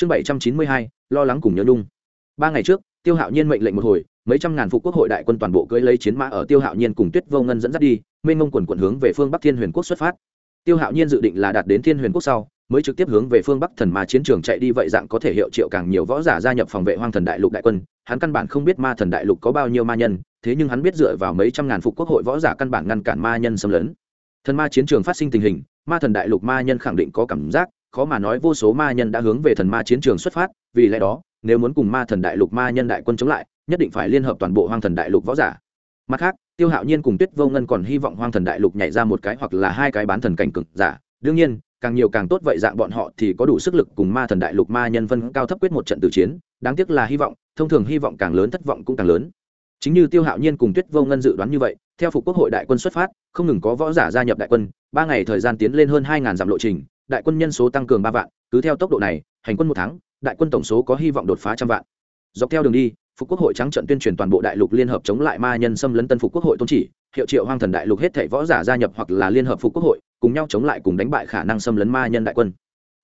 chương bảy trăm chín mươi hai, lo lắng cùng nhớ nhung. Ba ngày trước, tiêu hạo nhiên mệnh lệnh một hồi, mấy trăm ngàn phục quốc hội đại quân toàn bộ cưỡi lấy chiến mã ở tiêu hạo nhiên cùng tuyết vô ngân dẫn dắt đi, mênh mông quần quận hướng về phương bắc thiên huyền quốc xuất phát. Tiêu hạo nhiên dự định là đạt đến thiên huyền quốc sau, mới trực tiếp hướng về phương bắc thần ma chiến trường chạy đi vậy dạng có thể hiệu triệu càng nhiều võ giả gia nhập phòng vệ hoang thần đại lục đại quân. Hắn căn bản không biết ma thần đại lục có bao nhiêu ma nhân, thế nhưng hắn biết dựa vào mấy trăm ngàn phục quốc hội võ giả căn bản ngăn cản ma nhân xâm lấn. Thần ma chiến trường phát sinh tình hình, ma thần đại lục ma nhân khẳng định có cảm giác khó mà nói vô số ma nhân đã hướng về thần ma chiến trường xuất phát, vì lẽ đó, nếu muốn cùng ma thần đại lục, ma nhân đại quân chống lại, nhất định phải liên hợp toàn bộ hoang thần đại lục võ giả. Mặt khác, tiêu hạo nhiên cùng tuyết vô ngân còn hy vọng hoang thần đại lục nhảy ra một cái hoặc là hai cái bán thần cảnh cực giả. Đương nhiên, càng nhiều càng tốt vậy dạng bọn họ thì có đủ sức lực cùng ma thần đại lục, ma nhân phân cao thấp quyết một trận tử chiến. Đáng tiếc là hy vọng, thông thường hy vọng càng lớn thất vọng cũng càng lớn. Chính như tiêu hạo nhiên cùng tuyết vô ngân dự đoán như vậy, theo phục quốc hội đại quân xuất phát, không ngừng có võ giả gia nhập đại quân, ba ngày thời gian tiến lên hơn hai dặm lộ trình đại quân nhân số tăng cường ba vạn, cứ theo tốc độ này, hành quân một tháng, đại quân tổng số có hy vọng đột phá trăm vạn. Dọc theo đường đi, phục quốc hội trắng trận tuyên truyền toàn bộ đại lục liên hợp chống lại ma nhân xâm lấn tân phục quốc hội tôn chỉ, hiệu triệu hoang thần đại lục hết thảy võ giả gia nhập hoặc là liên hợp phục quốc hội, cùng nhau chống lại cùng đánh bại khả năng xâm lấn ma nhân đại quân.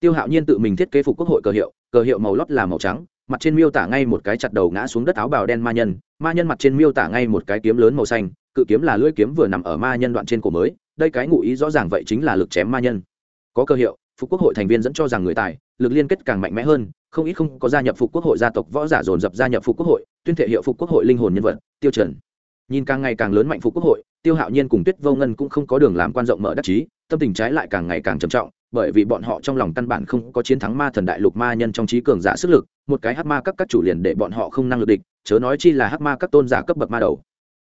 Tiêu hạo nhiên tự mình thiết kế phục quốc hội cờ hiệu cờ hiệu màu lót là màu trắng, mặt trên miêu tả ngay một cái chặt đầu ngã xuống đất áo bào đen ma nhân ma nhân mặt trên miêu tả ngay một cái kiếm lớn màu xanh, cự kiếm là lưỡi kiếm vừa nằm ở ma nhân đoạn trên cổ mới, đây cái ngụ ý rõ ràng vậy chính là lực chém ma nhân có cơ hiệu, phục quốc hội thành viên dẫn cho rằng người tài, lực liên kết càng mạnh mẽ hơn, không ít không có gia nhập phục quốc hội gia tộc võ giả dồn dập gia nhập phục quốc hội, tuyên thể hiệu phục quốc hội linh hồn nhân vật, tiêu trần. Nhìn càng ngày càng lớn mạnh phục quốc hội, tiêu hạo nhiên cùng tuyết vô ngân cũng không có đường làm quan rộng mở đắc chí, tâm tình trái lại càng ngày càng trầm trọng, bởi vì bọn họ trong lòng căn bản không có chiến thắng ma thần đại lục ma nhân trong trí cường giả sức lực, một cái hắc ma các các chủ liền để bọn họ không năng lực địch, chớ nói chi là hắc ma các tôn giả cấp bậc ma đầu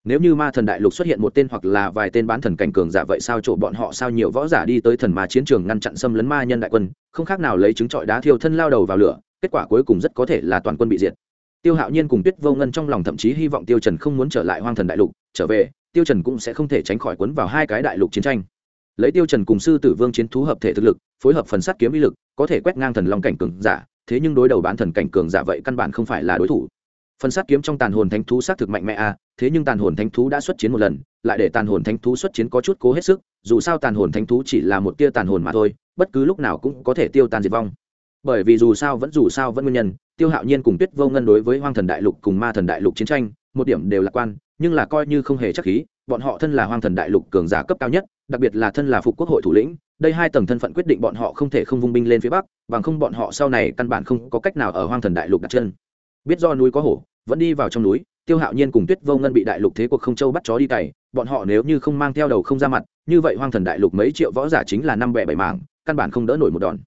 nếu như ma thần đại lục xuất hiện một tên hoặc là vài tên bán thần cảnh cường giả vậy sao chỗ bọn họ sao nhiều võ giả đi tới thần ma chiến trường ngăn chặn xâm lấn ma nhân đại quân, không khác nào lấy trứng trọi đá thiêu thân lao đầu vào lửa, kết quả cuối cùng rất có thể là toàn quân bị diệt. Tiêu hạo nhiên cùng tuyết vô ngân trong lòng thậm chí hy vọng tiêu trần không muốn trở lại hoang thần đại lục, trở về, tiêu trần cũng sẽ không thể tránh khỏi quấn vào hai cái đại lục chiến tranh. Lấy tiêu trần cùng sư tử vương chiến thú hợp thể thực lực, phối hợp phần sát kiếm uy lực, có thể quét ngang thần long cảnh cường giả, thế nhưng đối đầu bán thần cảnh cường giả vậy căn bản không phải là đối thủ phần sát kiếm trong tàn hồn thánh thú xác thực mạnh mẽ a à, thế nhưng tàn hồn thánh thú đã xuất chiến một lần lại để tàn hồn thánh thú xuất chiến có chút cố hết sức dù sao tàn hồn thánh thú chỉ là một tia tàn hồn mà thôi bất cứ lúc nào cũng có thể tiêu tan diệt vong. Bởi vì dù sao vẫn dù sao vẫn nguyên nhân tiêu hạo nhiên cùng tuyết vô ngân đối với hoang thần đại lục cùng ma thần đại lục chiến tranh một điểm đều lạc quan nhưng là coi như không hề chắc khí bọn họ thân là hoang thần đại lục cường giả cấp cao nhất đặc biệt là thân là phục quốc hội thủ lĩnh đây hai tầng thân phận quyết định bọn họ không thể không vung binh lên phía bắc bằng không bọn họ sau này căn bản không có cách nào ở hoang thần đại lục đặt chân biết do núi có hổ, vẫn đi vào trong núi, tiêu hạo nhiên cùng tuyết vô ngân bị đại lục thế cuộc không châu bắt chó đi cày, bọn họ nếu như không mang theo đầu không ra mặt, như vậy hoang thần đại lục mấy triệu võ giả chính là năm bẻ bảy mảng, căn bản không đỡ nổi một đòn.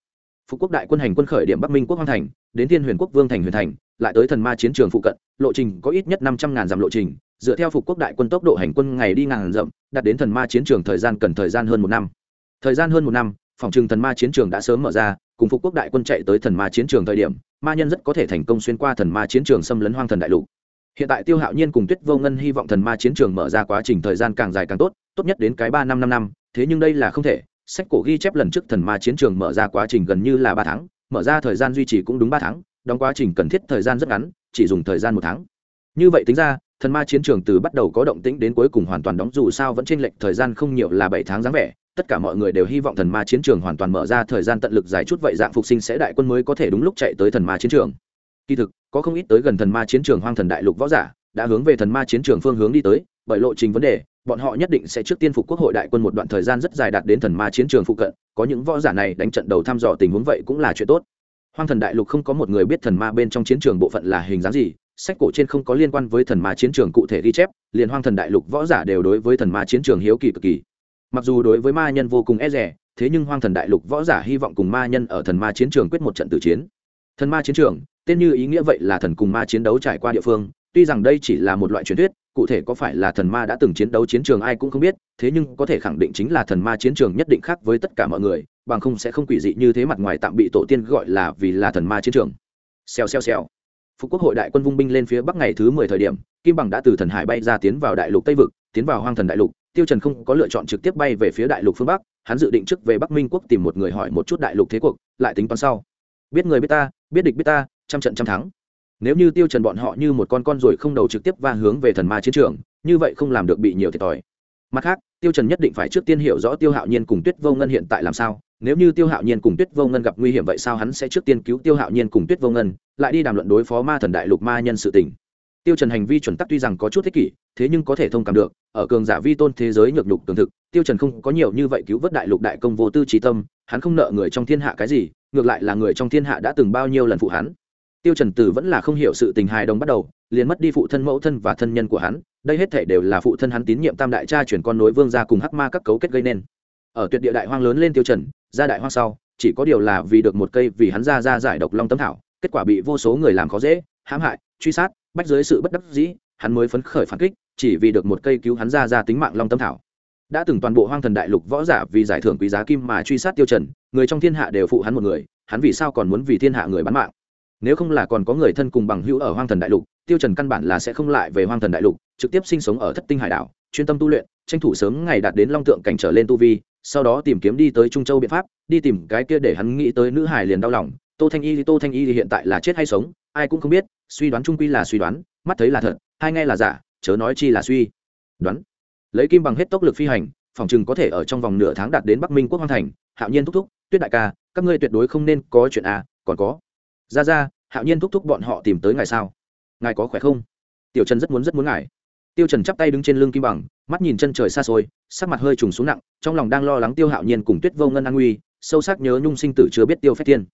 Phục quốc đại quân hành quân khởi điểm bắc minh quốc hoang thành, đến thiên huyền quốc vương thành huyền thành, lại tới thần ma chiến trường phụ cận, lộ trình có ít nhất năm trăm ngàn dặm lộ trình, dựa theo phục quốc đại quân tốc độ hành quân ngày đi ngàn dặm, đạt đến thần ma chiến trường thời gian cần thời gian hơn một năm. Thời gian hơn một năm, phòng trừng thần ma chiến trường đã sớm mở ra, cùng phục quốc đại quân chạy tới thần ma chiến trường thời điểm ma nhân rất có thể thành công xuyên qua thần ma chiến trường xâm lấn hoang thần đại lục. Hiện tại tiêu hạo nhiên cùng tuyết vô ngân hy vọng thần ma chiến trường mở ra quá trình thời gian càng dài càng tốt tốt nhất đến cái ba năm năm năm, thế nhưng đây là không thể. Sách cổ ghi chép lần trước thần ma chiến trường mở ra quá trình gần như là ba tháng, mở ra thời gian duy trì cũng đúng ba tháng, đóng quá trình cần thiết thời gian rất ngắn, chỉ dùng thời gian một tháng. Như vậy tính ra, thần ma chiến trường từ bắt đầu có động tĩnh đến cuối cùng hoàn toàn đóng dù sao vẫn trên lệch thời gian không nhiều là bảy tháng dáng vẻ tất cả mọi người đều hy vọng thần ma chiến trường hoàn toàn mở ra thời gian tận lực dài chút vậy dạng phục sinh sẽ đại quân mới có thể đúng lúc chạy tới thần ma chiến trường. Kỳ thực, có không ít tới gần thần ma chiến trường hoang thần đại lục võ giả đã hướng về thần ma chiến trường phương hướng đi tới, bởi lộ trình vấn đề, bọn họ nhất định sẽ trước tiên phục quốc hội đại quân một đoạn thời gian rất dài đạt đến thần ma chiến trường phụ cận, có những võ giả này đánh trận đầu thăm dò tình huống vậy cũng là chuyện tốt. Hoang thần đại lục không có một người biết thần ma bên trong chiến trường bộ phận là hình dáng gì, sách cổ trên không có liên quan với thần ma chiến trường cụ thể ghi chép, liền hoang thần đại lục võ giả đều đối với thần ma chiến trường hiếu kỳ cực kỳ mặc dù đối với ma nhân vô cùng e rẻ thế nhưng hoang thần đại lục võ giả hy vọng cùng ma nhân ở thần ma chiến trường quyết một trận tử chiến. Thần ma chiến trường, tên như ý nghĩa vậy là thần cùng ma chiến đấu trải qua địa phương, tuy rằng đây chỉ là một loại truyền thuyết, cụ thể có phải là thần ma đã từng chiến đấu chiến trường ai cũng không biết, thế nhưng có thể khẳng định chính là thần ma chiến trường nhất định khác với tất cả mọi người, bằng không sẽ không quỷ dị như thế mặt ngoài tạm bị tổ tiên gọi là vì là thần ma chiến trường. Xèo xèo xèo. Phú quốc hội đại quân vung binh lên phía bắc ngày thứ mười thời điểm, kim bằng đã từ thần hải bay ra tiến vào đại lục tây vực, tiến vào hoang thần đại lục tiêu trần không có lựa chọn trực tiếp bay về phía đại lục phương bắc, hắn dự định trước về bắc minh quốc tìm một người hỏi một chút đại lục thế cuộc, lại tính toán sau. Biết người biết ta, biết địch biết ta, trăm trận trăm thắng. Nếu như tiêu trần bọn họ như một con con ruồi không đầu trực tiếp và hướng về thần ma chiến trường, như vậy không làm được bị nhiều thiệt thòi. Mặt khác, tiêu trần nhất định phải trước tiên hiểu rõ tiêu hạo nhiên cùng tuyết vô ngân hiện tại làm sao. Nếu như tiêu hạo nhiên cùng tuyết vô ngân gặp nguy hiểm vậy sao hắn sẽ trước tiên cứu tiêu hạo nhiên cùng tuyết vô ngân, lại đi đàm luận đối phó ma thần đại lục ma nhân sự tình tiêu trần hành vi chuẩn tắc tuy rằng có chút thích kỷ, thế nhưng có thể thông cảm được, ở cường giả vi tôn thế giới nhược nhục tương thực, tiêu trần không có nhiều như vậy cứu vớt đại lục đại công vô tư trí tâm, hắn không nợ người trong thiên hạ cái gì, ngược lại là người trong thiên hạ đã từng bao nhiêu lần phụ hắn. Tiêu trần tử vẫn là không hiểu sự tình hài đồng bắt đầu, liền mất đi phụ thân mẫu thân và thân nhân của hắn, đây hết thảy đều là phụ thân hắn tín nhiệm tam đại cha chuyển con nối vương gia cùng hắc ma các cấu kết gây nên. Ở tuyệt địa đại hoang lớn lên tiêu trần, ra đại hoang sau, chỉ có điều là vì được một cây vì hắn ra ra giải độc long tấm thảo, kết quả bị vô số người làm khó dễ, hãm hại, truy sát bách dưới sự bất đắc dĩ, hắn mới phấn khởi phản kích, chỉ vì được một cây cứu hắn ra ra tính mạng long tâm thảo. Đã từng toàn bộ hoang thần đại lục võ giả vì giải thưởng quý giá kim mà truy sát tiêu trần, người trong thiên hạ đều phụ hắn một người, hắn vì sao còn muốn vì thiên hạ người bán mạng? Nếu không là còn có người thân cùng bằng hữu ở hoang thần đại lục, tiêu trần căn bản là sẽ không lại về hoang thần đại lục, trực tiếp sinh sống ở thất tinh hải đảo, chuyên tâm tu luyện, tranh thủ sớm ngày đạt đến long tượng cảnh trở lên tu vi, sau đó tìm kiếm đi tới trung châu biện pháp, đi tìm cái kia để hắn nghĩ tới nữ hải liền đau lòng, tô thanh y thì tô thanh y thì hiện tại là chết hay sống, ai cũng không biết suy đoán trung quy là suy đoán, mắt thấy là thật, hai nghe là giả, chớ nói chi là suy. Đoán. Lấy kim bằng hết tốc lực phi hành, phòng chừng có thể ở trong vòng nửa tháng đạt đến bắc minh quốc hoàng thành. Hạo nhiên thúc thúc, tuyết đại ca, các ngươi tuyệt đối không nên có chuyện à còn có. Ra ra, hạo nhiên thúc thúc bọn họ tìm tới ngài sao? Ngài có khỏe không? Tiểu trần rất muốn rất muốn ngài. Tiêu trần chắp tay đứng trên lưng kim bằng, mắt nhìn chân trời xa xôi, sắc mặt hơi trùng xuống nặng, trong lòng đang lo lắng tiêu hạo nhiên cùng tuyết vô ngân an nguy, sâu sắc nhớ nhung sinh tử chưa biết tiêu phép tiên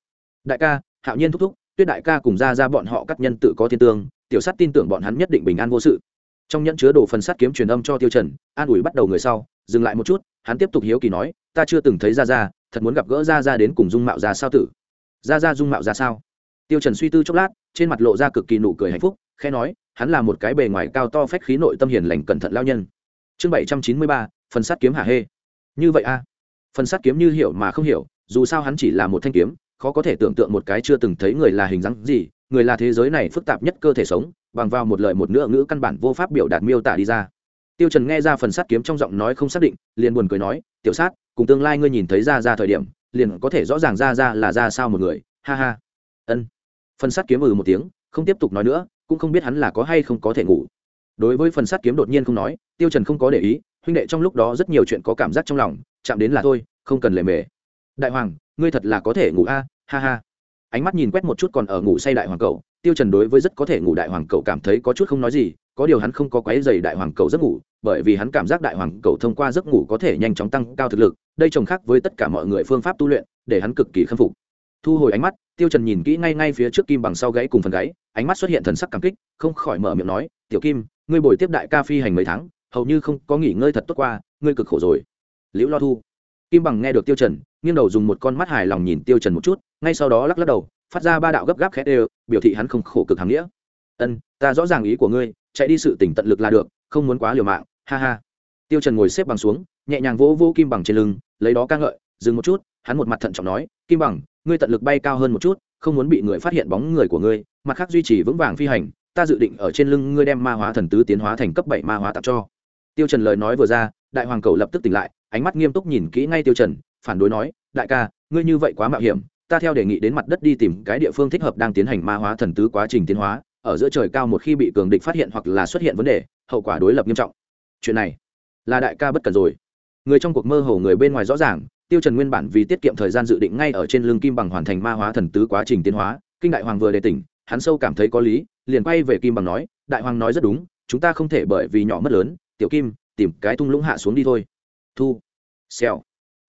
đại ca, hạo nhiên thúc thúc tuyết đại ca cùng ra ra bọn họ các nhân tự có thiên tương, tiểu sát tin tưởng bọn hắn nhất định bình an vô sự. Trong nhẫn chứa đồ phần sắt kiếm truyền âm cho tiêu trần, an ủi bắt đầu người sau, dừng lại một chút, hắn tiếp tục hiếu kỳ nói, ta chưa từng thấy ra ra thật muốn gặp gỡ ra ra đến cùng dung mạo ra sao tử? Ra ra dung mạo ra sao? Tiêu trần suy tư chốc lát, trên mặt lộ ra cực kỳ nụ cười hạnh phúc, khẽ nói, hắn là một cái bề ngoài cao to phách khí nội tâm hiền lành cẩn thận lao nhân. Chương bảy trăm chín mươi ba, phần sắt kiếm hà hê. Như vậy a. Phần sắt kiếm như hiểu mà không hiểu, dù sao hắn chỉ là một thanh kiếm khó có thể tưởng tượng một cái chưa từng thấy người là hình dáng gì, người là thế giới này phức tạp nhất cơ thể sống, bằng vào một lời một nữa ngữ căn bản vô pháp biểu đạt miêu tả đi ra. Tiêu trần nghe ra phần sát kiếm trong giọng nói không xác định, liền buồn cười nói, tiểu sát, cùng tương lai ngươi nhìn thấy ra ra thời điểm, liền có thể rõ ràng ra ra là ra sao một người, ha ha. Ân. Phần sát kiếm ừ một tiếng, không tiếp tục nói nữa, cũng không biết hắn là có hay không có thể ngủ. Đối với phần sát kiếm đột nhiên không nói, tiêu trần không có để ý, huynh đệ trong lúc đó rất nhiều chuyện có cảm giác trong lòng, chạm đến là thôi, không cần lề mề. Đại hoàng, ngươi thật là có thể ngủ a ha ha. Ánh mắt nhìn quét một chút còn ở ngủ say đại hoàng cậu, tiêu trần đối với rất có thể ngủ đại hoàng cậu cảm thấy có chút không nói gì, có điều hắn không có quấy giày đại hoàng cậu giấc ngủ, bởi vì hắn cảm giác đại hoàng cậu thông qua giấc ngủ có thể nhanh chóng tăng cao thực lực, đây trồng khác với tất cả mọi người phương pháp tu luyện, để hắn cực kỳ khâm phục. Thu hồi ánh mắt, tiêu trần nhìn kỹ ngay ngay phía trước kim bằng sau gáy cùng phần gáy ánh mắt xuất hiện thần sắc cảm kích, không khỏi mở miệng nói, tiểu kim, ngươi bồi tiếp đại ca phi hành mấy tháng, hầu như không có nghỉ ngơi thật tốt qua, ngươi cực khổ rồi. Liễu lo thu. Kim bằng nghe được tiêu trần nghiêng đầu dùng một con mắt hài lòng nhìn tiêu trần một chút, ngay sau đó lắc lắc đầu, phát ra ba đạo gấp gáp khẽ đều, biểu thị hắn không khổ cực hàng nghĩa. Ân, ta rõ ràng ý của ngươi, chạy đi sự tỉnh tận lực là được, không muốn quá liều mạng, ha ha. Tiêu trần ngồi xếp bằng xuống, nhẹ nhàng vỗ vỗ kim bằng trên lưng, lấy đó ca ngợi, dừng một chút, hắn một mặt thận trọng nói, kim bằng, ngươi tận lực bay cao hơn một chút, không muốn bị người phát hiện bóng người của ngươi, mặt khác duy trì vững vàng phi hành, ta dự định ở trên lưng ngươi đem ma hóa thần tứ tiến hóa thành cấp bảy ma hóa tặng cho. Tiêu trần lời nói vừa ra, đại hoàng cầu lập tức tỉnh lại, ánh mắt nghiêm túc nhìn kỹ ngay tiêu trần phản đối nói, đại ca, ngươi như vậy quá mạo hiểm, ta theo đề nghị đến mặt đất đi tìm cái địa phương thích hợp đang tiến hành ma hóa thần tứ quá trình tiến hóa, ở giữa trời cao một khi bị cường địch phát hiện hoặc là xuất hiện vấn đề, hậu quả đối lập nghiêm trọng. Chuyện này là đại ca bất cần rồi. Người trong cuộc mơ hồ người bên ngoài rõ ràng, tiêu trần nguyên bản vì tiết kiệm thời gian dự định ngay ở trên lưng kim bằng hoàn thành ma hóa thần tứ quá trình tiến hóa, kinh đại hoàng vừa đề tỉnh, hắn sâu cảm thấy có lý, liền quay về kim bằng nói, đại hoàng nói rất đúng, chúng ta không thể bởi vì nhỏ mất lớn, tiểu kim, tìm cái tung lũng hạ xuống đi thôi. Thu. Xèo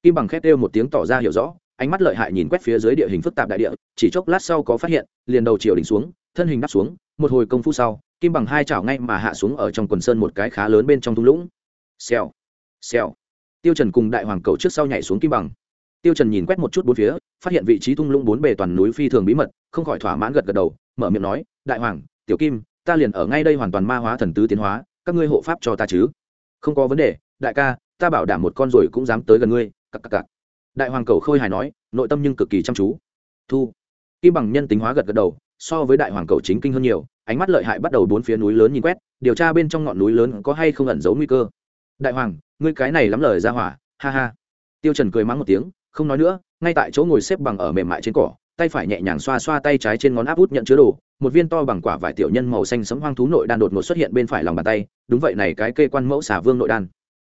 kim bằng khét kêu một tiếng tỏ ra hiểu rõ, ánh mắt lợi hại nhìn quét phía dưới địa hình phức tạp đại địa, chỉ chốc lát sau có phát hiện, liền đầu chiều đỉnh xuống, thân hình đắp xuống, một hồi công phu sau, kim bằng hai chảo ngay mà hạ xuống ở trong quần sơn một cái khá lớn bên trong thung lũng. Xèo xèo. Tiêu trần cùng đại hoàng cầu trước sau nhảy xuống kim bằng. Tiêu trần nhìn quét một chút bốn phía, phát hiện vị trí thung lũng bốn bề toàn núi phi thường bí mật, không khỏi thỏa mãn gật gật đầu, mở miệng nói, đại hoàng, tiểu kim, ta liền ở ngay đây hoàn toàn ma hóa thần tứ tiến hóa, các ngươi hộ pháp cho ta chứ? Không có vấn đề, đại ca, ta bảo đảm một con rồi cũng dám tới gần ngươi cặc cặc cặc. Đại hoàng cầu khôi hài nói, nội tâm nhưng cực kỳ chăm chú. Thu. Kim bằng nhân tính hóa gật gật đầu, so với đại hoàng cầu chính kinh hơn nhiều, ánh mắt lợi hại bắt đầu bốn phía núi lớn nhìn quét, điều tra bên trong ngọn núi lớn có hay không ẩn giấu nguy cơ. Đại hoàng, ngươi cái này lắm lời ra hỏa, ha ha. Tiêu trần cười mắng một tiếng, không nói nữa, ngay tại chỗ ngồi xếp bằng ở mềm mại trên cỏ, tay phải nhẹ nhàng xoa xoa tay trái trên ngón áp út nhận chứa đồ, một viên to bằng quả vải tiểu nhân màu xanh sẫm hoang thú nội đan đột ngột xuất hiện bên phải lòng bàn tay, đúng vậy này cái kê quan mẫu xả vương nội đan.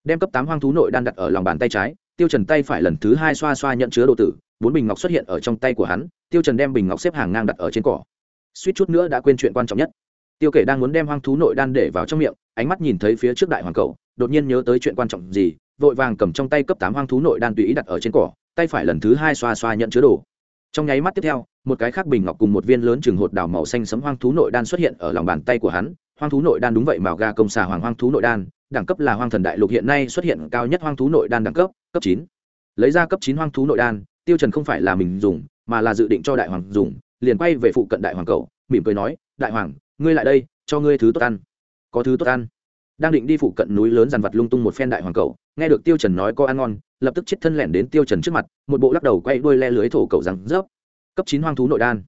Đem cấp tám hoang thú nội đan đặt ở lòng bàn tay trái tiêu trần tay phải lần thứ hai xoa xoa nhận chứa đồ tử, bốn bình ngọc xuất hiện ở trong tay của hắn, tiêu trần đem bình ngọc xếp hàng ngang đặt ở trên cỏ. Suýt chút nữa đã quên chuyện quan trọng nhất. Tiêu kể đang muốn đem hoang thú nội đan để vào trong miệng, ánh mắt nhìn thấy phía trước đại hoàng cầu đột nhiên nhớ tới chuyện quan trọng gì, vội vàng cầm trong tay cấp tám hoang thú nội đan tùy ý đặt ở trên cỏ, tay phải lần thứ hai xoa xoa nhận chứa đồ. Trong nháy mắt tiếp theo, một cái khác bình ngọc cùng một viên lớn chừng hột đào màu xanh sấm hoang thú nội đan xuất hiện ở lòng bàn tay của hắn. Hoang thú nội đan đúng vậy màu ga công xà hoàng hoang thú nội đan đẳng cấp là hoang thần đại lục hiện nay xuất hiện cao nhất hoang thú nội đan đẳng cấp cấp chín. Lấy ra cấp chín hoang thú nội đan, tiêu trần không phải là mình dùng, mà là dự định cho đại hoàng dùng, liền quay về phụ cận đại hoàng cầu mỉm cười nói, đại hoàng, ngươi lại đây, cho ngươi thứ tốt ăn. Có thứ tốt ăn. Đang định đi phụ cận núi lớn dàn vật lung tung một phen đại hoàng cầu nghe được tiêu trần nói có ăn ngon, lập tức chết thân lẻn đến tiêu trần trước mặt, một bộ lắc đầu quay đuôi le lưới thổ cầu rằng rớp cấp chín hoang thú nội đan.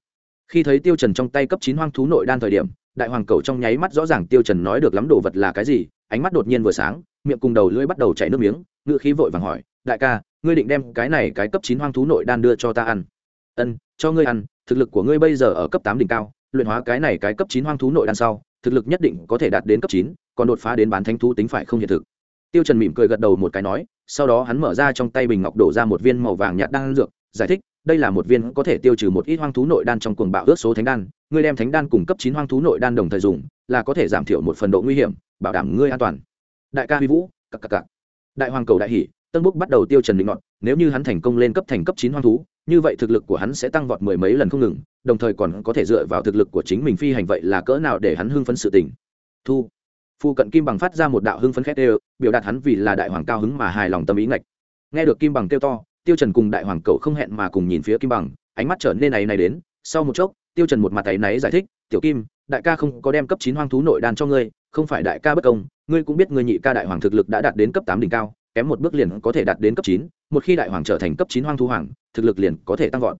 Khi thấy tiêu trần trong tay cấp chín hoang thú nội đan thời điểm, đại hoàng cầu trong nháy mắt rõ ràng tiêu trần nói được lắm đồ vật là cái gì ánh mắt đột nhiên vừa sáng, miệng cùng đầu lưỡi bắt đầu chảy nước miếng ngựa khí vội vàng hỏi, đại ca, ngươi định đem cái này cái cấp chín hoang thú nội đan đưa cho ta ăn? Ân, cho ngươi ăn, thực lực của ngươi bây giờ ở cấp tám đỉnh cao, luyện hóa cái này cái cấp chín hoang thú nội đan sau, thực lực nhất định có thể đạt đến cấp chín, còn đột phá đến bán thánh thú tính phải không hiện thực. Tiêu trần mỉm cười gật đầu một cái nói, sau đó hắn mở ra trong tay bình ngọc đổ ra một viên màu vàng nhạt đan dược, giải thích, đây là một viên có thể tiêu trừ một ít hoang thú nội đan trong cuồng bạo ước số thánh đan, ngươi đem thánh đan cùng cấp chín hoang thú nội đan đồng thời dùng là có thể giảm thiểu một phần độ nguy hiểm, bảo đảm ngươi an toàn. Đại ca huy vũ, cặc cặc cặc. Đại hoàng cầu đại hỉ tân búc bắt đầu tiêu trần định ngọn nếu như hắn thành công lên cấp thành cấp chín hoang thú, như vậy thực lực của hắn sẽ tăng vọt mười mấy lần không ngừng, đồng thời còn có thể dựa vào thực lực của chính mình phi hành vậy là cỡ nào để hắn hưng phấn sự tình. Thu. Phu cận kim bằng phát ra một đạo hưng phấn khét đều, biểu đạt hắn vì là đại hoàng cao hứng mà hài lòng tâm ý ngạch. Nghe được kim bằng kêu to, tiêu trần cùng đại hoàng cầu không hẹn mà cùng nhìn phía kim bằng, ánh mắt trở nên này này đến sau một chốc, tiêu trần một mặt tay náy giải thích, tiểu kim, đại ca không có đem cấp chín hoang thú nội đan cho ngươi, không phải đại ca bất công, ngươi cũng biết ngươi nhị ca đại hoàng thực lực đã đạt đến cấp tám đỉnh cao, kém một bước liền có thể đạt đến cấp chín, một khi đại hoàng trở thành cấp chín hoang thú hoàng, thực lực liền có thể tăng vọt.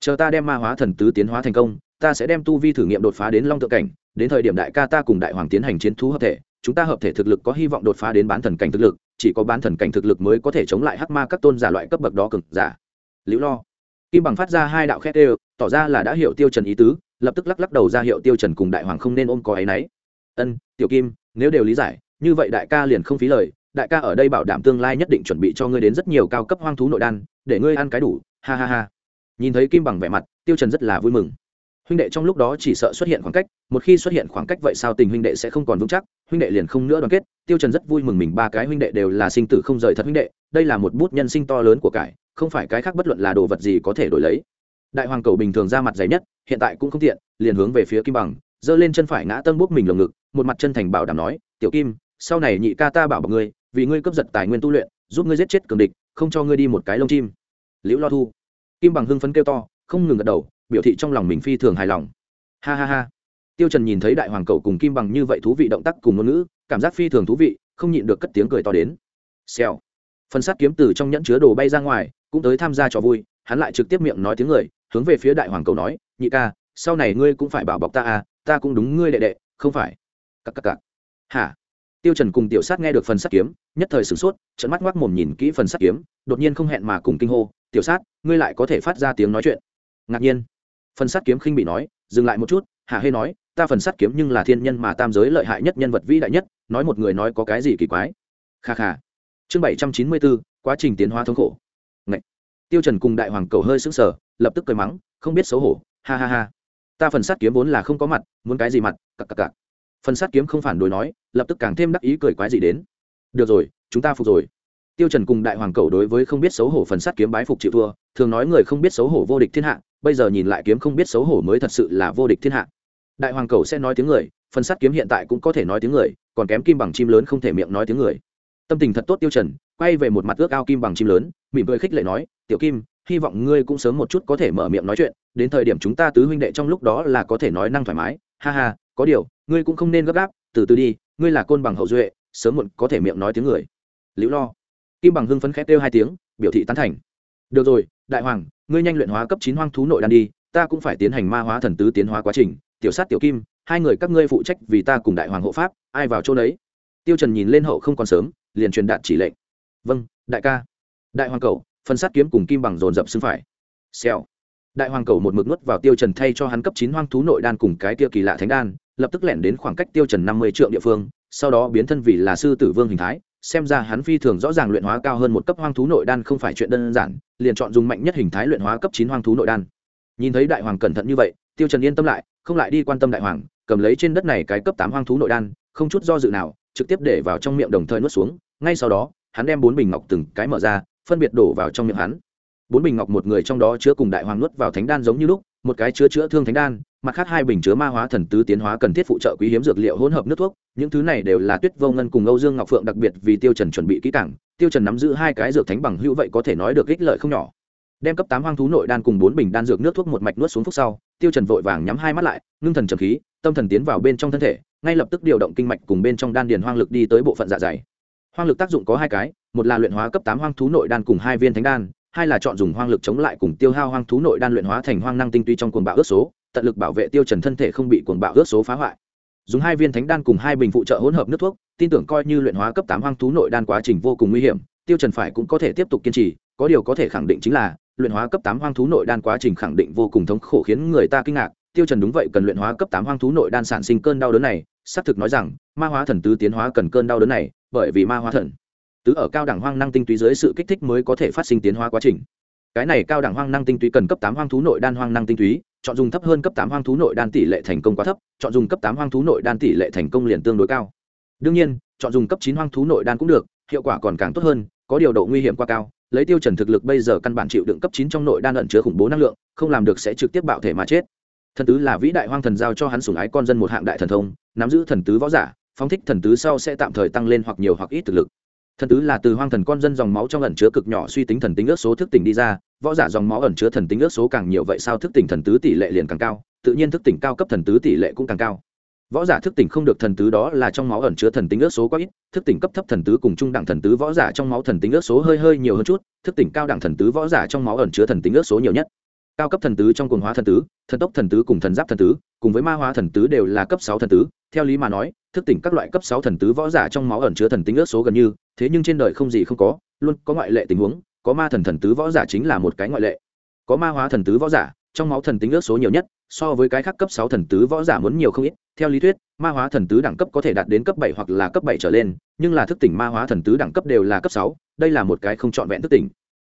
Chờ ta đem ma hóa thần tứ tiến hóa thành công, ta sẽ đem tu vi thử nghiệm đột phá đến long tượng cảnh, đến thời điểm đại ca ta cùng đại hoàng tiến hành chiến thú hợp thể, chúng ta hợp thể thực lực có hy vọng đột phá đến bán thần cảnh thực lực, chỉ có bán thần cảnh thực lực mới có thể chống lại hắc ma các tôn giả loại cấp bậc đó cực giả. Liễu lo kim bằng phát ra hai đạo khét đều tỏ ra là đã hiểu tiêu trần ý tứ, lập tức lắc lắc đầu ra hiệu tiêu trần cùng đại hoàng không nên ôm có ấy nấy. Ân, tiểu kim, nếu đều lý giải, như vậy đại ca liền không phí lời, đại ca ở đây bảo đảm tương lai nhất định chuẩn bị cho ngươi đến rất nhiều cao cấp hoang thú nội đan, để ngươi ăn cái đủ, ha ha ha. Nhìn thấy kim bằng vẻ mặt, tiêu trần rất là vui mừng. Huynh đệ trong lúc đó chỉ sợ xuất hiện khoảng cách, một khi xuất hiện khoảng cách vậy sao tình huynh đệ sẽ không còn vững chắc, huynh đệ liền không nữa đoàn kết. Tiêu trần rất vui mừng mình, ba cái huynh đệ đều là sinh tử không rời thật huynh đệ, đây là một bút nhân sinh to lớn của cải không phải cái khác bất luận là đồ vật gì có thể đổi lấy. Đại hoàng cầu bình thường ra mặt dày nhất, hiện tại cũng không tiện, liền hướng về phía kim bằng, giơ lên chân phải ngã tân bút mình lồng ngực, một mặt chân thành bảo đảm nói, tiểu kim, sau này nhị ca ta bảo bọc ngươi, vì ngươi cướp giật tài nguyên tu luyện, giúp ngươi giết chết cường địch, không cho ngươi đi một cái lông chim. Liễu lo thu. Kim bằng hưng phấn kêu to, không ngừng gật đầu, biểu thị trong lòng mình phi thường hài lòng. Ha ha ha. Tiêu trần nhìn thấy đại hoàng cầu cùng kim bằng như vậy thú vị động tác cùng ngôn ngữ, cảm giác phi thường thú vị, không nhịn được cất tiếng cười to đến. Xèo. Phần sát kiếm từ trong nhẫn chứa đồ bay ra ngoài cũng tới tham gia trò vui, hắn lại trực tiếp miệng nói tiếng người, hướng về phía đại hoàng cầu nói, nhị ca, sau này ngươi cũng phải bảo bọc ta à ta cũng đúng ngươi đệ đệ, không phải? Cặp cặp cặp hả? Tiêu trần cùng tiểu sát nghe được phần sắt kiếm, nhất thời sửng sốt, trợn mắt ngoác mồm nhìn kỹ phần sắt kiếm, đột nhiên không hẹn mà cùng kinh hô, tiểu sát, ngươi lại có thể phát ra tiếng nói chuyện. Ngạc nhiên, phần sắt kiếm khinh bị nói, dừng lại một chút, hạ hê nói, ta phần sắt kiếm nhưng là thiên nhân mà tam giới lợi hại nhất nhân vật vĩ đại nhất, nói một người nói có cái gì kỳ quái. Kha kha. Chương bảy trăm chín mươi bốn, quá trình tiến hóa thống khổ tiêu trần cùng đại hoàng cầu hơi sững sờ, lập tức cười mắng, không biết xấu hổ, ha ha ha. Ta phần sát kiếm vốn là không có mặt, muốn cái gì mặt, cặc cặc cặc. Phần sát kiếm không phản đối nói, lập tức càng thêm đắc ý cười quái gì đến. Được rồi, chúng ta phục rồi. Tiêu trần cùng đại hoàng cầu đối với không biết xấu hổ phần sát kiếm bái phục chịu thua, thường nói người không biết xấu hổ vô địch thiên hạ, bây giờ nhìn lại kiếm không biết xấu hổ mới thật sự là vô địch thiên hạ. Đại hoàng cầu sẽ nói tiếng người, phần sát kiếm hiện tại cũng có thể nói tiếng người, còn kém kim bằng chim lớn không thể miệng nói tiếng người. Tâm tình thật tốt tiêu trần quay về một mặt ước ao kim bằng chim lớn, mỉm cười khích lệ nói, tiểu kim, hy vọng ngươi cũng sớm một chút có thể mở miệng nói chuyện, đến thời điểm chúng ta tứ huynh đệ trong lúc đó là có thể nói năng thoải mái. Ha ha, có điều, ngươi cũng không nên gấp gáp, từ từ đi, ngươi là côn bằng hậu duệ, sớm muộn có thể miệng nói tiếng người. Liễu lo. Kim bằng hưng phấn khét kêu hai tiếng, biểu thị tán thành. Được rồi, đại hoàng, ngươi nhanh luyện hóa cấp chín hoang thú nội đan đi, ta cũng phải tiến hành ma hóa thần tứ tiến hóa quá trình. Tiểu sát, tiểu kim, hai người các ngươi phụ trách vì ta cùng đại hoàng hộ pháp, ai vào chỗ đấy tiêu trần nhìn lên hậu không còn sớm, liền truyền đạt chỉ lệnh vâng đại ca. Đại hoàng cầu, phân sát kiếm cùng kim bằng dồn dập xưng phải. Xèo. Đại hoàng cầu một mực nuốt vào tiêu trần thay cho hắn cấp chín hoang thú nội đan cùng cái kia kỳ lạ thánh đan, lập tức lẻn đến khoảng cách tiêu trần năm mươi trượng địa phương, sau đó biến thân vì là sư tử vương hình thái, xem ra hắn phi thường rõ ràng luyện hóa cao hơn một cấp hoang thú nội đan không phải chuyện đơn giản, liền chọn dùng mạnh nhất hình thái luyện hóa cấp chín hoang thú nội đan. Nhìn thấy đại hoàng cẩn thận như vậy, tiêu trần yên tâm lại, không lại đi quan tâm đại hoàng, cầm lấy trên đất này cái cấp tám hoang thú nội đan, không chút do dự nào, trực tiếp để vào trong miệng đồng thời nuốt xuống, ngay sau đó hắn đem bốn bình ngọc từng cái mở ra, phân biệt đổ vào trong miệng hắn. Bốn bình ngọc một người trong đó chứa cùng đại hoàng nuốt vào thánh đan giống như lúc, một cái chứa chữa thương thánh đan, mặt khác hai bình chứa ma hóa thần tứ tiến hóa cần thiết phụ trợ quý hiếm dược liệu hỗn hợp nước thuốc, những thứ này đều là tuyết vô ngân cùng âu dương ngọc phượng đặc biệt vì tiêu trần chuẩn bị kỹ càng, tiêu trần nắm giữ hai cái dược thánh bằng hữu vậy có thể nói được ích lợi không nhỏ. Đem cấp tám hoang thú nội đan cùng bốn bình đan dược nước thuốc một mạch nuốt xuống phút sau, tiêu trần vội vàng nhắm hai mắt lại, ngưng thần trầm khí, tâm thần tiến vào bên trong thân thể, ngay lập tức điều động kinh mạch cùng bên trong đan điền hoang lực đi tới bộ phận dạ dày hoang lực tác dụng có hai cái, một là luyện hóa cấp tám hoang thú nội đan cùng hai viên thánh đan, hai là chọn dùng hoang lực chống lại cùng tiêu hao hoang thú nội đan luyện hóa thành hoang năng tinh tuy trong cuồng bạo ước số, tận lực bảo vệ tiêu trần thân thể không bị cuồng bạo ước số phá hoại. Dùng hai viên thánh đan cùng hai bình phụ trợ hỗn hợp nước thuốc, tin tưởng coi như luyện hóa cấp tám hoang thú nội đan quá trình vô cùng nguy hiểm, tiêu trần phải cũng có thể tiếp tục kiên trì, có điều có thể khẳng định chính là, luyện hóa cấp tám hoang thú nội đan quá trình khẳng định vô cùng thống khổ khiến người ta kinh ngạc, tiêu trần đúng vậy cần luyện hóa cấp tám hoang thú nội đan sản sinh cơn đau đớn này, xác thực nói rằng, ma hóa thần tứ tiến hóa cần cơn đau đớn này bởi vì ma hóa thần. Tứ ở cao đẳng hoang năng tinh túy dưới sự kích thích mới có thể phát sinh tiến hóa quá trình. Cái này cao đẳng hoang năng tinh túy cần cấp tám hoang thú nội đan hoang năng tinh túy, chọn dùng thấp hơn cấp tám hoang thú nội đan tỷ lệ thành công quá thấp, chọn dùng cấp tám hoang thú nội đan tỷ lệ thành công liền tương đối cao. Đương nhiên, chọn dùng cấp chín hoang thú nội đan cũng được, hiệu quả còn càng tốt hơn, có điều độ nguy hiểm quá cao, lấy tiêu chuẩn thực lực bây giờ căn bản chịu đựng cấp chín trong nội đan ẩn chứa khủng bố năng lượng, không làm được sẽ trực tiếp bạo thể mà chết. Thần tứ là vĩ đại hoang thần giao cho hắn sủng ái con dân một hạng đại thần thông, nắm giữ thần tứ võ giả phóng thích thần tứ sau sẽ tạm thời tăng lên hoặc nhiều hoặc ít thực lực thần tứ là từ hoang thần con dân dòng máu trong ẩn chứa cực nhỏ suy tính thần tính ước số thức tỉnh đi ra võ giả dòng máu ẩn chứa thần tính ước số càng nhiều vậy sao thức tỉnh thần tứ tỷ lệ liền càng cao tự nhiên thức tỉnh cao cấp thần tứ tỷ lệ cũng càng cao võ giả thức tỉnh không được thần tứ đó là trong máu ẩn chứa thần tính ước số quá ít thức tỉnh cấp thấp thần tứ cùng trung đẳng thần tứ võ giả trong máu thần tính ước số hơi hơi nhiều hơn chút thức tỉnh cao đẳng thần tứ võ giả trong máu ẩn chứa thần tính ước số nhiều nhất cao cấp thần tứ trong cuồng hóa thần tứ thần tốc thần tứ cùng thần giáp thần tứ cùng với ma hóa thần tứ đều là cấp sáu thần tứ theo lý mà nói, thức tỉnh các loại cấp sáu thần tứ võ giả trong máu ẩn chứa thần tính ước số gần như, thế nhưng trên đời không gì không có, luôn có ngoại lệ tình huống, có ma thần thần tứ võ giả chính là một cái ngoại lệ. Có ma hóa thần tứ võ giả, trong máu thần tính ước số nhiều nhất, so với cái khác cấp sáu thần tứ võ giả muốn nhiều không ít. Theo lý thuyết, ma hóa thần tứ đẳng cấp có thể đạt đến cấp bảy hoặc là cấp bảy trở lên, nhưng là thức tỉnh ma hóa thần tứ đẳng cấp đều là cấp sáu, đây là một cái không trọn vẹn thức tỉnh.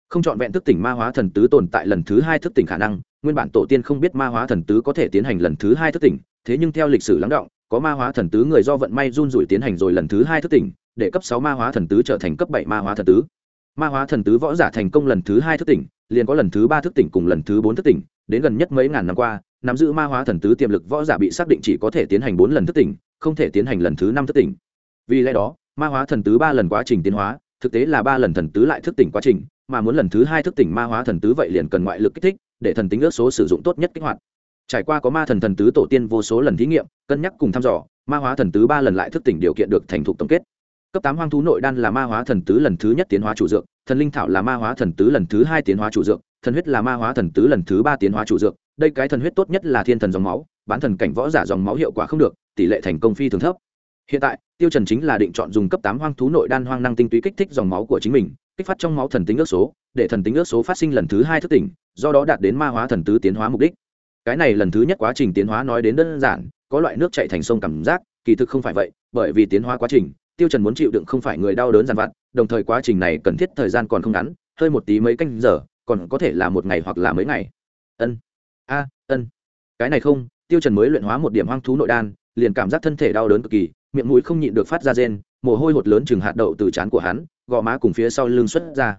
Không trọn vẹn thức tỉnh ma hóa thần tứ tồn tại lần thứ hai thức tỉnh khả năng, nguyên bản tổ tiên không biết ma hóa thần tứ có thể tiến hành lần thứ hai thức tỉnh, thế nhưng theo lịch sử lắng động có ma hóa thần tứ người do vận may run rủi tiến hành rồi lần thứ hai thức tỉnh, để cấp sáu ma hóa thần tứ trở thành cấp bảy ma hóa thần tứ. Ma hóa thần tứ võ giả thành công lần thứ hai thức tỉnh, liền có lần thứ ba thức tỉnh cùng lần thứ bốn thức tỉnh, đến gần nhất mấy ngàn năm qua, nắm giữ ma hóa thần tứ tiềm lực võ giả bị xác định chỉ có thể tiến hành bốn lần thức tỉnh, không thể tiến hành lần thứ năm thức tỉnh. Vì lẽ đó, ma hóa thần tứ ba lần quá trình tiến hóa, thực tế là ba lần thần tứ lại thức tỉnh quá trình, mà muốn lần thứ hai thức tỉnh ma hóa thần tứ vậy liền cần ngoại lực kích thích, để thần tính ước số sử dụng tốt nhất kích hoạt. Trải qua có ma thần thần tứ tổ tiên vô số lần thí nghiệm cân nhắc cùng thăm dò, ma hóa thần tứ ba lần lại thức tỉnh điều kiện được thành thục tổng kết. Cấp tám hoang thú nội đan là ma hóa thần tứ lần thứ nhất tiến hóa chủ dược, thần linh thảo là ma hóa thần tứ lần thứ hai tiến hóa chủ dược, thần huyết là ma hóa thần tứ lần thứ ba tiến hóa chủ dược. Đây cái thần huyết tốt nhất là thiên thần dòng máu, bán thần cảnh võ giả dòng máu hiệu quả không được, tỷ lệ thành công phi thường thấp. Hiện tại, tiêu trần chính là định chọn dùng cấp tám hoang thú nội đan hoang năng tinh túy kích thích dòng máu của chính mình, kích phát trong máu thần tính ước số, để thần tính ước số phát sinh lần thứ hai thức tỉnh, do đó đạt đến ma hóa thần tứ tiến hóa mục đích. Cái này lần thứ nhất quá trình tiến hóa nói đến đơn giản có loại nước chảy thành sông cảm giác, kỳ thực không phải vậy, bởi vì tiến hóa quá trình, tiêu trần muốn chịu đựng không phải người đau đớn dằn vặt, đồng thời quá trình này cần thiết thời gian còn không ngắn, hơi một tí mấy canh giờ, còn có thể là một ngày hoặc là mấy ngày. Ân, a, ân. Cái này không, tiêu trần mới luyện hóa một điểm hoang thú nội đan, liền cảm giác thân thể đau đớn cực kỳ, miệng mũi không nhịn được phát ra rên, mồ hôi hột lớn chừng hạt đậu từ trán của hắn, gò má cùng phía sau lưng xuất ra.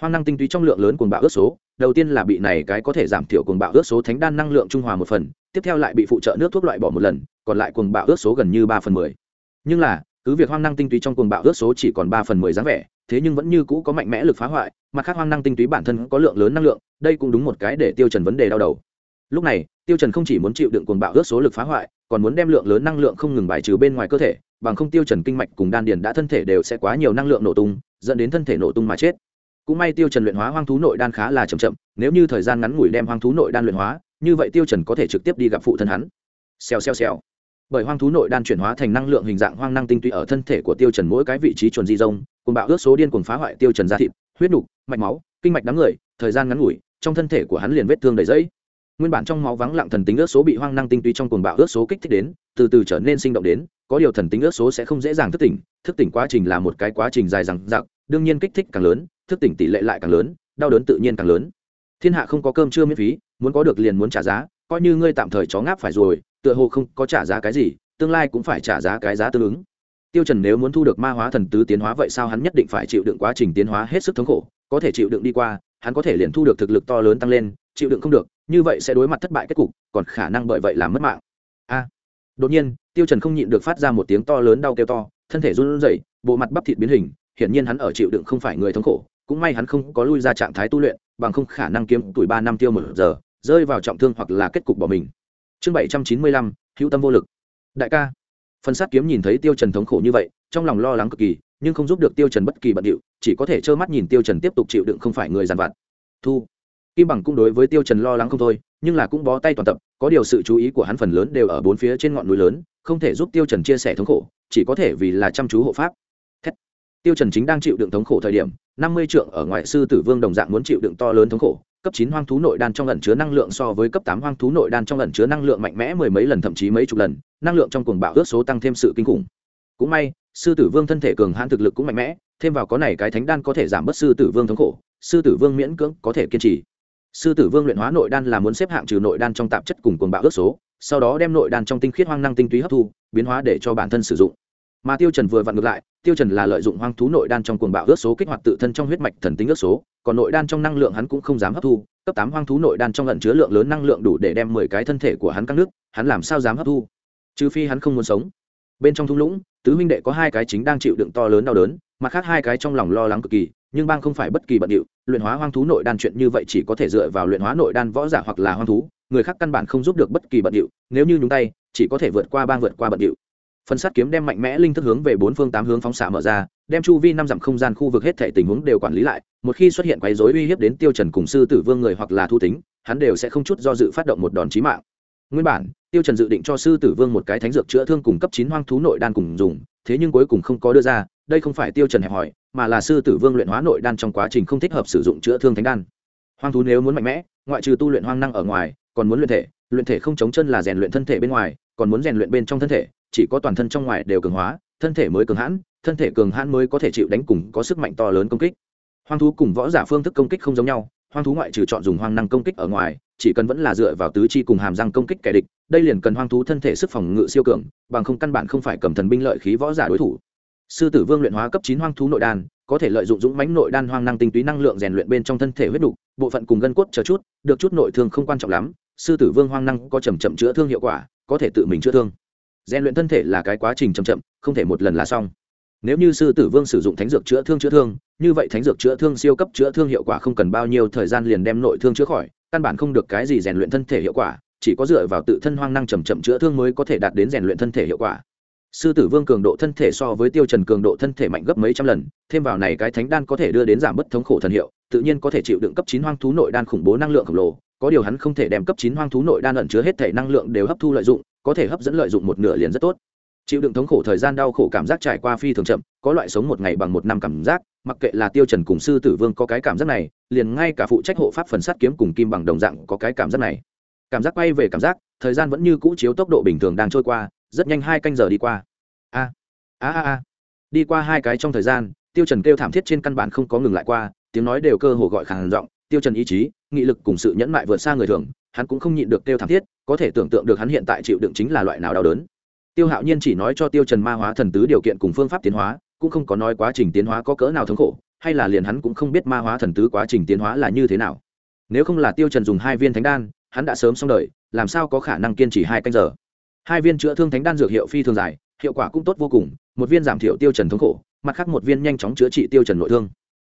Hoang năng tinh túy trong lượng lớn cuồng bạo ước số đầu tiên là bị này cái có thể giảm thiểu cuồng bạo ước số thánh đan năng lượng trung hòa một phần, tiếp theo lại bị phụ trợ nước thuốc loại bỏ một lần, còn lại cuồng bạo ước số gần như ba phần mười. Nhưng là, cứ việc hoang năng tinh túy trong cuồng bạo ước số chỉ còn ba phần mười dáng vẻ, thế nhưng vẫn như cũ có mạnh mẽ lực phá hoại, mặt khác hoang năng tinh túy bản thân có lượng lớn năng lượng, đây cũng đúng một cái để tiêu trần vấn đề đau đầu. Lúc này, tiêu trần không chỉ muốn chịu đựng cuồng bạo ước số lực phá hoại, còn muốn đem lượng lớn năng lượng không ngừng bài trừ bên ngoài cơ thể, bằng không tiêu trần kinh mạch cùng đan điền đã thân thể đều sẽ quá nhiều năng lượng nổ tung, dẫn đến thân thể nổ tung mà chết cũng may tiêu trần luyện hóa hoang thú nội đan khá là chậm chậm, nếu như thời gian ngắn ngủi đem hoang thú nội đan luyện hóa, như vậy tiêu trần có thể trực tiếp đi gặp phụ thân hắn. Xèo xèo xèo. Bởi hoang thú nội đan chuyển hóa thành năng lượng hình dạng hoang năng tinh túy ở thân thể của tiêu trần mỗi cái vị trí chuẩn di rông, cùng bạo ước số điên cuồng phá hoại tiêu trần da thịt, huyết nục, mạch máu, kinh mạch đám người, thời gian ngắn ngủi, trong thân thể của hắn liền vết thương đầy dẫy nguyên bản trong máu vắng lặng thần tính ước số bị hoang năng tinh túy trong cuồng bạo ước số kích thích đến, từ từ trở nên sinh động đến, có điều thần tính ước số sẽ không dễ dàng thức tỉnh thức tỉnh quá trình là một cái quá trình dài dằng dặc, đương nhiên kích thích càng lớn thức tỉnh tỷ lệ lại càng lớn, đau đớn tự nhiên càng lớn. Thiên hạ không có cơm chưa miễn phí, muốn có được liền muốn trả giá, coi như ngươi tạm thời chó ngáp phải rồi, tựa hồ không có trả giá cái gì, tương lai cũng phải trả giá cái giá tương ứng. Tiêu trần nếu muốn thu được ma hóa thần tứ tiến hóa vậy sao hắn nhất định phải chịu đựng quá trình tiến hóa hết sức thống khổ, có thể chịu đựng đi qua, hắn có thể liền thu được thực lực to lớn tăng lên, chịu đựng không được, như vậy sẽ đối mặt thất bại kết cục, còn khả năng bởi vậy làm mất mạng. A. Đột nhiên, tiêu trần không nhịn được phát ra một tiếng to lớn đau kêu to, thân thể run rẩy, bộ mặt bắp thịt biến hình, hiển nhiên hắn ở chịu đựng không phải người thống khổ cũng may hắn không có lui ra trạng thái tu luyện, bằng không khả năng kiếm tuổi ba năm tiêu một giờ, rơi vào trọng thương hoặc là kết cục bỏ mình. Chương bảy trăm chín mươi lăm, hữu tâm vô lực. Đại ca. Phần sát kiếm nhìn thấy tiêu trần thống khổ như vậy, trong lòng lo lắng cực kỳ, nhưng không giúp được tiêu trần bất kỳ bận điệu, chỉ có thể trơ mắt nhìn tiêu trần tiếp tục chịu đựng không phải người giàn vặt. Thu. Kim bằng cũng đối với tiêu trần lo lắng không thôi, nhưng là cũng bó tay toàn tập, có điều sự chú ý của hắn phần lớn đều ở bốn phía trên ngọn núi lớn, không thể giúp tiêu trần chia sẻ thống khổ, chỉ có thể vì là chăm chú hộ pháp. Thét. tiêu trần chính đang chịu đựng thống khổ thời điểm năm mươi trượng ở ngoại sư tử vương đồng dạng muốn chịu đựng to lớn thống khổ, cấp chín hoang thú nội đan trong ẩn chứa năng lượng so với cấp tám hoang thú nội đan trong ẩn chứa năng lượng mạnh mẽ mười mấy lần thậm chí mấy chục lần, năng lượng trong cuồng bạo ước số tăng thêm sự kinh khủng. Cũng may, sư tử vương thân thể cường hãn thực lực cũng mạnh mẽ, thêm vào có này cái thánh đan có thể giảm bớt sư tử vương thống khổ, sư tử vương miễn cưỡng có thể kiên trì. Sư tử vương luyện hóa nội đan là muốn xếp hạng trừ nội đan trong tạp chất cùng cuồng bạo ước số, sau đó đem nội đan trong tinh khiết hoang năng tinh túy hấp thu, biến hóa để cho bản thân sử dụng. Mà tiêu trần vừa vặn ngược lại tiêu trần là lợi dụng hoang thú nội đan trong cuồng bạo ước số kích hoạt tự thân trong huyết mạch thần tính ước số, còn nội đan trong năng lượng hắn cũng không dám hấp thu, cấp tám hoang thú nội đan trong ẩn chứa lượng lớn năng lượng đủ để đem mười cái thân thể của hắn căng nước, hắn làm sao dám hấp thu? Trừ phi hắn không muốn sống. Bên trong thung lũng, tứ huynh đệ có hai cái chính đang chịu đựng to lớn đau đớn, mặt khác hai cái trong lòng lo lắng cực kỳ, nhưng bang không phải bất kỳ bận điệu, luyện hóa hoang thú nội đan chuyện như vậy chỉ có thể dựa vào luyện hóa nội đan võ giả hoặc là hoang thú, người khác căn bản không giúp được bất kỳ bận điệu, nếu như nhúng tay, chỉ có thể vượt qua bang vượt qua bận điệu phần sát kiếm đem mạnh mẽ linh thức hướng về bốn phương tám hướng phóng xạ mở ra, đem chu vi năm dặm không gian khu vực hết thể tình huống đều quản lý lại, một khi xuất hiện quấy dối uy hiếp đến tiêu trần cùng sư tử vương người hoặc là thu tính, hắn đều sẽ không chút do dự phát động một đòn chí mạng. Nguyên bản, tiêu trần dự định cho sư tử vương một cái thánh dược chữa thương cùng cấp chín hoang thú nội đan cùng dùng, thế nhưng cuối cùng không có đưa ra, đây không phải tiêu trần hẹp hỏi, mà là sư tử vương luyện hóa nội đan trong quá trình không thích hợp sử dụng chữa thương thánh đan. Hoang thú nếu muốn mạnh mẽ, ngoại trừ tu luyện hoang năng ở ngoài, còn muốn luyện thể luyện thể không chống chân là rèn luyện thân thể bên ngoài, còn muốn rèn luyện bên trong thân thể chỉ có toàn thân trong ngoài đều cường hóa, thân thể mới cường hãn, thân thể cường hãn mới có thể chịu đánh cùng có sức mạnh to lớn công kích. Hoang thú cùng võ giả phương thức công kích không giống nhau, hoang thú ngoại trừ chọn dùng hoang năng công kích ở ngoài, chỉ cần vẫn là dựa vào tứ chi cùng hàm răng công kích kẻ địch, đây liền cần hoang thú thân thể sức phòng ngự siêu cường, bằng không căn bản không phải cầm thần binh lợi khí võ giả đối thủ. Sư tử vương luyện hóa cấp chín hoang thú nội đan, có thể lợi dụng dũng mãnh nội đan hoang năng tinh túy năng lượng rèn luyện bên trong thân thể huyết đục bộ phận cùng gân cốt chờ chút, được chút nội thương không quan trọng lắm, sư tử vương hoang năng có chầm chậm chữa thương hiệu quả, có thể tự mình chữa thương rèn luyện thân thể là cái quá trình chậm chậm, không thể một lần là xong. Nếu như sư tử vương sử dụng thánh dược chữa thương chữa thương, như vậy thánh dược chữa thương siêu cấp chữa thương hiệu quả không cần bao nhiêu thời gian liền đem nội thương chữa khỏi, căn bản không được cái gì rèn luyện thân thể hiệu quả, chỉ có dựa vào tự thân hoang năng chầm chậm chữa thương mới có thể đạt đến rèn luyện thân thể hiệu quả. Sư tử vương cường độ thân thể so với tiêu trần cường độ thân thể mạnh gấp mấy trăm lần, thêm vào này cái thánh đan có thể đưa đến giảm bất thống khổ thần hiệu, tự nhiên có thể chịu đựng cấp chín hoang thú nội đan khủng bố năng lượng khổng lồ, có điều hắn không thể đem cấp chín hoang thú nội đan ẩn chứa hết thể năng lượng đều hấp thu lợi dụng có thể hấp dẫn lợi dụng một nửa liền rất tốt. Chịu đựng thống khổ thời gian đau khổ cảm giác trải qua phi thường chậm, có loại sống một ngày bằng một năm cảm giác, mặc kệ là tiêu trần cùng sư tử vương có cái cảm giác này, liền ngay cả phụ trách hộ pháp phần sát kiếm cùng kim bằng đồng dạng có cái cảm giác này. Cảm giác quay về cảm giác, thời gian vẫn như cũ chiếu tốc độ bình thường đang trôi qua, rất nhanh hai canh giờ đi qua. A a a a. Đi qua hai cái trong thời gian, tiêu trần kêu thảm thiết trên căn bản không có ngừng lại qua, tiếng nói đều cơ hồ gọi khàn giọng, tiêu trần ý chí, nghị lực cùng sự nhẫn mại vượt xa người thường hắn cũng không nhịn được kêu thảm thiết, có thể tưởng tượng được hắn hiện tại chịu đựng chính là loại nào đau đớn. Tiêu hạo nhiên chỉ nói cho tiêu trần ma hóa thần tứ điều kiện cùng phương pháp tiến hóa, cũng không có nói quá trình tiến hóa có cỡ nào thống khổ, hay là liền hắn cũng không biết ma hóa thần tứ quá trình tiến hóa là như thế nào. Nếu không là tiêu trần dùng hai viên thánh đan, hắn đã sớm xong đời, làm sao có khả năng kiên trì hai canh giờ? Hai viên chữa thương thánh đan dược hiệu phi thường dài, hiệu quả cũng tốt vô cùng, một viên giảm thiểu tiêu trần thống khổ, mặt khác một viên nhanh chóng chữa trị tiêu trần nội thương.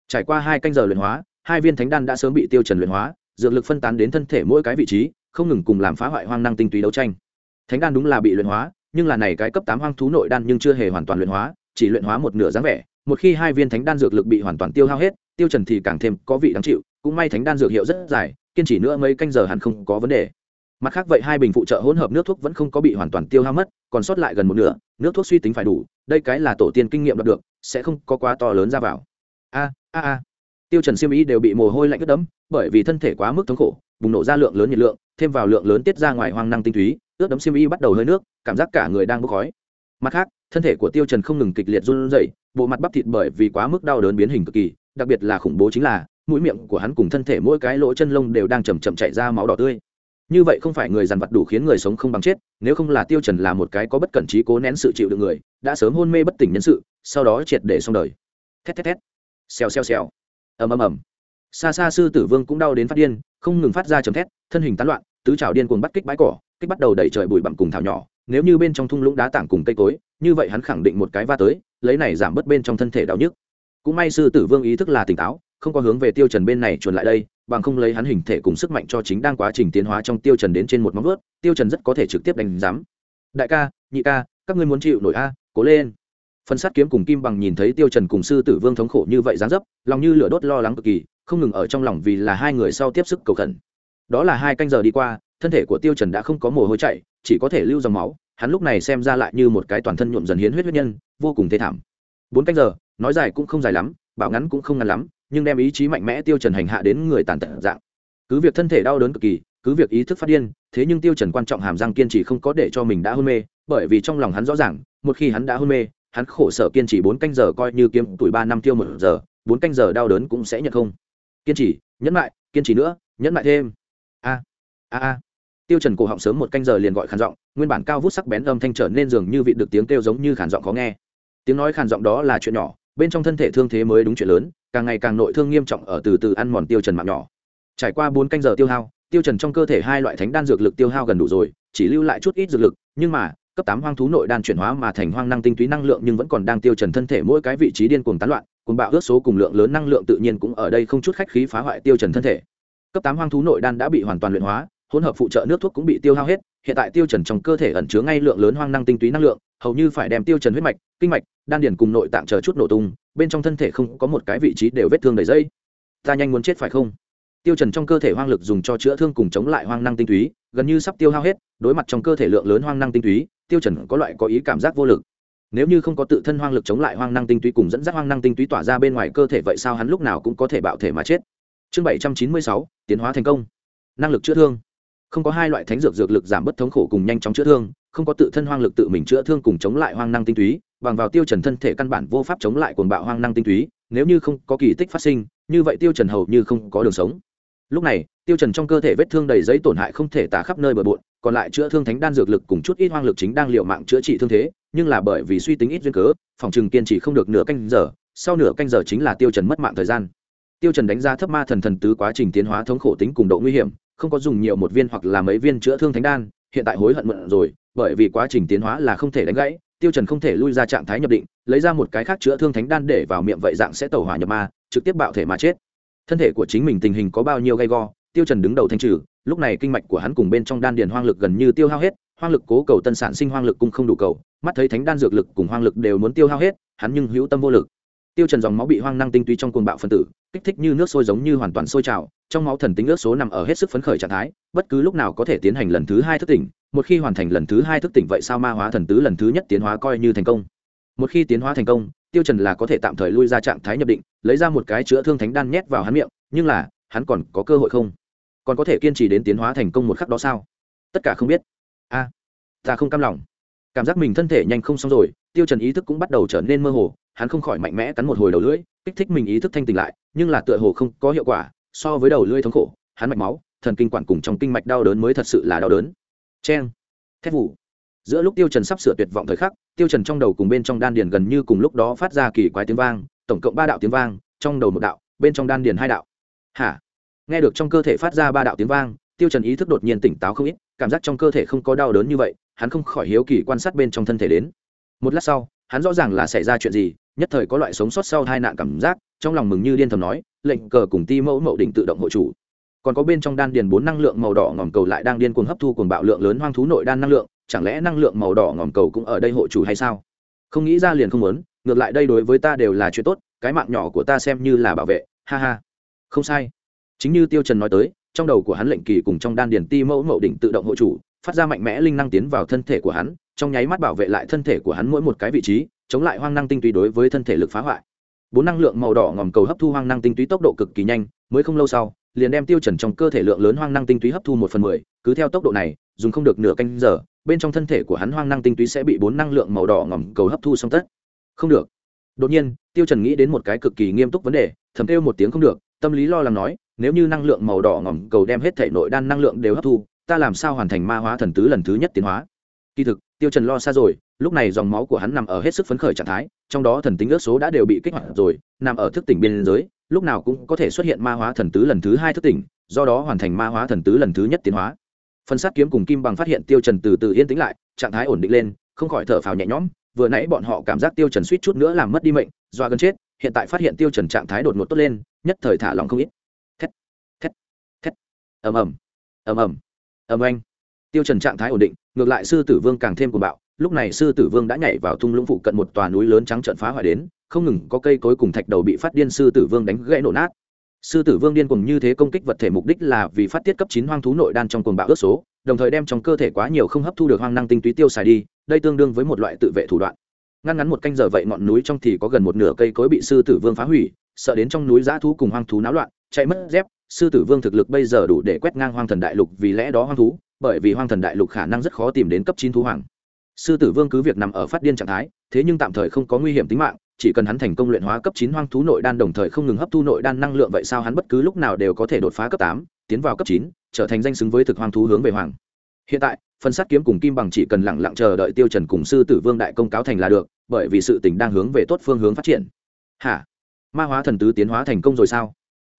Trải qua hai canh giờ luyện hóa, hai viên thánh đan đã sớm bị tiêu trần luyện hóa dược lực phân tán đến thân thể mỗi cái vị trí, không ngừng cùng làm phá hoại hoang năng tinh túy đấu tranh. Thánh đan đúng là bị luyện hóa, nhưng là này cái cấp tám hoang thú nội đan nhưng chưa hề hoàn toàn luyện hóa, chỉ luyện hóa một nửa dáng vẻ. Một khi hai viên thánh đan dược lực bị hoàn toàn tiêu hao hết, tiêu trần thì càng thêm có vị đáng chịu, cũng may thánh đan dược hiệu rất dài, kiên trì nữa mấy canh giờ hẳn không có vấn đề. Mặt khác vậy hai bình phụ trợ hỗn hợp nước thuốc vẫn không có bị hoàn toàn tiêu hao mất, còn sót lại gần một nửa, nước thuốc suy tính phải đủ, đây cái là tổ tiên kinh nghiệm đạt được, sẽ không có quá to lớn ra vào. A a a tiêu trần siêm ý đều bị mồ hôi lạnh ướt đẫm, bởi vì thân thể quá mức thống khổ, bùng nổ ra lượng lớn nhiệt lượng, thêm vào lượng lớn tiết ra ngoài hoang năng tinh túy, ướt đấm siêm y bắt đầu hơi nước, cảm giác cả người đang bốc khói. Mặt khác, thân thể của tiêu trần không ngừng kịch liệt run rẩy, bộ mặt bắp thịt bởi vì quá mức đau đớn biến hình cực kỳ, đặc biệt là khủng bố chính là, mũi miệng của hắn cùng thân thể mỗi cái lỗ chân lông đều đang chầm chậm chảy ra máu đỏ tươi. Như vậy không phải người dằn vặt đủ khiến người sống không bằng chết, nếu không là tiêu trần là một cái có bất cẩn trí cố nén sự chịu đựng người, đã sớm hôn mê bất tỉnh nhân sự, sau đó triệt để xong đời. Thét thét thét. Xèo xèo xèo ầm ầm ầm. Xa xa sư tử vương cũng đau đến phát điên, không ngừng phát ra chấm thét, thân hình tán loạn, tứ trào điên cuồng bắt kích bãi cỏ, kích bắt đầu đẩy trời bụi bặm cùng thảo nhỏ. Nếu như bên trong thung lũng đá tảng cùng cây cối, như vậy hắn khẳng định một cái va tới, lấy này giảm bớt bên trong thân thể đau nhức. Cũng may sư tử vương ý thức là tỉnh táo, không có hướng về tiêu trần bên này chuồn lại đây, bằng không lấy hắn hình thể cùng sức mạnh cho chính đang quá trình tiến hóa trong tiêu trần đến trên một móng vuốt, tiêu trần rất có thể trực tiếp đánh giám. Đại ca, nhị ca, các ngươi muốn chịu nổi a, cố lên phân sát kiếm cùng kim bằng nhìn thấy tiêu trần cùng sư tử vương thống khổ như vậy dáng dấp, lòng như lửa đốt lo lắng cực kỳ, không ngừng ở trong lòng vì là hai người sau tiếp sức cầu khẩn. Đó là hai canh giờ đi qua, thân thể của tiêu trần đã không có mồ hôi chảy, chỉ có thể lưu dòng máu, hắn lúc này xem ra lại như một cái toàn thân nhuộm dần hiến huyết huyết nhân, vô cùng thê thảm. Bốn canh giờ, nói dài cũng không dài lắm, bảo ngắn cũng không ngắn lắm, nhưng đem ý chí mạnh mẽ tiêu trần hành hạ đến người tàn tật dạng. Cứ việc thân thể đau đớn cực kỳ, cứ việc ý thức phát điên, thế nhưng tiêu trần quan trọng hàm răng kiên trì không có để cho mình đã hôn mê, bởi vì trong lòng hắn rõ ràng, một khi hắn đã hôn mê hắn khổ sở kiên trì bốn canh giờ coi như kiếm tuổi ba năm tiêu một giờ, bốn canh giờ đau đớn cũng sẽ nhận không. Kiên trì, nhẫn lại kiên trì nữa, nhẫn lại thêm. A a a. Tiêu trần cổ họng sớm một canh giờ liền gọi khàn giọng, nguyên bản cao vút sắc bén âm thanh trở nên dường như vị được tiếng kêu giống như khàn giọng khó nghe. Tiếng nói khàn giọng đó là chuyện nhỏ, bên trong thân thể thương thế mới đúng chuyện lớn, càng ngày càng nội thương nghiêm trọng ở từ từ ăn mòn tiêu trần mạng nhỏ. Trải qua bốn canh giờ tiêu hao, tiêu trần trong cơ thể hai loại thánh đan dược lực tiêu hao gần đủ rồi, chỉ lưu lại chút ít dược lực, nhưng mà cấp tám hoang thú nội đan chuyển hóa mà thành hoang năng tinh túy năng lượng nhưng vẫn còn đang tiêu trần thân thể mỗi cái vị trí điên cuồng tán loạn, cuồng bạo ước số cùng lượng lớn năng lượng tự nhiên cũng ở đây không chút khách khí phá hoại tiêu trần thân thể. Cấp tám hoang thú nội đan đã bị hoàn toàn luyện hóa, hỗn hợp phụ trợ nước thuốc cũng bị tiêu hao hết, hiện tại tiêu trần trong cơ thể ẩn chứa ngay lượng lớn hoang năng tinh túy năng lượng, hầu như phải đem tiêu trần huyết mạch, kinh mạch, đan điền cùng nội tạng chờ chút nổ tung, bên trong thân thể không có một cái vị trí đều vết thương đầy dây. Ta nhanh muốn chết phải không? Tiêu trần trong cơ thể hoang lực dùng cho chữa thương cùng chống lại hoang năng tinh túy, gần như sắp tiêu hao hết, đối mặt trong cơ thể lượng lớn hoang năng tinh túy tiêu trần có loại có ý cảm giác vô lực. Nếu như không có tự thân hoang lực chống lại hoang năng tinh túy cùng dẫn dắt hoang năng tinh túy tỏa ra bên ngoài cơ thể vậy sao hắn lúc nào cũng có thể bạo thể mà chết? Chương bảy trăm chín mươi sáu, tiến hóa thành công. Năng lực chữa thương. Không có hai loại thánh dược dược lực giảm bớt thống khổ cùng nhanh chóng chữa thương, không có tự thân hoang lực tự mình chữa thương cùng chống lại hoang năng tinh túy, bằng vào tiêu trần thân thể căn bản vô pháp chống lại cuồng bạo hoang năng tinh túy, nếu như không có kỳ tích phát sinh, như vậy tiêu trần hầu như không có đường sống. Lúc này, tiêu trần trong cơ thể vết thương đầy giấy tổn hại không thể tả khắp nơi bừa bộn còn lại chữa thương thánh đan dược lực cùng chút ít hoang lực chính đang liều mạng chữa trị thương thế, nhưng là bởi vì suy tính ít duyên cớ, phòng trừng kiên trì không được nửa canh giờ, sau nửa canh giờ chính là tiêu trần mất mạng thời gian. Tiêu trần đánh giá thấp ma thần thần tứ quá trình tiến hóa thống khổ tính cùng độ nguy hiểm, không có dùng nhiều một viên hoặc là mấy viên chữa thương thánh đan, hiện tại hối hận mượn rồi, bởi vì quá trình tiến hóa là không thể đánh gãy, tiêu trần không thể lui ra trạng thái nhập định, lấy ra một cái khác chữa thương thánh đan để vào miệng vậy dạng sẽ tẩu hỏa nhập ma, trực tiếp bạo thể mà chết. Thân thể của chính mình tình hình có bao nhiêu gay go tiêu trần đứng đầu thanh trừ, lúc này kinh mạch của hắn cùng bên trong đan điền hoang lực gần như tiêu hao hết, hoang lực cố cầu tân sản sinh hoang lực cũng không đủ cầu, mắt thấy thánh đan dược lực cùng hoang lực đều muốn tiêu hao hết, hắn nhưng hữu tâm vô lực. Tiêu trần dòng máu bị hoang năng tinh túy trong cuồng bạo phân tử, kích thích như nước sôi giống như hoàn toàn sôi trào, trong máu thần tính ước số nằm ở hết sức phấn khởi trạng thái, bất cứ lúc nào có thể tiến hành lần thứ hai thức tỉnh, một khi hoàn thành lần thứ hai thức tỉnh vậy sao ma hóa thần tứ lần thứ nhất tiến hóa coi như thành công. Một khi tiến hóa thành công, tiêu trần là có thể tạm thời lui ra trạng thái nhập định, lấy ra một cái chữa thương thánh đan nhét vào hắn miệng, nhưng là, hắn còn có cơ hội không? Còn có thể kiên trì đến tiến hóa thành công một khắc đó sao? Tất cả không biết. A, ta không cam lòng. Cảm giác mình thân thể nhanh không xong rồi, tiêu trần ý thức cũng bắt đầu trở nên mơ hồ, hắn không khỏi mạnh mẽ cắn một hồi đầu lưỡi, kích thích mình ý thức thanh tỉnh lại, nhưng là tựa hồ không có hiệu quả, so với đầu lưỡi thống khổ, hắn mạch máu, thần kinh quản cùng trong kinh mạch đau đớn mới thật sự là đau đớn. Chen thét vụ. Giữa lúc tiêu trần sắp sửa tuyệt vọng thời khắc, tiêu trần trong đầu cùng bên trong đan điền gần như cùng lúc đó phát ra kỳ quái tiếng vang, tổng cộng ba đạo tiếng vang, trong đầu một đạo, bên trong đan điền hai đạo. Hả? Nghe được trong cơ thể phát ra ba đạo tiếng vang, tiêu trần ý thức đột nhiên tỉnh táo không ít, cảm giác trong cơ thể không có đau đớn như vậy, hắn không khỏi hiếu kỳ quan sát bên trong thân thể đến. Một lát sau, hắn rõ ràng là xảy ra chuyện gì, nhất thời có loại sống sót sau hai nạn cảm giác, trong lòng mừng như điên thầm nói, lệnh cờ cùng ti mẫu mậu đỉnh tự động hộ chủ. Còn có bên trong đan điền bốn năng lượng màu đỏ ngòm cầu lại đang điên cuồng hấp thu cuồng bạo lượng lớn hoang thú nội đan năng lượng, chẳng lẽ năng lượng màu đỏ ngòm cầu cũng ở đây hộ chủ hay sao? Không nghĩ ra liền không muốn, ngược lại đây đối với ta đều là chuyện tốt, cái mạng nhỏ của ta xem như là bảo vệ, ha ha. Không sai chính như tiêu trần nói tới, trong đầu của hắn lệnh kỳ cùng trong đan điền ti mẫu mậu đỉnh tự động hộ chủ, phát ra mạnh mẽ linh năng tiến vào thân thể của hắn, trong nháy mắt bảo vệ lại thân thể của hắn mỗi một cái vị trí, chống lại hoang năng tinh túy đối với thân thể lực phá hoại. Bốn năng lượng màu đỏ ngòm cầu hấp thu hoang năng tinh túy tốc độ cực kỳ nhanh, mới không lâu sau, liền đem tiêu trần trong cơ thể lượng lớn hoang năng tinh túy hấp thu một phần mười, cứ theo tốc độ này, dùng không được nửa canh giờ, bên trong thân thể của hắn hoang năng tinh túy sẽ bị bốn năng lượng màu đỏ ngòm cầu hấp thu xong tất. Không được. Đột nhiên, tiêu trần nghĩ đến một cái cực kỳ nghiêm túc vấn đề, thầm kêu một tiếng không được, tâm lý lo lắng nói nếu như năng lượng màu đỏ ngỏm cầu đem hết thể nội đan năng lượng đều hấp thu, ta làm sao hoàn thành ma hóa thần tứ lần thứ nhất tiến hóa? Kỳ thực, tiêu trần lo xa rồi, lúc này dòng máu của hắn nằm ở hết sức phấn khởi trạng thái, trong đó thần tính ước số đã đều bị kích hoạt rồi, nằm ở thức tỉnh biên giới, lúc nào cũng có thể xuất hiện ma hóa thần tứ lần thứ hai thức tỉnh, do đó hoàn thành ma hóa thần tứ lần thứ nhất tiến hóa. Phân sát kiếm cùng kim bằng phát hiện tiêu trần từ từ yên tĩnh lại, trạng thái ổn định lên, không khỏi thở phào nhẹ nhõm, vừa nãy bọn họ cảm giác tiêu trần suýt chút nữa làm mất đi mệnh, doa gần chết, hiện tại phát hiện tiêu trần trạng thái đột ngột tốt lên, nhất thời thả lòng không ít ầm ầm ầm ầm ầm anh tiêu trần trạng thái ổn định, ngược lại sư tử vương càng thêm cuồng bạo. Lúc này sư tử vương đã nhảy vào thung lũng phụ cận một tòa núi lớn trắng trợn phá hoại đến, không ngừng có cây cối cùng thạch đầu bị phát điên sư tử vương đánh gãy nổ nát. Sư tử vương điên cuồng như thế công kích vật thể mục đích là vì phát tiết cấp chín hoang thú nội đan trong cuồng bạo ước số, đồng thời đem trong cơ thể quá nhiều không hấp thu được hoang năng tinh túy tiêu xài đi, đây tương đương với một loại tự vệ thủ đoạn. Ngăn ngắn một canh giờ vậy ngọn núi trong thì có gần một nửa cây cối bị sư tử vương phá hủy, sợ đến trong núi giã thú cùng hoang thú náo loạn, chạy mất dép sư tử vương thực lực bây giờ đủ để quét ngang hoang thần đại lục vì lẽ đó hoang thú, bởi vì hoang thần đại lục khả năng rất khó tìm đến cấp chín thú hoàng. Sư tử vương cứ việc nằm ở phát điên trạng thái, thế nhưng tạm thời không có nguy hiểm tính mạng, chỉ cần hắn thành công luyện hóa cấp chín hoang thú nội đan đồng thời không ngừng hấp thu nội đan năng lượng vậy sao hắn bất cứ lúc nào đều có thể đột phá cấp tám, tiến vào cấp chín, trở thành danh xứng với thực hoang thú hướng về hoàng. Hiện tại, phần sát kiếm cùng kim bằng chỉ cần lặng lặng chờ đợi tiêu trần cùng sư tử vương đại công cáo thành là được, bởi vì sự tình đang hướng về tốt phương hướng phát triển. Hả? Ma hóa thần tứ tiến hóa thành công rồi sao?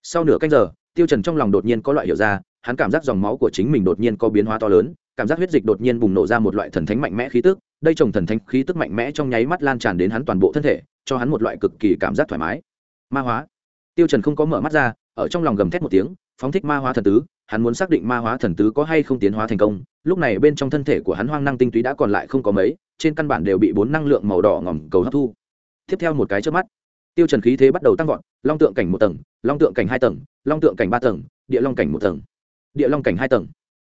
Sau nửa canh giờ tiêu trần trong lòng đột nhiên có loại hiểu ra, hắn cảm giác dòng máu của chính mình đột nhiên có biến hóa to lớn, cảm giác huyết dịch đột nhiên bùng nổ ra một loại thần thánh mạnh mẽ khí tức, đây trồng thần thánh khí tức mạnh mẽ trong nháy mắt lan tràn đến hắn toàn bộ thân thể, cho hắn một loại cực kỳ cảm giác thoải mái. Ma hóa. Tiêu trần không có mở mắt ra, ở trong lòng gầm thét một tiếng, phóng thích ma hóa thần tứ, hắn muốn xác định ma hóa thần tứ có hay không tiến hóa thành công. Lúc này bên trong thân thể của hắn hoang năng tinh túy đã còn lại không có mấy, trên căn bản đều bị bốn năng lượng màu đỏ ngỏm cầu hấp thu. Tiếp theo một cái trước mắt tiêu trần khí thế bắt đầu tăng vọt, long tượng cảnh một tầng, long tượng cảnh hai tầng, long tượng cảnh ba tầng, địa long cảnh một tầng. Địa long cảnh hai tầng.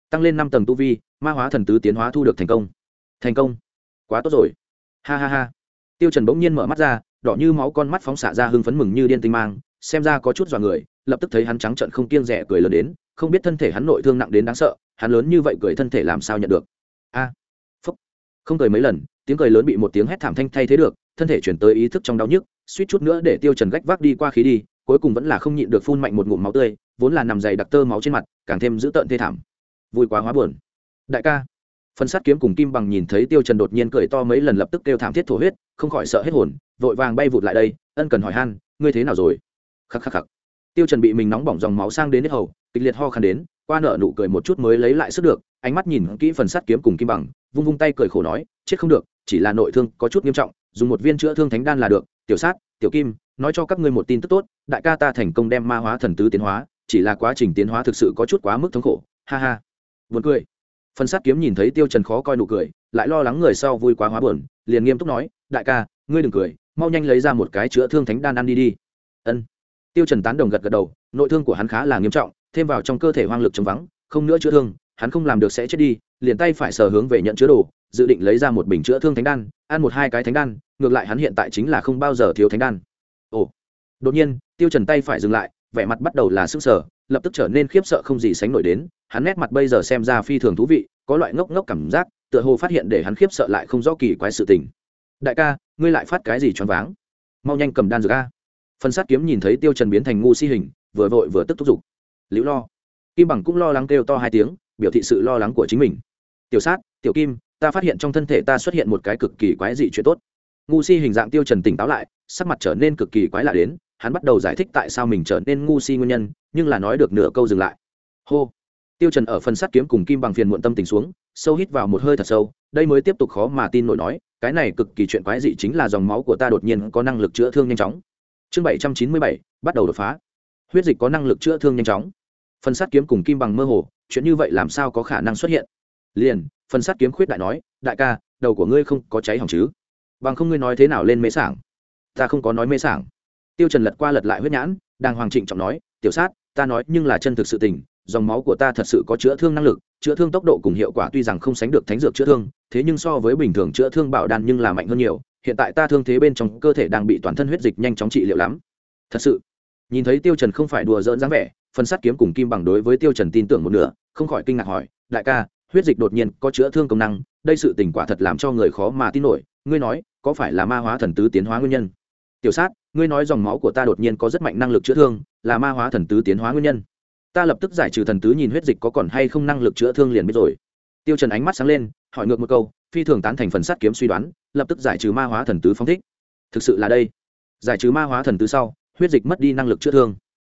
Tăng lên năm tầng tu vi, ma hóa thần tứ tiến hóa thu được thành công. Thành công. Quá tốt rồi. Ha ha ha. Tiêu trần bỗng nhiên mở mắt ra, đỏ như máu con mắt phóng xạ ra hưng phấn mừng như điên tinh mang, xem ra có chút dọa người, lập tức thấy hắn trắng trợn không kiêng rẻ cười lớn đến, không biết thân thể hắn nội thương nặng đến đáng sợ, hắn lớn như vậy cười thân thể làm sao nhận được. A. Phúc. Không cười mấy lần, tiếng cười lớn bị một tiếng hét thảm thanh thay thế được, thân thể chuyển tới ý thức trong đau nhức suýt chút nữa để tiêu trần gách vác đi qua khí đi, cuối cùng vẫn là không nhịn được phun mạnh một ngụm máu tươi, vốn là nằm dày đặc tơ máu trên mặt, càng thêm dữ tợn thê thảm. Vui quá hóa buồn. Đại ca. Phân sát kiếm cùng kim bằng nhìn thấy tiêu trần đột nhiên cười to mấy lần lập tức kêu thảm thiết thổ huyết, không khỏi sợ hết hồn, vội vàng bay vụt lại đây, ân cần hỏi han, ngươi thế nào rồi? Khắc khắc khắc. Tiêu trần bị mình nóng bỏng dòng máu sang đến hết hầu, kịch liệt ho khan đến, qua nợ nụ cười một chút mới lấy lại sức được, ánh mắt nhìn kỹ phần sắt kiếm cùng kim bằng, vung vung tay cười khổ nói, chết không được, chỉ là nội thương có chút nghiêm trọng, dùng một viên chữa thương thánh đan là được tiểu sát, tiểu kim, nói cho các ngươi một tin tức tốt, đại ca ta thành công đem ma hóa thần tứ tiến hóa, chỉ là quá trình tiến hóa thực sự có chút quá mức thống khổ, ha ha. Buồn cười. Phần sát kiếm nhìn thấy tiêu trần khó coi nụ cười, lại lo lắng người sau vui quá hóa buồn, liền nghiêm túc nói, đại ca, ngươi đừng cười, mau nhanh lấy ra một cái chữa thương thánh đan ăn đi đi. Ân. Tiêu trần tán đồng gật gật đầu, nội thương của hắn khá là nghiêm trọng, thêm vào trong cơ thể hoang lực trống vắng, không nữa chữa thương, hắn không làm được sẽ chết đi, liền tay phải sờ hướng về nhận chứa đồ dự định lấy ra một bình chữa thương thánh đan, ăn một hai cái thánh đan, ngược lại hắn hiện tại chính là không bao giờ thiếu thánh đan. Ồ. Đột nhiên, tiêu trần tay phải dừng lại, vẻ mặt bắt đầu là sức sở lập tức trở nên khiếp sợ không gì sánh nổi đến, hắn nét mặt bây giờ xem ra phi thường thú vị, có loại ngốc ngốc cảm giác, tựa hồ phát hiện để hắn khiếp sợ lại không rõ kỳ quái sự tình. Đại ca, ngươi lại phát cái gì choáng váng? Mau nhanh cầm đan dược a. Phần sát kiếm nhìn thấy tiêu trần biến thành ngu si hình, vừa vội vừa tức thúc giục. Liễu lo. Kim bằng cũng lo lắng kêu to hai tiếng, biểu thị sự lo lắng của chính mình. Tiểu sát, tiểu kim ta phát hiện trong thân thể ta xuất hiện một cái cực kỳ quái dị chuyện tốt. Ngu si hình dạng tiêu trần tỉnh táo lại, sắc mặt trở nên cực kỳ quái lạ đến, hắn bắt đầu giải thích tại sao mình trở nên ngu si nguyên nhân, nhưng là nói được nửa câu dừng lại. Hô. Tiêu trần ở phần sắt kiếm cùng kim bằng phiền muộn tâm tình xuống, sâu hít vào một hơi thật sâu, đây mới tiếp tục khó mà tin nổi nói, cái này cực kỳ chuyện quái dị chính là dòng máu của ta đột nhiên có năng lực chữa thương nhanh chóng. Chương bảy trăm chín mươi bảy, bắt đầu đột phá. Huyết dịch có năng lực chữa thương nhanh chóng. Phần sắt kiếm cùng kim bằng mơ hồ, chuyện như vậy làm sao có khả năng xuất hiện? Liền phần sát kiếm khuyết đại nói, đại ca, đầu của ngươi không có cháy hỏng chứ? Bằng không ngươi nói thế nào lên mê sảng? Ta không có nói mê sảng. Tiêu trần lật qua lật lại huyết nhãn đang hoàng trịnh trọng nói, tiểu sát, ta nói nhưng là chân thực sự tình, dòng máu của ta thật sự có chữa thương năng lực, chữa thương tốc độ cùng hiệu quả tuy rằng không sánh được thánh dược chữa thương, thế nhưng so với bình thường chữa thương bảo đan nhưng là mạnh hơn nhiều, hiện tại ta thương thế bên trong cơ thể đang bị toàn thân huyết dịch nhanh chóng trị liệu lắm. Thật sự? Nhìn thấy tiêu trần không phải đùa giỡn dáng vẻ phần sắt kiếm cùng kim bằng đối với tiêu trần tin tưởng một nửa, không khỏi kinh ngạc hỏi, đại ca huyết dịch đột nhiên có chữa thương công năng, đây sự tình quả thật làm cho người khó mà tin nổi. Ngươi nói, có phải là ma hóa thần tứ tiến hóa nguyên nhân? Tiểu sát, ngươi nói dòng máu của ta đột nhiên có rất mạnh năng lực chữa thương, là ma hóa thần tứ tiến hóa nguyên nhân. Ta lập tức giải trừ thần tứ nhìn huyết dịch có còn hay không năng lực chữa thương liền biết rồi. Tiêu trần ánh mắt sáng lên, hỏi ngược một câu, phi thường tán thành phần sát kiếm suy đoán, lập tức giải trừ ma hóa thần tứ phong thích. Thực sự là đây. Giải trừ ma hóa thần tứ sau, huyết dịch mất đi năng lực chữa thương.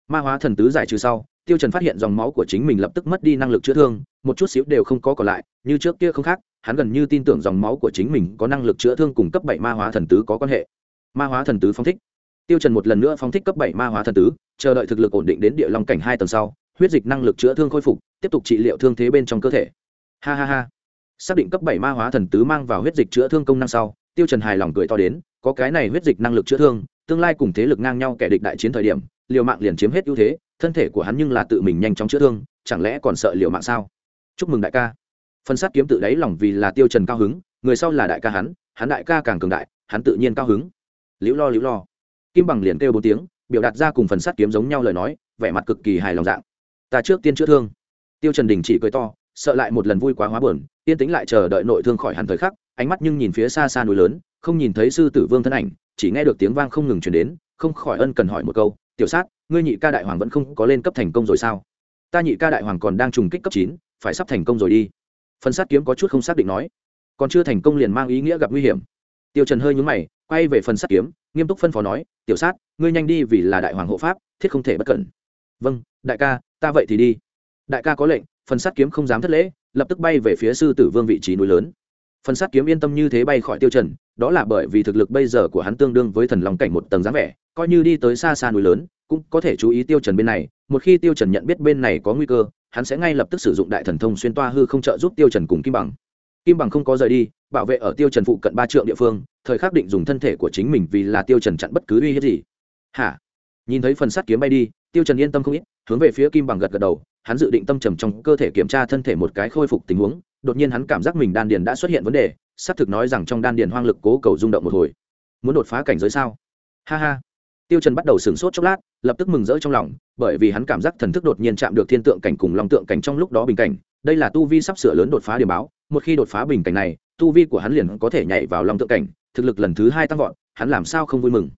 Ma hóa thần tứ giải trừ sau tiêu trần phát hiện dòng máu của chính mình lập tức mất đi năng lực chữa thương, một chút xíu đều không có còn lại, như trước kia không khác, hắn gần như tin tưởng dòng máu của chính mình có năng lực chữa thương cùng cấp bảy ma hóa thần tứ có quan hệ. Ma hóa thần tứ phong thích. Tiêu trần một lần nữa phong thích cấp bảy ma hóa thần tứ, chờ đợi thực lực ổn định đến địa long cảnh hai tầng sau, huyết dịch năng lực chữa thương khôi phục, tiếp tục trị liệu thương thế bên trong cơ thể. Ha ha ha. Xác định cấp bảy ma hóa thần tứ mang vào huyết dịch chữa thương công năng sau, tiêu trần hài lòng cười to đến, có cái này huyết dịch năng lực chữa thương, tương lai cùng thế lực ngang nhau kẻ địch đại chiến thời điểm, liều mạng liền chiếm hết ưu thế thân thể của hắn nhưng là tự mình nhanh chóng chữa thương, chẳng lẽ còn sợ liều mạng sao? Chúc mừng đại ca. Phân sát kiếm tự đáy lòng vì là tiêu trần cao hứng, người sau là đại ca hắn hắn đại ca càng cường đại, hắn tự nhiên cao hứng. Liễu lo liễu lo. Kim bằng liền kêu bốn tiếng, biểu đạt ra cùng phần sắt kiếm giống nhau lời nói, vẻ mặt cực kỳ hài lòng dạng. Ta trước tiên chữa thương. Tiêu trần đình chỉ cười to, sợ lại một lần vui quá hóa buồn tiên tính lại chờ đợi nội thương khỏi hẳn thời khắc, ánh mắt nhưng nhìn phía xa xa núi lớn, không nhìn thấy sư tử vương thân ảnh, chỉ nghe được tiếng vang không ngừng truyền đến, không khỏi ân cần hỏi một câu tiểu sát, ngươi nhị ca đại hoàng vẫn không có lên cấp thành công rồi sao? Ta nhị ca đại hoàng còn đang trùng kích cấp chín, phải sắp thành công rồi đi. Phần sát kiếm có chút không xác định nói. Còn chưa thành công liền mang ý nghĩa gặp nguy hiểm. Tiêu trần hơi nhướng mày, quay về phần sát kiếm, nghiêm túc phân phó nói, tiểu sát, ngươi nhanh đi vì là đại hoàng hộ pháp, thiết không thể bất cẩn. Vâng đại ca, ta vậy thì đi. Đại ca có lệnh, phần sát kiếm không dám thất lễ, lập tức bay về phía sư tử vương vị trí núi lớn phần sát kiếm yên tâm như thế bay khỏi tiêu trần, đó là bởi vì thực lực bây giờ của hắn tương đương với thần long cảnh một tầng dáng vẻ, coi như đi tới xa xa núi lớn, cũng có thể chú ý tiêu trần bên này, một khi tiêu trần nhận biết bên này có nguy cơ, hắn sẽ ngay lập tức sử dụng đại thần thông xuyên toa hư không trợ giúp tiêu trần cùng kim bằng. Kim bằng không có rời đi, bảo vệ ở tiêu trần phụ cận ba trượng địa phương, thời khắc định dùng thân thể của chính mình vì là tiêu trần chặn bất cứ uy hiếp gì. Hả? Nhìn thấy phần sắt kiếm bay đi, tiêu trần yên tâm không ít, hướng về phía kim bằng gật gật đầu, hắn dự định tâm trầm trong cơ thể kiểm tra thân thể một cái khôi phục tình huống đột nhiên hắn cảm giác mình đan điền đã xuất hiện vấn đề, xác thực nói rằng trong đan điền hoang lực cố cầu rung động một hồi. Muốn đột phá cảnh giới sao? Ha ha. Tiêu trần bắt đầu sửng sốt chốc lát, lập tức mừng rỡ trong lòng, bởi vì hắn cảm giác thần thức đột nhiên chạm được thiên tượng cảnh cùng long tượng cảnh trong lúc đó bình cảnh. Đây là tu vi sắp sửa lớn đột phá điểm báo, một khi đột phá bình cảnh này, tu vi của hắn liền có thể nhảy vào long tượng cảnh, thực lực lần thứ hai tăng vọt, hắn làm sao không vui mừng?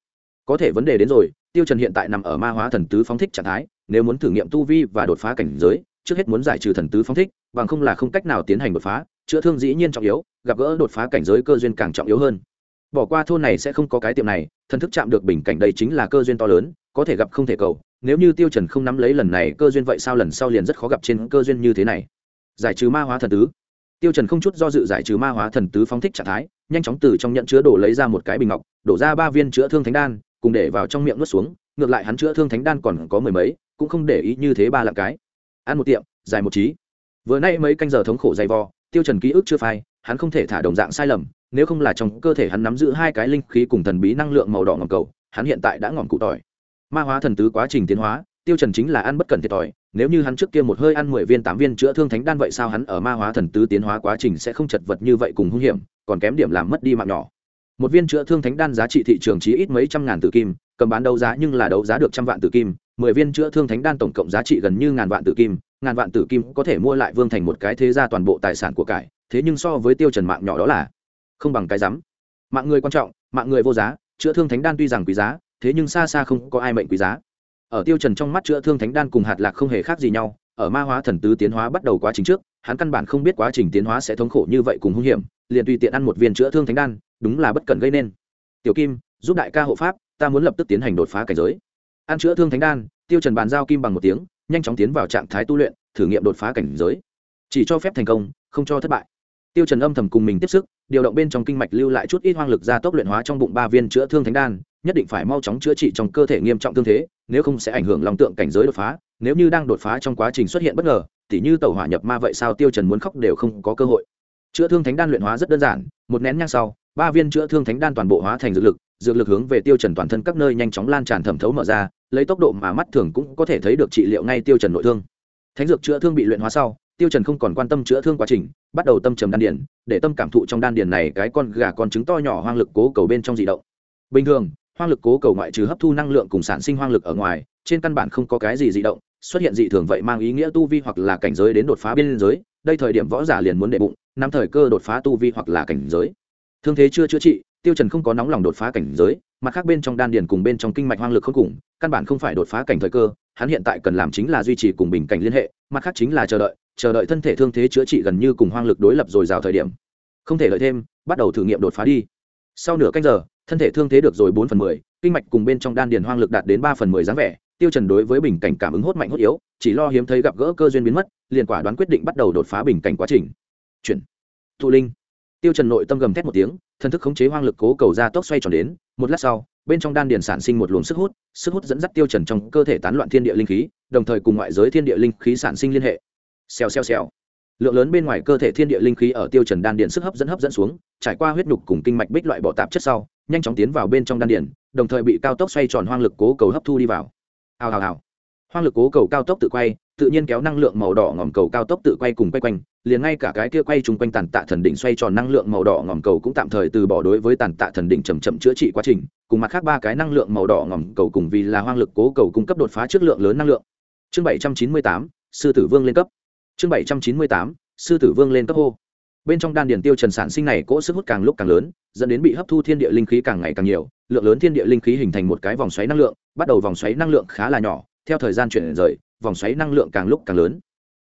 Có thể vấn đề đến rồi, tiêu trần hiện tại nằm ở ma hóa thần tứ phóng thích trạng thái, nếu muốn thử nghiệm tu vi và đột phá cảnh giới trước hết muốn giải trừ thần tứ phóng thích, bằng không là không cách nào tiến hành đột phá, chữa thương dĩ nhiên trọng yếu, gặp gỡ đột phá cảnh giới cơ duyên càng trọng yếu hơn. Bỏ qua thôn này sẽ không có cái tiệm này, thần thức chạm được bình cảnh đây chính là cơ duyên to lớn, có thể gặp không thể cầu, nếu như tiêu trần không nắm lấy lần này cơ duyên vậy sao lần sau liền rất khó gặp trên cơ duyên như thế này. Giải trừ ma hóa thần tứ. Tiêu trần không chút do dự giải trừ ma hóa thần tứ phóng thích trạng thái, nhanh chóng từ trong nhận chứa đổ lấy ra một cái bình ngọc, đổ ra ba viên chữa thương thánh đan, cùng để vào trong miệng nuốt xuống, ngược lại hắn chữa thương thánh đan còn có mười mấy, cũng không để ý như thế ba lạng cái ăn một tiệm, dài một trí. Vừa nay mấy canh giờ thống khổ dày vò, tiêu trần ký ức chưa phai, hắn không thể thả đồng dạng sai lầm, nếu không là trong cơ thể hắn nắm giữ hai cái linh khí cùng thần bí năng lượng màu đỏ ngầm cầu, hắn hiện tại đã ngòm cụ tỏi. Ma hóa thần tứ quá trình tiến hóa, tiêu trần chính là ăn bất cần thiệt thòi nếu như hắn trước kia một hơi ăn mười viên tám viên chữa thương thánh đan vậy sao hắn ở ma hóa thần tứ tiến hóa quá trình sẽ không chật vật như vậy cùng hung hiểm, còn kém điểm làm mất đi mạng nhỏ. Một viên chữa thương thánh đan giá trị thị trường chí ít mấy trăm ngàn tử kim, cầm bán đấu giá nhưng là đấu giá được trăm vạn tử kim mười viên chữa thương thánh đan tổng cộng giá trị gần như ngàn vạn tử kim, ngàn vạn tử kim có thể mua lại vương thành một cái thế gia toàn bộ tài sản của cải, thế nhưng so với tiêu trần mạng nhỏ đó là không bằng cái rắm. Mạng người quan trọng, mạng người vô giá, chữa thương thánh đan tuy rằng quý giá, thế nhưng xa xa không có ai mệnh quý giá. Ở tiêu trần trong mắt chữa thương thánh đan cùng hạt lạc không hề khác gì nhau, ở ma hóa thần tứ tiến hóa bắt đầu quá trình trước, hắn căn bản không biết quá trình tiến hóa sẽ thống khổ như vậy cùng hung hiểm, liền tùy tiện ăn một viên chữa thương thánh đan, đúng là bất cần gây nên. Tiểu kim, giúp đại ca hộ pháp, ta muốn lập tức tiến hành đột phá cảnh giới ăn chữa thương thánh đan, tiêu trần bàn giao kim bằng một tiếng, nhanh chóng tiến vào trạng thái tu luyện, thử nghiệm đột phá cảnh giới. Chỉ cho phép thành công, không cho thất bại. Tiêu trần âm thầm cùng mình tiếp sức, điều động bên trong kinh mạch lưu lại chút ít hoang lực ra tốc luyện hóa trong bụng ba viên chữa thương thánh đan, nhất định phải mau chóng chữa trị trong cơ thể nghiêm trọng thương thế, nếu không sẽ ảnh hưởng lòng tượng cảnh giới đột phá, nếu như đang đột phá trong quá trình xuất hiện bất ngờ, tỉ như tàu hỏa nhập ma vậy sao tiêu trần muốn khóc đều không có cơ hội. Chữa thương thánh đan luyện hóa rất đơn giản, một nén nhang sau, ba viên chữa thương thánh đan toàn bộ hóa thành dược lực dược lực hướng về tiêu trần toàn thân các nơi nhanh chóng lan tràn thẩm thấu mở ra, lấy tốc độ mà mắt thường cũng có thể thấy được trị liệu ngay tiêu trần nội thương. Thánh dược chữa thương bị luyện hóa sau, tiêu trần không còn quan tâm chữa thương quá trình, bắt đầu tâm trầm đan điền, để tâm cảm thụ trong đan điền này cái con gà con trứng to nhỏ hoang lực cố cầu bên trong dị động. Bình thường, hoang lực cố cầu ngoại trừ hấp thu năng lượng cùng sản sinh hoang lực ở ngoài, trên căn bản không có cái gì dị động, xuất hiện dị thường vậy mang ý nghĩa tu vi hoặc là cảnh giới đến đột phá biên giới đây thời điểm võ giả liền muốn đệ bụng nắm thời cơ đột phá tu vi hoặc là cảnh giới. Thương thế chưa chữa trị tiêu trần không có nóng lòng đột phá cảnh giới, mặt khác bên trong đan điền cùng bên trong kinh mạch hoang lực không cùng, căn bản không phải đột phá cảnh thời cơ, hắn hiện tại cần làm chính là duy trì cùng bình cảnh liên hệ, mặt khác chính là chờ đợi chờ đợi thân thể thương thế chữa trị gần như cùng hoang lực đối lập rồi rào thời điểm. Không thể đợi thêm, bắt đầu thử nghiệm đột phá đi. Sau nửa canh giờ, thân thể thương thế được rồi bốn phần mười, kinh mạch cùng bên trong đan điền hoang lực đạt đến ba phần mười dáng vẻ, tiêu trần đối với bình cảnh cảm ứng hốt mạnh hốt yếu, chỉ lo hiếm thấy gặp gỡ cơ duyên biến mất, liền quả đoán quyết định bắt đầu đột phá bình cảnh quá trình. Chuyển. Thụ linh. Tiêu trần nội tâm gầm thét một tiếng thân thức khống chế hoang lực cố cầu ra tốc xoay tròn đến, một lát sau, bên trong đan điền sản sinh một luồng sức hút sức hút dẫn dắt tiêu trần trong cơ thể tán loạn thiên địa linh khí, đồng thời cùng ngoại giới thiên địa linh khí sản sinh liên hệ. Xèo xèo xèo. Lượng lớn bên ngoài cơ thể thiên địa linh khí ở tiêu trần đan điền sức hấp dẫn hấp dẫn xuống, trải qua huyết nhục cùng kinh mạch bích loại bỏ tạp chất sau, nhanh chóng tiến vào bên trong đan điền, đồng thời bị cao tốc xoay tròn hoang lực cố cầu hấp thu đi vào. Hào hào hào. Hoang lực cố cầu cao tốc tự quay, tự nhiên kéo năng lượng màu đỏ ngòm cầu cao tốc tự quay cùng quay quanh liền ngay cả cái kia quay chung quanh tàn tạ thần đỉnh xoay tròn năng lượng màu đỏ ngòm cầu cũng tạm thời từ bỏ đối với tàn tạ thần đỉnh chậm chậm chữa trị quá trình, cùng mặt khác ba cái năng lượng màu đỏ ngòm cầu cùng vì là hoang lực cố cầu cung cấp đột phá chất lượng lớn năng lượng. Chương bảy trăm chín mươi tám, sư tử vương lên cấp. Chương bảy trăm chín mươi tám, sư tử vương lên cấp hô. Bên trong đan điền tiêu trần sản sinh này cỗ sức hút càng lúc càng lớn, dẫn đến bị hấp thu thiên địa linh khí càng ngày càng nhiều, lượng lớn thiên địa linh khí hình thành một cái vòng xoáy năng lượng, bắt đầu vòng xoáy năng lượng khá là nhỏ, theo thời gian chuyển rời, vòng xoáy năng lượng càng lúc càng lớn.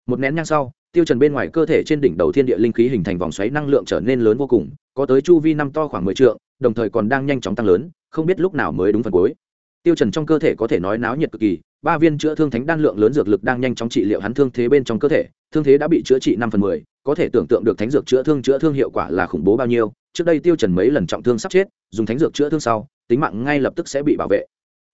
Một nén nhang sau tiêu trần bên ngoài cơ thể trên đỉnh đầu thiên địa linh khí hình thành vòng xoáy năng lượng trở nên lớn vô cùng, có tới chu vi năm to khoảng mười trượng, đồng thời còn đang nhanh chóng tăng lớn, không biết lúc nào mới đúng phần cuối. Tiêu trần trong cơ thể có thể nói náo nhiệt cực kỳ, ba viên chữa thương thánh đan lượng lớn dược lực đang nhanh chóng trị liệu hắn thương thế bên trong cơ thể, thương thế đã bị chữa trị năm phần mười, có thể tưởng tượng được thánh dược chữa thương chữa thương hiệu quả là khủng bố bao nhiêu. Trước đây tiêu trần mấy lần trọng thương sắp chết, dùng thánh dược chữa thương sau, tính mạng ngay lập tức sẽ bị bảo vệ.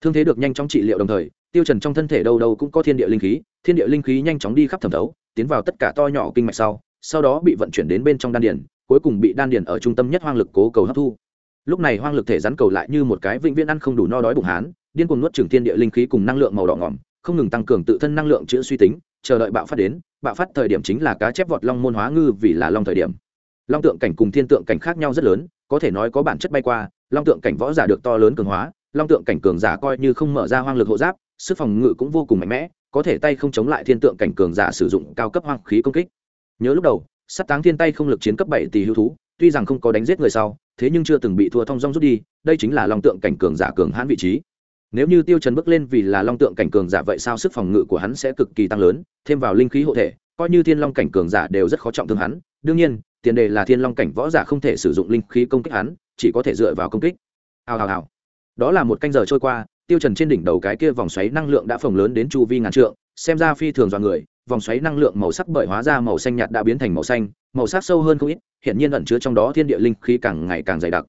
Thương thế được nhanh chóng trị liệu đồng thời, tiêu trần trong thân thể đâu đâu cũng có thiên địa linh khí, thiên địa linh khí nhanh chóng đi khắp thẩm thấu tiến vào tất cả to nhỏ kinh mạch sau sau đó bị vận chuyển đến bên trong đan điền, cuối cùng bị đan điền ở trung tâm nhất hoang lực cố cầu hấp thu. Lúc này hoang lực thể rắn cầu lại như một cái vĩnh viễn ăn không đủ no đói bụng hán, điên cuồng nuốt trừng thiên địa linh khí cùng năng lượng màu đỏ ngỏm, không ngừng tăng cường tự thân năng lượng chữa suy tính, chờ đợi bạo phát đến, bạo phát thời điểm chính là cá chép vọt long môn hóa ngư vì là long thời điểm. Long tượng cảnh cùng thiên tượng cảnh khác nhau rất lớn, có thể nói có bản chất bay qua, long tượng cảnh võ giả được to lớn cường hóa, long tượng cảnh cường giả coi như không mở ra hoang lực hộ giáp, sức phòng ngự cũng vô cùng mạnh mẽ có thể tay không chống lại thiên tượng cảnh cường giả sử dụng cao cấp hoang khí công kích. Nhớ lúc đầu sắt táng thiên tay không lực chiến cấp bảy tỷ hữu thú, tuy rằng không có đánh giết người sau, thế nhưng chưa từng bị thua thông dong rút đi, đây chính là long tượng cảnh cường giả cường hãn vị trí. Nếu như tiêu trần bước lên vì là long tượng cảnh cường giả vậy sao sức phòng ngự của hắn sẽ cực kỳ tăng lớn, thêm vào linh khí hộ thể, coi như thiên long cảnh cường giả đều rất khó trọng thương hắn. Đương nhiên, tiền đề là thiên long cảnh võ giả không thể sử dụng linh khí công kích hắn, chỉ có thể dựa vào công kích. Hào hào hào. Đó là một canh giờ trôi qua tiêu trần trên đỉnh đầu cái kia vòng xoáy năng lượng đã phồng lớn đến chu vi ngàn trượng, xem ra phi thường dọa người, vòng xoáy năng lượng màu sắc bởi hóa ra màu xanh nhạt đã biến thành màu xanh, màu sắc sâu hơn không ít, hiện nhiên ẩn chứa trong đó thiên địa linh khí càng ngày càng dày đặc.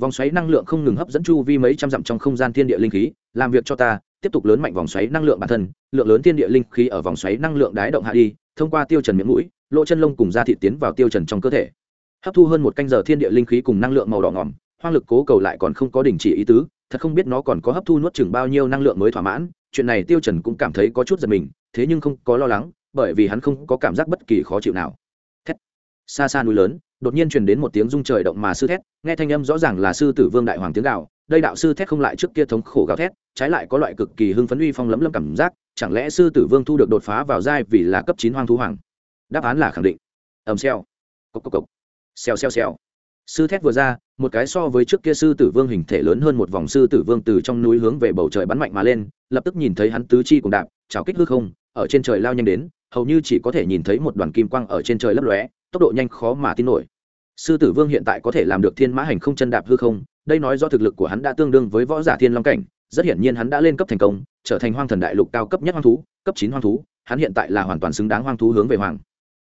Vòng xoáy năng lượng không ngừng hấp dẫn chu vi mấy trăm dặm trong không gian thiên địa linh khí, làm việc cho ta, tiếp tục lớn mạnh vòng xoáy năng lượng bản thân, lượng lớn thiên địa linh khí ở vòng xoáy năng lượng đái động hạ đi, thông qua tiêu trần miệng mũi, lỗ chân lông cùng da thịt tiến vào tiêu trần trong cơ thể. Hấp thu hơn một canh giờ thiên địa linh khí cùng năng lượng màu đỏ ngỏm, hoang lực cố cầu lại còn không có đình chỉ ý tứ thật không biết nó còn có hấp thu nuốt chừng bao nhiêu năng lượng mới thỏa mãn, chuyện này tiêu trần cũng cảm thấy có chút giật mình, thế nhưng không có lo lắng, bởi vì hắn không có cảm giác bất kỳ khó chịu nào. Thét. Xa xa núi lớn, đột nhiên truyền đến một tiếng rung trời động mà sư thét, nghe thanh âm rõ ràng là sư tử vương đại hoàng tiếng gào, đây đạo sư thét không lại trước kia thống khổ gào thét, trái lại có loại cực kỳ hưng phấn uy phong lấm lấm cảm giác, chẳng lẽ sư tử vương thu được đột phá vào giai vì là cấp chín hoang thú hoàng? Đáp án là khẳng định. Ầm xèo. Cộc cộc cộc. Xèo xèo xèo. Sư thét vừa ra một cái so với trước kia sư tử vương hình thể lớn hơn một vòng sư tử vương từ trong núi hướng về bầu trời bắn mạnh mà lên, lập tức nhìn thấy hắn tứ chi cùng đạp trào kích hư không, ở trên trời lao nhanh đến, hầu như chỉ có thể nhìn thấy một đoàn kim quang ở trên trời lấp lóe, tốc độ nhanh khó mà tin nổi. Sư tử vương hiện tại có thể làm được thiên mã hành không chân đạp hư không, đây nói do thực lực của hắn đã tương đương với võ giả thiên long cảnh, rất hiển nhiên hắn đã lên cấp thành công, trở thành hoang thần đại lục cao cấp nhất hoang thú, cấp chín hoang thú, hắn hiện tại là hoàn toàn xứng đáng hoang thú hướng về hoàng.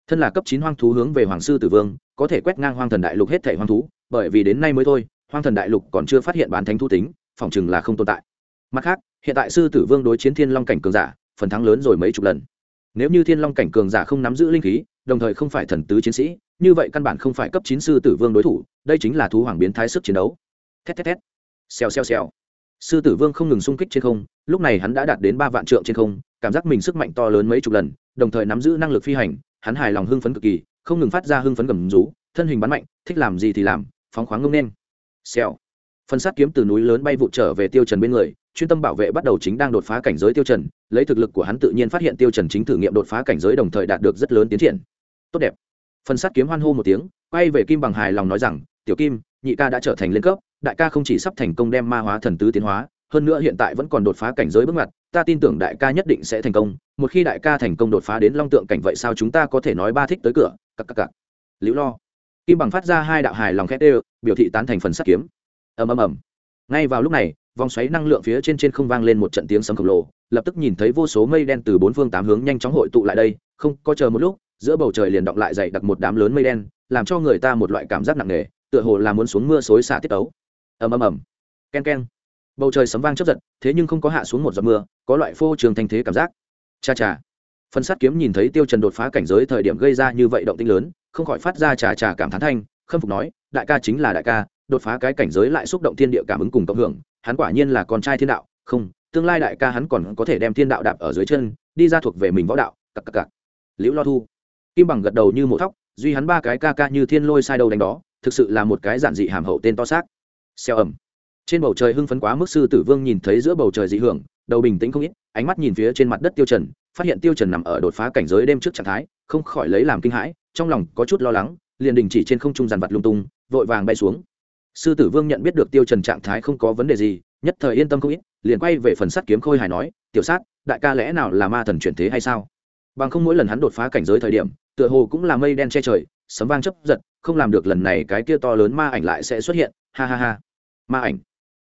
Thân là cấp chín hoang thú hướng về hoàng sư tử vương, có thể quét ngang hoang thần đại lục hết thể hoang thú bởi vì đến nay mới thôi, hoang thần đại lục còn chưa phát hiện bán thánh thu tính phỏng chừng là không tồn tại. Mặt khác, hiện tại sư tử vương đối chiến thiên long cảnh cường giả, phần thắng lớn rồi mấy chục lần. Nếu như thiên long cảnh cường giả không nắm giữ linh khí, đồng thời không phải thần tứ chiến sĩ, như vậy căn bản không phải cấp chín sư tử vương đối thủ, đây chính là thú hoàng biến thái sức chiến đấu. Thét thét thét. Xèo xèo xèo. Sư tử vương không ngừng xung kích trên không, lúc này hắn đã đạt đến ba vạn trượng trên không, cảm giác mình sức mạnh to lớn mấy chục lần, đồng thời nắm giữ năng lực phi hành, hắn hài lòng hưng phấn cực kỳ, không ngừng phát ra hưng phấn gầm rú, thân hình bắn mạnh, thích làm gì thì làm phóng khoáng ngông nên. Xèo. Phân sát kiếm từ núi lớn bay vụ trở về tiêu trần bên người, chuyên tâm bảo vệ bắt đầu chính đang đột phá cảnh giới tiêu trần, lấy thực lực của hắn tự nhiên phát hiện tiêu trần chính thử nghiệm đột phá cảnh giới đồng thời đạt được rất lớn tiến triển. Tốt đẹp. Phần sát kiếm hoan hô một tiếng, quay về kim bằng hài lòng nói rằng, tiểu kim, nhị ca đã trở thành lên cấp, đại ca không chỉ sắp thành công đem ma hóa thần tứ tiến hóa, hơn nữa hiện tại vẫn còn đột phá cảnh giới bước ngoặt, ta tin tưởng đại ca nhất định sẽ thành công, một khi đại ca thành công đột phá đến long tượng cảnh vậy sao chúng ta có thể nói ba thích tới cửa, cặc cặc cặc. Liễu lo kim bằng phát ra hai đạo hài lòng khét đều, biểu thị tán thành phần sắt kiếm. Ầm ầm ầm. Ngay vào lúc này, vòng xoáy năng lượng phía trên trên không vang lên một trận tiếng sấm khổng lồ, lập tức nhìn thấy vô số mây đen từ bốn phương tám hướng nhanh chóng hội tụ lại đây, không có chờ một lúc, giữa bầu trời liền động lại dày đặc một đám lớn mây đen, làm cho người ta một loại cảm giác nặng nề, tựa hồ là muốn xuống mưa xối xả tiết ấu ầm ầm ầm. Ken ken bầu trời sấm vang chớp giật, thế nhưng không có hạ xuống một giọt mưa, có loại phô trường thanh thế cảm giác. Cha cha. Phần sát kiếm nhìn thấy tiêu trần đột phá cảnh giới thời điểm gây ra như vậy động tĩnh lớn, không khỏi phát ra trà trà cảm thán thanh, khâm phục nói, đại ca chính là đại ca, đột phá cái cảnh giới lại xúc động thiên địa cảm ứng cùng cộng hưởng, hắn quả nhiên là con trai thiên đạo, không, tương lai đại ca hắn còn có thể đem thiên đạo đạp ở dưới chân, đi ra thuộc về mình võ đạo, cặc cặc cặc. Liễu lo thu. Kim bằng gật đầu như một thóc, duy hắn ba cái ca ca như thiên lôi sai đầu đánh đó, thực sự là một cái giản dị hàm hậu tên to xác. Xeo ẩm. Trên bầu trời hưng phấn quá mức sư tử vương nhìn thấy giữa bầu trời dị hưởng, đầu bình tĩnh không ít, ánh mắt nhìn phía trên mặt đất tiêu trần phát hiện tiêu trần nằm ở đột phá cảnh giới đêm trước trạng thái, không khỏi lấy làm kinh hãi, trong lòng có chút lo lắng, liền đình chỉ trên không trung giàn vật lung tung, vội vàng bay xuống. Sư tử vương nhận biết được tiêu trần trạng thái không có vấn đề gì, nhất thời yên tâm không ít, liền quay về phần sắt kiếm khôi hài nói, tiểu sát, đại ca lẽ nào là ma thần chuyển thế hay sao? Bằng không mỗi lần hắn đột phá cảnh giới thời điểm, tựa hồ cũng là mây đen che trời, sấm vang chấp giật, không làm được lần này cái kia to lớn ma ảnh lại sẽ xuất hiện. Ha ha ha. Ma ảnh.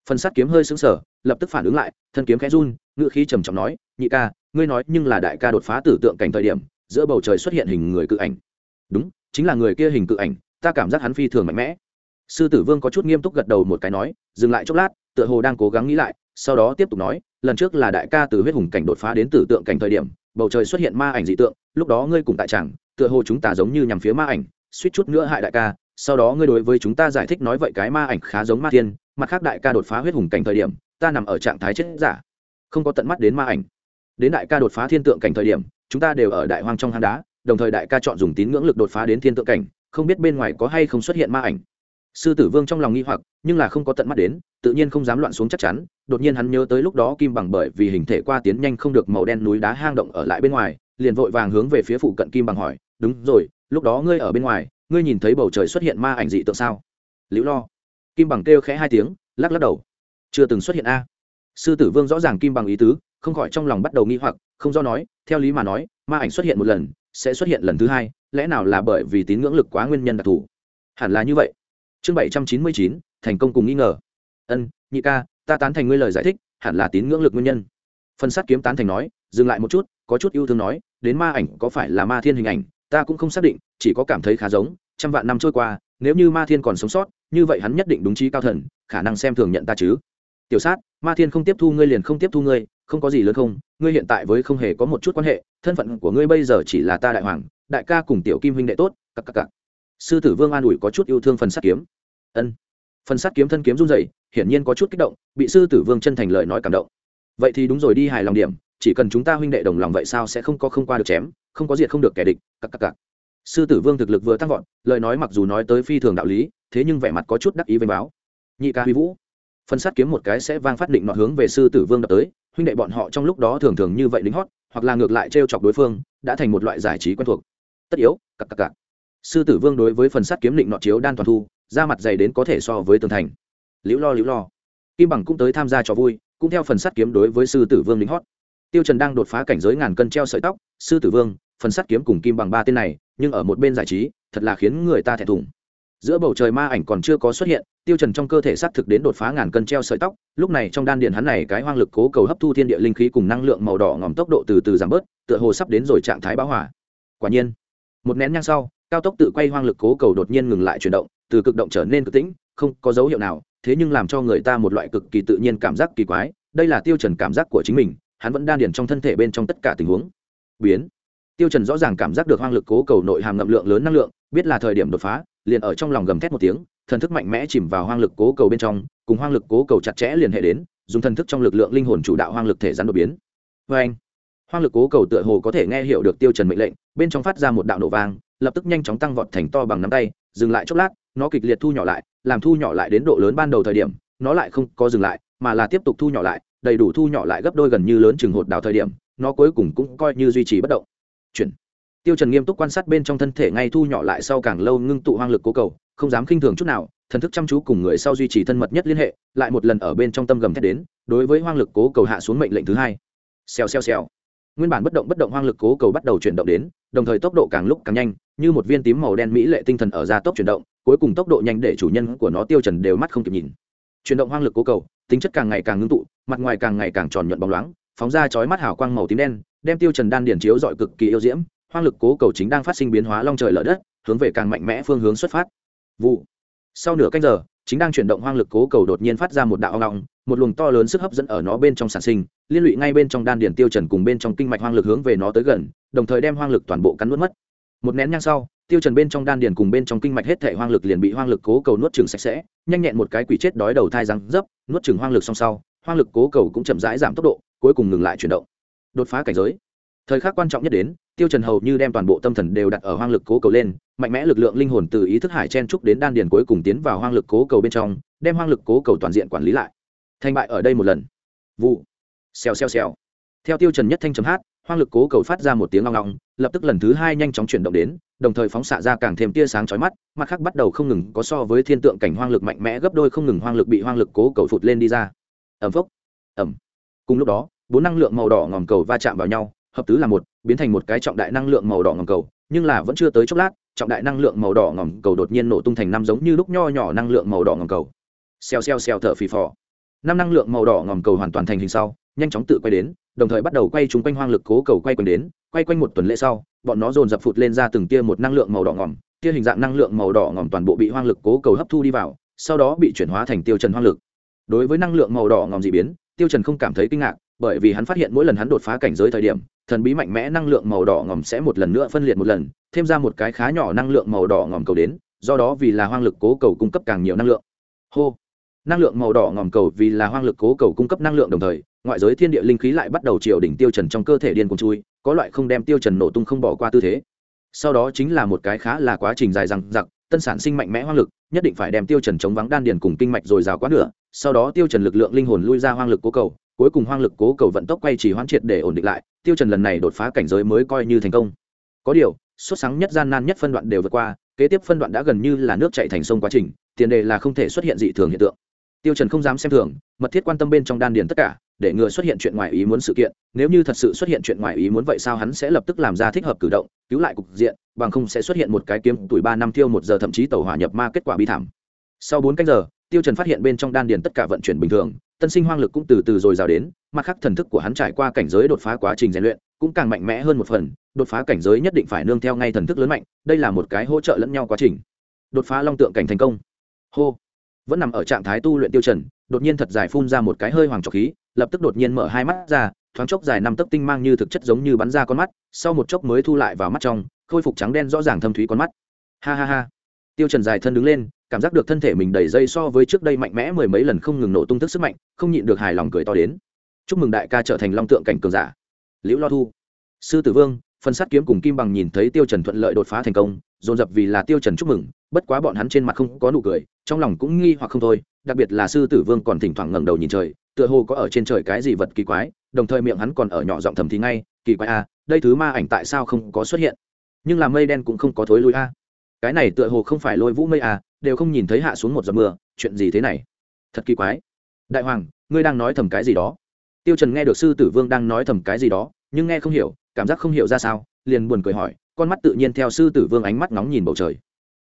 Phần sắt kiếm hơi sững sờ, lập tức phản ứng lại, thân kiếm khẽ run ngựa khí trầm trọng nói, nhị ca ngươi nói nhưng là đại ca đột phá tử tượng cảnh thời điểm, giữa bầu trời xuất hiện hình người cự ảnh. Đúng, chính là người kia hình cự ảnh, ta cảm giác hắn phi thường mạnh mẽ. Sư tử vương có chút nghiêm túc gật đầu một cái nói, dừng lại chốc lát, tựa hồ đang cố gắng nghĩ lại, sau đó tiếp tục nói, lần trước là đại ca từ huyết hùng cảnh đột phá đến tử tượng cảnh thời điểm, bầu trời xuất hiện ma ảnh dị tượng, lúc đó ngươi cùng tại tràng, tựa hồ chúng ta giống như nhằm phía ma ảnh, suýt chút nữa hại đại ca, sau đó ngươi đối với chúng ta giải thích nói vậy cái ma ảnh khá giống ma thiên mặt khác đại ca đột phá huyết hùng cảnh thời điểm, ta nằm ở trạng thái chết giả, không có tận mắt đến ma ảnh đến đại ca đột phá thiên tượng cảnh thời điểm, chúng ta đều ở đại hoang trong hang đá, đồng thời đại ca chọn dùng tín ngưỡng lực đột phá đến thiên tượng cảnh, không biết bên ngoài có hay không xuất hiện ma ảnh. Sư tử vương trong lòng nghi hoặc, nhưng là không có tận mắt đến, tự nhiên không dám loạn xuống chắc chắn, đột nhiên hắn nhớ tới lúc đó kim bằng bởi vì hình thể qua tiến nhanh không được màu đen núi đá hang động ở lại bên ngoài, liền vội vàng hướng về phía phụ cận kim bằng hỏi, đúng rồi, lúc đó ngươi ở bên ngoài, ngươi nhìn thấy bầu trời xuất hiện ma ảnh dị tượng sao? Liễu lo. Kim bằng kêu khẽ hai tiếng, lắc lắc đầu. Chưa từng xuất hiện a. Sư tử vương rõ ràng kim bằng ý tứ không khỏi trong lòng bắt đầu nghi hoặc, không do nói, theo lý mà nói, ma ảnh xuất hiện một lần, sẽ xuất hiện lần thứ hai, lẽ nào là bởi vì tín ngưỡng lực quá nguyên nhân đặc thù? Hẳn là như vậy. Chương bảy trăm chín mươi chín, thành công cùng nghi ngờ. Ân, nhị ca, ta tán thành ngươi lời giải thích, hẳn là tín ngưỡng lực nguyên nhân. Phân sát kiếm tán thành nói, dừng lại một chút, có chút yêu thương nói, đến ma ảnh có phải là ma thiên hình ảnh, ta cũng không xác định, chỉ có cảm thấy khá giống, trăm vạn năm trôi qua, nếu như ma thiên còn sống sót, như vậy hắn nhất định đúng trí cao thần, khả năng xem thường nhận ta chứ. Tiểu sát, ma thiên không tiếp thu ngươi liền không tiếp thu ngươi không có gì lớn không, ngươi hiện tại với không hề có một chút quan hệ, thân phận của ngươi bây giờ chỉ là ta đại hoàng, đại ca cùng tiểu kim huynh đệ tốt cặp cặp cặp sư tử vương an ủi có chút yêu thương phần sắt kiếm. Ân. Phần sắt kiếm thân kiếm run dậy hiển nhiên có chút kích động, bị sư tử vương chân thành lời nói cảm động. Vậy thì đúng rồi đi hài lòng điểm, chỉ cần chúng ta huynh đệ đồng lòng vậy sao sẽ không có không qua được chém, không có diệt không được kẻ địch cặp cặp cặp sư tử vương thực lực vừa tăng vọt, lời nói mặc dù nói tới phi thường đạo lý, thế nhưng vẻ mặt có chút đắc ý với báo. Nhị ca huy vũ phân sát kiếm một cái sẽ vang phát định nọ hướng về sư tử vương đập tới, huynh đệ bọn họ trong lúc đó thường thường như vậy lính hót, hoặc là ngược lại t r e o chọc đối phương, đã thành một loại giải trí quen thuộc. Tất yếu cặp cặp cặp sư tử vương đối với phần sát kiếm định nọ chiếu đan toàn thu ra mặt dày đến có thể so với tường thành. Liễu lo liễu lo. Kim bằng cũng tới tham gia trò vui, cũng theo phần sát kiếm đối với sư tử vương lính hót. Tiêu trần đang đột phá cảnh giới ngàn cân treo sợi tóc, sư tử vương phần sát kiếm cùng kim bằng ba tên này, nhưng ở một bên giải trí, thật là khiến người ta thẹn thùng giữa bầu trời ma ảnh còn chưa có xuất hiện, tiêu trần trong cơ thể sát thực đến đột phá ngàn cân treo sợi tóc, lúc này trong đan điện hắn này cái hoang lực cố cầu hấp thu thiên địa linh khí cùng năng lượng màu đỏ ngòm tốc độ từ từ giảm bớt, tựa hồ sắp đến rồi trạng thái bão hỏa quả nhiên, một nén nhang sau, cao tốc tự quay hoang lực cố cầu đột nhiên ngừng lại chuyển động, từ cực động trở nên cực tĩnh, không có dấu hiệu nào, thế nhưng làm cho người ta một loại cực kỳ tự nhiên cảm giác kỳ quái, đây là tiêu trần cảm giác của chính mình, hắn vẫn đan điền trong thân thể bên trong tất cả tình huống. Biến. Tiêu trần rõ ràng cảm giác được hoang lực cố cầu nội hàm ngậm lượng lớn năng lượng, biết là thời điểm đột phá liền ở trong lòng gầm thét một tiếng, thần thức mạnh mẽ chìm vào hoang lực cố cầu bên trong, cùng hoang lực cố cầu chặt chẽ liên hệ đến, dùng thần thức trong lực lượng linh hồn chủ đạo hoang lực thể rắn đột biến. Với anh, hoang lực cố cầu tựa hồ có thể nghe hiểu được tiêu trần mệnh lệnh, bên trong phát ra một đạo nổ vang, lập tức nhanh chóng tăng vọt thành to bằng nắm tay, dừng lại chốc lát, nó kịch liệt thu nhỏ lại, làm thu nhỏ lại đến độ lớn ban đầu thời điểm, nó lại không có dừng lại, mà là tiếp tục thu nhỏ lại, đầy đủ thu nhỏ lại gấp đôi gần như lớn chừng hột đào thời điểm, nó cuối cùng cũng coi như duy trì bất động. Chuyển tiêu trần nghiêm túc quan sát bên trong thân thể ngay thu nhỏ lại sau càng lâu ngưng tụ hoang lực cố cầu, không dám khinh thường chút nào, thần thức chăm chú cùng người sau duy trì thân mật nhất liên hệ, lại một lần ở bên trong tâm gầm thét đến, đối với hoang lực cố cầu hạ xuống mệnh lệnh thứ hai. Xèo xèo xèo. Nguyên bản bất động bất động hoang lực cố cầu bắt đầu chuyển động đến, đồng thời tốc độ càng lúc càng nhanh, như một viên tím màu đen mỹ lệ tinh thần ở gia tốc chuyển động, cuối cùng tốc độ nhanh để chủ nhân của nó tiêu trần đều mắt không kịp nhìn. Chuyển động hoang lực cố cầu, tính chất càng ngày càng ngưng tụ, mặt ngoài càng ngày càng tròn nhuận bóng loáng, phóng ra chói mắt hào quang màu tím đen, đem tiêu trần đan điển chiếu dọi cực kỳ yêu diễm hoang lực cố cầu chính đang phát sinh biến hóa long trời lở đất, hướng về càng mạnh mẽ phương hướng xuất phát. Vụ. Sau nửa canh giờ, chính đang chuyển động hoang lực cố cầu đột nhiên phát ra một đạo ngọng, một luồng to lớn sức hấp dẫn ở nó bên trong sản sinh, liên lụy ngay bên trong đan điển tiêu trần cùng bên trong kinh mạch hoang lực hướng về nó tới gần, đồng thời đem hoang lực toàn bộ cắn nuốt mất. Một nén nhang sau, tiêu trần bên trong đan điển cùng bên trong kinh mạch hết thể hoang lực liền bị hoang lực cố cầu nuốt chửng sạch sẽ, nhanh nhẹn một cái quỷ chết đói đầu thai răng dấp, nuốt chửng hoang lực song sau, hoang lực cố cầu cũng chậm rãi giảm tốc độ, cuối cùng ngừng lại chuyển động. Đột phá cảnh giới thời khắc quan trọng nhất đến, tiêu trần hầu như đem toàn bộ tâm thần đều đặt ở hoang lực cố cầu lên, mạnh mẽ lực lượng linh hồn từ ý thức hải chen trúc đến đan điền cuối cùng tiến vào hoang lực cố cầu bên trong, đem hoang lực cố cầu toàn diện quản lý lại. Thành bại ở đây một lần. Vụ. Xèo xèo xèo. Theo tiêu trần nhất thanh chấm hát, hoang lực cố cầu phát ra một tiếng long long, lập tức lần thứ hai nhanh chóng chuyển động đến, đồng thời phóng xạ ra càng thêm tia sáng chói mắt, mặt khác bắt đầu không ngừng có so với thiên tượng cảnh hoang lực mạnh mẽ gấp đôi không ngừng hoang lực bị hoang lực cố cầu phụt lên đi ra. Ẩm phốc. Ẩm. Cùng lúc đó, bốn năng lượng màu đỏ ngòm cầu va chạm vào nhau hợp tứ là một, biến thành một cái trọng đại năng lượng màu đỏ ngầm cầu, nhưng là vẫn chưa tới chốc lát, trọng đại năng lượng màu đỏ ngầm cầu đột nhiên nổ tung thành năm giống như lúc nho nhỏ năng lượng màu đỏ ngầm cầu. Xèo xèo xèo thở phì phò. Năm năng lượng màu đỏ ngầm cầu hoàn toàn thành hình sau, nhanh chóng tự quay đến, đồng thời bắt đầu quay chúng quanh hoang lực cố cầu quay quanh đến, quay quanh một tuần lễ sau, bọn nó dồn dập phụt lên ra từng tia một năng lượng màu đỏ ngòm, tia hình dạng năng lượng màu đỏ ngòm toàn bộ bị hoang lực cố cầu hấp thu đi vào, sau đó bị chuyển hóa thành tiêu trần hoang lực. Đối với năng lượng màu đỏ ngòm dị biến, tiêu trần không cảm thấy kinh ngạc, bởi vì hắn phát hiện mỗi lần hắn đột phá cảnh giới thời điểm thần bí mạnh mẽ năng lượng màu đỏ ngòm sẽ một lần nữa phân liệt một lần, thêm ra một cái khá nhỏ năng lượng màu đỏ ngòm cầu đến, do đó vì là hoang lực cố cầu cung cấp càng nhiều năng lượng. Hô! Năng lượng màu đỏ ngòm cầu vì là hoang lực cố cầu cung cấp năng lượng đồng thời, ngoại giới thiên địa linh khí lại bắt đầu triều đỉnh tiêu trần trong cơ thể điên cuồng chui, có loại không đem tiêu trần nổ tung không bỏ qua tư thế. Sau đó chính là một cái khá là quá trình dài dằng dặc, tân sản sinh mạnh mẽ hoang lực, nhất định phải đem tiêu trần chống vắng đan điền cùng kinh mạch rồi rào quá nửa, sau đó tiêu trần lực lượng linh hồn lui ra hoang lực cố cầu cuối cùng hoang lực cố cầu vận tốc quay chỉ hoãn triệt để ổn định lại, tiêu trần lần này đột phá cảnh giới mới coi như thành công. Có điều xuất sáng nhất gian nan nhất phân đoạn đều vượt qua, kế tiếp phân đoạn đã gần như là nước chảy thành sông quá trình, tiền đề là không thể xuất hiện dị thường hiện tượng. Tiêu trần không dám xem thường, mật thiết quan tâm bên trong đan điền tất cả, để ngừa xuất hiện chuyện ngoài ý muốn sự kiện, nếu như thật sự xuất hiện chuyện ngoài ý muốn vậy sao hắn sẽ lập tức làm ra thích hợp cử động, cứu lại cục diện, bằng không sẽ xuất hiện một cái kiếm tuổi ba năm tiêu một giờ thậm chí tàu hỏa nhập ma kết quả bi thảm. Sau bốn canh giờ, tiêu trần phát hiện bên trong đan điền tất cả vận chuyển bình thường tân sinh hoang lực cũng từ từ rồi rào đến, mặt khác thần thức của hắn trải qua cảnh giới đột phá quá trình rèn luyện, cũng càng mạnh mẽ hơn một phần, đột phá cảnh giới nhất định phải nương theo ngay thần thức lớn mạnh, đây là một cái hỗ trợ lẫn nhau quá trình. Đột phá long tượng cảnh thành công. Hô. Vẫn nằm ở trạng thái tu luyện tiêu trần đột nhiên thật dài phun ra một cái hơi hoàng trọc khí, lập tức đột nhiên mở hai mắt ra, thoáng chốc dài năm tấc tinh mang như thực chất giống như bắn ra con mắt, sau một chốc mới thu lại vào mắt trong, khôi phục trắng đen rõ ràng thâm thúy con mắt. Ha ha ha. Tiêu trần dài thân đứng lên cảm giác được thân thể mình đầy dây so với trước đây mạnh mẽ mười mấy lần không ngừng nổ tung tức sức mạnh không nhịn được hài lòng cười to đến. Chúc mừng đại ca trở thành long tượng cảnh cường giả. Liễu lo thu. Sư tử vương phân sát kiếm cùng kim bằng nhìn thấy tiêu trần thuận lợi đột phá thành công dồn dập vì là tiêu trần chúc mừng bất quá bọn hắn trên mặt không có nụ cười trong lòng cũng nghi hoặc không thôi đặc biệt là sư tử vương còn thỉnh thoảng ngẩng đầu nhìn trời tựa hồ có ở trên trời cái gì vật kỳ quái đồng thời miệng hắn còn ở nhỏ giọng thầm thì ngay kỳ quái a à, đây thứ ma ảnh tại sao không có xuất hiện? Nhưng là mây đen cũng không có thối lui a. Cái này tựa hồ không phải lôi vũ mây a đều không nhìn thấy hạ xuống một giọt mưa, chuyện gì thế này? Thật kỳ quái. Đại hoàng, ngươi đang nói thầm cái gì đó? Tiêu trần nghe được sư tử vương đang nói thầm cái gì đó, nhưng nghe không hiểu, cảm giác không hiểu ra sao, liền buồn cười hỏi, con mắt tự nhiên theo sư tử vương ánh mắt nóng nhìn bầu trời.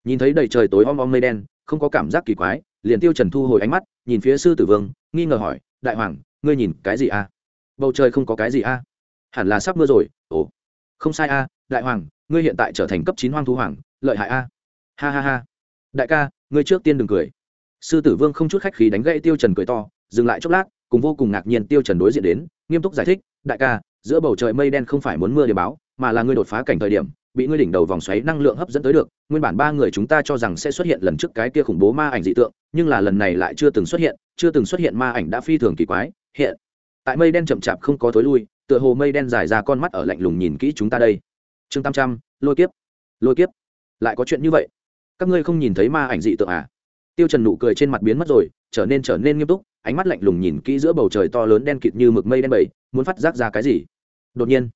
Nhìn thấy đầy trời tối om om mây đen, không có cảm giác kỳ quái, liền tiêu trần thu hồi ánh mắt, nhìn phía sư tử vương, nghi ngờ hỏi, đại hoàng, ngươi nhìn cái gì a? Bầu trời không có cái gì a. Hẳn là sắp mưa rồi. Ồ, không sai a, đại hoàng, ngươi hiện tại trở thành cấp chín hoang thú hoàng, lợi hại a. Ha ha ha đại ca, ngươi trước tiên đừng cười. Sư tử vương không chút khách khí đánh gãy tiêu trần cười to, dừng lại chốc lát, cùng vô cùng ngạc nhiên tiêu trần đối diện đến, nghiêm túc giải thích, đại ca, giữa bầu trời mây đen không phải muốn mưa để báo, mà là ngươi đột phá cảnh thời điểm, bị ngươi đỉnh đầu vòng xoáy năng lượng hấp dẫn tới được. Nguyên bản ba người chúng ta cho rằng sẽ xuất hiện lần trước cái kia khủng bố ma ảnh dị tượng, nhưng là lần này lại chưa từng xuất hiện, chưa từng xuất hiện ma ảnh đã phi thường kỳ quái, hiện tại mây đen chậm chạp không có tối lui, tựa hồ mây đen dài ra con mắt ở lạnh lùng nhìn kỹ chúng ta đây. Chương tam trăm, lôi kiếp. Lôi kiếp? Lại có chuyện như vậy các ngươi không nhìn thấy ma ảnh dị tượng à? Tiêu trần nụ cười trên mặt biến mất rồi, trở nên trở nên nghiêm túc, ánh mắt lạnh lùng nhìn kỹ giữa bầu trời to lớn đen kịt như mực mây đen bầy, muốn phát giác ra cái gì? Đột nhiên,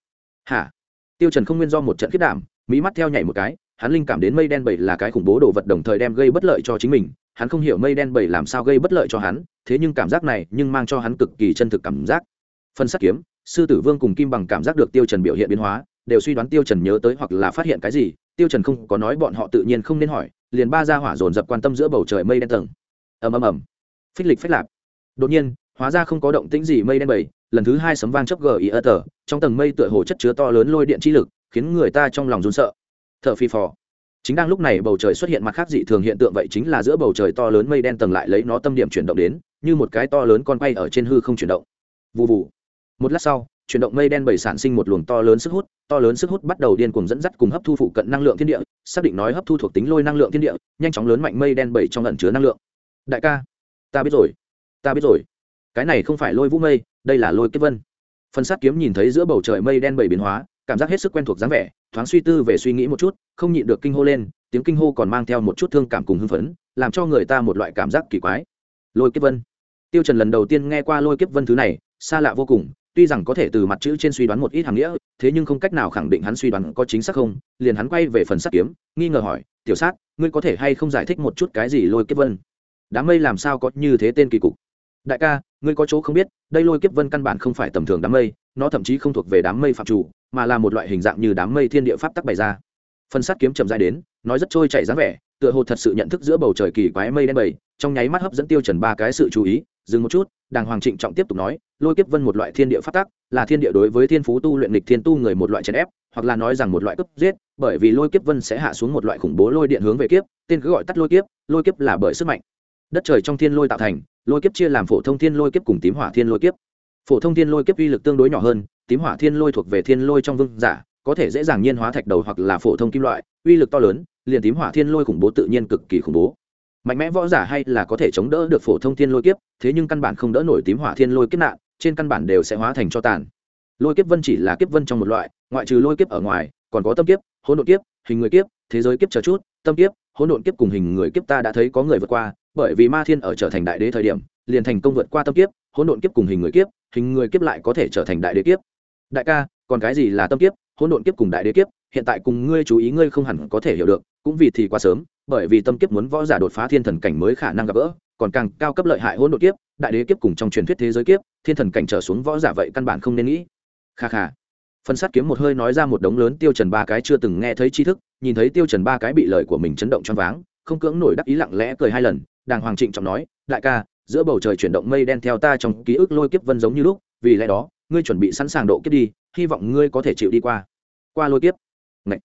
hả? Tiêu trần không nguyên do một trận khiết đảm mỹ mắt theo nhảy một cái, hắn linh cảm đến mây đen bầy là cái khủng bố đồ vật đồng thời đem gây bất lợi cho chính mình, hắn không hiểu mây đen bầy làm sao gây bất lợi cho hắn, thế nhưng cảm giác này nhưng mang cho hắn cực kỳ chân thực cảm giác. Phân sát kiếm, sư tử vương cùng kim bằng cảm giác được tiêu trần biểu hiện biến hóa, đều suy đoán tiêu trần nhớ tới hoặc là phát hiện cái gì tiêu trần không có nói bọn họ tự nhiên không nên hỏi, liền ba ra hỏa dồn dập quan tâm giữa bầu trời mây đen tầng. Ầm ầm ầm. Phích lịch phích lạp. Đột nhiên, hóa ra không có động tĩnh gì mây đen bầy. lần thứ hai sấm vang chớp gờ ý ơ tờ, trong tầng mây tựa hồ chất chứa to lớn lôi điện chi lực, khiến người ta trong lòng run sợ. Thở phi phò. Chính đang lúc này bầu trời xuất hiện mặt khác dị thường hiện tượng vậy chính là giữa bầu trời to lớn mây đen tầng lại lấy nó tâm điểm chuyển động đến, như một cái to lớn con quay ở trên hư không chuyển động. Vụ vụ một lát sau chuyển động mây đen bảy sản sinh một luồng to lớn sức hút, to lớn sức hút bắt đầu điên cuồng dẫn dắt cùng hấp thu phụ cận năng lượng thiên địa, xác định nói hấp thu thuộc tính lôi năng lượng thiên địa, nhanh chóng lớn mạnh mây đen bảy trong ẩn chứa năng lượng. Đại ca, ta biết rồi, ta biết rồi. Cái này không phải lôi vũ mây, đây là lôi kết vân. Phần sát kiếm nhìn thấy giữa bầu trời mây đen bảy biến hóa, cảm giác hết sức quen thuộc dáng vẻ, thoáng suy tư về suy nghĩ một chút, không nhịn được kinh hô lên, tiếng kinh hô còn mang theo một chút thương cảm cùng hưng phấn, làm cho người ta một loại cảm giác kỳ quái. Lôi kiếp vân. Tiêu trần lần đầu tiên nghe qua lôi kiếp vân thứ này, xa lạ vô cùng tuy rằng có thể từ mặt chữ trên suy đoán một ít hàm nghĩa, thế nhưng không cách nào khẳng định hắn suy đoán có chính xác không, liền hắn quay về phần sắt kiếm, nghi ngờ hỏi, tiểu sát, ngươi có thể hay không giải thích một chút cái gì lôi kiếp vân? Đám mây làm sao có như thế tên kỳ cục? Đại ca, ngươi có chỗ không biết, đây lôi kiếp vân căn bản không phải tầm thường đám mây, nó thậm chí không thuộc về đám mây phạm chủ, mà là một loại hình dạng như đám mây thiên địa pháp tắc bày ra. Phần sắt kiếm chậm dài đến, nói rất trôi chảy dáng vẻ, tựa hồ thật sự nhận thức giữa bầu trời kỳ quái mây đen bầy, trong nháy mắt hấp dẫn tiêu trần ba cái sự chú ý, dừng một chút, đàng hoàng trịnh trọng tiếp tục nói lôi kiếp vân một loại thiên địa phát tắc, là thiên địa đối với thiên phú tu luyện lịch thiên tu người một loại chèn ép, hoặc là nói rằng một loại cấp giết, bởi vì lôi kiếp vân sẽ hạ xuống một loại khủng bố lôi điện hướng về kiếp, tên cứ gọi tắt lôi kiếp lôi kiếp là bởi sức mạnh. Đất trời trong thiên lôi tạo thành, lôi kiếp chia làm phổ thông thiên lôi kiếp cùng tím hỏa thiên lôi kiếp. Phổ thông thiên lôi kiếp uy lực tương đối nhỏ hơn, tím hỏa thiên lôi thuộc về thiên lôi trong vương giả, có thể dễ dàng nhiên hóa thạch đầu hoặc là phổ thông kim loại, uy lực to lớn, liền tím hỏa thiên lôi khủng bố tự nhiên cực kỳ khủng bố. Mạnh mẽ võ giả hay là có thể chống đỡ được phổ thông thiên lôi kiếp, thế nhưng căn bản không đỡ nổi tím hỏa thiên lôi kiếp nạn trên căn bản đều sẽ hóa thành cho tàn. Lôi kiếp vân chỉ là kiếp vân trong một loại, ngoại trừ lôi kiếp ở ngoài, còn có tâm kiếp, hỗn độn kiếp, hình người kiếp, thế giới kiếp chờ chút, tâm kiếp, hỗn độn kiếp cùng hình người kiếp ta đã thấy có người vượt qua, bởi vì ma thiên ở trở thành đại đế thời điểm, liền thành công vượt qua tâm kiếp, hỗn độn kiếp cùng hình người kiếp, hình người kiếp lại có thể trở thành đại đế kiếp. Đại ca, còn cái gì là tâm kiếp, hỗn độn kiếp cùng đại đế kiếp, hiện tại cùng ngươi chú ý ngươi không hẳn có thể hiểu được, cũng vì thì quá sớm, bởi vì tâm kiếp muốn võ giả đột phá thiên thần cảnh mới khả năng gặp gỡ, còn càng cao cấp lợi hại hỗn độn kiếp đại đế kiếp cùng trong truyền thuyết thế giới kiếp, thiên thần cảnh trở xuống võ giả vậy căn bản không nên nghĩ. Kha kha. Phân sát kiếm một hơi nói ra một đống lớn tiêu trần ba cái chưa từng nghe thấy tri thức, nhìn thấy tiêu trần ba cái bị lời của mình chấn động choáng váng, không cưỡng nổi đắc ý lặng lẽ cười hai lần, đàng hoàng trịnh trọng nói, đại ca, giữa bầu trời chuyển động mây đen theo ta trong ký ức lôi kiếp vân giống như lúc, vì lẽ đó, ngươi chuẩn bị sẵn sàng độ kiếp đi, hy vọng ngươi có thể chịu đi qua. Qua lôi kiếp. Ngậy.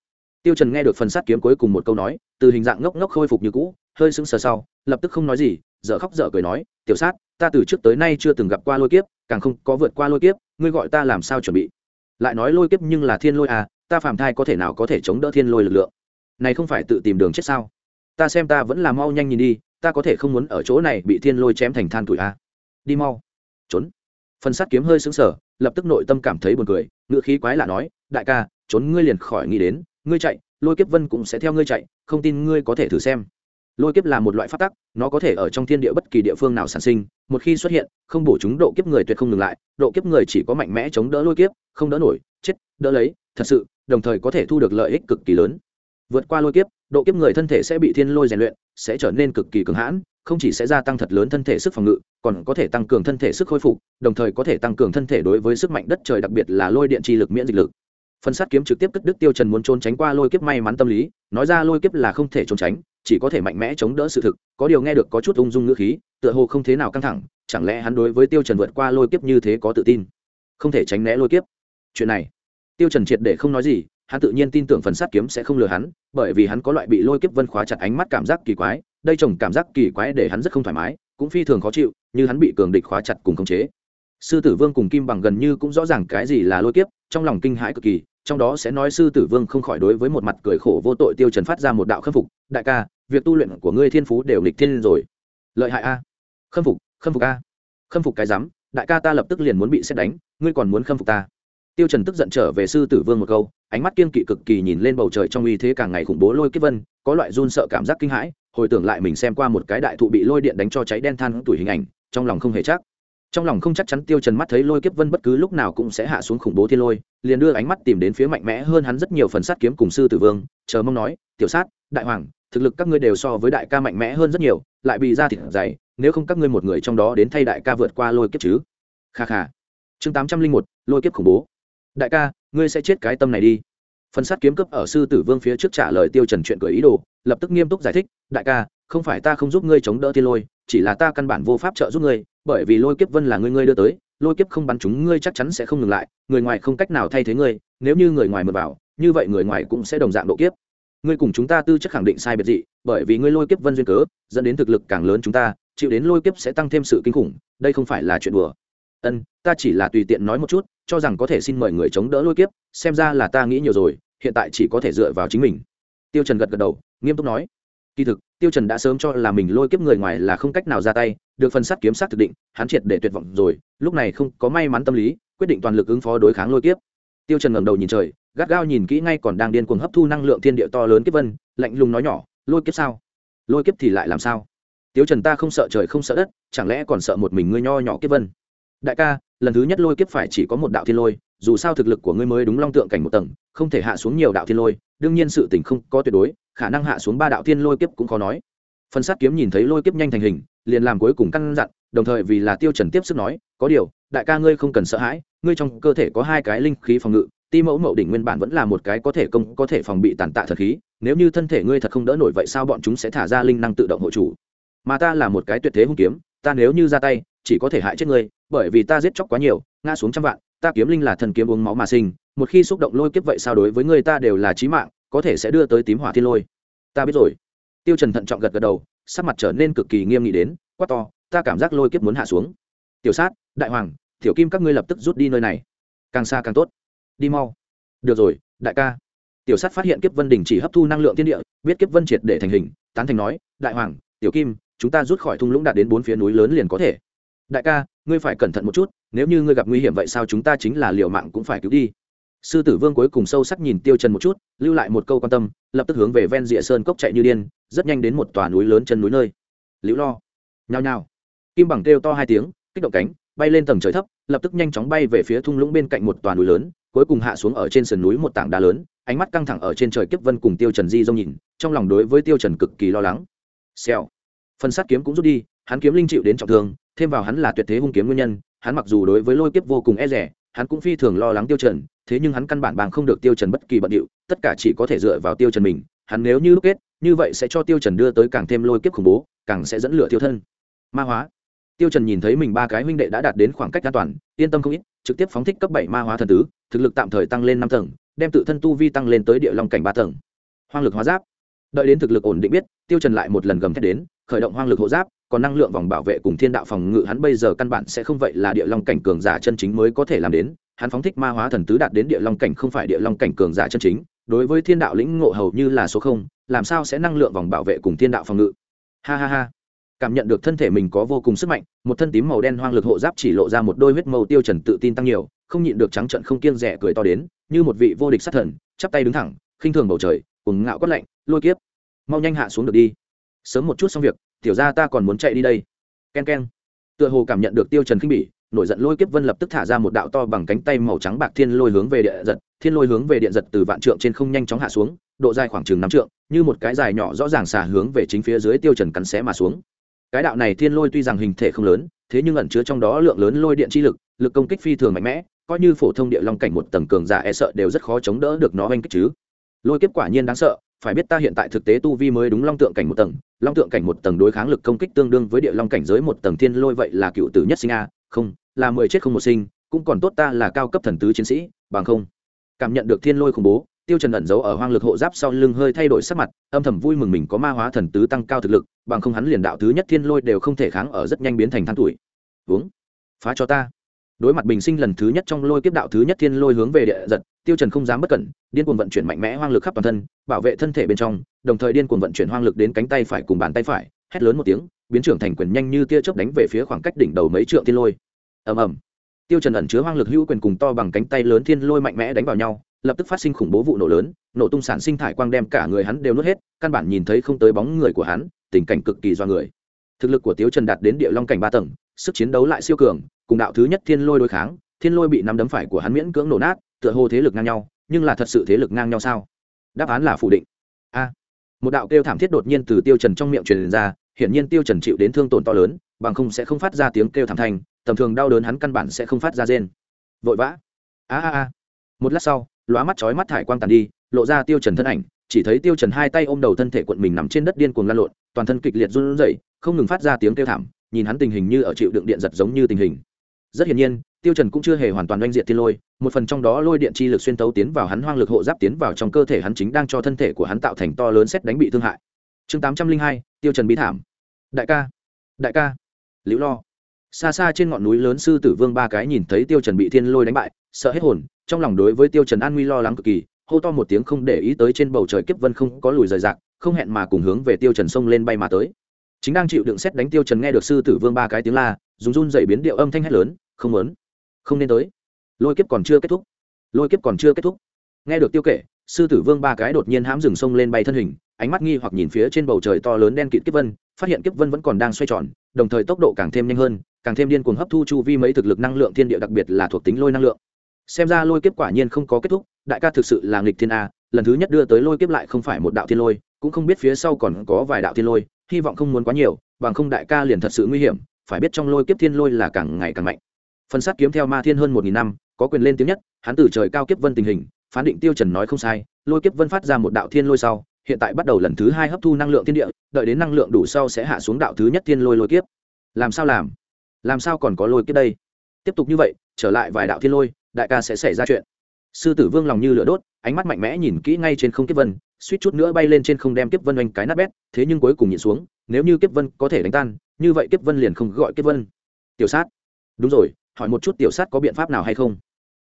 tiêu trần nghe được phần sát kiếm cuối cùng một câu nói, từ hình dạng ngốc ngốc khôi phục như cũ, hơi sững sờ sau, lập tức không nói gì, dở khóc dở cười nói, tiểu sát ta từ trước tới nay chưa từng gặp qua lôi kiếp, càng không có vượt qua lôi kiếp, ngươi gọi ta làm sao chuẩn bị? Lại nói lôi kiếp nhưng là thiên lôi à ta phàm thai có thể nào có thể chống đỡ thiên lôi lực lượng? Này không phải tự tìm đường chết sao? Ta xem ta vẫn là mau nhanh nhìn đi, ta có thể không muốn ở chỗ này bị thiên lôi chém thành than tuổi a đi mau. Trốn. Phần sát kiếm hơi sững sờ, lập tức nội tâm cảm thấy buồn cười ngựa khí quái lạ nói, đại ca, trốn ngươi liền khỏi nghĩ đến, ngươi chạy, lôi kiếp vân cũng sẽ theo ngươi chạy, không tin ngươi có thể thử xem lôi kiếp là một loại pháp tắc, nó có thể ở trong thiên địa bất kỳ địa phương nào sản sinh, một khi xuất hiện, không bổ chúng độ kiếp người tuyệt không ngừng lại, độ kiếp người chỉ có mạnh mẽ chống đỡ lôi kiếp, không đỡ nổi, chết, đỡ lấy, thật sự, đồng thời có thể thu được lợi ích cực kỳ lớn. Vượt qua lôi kiếp, độ kiếp người thân thể sẽ bị thiên lôi rèn luyện, sẽ trở nên cực kỳ cường hãn, không chỉ sẽ gia tăng thật lớn thân thể sức phòng ngự, còn có thể tăng cường thân thể sức khôi phục, đồng thời có thể tăng cường thân thể đối với sức mạnh đất trời, đặc biệt là lôi điện chi lực miễn dịch lực. Phân sát kiếm trực tiếp cất đức tiêu trần muốn trốn tránh qua lôi kiếp may mắn tâm lý, nói ra lôi kiếp là không thể trốn tránh chỉ có thể mạnh mẽ chống đỡ sự thực, có điều nghe được có chút ung dung ngữ khí, tựa hồ không thế nào căng thẳng, chẳng lẽ hắn đối với tiêu trần vượt qua lôi kiếp như thế có tự tin? Không thể tránh né lôi kiếp. Chuyện này, tiêu trần triệt để không nói gì, hắn tự nhiên tin tưởng phần sát kiếm sẽ không lừa hắn, bởi vì hắn có loại bị lôi kiếp vân khóa chặt ánh mắt cảm giác kỳ quái, đây trồng cảm giác kỳ quái để hắn rất không thoải mái, cũng phi thường khó chịu, như hắn bị cường địch khóa chặt cùng khống chế. Sư tử vương cùng kim bằng gần như cũng rõ ràng cái gì là lôi kiếp, trong lòng kinh hãi cực kỳ, trong đó sẽ nói sư tử vương không khỏi đối với một mặt cười khổ vô tội tiêu trần phát ra một đạo khắc phục, đại ca việc tu luyện của ngươi thiên phú đều lịch thiên rồi. Lợi hại a. Khâm phục khâm phục a. Khâm phục cái rắm đại ca ta lập tức liền muốn bị xét đánh, ngươi còn muốn khâm phục ta. Tiêu trần tức giận trở về sư tử vương một câu, ánh mắt kiên kỵ cực kỳ nhìn lên bầu trời trong uy thế càng ngày khủng bố lôi kiếp vân, có loại run sợ cảm giác kinh hãi, hồi tưởng lại mình xem qua một cái đại thụ bị lôi điện đánh cho cháy đen than tuổi hình ảnh, trong lòng không hề chắc. Trong lòng không chắc chắn tiêu trần mắt thấy lôi kiếp vân bất cứ lúc nào cũng sẽ hạ xuống khủng bố thiên lôi, liền đưa ánh mắt tìm đến phía mạnh mẽ hơn hắn rất nhiều phần sát kiếm cùng sư tử vương, chờ mong nói, tiểu sát, đại hoàng thực lực các ngươi đều so với đại ca mạnh mẽ hơn rất nhiều, lại bị ra thịt dày, nếu không các ngươi một người trong đó đến thay đại ca vượt qua lôi kiếp chứ? Kha kha. Chương tám trăm linh một, lôi kiếp khủng bố. Đại ca, ngươi sẽ chết cái tâm này đi. Phần sát kiếm cấp ở sư tử vương phía trước trả lời tiêu trần chuyện cười ý đồ, lập tức nghiêm túc giải thích, đại ca, không phải ta không giúp ngươi chống đỡ thiên lôi, chỉ là ta căn bản vô pháp trợ giúp ngươi, bởi vì lôi kiếp vân là ngươi ngươi đưa tới, lôi kiếp không bắn chúng ngươi chắc chắn sẽ không ngừng lại, người ngoài không cách nào thay thế ngươi, nếu như người ngoài mượn vào, như vậy người ngoài cũng sẽ đồng dạng độ kiếp ngươi cùng chúng ta tư chất khẳng định sai biệt dị, bởi vì ngươi lôi kiếp vân duyên cớ, dẫn đến thực lực càng lớn chúng ta, chịu đến lôi kiếp sẽ tăng thêm sự kinh khủng, đây không phải là chuyện đùa. Ân, ta chỉ là tùy tiện nói một chút, cho rằng có thể xin mời người chống đỡ lôi kiếp, xem ra là ta nghĩ nhiều rồi, hiện tại chỉ có thể dựa vào chính mình. Tiêu trần gật gật đầu, nghiêm túc nói. Kỳ thực, tiêu trần đã sớm cho là mình lôi kiếp người ngoài là không cách nào ra tay, được phần sát kiếm sát thực định, hắn triệt để tuyệt vọng rồi, lúc này không có may mắn tâm lý, quyết định toàn lực ứng phó đối kháng lôi kiếp tiêu trần ngẩng đầu nhìn trời, gắt gao nhìn kỹ ngay còn đang điên cuồng hấp thu năng lượng thiên địa to lớn kiếp vân, lạnh lùng nói nhỏ, lôi kiếp sao? Lôi kiếp thì lại làm sao? Tiêu trần ta không sợ trời không sợ đất, chẳng lẽ còn sợ một mình ngươi nho nhỏ kiếp vân? Đại ca, lần thứ nhất lôi kiếp phải chỉ có một đạo thiên lôi, dù sao thực lực của ngươi mới đúng long tượng cảnh một tầng, không thể hạ xuống nhiều đạo thiên lôi, đương nhiên sự tình không có tuyệt đối, khả năng hạ xuống ba đạo thiên lôi kiếp cũng khó nói. Phần sát kiếm nhìn thấy lôi kiếp nhanh thành hình, liền làm cuối cùng căn dặn đồng thời vì là tiêu trần tiếp sức nói, có điều, đại ca ngươi không cần sợ hãi, ngươi trong cơ thể có hai cái linh khí phòng ngự, ti mẫu mậu đỉnh nguyên bản vẫn là một cái có thể công, có thể phòng bị tàn tạ thật khí, nếu như thân thể ngươi thật không đỡ nổi vậy sao bọn chúng sẽ thả ra linh năng tự động hộ chủ? Mà ta là một cái tuyệt thế hung kiếm, ta nếu như ra tay, chỉ có thể hại chết ngươi, bởi vì ta giết chóc quá nhiều, ngã xuống trăm vạn, ta kiếm linh là thần kiếm uống máu mà sinh, một khi xúc động lôi kiếp vậy sao đối với ngươi ta đều là chí mạng, có thể sẽ đưa tới tím hỏa thiên lôi. Ta biết rồi. Tiêu trần thận trọng gật gật đầu, sắc mặt trở nên cực kỳ nghiêm nghị đến, quát to ta cảm giác lôi kiếp muốn hạ xuống. Tiểu sát, đại hoàng, tiểu kim các ngươi lập tức rút đi nơi này. Càng xa càng tốt. Đi mau. Được rồi, đại ca. Tiểu sát phát hiện kiếp vân đình chỉ hấp thu năng lượng thiên địa, biết kiếp vân triệt để thành hình, tán thành nói, đại hoàng, tiểu kim, chúng ta rút khỏi thung lũng đạt đến bốn phía núi lớn liền có thể. Đại ca, ngươi phải cẩn thận một chút, nếu như ngươi gặp nguy hiểm vậy sao chúng ta chính là liều mạng cũng phải cứu đi. Sư tử vương cuối cùng sâu sắc nhìn tiêu trần một chút, lưu lại một câu quan tâm, lập tức hướng về ven rìa sơn cốc chạy như điên, rất nhanh đến một tòa núi lớn chân núi nơi. Liễu lo. Nhao nhao kim bằng kêu to hai tiếng, kích động cánh, bay lên tầng trời thấp, lập tức nhanh chóng bay về phía thung lũng bên cạnh một tòa núi lớn, cuối cùng hạ xuống ở trên sườn núi một tảng đá lớn, ánh mắt căng thẳng ở trên trời kiếp vân cùng tiêu trần di dông nhìn, trong lòng đối với tiêu trần cực kỳ lo lắng. Xèo. Phần sát kiếm cũng rút đi, hắn kiếm linh chịu đến trọng thương, thêm vào hắn là tuyệt thế hung kiếm nguyên nhân, hắn mặc dù đối với lôi kiếp vô cùng e rẻ hắn cũng phi thường lo lắng tiêu trần, thế nhưng hắn căn bản bằng không được tiêu trần bất kỳ bận điệu, tất cả chỉ có thể dựa vào tiêu trần mình, hắn nếu như lúc kết, như vậy sẽ cho tiêu trần đưa tới càng thêm lôi kiếp khủng bố, càng sẽ dẫn lửa tiêu thân. Ma hóa tiêu trần nhìn thấy mình ba cái huynh đệ đã đạt đến khoảng cách an toàn, yên tâm không ít, trực tiếp phóng thích cấp bảy ma hóa thần tứ, thực lực tạm thời tăng lên năm tầng, đem tự thân tu vi tăng lên tới địa long cảnh ba tầng. Hoang lực hóa giáp. Đợi đến thực lực ổn định biết, tiêu trần lại một lần gầm thét đến, khởi động hoang lực hộ giáp, còn năng lượng vòng bảo vệ cùng thiên đạo phòng ngự hắn bây giờ căn bản sẽ không vậy là địa long cảnh cường giả chân chính mới có thể làm đến. Hắn phóng thích ma hóa thần tứ đạt đến địa long cảnh không phải địa long cảnh cường giả chân chính, đối với thiên đạo lĩnh ngộ hầu như là số không, làm sao sẽ năng lượng vòng bảo vệ cùng thiên đạo phòng ngự? Ha ha ha cảm nhận được thân thể mình có vô cùng sức mạnh một thân tím màu đen hoang lực hộ giáp chỉ lộ ra một đôi huyết màu tiêu trần tự tin tăng nhiều không nhịn được trắng trận không kiêng rẻ cười to đến như một vị vô địch sát thần chắp tay đứng thẳng khinh thường bầu trời cùng ngạo quát lạnh lôi kiếp mau nhanh hạ xuống được đi. Sớm một chút xong việc tiểu ra ta còn muốn chạy đi đây. Ken ken, tựa hồ cảm nhận được tiêu trần khinh bỉ nổi giận lôi kiếp vân lập tức thả ra một đạo to bằng cánh tay màu trắng bạc thiên lôi hướng về địa giật thiên lôi hướng về điện giật từ vạn trượng trên không nhanh chóng hạ xuống độ dài khoảng chừng năm trượng như một cái dài nhỏ rõ ràng xả hướng về chính phía dưới tiêu trần cắn xé mà xuống cái đạo này thiên lôi tuy rằng hình thể không lớn, thế nhưng ẩn chứa trong đó lượng lớn lôi điện chi lực lực công kích phi thường mạnh mẽ, coi như phổ thông địa long cảnh một tầng cường giả e sợ đều rất khó chống đỡ được nó oanh kích chứ. Lôi kiếp quả nhiên đáng sợ, phải biết ta hiện tại thực tế tu vi mới đúng long tượng cảnh một tầng, long tượng cảnh một tầng đối kháng lực công kích tương đương với địa long cảnh giới một tầng thiên lôi vậy là cựu tử nhất sinh a, không, là mười chết không một sinh, cũng còn tốt ta là cao cấp thần tứ chiến sĩ, bằng không, cảm nhận được thiên lôi khủng bố tiêu trần ẩn giấu ở hoang lực hộ giáp sau lưng hơi thay đổi sắc mặt, âm thầm vui mừng mình có ma hóa thần tứ tăng cao thực lực, bằng không hắn liền đạo thứ nhất thiên lôi đều không thể kháng ở rất nhanh biến thành than tuổi. Uống. Phá cho ta. Đối mặt bình sinh lần thứ nhất trong lôi kiếp đạo thứ nhất thiên lôi hướng về địa giật, tiêu trần không dám bất cẩn, điên cuồng vận chuyển mạnh mẽ hoang lực khắp toàn thân, bảo vệ thân thể bên trong, đồng thời điên cuồng vận chuyển hoang lực đến cánh tay phải cùng bàn tay phải, hét lớn một tiếng, biến trưởng thành quyền nhanh như tia chớp đánh về phía khoảng cách đỉnh đầu mấy trượng thiên lôi. Ầm ầm. Tiêu trần ẩn chứa hoang lực hữu quyền cùng to bằng cánh tay lớn thiên lôi mạnh mẽ đánh vào nhau lập tức phát sinh khủng bố vụ nổ lớn, nổ tung sản sinh thải quang đem cả người hắn đều nuốt hết, căn bản nhìn thấy không tới bóng người của hắn, tình cảnh cực kỳ do người. Thực lực của tiêu trần đạt đến địa long cảnh ba tầng, sức chiến đấu lại siêu cường, cùng đạo thứ nhất thiên lôi đối kháng, thiên lôi bị nắm đấm phải của hắn miễn cưỡng nổ nát, tựa hồ thế lực ngang nhau, nhưng là thật sự thế lực ngang nhau sao? Đáp án là phủ định. A. Một đạo kêu thảm thiết đột nhiên từ tiêu trần trong miệng truyền ra, hiển nhiên tiêu trần chịu đến thương tổn to lớn, bằng không sẽ không phát ra tiếng kêu thảm thành tầm thường đau đớn hắn căn bản sẽ không phát ra rên. Vội vã. A a a. Một lát sau lóa mắt chói mắt thải quang tàn đi, lộ ra tiêu trần thân ảnh, chỉ thấy tiêu trần hai tay ôm đầu thân thể cuộn mình nằm trên đất điên cuồng lăn lộn, toàn thân kịch liệt run rẩy, không ngừng phát ra tiếng kêu thảm, nhìn hắn tình hình như ở chịu đựng điện giật giống như tình hình. Rất hiển nhiên, tiêu trần cũng chưa hề hoàn toàn đánh diện thiên lôi, một phần trong đó lôi điện chi lực xuyên tấu tiến vào hắn hoang lực hộ giáp tiến vào trong cơ thể hắn chính đang cho thân thể của hắn tạo thành to lớn xét đánh bị thương hại. Chương tám trăm linh hai, tiêu trần bí thảm. Đại ca đại ca. Liễu lo. Xa xa trên ngọn núi lớn sư tử vương ba cái nhìn thấy tiêu trần bị thiên lôi đánh bại, sợ hết hồn trong lòng đối với tiêu trần an nguy lo lắng cực kỳ, hô to một tiếng không để ý tới trên bầu trời kiếp vân không có lùi rời rạc, không hẹn mà cùng hướng về tiêu trần sông lên bay mà tới. Chính đang chịu đựng xét đánh tiêu trần nghe được sư tử vương ba cái tiếng la, dùng run dậy biến điệu âm thanh hét lớn, không muốn, không nên tới. Lôi kiếp còn chưa kết thúc, lôi kiếp còn chưa kết thúc. Nghe được tiêu kể, sư tử vương ba cái đột nhiên hãm rừng sông lên bay thân hình, ánh mắt nghi hoặc nhìn phía trên bầu trời to lớn đen kịt kiếp vân, phát hiện kiếp vân vẫn còn đang xoay tròn, đồng thời tốc độ càng thêm nhanh hơn, càng thêm điên cuồng hấp thu chu vi mấy thực lực năng lượng thiên địa, đặc biệt là thuộc tính lôi năng lượng xem ra lôi kiếp quả nhiên không có kết thúc, đại ca thực sự là nghịch thiên a, lần thứ nhất đưa tới lôi kiếp lại không phải một đạo thiên lôi, cũng không biết phía sau còn có vài đạo thiên lôi, hy vọng không muốn quá nhiều, bằng không đại ca liền thật sự nguy hiểm, phải biết trong lôi kiếp thiên lôi là càng ngày càng mạnh. Phần sát kiếm theo ma thiên hơn một nghìn năm, có quyền lên tiếng nhất, hắn từ trời cao kiếp vân tình hình, phán định tiêu trần nói không sai, lôi kiếp vân phát ra một đạo thiên lôi sau, hiện tại bắt đầu lần thứ hai hấp thu năng lượng thiên địa, đợi đến năng lượng đủ sau sẽ hạ xuống đạo thứ nhất thiên lôi lôi kiếp. Làm sao làm? Làm sao còn có lôi kiếp đây? Tiếp tục như vậy, trở lại vài đạo thiên lôi đại ca sẽ xảy ra chuyện. Sư tử vương lòng như lửa đốt, ánh mắt mạnh mẽ nhìn kỹ ngay trên không kiếp vân, suýt chút nữa bay lên trên không đem kiếp vân oanh cái nát bét, thế nhưng cuối cùng nhìn xuống, nếu như kiếp vân có thể đánh tan, như vậy kiếp vân liền không gọi kiếp vân. Tiểu sát. Đúng rồi, hỏi một chút tiểu sát có biện pháp nào hay không?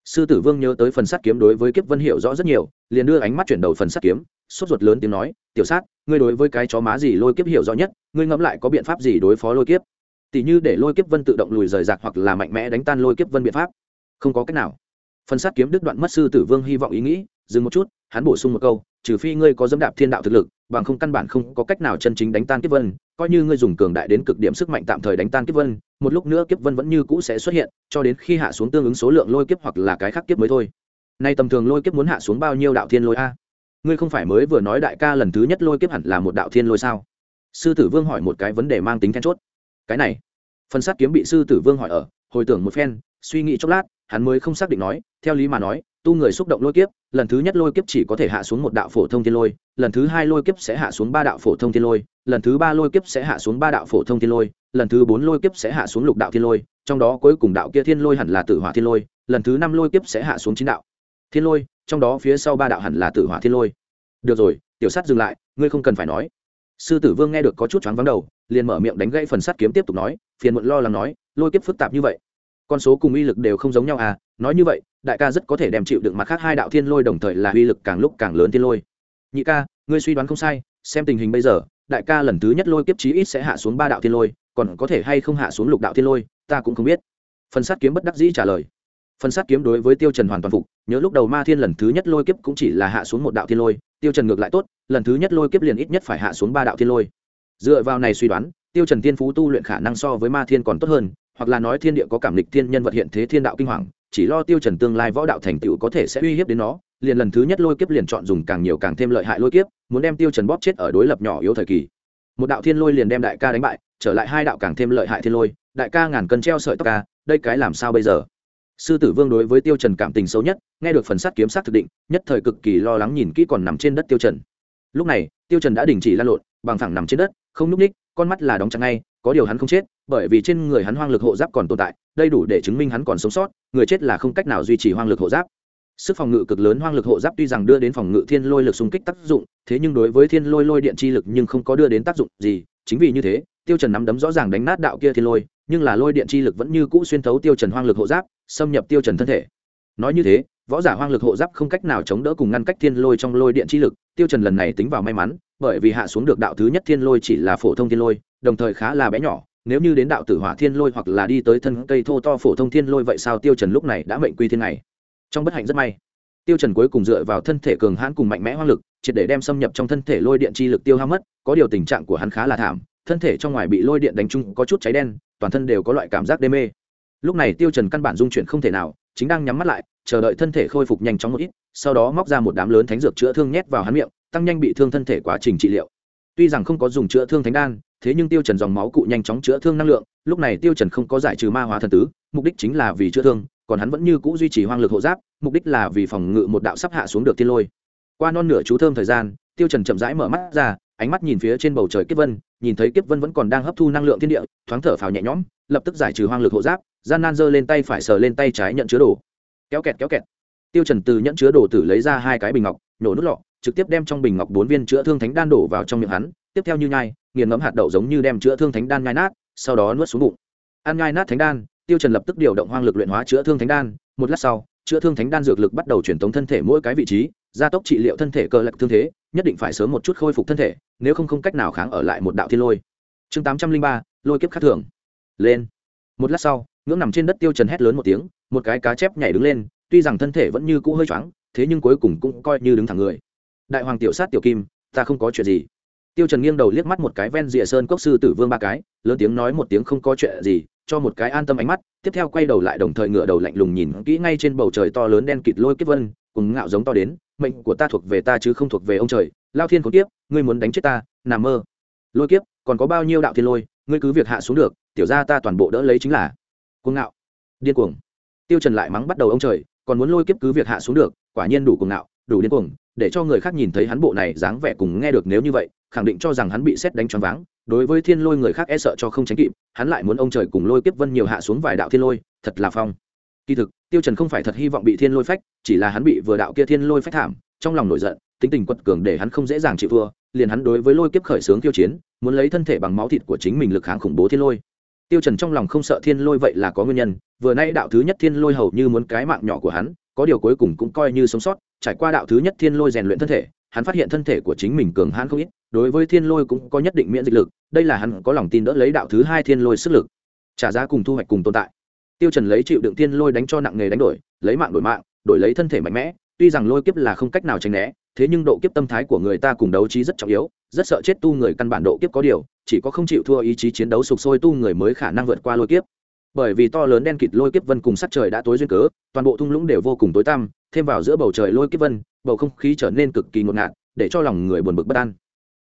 Sư tử vương nhớ tới phần sát kiếm đối với kiếp vân hiểu rõ rất nhiều, liền đưa ánh mắt chuyển đầu phần sát kiếm, sốt ruột lớn tiếng nói, tiểu sát, ngươi đối với cái chó má gì lôi kiếp hiểu rõ nhất, ngươi ngẫm lại có biện pháp gì đối phó lôi kiếp? Tỷ như để lôi kiếp vân tự động lùi rời rạc hoặc là mạnh mẽ đánh tan lôi kiếp vân biện pháp. Không có cách nào phần sát kiếm đứt đoạn mất sư tử vương hy vọng ý nghĩ, dừng một chút, hắn bổ sung một câu, trừ phi ngươi có dẫm đạp thiên đạo thực lực, bằng không căn bản không có cách nào chân chính đánh tan kiếp vân, coi như ngươi dùng cường đại đến cực điểm sức mạnh tạm thời đánh tan kiếp vân, một lúc nữa kiếp vân vẫn như cũ sẽ xuất hiện, cho đến khi hạ xuống tương ứng số lượng lôi kiếp hoặc là cái khác kiếp mới thôi. Nay tầm thường lôi kiếp muốn hạ xuống bao nhiêu đạo thiên lôi a? Ngươi không phải mới vừa nói đại ca lần thứ nhất lôi kiếp hẳn là một đạo thiên lôi sao? Sư tử vương hỏi một cái vấn đề mang tính then chốt. Cái này phần sát kiếm bị sư tử vương hỏi ở, hồi tưởng một phen, suy nghĩ chốc lát hắn mới không xác định nói, theo lý mà nói, tu người xúc động lôi kiếp, lần thứ nhất lôi kiếp chỉ có thể hạ xuống một đạo phổ thông thiên lôi, lần thứ hai lôi kiếp sẽ hạ xuống ba đạo phổ thông thiên lôi, lần thứ ba lôi kiếp sẽ hạ xuống ba đạo phổ thông thiên lôi, lần thứ bốn lôi kiếp sẽ hạ xuống lục đạo thiên lôi, trong đó cuối cùng đạo kia thiên lôi hẳn là tử hỏa thiên lôi, lần thứ năm lôi kiếp sẽ hạ xuống chín đạo thiên lôi, trong đó phía sau ba đạo hẳn là tử hỏa thiên lôi. Được rồi, tiểu sát dừng lại, ngươi không cần phải nói. Sư tử vương nghe được có chút choáng vắng đầu, liền mở miệng đánh gãy phần sắt kiếm tiếp tục nói, phiền muộn lo lắng nói, lôi kiếp phức tạp như vậy con số cùng uy lực đều không giống nhau à nói như vậy, đại ca rất có thể đem chịu đựng mặt khác hai đạo thiên lôi đồng thời là uy lực càng lúc càng lớn thiên lôi. Nhị ca, ngươi suy đoán không sai, xem tình hình bây giờ, đại ca lần thứ nhất lôi kiếp chí ít sẽ hạ xuống ba đạo thiên lôi, còn có thể hay không hạ xuống lục đạo thiên lôi, ta cũng không biết. Phần sát kiếm bất đắc dĩ trả lời. Phần sát kiếm đối với tiêu trần hoàn toàn phục, nhớ lúc đầu ma thiên lần thứ nhất lôi kiếp cũng chỉ là hạ xuống một đạo thiên lôi, tiêu trần ngược lại tốt, lần thứ nhất lôi kiếp liền ít nhất phải hạ xuống ba đạo thiên lôi. Dựa vào này suy đoán, tiêu trần tiên phú tu luyện khả năng so với ma thiên còn tốt hơn hoặc là nói thiên địa có cảm lịch thiên nhân vật hiện thế thiên đạo kinh hoàng, chỉ lo tiêu trần tương lai võ đạo thành tựu có thể sẽ uy hiếp đến nó, liền lần thứ nhất lôi kiếp liền chọn dùng càng nhiều càng thêm lợi hại lôi kiếp, muốn đem tiêu trần bóp chết ở đối lập nhỏ yếu thời kỳ. Một đạo thiên lôi liền đem đại ca đánh bại, trở lại hai đạo càng thêm lợi hại thiên lôi, đại ca ngàn cân treo sợi tóc ca, đây cái làm sao bây giờ? Sư tử vương đối với tiêu trần cảm tình xấu nhất, nghe được phần sát kiếm sát thực định, nhất thời cực kỳ lo lắng nhìn kỹ còn nằm trên đất tiêu trần. Lúc này, tiêu trần đã đình chỉ lan lộn, bằng thẳng nằm trên đất, không núp ních con mắt là đóng chặt ngay, có điều hắn không chết bởi vì trên người hắn hoang lực hộ giáp còn tồn tại đây đủ để chứng minh hắn còn sống sót, người chết là không cách nào duy trì hoang lực hộ giáp. Sức phòng ngự cực lớn hoang lực hộ giáp tuy rằng đưa đến phòng ngự thiên lôi lực xung kích tác dụng, thế nhưng đối với thiên lôi lôi điện chi lực nhưng không có đưa đến tác dụng gì, chính vì như thế, tiêu trần nắm đấm rõ ràng đánh nát đạo kia thiên lôi, nhưng là lôi điện chi lực vẫn như cũ xuyên thấu tiêu trần hoang lực hộ giáp, xâm nhập tiêu trần thân thể. Nói như thế, võ giả hoang lực hộ giáp không cách nào chống đỡ cùng ngăn cách thiên lôi trong lôi điện chi lực, tiêu trần lần này tính vào may mắn, bởi vì hạ xuống được đạo thứ nhất thiên lôi chỉ là phổ thông thiên lôi, đồng thời khá là bé nhỏ nếu như đến đạo tử hỏa thiên lôi hoặc là đi tới thân cây thô to phổ thông thiên lôi vậy sao tiêu trần lúc này đã mệnh quy thiên này trong bất hạnh rất may. Tiêu trần cuối cùng dựa vào thân thể cường hãn cùng mạnh mẽ hoang lực, triệt để đem xâm nhập trong thân thể lôi điện chi lực tiêu hao mất, có điều tình trạng của hắn khá là thảm, thân thể trong ngoài bị lôi điện đánh trúng có chút cháy đen, toàn thân đều có loại cảm giác đê mê. Lúc này tiêu trần căn bản dung chuyển không thể nào, chính đang nhắm mắt lại, chờ đợi thân thể khôi phục nhanh chóng một ít, sau đó móc ra một đám lớn thánh dược chữa thương nhét vào hắn miệng, tăng nhanh bị thương thân thể quá trình trị liệu. Tuy rằng không có dùng chữa thương thánh đan thế nhưng tiêu trần dòng máu cụ nhanh chóng chữa thương năng lượng, lúc này tiêu trần không có giải trừ ma hóa thần tứ, mục đích chính là vì chữa thương, còn hắn vẫn như cũ duy trì hoang lực hộ giáp, mục đích là vì phòng ngự một đạo sắp hạ xuống được thiên lôi. Qua non nửa chú thơm thời gian, tiêu trần chậm rãi mở mắt ra, ánh mắt nhìn phía trên bầu trời kiếp vân, nhìn thấy kiếp vân vẫn còn đang hấp thu năng lượng thiên địa, thoáng thở phào nhẹ nhõm, lập tức giải trừ hoang lực hộ giáp, gian nan giơ lên tay phải sờ lên tay trái nhận chứa đồ. Kéo kẹt kéo kẹt. Tiêu trần từ nhận chứa đồ tử lấy ra hai cái bình ngọc nổ nút lọ, trực tiếp đem trong bình ngọc bốn viên chữa thương thánh đan đổ vào trong miệng hắn, tiếp theo như nhai nghiền ngẫm hạt đậu giống như đem chữa thương thánh đan nhai nát, sau đó nuốt xuống bụng. Ăn nhai nát thánh đan, tiêu trần lập tức điều động hoang lực luyện hóa chữa thương thánh đan. Một lát sau, chữa thương thánh đan dược lực bắt đầu chuyển tống thân thể mỗi cái vị trí, gia tốc trị liệu thân thể cơ lệch thương thế, nhất định phải sớm một chút khôi phục thân thể, nếu không không cách nào kháng ở lại một đạo thiên lôi. Chương tám trăm linh ba, lôi kiếp khắc thường. Lên. Một lát sau, ngưỡng nằm trên đất tiêu trần hét lớn một tiếng, một cái cá chép nhảy đứng lên, tuy rằng thân thể vẫn như cũ hơi choáng, thế nhưng cuối cùng cũng coi như đứng thẳng người. Đại hoàng tiểu sát tiểu kim, ta không có chuyện gì tiêu trần nghiêng đầu liếc mắt một cái ven rìa sơn cốc sư tử vương ba cái, lớn tiếng nói một tiếng không có chuyện gì, cho một cái an tâm ánh mắt, tiếp theo quay đầu lại đồng thời ngửa đầu lạnh lùng nhìn kỹ ngay trên bầu trời to lớn đen kịt lôi kiếp vân, cùng ngạo giống to đến, mệnh của ta thuộc về ta chứ không thuộc về ông trời, lao thiên khốn kiếp, ngươi muốn đánh chết ta, nằm mơ. Lôi kiếp, còn có bao nhiêu đạo thiên lôi, ngươi cứ việc hạ xuống được, tiểu gia ta toàn bộ đỡ lấy chính là cuồng ngạo, điên cuồng. Tiêu trần lại mắng bắt đầu ông trời, còn muốn lôi kiếp cứ việc hạ xuống được, quả nhiên đủ cuồng ngạo, đủ điên cuồng để cho người khác nhìn thấy hắn bộ này dáng vẻ cùng nghe được nếu như vậy, khẳng định cho rằng hắn bị xét đánh choáng váng. Đối với thiên lôi người khác e sợ cho không tránh kịp, hắn lại muốn ông trời cùng lôi kiếp vân nhiều hạ xuống vài đạo thiên lôi, thật là phong. Kỳ thực, tiêu trần không phải thật hy vọng bị thiên lôi phách, chỉ là hắn bị vừa đạo kia thiên lôi phách thảm, trong lòng nổi giận, tính tình quật cường để hắn không dễ dàng chịu thua, liền hắn đối với lôi kiếp khởi sướng tiêu chiến, muốn lấy thân thể bằng máu thịt của chính mình lực kháng khủng bố thiên lôi. Tiêu trần trong lòng không sợ thiên lôi vậy là có nguyên nhân, vừa nay đạo thứ nhất thiên lôi hầu như muốn cái mạng nhỏ của hắn có điều cuối cùng cũng coi như sống sót, trải qua đạo thứ nhất thiên lôi rèn luyện thân thể, hắn phát hiện thân thể của chính mình cường hãn không ít, đối với thiên lôi cũng có nhất định miễn dịch lực, đây là hắn có lòng tin đỡ lấy đạo thứ hai thiên lôi sức lực. Trả giá cùng thu hoạch cùng tồn tại. Tiêu trần lấy chịu đựng thiên lôi đánh cho nặng nghề đánh đổi, lấy mạng đổi mạng, đổi lấy thân thể mạnh mẽ, tuy rằng lôi kiếp là không cách nào tránh né, thế nhưng độ kiếp tâm thái của người ta cùng đấu trí rất trọng yếu, rất sợ chết tu người căn bản độ kiếp có điều, chỉ có không chịu thua ý chí chiến đấu sục sôi tu người mới khả năng vượt qua lôi kiếp bởi vì to lớn đen kịt lôi kiếp vân cùng sắc trời đã tối duyên cớ toàn bộ thung lũng đều vô cùng tối tăm thêm vào giữa bầu trời lôi kiếp vân bầu không khí trở nên cực kỳ ngột ngạt để cho lòng người buồn bực bất an.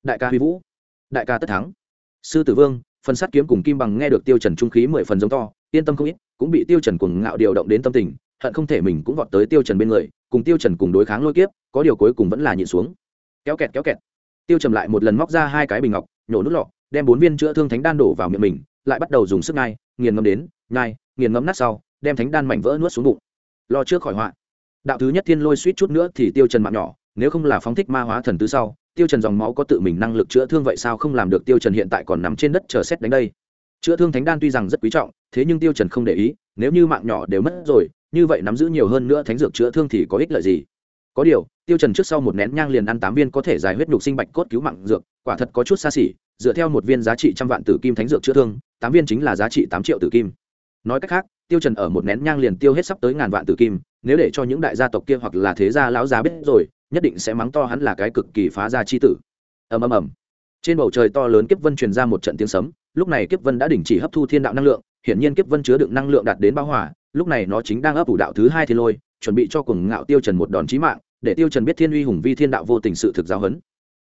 Đại ca huy vũ đại ca tất thắng sư tử vương phần sắt kiếm cùng kim bằng nghe được tiêu trần trung khí mười phần giống to yên tâm không ít cũng bị tiêu trần cuồng ngạo điều động đến tâm tình hận không thể mình cũng vọt tới tiêu trần bên người cùng tiêu trần cùng đối kháng lôi kiếp có điều cuối cùng vẫn là nhịn xuống. Kéo kẹt kéo kẹt. Tiêu trầm lại một lần móc ra hai cái bình ngọc nhổ nút lọ đem bốn viên chữa thương thánh đan đổ vào miệng mình lại bắt đầu dùng sức ngay, nghiền ngâm đến nhai, nghiền ngấm nát sau đem thánh đan mảnh vỡ nuốt xuống bụng. Lo trước khỏi họa. Đạo thứ nhất thiên lôi suýt chút nữa thì tiêu trần mạng nhỏ nếu không là phóng thích ma hóa thần tứ sau tiêu trần dòng máu có tự mình năng lực chữa thương vậy sao không làm được tiêu trần hiện tại còn nằm trên đất chờ xét đánh đây? Chữa thương thánh đan tuy rằng rất quý trọng thế nhưng tiêu trần không để ý nếu như mạng nhỏ đều mất rồi như vậy nắm giữ nhiều hơn nữa thánh dược chữa thương thì có ích lợi gì? Có điều tiêu trần trước sau một nén nhang liền ăn tám viên có thể giải huyết nhục sinh bạch cốt cứu mạng dược quả thật có chút xa xỉ dựa theo một viên giá trị trăm vạn tử kim thánh dược chữa thương tám viên chính là giá trị tám triệu tử kim nói cách khác, tiêu trần ở một nén nhang liền tiêu hết sắp tới ngàn vạn tử kim, nếu để cho những đại gia tộc kia hoặc là thế gia lão già biết rồi, nhất định sẽ mắng to hắn là cái cực kỳ phá gia chi tử. Ầm ầm ầm. Trên bầu trời to lớn kiếp vân truyền ra một trận tiếng sấm, lúc này kiếp vân đã đình chỉ hấp thu thiên đạo năng lượng, hiển nhiên kiếp vân chứa đựng năng lượng đạt đến bao hỏa lúc này nó chính đang ấp ủ đạo thứ hai thiên lôi, chuẩn bị cho cuồng ngạo tiêu trần một đòn chí mạng, để tiêu trần biết thiên uy hùng vi thiên đạo vô tình sự thực giáo huấn.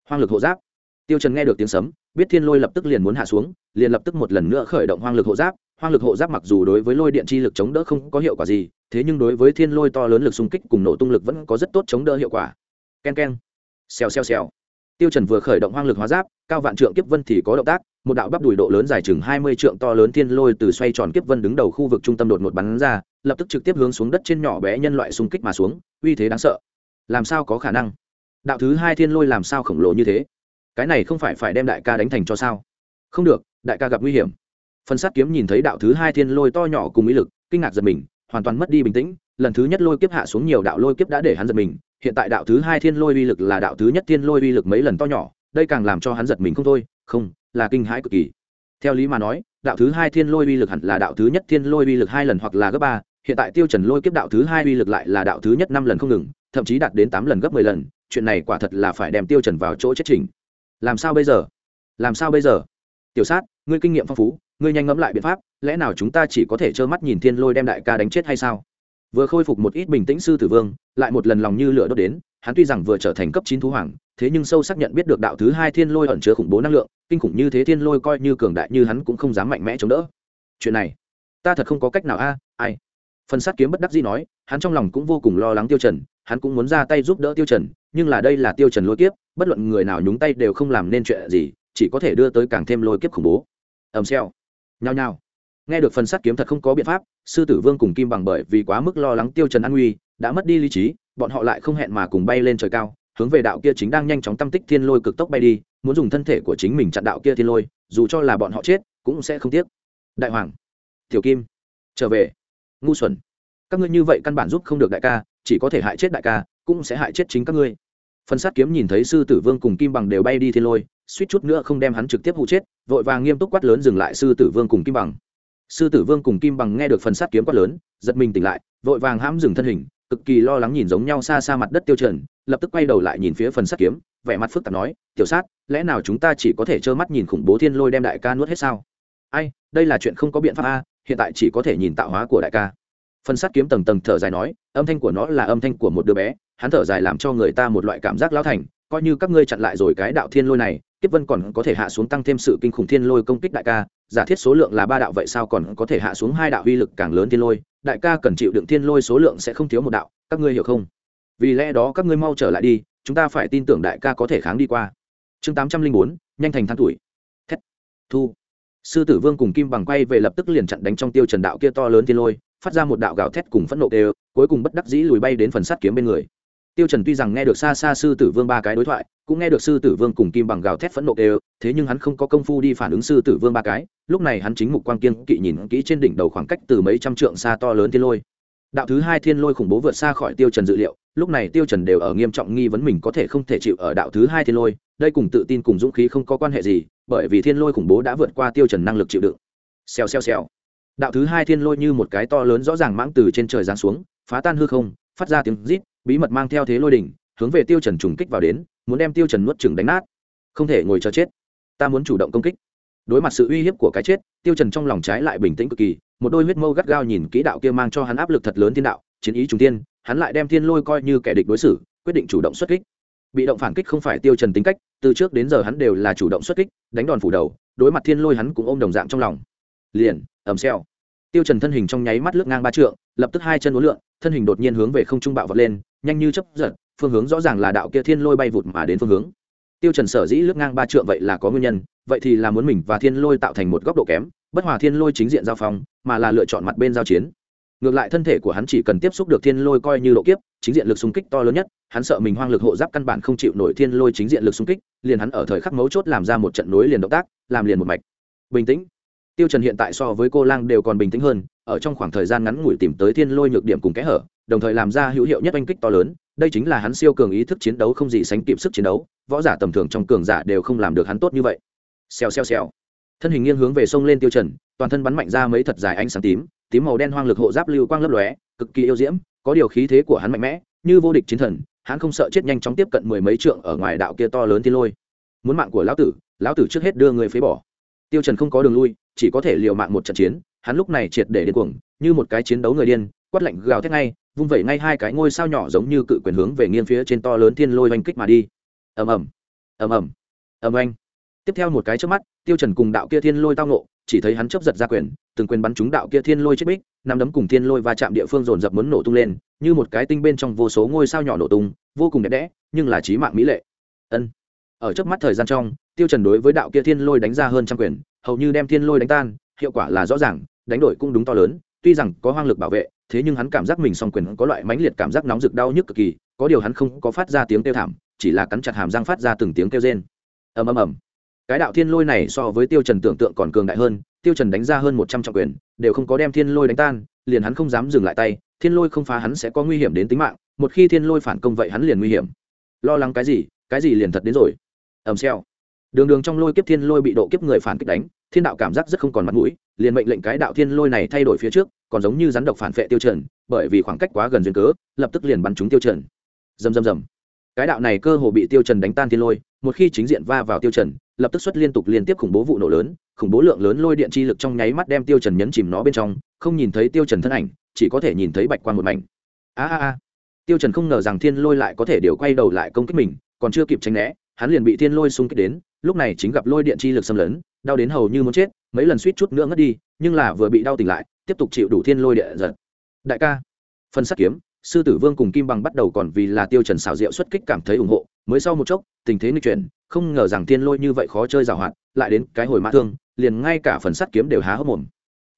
Hoang lực hộ giáp. Tiêu trần nghe được tiếng sấm, biết thiên lôi lập tức liền muốn hạ xuống, liền lập tức một lần nữa khởi động hoang lực hộ giáp hoang lực hộ giáp mặc dù đối với lôi điện chi lực chống đỡ không có hiệu quả gì thế nhưng đối với thiên lôi to lớn lực xung kích cùng nổ tung lực vẫn có rất tốt chống đỡ hiệu quả. Keng keng, xèo xèo xèo. Tiêu trần vừa khởi động hoang lực hóa giáp cao vạn trượng kiếp vân thì có động tác một đạo bắp đùi độ lớn dài chừng hai mươi trượng to lớn thiên lôi từ xoay tròn kiếp vân đứng đầu khu vực trung tâm đột ngột bắn ra lập tức trực tiếp hướng xuống đất trên nhỏ bé nhân loại xung kích mà xuống uy thế đáng sợ. Làm sao có khả năng? Đạo thứ hai thiên lôi làm sao khổng lồ như thế? Cái này không phải phải đem đại ca đánh thành cho sao? Không được đại ca gặp nguy hiểm phần sát kiếm nhìn thấy đạo thứ hai thiên lôi to nhỏ cùng ý lực, kinh ngạc giật mình, hoàn toàn mất đi bình tĩnh. Lần thứ nhất lôi kiếp hạ xuống nhiều đạo lôi kiếp đã để hắn giật mình. Hiện tại đạo thứ hai thiên lôi uy lực là đạo thứ nhất thiên lôi uy lực mấy lần to nhỏ, đây càng làm cho hắn giật mình không thôi. Không, là kinh hãi cực kỳ. Theo lý mà nói, đạo thứ hai thiên lôi uy lực hẳn là đạo thứ nhất thiên lôi uy lực hai lần hoặc là gấp ba. Hiện tại tiêu trần lôi kiếp đạo thứ hai uy lực lại là đạo thứ nhất năm lần không ngừng, thậm chí đạt đến tám lần gấp mười lần. Chuyện này quả thật là phải đem tiêu trần vào chỗ chết chỉnh. Làm sao bây giờ? Làm sao bây giờ? Tiểu sát, ngươi kinh nghiệm phong phú ngươi nhanh ngẫm lại biện pháp, lẽ nào chúng ta chỉ có thể trơ mắt nhìn thiên lôi đem đại ca đánh chết hay sao? Vừa khôi phục một ít bình tĩnh sư tử vương, lại một lần lòng như lửa đốt đến, hắn tuy rằng vừa trở thành cấp chín thú hoàng, thế nhưng sâu xác nhận biết được đạo thứ hai thiên lôi ẩn chứa khủng bố năng lượng, kinh khủng như thế thiên lôi coi như cường đại như hắn cũng không dám mạnh mẽ chống đỡ. Chuyện này, ta thật không có cách nào a, ai? Phần sát kiếm bất đắc dĩ nói, hắn trong lòng cũng vô cùng lo lắng tiêu trần, hắn cũng muốn ra tay giúp đỡ tiêu trần, nhưng là đây là tiêu trần lôi kiếp, bất luận người nào nhúng tay đều không làm nên chuyện gì, chỉ có thể đưa tới càng thêm lôi kiếp khủng bố. Ầm xèo nhao nhao. Nghe được phần sát kiếm thật không có biện pháp, sư tử vương cùng kim bằng bởi vì quá mức lo lắng tiêu trần an nguy, đã mất đi lý trí, bọn họ lại không hẹn mà cùng bay lên trời cao, hướng về đạo kia chính đang nhanh chóng tâm tích thiên lôi cực tốc bay đi, muốn dùng thân thể của chính mình chặn đạo kia thiên lôi, dù cho là bọn họ chết, cũng sẽ không tiếc. Đại hoàng, tiểu kim, trở về. Ngu xuẩn, các ngươi như vậy căn bản giúp không được đại ca, chỉ có thể hại chết đại ca, cũng sẽ hại chết chính các ngươi. Phần sát kiếm nhìn thấy sư tử vương cùng kim bằng đều bay đi thiên lôi suýt chút nữa không đem hắn trực tiếp hụ chết, vội vàng nghiêm túc quát lớn dừng lại sư tử vương cùng kim bằng. Sư tử vương cùng kim bằng nghe được phần sát kiếm quát lớn, giật mình tỉnh lại, vội vàng hãm dừng thân hình, cực kỳ lo lắng nhìn giống nhau xa xa mặt đất tiêu trần, lập tức quay đầu lại nhìn phía phần sát kiếm, vẻ mặt phức tạp nói, tiểu sát, lẽ nào chúng ta chỉ có thể trơ mắt nhìn khủng bố thiên lôi đem đại ca nuốt hết sao? Ai, đây là chuyện không có biện pháp a, hiện tại chỉ có thể nhìn tạo hóa của đại ca. Phần sát kiếm tầng tầng thở dài nói, âm thanh của nó là âm thanh của một đứa bé, hắn thở dài làm cho người ta một loại cảm giác lão thành, coi như các ngươi chặn lại rồi cái đạo thiên lôi này kiếp vân còn có thể hạ xuống tăng thêm sự kinh khủng thiên lôi công kích đại ca, giả thiết số lượng là ba đạo vậy sao còn có thể hạ xuống hai đạo uy lực càng lớn thiên lôi, đại ca cần chịu đựng thiên lôi số lượng sẽ không thiếu một đạo, các ngươi hiểu không? Vì lẽ đó các ngươi mau trở lại đi, chúng ta phải tin tưởng đại ca có thể kháng đi qua. Chương tám trăm linh bốn, nhanh thành thang tuổi. Thét. Thu. Sư tử vương cùng kim bằng quay về lập tức liền chặn đánh trong tiêu trần đạo kia to lớn thiên lôi, phát ra một đạo gào thét cùng phẫn nộ đều cuối cùng bất đắc dĩ lùi bay đến phần sắt kiếm bên người. Tiêu trần tuy rằng nghe được xa xa sư tử vương ba cái đối thoại cũng nghe được sư tử vương cùng kim bằng gào thét phẫn nộ đều thế nhưng hắn không có công phu đi phản ứng sư tử vương ba cái, lúc này hắn chính mục quang kiên kỵ nhìn kỹ trên đỉnh đầu khoảng cách từ mấy trăm trượng xa to lớn thiên lôi. Đạo thứ hai thiên lôi khủng bố vượt xa khỏi tiêu trần dự liệu, lúc này tiêu trần đều ở nghiêm trọng nghi vấn mình có thể không thể chịu ở đạo thứ hai thiên lôi, đây cùng tự tin cùng dũng khí không có quan hệ gì, bởi vì thiên lôi khủng bố đã vượt qua tiêu trần năng lực chịu đựng. Xèo xèo xèo. Đạo thứ hai thiên lôi như một cái to lớn rõ ràng mãng từ trên trời giáng xuống, phá tan hư không, phát ra tiếng rít, bí mật mang theo thế lôi đỉnh hướng về tiêu trần trùng kích vào đến, muốn đem tiêu trần nuốt chửng đánh nát. Không thể ngồi chờ chết. Ta muốn chủ động công kích. Đối mặt sự uy hiếp của cái chết, tiêu trần trong lòng trái lại bình tĩnh cực kỳ, một đôi huyết mâu gắt gao nhìn kỹ đạo kia mang cho hắn áp lực thật lớn thiên đạo, chiến ý trùng tiên hắn lại đem thiên lôi coi như kẻ địch đối xử, quyết định chủ động xuất kích. Bị động phản kích không phải tiêu trần tính cách, từ trước đến giờ hắn đều là chủ động xuất kích, đánh đòn phủ đầu, đối mặt thiên lôi hắn cũng ôm đồng dạng trong lòng. Liền, ầm xèo. Tiêu trần thân hình trong nháy mắt lướt ngang ba trượng, lập tức hai chân uốn lượn, thân hình đột nhiên hướng về không trung bạo vọt lên, nhanh như chớp giật phương hướng rõ ràng là đạo kia thiên lôi bay vụt mà đến phương hướng. Tiêu trần sở dĩ lướt ngang ba trượng vậy là có nguyên nhân, vậy thì là muốn mình và thiên lôi tạo thành một góc độ kém, bất hòa thiên lôi chính diện giao phong, mà là lựa chọn mặt bên giao chiến. Ngược lại thân thể của hắn chỉ cần tiếp xúc được thiên lôi coi như độ kiếp, chính diện lực xung kích to lớn nhất, hắn sợ mình hoang lực hộ giáp căn bản không chịu nổi thiên lôi chính diện lực xung kích, liền hắn ở thời khắc mấu chốt làm ra một trận nối liền động tác, làm liền một mạch. Bình tĩnh tiêu trần hiện tại so với cô lang đều còn bình tĩnh hơn, ở trong khoảng thời gian ngắn ngủi tìm tới thiên lôi nhược điểm cùng kẽ hở, đồng thời làm ra hữu hiệu nhất oanh kích to lớn, đây chính là hắn siêu cường ý thức chiến đấu không gì sánh kịp sức chiến đấu, võ giả tầm thường trong cường giả đều không làm được hắn tốt như vậy. Xèo xèo xèo. Thân hình nghiêng hướng về sông lên tiêu trần, toàn thân bắn mạnh ra mấy thật dài ánh sáng tím tím màu đen hoang lực hộ giáp lưu quang lấp lóe, cực kỳ yêu diễm, có điều khí thế của hắn mạnh mẽ, như vô địch chiến thần, hắn không sợ chết nhanh chóng tiếp cận mười mấy trượng ở ngoài đạo kia to lớn thiên lôi. Muốn mạng của lão tử lão tử trước hết đưa người phế bỏ. Tiêu trần không có đường lui chỉ có thể liều mạng một trận chiến, hắn lúc này triệt để điên cuồng, như một cái chiến đấu người điên, quát lạnh gào thét ngay, vung vẩy ngay hai cái ngôi sao nhỏ giống như cự quyền hướng về nghiêng phía trên to lớn thiên lôi oanh kích mà đi. Ầm ầm ầm ầm ầm oanh. Tiếp theo một cái trước mắt, tiêu trần cùng đạo kia thiên lôi tao nộ chỉ thấy hắn chớp giật ra quyền, từng quyền bắn trúng đạo kia thiên lôi chết bích, năm đấm cùng thiên lôi va chạm địa phương dồn dập muốn nổ tung lên, như một cái tinh bên trong vô số ngôi sao nhỏ nổ tung, vô cùng đẹp đẽ, nhưng là chí mạng mỹ lệ. Ân ở trước mắt thời gian trong, tiêu trần đối với đạo kia thiên lôi đánh ra hơn trăm quyền, hầu như đem thiên lôi đánh tan, hiệu quả là rõ ràng, đánh đổi cũng đúng to lớn, tuy rằng có hoang lực bảo vệ, thế nhưng hắn cảm giác mình song quyền có loại mãnh liệt cảm giác nóng rực đau nhức cực kỳ, có điều hắn không có phát ra tiếng kêu thảm, chỉ là cắn chặt hàm răng phát ra từng tiếng kêu rên. Ầm ầm ầm. Cái đạo thiên lôi này so với tiêu trần tưởng tượng còn cường đại hơn, tiêu trần đánh ra hơn một trăm trọng quyền, đều không có đem thiên lôi đánh tan, liền hắn không dám dừng lại tay, thiên lôi không phá hắn sẽ có nguy hiểm đến tính mạng, một khi thiên lôi phản công vậy hắn liền nguy hiểm. Lo lắng cái gì cái gì liền thật đến rồi ầm xèo. Đường đường trong lôi kiếp thiên lôi bị độ kiếp người phản kích đánh, thiên đạo cảm giác rất không còn mặt mũi, liền mệnh lệnh cái đạo thiên lôi này thay đổi phía trước, còn giống như rắn độc phản vệ tiêu trần, bởi vì khoảng cách quá gần duyên cớ, lập tức liền bắn trúng tiêu trần. Rầm rầm rầm. Cái đạo này cơ hồ bị tiêu trần đánh tan thiên lôi, một khi chính diện va vào tiêu trần, lập tức xuất liên tục liên tiếp khủng bố vụ nổ lớn, khủng bố lượng lớn lôi điện chi lực trong nháy mắt đem tiêu trần nhấn chìm nó bên trong, không nhìn thấy tiêu trần thân ảnh, chỉ có thể nhìn thấy bạch quang một mảnh. A a a. Tiêu trần không ngờ rằng thiên lôi lại có thể điều quay đầu lại công kích mình, còn chưa kịp tránh né hắn liền bị thiên lôi xung kích đến, lúc này chính gặp lôi điện chi lực xâm lấn, đau đến hầu như muốn chết, mấy lần suýt chút nữa ngất đi, nhưng là vừa bị đau tỉnh lại, tiếp tục chịu đủ thiên lôi địa giật đại ca phân sắc kiếm, sư tử vương cùng kim bằng bắt đầu còn vì là tiêu trần xảo diệu xuất kích cảm thấy ủng hộ, mới sau một chốc, tình thế nghịch chuyển, không ngờ rằng thiên lôi như vậy khó chơi rào hạn lại đến cái hồi mã thương, liền ngay cả phần sắt kiếm đều há hốc mồm.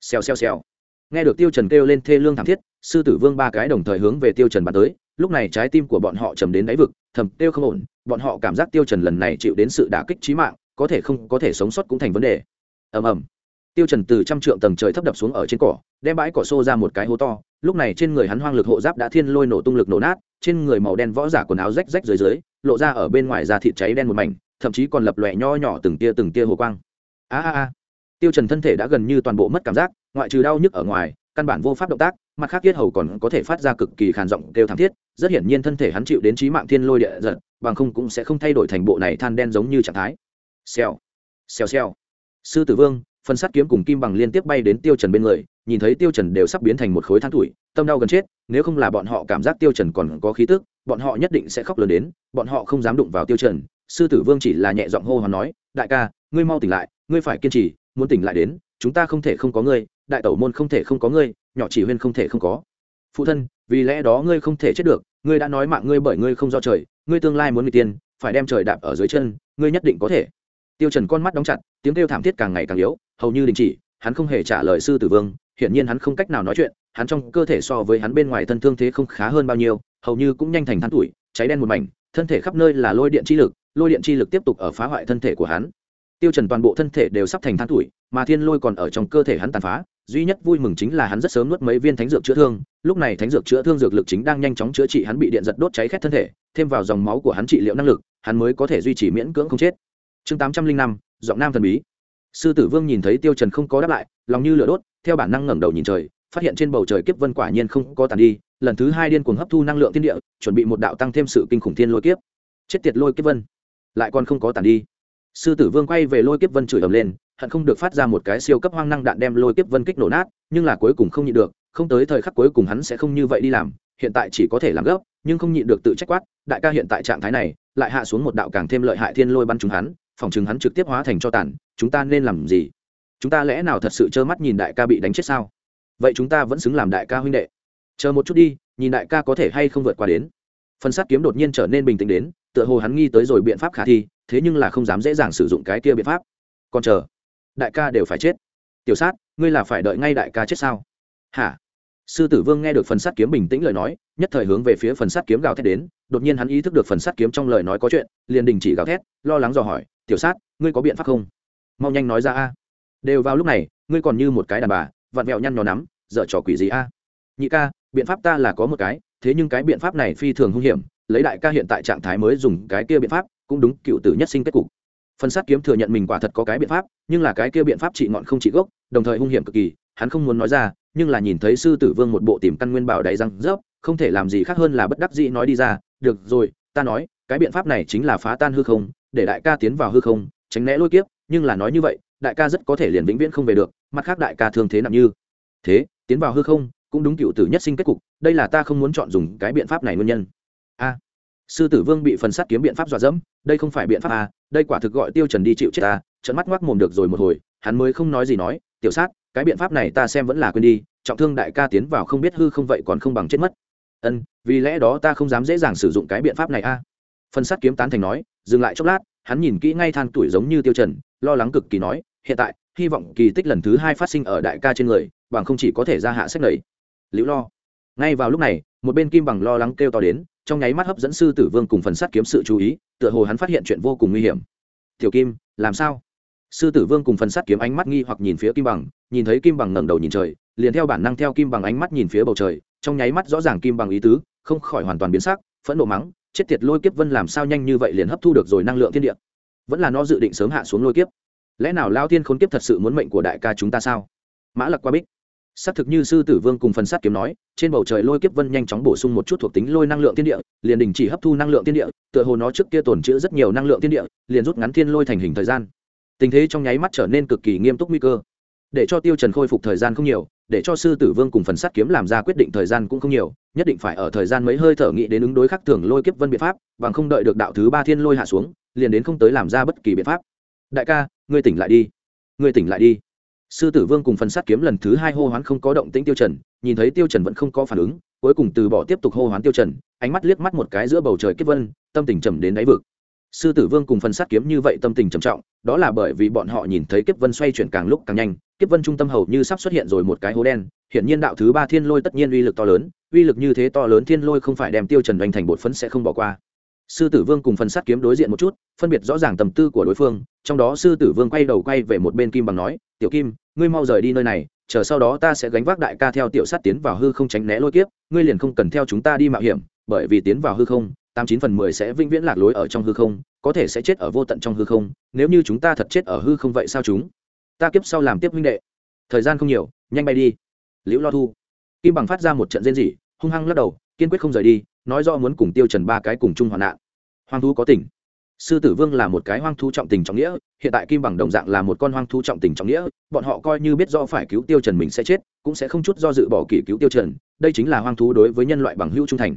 Xèo xèo xèo. Nghe được tiêu trần kêu lên thê lương thảm thiết, sư tử vương ba cái đồng thời hướng về tiêu trần bắn tới, lúc này trái tim của bọn họ trầm đến đáy vực thầm tiêu không ổn, bọn họ cảm giác tiêu trần lần này chịu đến sự đả kích chí mạng, có thể không, có thể sống sót cũng thành vấn đề. Ầm ầm. Tiêu trần từ trăm trượng tầng trời thấp đập xuống ở trên cỏ, đem bãi cỏ xô ra một cái hố to, lúc này trên người hắn hoang lực hộ giáp đã thiên lôi nổ tung lực nổ nát, trên người màu đen võ giả quần áo rách rách dưới dưới, lộ ra ở bên ngoài da thịt cháy đen một mảnh, thậm chí còn lập lòe nho nhỏ từng tia từng tia hồ quang. A a a. Tiêu trần thân thể đã gần như toàn bộ mất cảm giác, ngoại trừ đau nhức ở ngoài, căn bản vô pháp động tác mặt khác yết hầu còn có thể phát ra cực kỳ khàn giọng kêu thảm thiết, rất hiển nhiên thân thể hắn chịu đến chí mạng thiên lôi địa giật bằng không cũng sẽ không thay đổi thành bộ này than đen giống như trạng thái. Xèo xèo xèo. Sư tử vương phân sát kiếm cùng kim bằng liên tiếp bay đến tiêu trần bên người, nhìn thấy tiêu trần đều sắp biến thành một khối than tuổi, tâm đau gần chết, nếu không là bọn họ cảm giác tiêu trần còn có khí tức, bọn họ nhất định sẽ khóc lớn đến, bọn họ không dám đụng vào tiêu trần. Sư tử vương chỉ là nhẹ giọng hô hoán nói, đại ca, ngươi mau tỉnh lại, ngươi phải kiên trì, muốn tỉnh lại đến chúng ta không thể không có ngươi, đại tẩu môn không thể không có ngươi, nhỏ chỉ huyên không thể không có. Phụ thân, vì lẽ đó ngươi không thể chết được, ngươi đã nói mạng ngươi bởi ngươi không do trời, ngươi tương lai muốn người tiên, phải đem trời đạp ở dưới chân, ngươi nhất định có thể. Tiêu trần con mắt đóng chặt, tiếng kêu thảm thiết càng ngày càng yếu, hầu như đình chỉ, hắn không hề trả lời sư tử vương, hiển nhiên hắn không cách nào nói chuyện, hắn trong cơ thể so với hắn bên ngoài thân thương thế không khá hơn bao nhiêu, hầu như cũng nhanh thành than tuổi, cháy đen một mảnh, thân thể khắp nơi là lôi điện chi lực, lôi điện chi lực tiếp tục ở phá hoại thân thể của hắn tiêu trần toàn bộ thân thể đều sắp thành than tuổi, mà thiên lôi còn ở trong cơ thể hắn tàn phá, duy nhất vui mừng chính là hắn rất sớm nuốt mấy viên thánh dược chữa thương, lúc này thánh dược chữa thương dược lực chính đang nhanh chóng chữa trị hắn bị điện giật đốt cháy khét thân thể, thêm vào dòng máu của hắn trị liệu năng lực, hắn mới có thể duy trì miễn cưỡng không chết. Chương tám trăm linh năm, giọng nam thần bí. Sư tử vương nhìn thấy tiêu trần không có đáp lại, lòng như lửa đốt, theo bản năng ngẩng đầu nhìn trời, phát hiện trên bầu trời kiếp vân quả nhiên không có tàn đi, lần thứ hai điên cuồng hấp thu năng lượng thiên địa, chuẩn bị một đạo tăng thêm sự kinh khủng thiên lôi kiếp. Chết tiệt lôi kiếp vân, lại còn không có tàn đi sư tử vương quay về lôi kiếp vân chửi ầm lên, hận không được phát ra một cái siêu cấp hoang năng đạn đem lôi kiếp vân kích nổ nát, nhưng là cuối cùng không nhịn được, không tới thời khắc cuối cùng hắn sẽ không như vậy đi làm, hiện tại chỉ có thể làm gấp, nhưng không nhịn được tự trách quát, đại ca hiện tại trạng thái này, lại hạ xuống một đạo càng thêm lợi hại thiên lôi bắn chúng hắn, phòng chừng hắn trực tiếp hóa thành cho tàn, chúng ta nên làm gì? Chúng ta lẽ nào thật sự trơ mắt nhìn đại ca bị đánh chết sao? Vậy chúng ta vẫn xứng làm đại ca huynh đệ. Chờ một chút đi, nhìn đại ca có thể hay không vượt qua đến. Phần sát kiếm đột nhiên trở nên bình tĩnh đến, tựa hồ hắn nghi tới rồi biện pháp khả thi thế nhưng là không dám dễ dàng sử dụng cái kia biện pháp. Còn chờ, đại ca đều phải chết. Tiểu sát, ngươi là phải đợi ngay đại ca chết sao? Hả? Sư tử vương nghe được phần sát kiếm bình tĩnh lời nói, nhất thời hướng về phía phần sát kiếm gào thét đến, đột nhiên hắn ý thức được phần sát kiếm trong lời nói có chuyện, liền đình chỉ gào thét, lo lắng dò hỏi, tiểu sát, ngươi có biện pháp không? Mau nhanh nói ra a. Đều vào lúc này, ngươi còn như một cái đàn bà, vặn vẹo nhăn nhò nắm, dở trò quỷ gì a? Nhị ca, biện pháp ta là có một cái, thế nhưng cái biện pháp này phi thường hung hiểm, lấy đại ca hiện tại trạng thái mới dùng cái kia biện pháp cũng đúng, cựu tử nhất sinh kết cục. Phần sát kiếm thừa nhận mình quả thật có cái biện pháp, nhưng là cái kia biện pháp trị ngọn không trị gốc, đồng thời hung hiểm cực kỳ, hắn không muốn nói ra, nhưng là nhìn thấy sư tử vương một bộ tìm căn nguyên bảo đáy răng rớp, không thể làm gì khác hơn là bất đắc dĩ nói đi ra, được rồi, ta nói, cái biện pháp này chính là phá tan hư không, để đại ca tiến vào hư không, tránh né lôi kiếp, nhưng là nói như vậy, đại ca rất có thể liền vĩnh viễn không về được, mặt khác đại ca thương thế nặng như. Thế, tiến vào hư không, cũng đúng cựu tử nhất sinh kết cục, đây là ta không muốn chọn dùng cái biện pháp này nguyên nhân sư tử vương bị phần sắt kiếm biện pháp dọa dẫm, đây không phải biện pháp à đây quả thực gọi tiêu trần đi chịu chết ta trận mắt ngoác mồm được rồi một hồi, hắn mới không nói gì nói, tiểu sát, cái biện pháp này ta xem vẫn là quên đi, trọng thương đại ca tiến vào không biết hư không vậy còn không bằng chết mất. Ân, vì lẽ đó ta không dám dễ dàng sử dụng cái biện pháp này a. Phần sắt kiếm tán thành nói, dừng lại chốc lát, hắn nhìn kỹ ngay than tuổi giống như tiêu trần, lo lắng cực kỳ nói, hiện tại, hy vọng kỳ tích lần thứ hai phát sinh ở đại ca trên người, bằng không chỉ có thể ra hạ sách lầy liễu lo. Ngay vào lúc này, một bên kim bằng lo lắng kêu to đến trong nháy mắt hấp dẫn sư tử vương cùng phần sắt kiếm sự chú ý, tựa hồ hắn phát hiện chuyện vô cùng nguy hiểm. Tiểu kim, làm sao? Sư tử vương cùng phần sắt kiếm ánh mắt nghi hoặc nhìn phía kim bằng, nhìn thấy kim bằng ngẩng đầu nhìn trời, liền theo bản năng theo kim bằng ánh mắt nhìn phía bầu trời, trong nháy mắt rõ ràng kim bằng ý tứ, không khỏi hoàn toàn biến sắc, phẫn nộ mắng, chết tiệt lôi kiếp vân làm sao nhanh như vậy liền hấp thu được rồi năng lượng thiên địa? Vẫn là nó dự định sớm hạ xuống lôi kiếp. Lẽ nào lao thiên khốn kiếp thật sự muốn mệnh của đại ca chúng ta sao? Mã lặc qua bích xác thực như sư tử vương cùng phần sát kiếm nói, trên bầu trời lôi kiếp vân nhanh chóng bổ sung một chút thuộc tính lôi năng lượng tiên địa, liền đình chỉ hấp thu năng lượng tiên địa, tựa hồ nó trước kia tồn trữ rất nhiều năng lượng tiên địa, liền rút ngắn thiên lôi thành hình thời gian. Tình thế trong nháy mắt trở nên cực kỳ nghiêm túc nguy cơ. Để cho tiêu trần khôi phục thời gian không nhiều, để cho sư tử vương cùng phần sát kiếm làm ra quyết định thời gian cũng không nhiều, nhất định phải ở thời gian mấy hơi thở nghĩ đến ứng đối khắc thường lôi kiếp vân biện pháp, bằng không đợi được đạo thứ ba thiên lôi hạ xuống, liền đến không tới làm ra bất kỳ biện pháp. Đại ca, ngươi tỉnh lại đi. Ngươi tỉnh lại đi sư tử vương cùng phần sát kiếm lần thứ hai hô hoán không có động tĩnh tiêu trần, nhìn thấy tiêu trần vẫn không có phản ứng, cuối cùng từ bỏ tiếp tục hô hoán tiêu trần, ánh mắt liếc mắt một cái giữa bầu trời kiếp vân, tâm tình trầm đến đáy vực. Sư tử vương cùng phần sát kiếm như vậy tâm tình trầm trọng, đó là bởi vì bọn họ nhìn thấy kiếp vân xoay chuyển càng lúc càng nhanh, kiếp vân trung tâm hầu như sắp xuất hiện rồi một cái hố đen hiện nhiên đạo thứ ba thiên lôi tất nhiên uy lực to lớn, uy lực như thế to lớn thiên lôi không phải đem tiêu trần đánh thành bột phấn sẽ không bỏ qua sư tử vương cùng phần sát kiếm đối diện một chút, phân biệt rõ ràng tầm tư của đối phương, trong đó sư tử vương quay đầu quay về một bên kim bằng nói, tiểu kim, ngươi mau rời đi nơi này, chờ sau đó ta sẽ gánh vác đại ca theo tiểu sát tiến vào hư không tránh né lôi kiếp, ngươi liền không cần theo chúng ta đi mạo hiểm, bởi vì tiến vào hư không, tám chín phần mười sẽ vĩnh viễn lạc lối ở trong hư không, có thể sẽ chết ở vô tận trong hư không, nếu như chúng ta thật chết ở hư không vậy sao chúng? Ta kiếp sau làm tiếp huynh đệ. Thời gian không nhiều, nhanh bay đi. Liễu lo thu. Kim bằng phát ra một trận rên rỉ, hung hăng lắc đầu, kiên quyết không rời đi nói do muốn cùng tiêu trần ba cái cùng chung hoạn nạn. Hoang thú có tình. Sư tử vương là một cái hoang thú trọng tình trọng nghĩa, hiện tại kim bằng đồng dạng là một con hoang thú trọng tình trọng nghĩa, bọn họ coi như biết do phải cứu tiêu trần mình sẽ chết, cũng sẽ không chút do dự bỏ kỷ cứu tiêu trần, đây chính là hoang thú đối với nhân loại bằng hữu trung thành.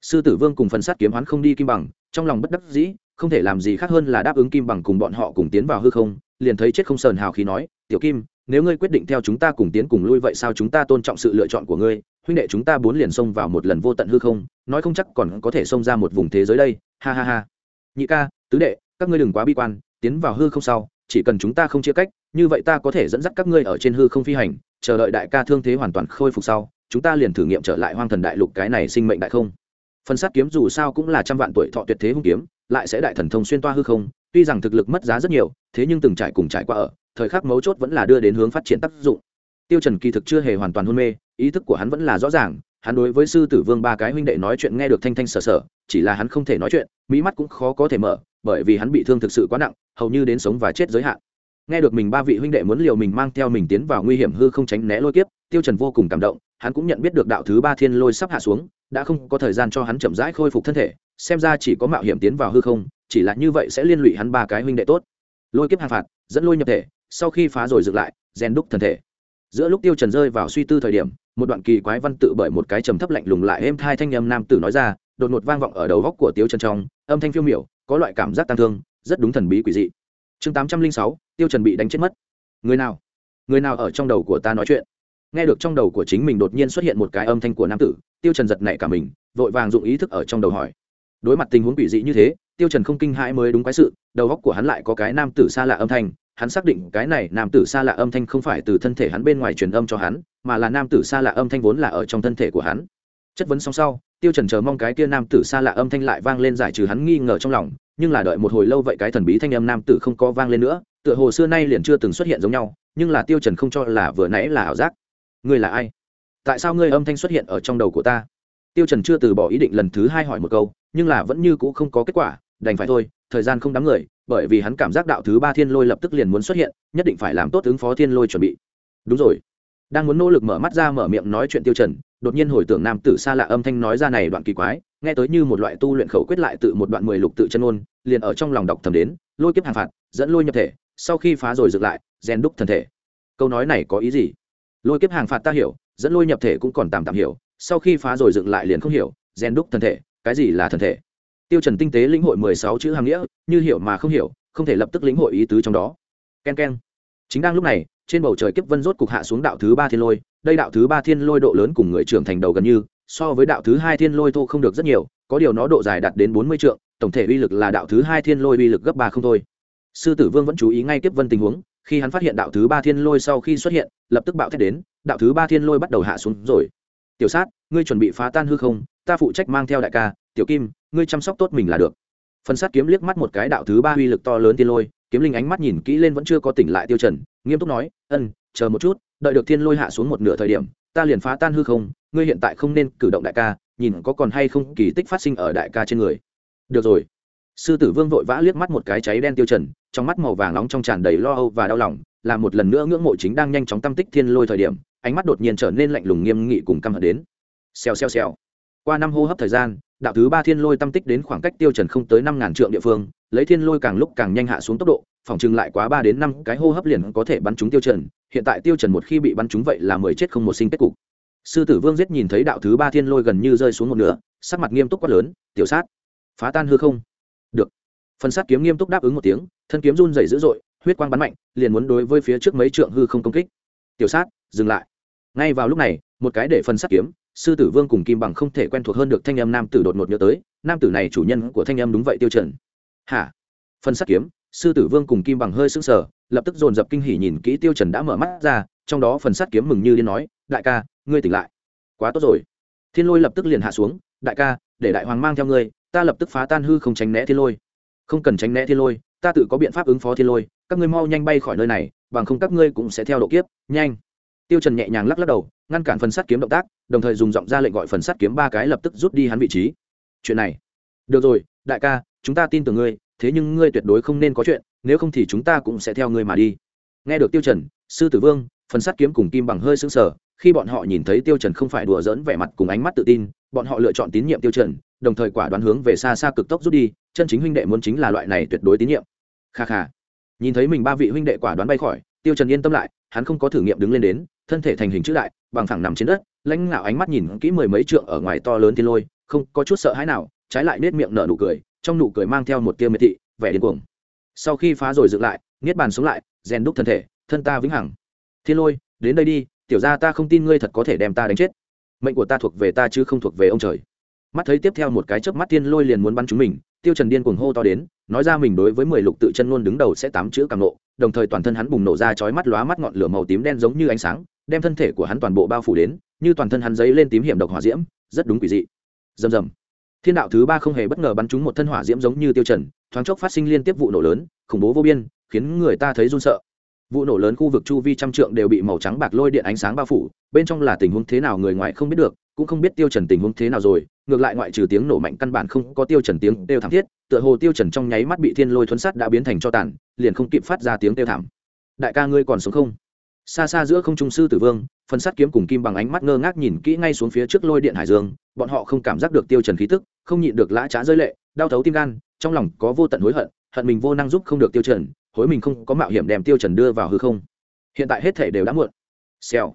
Sư tử vương cùng phần sát kiếm hoán không đi kim bằng, trong lòng bất đắc dĩ, không thể làm gì khác hơn là đáp ứng kim bằng cùng bọn họ cùng tiến vào hư không, liền thấy chết không sờn hào khí nói, tiểu kim nếu ngươi quyết định theo chúng ta cùng tiến cùng lui vậy sao chúng ta tôn trọng sự lựa chọn của ngươi? Huynh đệ chúng ta bốn liền xông vào một lần vô tận hư không, nói không chắc còn có thể xông ra một vùng thế giới đây. Ha ha ha. Nhị ca, tứ đệ, các ngươi đừng quá bi quan, tiến vào hư không sau, chỉ cần chúng ta không chia cách, như vậy ta có thể dẫn dắt các ngươi ở trên hư không phi hành, chờ đợi đại ca thương thế hoàn toàn khôi phục sau, chúng ta liền thử nghiệm trở lại hoang thần đại lục cái này sinh mệnh đại không. Phần sát kiếm dù sao cũng là trăm vạn tuổi thọ tuyệt thế hung kiếm, lại sẽ đại thần thông xuyên toa hư không tuy rằng thực lực mất giá rất nhiều, thế nhưng từng trải cùng trải qua ở, thời khắc mấu chốt vẫn là đưa đến hướng phát triển tác dụng. Tiêu trần kỳ thực chưa hề hoàn toàn hôn mê, ý thức của hắn vẫn là rõ ràng, hắn đối với sư tử vương ba cái huynh đệ nói chuyện nghe được thanh thanh sở sở, chỉ là hắn không thể nói chuyện, mỹ mắt cũng khó có thể mở, bởi vì hắn bị thương thực sự quá nặng, hầu như đến sống và chết giới hạn. Nghe được mình ba vị huynh đệ muốn liều mình mang theo mình tiến vào nguy hiểm hư không tránh né lôi kiếp, tiêu trần vô cùng cảm động, hắn cũng nhận biết được đạo thứ ba thiên lôi sắp hạ xuống, đã không có thời gian cho hắn chậm rãi khôi phục thân thể, xem ra chỉ có mạo hiểm tiến vào hư không chỉ là như vậy sẽ liên lụy hắn ba cái huynh đệ tốt. Lôi kiếp hàng phạt, dẫn lôi nhập thể, sau khi phá rồi dựng lại, rèn đúc thân thể. Giữa lúc tiêu trần rơi vào suy tư thời điểm, một đoạn kỳ quái văn tự bởi một cái trầm thấp lạnh lùng lại êm thai thanh âm nam tử nói ra, đột ngột vang vọng ở đầu góc của tiêu trần trong, âm thanh phiêu miểu, có loại cảm giác tăng thương, rất đúng thần bí quỷ dị. Chương tám trăm linh sáu, tiêu trần bị đánh chết mất. Người nào? Người nào ở trong đầu của ta nói chuyện? Nghe được trong đầu của chính mình đột nhiên xuất hiện một cái âm thanh của nam tử, tiêu trần giật nảy cả mình, vội vàng dụng ý thức ở trong đầu hỏi đối mặt tình huống quỷ dị như thế, tiêu trần không kinh hãi mới đúng quái sự, đầu óc của hắn lại có cái nam tử xa lạ âm thanh, hắn xác định cái này nam tử xa lạ âm thanh không phải từ thân thể hắn bên ngoài truyền âm cho hắn, mà là nam tử xa lạ âm thanh vốn là ở trong thân thể của hắn. Chất vấn xong sau, tiêu trần chờ mong cái kia nam tử xa lạ âm thanh lại vang lên giải trừ hắn nghi ngờ trong lòng, nhưng là đợi một hồi lâu vậy cái thần bí thanh âm nam tử không có vang lên nữa, tựa hồ xưa nay liền chưa từng xuất hiện giống nhau, nhưng là tiêu trần không cho là vừa nãy là ảo giác. Ngươi là ai? Tại sao ngươi âm thanh xuất hiện ở trong đầu của ta? Tiêu trần chưa từ bỏ ý định lần thứ hai hỏi một câu, nhưng là vẫn như cũ không có kết quả, đành phải thôi, thời gian không đáng người, bởi vì hắn cảm giác đạo thứ ba thiên lôi lập tức liền muốn xuất hiện, nhất định phải làm tốt ứng phó thiên lôi chuẩn bị. Đúng rồi. Đang muốn nỗ lực mở mắt ra mở miệng nói chuyện tiêu trần, đột nhiên hồi tưởng nam tử xa lạ âm thanh nói ra này đoạn kỳ quái, nghe tới như một loại tu luyện khẩu quyết lại tự một đoạn mười lục tự chân ôn liền ở trong lòng đọc thầm đến, lôi kiếp hàng phạt, dẫn lôi nhập thể, sau khi phá rồi dựng lại, rèn đúc thần thể. Câu nói này có ý gì? Lôi kiếp hàng phạt ta hiểu, dẫn lôi nhập thể cũng còn tạm tạm hiểu sau khi phá rồi dựng lại liền không hiểu rèn đúc thần thể, cái gì là thần thể? Tiêu trần tinh tế lĩnh hội mười sáu chữ hàng nghĩa, như hiểu mà không hiểu, không thể lập tức lĩnh hội ý tứ trong đó. Ken ken. Chính đang lúc này, trên bầu trời kiếp vân rốt cục hạ xuống đạo thứ ba thiên lôi, đây đạo thứ ba thiên lôi độ lớn cùng người trưởng thành đầu gần như, so với đạo thứ hai thiên lôi thô không được rất nhiều, có điều nó độ dài đạt đến bốn mươi trượng, tổng thể uy lực là đạo thứ hai thiên lôi uy lực gấp ba không thôi. Sư tử vương vẫn chú ý ngay kiếp vân tình huống, khi hắn phát hiện đạo thứ ba thiên lôi sau khi xuất hiện, lập tức bạo thét đến, đạo thứ ba thiên lôi bắt đầu hạ xuống rồi tiểu sát, ngươi chuẩn bị phá tan hư không, ta phụ trách mang theo đại ca, tiểu kim, ngươi chăm sóc tốt mình là được. Phần sát kiếm liếc mắt một cái đạo thứ ba uy lực to lớn thiên lôi, kiếm linh ánh mắt nhìn kỹ lên vẫn chưa có tỉnh lại tiêu trần, nghiêm túc nói, ân, chờ một chút, đợi được thiên lôi hạ xuống một nửa thời điểm, ta liền phá tan hư không, ngươi hiện tại không nên cử động đại ca, nhìn có còn hay không kỳ tích phát sinh ở đại ca trên người. Được rồi. Sư tử vương vội vã liếc mắt một cái cháy đen tiêu trần, trong mắt màu vàng nóng trong tràn đầy lo âu và đau lòng làm một lần nữa ngưỡng mộ chính đang nhanh chóng tâm tích thiên lôi thời điểm ánh mắt đột nhiên trở nên lạnh lùng nghiêm nghị cùng căm hận đến. Xèo xèo xèo. Qua năm hô hấp thời gian, đạo thứ ba thiên lôi tâm tích đến khoảng cách tiêu trần không tới năm ngàn trượng địa phương, lấy thiên lôi càng lúc càng nhanh hạ xuống tốc độ, phòng trừng lại quá ba đến năm cái hô hấp liền có thể bắn trúng tiêu trần, hiện tại tiêu trần một khi bị bắn trúng vậy là mười chết không một sinh kết cục. Sư tử vương giết nhìn thấy đạo thứ ba thiên lôi gần như rơi xuống một nửa, sắc mặt nghiêm túc quát lớn, tiểu sát, phá tan hư không. Được. Phần sát kiếm nghiêm túc đáp ứng một tiếng, thân kiếm run rẩy dữ dội, huyết quang bắn mạnh, liền muốn đối với phía trước mấy trượng hư không công kích. Tiểu sát, dừng lại ngay vào lúc này, một cái để phần sắt kiếm, sư tử vương cùng kim bằng không thể quen thuộc hơn được thanh âm nam tử đột ngột nhớ tới, nam tử này chủ nhân của thanh âm đúng vậy tiêu trần hả? Phần sắt kiếm, sư tử vương cùng kim bằng hơi sững sờ, lập tức dồn dập kinh hỉ nhìn kỹ tiêu trần đã mở mắt ra, trong đó phần sắt kiếm mừng như điên nói, đại ca, ngươi tỉnh lại. Quá tốt rồi. Thiên lôi lập tức liền hạ xuống, đại ca, để đại hoàng mang theo ngươi, ta lập tức phá tan hư không tránh né thiên lôi. Không cần tránh né thiên lôi, ta tự có biện pháp ứng phó thiên lôi, các ngươi mau nhanh bay khỏi nơi này, bằng không các ngươi cũng sẽ theo độ kiếp. Nhanh tiêu trần nhẹ nhàng lắc lắc đầu, ngăn cản phần sắt kiếm động tác, đồng thời dùng giọng ra lệnh gọi phần sắt kiếm ba cái lập tức rút đi hắn vị trí. Chuyện này. Được rồi, đại ca, chúng ta tin tưởng ngươi, thế nhưng ngươi tuyệt đối không nên có chuyện, nếu không thì chúng ta cũng sẽ theo ngươi mà đi. Nghe được tiêu trần, sư tử vương, phần sắt kiếm cùng kim bằng hơi sững sờ, khi bọn họ nhìn thấy tiêu trần không phải đùa giỡn vẻ mặt cùng ánh mắt tự tin, bọn họ lựa chọn tín nhiệm tiêu trần, đồng thời quả đoán hướng về xa xa cực tốc rút đi, chân chính huynh đệ muốn chính là loại này tuyệt đối tín nhiệm. Kha kha. Nhìn thấy mình ba vị huynh đệ quả đoán bay khỏi, tiêu trần yên tâm lại, hắn không có thử nghiệm đứng lên đến thân thể thành hình chữ đại, bằng thẳng nằm trên đất, lãnh ngạo ánh mắt nhìn kỹ mười mấy trượng ở ngoài to lớn thiên lôi, không có chút sợ hãi nào, trái lại nết miệng nở nụ cười, trong nụ cười mang theo một tia miệt thị, vẻ điên cuồng. Sau khi phá rồi dựng lại, niết bàn sống lại, rèn đúc thân thể, thân ta vĩnh hằng. Thiên lôi, đến đây đi, tiểu gia ta không tin ngươi thật có thể đem ta đánh chết. Mệnh của ta thuộc về ta chứ không thuộc về ông trời. Mắt thấy tiếp theo một cái chớp mắt thiên lôi liền muốn bắn chúng mình, tiêu trần điên cuồng hô to đến, nói ra mình đối với mười lục tự chân luôn đứng đầu sẽ tám chữ càng nộ, đồng thời toàn thân hắn bùng nổ ra chói mắt lóa mắt ngọn lửa màu tím đen giống như ánh sáng đem thân thể của hắn toàn bộ bao phủ đến, như toàn thân hắn giấy lên tím hiểm độc hỏa diễm, rất đúng quỷ dị. Rầm rầm. Thiên đạo thứ ba không hề bất ngờ bắn trúng một thân hỏa diễm giống như tiêu trần, thoáng chốc phát sinh liên tiếp vụ nổ lớn, khủng bố vô biên, khiến người ta thấy run sợ. Vụ nổ lớn khu vực chu vi trăm trượng đều bị màu trắng bạc lôi điện ánh sáng bao phủ, bên trong là tình huống thế nào người ngoài không biết được, cũng không biết tiêu trần tình huống thế nào rồi, ngược lại ngoại trừ tiếng nổ mạnh căn bản không có tiêu trần tiếng đều thảm thiết, tựa hồ tiêu trần trong nháy mắt bị thiên lôi thuấn sát đã biến thành cho tàn, liền không kịp phát ra tiếng tiêu thảm. Đại ca ngươi còn sống không? Xa xa giữa không trung sư tử vương phần sắt kiếm cùng kim bằng ánh mắt ngơ ngác nhìn kỹ ngay xuống phía trước lôi điện hải dương, bọn họ không cảm giác được tiêu trần khí tức, không nhịn được lã trá rơi lệ, đau thấu tim gan, trong lòng có vô tận hối hận hận mình vô năng giúp không được tiêu trần, hối mình không có mạo hiểm đem tiêu trần đưa vào hư không. Hiện tại hết thể đều đã muộn. Xèo.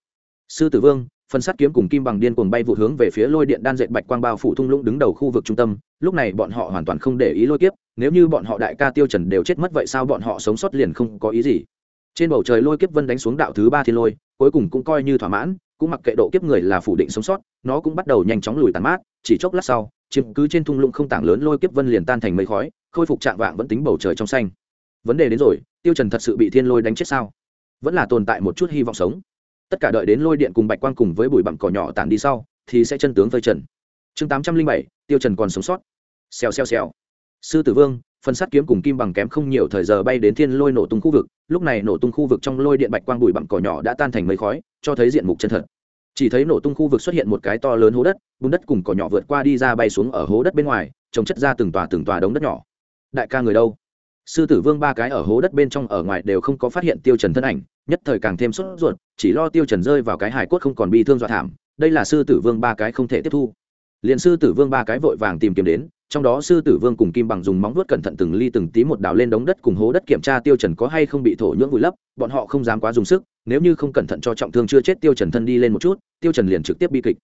Sư tử vương phần sắt kiếm cùng kim bằng điên cuồng bay vụ hướng về phía lôi điện đan dệt bạch quang bao phủ thung lũng đứng đầu khu vực trung tâm, lúc này bọn họ hoàn toàn không để ý lôi kiếp, nếu như bọn họ đại ca tiêu trần đều chết mất vậy sao bọn họ sống sót liền không có ý gì? Trên bầu trời lôi kiếp vân đánh xuống đạo thứ ba thiên lôi, cuối cùng cũng coi như thỏa mãn, cũng mặc kệ độ kiếp người là phủ định sống sót, nó cũng bắt đầu nhanh chóng lùi tàn mát, chỉ chốc lát sau, chiếm cứ trên thung lũng không tảng lớn lôi kiếp vân liền tan thành mây khói, khôi phục trạng vạng vẫn tính bầu trời trong xanh. Vấn đề đến rồi, tiêu trần thật sự bị thiên lôi đánh chết sao? Vẫn là tồn tại một chút hy vọng sống. Tất cả đợi đến lôi điện cùng bạch quang cùng với bụi bặm cỏ nhỏ tản đi sau, thì sẽ chân tướng phơi trần. Chương tám trăm linh bảy, tiêu trần còn sống sót. Xèo xèo xèo. Sư tử vương phần sắt kiếm cùng kim bằng kém không nhiều thời giờ bay đến thiên lôi nổ tung khu vực, lúc này nổ tung khu vực trong lôi điện bạch quang bụi bặm cỏ nhỏ đã tan thành mấy khói, cho thấy diện mục chân thật. Chỉ thấy nổ tung khu vực xuất hiện một cái to lớn hố đất, bùn đất cùng cỏ nhỏ vượt qua đi ra bay xuống ở hố đất bên ngoài, trồng chất ra từng tòa từng tòa đống đất nhỏ. Đại ca người đâu? Sư tử vương ba cái ở hố đất bên trong ở ngoài đều không có phát hiện tiêu trần thân ảnh, nhất thời càng thêm sốt ruột, chỉ lo tiêu trần rơi vào cái hài cốt không còn bị thương dọa thảm, đây là sư tử vương ba cái không thể tiếp thu liền sư tử vương ba cái vội vàng tìm kiếm đến, trong đó sư tử vương cùng kim bằng dùng móng vuốt cẩn thận từng ly từng tí một đào lên đống đất cùng hố đất kiểm tra tiêu trần có hay không bị thổ nhưỡng vùi lấp, bọn họ không dám quá dùng sức, nếu như không cẩn thận cho trọng thương chưa chết tiêu trần thân đi lên một chút, tiêu trần liền trực tiếp bi kịch.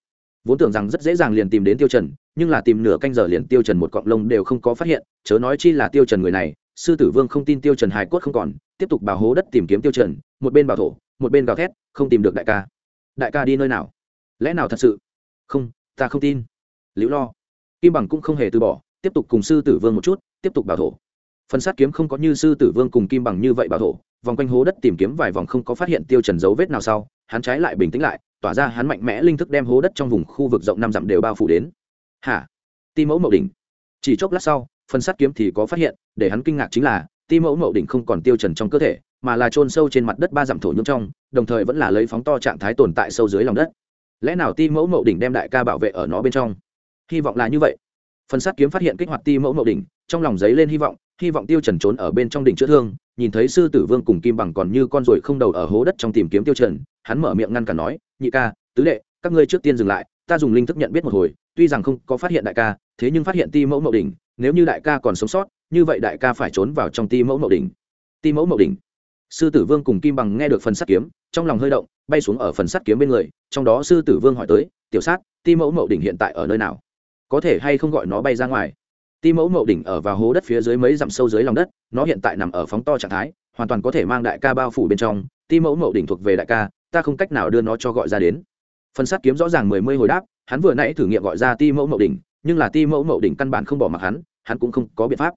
Vốn tưởng rằng rất dễ dàng liền tìm đến tiêu trần, nhưng là tìm nửa canh giờ liền tiêu trần một cọng lông đều không có phát hiện, chớ nói chi là tiêu trần người này, sư tử vương không tin tiêu trần hài cốt không còn, tiếp tục bảo hố đất tìm kiếm tiêu trần, một bên bảo thổ, một bên gào thét, không tìm được đại ca. Đại ca đi nơi nào? Lẽ nào thật sự? Không, ta không tin liễu lo. Kim bằng cũng không hề từ bỏ, tiếp tục cùng sư tử vương một chút, tiếp tục bảo thổ. Phần sát kiếm không có như sư tử vương cùng kim bằng như vậy bảo thổ, vòng quanh hố đất tìm kiếm vài vòng không có phát hiện tiêu trần dấu vết nào sau, hắn trái lại bình tĩnh lại, tỏa ra hắn mạnh mẽ linh thức đem hố đất trong vùng khu vực rộng năm dặm đều bao phủ đến. Hả? Ti mẫu mậu đỉnh. Chỉ chốc lát sau, phần sát kiếm thì có phát hiện, để hắn kinh ngạc chính là, ti mẫu mậu đỉnh không còn tiêu trần trong cơ thể, mà là trôn sâu trên mặt đất ba dặm thổ nhưỡng trong, đồng thời vẫn là lấy phóng to trạng thái tồn tại sâu dưới lòng đất. Lẽ nào ti mẫu mậu đỉnh đem đại ca bảo vệ ở nó bên trong? Hy vọng là như vậy. Phần sát kiếm phát hiện kích hoạt ti mẫu mậu đỉnh, trong lòng giấy lên hy vọng hy vọng tiêu trần trốn ở bên trong đỉnh chữa thương, nhìn thấy sư tử vương cùng kim bằng còn như con ruồi không đầu ở hố đất trong tìm kiếm tiêu trần, hắn mở miệng ngăn cản nói, nhị ca, tứ đệ, các ngươi trước tiên dừng lại, ta dùng linh thức nhận biết một hồi, tuy rằng không có phát hiện đại ca, thế nhưng phát hiện ti mẫu mậu đỉnh, nếu như đại ca còn sống sót, như vậy đại ca phải trốn vào trong ti mẫu mậu đỉnh. Ti mẫu mậu đỉnh. Sư tử vương cùng kim bằng nghe được phần sắt kiếm, trong lòng hơi động, bay xuống ở phần sắt kiếm bên người, trong đó sư tử vương hỏi tới, tiểu sát, ti mẫu mậu đỉnh hiện tại ở nơi nào? Có thể hay không gọi nó bay ra ngoài. Ti mẫu mậu đỉnh ở vào hố đất phía dưới mấy dặm sâu dưới lòng đất, nó hiện tại nằm ở phóng to trạng thái, hoàn toàn có thể mang đại ca bao phủ bên trong. Ti mẫu mậu đỉnh thuộc về đại ca, ta không cách nào đưa nó cho gọi ra đến. Phần sát kiếm rõ ràng mười mươi hồi đáp, hắn vừa nãy thử nghiệm gọi ra ti mẫu mậu đỉnh, nhưng là ti mẫu mậu đỉnh căn bản không bỏ mặc hắn hắn cũng không có biện pháp.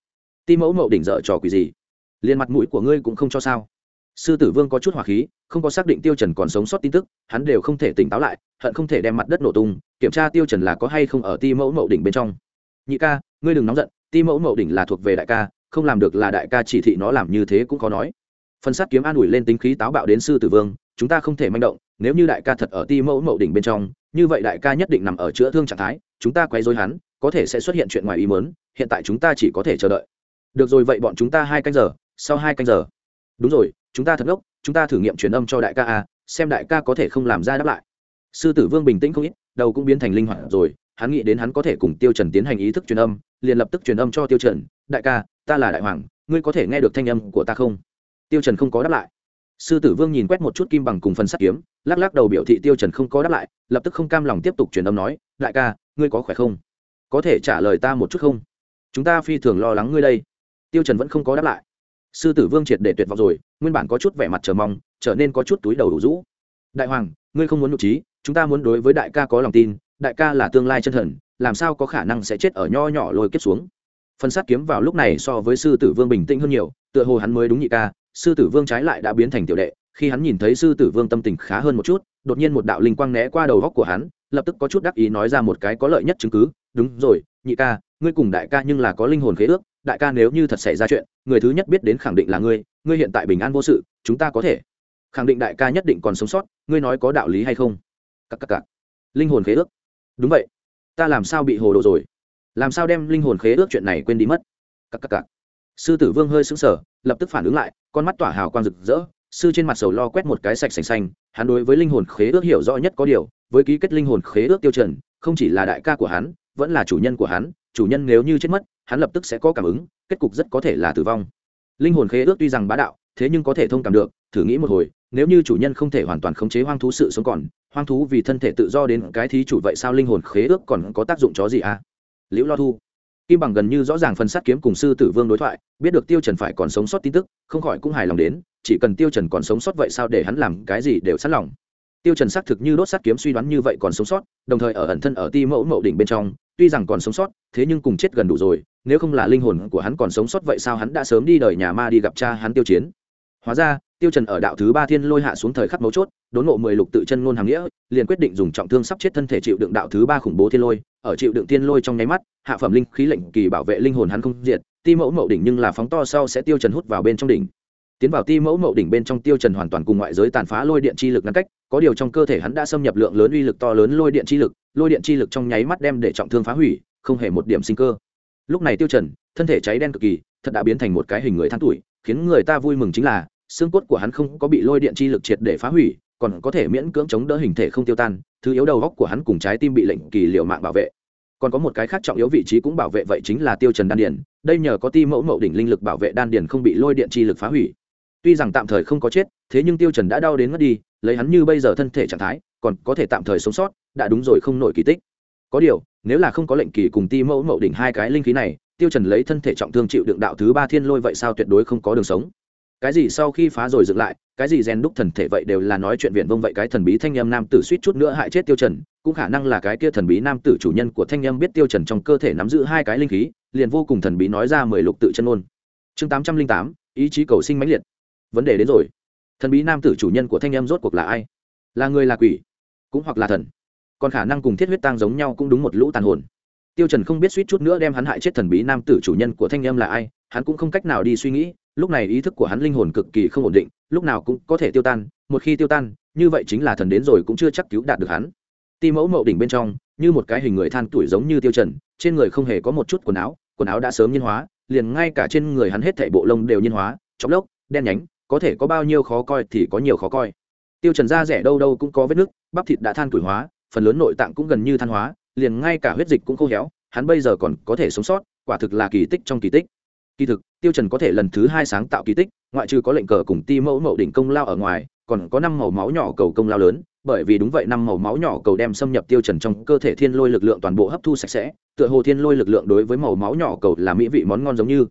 Ti mẫu mậu đỉnh dở trò quỷ gì? Liền mặt mũi của ngươi cũng không cho sao? Sư tử vương có chút hỏa khí, không có xác định tiêu trần còn sống sót tin tức, hắn đều không thể tỉnh táo lại, hận không thể đem mặt đất nổ tung, kiểm tra tiêu trần là có hay không ở ti mẫu mậu đỉnh bên trong. Nhị ca, ngươi đừng nóng giận, ti mẫu mậu đỉnh là thuộc về đại ca, không làm được là đại ca chỉ thị nó làm như thế cũng có nói. Phân sát kiếm an ủi lên tính khí táo bạo đến sư tử vương, chúng ta không thể manh động, nếu như đại ca thật ở ti mẫu mậu đỉnh bên trong, như vậy đại ca nhất định nằm ở chữa thương trạng thái, chúng ta quấy rối hắn, có thể sẽ xuất hiện chuyện ngoài ý muốn, hiện tại chúng ta chỉ có thể chờ đợi. Được rồi, vậy bọn chúng ta hai canh giờ, sau hai canh giờ đúng rồi, chúng ta thật ngốc, chúng ta thử nghiệm truyền âm cho đại ca a, xem đại ca có thể không làm ra đáp lại. Sư tử vương bình tĩnh không ít, đầu cũng biến thành linh hoạt rồi, hắn nghĩ đến hắn có thể cùng tiêu trần tiến hành ý thức truyền âm, liền lập tức truyền âm cho tiêu trần, đại ca, ta là đại hoàng, ngươi có thể nghe được thanh âm của ta không? Tiêu trần không có đáp lại. Sư tử vương nhìn quét một chút kim bằng cùng phần sắt kiếm, lắc lắc đầu biểu thị tiêu trần không có đáp lại, lập tức không cam lòng tiếp tục truyền âm nói, đại ca, ngươi có khỏe không? Có thể trả lời ta một chút không? Chúng ta phi thường lo lắng ngươi đây. Tiêu trần vẫn không có đáp lại sư tử vương triệt để tuyệt vọng rồi, nguyên bản có chút vẻ mặt chờ mong, trở nên có chút túi đầu đủ rũ. Đại hoàng, ngươi không muốn nhục trí, chúng ta muốn đối với đại ca có lòng tin, đại ca là tương lai chân thần, làm sao có khả năng sẽ chết ở nho nhỏ lôi kiếp xuống? Phân sát kiếm vào lúc này so với sư tử vương bình tĩnh hơn nhiều, tựa hồ hắn mới đúng nhị ca, sư tử vương trái lại đã biến thành tiểu đệ, khi hắn nhìn thấy sư tử vương tâm tình khá hơn một chút, đột nhiên một đạo linh quang né qua đầu góc của hắn, lập tức có chút đắc ý nói ra một cái có lợi nhất chứng cứ, đúng rồi, nhị ca, ngươi cùng đại ca nhưng là có linh hồn khế ước đại ca nếu như thật xảy ra chuyện, người thứ nhất biết đến khẳng định là ngươi ngươi hiện tại bình an vô sự, chúng ta có thể. Khẳng định đại ca nhất định còn sống sót, ngươi nói có đạo lý hay không? Cắc cắc cắc. linh hồn khế ước. Đúng vậy. Ta làm sao bị hồ đồ rồi? Làm sao đem linh hồn khế ước chuyện này quên đi mất? Cắc cắc cắc. sư tử vương hơi sững sờ, lập tức phản ứng lại, con mắt tỏa hào quang rực rỡ, sư trên mặt sầu lo quét một cái sạch sành xanh, hắn đối với linh hồn khế ước hiểu rõ nhất có điều, với ký kết linh hồn khế ước tiêu trần không chỉ là đại ca của hắn, vẫn là chủ nhân của hắn, chủ nhân nếu như chết mất hắn lập tức sẽ có cảm ứng, kết cục rất có thể là tử vong. Linh hồn khế ước tuy rằng bá đạo, thế nhưng có thể thông cảm được, thử nghĩ một hồi, nếu như chủ nhân không thể hoàn toàn khống chế hoang thú sự sống còn, hoang thú vì thân thể tự do đến cái thí chủ vậy sao linh hồn khế ước còn có tác dụng chó gì à? Liễu lo thu. Kim bằng gần như rõ ràng phần sát kiếm cùng sư tử vương đối thoại, biết được tiêu trần phải còn sống sót tin tức, không khỏi cũng hài lòng đến, chỉ cần tiêu trần còn sống sót vậy sao để hắn làm cái gì đều sẵn lòng tiêu trần xác thực như đốt sát kiếm suy đoán như vậy còn sống sót, đồng thời ở ẩn thân ở ti mẫu mậu đỉnh bên trong, tuy rằng còn sống sót, thế nhưng cùng chết gần đủ rồi, nếu không là linh hồn của hắn còn sống sót vậy sao hắn đã sớm đi đời nhà ma đi gặp cha hắn tiêu chiến. Hóa ra, tiêu trần ở đạo thứ ba thiên lôi hạ xuống thời khắc mấu chốt, đốn ngộ mười lục tự chân ngôn hàng nghĩa, liền quyết định dùng trọng thương sắp chết thân thể chịu đựng đạo thứ ba khủng bố thiên lôi, ở chịu đựng thiên lôi trong nháy mắt, hạ phẩm linh khí lệnh kỳ bảo vệ linh hồn hắn không diệt, ti mẫu mậu đỉnh nhưng là phóng to sau sẽ tiêu trần hút vào bên trong đỉnh. Tiến vào ti mẫu mậu đỉnh bên trong tiêu trần hoàn toàn cùng ngoại giới tàn phá lôi điện chi lực ngăn cách có điều trong cơ thể hắn đã xâm nhập lượng lớn uy lực to lớn lôi điện chi lực, lôi điện chi lực trong nháy mắt đem để trọng thương phá hủy, không hề một điểm sinh cơ. Lúc này tiêu trần, thân thể cháy đen cực kỳ, thật đã biến thành một cái hình người than tuổi, khiến người ta vui mừng chính là, xương cốt của hắn không có bị lôi điện chi lực triệt để phá hủy, còn có thể miễn cưỡng chống đỡ hình thể không tiêu tan, thứ yếu đầu góc của hắn cùng trái tim bị lệnh kỳ liệu mạng bảo vệ. Còn có một cái khác trọng yếu vị trí cũng bảo vệ vậy chính là tiêu trần đan điền, đây nhờ có ti mẫu mậu đỉnh linh lực bảo vệ đan điền không bị lôi điện chi lực phá hủy. Tuy rằng tạm thời không có chết, thế nhưng tiêu trần đã đau đến ngất đi lấy hắn như bây giờ thân thể trạng thái, còn có thể tạm thời sống sót, đã đúng rồi không nổi kỳ tích. Có điều, nếu là không có lệnh kỳ cùng ti mẫu mậu đỉnh hai cái linh khí này, tiêu trần lấy thân thể trọng thương chịu đựng đạo thứ ba thiên lôi vậy sao tuyệt đối không có đường sống. Cái gì sau khi phá rồi dựng lại, cái gì rèn đúc thần thể vậy đều là nói chuyện viện vông vậy cái thần bí thanh âm nam tử suýt chút nữa hại chết tiêu trần, cũng khả năng là cái kia thần bí nam tử chủ nhân của thanh âm biết tiêu trần trong cơ thể nắm giữ hai cái linh khí, liền vô cùng thần bí nói ra mười lục tự chân ôn. Chương tám trăm linh tám, ý chí cầu sinh mãnh liệt. Vấn đề đến rồi thần bí nam tử chủ nhân của thanh âm rốt cuộc là ai? Là người là quỷ? Cũng hoặc là thần? Còn khả năng cùng thiết huyết tăng giống nhau cũng đúng một lũ tàn hồn. Tiêu trần không biết suýt chút nữa đem hắn hại chết thần bí nam tử chủ nhân của thanh âm là ai, hắn cũng không cách nào đi suy nghĩ, lúc này ý thức của hắn linh hồn cực kỳ không ổn định, lúc nào cũng có thể tiêu tan, một khi tiêu tan, như vậy chính là thần đến rồi cũng chưa chắc cứu đạt được hắn. Ti mẫu mậu đỉnh bên trong, như một cái hình người than tuổi giống như tiêu trần, trên người không hề có một chút quần áo quần áo đã sớm nhiên hóa, liền ngay cả trên người hắn hết thảy bộ lông đều nhiên hóa chóc lốc, đen nhánh có thể có bao nhiêu khó coi thì có nhiều khó coi. Tiêu trần da rẻ đâu đâu cũng có vết nứt, bắp thịt đã than tuổi hóa, phần lớn nội tạng cũng gần như than hóa, liền ngay cả huyết dịch cũng khô héo, hắn bây giờ còn có thể sống sót, quả thực là kỳ tích trong kỳ tích. Kỳ thực, tiêu trần có thể lần thứ hai sáng tạo kỳ tích, ngoại trừ có lệnh cờ cùng ti mẫu mậu đỉnh công lao ở ngoài, còn có năm màu máu nhỏ cầu công lao lớn, bởi vì đúng vậy năm màu máu nhỏ cầu đem xâm nhập tiêu trần trong cơ thể thiên lôi lực lượng toàn bộ hấp thu sạch sẽ, tựa hồ thiên lôi lực lượng đối với màu máu nhỏ cầu là mỹ vị món ngon giống như.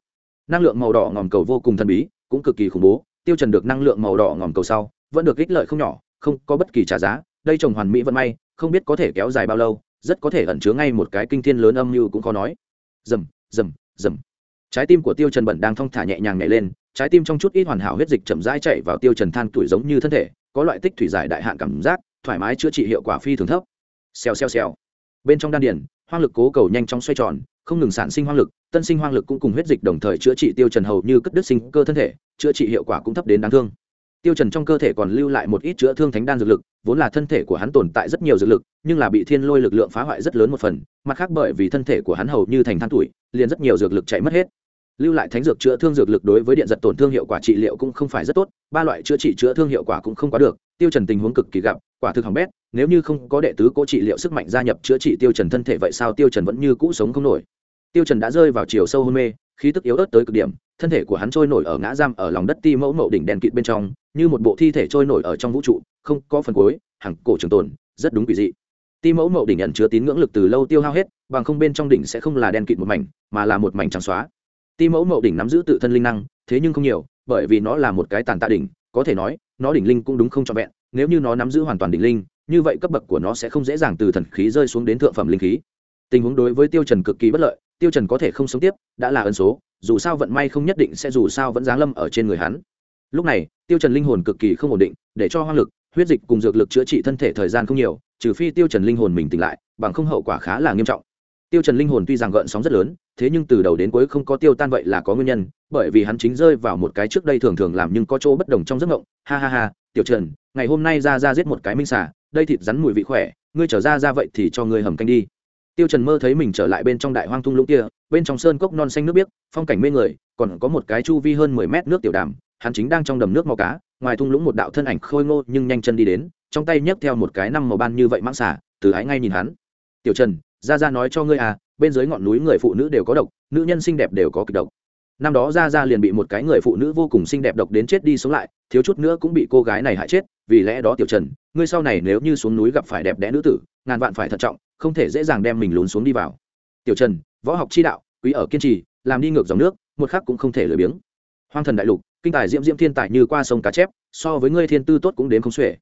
Năng lượng màu đỏ ngòm cầu vô cùng thần bí, cũng cực kỳ khủng bố tiêu trần được năng lượng màu đỏ ngòm cầu sau, vẫn được ích lợi không nhỏ, không có bất kỳ trả giá. Đây trồng hoàn mỹ vận may, không biết có thể kéo dài bao lâu, rất có thể ẩn chứa ngay một cái kinh thiên lớn âm mưu cũng khó nói. Rầm rầm rầm. Trái tim của tiêu trần bẩn đang thong thả nhẹ nhàng nhảy lên, trái tim trong chút ít hoàn hảo huyết dịch chậm rãi chạy vào tiêu trần than tuổi giống như thân thể, có loại tích thủy giải đại hạn cảm giác, thoải mái chữa trị hiệu quả phi thường thấp. Xèo xèo xèo. Bên trong đan điền, hoang lực cố cầu nhanh chóng xoay tròn không ngừng sản sinh hoang lực, tân sinh hoang lực cũng cùng huyết dịch đồng thời chữa trị tiêu trần hầu như cất đứt sinh cơ thân thể, chữa trị hiệu quả cũng thấp đến đáng thương. Tiêu trần trong cơ thể còn lưu lại một ít chữa thương thánh đan dược lực, vốn là thân thể của hắn tồn tại rất nhiều dược lực, nhưng là bị thiên lôi lực lượng phá hoại rất lớn một phần, mặt khác bởi vì thân thể của hắn hầu như thành than tuổi, liền rất nhiều dược lực chạy mất hết. Lưu lại thánh dược chữa thương dược lực đối với điện giật tổn thương hiệu quả trị liệu cũng không phải rất tốt, ba loại chữa trị chữa thương hiệu quả cũng không quá được, tiêu trần tình huống cực kỳ gặp, quả thực hỏng bét, nếu như không có đệ tứ cố trị liệu sức mạnh gia nhập chữa trị tiêu trần thân thể vậy sao tiêu trần vẫn như cũ sống không nổi tiêu trần đã rơi vào chiều sâu hôn mê, khí tức yếu ớt tới cực điểm, thân thể của hắn trôi nổi ở ngã giam ở lòng đất ti mẫu mậu đỉnh đèn kịt bên trong, như một bộ thi thể trôi nổi ở trong vũ trụ, không có phần cuối hằng cổ trường tồn, rất đúng quỷ dị. Ti mẫu mậu đỉnh nhận chứa tín ngưỡng lực từ lâu tiêu hao hết, bằng không bên trong đỉnh sẽ không là đèn kịt một mảnh, mà là một mảnh trắng xóa. Ti mẫu mậu đỉnh nắm giữ tự thân linh năng, thế nhưng không nhiều, bởi vì nó là một cái tàn tạ đỉnh, có thể nói, nó đỉnh linh cũng đúng không trọn vẹn, nếu như nó nắm giữ hoàn toàn đỉnh linh, như vậy cấp bậc của nó sẽ không dễ dàng từ thần khí rơi xuống đến thượng phẩm linh khí. Tình huống đối với tiêu trần cực kỳ bất lợi tiêu trần có thể không sống tiếp, đã là ân số, dù sao vận may không nhất định sẽ dù sao vẫn giáng lâm ở trên người hắn. Lúc này, tiêu trần linh hồn cực kỳ không ổn định, để cho hoang lực, huyết dịch cùng dược lực chữa trị thân thể thời gian không nhiều, trừ phi tiêu trần linh hồn mình tỉnh lại, bằng không hậu quả khá là nghiêm trọng. Tiêu trần linh hồn tuy rằng gợn sóng rất lớn, thế nhưng từ đầu đến cuối không có tiêu tan vậy là có nguyên nhân, bởi vì hắn chính rơi vào một cái trước đây thường thường làm nhưng có chỗ bất đồng trong giấc mộng. Ha ha ha, tiểu trần, ngày hôm nay ra ra giết một cái minh xà, đây thịt rắn mùi vị khỏe, ngươi trở ra ra vậy thì cho ngươi hầm canh đi tiêu trần mơ thấy mình trở lại bên trong đại hoang thung lũng kia, bên trong sơn cốc non xanh nước biếc, phong cảnh mê người, còn có một cái chu vi hơn mười mét nước tiểu đàm, hắn chính đang trong đầm nước màu cá, ngoài thung lũng một đạo thân ảnh khôi ngô nhưng nhanh chân đi đến, trong tay nhấc theo một cái năm màu ban như vậy mãng xả từ ái ngay nhìn hắn. Tiểu trần ra ra nói cho ngươi à bên dưới ngọn núi người phụ nữ đều có độc, nữ nhân xinh đẹp đều có kịch độc. Năm đó ra ra liền bị một cái người phụ nữ vô cùng xinh đẹp độc đến chết đi sống lại, thiếu chút nữa cũng bị cô gái này hại chết, vì lẽ đó tiểu trần, ngươi sau này nếu như xuống núi gặp phải đẹp đẽ nữ tử ngàn vạn phải thận trọng, không thể dễ dàng đem mình lún xuống đi vào. Tiểu trần, võ học chi đạo, quý ở kiên trì, làm đi ngược dòng nước, một khắc cũng không thể lười biếng. Hoang thần đại lục, kinh tài diễm diễm thiên tài như qua sông cá chép, so với ngươi thiên tư tốt cũng đến không xuể.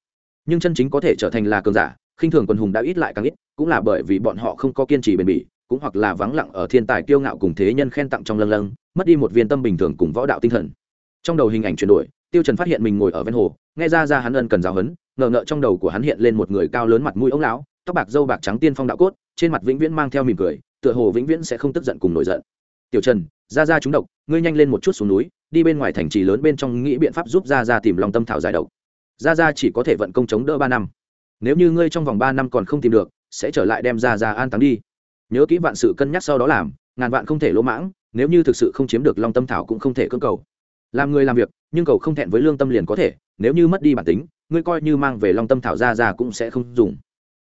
Nhưng chân chính có thể trở thành là cường giả, khinh thường quần hùng đã ít lại càng ít, cũng là bởi vì bọn họ không có kiên trì bền bỉ, cũng hoặc là vắng lặng ở thiên tài kiêu ngạo cùng thế nhân khen tặng trong lâng lâng, mất đi một viên tâm bình thường cùng võ đạo tinh thần. Trong đầu hình ảnh chuyển đổi, tiêu trần phát hiện mình ngồi ở ven hồ, nghe ra ra hắn ân cần giáo hấn ngờ ngợ trong đầu của hắn hiện lên một người cao lớn mặt mũi ống lão tóc bạc dâu bạc trắng tiên phong đạo cốt, trên mặt vĩnh viễn mang theo mỉm cười, tựa hồ vĩnh viễn sẽ không tức giận cùng nổi giận. Tiểu trần, ra ra chúng độc, ngươi nhanh lên một chút xuống núi, đi bên ngoài thành trì lớn bên trong nghĩ biện pháp giúp ra ra tìm lòng tâm thảo giải độc. Ra ra chỉ có thể vận công chống đỡ ba năm. Nếu như ngươi trong vòng ba năm còn không tìm được, sẽ trở lại đem ra ra an táng đi. Nhớ kỹ vạn sự cân nhắc sau đó làm, ngàn vạn không thể lỗ mãng, nếu như thực sự không chiếm được long tâm thảo cũng không thể cưỡng cầu. Làm người làm việc, nhưng cầu không thẹn với lương tâm liền có thể, nếu như mất đi bản tính, ngươi coi như mang về long tâm thảo ra ra cũng sẽ không dùng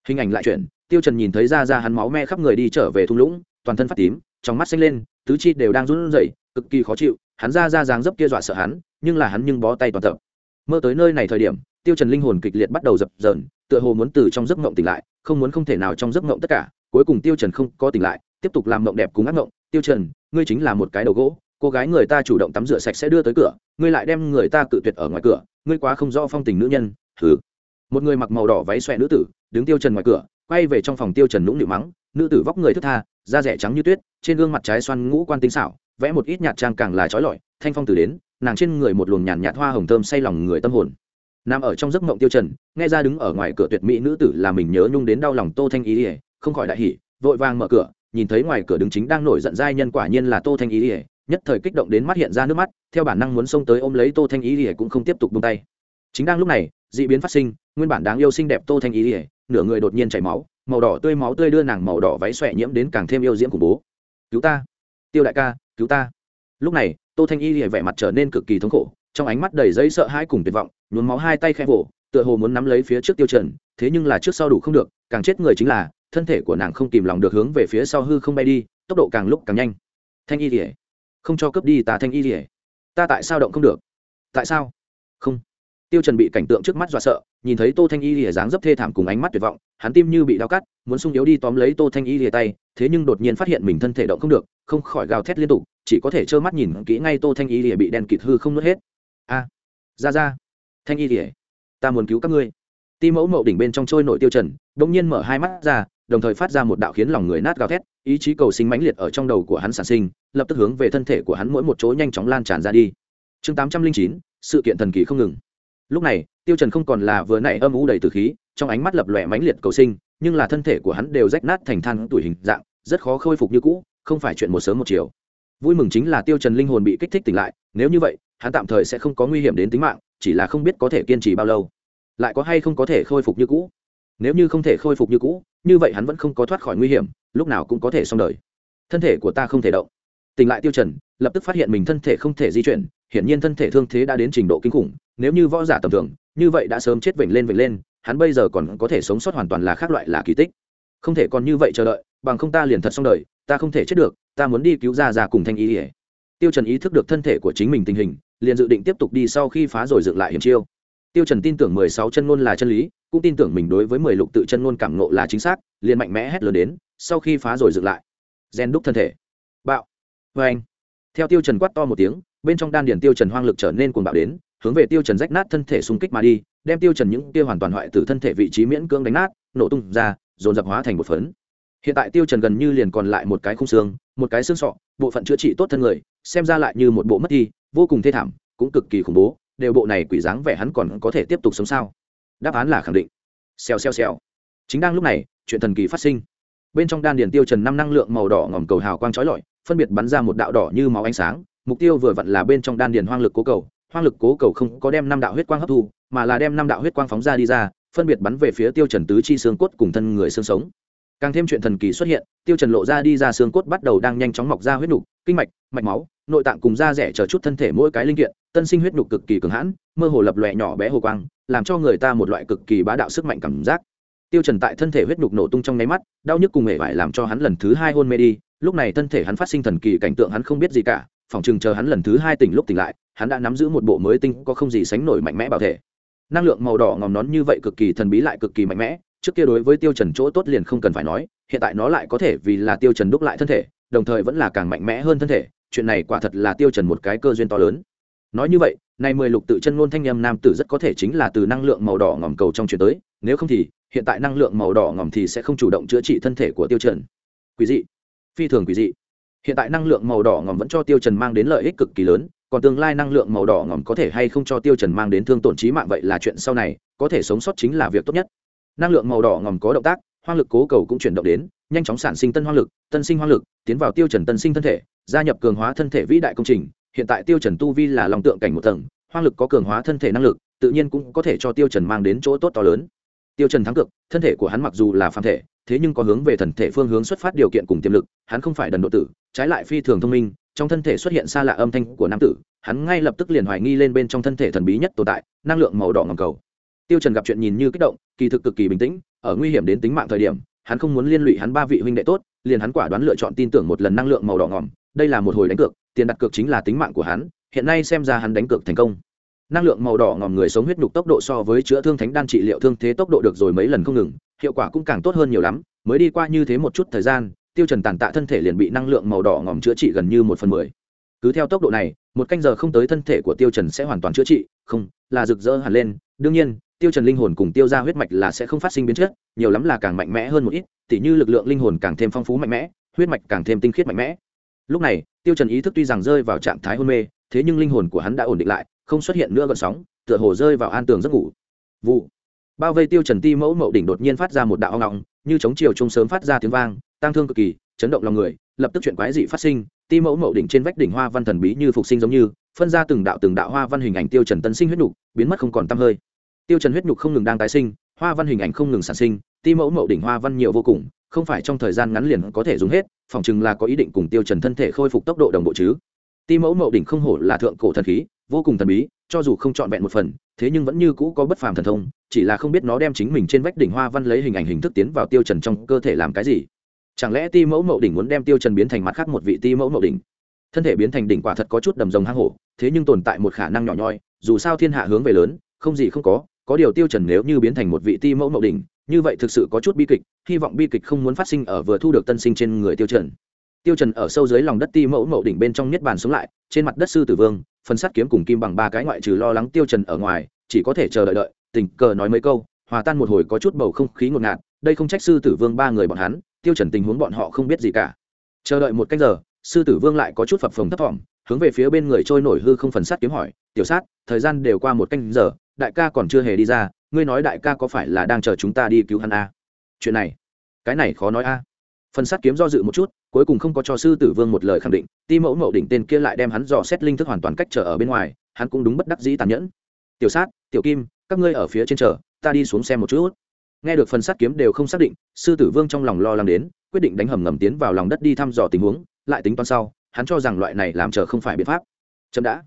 hình ảnh lại chuyển, tiêu trần nhìn thấy ra ra hắn máu me khắp người đi trở về thung lũng, toàn thân phát tím, trong mắt xanh lên, tứ chi đều đang run rẩy, cực kỳ khó chịu, hắn ra ra dáng dấp kia dọa sợ hắn, nhưng là hắn nhưng bó tay toàn tập. Mơ tới nơi này thời điểm, tiêu trần linh hồn kịch liệt bắt đầu dập dờn, tựa hồ muốn từ trong giấc mộng tỉnh lại, không muốn không thể nào trong giấc mộng tất cả, cuối cùng tiêu trần không có tỉnh lại, tiếp tục làm mộng đẹp cùng ác mộng. Tiêu trần, ngươi chính là một cái đầu gỗ, cô gái người ta chủ động tắm rửa sạch sẽ đưa tới cửa, ngươi lại đem người ta cự tuyệt ở ngoài cửa, ngươi quá không rõ phong tình nữ nhân. Thử một người mặc màu đỏ váy xòe nữ tử, đứng tiêu trần ngoài cửa, quay về trong phòng tiêu trần nũng nịu mắng, nữ tử vóc người thướt tha, da rẻ trắng như tuyết, trên gương mặt trái xoan ngũ quan tinh xảo, vẽ một ít nhạt trang càng là trói lọi, thanh phong từ đến, nàng trên người một luồng nhàn nhạt hoa hồng thơm say lòng người tâm hồn. Nằm ở trong giấc mộng tiêu trần, nghe ra đứng ở ngoài cửa tuyệt mỹ nữ tử là mình nhớ nhung đến đau lòng tô thanh ý ỉa không khỏi đại hỉ, vội vàng mở cửa, nhìn thấy ngoài cửa đứng chính đang nổi giận giai nhân quả nhiên là tô thanh ý ỉa nhất thời kích động đến mắt hiện ra nước mắt, theo bản năng muốn xông tới ôm lấy tô thanh ý ỉa cũng không tiếp tục buông tay. Chính đang lúc này, dị biến phát sinh nguyên bản đáng yêu xinh đẹp tô thanh ý ỉa, nửa người đột nhiên chảy máu, màu đỏ tươi máu tươi đưa nàng màu đỏ váy xòe nhiễm đến càng thêm yêu diễm khủng bố. Cứu ta, tiêu đại ca, cứu ta. Lúc này, tô thanh y ỉa vẻ mặt trở nên cực kỳ thống khổ, trong ánh mắt đầy giấy sợ hãi cùng tuyệt vọng, nhuốm máu hai tay khẽ vỗ, tựa hồ muốn nắm lấy phía trước tiêu trần, thế nhưng là trước sau đủ không được, càng chết người chính là, thân thể của nàng không kìm lòng được hướng về phía sau hư không bay đi, tốc độ càng lúc càng nhanh. Thanh y rỉa không cho cướp đi ta thanh y rỉa ta tại sao động không được? Tại sao? Không tiêu trần bị cảnh tượng trước mắt dọa sợ nhìn thấy tô thanh y lìa dáng dấp thê thảm cùng ánh mắt tuyệt vọng hắn tim như bị đau cắt muốn sung yếu đi tóm lấy tô thanh y lìa tay thế nhưng đột nhiên phát hiện mình thân thể động không được không khỏi gào thét liên tục chỉ có thể trơ mắt nhìn kỹ ngay tô thanh y lìa bị đen kịt hư không nuốt hết. A ra ra thanh y lìa, ta muốn cứu các ngươi. Ti mẫu mậu đỉnh bên trong trôi nổi tiêu trần đung nhiên mở hai mắt ra đồng thời phát ra một đạo khiến lòng người nát gào thét ý chí cầu sinh mãnh liệt ở trong đầu của hắn sản sinh lập tức hướng về thân thể của hắn mỗi một chỗ nhanh chóng lan tràn ra đi. Chương tám trăm linh chín sự kiện thần kỳ không ngừng lúc này, tiêu trần không còn là vừa nãy âm u đầy tử khí, trong ánh mắt lập lòe mãnh liệt cầu sinh, nhưng là thân thể của hắn đều rách nát thành than tuổi hình dạng, rất khó khôi phục như cũ, không phải chuyện một sớm một chiều. Vui mừng chính là tiêu trần linh hồn bị kích thích tỉnh lại, nếu như vậy, hắn tạm thời sẽ không có nguy hiểm đến tính mạng, chỉ là không biết có thể kiên trì bao lâu. Lại có hay không có thể khôi phục như cũ? Nếu như không thể khôi phục như cũ, như vậy hắn vẫn không có thoát khỏi nguy hiểm, lúc nào cũng có thể xong đời. Thân thể của ta không thể động. Tỉnh lại tiêu trần, lập tức phát hiện mình thân thể không thể di chuyển hiển nhiên thân thể thương thế đã đến trình độ kinh khủng, nếu như võ giả tầm thường, như vậy đã sớm chết vểnh lên vểnh lên, hắn bây giờ còn có thể sống sót hoàn toàn là khác loại là kỳ tích. Không thể còn như vậy chờ đợi, bằng không ta liền thật xong đời, ta không thể chết được, ta muốn đi cứu ra ra cùng thanh ý ỉa tiêu trần ý thức được thân thể của chính mình tình hình, liền dự định tiếp tục đi sau khi phá rồi dựng lại hiểm chiêu. Tiêu trần tin tưởng mười sáu chân ngôn là chân lý, cũng tin tưởng mình đối với mười lục tự chân ngôn cảm ngộ là chính xác, liền mạnh mẽ hét lớn đến, sau khi phá rồi dựng lại. Gen đúc thân thể. Bạo. Vê anh theo tiêu trần quát to một tiếng bên trong đan điền tiêu trần hoang lực trở nên cuồng bạo đến, hướng về tiêu trần rách nát thân thể xung kích mà đi, đem tiêu trần những kia hoàn toàn hoại tử thân thể vị trí miễn cưỡng đánh nát, nổ tung ra, dồn dập hóa thành một phấn. Hiện tại tiêu trần gần như liền còn lại một cái khung xương, một cái xương sọ, bộ phận chữa trị tốt thân người, xem ra lại như một bộ mất đi, vô cùng thê thảm, cũng cực kỳ khủng bố, đều bộ này quỷ dáng vẻ hắn còn có thể tiếp tục sống sao? Đáp án là khẳng định. Xèo xèo xèo. Chính đang lúc này, chuyện thần kỳ phát sinh. Bên trong đan điền tiêu trần năm năng lượng màu đỏ ngòm cầu hào quang chói lọi, phân biệt bắn ra một đạo đỏ như máu ánh sáng mục tiêu vừa vặn là bên trong đan điền hoang lực cố cầu. Hoang lực cố cầu không có đem năm đạo huyết quang hấp thu, mà là đem năm đạo huyết quang phóng ra đi ra, phân biệt bắn về phía tiêu trần tứ chi xương cốt cùng thân người xương sống. Càng thêm chuyện thần kỳ xuất hiện, tiêu trần lộ ra đi ra xương cốt bắt đầu đang nhanh chóng mọc ra huyết nục, kinh mạch mạch máu, nội tạng cùng da rẻ chờ chút thân thể mỗi cái linh kiện, tân sinh huyết nục cực kỳ cường hãn, mơ hồ lập lòe nhỏ bé hồ quang, làm cho người ta một loại cực kỳ bá đạo sức mạnh cảm giác. Tiêu trần tại thân thể huyết nục nổ tung trong nấy mắt, đau nhức cùng mệt mỏi làm cho hắn lần thứ hai hôn mê đi, lúc này thân thể hắn phát sinh thần kỳ cảnh tượng hắn không biết gì cả phòng chừng chờ hắn lần thứ hai tỉnh lúc tỉnh lại, hắn đã nắm giữ một bộ mới tinh, có không gì sánh nổi mạnh mẽ bảo thể. Năng lượng màu đỏ ngòm nón như vậy cực kỳ thần bí lại cực kỳ mạnh mẽ, trước kia đối với tiêu trần chỗ tốt liền không cần phải nói, hiện tại nó lại có thể vì là tiêu trần đúc lại thân thể, đồng thời vẫn là càng mạnh mẽ hơn thân thể, chuyện này quả thật là tiêu trần một cái cơ duyên to lớn. Nói như vậy, nay mười lục tự chân ngôn thanh âm nam tử rất có thể chính là từ năng lượng màu đỏ ngòm cầu trong chuyện tới, nếu không thì, hiện tại năng lượng màu đỏ ngòm thì sẽ không chủ động chữa trị thân thể của tiêu trần. Quý dị. Phi thường quý dị hiện tại năng lượng màu đỏ ngòm vẫn cho tiêu trần mang đến lợi ích cực kỳ lớn, còn tương lai năng lượng màu đỏ ngòm có thể hay không cho tiêu trần mang đến thương tổn trí mạng vậy là chuyện sau này, có thể sống sót chính là việc tốt nhất. Năng lượng màu đỏ ngòm có động tác, hoang lực cố cầu cũng chuyển động đến, nhanh chóng sản sinh tân hoang lực, tân sinh hoang lực, tiến vào tiêu trần tân sinh thân thể, gia nhập cường hóa thân thể vĩ đại công trình. Hiện tại tiêu trần tu vi là lòng tượng cảnh một tầng, hoang lực có cường hóa thân thể năng lực, tự nhiên cũng có thể cho tiêu trần mang đến chỗ tốt to lớn. Tiêu trần thắng cực thân thể của hắn mặc dù là phàm thể, thế nhưng có hướng về thần thể phương hướng xuất phát điều kiện cùng tiềm lực, hắn không phải đần độ tử trái lại phi thường thông minh, trong thân thể xuất hiện xa lạ âm thanh của nam tử, hắn ngay lập tức liền hoài nghi lên bên trong thân thể thần bí nhất tồn tại, năng lượng màu đỏ ngầm cầu. Tiêu trần gặp chuyện nhìn như kích động, kỳ thực cực kỳ bình tĩnh, ở nguy hiểm đến tính mạng thời điểm, hắn không muốn liên lụy hắn ba vị huynh đệ tốt, liền hắn quả đoán lựa chọn tin tưởng một lần năng lượng màu đỏ ngòm, đây là một hồi đánh cược, tiền đặt cược chính là tính mạng của hắn, hiện nay xem ra hắn đánh cược thành công. Năng lượng màu đỏ ngòm người sống huyết nhục tốc độ so với chữa thương thánh đan trị liệu thương thế tốc độ được rồi mấy lần không ngừng, hiệu quả cũng càng tốt hơn nhiều lắm, mới đi qua như thế một chút thời gian tiêu trần tàn tạ thân thể liền bị năng lượng màu đỏ ngòm chữa trị gần như một phần mười. Cứ theo tốc độ này, một canh giờ không tới thân thể của tiêu trần sẽ hoàn toàn chữa trị, không, là rực rỡ hẳn lên. Đương nhiên, tiêu trần linh hồn cùng tiêu ra huyết mạch là sẽ không phát sinh biến chất, nhiều lắm là càng mạnh mẽ hơn một ít, tỉ như lực lượng linh hồn càng thêm phong phú mạnh mẽ, huyết mạch càng thêm tinh khiết mạnh mẽ. Lúc này, tiêu trần ý thức tuy rằng rơi vào trạng thái hôn mê, thế nhưng linh hồn của hắn đã ổn định lại, không xuất hiện nữa gợn sóng, tựa hồ rơi vào an tường giấc ngủ. Vụ. Bao vây tiêu trần ti mẫu mậu đỉnh đột nhiên phát ra một đạo ong ong như chống chiều trung sớm phát ra tiếng vang tăng thương cực kỳ, chấn động lòng người, lập tức chuyện quái dị phát sinh, ti mẫu mậu đỉnh trên vách đỉnh hoa văn thần bí như phục sinh giống như, phân ra từng đạo từng đạo hoa văn hình ảnh tiêu trần tân sinh huyết nhục, biến mất không còn tăm hơi. Tiêu trần huyết nhục không ngừng đang tái sinh, hoa văn hình ảnh không ngừng sản sinh, ti mẫu mậu đỉnh hoa văn nhiều vô cùng, không phải trong thời gian ngắn liền có thể dùng hết, phỏng chừng là có ý định cùng tiêu trần thân thể khôi phục tốc độ đồng bộ chứ. Ti mẫu mậu đỉnh không hổ là thượng cổ thần khí, vô cùng thần bí, cho dù không trọn vẹn một phần, thế nhưng vẫn như cũ có bất phàm thần thông, chỉ là không biết nó đem chính mình trên vách đỉnh hoa văn lấy hình ảnh hình thức tiến vào tiêu trần trong cơ thể làm cái gì chẳng lẽ ti mẫu mậu đỉnh muốn đem tiêu trần biến thành mặt khác một vị ti mẫu mậu đỉnh? Thân thể biến thành đỉnh quả thật có chút đầm rồng hang hổ, thế nhưng tồn tại một khả năng nhỏ nhoi, dù sao thiên hạ hướng về lớn, không gì không có có điều tiêu trần nếu như biến thành một vị ti mẫu mậu đỉnh, như vậy thực sự có chút bi kịch, hy vọng bi kịch không muốn phát sinh ở vừa thu được tân sinh trên người tiêu trần. Tiêu trần ở sâu dưới lòng đất ti mẫu mậu đỉnh bên trong nhất bàn xuống lại, trên mặt đất sư tử vương, phần sắt kiếm cùng kim bằng ba cái ngoại trừ lo lắng tiêu trần ở ngoài, chỉ có thể chờ đợi đợi, tình cờ nói mấy câu, hòa tan một hồi có chút bầu không khí ngột ngạt, đây không trách sư tử vương ba người bọn hắn tiêu trần tình huống bọn họ không biết gì cả chờ đợi một cách giờ, sư tử vương lại có chút phập phồng thấp thỏm, hướng về phía bên người trôi nổi hư không phần sắt kiếm hỏi, tiểu sát, thời gian đều qua một canh giờ, đại ca còn chưa hề đi ra, ngươi nói đại ca có phải là đang chờ chúng ta đi cứu hắn a à? chuyện này, cái này khó nói a à. phần sắt kiếm do dự một chút, cuối cùng không có cho sư tử vương một lời khẳng định, ti mẫu mậu đỉnh tên kia lại đem hắn dò xét linh thức hoàn toàn cách trở ở bên ngoài, hắn cũng đúng bất đắc dĩ tàn nhẫn tiểu sát, tiểu kim, các ngươi ở phía trên chờ, ta đi xuống xem một chút nghe được phần sắt kiếm đều không xác định, sư tử vương trong lòng lo lắng đến, quyết định đánh hầm ngầm tiến vào lòng đất đi thăm dò tình huống, lại tính toán sau, hắn cho rằng loại này làm chờ không phải biện pháp. Chậm đã.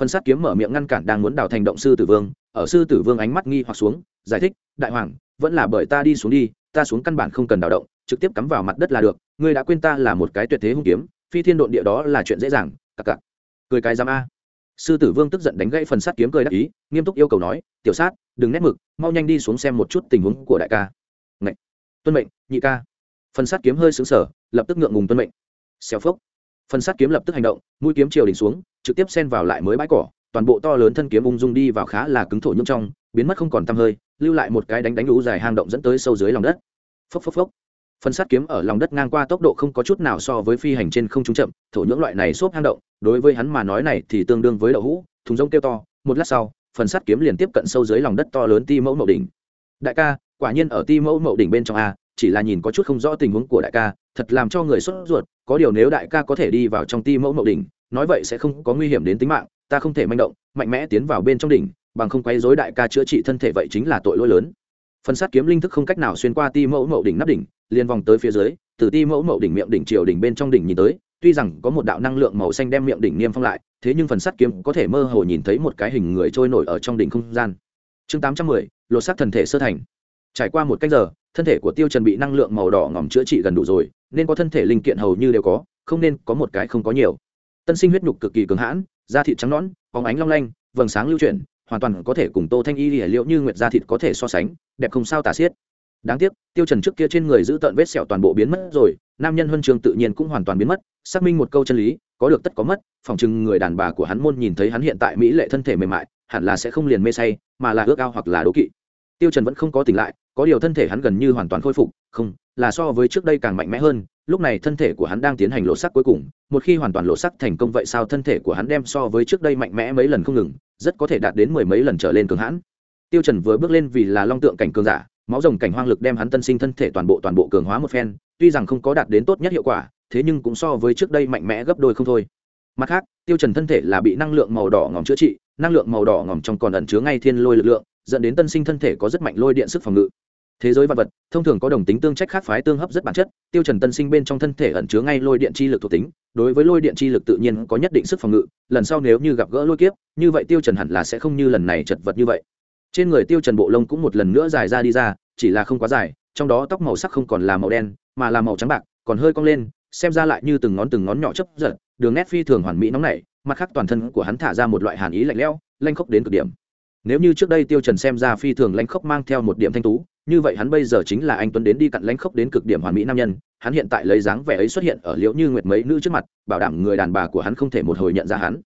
Phần sắt kiếm mở miệng ngăn cản đang muốn đào thành động sư tử vương, ở sư tử vương ánh mắt nghi hoặc xuống, giải thích, đại hoàng, vẫn là bởi ta đi xuống đi, ta xuống căn bản không cần đào động, trực tiếp cắm vào mặt đất là được, ngươi đã quên ta là một cái tuyệt thế hung kiếm, phi thiên độn địa đó là chuyện dễ dàng, cặc cặc. Cười cái giam a sư tử vương tức giận đánh gãy phần sắt kiếm cười đắc ý, nghiêm túc yêu cầu nói, tiểu sát, đừng nét mực, mau nhanh đi xuống xem một chút tình huống của đại ca. Ngậy! tuân mệnh, nhị ca. Phần sắt kiếm hơi xứng sở lập tức ngượng ngùng tuân mệnh. Xéo phốc. Phần sắt kiếm lập tức hành động, mũi kiếm chiều đỉnh xuống, trực tiếp xen vào lại mới bãi cỏ, toàn bộ to lớn thân kiếm ung dung đi vào khá là cứng thổ nhung trong, biến mất không còn tăm hơi, lưu lại một cái đánh đánh lũ dài hang động dẫn tới sâu dưới lòng đất. Phốc phốc phốc phần sắt kiếm ở lòng đất ngang qua tốc độ không có chút nào so với phi hành trên không trung chậm, thổ nhưỡng loại này xốp hang động, đối với hắn mà nói này thì tương đương với đậu hũ, thùng rông kêu to, một lát sau phần sắt kiếm liền tiếp cận sâu dưới lòng đất to lớn ti mẫu mậu đỉnh. Đại ca, quả nhiên ở ti mẫu mậu đỉnh bên trong a, chỉ là nhìn có chút không rõ tình huống của đại ca, thật làm cho người sốt ruột, có điều nếu đại ca có thể đi vào trong ti mẫu mậu đỉnh, nói vậy sẽ không có nguy hiểm đến tính mạng, ta không thể manh động, mạnh mẽ tiến vào bên trong đỉnh, bằng không quấy rối đại ca chữa trị thân thể vậy chính là tội lỗi lớn. Phần sát kiếm linh thức không cách nào xuyên qua ti mẫu mậu đỉnh nắp đỉnh liền vòng tới phía dưới từ ti mẫu mậu đỉnh miệng đỉnh triều đỉnh bên trong đỉnh nhìn tới, tuy rằng có một đạo năng lượng màu xanh đem miệng đỉnh niêm phong lại, thế nhưng phần sắt kiếm có thể mơ hồ nhìn thấy một cái hình người trôi nổi ở trong đỉnh không gian. Chương tám trăm mười, lột xác thần thể sơ thành. Trải qua một cách giờ, thân thể của tiêu trần bị năng lượng màu đỏ ngỏm chữa trị gần đủ rồi, nên có thân thể linh kiện hầu như đều có, không nên có một cái không có nhiều. Tân sinh huyết nhục cực kỳ cứng hãn, da thịt trắng nõn, bóng ánh long lanh, vầng sáng lưu chuyển, hoàn toàn có thể cùng tô thanh y lìa liệu như nguyệt da thịt có thể so sánh, đẹp không sao tả xiết đáng tiếc, tiêu trần trước kia trên người giữ tận vết sẹo toàn bộ biến mất rồi, nam nhân huân trường tự nhiên cũng hoàn toàn biến mất, xác minh một câu chân lý, có được tất có mất, phỏng chừng người đàn bà của hắn môn nhìn thấy hắn hiện tại mỹ lệ thân thể mềm mại, hẳn là sẽ không liền mê say, mà là ước ao hoặc là đố kỵ. Tiêu trần vẫn không có tỉnh lại, có điều thân thể hắn gần như hoàn toàn khôi phục, không, là so với trước đây càng mạnh mẽ hơn, lúc này thân thể của hắn đang tiến hành lộ sắc cuối cùng, một khi hoàn toàn lộ sắc thành công vậy sao thân thể của hắn đem so với trước đây mạnh mẽ mấy lần không ngừng, rất có thể đạt đến mười mấy lần trở lên cường hãn. Tiêu trần vừa bước lên vì là long tượng cảnh cường giả máu rồng cảnh hoang lực đem hắn tân sinh thân thể toàn bộ toàn bộ cường hóa một phen, tuy rằng không có đạt đến tốt nhất hiệu quả, thế nhưng cũng so với trước đây mạnh mẽ gấp đôi không thôi. Mặt khác, tiêu trần thân thể là bị năng lượng màu đỏ ngòm chữa trị, năng lượng màu đỏ ngòm trong còn ẩn chứa ngay thiên lôi lực lượng, dẫn đến tân sinh thân thể có rất mạnh lôi điện sức phòng ngự. Thế giới vật vật, thông thường có đồng tính tương trách khác phái tương hấp rất bản chất, tiêu trần tân sinh bên trong thân thể ẩn chứa ngay lôi điện chi lực thuộc tính, đối với lôi điện chi lực tự nhiên có nhất định sức phòng ngự, lần sau nếu như gặp gỡ lôi kiếp, như vậy tiêu trần hẳn là sẽ không như lần này chật vật như vậy trên người tiêu trần bộ lông cũng một lần nữa dài ra đi ra, chỉ là không quá dài, trong đó tóc màu sắc không còn là màu đen, mà là màu trắng bạc, còn hơi cong lên, xem ra lại như từng ngón từng ngón nhỏ chấp giật, đường nét phi thường hoàn mỹ nóng nảy, mặt khác toàn thân của hắn thả ra một loại hàn ý lạnh lẽo, lanh khốc đến cực điểm. Nếu như trước đây tiêu trần xem ra phi thường lanh khốc mang theo một điểm thanh tú, như vậy hắn bây giờ chính là anh tuấn đến đi cặn lanh khốc đến cực điểm hoàn mỹ nam nhân, hắn hiện tại lấy dáng vẻ ấy xuất hiện ở liễu như nguyệt mấy nữ trước mặt, bảo đảm người đàn bà của hắn không thể một hồi nhận ra hắn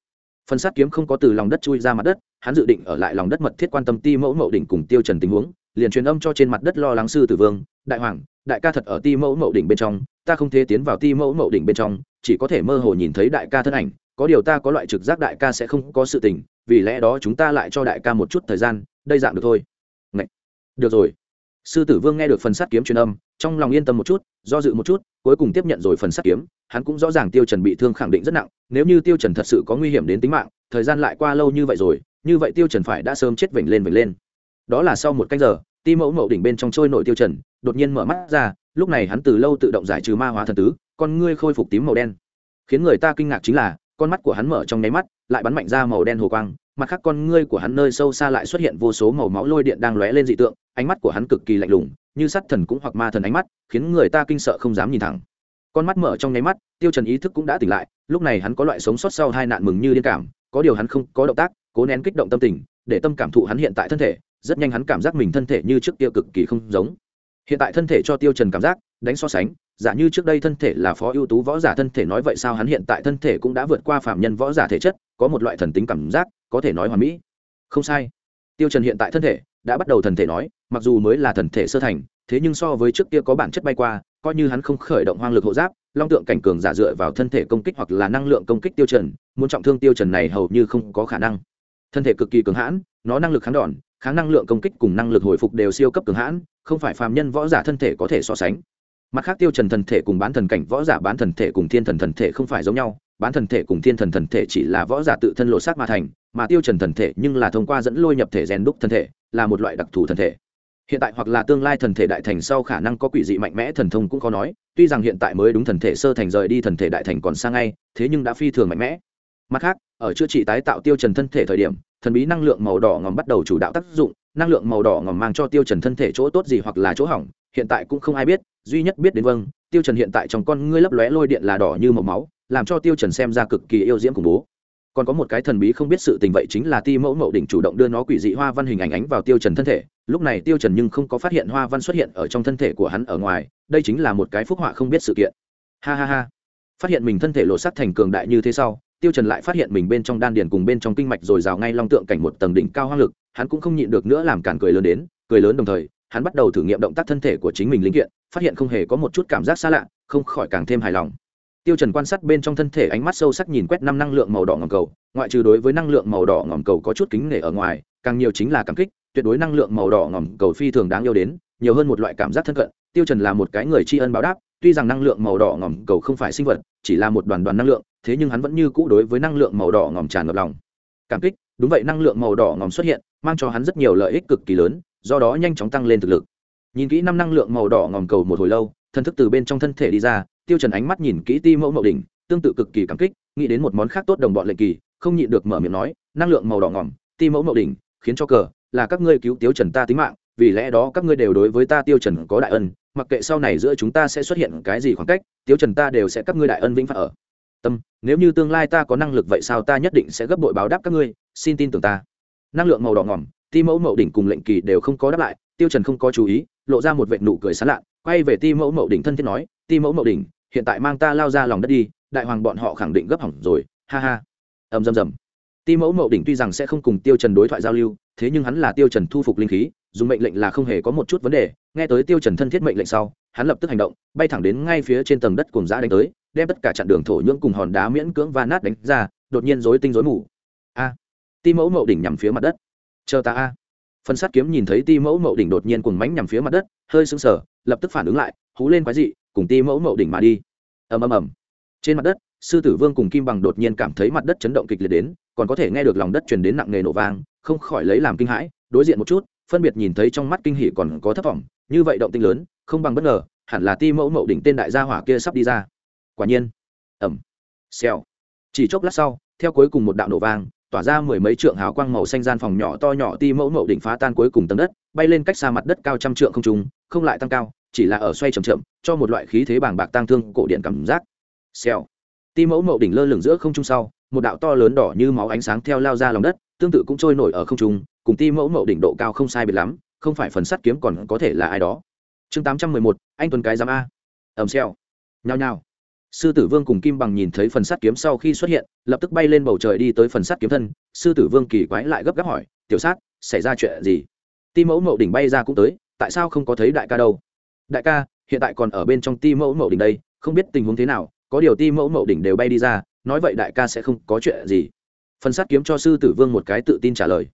phần sát kiếm không có từ lòng đất chui ra mặt đất, hắn dự định ở lại lòng đất mật thiết quan tâm ti mẫu mậu đỉnh cùng tiêu trần tình huống, liền truyền âm cho trên mặt đất lo lắng sư tử vương, đại hoàng, đại ca thật ở ti mẫu mậu đỉnh bên trong, ta không thể tiến vào ti mẫu mậu đỉnh bên trong, chỉ có thể mơ hồ nhìn thấy đại ca thân ảnh, có điều ta có loại trực giác đại ca sẽ không có sự tình, vì lẽ đó chúng ta lại cho đại ca một chút thời gian, đây dạng được thôi. Ngậy. được rồi. Sư tử vương nghe được phần sát kiếm truyền âm, trong lòng yên tâm một chút, do dự một chút, cuối cùng tiếp nhận rồi phần sát kiếm hắn cũng rõ ràng tiêu trần bị thương khẳng định rất nặng, nếu như tiêu trần thật sự có nguy hiểm đến tính mạng, thời gian lại qua lâu như vậy rồi, như vậy tiêu trần phải đã sớm chết vểnh lên vểnh lên. Đó là sau một canh giờ, ti mẫu mậu đỉnh bên trong trôi nổi tiêu trần, đột nhiên mở mắt ra, lúc này hắn từ lâu tự động giải trừ ma hóa thần tứ, con ngươi khôi phục tím màu đen. Khiến người ta kinh ngạc chính là, con mắt của hắn mở trong nháy mắt, lại bắn mạnh ra màu đen hồ quang, mặt khác con ngươi của hắn nơi sâu xa lại xuất hiện vô số màu máu lôi điện đang lóe lên dị tượng, ánh mắt của hắn cực kỳ lạnh lùng, như sắt thần cũng hoặc ma thần ánh mắt, khiến người ta kinh sợ không dám nhìn thẳng con mắt mở trong nháy mắt, tiêu trần ý thức cũng đã tỉnh lại, lúc này hắn có loại sống sót sau hai nạn mừng như điên cảm, có điều hắn không có động tác, cố nén kích động tâm tình, để tâm cảm thụ hắn hiện tại thân thể, rất nhanh hắn cảm giác mình thân thể như trước kia cực kỳ không giống. Hiện tại thân thể cho tiêu trần cảm giác, đánh so sánh, giả như trước đây thân thể là phó ưu tú võ giả thân thể nói vậy sao hắn hiện tại thân thể cũng đã vượt qua phạm nhân võ giả thể chất, có một loại thần tính cảm giác, có thể nói hoàn mỹ. Không sai. Tiêu trần hiện tại thân thể đã bắt đầu thần thể nói, mặc dù mới là thần thể sơ thành, thế nhưng so với trước kia có bản chất bay qua coi như hắn không khởi động hoang lực hộ giáp, long tượng cảnh cường giả dựa vào thân thể công kích hoặc là năng lượng công kích tiêu trần, muốn trọng thương tiêu trần này hầu như không có khả năng. Thân thể cực kỳ cường hãn, nó năng lực kháng đòn, kháng năng lượng công kích cùng năng lực hồi phục đều siêu cấp cường hãn, không phải phàm nhân võ giả thân thể có thể so sánh. Mặt khác tiêu trần thần thể cùng bán thần cảnh võ giả bán thần thể cùng thiên thần thần thể không phải giống nhau, bán thần thể cùng thiên thần thần thể chỉ là võ giả tự thân lộ sát mà thành, mà tiêu trần thần thể nhưng là thông qua dẫn lôi nhập thể rèn đúc thân thể, là một loại đặc thù thần thể hiện tại hoặc là tương lai thần thể đại thành sau khả năng có quỷ dị mạnh mẽ thần thông cũng khó nói, tuy rằng hiện tại mới đúng thần thể sơ thành rời đi thần thể đại thành còn xa ngay, thế nhưng đã phi thường mạnh mẽ. Mặt khác, ở chữa trị tái tạo tiêu trần thân thể thời điểm, thần bí năng lượng màu đỏ ngòm bắt đầu chủ đạo tác dụng, năng lượng màu đỏ ngòm mang cho tiêu trần thân thể chỗ tốt gì hoặc là chỗ hỏng, hiện tại cũng không ai biết, duy nhất biết đến vâng tiêu trần hiện tại trong con ngươi lấp lóe lôi điện là đỏ như màu máu, làm cho tiêu trần xem ra cực kỳ yêu diễm khủng bố còn có một cái thần bí không biết sự tình vậy chính là ti mẫu mậu đỉnh chủ động đưa nó quỷ dị hoa văn hình ảnh ánh vào tiêu trần thân thể. Lúc này tiêu trần nhưng không có phát hiện hoa văn xuất hiện ở trong thân thể của hắn ở ngoài. Đây chính là một cái phúc họa không biết sự kiện. Ha ha ha. Phát hiện mình thân thể lộ sắc thành cường đại như thế sau, tiêu trần lại phát hiện mình bên trong đan điền cùng bên trong kinh mạch rồi rào ngay long tượng cảnh một tầng đỉnh cao hoang lực. Hắn cũng không nhịn được nữa làm cản cười lớn đến, cười lớn đồng thời, hắn bắt đầu thử nghiệm động tác thân thể của chính mình linh kiện, phát hiện không hề có một chút cảm giác xa lạ, không khỏi càng thêm hài lòng tiêu trần quan sát bên trong thân thể ánh mắt sâu sắc nhìn quét năm năng lượng màu đỏ ngòm cầu, ngoại trừ đối với năng lượng màu đỏ ngòm cầu có chút kính nể ở ngoài, càng nhiều chính là cảm kích, tuyệt đối năng lượng màu đỏ ngòm cầu phi thường đáng yêu đến, nhiều hơn một loại cảm giác thân cận. Tiêu trần là một cái người tri ân báo đáp, tuy rằng năng lượng màu đỏ ngòm cầu không phải sinh vật, chỉ là một đoàn đoàn năng lượng, thế nhưng hắn vẫn như cũ đối với năng lượng màu đỏ ngòm tràn ngập lòng. Cảm kích, đúng vậy, năng lượng màu đỏ ngòm xuất hiện, mang cho hắn rất nhiều lợi ích cực kỳ lớn, do đó nhanh chóng tăng lên thực lực. Nhìn kỹ năm năng lượng màu đỏ ngòm cầu một hồi lâu thân thức từ bên trong thân thể đi ra tiêu trần ánh mắt nhìn kỹ ti mẫu mậu đỉnh tương tự cực kỳ cảm kích nghĩ đến một món khác tốt đồng bọn lệnh kỳ không nhịn được mở miệng nói năng lượng màu đỏ ngỏm, ti mẫu mậu đỉnh khiến cho cờ là các ngươi cứu tiêu trần ta tính mạng vì lẽ đó các ngươi đều đối với ta tiêu trần có đại ân mặc kệ sau này giữa chúng ta sẽ xuất hiện cái gì khoảng cách tiêu trần ta đều sẽ các ngươi đại ân vĩnh phạt ở. Tâm nếu như tương lai ta có năng lực vậy sao ta nhất định sẽ gấp bội báo đáp các ngươi xin tin tưởng ta. Năng lượng màu đỏ ngỏm ti mẫu mậu đỉnh cùng lệnh kỳ đều không có đáp lại tiêu trần không có chú ý lộ ra một vệt nụ cười sán lạ quay về ti mẫu mậu đỉnh thân thiết nói ti mẫu mậu đỉnh hiện tại mang ta lao ra lòng đất đi, đại hoàng bọn họ khẳng định gấp hỏng rồi, ha ha. Ầm rầm rầm. Ti mẫu mậu đỉnh tuy rằng sẽ không cùng tiêu trần đối thoại giao lưu, thế nhưng hắn là tiêu trần thu phục linh khí, dùng mệnh lệnh là không hề có một chút vấn đề. Nghe tới tiêu trần thân thiết mệnh lệnh sau, hắn lập tức hành động, bay thẳng đến ngay phía trên tầng đất cùng giã đánh tới, đem tất cả chặn đường thổ nhưỡng cùng hòn đá miễn cưỡng va nát đánh ra, đột nhiên rối tinh rối mù. A! Ti mẫu mậu đỉnh nhằm phía mặt đất. Chờ ta a! Phần sát kiếm nhìn thấy ti mẫu mậu đỉnh đột nhiên cùng mánh nhằm phía mặt đất, hơi sững sờ, lập tức phản ứng lại, hú lên quái dị cùng ti mẫu mậu đỉnh mà đi. Ầm ầm ầm. Trên mặt đất, sư tử vương cùng kim bằng đột nhiên cảm thấy mặt đất chấn động kịch liệt đến, còn có thể nghe được lòng đất truyền đến nặng nề nổ vang, không khỏi lấy làm kinh hãi, đối diện một chút, phân biệt nhìn thấy trong mắt kinh hỉ còn có thất vọng, như vậy động tinh lớn, không bằng bất ngờ, hẳn là ti mẫu mậu đỉnh tên đại gia hỏa kia sắp đi ra. Quả nhiên. Ẩm xèo. Chỉ chốc lát sau, theo cuối cùng một đạo nổ vang, tỏa ra mười mấy trượng hào quang màu xanh gian phòng nhỏ to nhỏ ti mẫu mậu đỉnh phá tan cuối cùng tầng đất, bay lên cách xa mặt đất cao trăm trượng không trung, không lại tăng cao chỉ là ở xoay chậm chậm, cho một loại khí thế bàng bạc tăng thương cổ điện cảm giác. Xèo. Ti mẫu mậu đỉnh lơ lửng giữa không trung sau, một đạo to lớn đỏ như máu ánh sáng theo lao ra lòng đất, tương tự cũng trôi nổi ở không trung, cùng ti mẫu mậu đỉnh độ cao không sai biệt lắm, không phải phần sắt kiếm còn có thể là ai đó. Chương tám trăm mười một, anh tuần cái giám a. Ẩm xèo. Nhao nhao. Sư tử vương cùng kim bằng nhìn thấy phần sắt kiếm sau khi xuất hiện, lập tức bay lên bầu trời đi tới phần sắt kiếm thân. Sư tử vương kỳ quái lại gấp gáp hỏi, tiểu sát, xảy ra chuyện gì? Ti mẫu mậu đỉnh bay ra cũng tới, tại sao không có thấy đại ca đâu? Đại ca, hiện tại còn ở bên trong ti mẫu mậu đỉnh đây, không biết tình huống thế nào, có điều ti mẫu mậu đỉnh đều bay đi ra, nói vậy đại ca sẽ không có chuyện gì. Phần sát kiếm cho sư tử vương một cái tự tin trả lời.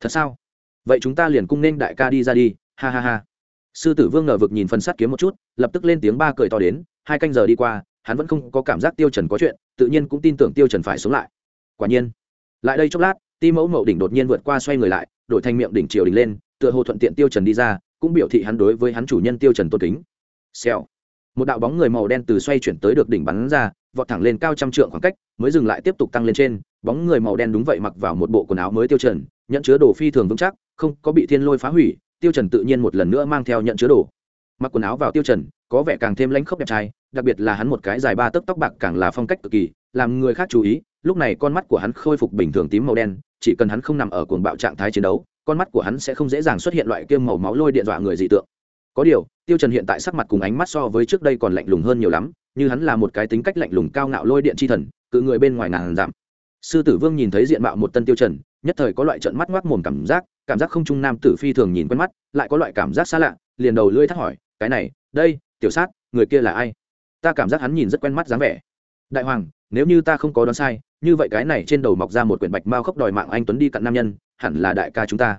Thật sao? Vậy chúng ta liền cung nên đại ca đi ra đi, ha ha ha. Sư tử vương ngờ vực nhìn phần sát kiếm một chút, lập tức lên tiếng ba cười to đến, hai canh giờ đi qua, hắn vẫn không có cảm giác tiêu trần có chuyện, tự nhiên cũng tin tưởng tiêu trần phải sống lại. Quả nhiên, lại đây chốc lát, ti mẫu mậu đỉnh đột nhiên vượt qua xoay người lại, đổi thành miệng đỉnh chiều đỉnh lên, tựa hồ thuận tiện tiêu trần đi ra cũng biểu thị hắn đối với hắn chủ nhân tiêu trần tôn kính. Xèo. Một đạo bóng người màu đen từ xoay chuyển tới được đỉnh bắn ra, vọt thẳng lên cao trăm trượng khoảng cách, mới dừng lại tiếp tục tăng lên trên. Bóng người màu đen đúng vậy mặc vào một bộ quần áo mới tiêu trần, nhận chứa đồ phi thường vững chắc, không có bị thiên lôi phá hủy, tiêu trần tự nhiên một lần nữa mang theo nhận chứa đồ. Mặc quần áo vào tiêu trần, có vẻ càng thêm lãnh khốc đẹp trai, đặc biệt là hắn một cái dài ba tấc tóc bạc càng là phong cách cực kỳ, làm người khác chú ý, lúc này con mắt của hắn khôi phục bình thường tím màu đen, chỉ cần hắn không nằm ở cuồng bạo trạng thái chiến đấu con mắt của hắn sẽ không dễ dàng xuất hiện loại kiêm màu máu lôi điện dọa người dị tượng. Có điều, tiêu trần hiện tại sắc mặt cùng ánh mắt so với trước đây còn lạnh lùng hơn nhiều lắm, như hắn là một cái tính cách lạnh lùng cao ngạo lôi điện chi thần, cự người bên ngoài ngàn giảm sư tử vương nhìn thấy diện mạo một tân tiêu trần, nhất thời có loại trận mắt ngoác mồm cảm giác cảm giác không trung nam tử phi thường nhìn quen mắt, lại có loại cảm giác xa lạ, liền đầu lưỡi thắc hỏi, cái này, đây, tiểu sát, người kia là ai? Ta cảm giác hắn nhìn rất quen mắt dáng vẻ. Đại hoàng, nếu như ta không có đoán sai như vậy cái này trên đầu mọc ra một quyển bạch mao khóc đòi mạng anh tuấn đi cặn nam nhân, hẳn là đại ca chúng ta.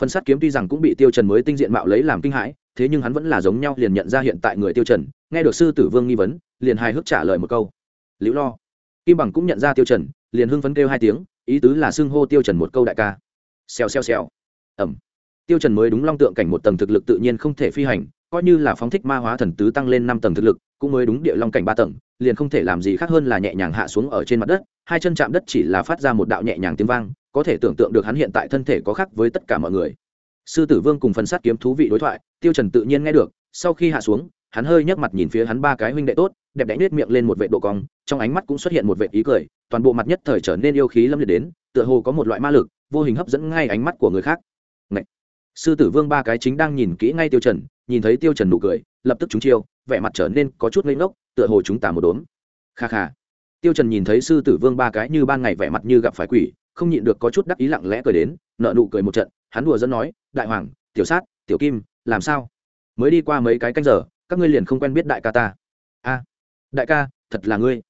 Phần sát kiếm tuy rằng cũng bị tiêu trần mới tinh diện mạo lấy làm kinh hãi, thế nhưng hắn vẫn là giống nhau liền nhận ra hiện tại người tiêu trần, nghe được sư tử vương nghi vấn, liền hài hước trả lời một câu. Liễu lo. Kim bằng cũng nhận ra tiêu trần, liền hưng phấn kêu hai tiếng, ý tứ là xưng hô tiêu trần một câu đại ca. Xèo xèo xèo. Ẩm tiêu trần mới đúng long tượng cảnh một tầng thực lực tự nhiên không thể phi hành, coi như là phóng thích ma hóa thần tứ tăng lên năm tầng thực lực, cũng mới đúng địa long cảnh ba tầng, liền không thể làm gì khác hơn là nhẹ nhàng hạ xuống ở trên mặt đất hai chân chạm đất chỉ là phát ra một đạo nhẹ nhàng tiếng vang, có thể tưởng tượng được hắn hiện tại thân thể có khác với tất cả mọi người. Sư tử vương cùng phần sát kiếm thú vị đối thoại, tiêu trần tự nhiên nghe được, sau khi hạ xuống, hắn hơi nhấc mặt nhìn phía hắn ba cái huynh đệ tốt, đẹp đẽ nết miệng lên một vệ độ cong, trong ánh mắt cũng xuất hiện một vệ ý cười, toàn bộ mặt nhất thời trở nên yêu khí lâm liệt đến, tựa hồ có một loại ma lực, vô hình hấp dẫn ngay ánh mắt của người khác. Ngậy! sư tử vương ba cái chính đang nhìn kỹ ngay tiêu trần, nhìn thấy tiêu trần nụ cười, lập tức chúng chiêu, vẻ mặt trở nên có chút ngây ngốc, tựa hồ chúng ta một đốm. Kha kha! Tiêu trần nhìn thấy sư tử vương ba cái như ban ngày vẻ mặt như gặp phải quỷ, không nhịn được có chút đắc ý lặng lẽ cười đến nợ nụ cười một trận, hắn đùa dẫn nói, đại hoàng, tiểu sát, tiểu kim, làm sao? Mới đi qua mấy cái canh giờ, các ngươi liền không quen biết đại ca ta. A, đại ca, thật là ngươi.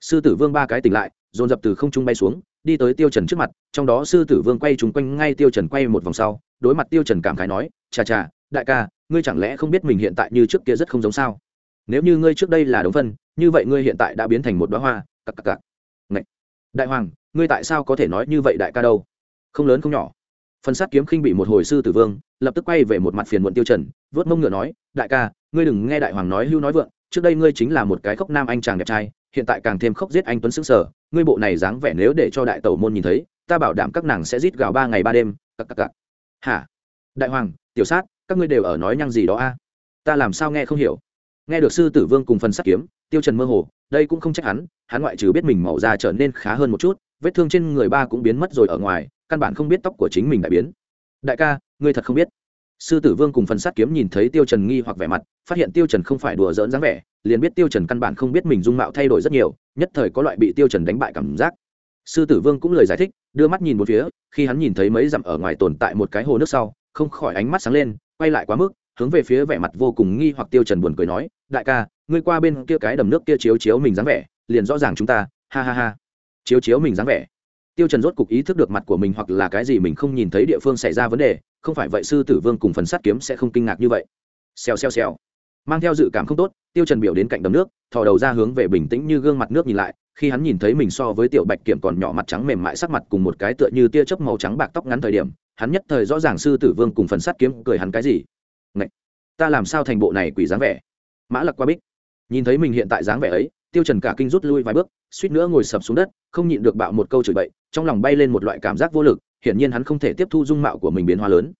Sư tử vương ba cái tỉnh lại, dồn dập từ không trung bay xuống, đi tới tiêu trần trước mặt, trong đó sư tử vương quay trúng quanh ngay tiêu trần quay một vòng sau, đối mặt tiêu trần cảm khái nói, chà chà, đại ca, ngươi chẳng lẽ không biết mình hiện tại như trước kia rất không giống sao? Nếu như ngươi trước đây là đống phân, như vậy ngươi hiện tại đã biến thành một đóa hoa cặc cặc cặc. Ngậy! đại hoàng, ngươi tại sao có thể nói như vậy đại ca đâu? Không lớn không nhỏ. Phần sát kiếm khinh bị một hồi sư tử vương, lập tức quay về một mặt phiền muộn tiêu trần, vớt mông ngựa nói, đại ca, ngươi đừng nghe đại hoàng nói hưu nói vượng, trước đây ngươi chính là một cái khốc nam anh chàng đẹp trai, hiện tại càng thêm khốc giết anh tuấn sững sờ, ngươi bộ này dáng vẻ nếu để cho đại tẩu môn nhìn thấy, ta bảo đảm các nàng sẽ giết gào ba ngày ba đêm. Cặc cặc cặc. Hả? Đại hoàng, tiểu sát, các ngươi đều ở nói nhăng gì đó a? Ta làm sao nghe không hiểu? Nghe được sư tử vương cùng phần sát kiếm, tiêu trần mơ hồ đây cũng không trách hắn hắn ngoại trừ biết mình màu da trở nên khá hơn một chút, vết thương trên người ba cũng biến mất rồi ở ngoài, căn bản không biết tóc của chính mình đã biến. Đại ca, ngươi thật không biết. Sư tử vương cùng phần sát kiếm nhìn thấy tiêu trần nghi hoặc vẻ mặt, phát hiện tiêu trần không phải đùa giỡn dáng vẻ, liền biết tiêu trần căn bản không biết mình dung mạo thay đổi rất nhiều, nhất thời có loại bị tiêu trần đánh bại cảm giác. Sư tử vương cũng lời giải thích, đưa mắt nhìn một phía, khi hắn nhìn thấy mấy dặm ở ngoài tồn tại một cái hồ nước sau, không khỏi ánh mắt sáng lên, quay lại quá mức hướng về phía vẻ mặt vô cùng nghi hoặc tiêu trần buồn cười nói, đại ca, ngươi qua bên kia cái đầm nước kia chiếu chiếu mình dáng vẻ, liền rõ ràng chúng ta, ha ha ha. Chiếu chiếu mình dáng vẻ. Tiêu trần rốt cục ý thức được mặt của mình hoặc là cái gì mình không nhìn thấy địa phương xảy ra vấn đề, không phải vậy sư tử vương cùng phần sát kiếm sẽ không kinh ngạc như vậy. Xèo xèo xèo. Mang theo dự cảm không tốt, tiêu trần biểu đến cạnh đầm nước, thò đầu ra hướng về bình tĩnh như gương mặt nước nhìn lại, khi hắn nhìn thấy mình so với tiểu bạch kiểm còn nhỏ mặt trắng mềm mại sắc mặt cùng một cái tựa như tia chớp màu trắng bạc tóc ngắn thời điểm, hắn nhất thời rõ ràng sư tử vương cùng phần sát kiếm cười hắn cái gì ta làm sao thành bộ này quỷ dáng vẻ? Mã lặc qua bích. Nhìn thấy mình hiện tại dáng vẻ ấy, tiêu trần cả kinh rút lui vài bước, suýt nữa ngồi sập xuống đất, không nhịn được bạo một câu chửi bậy, trong lòng bay lên một loại cảm giác vô lực, hiển nhiên hắn không thể tiếp thu dung mạo của mình biến hóa lớn.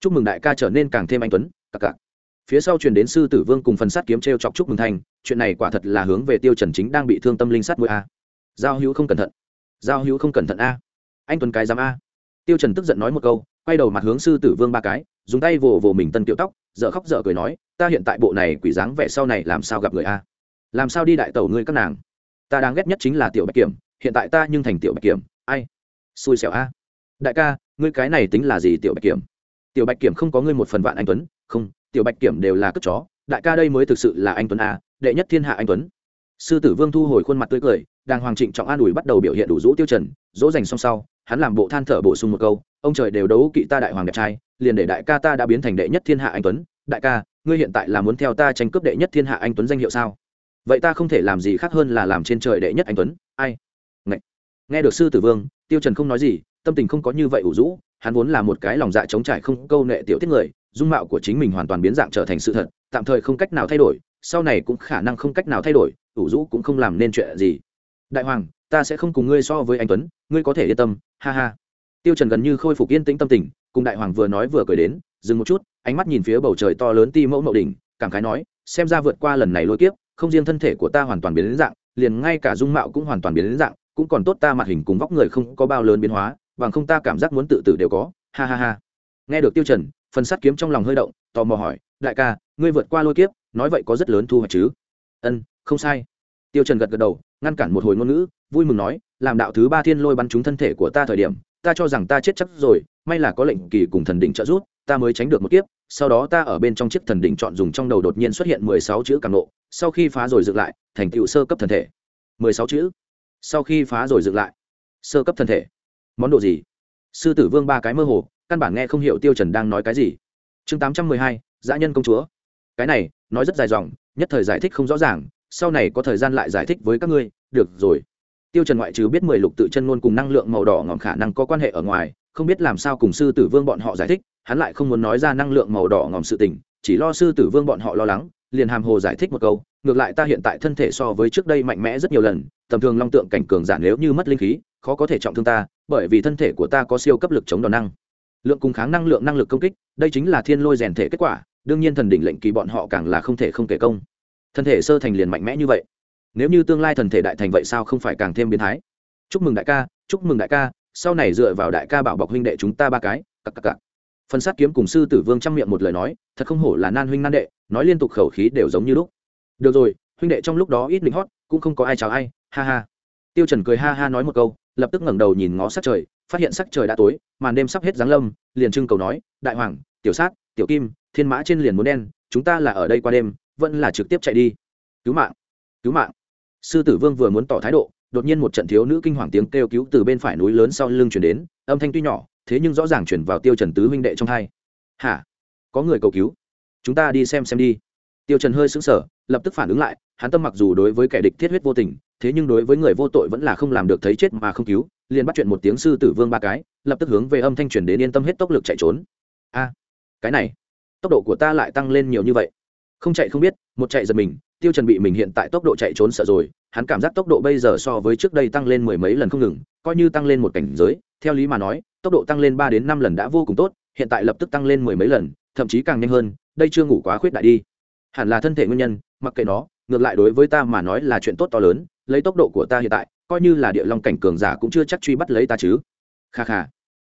Chúc mừng đại ca trở nên càng thêm anh tuấn, cặc cặc. Phía sau truyền đến sư tử vương cùng phần sát kiếm treo chọc chúc mừng thành chuyện này quả thật là hướng về tiêu trần chính đang bị thương tâm linh sát mũi a. Giao hữu không cẩn thận. Giao hữu không cẩn thận a. Anh tuấn cái dám a tiêu trần tức giận nói một câu, quay đầu mặt hướng sư tử vương ba cái, dùng tay vồ vồ mình tân tiểu tóc, dở khóc dở cười nói, ta hiện tại bộ này quỷ dáng vẻ sau này làm sao gặp người a? Làm sao đi đại tẩu ngươi các nàng? Ta đang ghét nhất chính là tiểu bạch kiểm, hiện tại ta nhưng thành tiểu bạch kiểm, ai? Xui xẻo a. Đại ca, ngươi cái này tính là gì tiểu bạch kiểm? Tiểu bạch kiểm không có ngươi một phần vạn anh tuấn, không, tiểu bạch kiểm đều là cất chó, đại ca đây mới thực sự là anh tuấn a, đệ nhất thiên hạ anh tuấn. Sư tử vương thu hồi khuôn mặt tươi cười đang hoàng trịnh trọng an ủi bắt đầu biểu hiện đủ rũ tiêu trần, dỗ dành xong sau hắn làm bộ than thở bổ sung một câu, ông trời đều đấu kỵ ta đại hoàng đẹp trai, liền để đại ca ta đã biến thành đệ nhất thiên hạ anh tuấn. Đại ca, ngươi hiện tại là muốn theo ta tranh cướp đệ nhất thiên hạ anh tuấn danh hiệu sao? Vậy ta không thể làm gì khác hơn là làm trên trời đệ nhất anh tuấn. Ai? Ngậy. nghe được sư tử vương, tiêu trần không nói gì, tâm tình không có như vậy ủ rũ. Hắn vốn là một cái lòng dạ chống trải không câu nệ tiểu tiết người, dung mạo của chính mình hoàn toàn biến dạng trở thành sự thật, tạm thời không cách nào thay đổi, sau này cũng khả năng không cách nào thay đổi, ủ rũ cũng không làm nên chuyện gì. Đại hoàng ta sẽ không cùng ngươi so với anh tuấn, ngươi có thể yên tâm, ha ha. Tiêu trần gần như khôi phục yên tĩnh tâm tình, cùng đại hoàng vừa nói vừa cười đến, dừng một chút. Ánh mắt nhìn phía bầu trời to lớn ti mẫu mậu đỉnh, cảm khái nói, xem ra vượt qua lần này lôi kiếp, không riêng thân thể của ta hoàn toàn biến đến dạng, liền ngay cả dung mạo cũng hoàn toàn biến đến dạng, cũng còn tốt ta mặt hình cùng vóc người không có bao lớn biến hóa, bằng không ta cảm giác muốn tự tử đều có. Ha ha ha. Nghe được tiêu trần, phần sắt kiếm trong lòng hơi động, tò mò hỏi, đại ca, ngươi vượt qua lôi kiếp, nói vậy có rất lớn thu hoạch chứ? Ân, không sai. Tiêu trần gật gật đầu, ngăn cản một hồi ngôn ngữ vui mừng nói, làm đạo thứ ba thiên lôi bắn trúng thân thể của ta thời điểm, ta cho rằng ta chết chắc rồi, may là có lệnh kỳ cùng thần đỉnh trợ giúp, ta mới tránh được một kiếp. Sau đó ta ở bên trong chiếc thần đỉnh chọn dùng trong đầu đột nhiên xuất hiện mười sáu chữ càng nộ, sau khi phá rồi dựng lại, thành tựu sơ cấp thần thể. Mười sáu chữ. Sau khi phá rồi dựng lại. Sơ cấp thần thể. Món đồ gì? Sư tử vương ba cái mơ hồ, căn bản nghe không hiểu tiêu trần đang nói cái gì. Chương tám trăm mười hai, dã nhân công chúa. Cái này, nói rất dài dòng, nhất thời giải thích không rõ ràng, sau này có thời gian lại giải thích với các ngươi. Được rồi tiêu trần ngoại trừ biết mười lục tự chân ngôn cùng năng lượng màu đỏ ngỏm khả năng có quan hệ ở ngoài, không biết làm sao cùng sư tử vương bọn họ giải thích, hắn lại không muốn nói ra năng lượng màu đỏ ngỏm sự tình, chỉ lo sư tử vương bọn họ lo lắng, liền hàm hồ giải thích một câu, ngược lại ta hiện tại thân thể so với trước đây mạnh mẽ rất nhiều lần, tầm thường long tượng cảnh cường giả nếu như mất linh khí, khó có thể trọng thương ta, bởi vì thân thể của ta có siêu cấp lực chống đòn năng. Lượng cùng kháng năng lượng năng lực công kích, đây chính là thiên lôi rèn thể kết quả, đương nhiên thần đỉnh lệnh kỳ bọn họ càng là không thể không kể công. Thân thể sơ thành liền mạnh mẽ như vậy nếu như tương lai thần thể đại thành vậy sao không phải càng thêm biến thái? Chúc mừng đại ca, chúc mừng đại ca, sau này dựa vào đại ca bảo bọc huynh đệ chúng ta ba cái cặp cặp cặp phần sát kiếm cùng sư tử vương chăm miệng một lời nói, thật không hổ là nan huynh nan đệ, nói liên tục khẩu khí đều giống như lúc. Được rồi, huynh đệ trong lúc đó ít lính hót, cũng không có ai chào ai, ha ha. Tiêu trần cười ha ha nói một câu, lập tức ngẩng đầu nhìn ngó sắc trời, phát hiện sắc trời đã tối, màn đêm sắp hết giáng lâm, liền trưng cầu nói, đại hoàng, tiểu sát, tiểu kim, thiên mã trên liền muốn đen, chúng ta là ở đây qua đêm, vẫn là trực tiếp chạy đi. Cứu mạng cứu mạng sư tử vương vừa muốn tỏ thái độ, đột nhiên một trận thiếu nữ kinh hoàng tiếng kêu cứu từ bên phải núi lớn sau lưng chuyển đến, âm thanh tuy nhỏ, thế nhưng rõ ràng chuyển vào tiêu trần tứ huynh đệ trong hai. Hả? Có người cầu cứu? Chúng ta đi xem xem đi. Tiêu trần hơi sững sờ, lập tức phản ứng lại, hắn tâm mặc dù đối với kẻ địch thiết huyết vô tình, thế nhưng đối với người vô tội vẫn là không làm được thấy chết mà không cứu, liền bắt chuyện một tiếng sư tử vương ba cái, lập tức hướng về âm thanh truyền đến yên tâm hết tốc lực chạy trốn. A, cái này, tốc độ của ta lại tăng lên nhiều như vậy. Không chạy không biết, một chạy giật mình tiêu trần bị mình hiện tại tốc độ chạy trốn sợ rồi, hắn cảm giác tốc độ bây giờ so với trước đây tăng lên mười mấy lần không ngừng, coi như tăng lên một cảnh giới, theo lý mà nói, tốc độ tăng lên ba đến năm lần đã vô cùng tốt, hiện tại lập tức tăng lên mười mấy lần, thậm chí càng nhanh hơn, đây chưa ngủ quá khuyết đại đi. Hẳn là thân thể nguyên nhân, mặc kệ nó, ngược lại đối với ta mà nói là chuyện tốt to lớn, lấy tốc độ của ta hiện tại, coi như là địa long cảnh cường giả cũng chưa chắc truy bắt lấy ta chứ. Kha kha.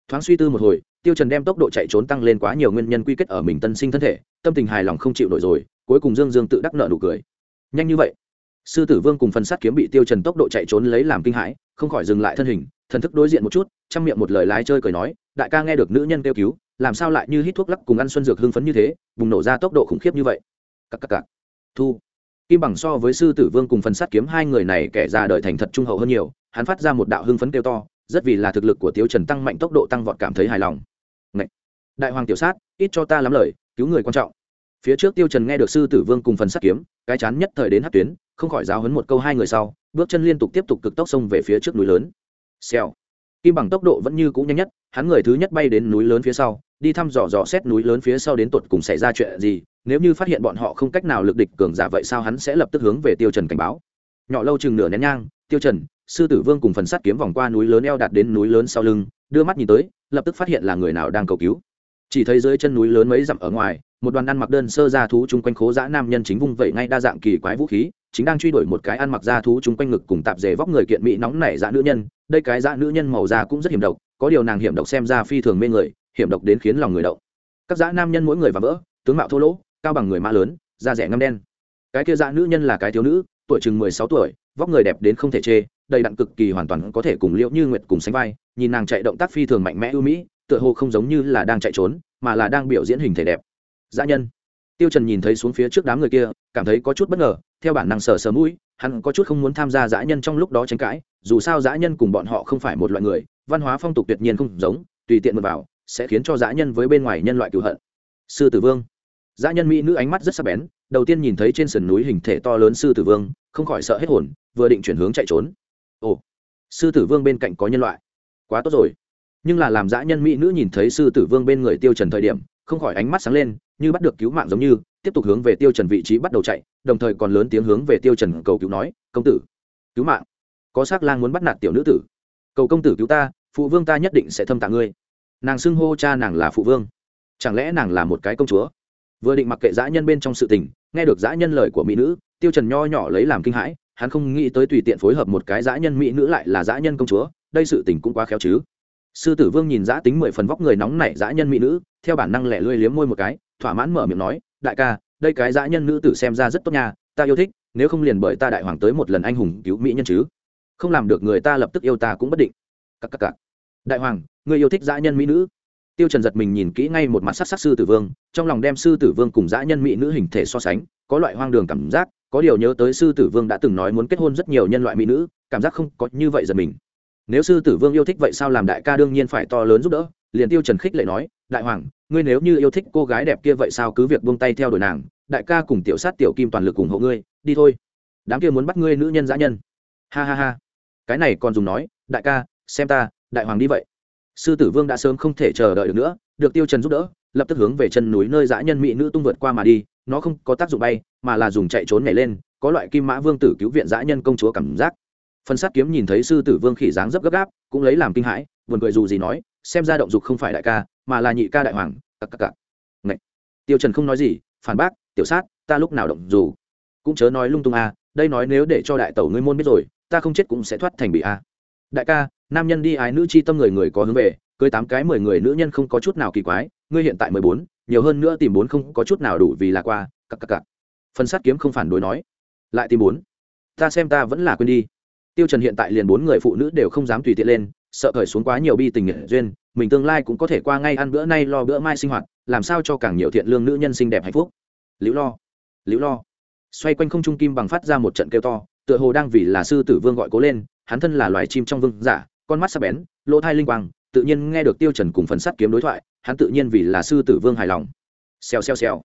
Thoáng suy tư một hồi, tiêu trần đem tốc độ chạy trốn tăng lên quá nhiều nguyên nhân quy kết ở mình tân sinh thân thể, tâm tình hài lòng không chịu nổi rồi, cuối cùng dương dương tự đắc nợ nụ cười nhanh như vậy. Sư tử vương cùng phần sát kiếm bị tiêu trần tốc độ chạy trốn lấy làm kinh hãi, không khỏi dừng lại thân hình, thần thức đối diện một chút, chăm miệng một lời lái chơi cười nói, đại ca nghe được nữ nhân kêu cứu, làm sao lại như hít thuốc lắc cùng ăn xuân dược hưng phấn như thế, bùng nổ ra tốc độ khủng khiếp như vậy. Cặc cặc cặc. Thu. Kim bằng so với sư tử vương cùng phần sát kiếm hai người này kẻ ra đời thành thật trung hậu hơn nhiều, hắn phát ra một đạo hưng phấn kêu to, rất vì là thực lực của tiêu trần tăng mạnh tốc độ tăng vọt cảm thấy hài lòng. Ngậy! đại hoàng tiểu sát, ít cho ta lắm lời, cứu người quan trọng phía trước tiêu trần nghe được sư tử vương cùng phần sát kiếm, cái chán nhất thời đến hất tuyến, không khỏi giáo huấn một câu hai người sau, bước chân liên tục tiếp tục cực tốc xông về phía trước núi lớn. Xèo. Kim bằng tốc độ vẫn như cũ nhanh nhất, hắn người thứ nhất bay đến núi lớn phía sau, đi thăm dò dò xét núi lớn phía sau đến tột cùng xảy ra chuyện gì, nếu như phát hiện bọn họ không cách nào lực địch cường giả vậy sao hắn sẽ lập tức hướng về tiêu trần cảnh báo. Nhỏ lâu chừng nửa nén nhang, tiêu trần, sư tử vương cùng phần sắt kiếm vòng qua núi lớn eo đạt đến núi lớn sau lưng, đưa mắt nhìn tới, lập tức phát hiện là người nào đang cầu cứu. Chỉ thấy dưới chân núi lớn mấy dặm ở ngoài một đoàn ăn mặc đơn sơ ra thú chung quanh khố dã nam nhân chính vung vẩy ngay đa dạng kỳ quái vũ khí, chính đang truy đuổi một cái ăn mặc da thú chung quanh ngực cùng tạp dề vóc người kiện mỹ nóng nảy dã nữ nhân. Đây cái dã nữ nhân màu da cũng rất hiểm độc, có điều nàng hiểm độc xem ra phi thường mê người, hiểm độc đến khiến lòng người động. Các dã nam nhân mỗi người và vỡ, tướng mạo thô lỗ, cao bằng người mã lớn, da rẻ ngâm đen. Cái kia dã nữ nhân là cái thiếu nữ, tuổi chừng mười sáu tuổi, vóc người đẹp đến không thể chê, đầy đặn cực kỳ hoàn toàn có thể cùng liễu như nguyệt cùng sánh vai, nhìn nàng chạy động tác phi thường mạnh mẽ ưu mỹ, tựa hồ không giống như là đang chạy trốn, mà là đang biểu diễn hình thể đẹp dã nhân. Tiêu trần nhìn thấy xuống phía trước đám người kia, cảm thấy có chút bất ngờ, theo bản năng sờ sờ mũi, hắn có chút không muốn tham gia dã nhân trong lúc đó tranh cãi, dù sao dã nhân cùng bọn họ không phải một loại người, văn hóa phong tục tuyệt nhiên không giống, tùy tiện mượn vào, sẽ khiến cho dã nhân với bên ngoài nhân loại cựu hận. Sư tử vương. Dã nhân mỹ nữ ánh mắt rất sắc bén, đầu tiên nhìn thấy trên sườn núi hình thể to lớn sư tử vương, không khỏi sợ hết hồn, vừa định chuyển hướng chạy trốn. Ồ, sư tử vương bên cạnh có nhân loại. Quá tốt rồi. Nhưng là làm dã nhân mỹ nữ nhìn thấy sư tử vương bên người tiêu trần thời điểm không khỏi ánh mắt sáng lên, như bắt được cứu mạng giống như, tiếp tục hướng về tiêu trần vị trí bắt đầu chạy, đồng thời còn lớn tiếng hướng về tiêu trần cầu cứu nói, công tử, cứu mạng. Có sắc lang muốn bắt nạt tiểu nữ tử. Cầu công tử cứu ta, phụ vương ta nhất định sẽ thâm tạ ngươi. Nàng xưng hô cha nàng là phụ vương. Chẳng lẽ nàng là một cái công chúa? Vừa định mặc kệ dã nhân bên trong sự tình, nghe được dã nhân lời của mỹ nữ, tiêu trần nho nhỏ lấy làm kinh hãi, hắn không nghĩ tới tùy tiện phối hợp một cái dã nhân mỹ nữ lại là dã nhân công chúa, đây sự tình cũng quá khéo chứ sư tử vương nhìn giã tính mười phần vóc người nóng nảy dã nhân mỹ nữ, theo bản năng lẻ lươi liếm môi một cái, thỏa mãn mở miệng nói, đại ca, đây cái dã nhân nữ tử xem ra rất tốt nha, ta yêu thích, nếu không liền bởi ta đại hoàng tới một lần anh hùng cứu mỹ nhân chứ. Không làm được người ta lập tức yêu ta cũng bất định. Cắc cắc cắc. đại hoàng người yêu thích dã nhân mỹ nữ? Tiêu trần giật mình nhìn kỹ ngay một mặt sắc sắc sư tử vương, trong lòng đem sư tử vương cùng dã nhân mỹ nữ hình thể so sánh, có loại hoang đường cảm giác, có điều nhớ tới sư tử vương đã từng nói muốn kết hôn rất nhiều nhân loại mỹ nữ, cảm giác không có như vậy giật mình nếu sư tử vương yêu thích vậy sao làm đại ca đương nhiên phải to lớn giúp đỡ? Liền tiêu trần khích lệ nói, đại hoàng, ngươi nếu như yêu thích cô gái đẹp kia vậy sao cứ việc buông tay theo đuổi nàng, đại ca cùng tiểu sát tiểu kim toàn lực ủng hộ ngươi, đi thôi. Đám kia muốn bắt ngươi nữ nhân dã nhân. Ha ha ha. Cái này còn dùng nói, đại ca, xem ta, đại hoàng đi vậy. Sư tử vương đã sớm không thể chờ đợi được nữa, được tiêu trần giúp đỡ, lập tức hướng về chân núi nơi dã nhân mỹ nữ tung vượt qua mà đi. Nó không có tác dụng bay, mà là dùng chạy trốn nhảy lên, có loại kim mã vương tử cứu viện dã nhân công chúa cảm giác. Phần sát kiếm nhìn thấy sư tử vương khỉ dáng dấp gấp gáp, cũng lấy làm kinh hãi, buồn cười dù gì nói, xem ra động dục không phải đại ca, mà là nhị ca đại hoàng, cặc cặc cặc. Ngậy. tiêu trần không nói gì, phản bác, tiểu sát, ta lúc nào động dù? Cũng chớ nói lung tung a đây nói nếu để cho đại tẩu ngươi môn biết rồi, ta không chết cũng sẽ thoát thành bị a đại ca, nam nhân đi ái nữ chi tâm người người có hướng về, cưới tám cái mười người nữ nhân không có chút nào kỳ quái, ngươi hiện tại mười bốn, nhiều hơn nữa tìm bốn không có chút nào đủ vì là qua cặp cặp cặp Phần sát kiếm không phản đối nói. Lại tìm bốn. Ta xem ta vẫn là quên đi tiêu trần hiện tại liền bốn người phụ nữ đều không dám tùy tiện lên, sợ cởi xuống quá nhiều bi tình nghệ duyên, mình tương lai cũng có thể qua ngay ăn bữa nay lo bữa mai sinh hoạt, làm sao cho càng nhiều thiện lương nữ nhân xinh đẹp hạnh phúc. Liễu lo liễu lo. Xoay quanh không trung kim bằng phát ra một trận kêu to, tựa hồ đang vì là sư tử vương gọi cố lên, hắn thân là loài chim trong vương giả, con mắt sắc bén, lỗ thai linh quang, tự nhiên nghe được tiêu trần cùng phần sắt kiếm đối thoại, hắn tự nhiên vì là sư tử vương hài lòng. Xèo xèo xèo.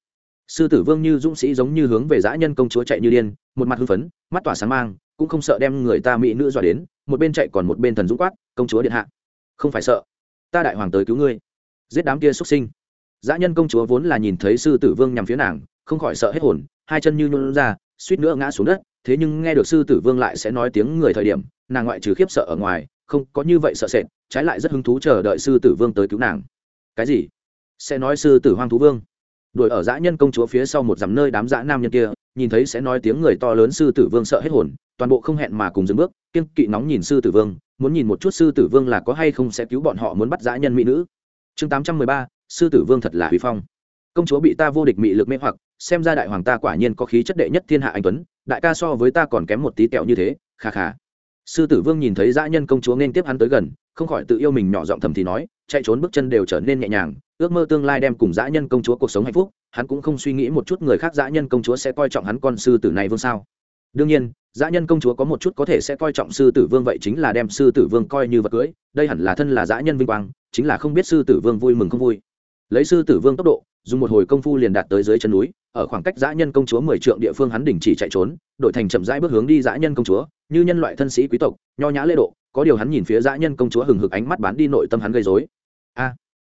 Sư tử vương như dũng sĩ giống như hướng về dã nhân công chúa chạy như điên, một mặt hưng phấn, mắt tỏa sáng mang cũng không sợ đem người ta mỹ nữ dọa đến, một bên chạy còn một bên thần dũng quát, công chúa điện hạ, không phải sợ, ta đại hoàng tới cứu ngươi. Giết đám kia xuất sinh. Dã nhân công chúa vốn là nhìn thấy sư tử vương nhằm phía nàng, không khỏi sợ hết hồn, hai chân như nhuôn ra, suýt nữa ngã xuống đất, thế nhưng nghe được sư tử vương lại sẽ nói tiếng người thời điểm, nàng ngoại trừ khiếp sợ ở ngoài, không có như vậy sợ sệt, trái lại rất hứng thú chờ đợi sư tử vương tới cứu nàng. Cái gì? Sẽ nói sư tử hoang thú vương? Đuổi ở dã nhân công chúa phía sau một dằm nơi đám dã nam nhân kia, nhìn thấy sẽ nói tiếng người to lớn sư tử vương sợ hết hồn toàn bộ không hẹn mà cùng dừng bước kiên kỵ nóng nhìn sư tử vương, muốn nhìn một chút sư tử vương là có hay không sẽ cứu bọn họ muốn bắt dã nhân mỹ nữ. Chương tám trăm mười ba, sư tử vương thật là huy phong. Công chúa bị ta vô địch mị lực mê hoặc, xem ra đại hoàng ta quả nhiên có khí chất đệ nhất thiên hạ anh tuấn, đại ca so với ta còn kém một tí tẹo như thế, kha kha. Sư tử vương nhìn thấy dã nhân công chúa nên tiếp hắn tới gần, không khỏi tự yêu mình nhỏ giọng thầm thì nói, chạy trốn bước chân đều trở nên nhẹ nhàng, ước mơ tương lai đem cùng dã nhân công chúa cuộc sống hạnh phúc, hắn cũng không suy nghĩ một chút người khác dã nhân công chúa sẽ coi trọng hắn con sư tử này vương sao đương nhiên, dã nhân công chúa có một chút có thể sẽ coi trọng sư tử vương vậy chính là đem sư tử vương coi như vật cưới, đây hẳn là thân là dã nhân vinh quang, chính là không biết sư tử vương vui mừng không vui. Lấy sư tử vương tốc độ, dùng một hồi công phu liền đạt tới dưới chân núi, ở khoảng cách dã nhân công chúa mười trượng địa phương hắn đình chỉ chạy trốn, đổi thành chậm rãi bước hướng đi dã nhân công chúa, như nhân loại thân sĩ quý tộc, nho nhã lễ độ, có điều hắn nhìn phía dã nhân công chúa hừng hực ánh mắt bán đi nội tâm hắn gây dối a,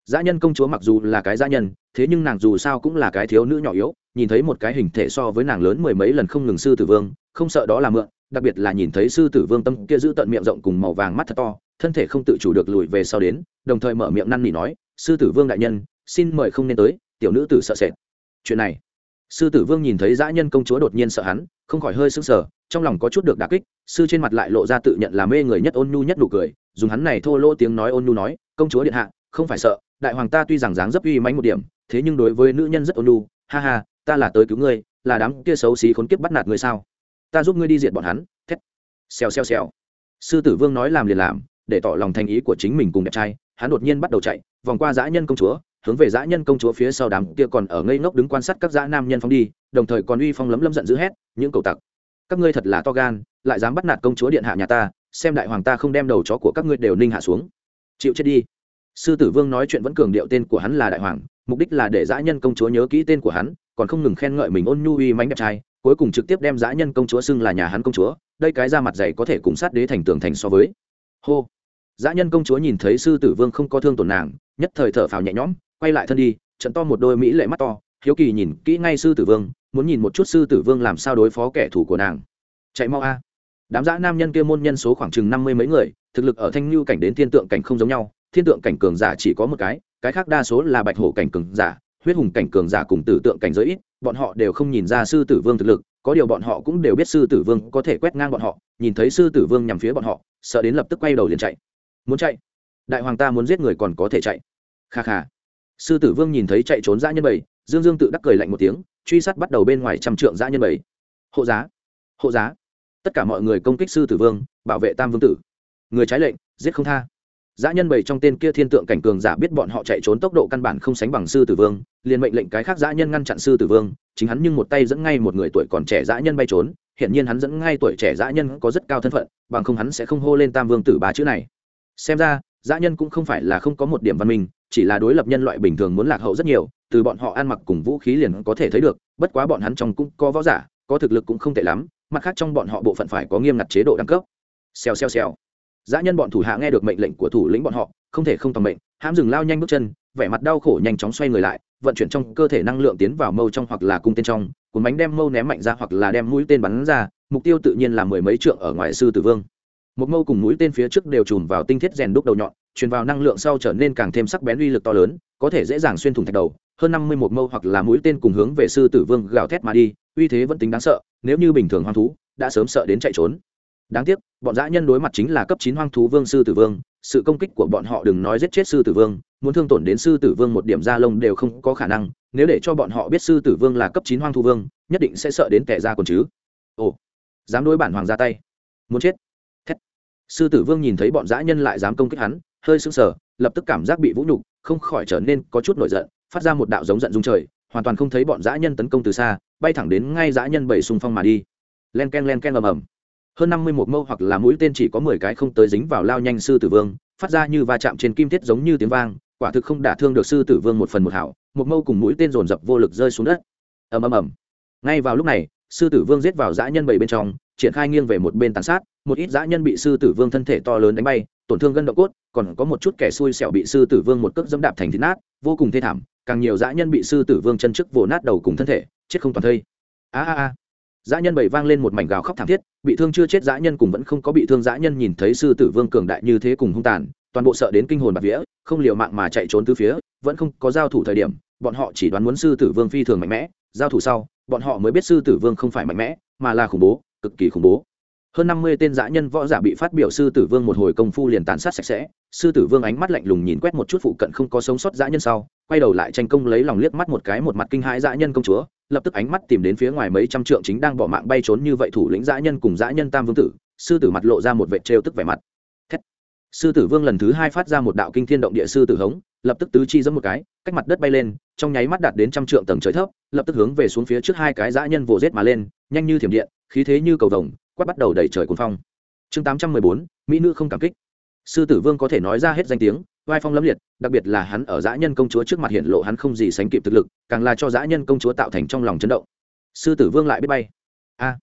dã nhân công chúa mặc dù là cái dã nhân, thế nhưng nàng dù sao cũng là cái thiếu nữ nhỏ yếu nhìn thấy một cái hình thể so với nàng lớn mười mấy lần không ngừng sư tử vương, không sợ đó là mượn, đặc biệt là nhìn thấy sư tử vương tâm kia giữ tận miệng rộng cùng màu vàng mắt thật to, thân thể không tự chủ được lùi về sau đến, đồng thời mở miệng năn nỉ nói, sư tử vương đại nhân, xin mời không nên tới, tiểu nữ tử sợ sệt. Chuyện này, sư tử vương nhìn thấy dã nhân công chúa đột nhiên sợ hắn, không khỏi hơi sững sờ, trong lòng có chút được đà kích, sư trên mặt lại lộ ra tự nhận là mê người nhất ôn nhu nhất nụ cười, dùng hắn này thô lỗ tiếng nói ôn nhu nói, công chúa điện hạ, không phải sợ, đại hoàng ta tuy rằng dáng dấp uy mãnh một điểm, thế nhưng đối với nữ nhân rất ôn nhu, ha ha ta là tới cứu ngươi, là đám kia xấu xí khốn kiếp bắt nạt ngươi sao? Ta giúp ngươi đi diệt bọn hắn, thét. Xèo xèo xèo. Sư tử vương nói làm liền làm, để tỏ lòng thành ý của chính mình cùng đẹp trai, hắn đột nhiên bắt đầu chạy, vòng qua dã nhân công chúa, hướng về dã nhân công chúa phía sau đám kia còn ở ngây ngốc đứng quan sát các dã nam nhân phóng đi, đồng thời còn uy phong lấm lấm giận dữ hét, những cầu tặc, các ngươi thật là to gan, lại dám bắt nạt công chúa điện hạ nhà ta, xem đại hoàng ta không đem đầu chó của các ngươi đều ninh hạ xuống. Chịu chết đi. Sư tử vương nói chuyện vẫn cường điệu tên của hắn là đại hoàng, mục đích là để dã nhân công chúa nhớ kỹ tên của hắn còn không ngừng khen ngợi mình ôn nhu uy mánh đẹp trai, cuối cùng trực tiếp đem dã nhân công chúa xưng là nhà hắn công chúa, đây cái ra mặt dày có thể cùng sát đế thành tường thành so với. Hô. Dã nhân công chúa nhìn thấy sư tử vương không có thương tổn nàng, nhất thời thở phào nhẹ nhõm, quay lại thân đi, trận to một đôi mỹ lệ mắt to, hiếu kỳ nhìn kỹ ngay sư tử vương, muốn nhìn một chút sư tử vương làm sao đối phó kẻ thù của nàng. Chạy mau a. Đám dã nam nhân kia môn nhân số khoảng chừng năm mươi mấy người, thực lực ở thanh lưu cảnh đến thiên tượng cảnh không giống nhau, thiên tượng cảnh cường giả chỉ có một cái cái khác đa số là bạch hổ cảnh cường giả huyết hùng cảnh cường giả cùng tử tượng cảnh giới ít, bọn họ đều không nhìn ra sư tử vương thực lực, có điều bọn họ cũng đều biết sư tử vương có thể quét ngang bọn họ, nhìn thấy sư tử vương nhằm phía bọn họ, sợ đến lập tức quay đầu liền chạy. Muốn chạy? Đại hoàng ta muốn giết người còn có thể chạy. Kha kha. Sư tử vương nhìn thấy chạy trốn dã nhân bảy, dương dương tự đắc cười lạnh một tiếng, truy sát bắt đầu bên ngoài trăm trượng dã nhân bảy. Hộ giá. Hộ giá. Tất cả mọi người công kích sư tử vương, bảo vệ tam vương tử. Người trái lệnh, giết không tha dã nhân bảy trong tên kia thiên tượng cảnh cường giả biết bọn họ chạy trốn tốc độ căn bản không sánh bằng sư tử vương, liền mệnh lệnh cái khác dã nhân ngăn chặn sư tử vương, chính hắn nhưng một tay dẫn ngay một người tuổi còn trẻ dã nhân bay trốn hiện nhiên hắn dẫn ngay tuổi trẻ dã nhân có rất cao thân phận, bằng không hắn sẽ không hô lên tam vương tử ba chữ này. Xem ra, dã nhân cũng không phải là không có một điểm văn minh, chỉ là đối lập nhân loại bình thường muốn lạc hậu rất nhiều, từ bọn họ ăn mặc cùng vũ khí liền có thể thấy được, bất quá bọn hắn trong cũng có võ giả, có thực lực cũng không tệ lắm, mặt khác trong bọn họ bộ phận phải có nghiêm ngặt chế độ đẳng cấp. Xèo xèo xèo dã nhân bọn thủ hạ nghe được mệnh lệnh của thủ lĩnh bọn họ, không thể không tòng mệnh, hãm dừng lao nhanh bước chân, vẻ mặt đau khổ nhanh chóng xoay người lại, vận chuyển trong cơ thể năng lượng tiến vào mâu trong hoặc là cung tên trong, cuốn bánh đem mâu ném mạnh ra hoặc là đem mũi tên bắn ra, mục tiêu tự nhiên là mười mấy trượng ở ngoài sư tử vương. Một mâu cùng mũi tên phía trước đều chùm vào tinh thiết rèn đúc đầu nhọn, truyền vào năng lượng sau trở nên càng thêm sắc bén uy lực to lớn, có thể dễ dàng xuyên thủng thạch đầu, hơn năm mươi một mâu hoặc là mũi tên cùng hướng về sư tử vương gào thét mà đi, uy thế vẫn tính đáng sợ, nếu như bình thường hoang thú, đã sớm sợ đến chạy trốn đáng tiếc, bọn dã nhân đối mặt chính là cấp chín hoang thú vương sư tử vương, sự công kích của bọn họ đừng nói giết chết sư tử vương, muốn thương tổn đến sư tử vương một điểm da lông đều không có khả năng, nếu để cho bọn họ biết sư tử vương là cấp chín hoang thú vương, nhất định sẽ sợ đến kẻ ra còn chứ. Ồ, dám đối bản hoàng ra tay. Muốn chết. Thét. sư tử vương nhìn thấy bọn dã nhân lại dám công kích hắn, hơi sững sờ, lập tức cảm giác bị vũ nhục, không khỏi trở nên có chút nổi giận, phát ra một đạo giống giận dung trời, hoàn toàn không thấy bọn dã nhân tấn công từ xa, bay thẳng đến ngay dã nhân bảy xung phong mà đi. Len ken len ken ầm ầm hơn năm mươi một mâu hoặc là mũi tên chỉ có mười cái không tới dính vào lao nhanh sư tử vương, phát ra như va chạm trên kim thiết giống như tiếng vang, quả thực không đả thương được sư tử vương một phần một hảo, một mâu cùng mũi tên dồn dập vô lực rơi xuống đất. Ầm ầm ầm. Ngay vào lúc này, sư tử vương giết vào dã nhân bảy bên trong, triển khai nghiêng về một bên tàn sát, một ít dã nhân bị sư tử vương thân thể to lớn đánh bay, tổn thương gân độ cốt, còn có một chút kẻ xui xẻo bị sư tử vương một cước dẫm đạp thành thịt nát, vô cùng thê thảm, càng nhiều dã nhân bị sư tử vương chân trước vồ nát đầu cùng thân thể, chết không toàn thây. A a a dã nhân bảy vang lên một mảnh gào khóc thảm thiết, bị thương chưa chết dã nhân cùng vẫn không có bị thương dã nhân nhìn thấy sư tử vương cường đại như thế cùng hung tàn, toàn bộ sợ đến kinh hồn bạt vía, không liều mạng mà chạy trốn từ phía, vẫn không có giao thủ thời điểm, bọn họ chỉ đoán muốn sư tử vương phi thường mạnh mẽ, giao thủ sau, bọn họ mới biết sư tử vương không phải mạnh mẽ, mà là khủng bố, cực kỳ khủng bố. Hơn năm mươi tên dã nhân võ giả bị phát biểu sư tử vương một hồi công phu liền tàn sát sạch sẽ, sư tử vương ánh mắt lạnh lùng nhìn quét một chút phụ cận không có sống sót dã nhân sau, quay đầu lại tranh công lấy lòng liếc mắt một cái một mặt kinh hãi dã nhân công chúa lập tức ánh mắt tìm đến phía ngoài mấy trăm trượng chính đang bỏ mạng bay trốn như vậy thủ lĩnh dã nhân cùng dã nhân tam vương tử, sư tử mặt lộ ra một vệ trêu tức vẻ mặt. Thét. sư tử vương lần thứ hai phát ra một đạo kinh thiên động địa sư tử hống, lập tức tứ chi giẫm một cái, cách mặt đất bay lên, trong nháy mắt đạt đến trăm trượng tầng trời thấp, lập tức hướng về xuống phía trước hai cái dã nhân vồ rết mà lên, nhanh như thiểm điện, khí thế như cầu vồng, quát bắt đầu đẩy trời cuồng phong. Chương tám trăm mười bốn, mỹ nữ không cảm kích sư tử vương có thể nói ra hết danh tiếng, vai phong lâm liệt, đặc biệt là hắn ở dã nhân công chúa trước mặt hiện lộ hắn không gì sánh kịp thực lực, càng là cho dã nhân công chúa tạo thành trong lòng chấn động. Sư tử vương lại biết bay. A!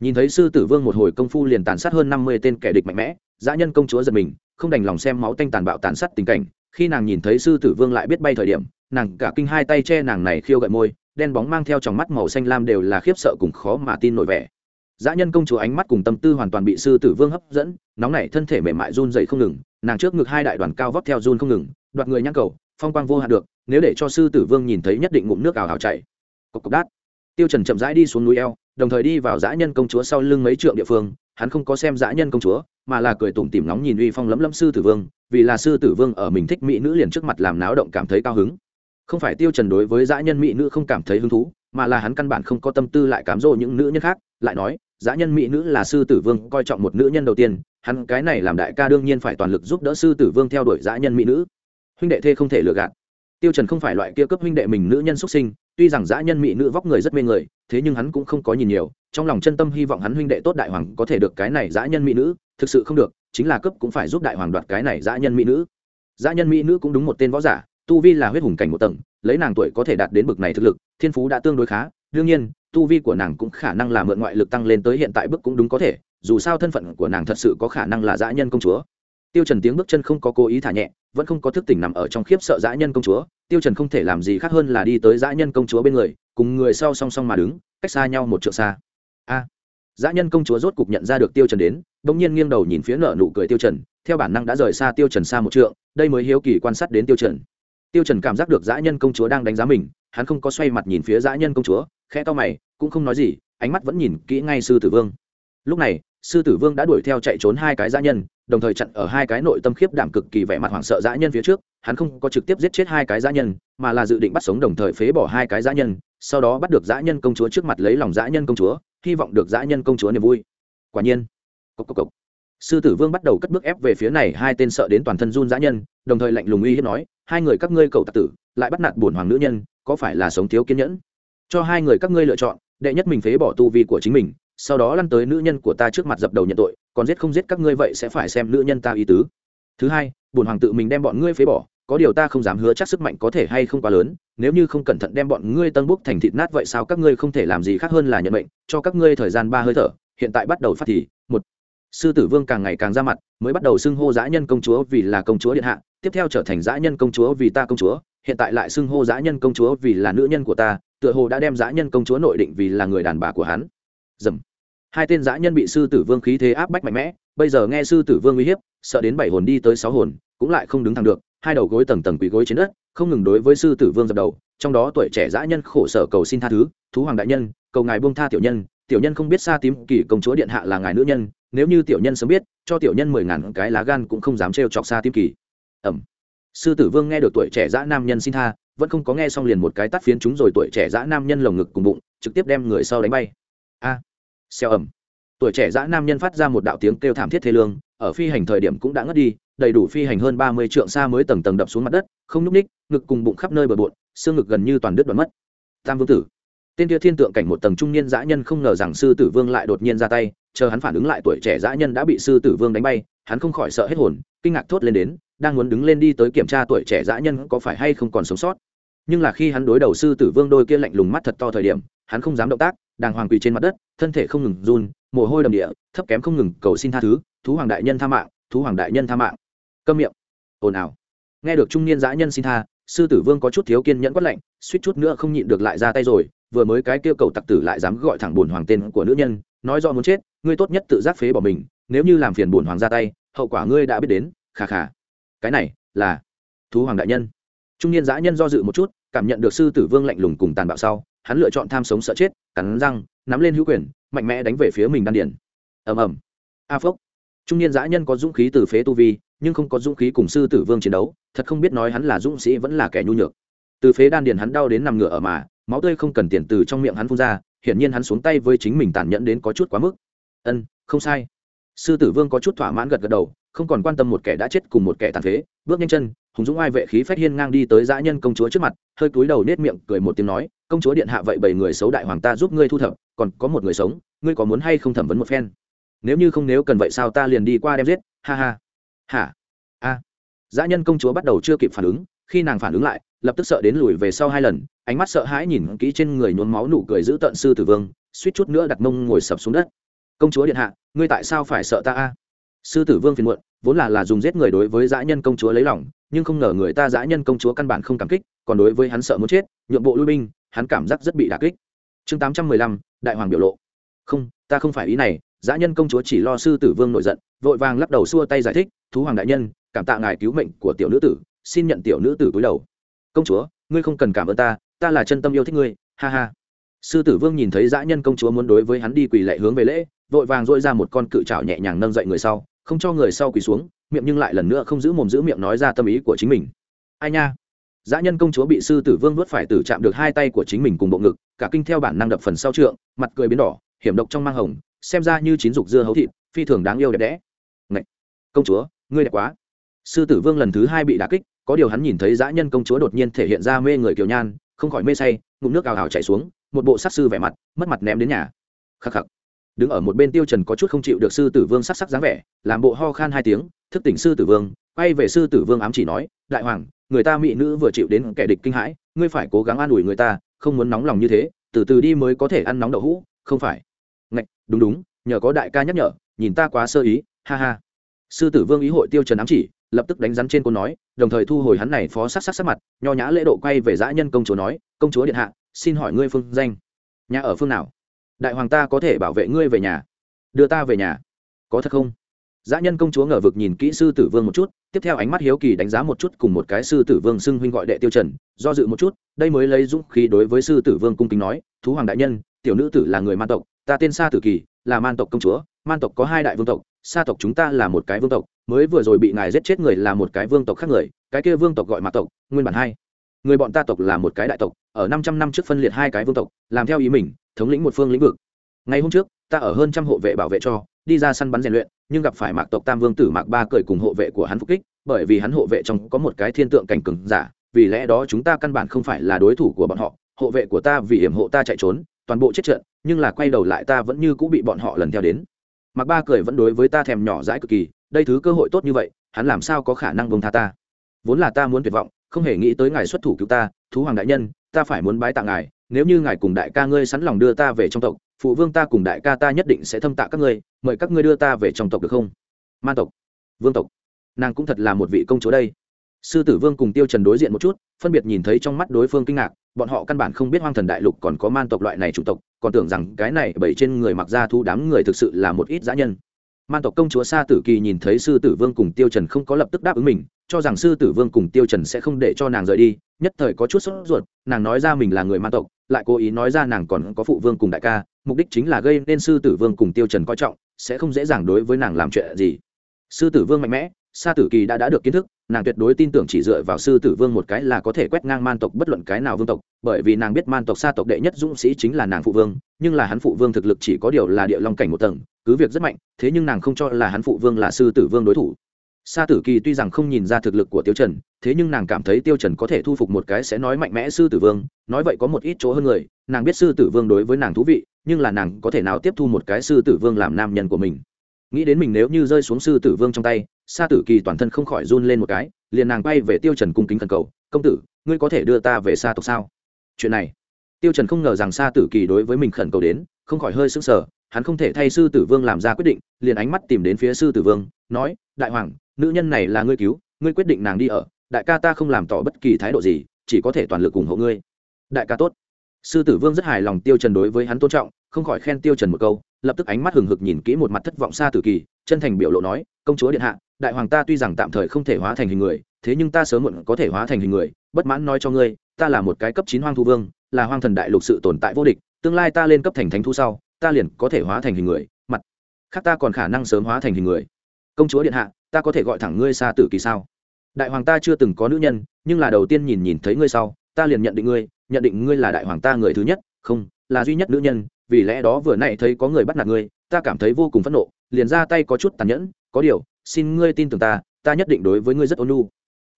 Nhìn thấy sư tử vương một hồi công phu liền tàn sát hơn năm mươi tên kẻ địch mạnh mẽ, dã nhân công chúa giật mình, không đành lòng xem máu tanh tàn bạo tàn sát tình cảnh. Khi nàng nhìn thấy sư tử vương lại biết bay thời điểm, nàng cả kinh hai tay che nàng này khiêu gợi môi, đen bóng mang theo trong mắt màu xanh lam đều là khiếp sợ cùng khó mà tin nổi vẻ dã nhân công chúa ánh mắt cùng tâm tư hoàn toàn bị sư tử vương hấp dẫn, nóng nảy thân thể mềm mại run dậy không ngừng, nàng trước ngực hai đại đoàn cao vóc theo run không ngừng, đoạt người nhăn cầu, phong quang vô hạn được, nếu để cho sư tử vương nhìn thấy nhất định ngụm nước ảo ảo chảy. cộc cộc đát tiêu trần chậm rãi đi xuống núi eo, đồng thời đi vào dã nhân công chúa sau lưng mấy trượng địa phương, hắn không có xem dã nhân công chúa, mà là cười tủm tỉm nóng nhìn uy phong lấm lấm sư tử vương, vì là sư tử vương ở mình thích mỹ nữ liền trước mặt làm náo động cảm thấy cao hứng không phải tiêu trần đối với dã nhân mỹ nữ không cảm thấy hứng thú, mà là hắn căn bản không có tâm tư lại cám dỗ những nữ nhân khác, lại nói dã nhân mỹ nữ là sư tử vương, coi trọng một nữ nhân đầu tiên, hắn cái này làm đại ca đương nhiên phải toàn lực giúp đỡ sư tử vương theo đuổi dã nhân mỹ nữ. Huynh đệ thê không thể lừa gạt. Tiêu trần không phải loại kia cấp huynh đệ mình nữ nhân xuất sinh, tuy rằng dã nhân mỹ nữ vóc người rất mê người, thế nhưng hắn cũng không có nhìn nhiều, trong lòng chân tâm hy vọng hắn huynh đệ tốt đại hoàng có thể được cái này dã nhân mỹ nữ, thực sự không được, chính là cấp cũng phải giúp đại hoàng đoạt cái này dã nhân mỹ nữ. Dã nhân mỹ nữ cũng đúng một tên võ giả, tu vi là huyết hùng cảnh một tầng, lấy nàng tuổi có thể đạt đến bực này thực lực, thiên phú đã tương đối khá, đương nhiên tu vi của nàng cũng khả năng là mượn ngoại lực tăng lên tới hiện tại bước cũng đúng có thể, dù sao thân phận của nàng thật sự có khả năng là dã nhân công chúa. Tiêu trần tiếng bước chân không có cố ý thả nhẹ, vẫn không có thức tỉnh nằm ở trong khiếp sợ dã nhân công chúa. Tiêu trần không thể làm gì khác hơn là đi tới dã nhân công chúa bên người, cùng người sau song song mà đứng, cách xa nhau một trượng xa. A! Dã nhân công chúa rốt cục nhận ra được tiêu trần đến, bỗng nhiên nghiêng đầu nhìn phía nở nụ cười tiêu trần, theo bản năng đã rời xa tiêu trần xa một trượng, đây mới hiếu kỳ quan sát đến tiêu trần tiêu trần cảm giác được dã nhân công chúa đang đánh giá mình, hắn không có xoay mặt nhìn phía dã nhân công chúa, khẽ to mày, cũng không nói gì, ánh mắt vẫn nhìn kỹ ngay sư tử vương lúc này, sư tử vương đã đuổi theo chạy trốn hai cái dã nhân, đồng thời chặn ở hai cái nội tâm khiếp đảm cực kỳ vẻ mặt hoảng sợ dã nhân phía trước, hắn không có trực tiếp giết chết hai cái dã nhân, mà là dự định bắt sống đồng thời phế bỏ hai cái dã nhân, sau đó bắt được dã nhân công chúa trước mặt lấy lòng dã nhân công chúa, hy vọng được dã nhân công chúa niềm vui quả nhiên cốc cốc cốc. sư tử vương bắt đầu cất bước ép về phía này hai tên sợ đến toàn thân run dã nhân, đồng thời lạnh lùng uy hiếp nói hai người các ngươi cầu tặc tử, lại bắt nạt bổn hoàng nữ nhân, có phải là sống thiếu kiên nhẫn? Cho hai người các ngươi lựa chọn, đệ nhất mình phế bỏ tu vi của chính mình, sau đó lăn tới nữ nhân của ta trước mặt dập đầu nhận tội, còn giết không giết các ngươi vậy sẽ phải xem nữ nhân ta ý tứ. Thứ hai, bổn hoàng tự mình đem bọn ngươi phế bỏ, có điều ta không dám hứa chắc sức mạnh có thể hay không quá lớn, nếu như không cẩn thận đem bọn ngươi tân búc thành thịt nát vậy sao các ngươi không thể làm gì khác hơn là nhận mệnh, cho các ngươi thời gian ba hơi thở, hiện tại bắt đầu phát thì, một. Sư tử vương càng ngày càng ra mặt, mới bắt đầu xưng hô giã nhân công chúa vì là công chúa điện hạ tiếp theo trở thành dã nhân công chúa vì ta công chúa, hiện tại lại xưng hô dã nhân công chúa vì là nữ nhân của ta, tựa hồ đã đem dã nhân công chúa nội định vì là người đàn bà của hắn. Dầm. Hai tên dã nhân bị sư tử vương khí thế áp bách mạnh mẽ, bây giờ nghe sư tử vương uy hiếp, sợ đến bảy hồn đi tới sáu hồn, cũng lại không đứng thẳng được, hai đầu gối tầng tầng quỳ gối trên đất, không ngừng đối với sư tử vương dập đầu, trong đó tuổi trẻ dã nhân khổ sở cầu xin tha thứ, thú hoàng đại nhân, cầu ngài buông tha tiểu nhân tiểu nhân không biết xa tím kỳ công chúa điện hạ là ngài nữ nhân, nếu như tiểu nhân sớm biết, cho tiểu nhân mười ngàn cái lá gan cũng không dám trêu chọc xa tím kỳ ẩm. Sư tử vương nghe được tuổi trẻ dã nam nhân xin tha vẫn không có nghe xong liền một cái tắt phiến chúng rồi tuổi trẻ dã nam nhân lồng ngực cùng bụng trực tiếp đem người sau đánh bay. A. À, xeo ẩm. Tuổi trẻ dã nam nhân phát ra một đạo tiếng kêu thảm thiết thế lương ở phi hành thời điểm cũng đã ngất đi đầy đủ phi hành hơn ba mươi trượng xa mới tầng tầng đập xuống mặt đất không nhúc ních ngực cùng bụng khắp nơi bờ bộn xương ngực gần như toàn đứt đoạn mất. Tam vương tử. Tên kia thiên tượng cảnh một tầng trung niên dã nhân không ngờ rằng sư tử vương lại đột nhiên ra tay chờ hắn phản ứng lại tuổi trẻ dã nhân đã bị sư tử vương đánh bay hắn không khỏi sợ hết hồn, kinh ngạc thốt lên đến, đang muốn đứng lên đi tới kiểm tra tuổi trẻ dã nhân có phải hay không còn sống sót. Nhưng là khi hắn đối đầu sư tử vương đôi kia lạnh lùng mắt thật to thời điểm, hắn không dám động tác, đàng hoàng quỳ trên mặt đất, thân thể không ngừng run, mồ hôi đầm địa, thấp kém không ngừng cầu xin tha thứ, thú hoàng đại nhân tha mạng, thú hoàng đại nhân tha mạng. Câm miệng. Ồn ào. Nghe được trung niên dã nhân xin tha, sư tử vương có chút thiếu kiên nhẫn quất lạnh, suýt chút nữa không nhịn được lại ra tay rồi, vừa mới cái kêu cầu tặc tử lại dám gọi thẳng bùn hoàng tên của nữ nhân, nói do muốn chết, ngươi tốt nhất tự giác phế bỏ mình nếu như làm phiền bổn hoàng ra tay, hậu quả ngươi đã biết đến khà khà cái này là thú hoàng đại nhân. Trung niên dã nhân do dự một chút, cảm nhận được sư tử vương lạnh lùng cùng tàn bạo sau, hắn lựa chọn tham sống sợ chết, cắn răng, nắm lên hữu quyền, mạnh mẽ đánh về phía mình đan điển ầm ầm. A phốc. Trung niên dã nhân có dũng khí từ phế tu vi, nhưng không có dũng khí cùng sư tử vương chiến đấu, thật không biết nói hắn là dũng sĩ vẫn là kẻ nhu nhược. Từ phế đan điền hắn đau đến nằm ngửa ở mà, máu tươi không cần tiền từ trong miệng hắn phun ra, hiển nhiên hắn xuống tay với chính mình tàn nhẫn đến có chút quá mức. Ân, không sai sư tử vương có chút thỏa mãn gật gật đầu, không còn quan tâm một kẻ đã chết cùng một kẻ tàn phế. Bước nhanh chân, hùng dũng ai vệ khí phách hiên ngang đi tới dã nhân công chúa trước mặt, hơi cúi đầu nết miệng cười một tiếng nói, công chúa điện hạ vậy bảy người xấu đại hoàng ta giúp ngươi thu thập, còn có một người sống, ngươi có muốn hay không thẩm vấn một phen? Nếu như không nếu cần vậy sao ta liền đi qua đem giết, ha ha. Hả? A. Dã nhân công chúa bắt đầu chưa kịp phản ứng, khi nàng phản ứng lại, lập tức sợ đến lùi về sau hai lần, ánh mắt sợ hãi nhìn kỹ trên người nhuốm máu nụ cười giữ tận sư tử vương, suýt chút nữa đặt mông ngồi sập xuống đất công chúa điện hạ, ngươi tại sao phải sợ ta a? Sư tử vương phiền muộn, vốn là là dùng giết người đối với dã nhân công chúa lấy lòng, nhưng không ngờ người ta dã nhân công chúa căn bản không cảm kích, còn đối với hắn sợ muốn chết, nhượng bộ lui binh, hắn cảm giác rất bị đà kích. Chương tám trăm mười lăm, đại hoàng biểu lộ. Không, ta không phải ý này, dã nhân công chúa chỉ lo sư tử vương nổi giận, vội vàng lắc đầu xua tay giải thích, thú hoàng đại nhân, cảm tạ ngài cứu mệnh của tiểu nữ tử, xin nhận tiểu nữ tử cúi đầu. Công chúa, ngươi không cần cảm ơn ta ta là chân tâm yêu thích ngươi, ha ha. Sư tử vương nhìn thấy dã nhân công chúa muốn đối với hắn đi quỳ lệ hướng về lễ vội vàng dội ra một con cự trào nhẹ nhàng nâng dậy người sau, không cho người sau quỳ xuống, miệng nhưng lại lần nữa không giữ mồm giữ miệng nói ra tâm ý của chính mình. Ai nha? Dã nhân công chúa bị sư tử vương vớt phải tử chạm được hai tay của chính mình cùng bộ ngực, cả kinh theo bản năng đập phần sau trượng, mặt cười biến đỏ, hiểm độc trong mang hồng, xem ra như chín dục dưa hấu thịt, phi thường đáng yêu đẹp đẽ. Ngậy! công chúa, ngươi đẹp quá. Sư tử vương lần thứ hai bị đả kích, có điều hắn nhìn thấy dã nhân công chúa đột nhiên thể hiện ra mê người kiều nhan, không khỏi mê say, ngụm nước ào ào chảy xuống, một bộ sắc sư vẻ mặt, mất mặt ném đến nhà. Khắc khắc đứng ở một bên tiêu trần có chút không chịu được sư tử vương sắc sắc dáng vẻ, làm bộ ho khan hai tiếng, thức tỉnh sư tử vương, quay về sư tử vương ám chỉ nói, đại hoàng, người ta mỹ nữ vừa chịu đến kẻ địch kinh hãi, ngươi phải cố gắng an ủi người ta, không muốn nóng lòng như thế, từ từ đi mới có thể ăn nóng đậu hũ, không phải. Ngạch, đúng đúng, nhờ có đại ca nhắc nhở, nhìn ta quá sơ ý, ha ha. Sư tử vương ý hội tiêu trần ám chỉ, lập tức đánh rắn trên cô nói, đồng thời thu hồi hắn này phó sắc sắc sắc mặt, nho nhã lễ độ quay về dã nhân công chúa nói, công chúa điện hạ, xin hỏi ngươi phương danh. Nhà ở phương nào? Đại hoàng ta có thể bảo vệ ngươi về nhà. Đưa ta về nhà. Có thật không? Dã nhân công chúa ngờ vực nhìn kỹ sư tử vương một chút, tiếp theo ánh mắt hiếu kỳ đánh giá một chút cùng một cái sư tử vương xưng huynh gọi đệ tiêu trần, do dự một chút, đây mới lấy dũng khí đối với sư tử vương cung kính nói, thú hoàng đại nhân, tiểu nữ tử là người man tộc, ta tên sa tử kỳ, là man tộc công chúa, man tộc có hai đại vương tộc, sa tộc chúng ta là một cái vương tộc, mới vừa rồi bị ngài giết chết người là một cái vương tộc khác người, cái kia vương tộc gọi mạc tộc, nguyên bản hai. Người bọn ta tộc là một cái đại tộc, ở năm trăm năm trước phân liệt hai cái vương tộc, làm theo ý mình thống lĩnh một phương lĩnh vực. Ngày hôm trước, ta ở hơn trăm hộ vệ bảo vệ cho, đi ra săn bắn rèn luyện, nhưng gặp phải mạc tộc tam vương tử mạc ba cởi cùng hộ vệ của hắn phục kích, bởi vì hắn hộ vệ trong có một cái thiên tượng cảnh cừng giả, vì lẽ đó chúng ta căn bản không phải là đối thủ của bọn họ. Hộ vệ của ta vì hiểm hộ ta chạy trốn, toàn bộ chết trận, nhưng là quay đầu lại ta vẫn như cũng bị bọn họ lần theo đến. Mạc ba cười vẫn đối với ta thèm nhỏ dãi cực kỳ, đây thứ cơ hội tốt như vậy, hắn làm sao có khả năng bông tha ta? Vốn là ta muốn tuyệt vọng, không hề nghĩ tới ngài xuất thủ cứu ta, thú hoàng đại nhân, ta phải muốn bái tạ ngài nếu như ngài cùng đại ca ngươi sẵn lòng đưa ta về trong tộc, phụ vương ta cùng đại ca ta nhất định sẽ thâm tạ các ngươi, mời các ngươi đưa ta về trong tộc được không? Man tộc, vương tộc, nàng cũng thật là một vị công chúa đây. Sư tử vương cùng tiêu trần đối diện một chút, phân biệt nhìn thấy trong mắt đối phương kinh ngạc, bọn họ căn bản không biết hoang thần đại lục còn có man tộc loại này chủ tộc, còn tưởng rằng cái này bảy trên người mặc ra thu đám người thực sự là một ít dã nhân. Man tộc công chúa sa tử kỳ nhìn thấy sư tử vương cùng tiêu trần không có lập tức đáp ứng mình, cho rằng sư tử vương cùng tiêu trần sẽ không để cho nàng rời đi, nhất thời có chút sốt ruột, nàng nói ra mình là người man tộc lại cố ý nói ra nàng còn có phụ vương cùng đại ca, mục đích chính là gây nên sư tử vương cùng tiêu trần coi trọng, sẽ không dễ dàng đối với nàng làm chuyện gì. Sư tử vương mạnh mẽ, sa tử kỳ đã đã được kiến thức, nàng tuyệt đối tin tưởng chỉ dựa vào sư tử vương một cái là có thể quét ngang man tộc bất luận cái nào vương tộc, bởi vì nàng biết man tộc sa tộc đệ nhất dũng sĩ chính là nàng phụ vương, nhưng là hắn phụ vương thực lực chỉ có điều là địa long cảnh một tầng, cứ việc rất mạnh, thế nhưng nàng không cho là hắn phụ vương là sư tử vương đối thủ sa tử kỳ tuy rằng không nhìn ra thực lực của tiêu trần, thế nhưng nàng cảm thấy tiêu trần có thể thu phục một cái sẽ nói mạnh mẽ sư tử vương, nói vậy có một ít chỗ hơn người, nàng biết sư tử vương đối với nàng thú vị, nhưng là nàng có thể nào tiếp thu một cái sư tử vương làm nam nhân của mình? Nghĩ đến mình nếu như rơi xuống sư tử vương trong tay, sa tử kỳ toàn thân không khỏi run lên một cái, liền nàng bay về tiêu trần cung kính khẩn cầu, công tử, ngươi có thể đưa ta về xa tộc sao? Chuyện này, tiêu trần không ngờ rằng sa tử kỳ đối với mình khẩn cầu đến, không khỏi hơi sững sờ, hắn không thể thay sư tử vương làm ra quyết định, liền ánh mắt tìm đến phía sư tử vương, nói, đại hoàng nữ nhân này là ngươi cứu, ngươi quyết định nàng đi ở, đại ca ta không làm tỏ bất kỳ thái độ gì, chỉ có thể toàn lực ủng hộ ngươi. Đại ca tốt. Sư tử vương rất hài lòng tiêu trần đối với hắn tôn trọng, không khỏi khen tiêu trần một câu, lập tức ánh mắt hừng hực nhìn kỹ một mặt thất vọng xa tử kỳ, chân thành biểu lộ nói, công chúa điện hạ, đại hoàng ta tuy rằng tạm thời không thể hóa thành hình người, thế nhưng ta sớm muộn có thể hóa thành hình người, bất mãn nói cho ngươi, ta là một cái cấp chín hoang thu vương, là hoang thần đại lục sự tồn tại vô địch, tương lai ta lên cấp thành thánh thu sau, ta liền có thể hóa thành hình người, mặt khác ta còn khả năng sớm hóa thành hình người. Công chúa điện hạ ta có thể gọi thẳng ngươi xa tử kỳ sao? Đại hoàng ta chưa từng có nữ nhân, nhưng là đầu tiên nhìn nhìn thấy ngươi sau, ta liền nhận định ngươi, nhận định ngươi là đại hoàng ta người thứ nhất, không, là duy nhất nữ nhân, vì lẽ đó vừa nãy thấy có người bắt nạt ngươi, ta cảm thấy vô cùng phẫn nộ, liền ra tay có chút tàn nhẫn, có điều, xin ngươi tin tưởng ta ta nhất định đối với ngươi rất ôn nhu.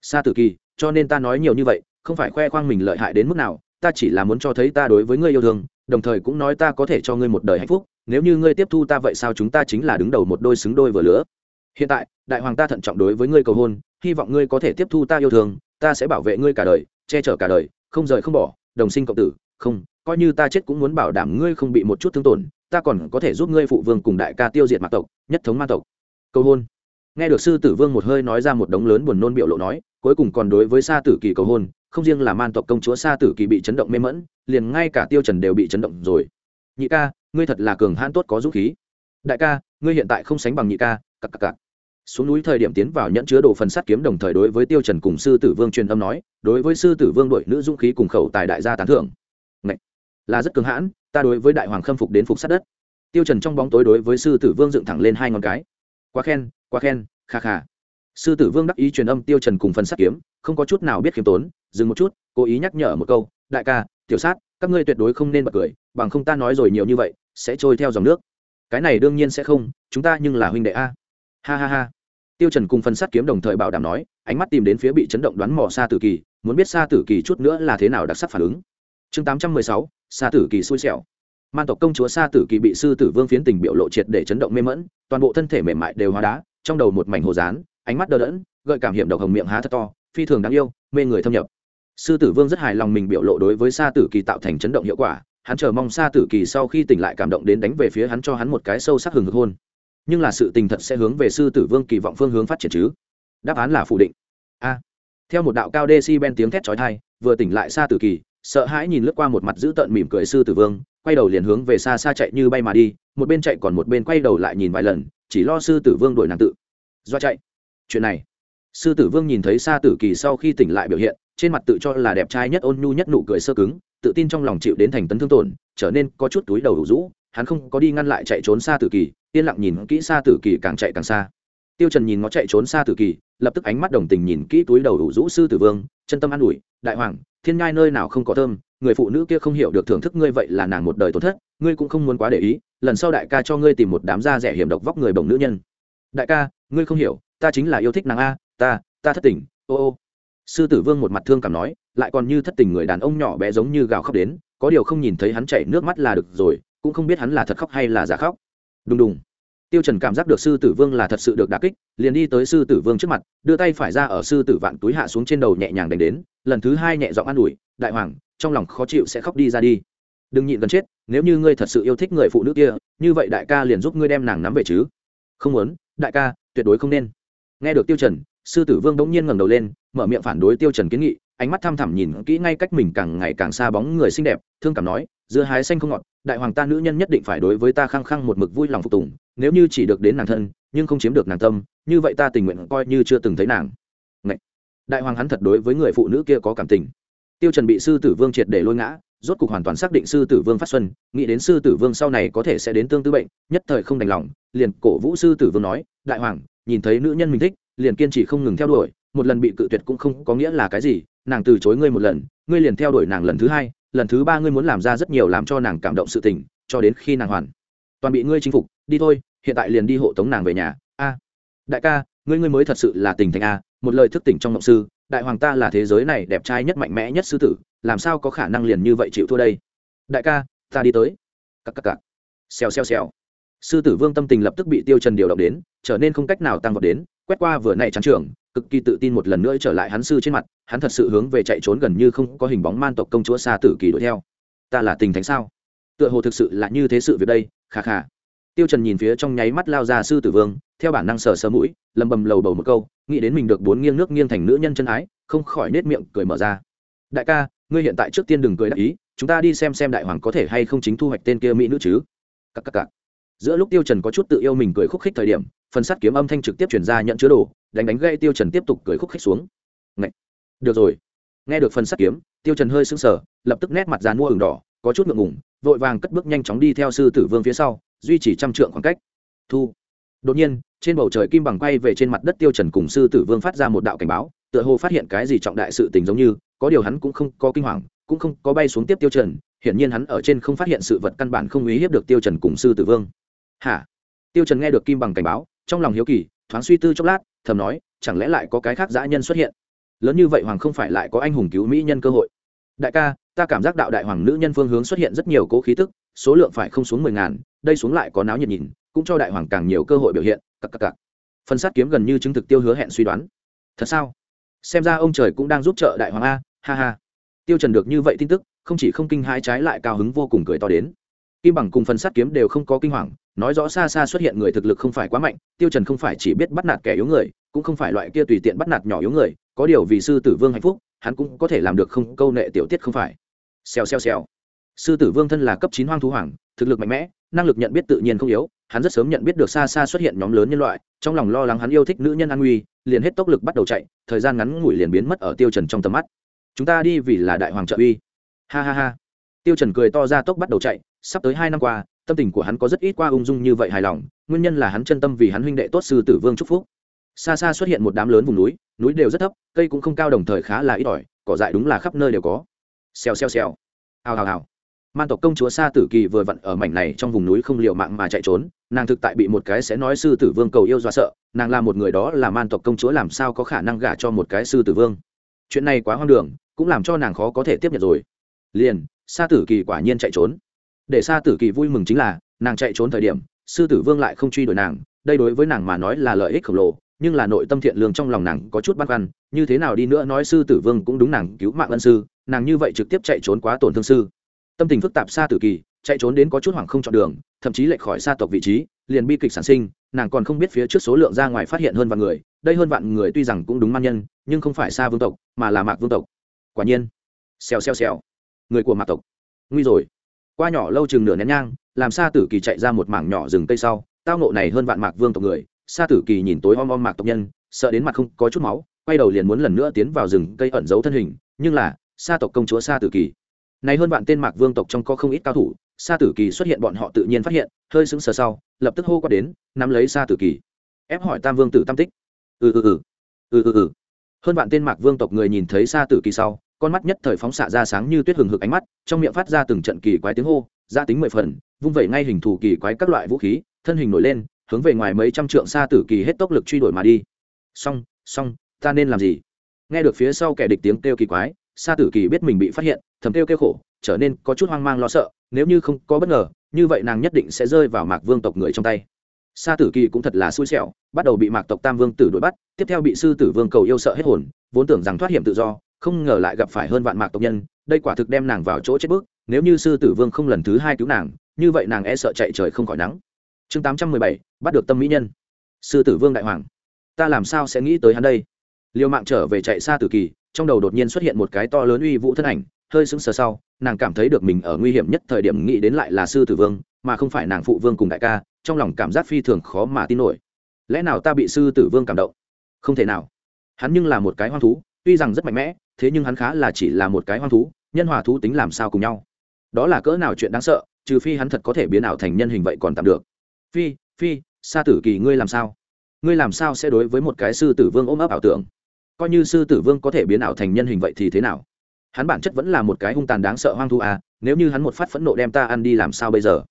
Sa tử kỳ, cho nên ta nói nhiều như vậy, không phải khoe khoang mình lợi hại đến mức nào, ta chỉ là muốn cho thấy ta đối với ngươi yêu thương, đồng thời cũng nói ta có thể cho ngươi một đời hạnh phúc, nếu như ngươi tiếp thu ta vậy sao chúng ta chính là đứng đầu một đôi xứng đôi vừa lứa? Hiện tại, đại hoàng ta thận trọng đối với ngươi cầu hôn, hy vọng ngươi có thể tiếp thu ta yêu thương, ta sẽ bảo vệ ngươi cả đời, che chở cả đời, không rời không bỏ, đồng sinh cộng tử, không, coi như ta chết cũng muốn bảo đảm ngươi không bị một chút thương tổn, ta còn có thể giúp ngươi phụ vương cùng đại ca tiêu diệt mạc tộc, nhất thống ma tộc. Cầu hôn. Nghe được sư tử vương một hơi nói ra một đống lớn buồn nôn biểu lộ nói, cuối cùng còn đối với sa tử kỳ cầu hôn, không riêng là man tộc công chúa sa tử kỳ bị chấn động mê mẫn liền ngay cả tiêu trần đều bị chấn động rồi. Nhị ca, ngươi thật là cường hãn tốt có dũng khí. Đại ca, ngươi hiện tại không sánh bằng nhị ca, cặc cặc cặc xuống núi thời điểm tiến vào nhẫn chứa đồ phần sắt kiếm đồng thời đối với tiêu trần cùng sư tử vương truyền âm nói, đối với sư tử vương đội nữ dũng khí cùng khẩu tài đại gia tán thưởng. Ngậy! là rất cường hãn, ta đối với đại hoàng khâm phục đến phục sát đất. Tiêu trần trong bóng tối đối với sư tử vương dựng thẳng lên hai ngón cái. Quá khen quá khen, kha kha. Sư tử vương đắc ý truyền âm tiêu trần cùng phần sắt kiếm, không có chút nào biết khiêm tốn, dừng một chút, cố ý nhắc nhở một câu, đại ca, tiểu sát, các ngươi tuyệt đối không nên bật cười, bằng không ta nói rồi nhiều như vậy, sẽ trôi theo dòng nước. Cái này đương nhiên sẽ không, chúng ta nhưng là huynh đệ a. Ha ha ha tiêu trần cùng phân sát kiếm đồng thời bảo đảm nói ánh mắt tìm đến phía bị chấn động đoán mò xa tử kỳ muốn biết xa tử kỳ chút nữa là thế nào đặc sắc phản ứng. Chương 816, xa tử kỳ xui xẻo. Man tộc công chúa xa tử kỳ bị sư tử vương phiến tình biểu lộ triệt để chấn động mê mẫn toàn bộ thân thể mềm mại đều hóa đá trong đầu một mảnh hồ dán ánh mắt đờ đẫn gợi cảm hiểm độc hồng miệng há thật to phi thường đáng yêu mê người thâm nhập. Sư tử vương rất hài lòng mình biểu lộ đối với xa tử kỳ tạo thành chấn động hiệu quả hắn chờ mong xa tử kỳ sau khi tỉnh lại cảm động đến đánh về phía hắn cho hắn một cái sâu sắc hừng hực hôn nhưng là sự tình thật sẽ hướng về sư tử vương kỳ vọng phương hướng phát triển chứ. Đáp án là phủ định. A. Theo một đạo cao đê si ben tiếng thét trói thai vừa tỉnh lại xa tử kỳ, sợ hãi nhìn lướt qua một mặt giữ tợn mỉm cười sư tử vương, quay đầu liền hướng về xa xa chạy như bay mà đi, một bên chạy còn một bên quay đầu lại nhìn vài lần, chỉ lo sư tử vương đổi nàng tự. Do chạy. Chuyện này. Sư tử vương nhìn thấy xa tử kỳ sau khi tỉnh lại biểu hiện, trên mặt tự cho là đẹp trai nhất ôn nhu nhất nụ cười sơ cứng, tự tin trong lòng chịu đến thành tấn thương tổn, trở nên có chút túi đầu đủ rũ hắn không có đi ngăn lại chạy trốn xa tử kỳ, yên lặng nhìn kỹ xa tử kỳ càng chạy càng xa. Tiêu trần nhìn nó chạy trốn xa tử kỳ, lập tức ánh mắt đồng tình nhìn kỹ túi đầu đủ rũ sư tử vương, chân tâm an ủi, đại hoàng, thiên nhai nơi nào không có thơm, người phụ nữ kia không hiểu được thưởng thức ngươi vậy là nàng một đời tổn thất, ngươi cũng không muốn quá để ý, lần sau đại ca cho ngươi tìm một đám da rẻ hiểm độc vóc người bồng nữ nhân. Đại ca, ngươi không hiểu, ta chính là yêu thích nàng a, ta ta thất tình, ô ô. Sư tử vương một mặt thương cảm nói, lại còn như thất tình người đàn ông nhỏ bé giống như gào khóc đến, có điều không nhìn thấy hắn chảy nước mắt là được rồi cũng không biết hắn là thật khóc hay là giả khóc. Đùng đùng. Tiêu trần cảm giác được sư tử vương là thật sự được đả kích, liền đi tới sư tử vương trước mặt, đưa tay phải ra ở sư tử vạn túi hạ xuống trên đầu nhẹ nhàng đánh đến, lần thứ hai nhẹ giọng an ủi, đại hoàng, trong lòng khó chịu sẽ khóc đi ra đi. Đừng nhịn gần chết, nếu như ngươi thật sự yêu thích người phụ nữ kia, như vậy đại ca liền giúp ngươi đem nàng nắm về chứ. Không muốn, đại ca, tuyệt đối không nên. Nghe được tiêu trần, sư tử vương đống nhiên ngẩng đầu lên, mở miệng phản đối tiêu trần kiến nghị, ánh mắt thăm thẳm nhìn kỹ ngay cách mình càng ngày càng xa bóng người xinh đẹp, thương cảm nói dưa hái xanh không ngọt, đại hoàng ta nữ nhân nhất định phải đối với ta khăng khăng một mực vui lòng phục tùng, nếu như chỉ được đến nàng thân, nhưng không chiếm được nàng tâm, như vậy ta tình nguyện coi như chưa từng thấy nàng Ngậy! đại hoàng hắn thật đối với người phụ nữ kia có cảm tình tiêu trần bị sư tử vương triệt để lôi ngã, rốt cục hoàn toàn xác định sư tử vương phát xuân, nghĩ đến sư tử vương sau này có thể sẽ đến tương tư bệnh, nhất thời không đành lòng, liền cổ vũ sư tử vương nói, đại hoàng, nhìn thấy nữ nhân mình thích, liền kiên trì không ngừng theo đuổi, một lần bị cự tuyệt cũng không có nghĩa là cái gì, nàng từ chối ngươi một lần, ngươi liền theo đuổi nàng lần thứ hai lần thứ ba ngươi muốn làm ra rất nhiều làm cho nàng cảm động sự tình, cho đến khi nàng hoàn. Toàn bị ngươi chinh phục, đi thôi, hiện tại liền đi hộ tống nàng về nhà. A. Đại ca, ngươi ngươi mới thật sự là tình thành a, một lời thức tỉnh trong ngộng sư, đại hoàng ta là thế giới này đẹp trai nhất mạnh mẽ nhất sư tử, làm sao có khả năng liền như vậy chịu thua đây? Đại ca, ta đi tới. Cắc cắc cắc xèo xèo xèo. Sư tử vương tâm tình lập tức bị tiêu trần điều động đến, trở nên không cách nào tăng vọt đến, quét qua vừa nãy trắng trường cực kỳ tự tin một lần nữa trở lại hắn sư trên mặt, hắn thật sự hướng về chạy trốn gần như không có hình bóng man tộc công chúa xa tử kỳ đuổi theo. Ta là tình thánh sao? Tựa hồ thực sự là như thế sự việc đây khà khà tiêu trần nhìn phía trong nháy mắt lao ra sư tử vương, theo bản năng sờ sờ mũi, lầm bầm lầu bầu một câu, nghĩ đến mình được bốn nghiêng nước nghiêng thành nữ nhân chân ái, không khỏi nết miệng cười mở ra. Đại ca, ngươi hiện tại trước tiên đừng cười đắc ý, chúng ta đi xem xem đại hoàng có thể hay không chính thu hoạch tên kia mỹ nữ chứ. Cắc cắc cắc giữa lúc tiêu trần có chút tự yêu mình cười khúc khích thời điểm, phần sắt kiếm âm thanh trực tiếp truyền ra nhận chứa đồ đánh đánh gây tiêu trần tiếp tục cười khúc khích xuống. Ngậy! được rồi. Nghe được phần sắt kiếm, tiêu trần hơi sững sờ, lập tức nét mặt dàn mua ửng đỏ, có chút ngượng ngùng, vội vàng cất bước nhanh chóng đi theo sư tử vương phía sau, duy trì trăm trượng khoảng cách. Thu. Đột nhiên, trên bầu trời kim bằng quay về trên mặt đất tiêu trần cùng sư tử vương phát ra một đạo cảnh báo, tựa hồ phát hiện cái gì trọng đại sự tình giống như, có điều hắn cũng không có kinh hoàng, cũng không có bay xuống tiếp tiêu trần, hiển nhiên hắn ở trên không phát hiện sự vật căn bản không uy hiếp được tiêu trần cùng sư tử vương. Hả? Tiêu trần nghe được kim bằng cảnh báo, trong lòng hiếu kỳ thoáng suy tư chốc lát, thầm nói, chẳng lẽ lại có cái khác dã nhân xuất hiện? Lớn như vậy hoàng không phải lại có anh hùng cứu mỹ nhân cơ hội. Đại ca, ta cảm giác đạo đại hoàng nữ nhân phương hướng xuất hiện rất nhiều cố khí tức, số lượng phải không xuống mười ngàn, đây xuống lại có náo nhiệt nhìn, cũng cho đại hoàng càng nhiều cơ hội biểu hiện cặp cặp cặp phần sát kiếm gần như chứng thực tiêu hứa hẹn suy đoán. Thật sao? Xem ra ông trời cũng đang giúp trợ đại hoàng a, ha ha. Tiêu trần được như vậy tin tức, không chỉ không kinh hãi trái lại cao hứng vô cùng cười to đến kim bằng cùng phần sát kiếm đều không có kinh hoàng, nói rõ xa xa xuất hiện người thực lực không phải quá mạnh, tiêu trần không phải chỉ biết bắt nạt kẻ yếu người, cũng không phải loại kia tùy tiện bắt nạt nhỏ yếu người, có điều vì sư tử vương hạnh phúc, hắn cũng có thể làm được không câu nệ tiểu tiết không phải. Xèo xèo xèo. Sư tử vương thân là cấp chín hoang thú hoàng, thực lực mạnh mẽ, năng lực nhận biết tự nhiên không yếu, hắn rất sớm nhận biết được xa xa xuất hiện nhóm lớn nhân loại, trong lòng lo lắng hắn yêu thích nữ nhân an nguy, liền hết tốc lực bắt đầu chạy, thời gian ngắn ngủi liền biến mất ở tiêu trần trong tầm mắt. Chúng ta đi vì là đại hoàng trợ uy. Ha ha ha tiêu trần cười to ra tốc bắt đầu chạy, sắp tới hai năm qua, tâm tình của hắn có rất ít qua ung dung như vậy hài lòng, nguyên nhân là hắn chân tâm vì hắn huynh đệ tốt sư tử vương chúc phúc. Xa xa xuất hiện một đám lớn vùng núi núi đều rất thấp, cây cũng không cao đồng thời khá là ít ỏi, cỏ dại đúng là khắp nơi đều có. Xèo xèo xèo. Hào hào hào. Man tộc công chúa sa tử kỳ vừa vặn ở mảnh này trong vùng núi không liệu mạng mà chạy trốn, nàng thực tại bị một cái sẽ nói sư tử vương cầu yêu dọa sợ, nàng là một người đó là man tộc công chúa làm sao có khả năng gả cho một cái sư tử vương. Chuyện này quá hoang đường, cũng làm cho nàng khó có thể tiếp nhận rồi. Liền sa tử kỳ quả nhiên chạy trốn. Để sa tử kỳ vui mừng chính là, nàng chạy trốn thời điểm, sư tử vương lại không truy đuổi nàng, đây đối với nàng mà nói là lợi ích khổng lồ, nhưng là nội tâm thiện lương trong lòng nàng có chút băn khoăn, như thế nào đi nữa nói sư tử vương cũng đúng nàng cứu mạng ân sư, nàng như vậy trực tiếp chạy trốn quá tổn thương sư. Tâm tình phức tạp xa tử kỳ, chạy trốn đến có chút hoảng không chọn đường, thậm chí lệch khỏi xa tộc vị trí, liền bi kịch sản sinh, nàng còn không biết phía trước số lượng ra ngoài phát hiện hơn vạn người, đây hơn vạn người tuy rằng cũng đúng man nhân, nhưng không phải xa vương tộc, mà là mạc vương tộc. Quả nhiên, xèo xèo xèo người của mạc tộc. Nguy rồi. Qua nhỏ lâu chừng nửa nén nhang, làm sa tử kỳ chạy ra một mảng nhỏ rừng cây sau. Tao nộ này hơn vạn mạc vương tộc người. Sa tử kỳ nhìn tối om om mạc tộc nhân, sợ đến mặt không có chút máu, quay đầu liền muốn lần nữa tiến vào rừng cây ẩn giấu thân hình, nhưng là, sa tộc công chúa sa tử kỳ. Này hơn vạn tên mạc vương tộc trong có không ít cao thủ, sa tử kỳ xuất hiện bọn họ tự nhiên phát hiện, hơi sững sờ sau, lập tức hô qua đến, nắm lấy sa tử kỳ. Ép hỏi tam vương tử tam tích. Ừ ừ ừ. Ừ ừ ừ. Hơn vạn tên mạc vương tộc người nhìn thấy sa tử kỳ sau con mắt nhất thời phóng xạ ra sáng như tuyết hừng hực ánh mắt, trong miệng phát ra từng trận kỳ quái tiếng hô gia tính mười phần, vung vẩy ngay hình thù kỳ quái các loại vũ khí, thân hình nổi lên, hướng về ngoài mấy trăm trượng xa tử kỳ hết tốc lực truy đuổi mà đi. Xong xong, ta nên làm gì? Nghe được phía sau kẻ địch tiếng kêu kỳ quái, xa tử kỳ biết mình bị phát hiện, thầm kêu kêu khổ, trở nên có chút hoang mang lo sợ, nếu như không có bất ngờ, như vậy nàng nhất định sẽ rơi vào mạc vương tộc người trong tay. Sa tử kỳ cũng thật là xui xẻo, bắt đầu bị mạc tộc tam vương tử đuổi bắt, tiếp theo bị sư tử vương cầu yêu sợ hết hồn, vốn tưởng rằng thoát hiểm tự do không ngờ lại gặp phải hơn vạn mạc tộc nhân, đây quả thực đem nàng vào chỗ chết bước, nếu như sư tử vương không lần thứ hai cứu nàng, như vậy nàng e sợ chạy trời không khỏi nắng. Chương tám trăm mười bảy, bắt được tâm mỹ nhân. Sư tử vương đại hoàng, ta làm sao sẽ nghĩ tới hắn đây? Liều mạng trở về chạy xa tử kỳ, trong đầu đột nhiên xuất hiện một cái to lớn uy vũ thân ảnh, hơi sững sờ sau, nàng cảm thấy được mình ở nguy hiểm nhất thời điểm nghĩ đến lại là sư tử vương, mà không phải nàng phụ vương cùng đại ca, trong lòng cảm giác phi thường khó mà tin nổi. Lẽ nào ta bị sư tử vương cảm động? Không thể nào. Hắn nhưng là một cái hoang thú tuy rằng rất mạnh mẽ, thế nhưng hắn khá là chỉ là một cái hoang thú, nhân hòa thú tính làm sao cùng nhau. Đó là cỡ nào chuyện đáng sợ, trừ phi hắn thật có thể biến ảo thành nhân hình vậy còn tạm được. Phi phi, sa tử kỳ ngươi làm sao? Ngươi làm sao sẽ đối với một cái sư tử vương ôm ấp ảo tưởng? Coi như sư tử vương có thể biến ảo thành nhân hình vậy thì thế nào? Hắn bản chất vẫn là một cái hung tàn đáng sợ hoang thú à nếu như hắn một phát phẫn nộ đem ta ăn đi làm sao bây giờ?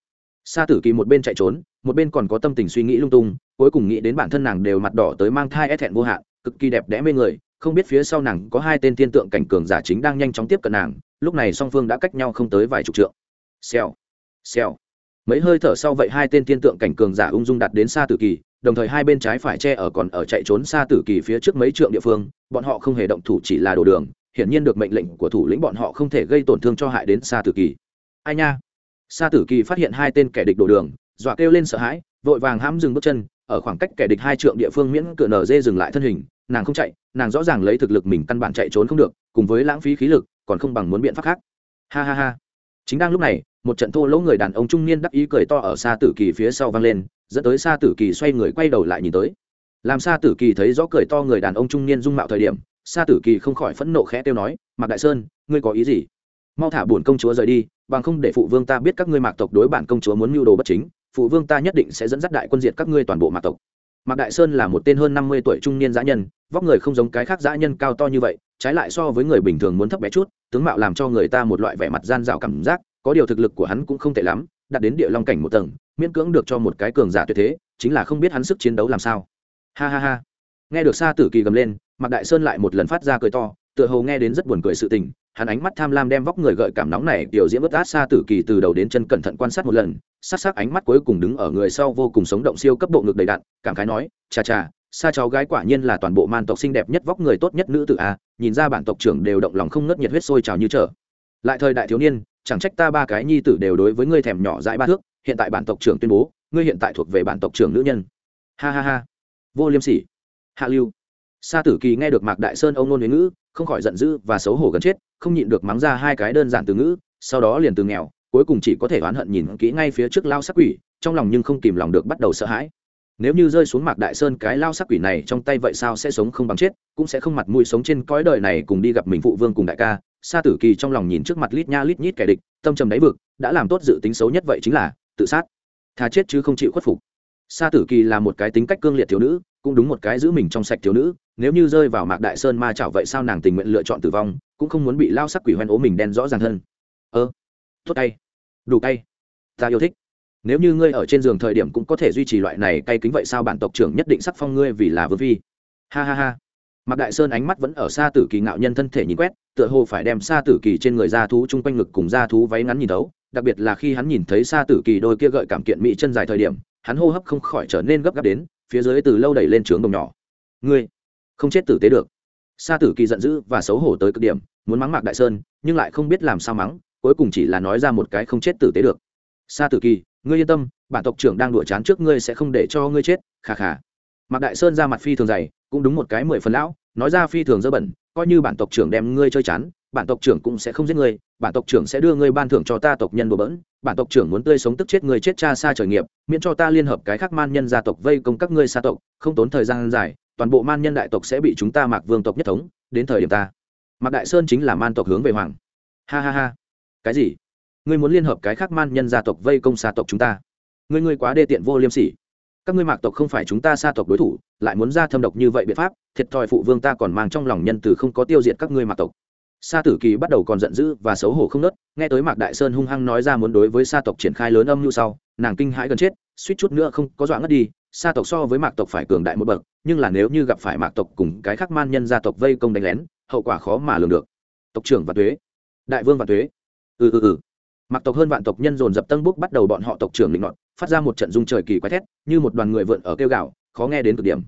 Sa tử kỳ một bên chạy trốn, một bên còn có tâm tình suy nghĩ lung tung, cuối cùng nghĩ đến bản thân nàng đều mặt đỏ tới mang thai e thẹn vô hạn, cực kỳ đẹp đẽ mê người không biết phía sau nàng có hai tên thiên tượng cảnh cường giả chính đang nhanh chóng tiếp cận nàng, lúc này song phương đã cách nhau không tới vài chục trượng. Xèo xèo. Mấy hơi thở sau vậy hai tên thiên tượng cảnh cường giả ung dung đặt đến xa tử kỳ, đồng thời hai bên trái phải che ở còn ở chạy trốn xa tử kỳ phía trước mấy trượng địa phương, bọn họ không hề động thủ chỉ là đồ đường, hiển nhiên được mệnh lệnh của thủ lĩnh bọn họ không thể gây tổn thương cho hại đến xa tử kỳ. Ai nha? Xa tử kỳ phát hiện hai tên kẻ địch đồ đường, dọa kêu lên sợ hãi, vội vàng hãm dừng bước chân, ở khoảng cách kẻ địch hai trượng địa phương miễn cửa nở dê dừng lại thân hình nàng không chạy, nàng rõ ràng lấy thực lực mình căn bản chạy trốn không được, cùng với lãng phí khí lực, còn không bằng muốn biện pháp khác. Ha ha ha. Chính đang lúc này, một trận thô lỗ người đàn ông trung niên đắc ý cười to ở xa tử kỳ phía sau vang lên, dẫn tới xa tử kỳ xoay người quay đầu lại nhìn tới. Làm xa tử kỳ thấy rõ cười to người đàn ông trung niên dung mạo thời điểm xa tử kỳ không khỏi phẫn nộ khẽ tiêu nói, mạc đại sơn, ngươi có ý gì? Mau thả bổn công chúa rời đi, bằng không để phụ vương ta biết các ngươi mạc tộc đối bản công chúa muốn mưu đồ bất chính, phụ vương ta nhất định sẽ dẫn dắt đại quân diệt các ngươi toàn bộ mạc tộc. Mạc đại sơn là một tên hơn năm mươi tuổi trung niên giã nhân vóc người không giống cái khác dã nhân cao to như vậy, trái lại so với người bình thường muốn thấp bé chút, tướng mạo làm cho người ta một loại vẻ mặt gian dạo cảm giác, có điều thực lực của hắn cũng không tệ lắm, đạt đến địa long cảnh một tầng, miễn cưỡng được cho một cái cường giả tuyệt thế, chính là không biết hắn sức chiến đấu làm sao. Ha ha ha. Nghe được xa tử kỳ gầm lên, mạc đại sơn lại một lần phát ra cười to, tựa hồ nghe đến rất buồn cười sự tình, hắn ánh mắt tham lam đem vóc người gợi cảm nóng này tiểu diễm bất át xa tử kỳ từ đầu đến chân cẩn thận quan sát một lần sát sắc ánh mắt cuối cùng đứng ở người sau vô cùng sống động siêu cấp bộ ngực đầy đặn cảm khái nói cha cha xa cháu gái quả nhiên là toàn bộ man tộc xinh đẹp nhất vóc người tốt nhất nữ tử a, nhìn ra bản tộc trưởng đều động lòng không ngất nhiệt huyết sôi trào như trở. Lại thời đại thiếu niên, chẳng trách ta ba cái nhi tử đều đối với ngươi thèm nhỏ dãi ba thước, hiện tại bản tộc trưởng tuyên bố, ngươi hiện tại thuộc về bản tộc trưởng nữ nhân. Ha ha ha. Vô liêm sỉ. Hạ lưu. Sa tử kỳ nghe được mạc đại sơn ông nôn huế ngữ, không khỏi giận dữ và xấu hổ gần chết, không nhịn được mắng ra hai cái đơn giản từ ngữ, sau đó liền từ nghèo, cuối cùng chỉ có thể oán hận nhìn kỹ ngay phía trước lao sắc quỷ, trong lòng nhưng không kìm lòng được bắt đầu sợ hãi nếu như rơi xuống mạc đại sơn, cái lao sắc quỷ này trong tay vậy sao sẽ sống không bằng chết, cũng sẽ không mặt mũi sống trên cõi đời này cùng đi gặp mình phụ vương cùng đại ca. Sa tử kỳ trong lòng nhìn trước mặt lít nha lít nhít kẻ địch, tâm trầm đáy vực, đã làm tốt dự tính xấu nhất vậy chính là tự sát. Thà chết chứ không chịu khuất phục. Sa tử kỳ là một cái tính cách cương liệt thiếu nữ, cũng đúng một cái giữ mình trong sạch thiếu nữ. Nếu như rơi vào mạc đại sơn ma chảo vậy sao nàng tình nguyện lựa chọn tử vong, cũng không muốn bị lao sắc quỷ hoen ố mình đen rõ ràng hơn. Ơ, tốt tay. Đủ tay. Ta yêu thích nếu như ngươi ở trên giường thời điểm cũng có thể duy trì loại này cay kính vậy sao bản tộc trưởng nhất định sắc phong ngươi vì là vương phi? Ha ha ha. Mạc đại sơn ánh mắt vẫn ở xa tử kỳ ngạo nhân thân thể nhìn quét, tựa hồ phải đem xa tử kỳ trên người da thú chung quanh ngực cùng da thú váy ngắn nhìn thấu, đặc biệt là khi hắn nhìn thấy xa tử kỳ đôi kia gợi cảm kiện mỹ chân dài thời điểm, hắn hô hấp không khỏi trở nên gấp gáp đến, phía dưới từ lâu đẩy lên trướng đồng nhỏ. Ngươi, không chết tử tế được. Xa tử kỳ giận dữ và xấu hổ tới cực điểm, muốn mắng mạc đại sơn, nhưng lại không biết làm sao mắng, cuối cùng chỉ là nói ra một cái không chết tử tế được. Xa tử kỳ ngươi yên tâm, bản tộc trưởng đang đùa chán trước ngươi sẽ không để cho ngươi chết khà khà mạc đại sơn ra mặt phi thường dày, cũng đúng một cái mười phần lão, nói ra phi thường dơ bẩn, coi như bản tộc trưởng đem ngươi chơi chán, bản tộc trưởng cũng sẽ không giết ngươi, bản tộc trưởng sẽ đưa ngươi ban thưởng cho ta tộc nhân bừa bỡn, bản tộc trưởng muốn tươi sống tức chết ngươi chết cha xa trời nghiệp, miễn cho ta liên hợp cái khác man nhân gia tộc vây công các ngươi xa tộc, không tốn thời gian dài, toàn bộ man nhân đại tộc sẽ bị chúng ta mạc vương tộc nhất thống, đến thời điểm ta. Mạc đại sơn chính là man tộc hướng về hoàng. Ha ha ha. Cái gì? Ngươi muốn liên hợp cái khác man nhân gia tộc vây công xa tộc chúng ta. Ngươi ngươi quá đê tiện vô liêm sỉ. Các ngươi mạc tộc không phải chúng ta xa tộc đối thủ, lại muốn ra thâm độc như vậy biện pháp, thiệt thòi phụ vương ta còn mang trong lòng nhân từ không có tiêu diệt các ngươi mạc tộc. Sa tử kỳ bắt đầu còn giận dữ và xấu hổ không nớt, nghe tới mạc đại sơn hung hăng nói ra muốn đối với sa tộc triển khai lớn âm như sau, nàng kinh hãi gần chết, suýt chút nữa không có dọa ngất đi, sa tộc so với mạc tộc phải cường đại một bậc, nhưng là nếu như gặp phải mạc tộc cùng cái khác man nhân gia tộc vây công đánh lén, hậu quả khó mà lường được. Tộc trưởng và thuế đại vương và thuế ừ ừ ừ mặc tộc hơn vạn tộc nhân dồn dập tân búc bắt đầu bọn họ tộc trưởng định nọt phát ra một trận dung trời kỳ quái thét, như một đoàn người vượn ở kêu gạo khó nghe đến cực điểm.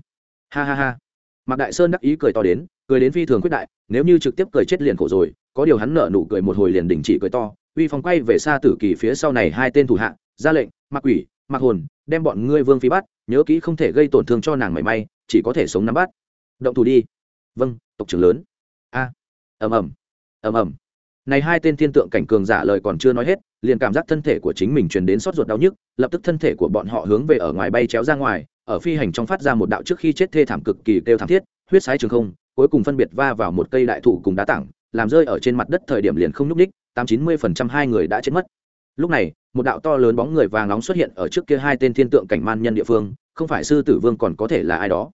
Ha ha ha. Mạc đại sơn đắc ý cười to đến, cười đến phi thường quyết đại, nếu như trực tiếp cười chết liền khổ rồi, có điều hắn nở nụ cười một hồi liền đình chỉ cười to, uy phong quay về xa tử kỳ phía sau này hai tên thủ hạ, ra lệnh mặc quỷ mặc hồn, đem bọn ngươi vương phi bắt, nhớ kỹ không thể gây tổn thương cho nàng mảy may, chỉ có thể sống nắm bắt. Động thủ đi. Vâng tộc trưởng lớn. A. Ầm ầm. Ầm ầm này hai tên thiên tượng cảnh cường giả lời còn chưa nói hết, liền cảm giác thân thể của chính mình truyền đến sốt ruột đau nhức, lập tức thân thể của bọn họ hướng về ở ngoài bay chéo ra ngoài, ở phi hành trong phát ra một đạo trước khi chết thê thảm cực kỳ kêu thảm thiết, huyết sái trường không, cuối cùng phân biệt va vào một cây đại thụ cùng đá tảng, làm rơi ở trên mặt đất thời điểm liền không nhúc ních tám chín mươi phần trăm hai người đã chết mất. Lúc này, một đạo to lớn bóng người vàng nóng xuất hiện ở trước kia hai tên thiên tượng cảnh man nhân địa phương, không phải sư tử vương còn có thể là ai đó.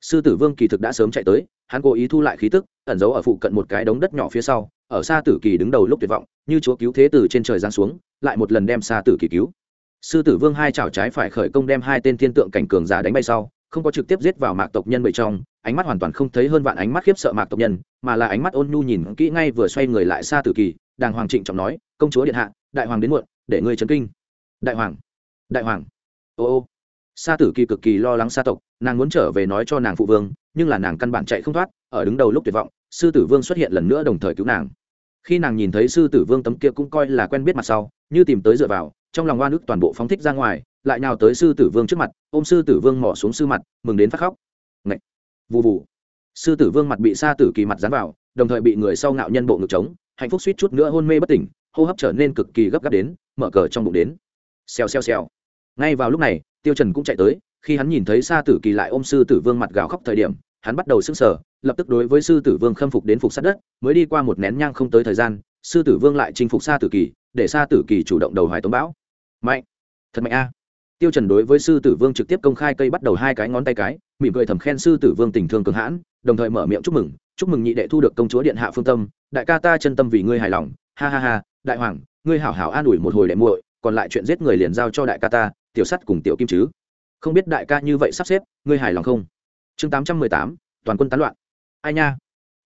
Sư tử vương kỳ thực đã sớm chạy tới, hắn cố ý thu lại khí tức, ẩn giấu ở phụ cận một cái đống đất nhỏ phía sau ở xa tử kỳ đứng đầu lúc tuyệt vọng, như chúa cứu thế từ trên trời giáng xuống, lại một lần đem xa tử kỳ cứu. Sư tử vương hai chảo trái phải khởi công đem hai tên thiên tượng cảnh cường giả đánh bay sau, không có trực tiếp giết vào mạc tộc nhân bầy trong, ánh mắt hoàn toàn không thấy hơn vạn ánh mắt khiếp sợ mạc tộc nhân, mà là ánh mắt ôn nhu nhìn kỹ ngay vừa xoay người lại xa tử kỳ, đàng hoàng trịnh trọng nói, công chúa điện hạ, đại hoàng đến muộn, để ngươi chấn kinh. Đại hoàng đại hoàng. Ô ô. Sa tử kỳ cực kỳ lo lắng sa tộc, nàng muốn trở về nói cho nàng phụ vương, nhưng là nàng căn bản chạy không thoát, ở đứng đầu lúc tuyệt vọng, sư tử vương xuất hiện lần nữa đồng thời cứu nàng khi nàng nhìn thấy sư tử vương tấm kia cũng coi là quen biết mặt sau, như tìm tới dựa vào, trong lòng oan ức toàn bộ phóng thích ra ngoài, lại nào tới sư tử vương trước mặt, ôm sư tử vương mỏ xuống sư mặt, mừng đến phát khóc. Ngậy! vù vù! Sư tử vương mặt bị sa tử kỳ mặt dán vào, đồng thời bị người sau ngạo nhân bộ ngực trống hạnh phúc suýt chút nữa hôn mê bất tỉnh, hô hấp trở nên cực kỳ gấp gáp đến, mở cờ trong bụng đến. Xèo xèo xèo! Ngay vào lúc này, tiêu trần cũng chạy tới, khi hắn nhìn thấy sa tử kỳ lại ôm sư tử vương mặt gào khóc thời điểm, hắn bắt đầu sững sờ lập tức đối với sư tử vương khâm phục đến phục sát đất, mới đi qua một nén nhang không tới thời gian, sư tử vương lại chinh phục xa tử kỳ, để xa tử kỳ chủ động đầu hoài tống bão. Mạnh! Thật mạnh a! Tiêu trần đối với sư tử vương trực tiếp công khai cây bắt đầu hai cái ngón tay cái, mỉm cười thầm khen sư tử vương tình thương cường hãn, đồng thời mở miệng chúc mừng chúc mừng nhị đệ thu được công chúa điện hạ phương tâm, đại ca ta chân tâm vì ngươi hài lòng, ha ha ha, đại hoàng, ngươi hảo hảo an ủi một hồi đệ muội, còn lại chuyện giết người liền giao cho đại ca ta, tiểu sắt cùng tiểu kim chứ. Không biết đại ca như vậy sắp xếp, ngươi hài lòng không? Chương tám trăm mười tám, toàn quân tán loạn ai nha?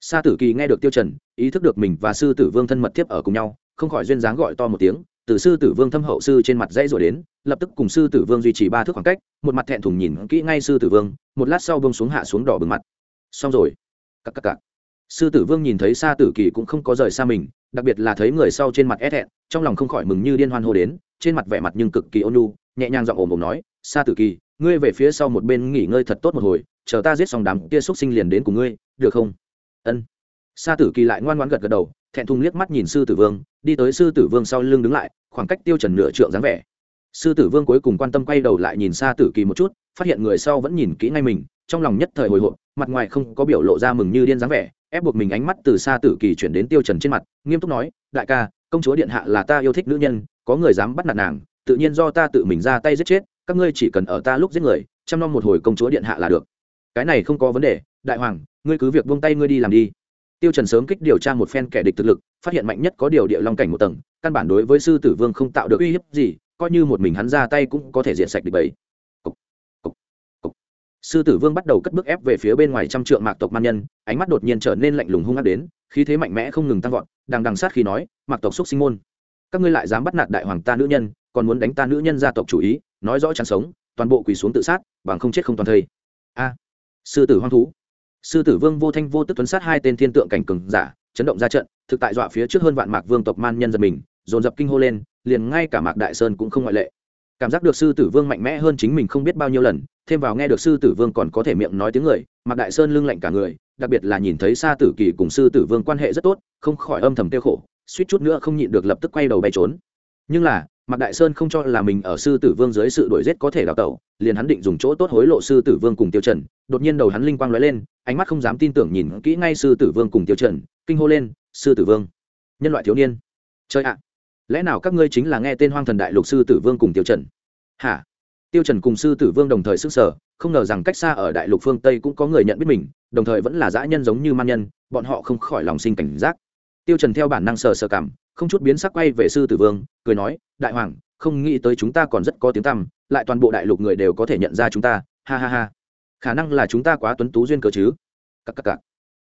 Sa tử kỳ nghe được tiêu trần, ý thức được mình và sư tử vương thân mật tiếp ở cùng nhau, không khỏi duyên dáng gọi to một tiếng, từ sư tử vương thâm hậu sư trên mặt dãy rồi đến, lập tức cùng sư tử vương duy trì ba thước khoảng cách, một mặt thẹn thùng nhìn kỹ ngay sư tử vương, một lát sau vương xuống hạ xuống đỏ bừng mặt. Xong rồi. Cặc cặc cặc. Sư tử vương nhìn thấy sa tử kỳ cũng không có rời xa mình, đặc biệt là thấy người sau trên mặt é thẹn, trong lòng không khỏi mừng như điên hoan hô đến, trên mặt vẻ mặt nhưng cực kỳ ôn nhu, nhẹ nhàng giọng ồm ồm nói, sa tử kỳ, ngươi về phía sau một bên nghỉ ngơi thật tốt một hồi, chờ ta giết xong đám kia xúc sinh liền đến cùng ngươi được không? Ân. Sa tử kỳ lại ngoan ngoãn gật gật đầu, thẹn thùng liếc mắt nhìn sư tử vương, đi tới sư tử vương sau lưng đứng lại, khoảng cách tiêu trần nửa trượng dáng vẻ. Sư tử vương cuối cùng quan tâm quay đầu lại nhìn sa tử kỳ một chút, phát hiện người sau vẫn nhìn kỹ ngay mình, trong lòng nhất thời hồi hộp, mặt ngoài không có biểu lộ ra mừng như điên dáng vẻ, ép buộc mình ánh mắt từ sa tử kỳ chuyển đến tiêu trần trên mặt, nghiêm túc nói, đại ca, công chúa điện hạ là ta yêu thích nữ nhân, có người dám bắt nạt nàng, tự nhiên do ta tự mình ra tay giết chết, các ngươi chỉ cần ở ta lúc giết người, chăm nom một hồi công chúa điện hạ là được cái này không có vấn đề, đại hoàng, ngươi cứ việc buông tay ngươi đi làm đi. Tiêu trần sớm kích điều tra một phen kẻ địch thực lực, phát hiện mạnh nhất có điều địa long cảnh một tầng, căn bản đối với sư tử vương không tạo được uy hiếp gì, coi như một mình hắn ra tay cũng có thể diện sạch địch bầy. Sư tử vương bắt đầu cất bước ép về phía bên ngoài trăm trượng mạc tộc man nhân, ánh mắt đột nhiên trở nên lạnh lùng hung ác đến, khí thế mạnh mẽ không ngừng tăng vọt, đang đằng sát khi nói, mạc tộc xúc sinh môn, các ngươi lại dám bắt nạt đại hoàng ta nữ nhân, còn muốn đánh ta nữ nhân gia tộc chủ ý, nói rõ chẳng sống, toàn bộ quỳ xuống tự sát, bằng không chết không toàn thây. A sư tử hoang thú. Sư tử vương vô thanh vô tức tuấn sát hai tên thiên tượng cảnh cường giả, chấn động ra trận, thực tại dọa phía trước hơn vạn mạc vương tộc man nhân dân mình, dồn dập kinh hô lên, liền ngay cả mạc đại sơn cũng không ngoại lệ. Cảm giác được sư tử vương mạnh mẽ hơn chính mình không biết bao nhiêu lần, thêm vào nghe được sư tử vương còn có thể miệng nói tiếng người, mạc đại sơn lưng lạnh cả người, đặc biệt là nhìn thấy sa tử kỳ cùng sư tử vương quan hệ rất tốt, không khỏi âm thầm tiêu khổ, suýt chút nữa không nhịn được lập tức quay đầu bay trốn. Nhưng là mạc đại sơn không cho là mình ở sư tử vương dưới sự đuổi giết có thể đào tẩu, liền hắn định dùng chỗ tốt hối lộ sư tử vương cùng tiêu trần. Đột nhiên đầu hắn linh quang lóe lên, ánh mắt không dám tin tưởng nhìn kỹ ngay sư tử vương cùng tiêu trần, kinh hô lên, sư tử vương, nhân loại thiếu niên, chơi ạ. Lẽ nào các ngươi chính là nghe tên hoang thần đại lục sư tử vương cùng tiêu trần? Hả? Tiêu trần cùng sư tử vương đồng thời sức sở không ngờ rằng cách xa ở đại lục phương tây cũng có người nhận biết mình, đồng thời vẫn là dã nhân giống như man nhân, bọn họ không khỏi lòng sinh cảnh giác. Tiêu trần theo bản năng sờ sờ cảm không chút biến sắc quay về sư tử vương, cười nói, đại hoàng, không nghĩ tới chúng ta còn rất có tiếng tăm, lại toàn bộ đại lục người đều có thể nhận ra chúng ta, ha ha ha. Khả năng là chúng ta quá tuấn tú duyên cớ chứ. Cắc cắc cắc.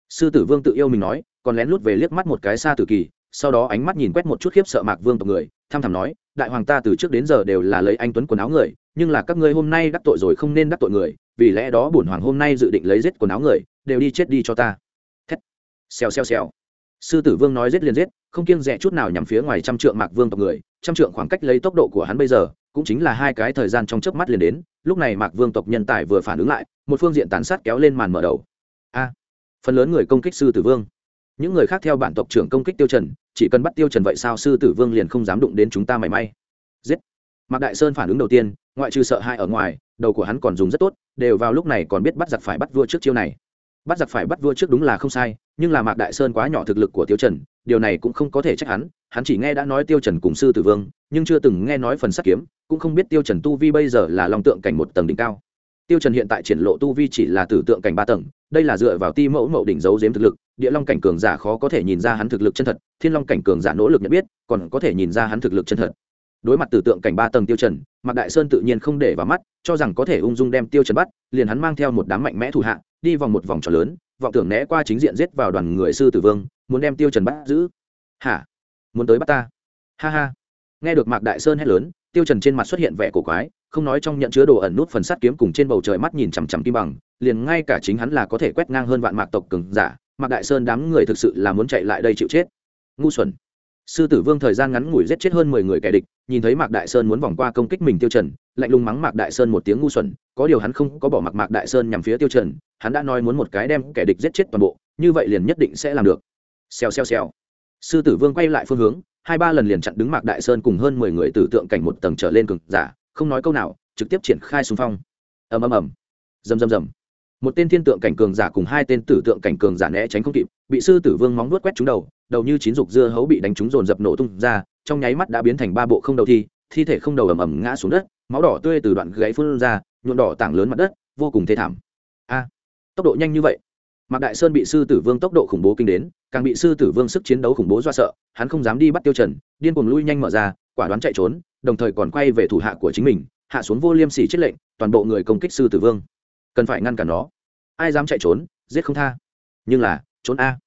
sư tử vương tự yêu mình nói, còn lén lút về liếc mắt một cái xa tử kỳ, sau đó ánh mắt nhìn quét một chút khiếp sợ mạc vương tộc người tham thầm nói, đại hoàng ta từ trước đến giờ đều là lấy anh tuấn quần áo người, nhưng là các ngươi hôm nay đắc tội rồi không nên đắc tội người, vì lẽ đó bổn hoàng hôm nay dự định lấy giết quần áo người, đều đi chết đi cho ta. Thét. Xèo xèo xèo sư tử vương nói giết liền giết, không kiêng rẽ chút nào nhằm phía ngoài trăm trượng mạc vương tộc người. Trăm trượng khoảng cách lấy tốc độ của hắn bây giờ, cũng chính là hai cái thời gian trong chớp mắt liền đến. Lúc này mạc vương tộc nhân tài vừa phản ứng lại, một phương diện tàn sát kéo lên màn mở đầu. A, phần lớn người công kích sư tử vương. Những người khác theo bản tộc trưởng công kích tiêu trần, chỉ cần bắt tiêu trần vậy sao sư tử vương liền không dám đụng đến chúng ta mảy may. Giết. Mạc đại sơn phản ứng đầu tiên, ngoại trừ sợ hãi ở ngoài, đầu của hắn còn dùng rất tốt, đều vào lúc này còn biết bắt giặc phải bắt vua trước chiêu này. Bắt giặc phải bắt vua trước đúng là không sai nhưng là mạc đại sơn quá nhỏ thực lực của tiêu trần, điều này cũng không có thể trách hắn hắn chỉ nghe đã nói tiêu trần cùng sư tử vương, nhưng chưa từng nghe nói phần sắt kiếm, cũng không biết tiêu trần tu vi bây giờ là long tượng cảnh một tầng đỉnh cao. Tiêu trần hiện tại triển lộ tu vi chỉ là tử tượng cảnh ba tầng, đây là dựa vào ti mẫu mẫu đỉnh giấu giếm thực lực, địa long cảnh cường giả khó có thể nhìn ra hắn thực lực chân thật, thiên long cảnh cường giả nỗ lực nhận biết, còn có thể nhìn ra hắn thực lực chân thật. Đối mặt tử tượng cảnh ba tầng tiêu trần, mạc đại sơn tự nhiên không để vào mắt, cho rằng có thể ung dung đem tiêu trần bắt, liền hắn mang theo một đám mạnh mẽ thủ hạ, đi vòng một vòng tròn lớn vọng tưởng né qua chính diện giết vào đoàn người sư tử vương, muốn đem tiêu trần bắt giữ. Hả? Muốn tới bắt ta? Ha ha. Nghe được mạc đại sơn hét lớn, tiêu trần trên mặt xuất hiện vẻ cổ quái, không nói trong nhận chứa đồ ẩn nút phần sắt kiếm cùng trên bầu trời mắt nhìn chằm chằm kim bằng, liền ngay cả chính hắn là có thể quét ngang hơn vạn mạc tộc cường giả, mạc đại sơn đám người thực sự là muốn chạy lại đây chịu chết. Ngu xuẩn sư tử vương thời gian ngắn ngủi giết chết hơn mười người kẻ địch, nhìn thấy mạc đại sơn muốn vòng qua công kích mình tiêu trần, lạnh lùng mắng mạc đại sơn một tiếng ngu xuẩn, có điều hắn không có bỏ mặc mạc đại sơn nhằm phía tiêu trần, hắn đã nói muốn một cái đem kẻ địch giết chết toàn bộ, như vậy liền nhất định sẽ làm được. Xèo xèo xèo. Sư tử vương quay lại phương hướng, hai ba lần liền chặn đứng mạc đại sơn cùng hơn mười người tử tượng cảnh một tầng trở lên cường giả, không nói câu nào, trực tiếp triển khai xung phong. Ầm ầm ầm. Rầm rầm rầm một tên thiên tượng cảnh cường giả cùng hai tên tử tượng cảnh cường giả né tránh không kịp, bị sư tử vương móng nuốt quét trúng đầu đầu như chín dục dưa hấu bị đánh trúng dồn dập nổ tung ra, trong nháy mắt đã biến thành ba bộ không đầu thi thi thể không đầu ầm ầm ngã xuống đất, máu đỏ tươi từ đoạn gáy phun ra, nhuộm đỏ tảng lớn mặt đất, vô cùng thê thảm. A, tốc độ nhanh như vậy. Mạc đại sơn bị sư tử vương tốc độ khủng bố kinh đến, càng bị sư tử vương sức chiến đấu khủng bố do sợ, hắn không dám đi bắt tiêu trần, điên cuồng lui nhanh mở ra, quả đoán chạy trốn, đồng thời còn quay về thủ hạ của chính mình, hạ xuống vô liêm sỉ chết lệnh, toàn bộ người công kích sư tử vương cần phải ngăn cản nó. Ai dám chạy trốn, giết không tha. Nhưng là, trốn a.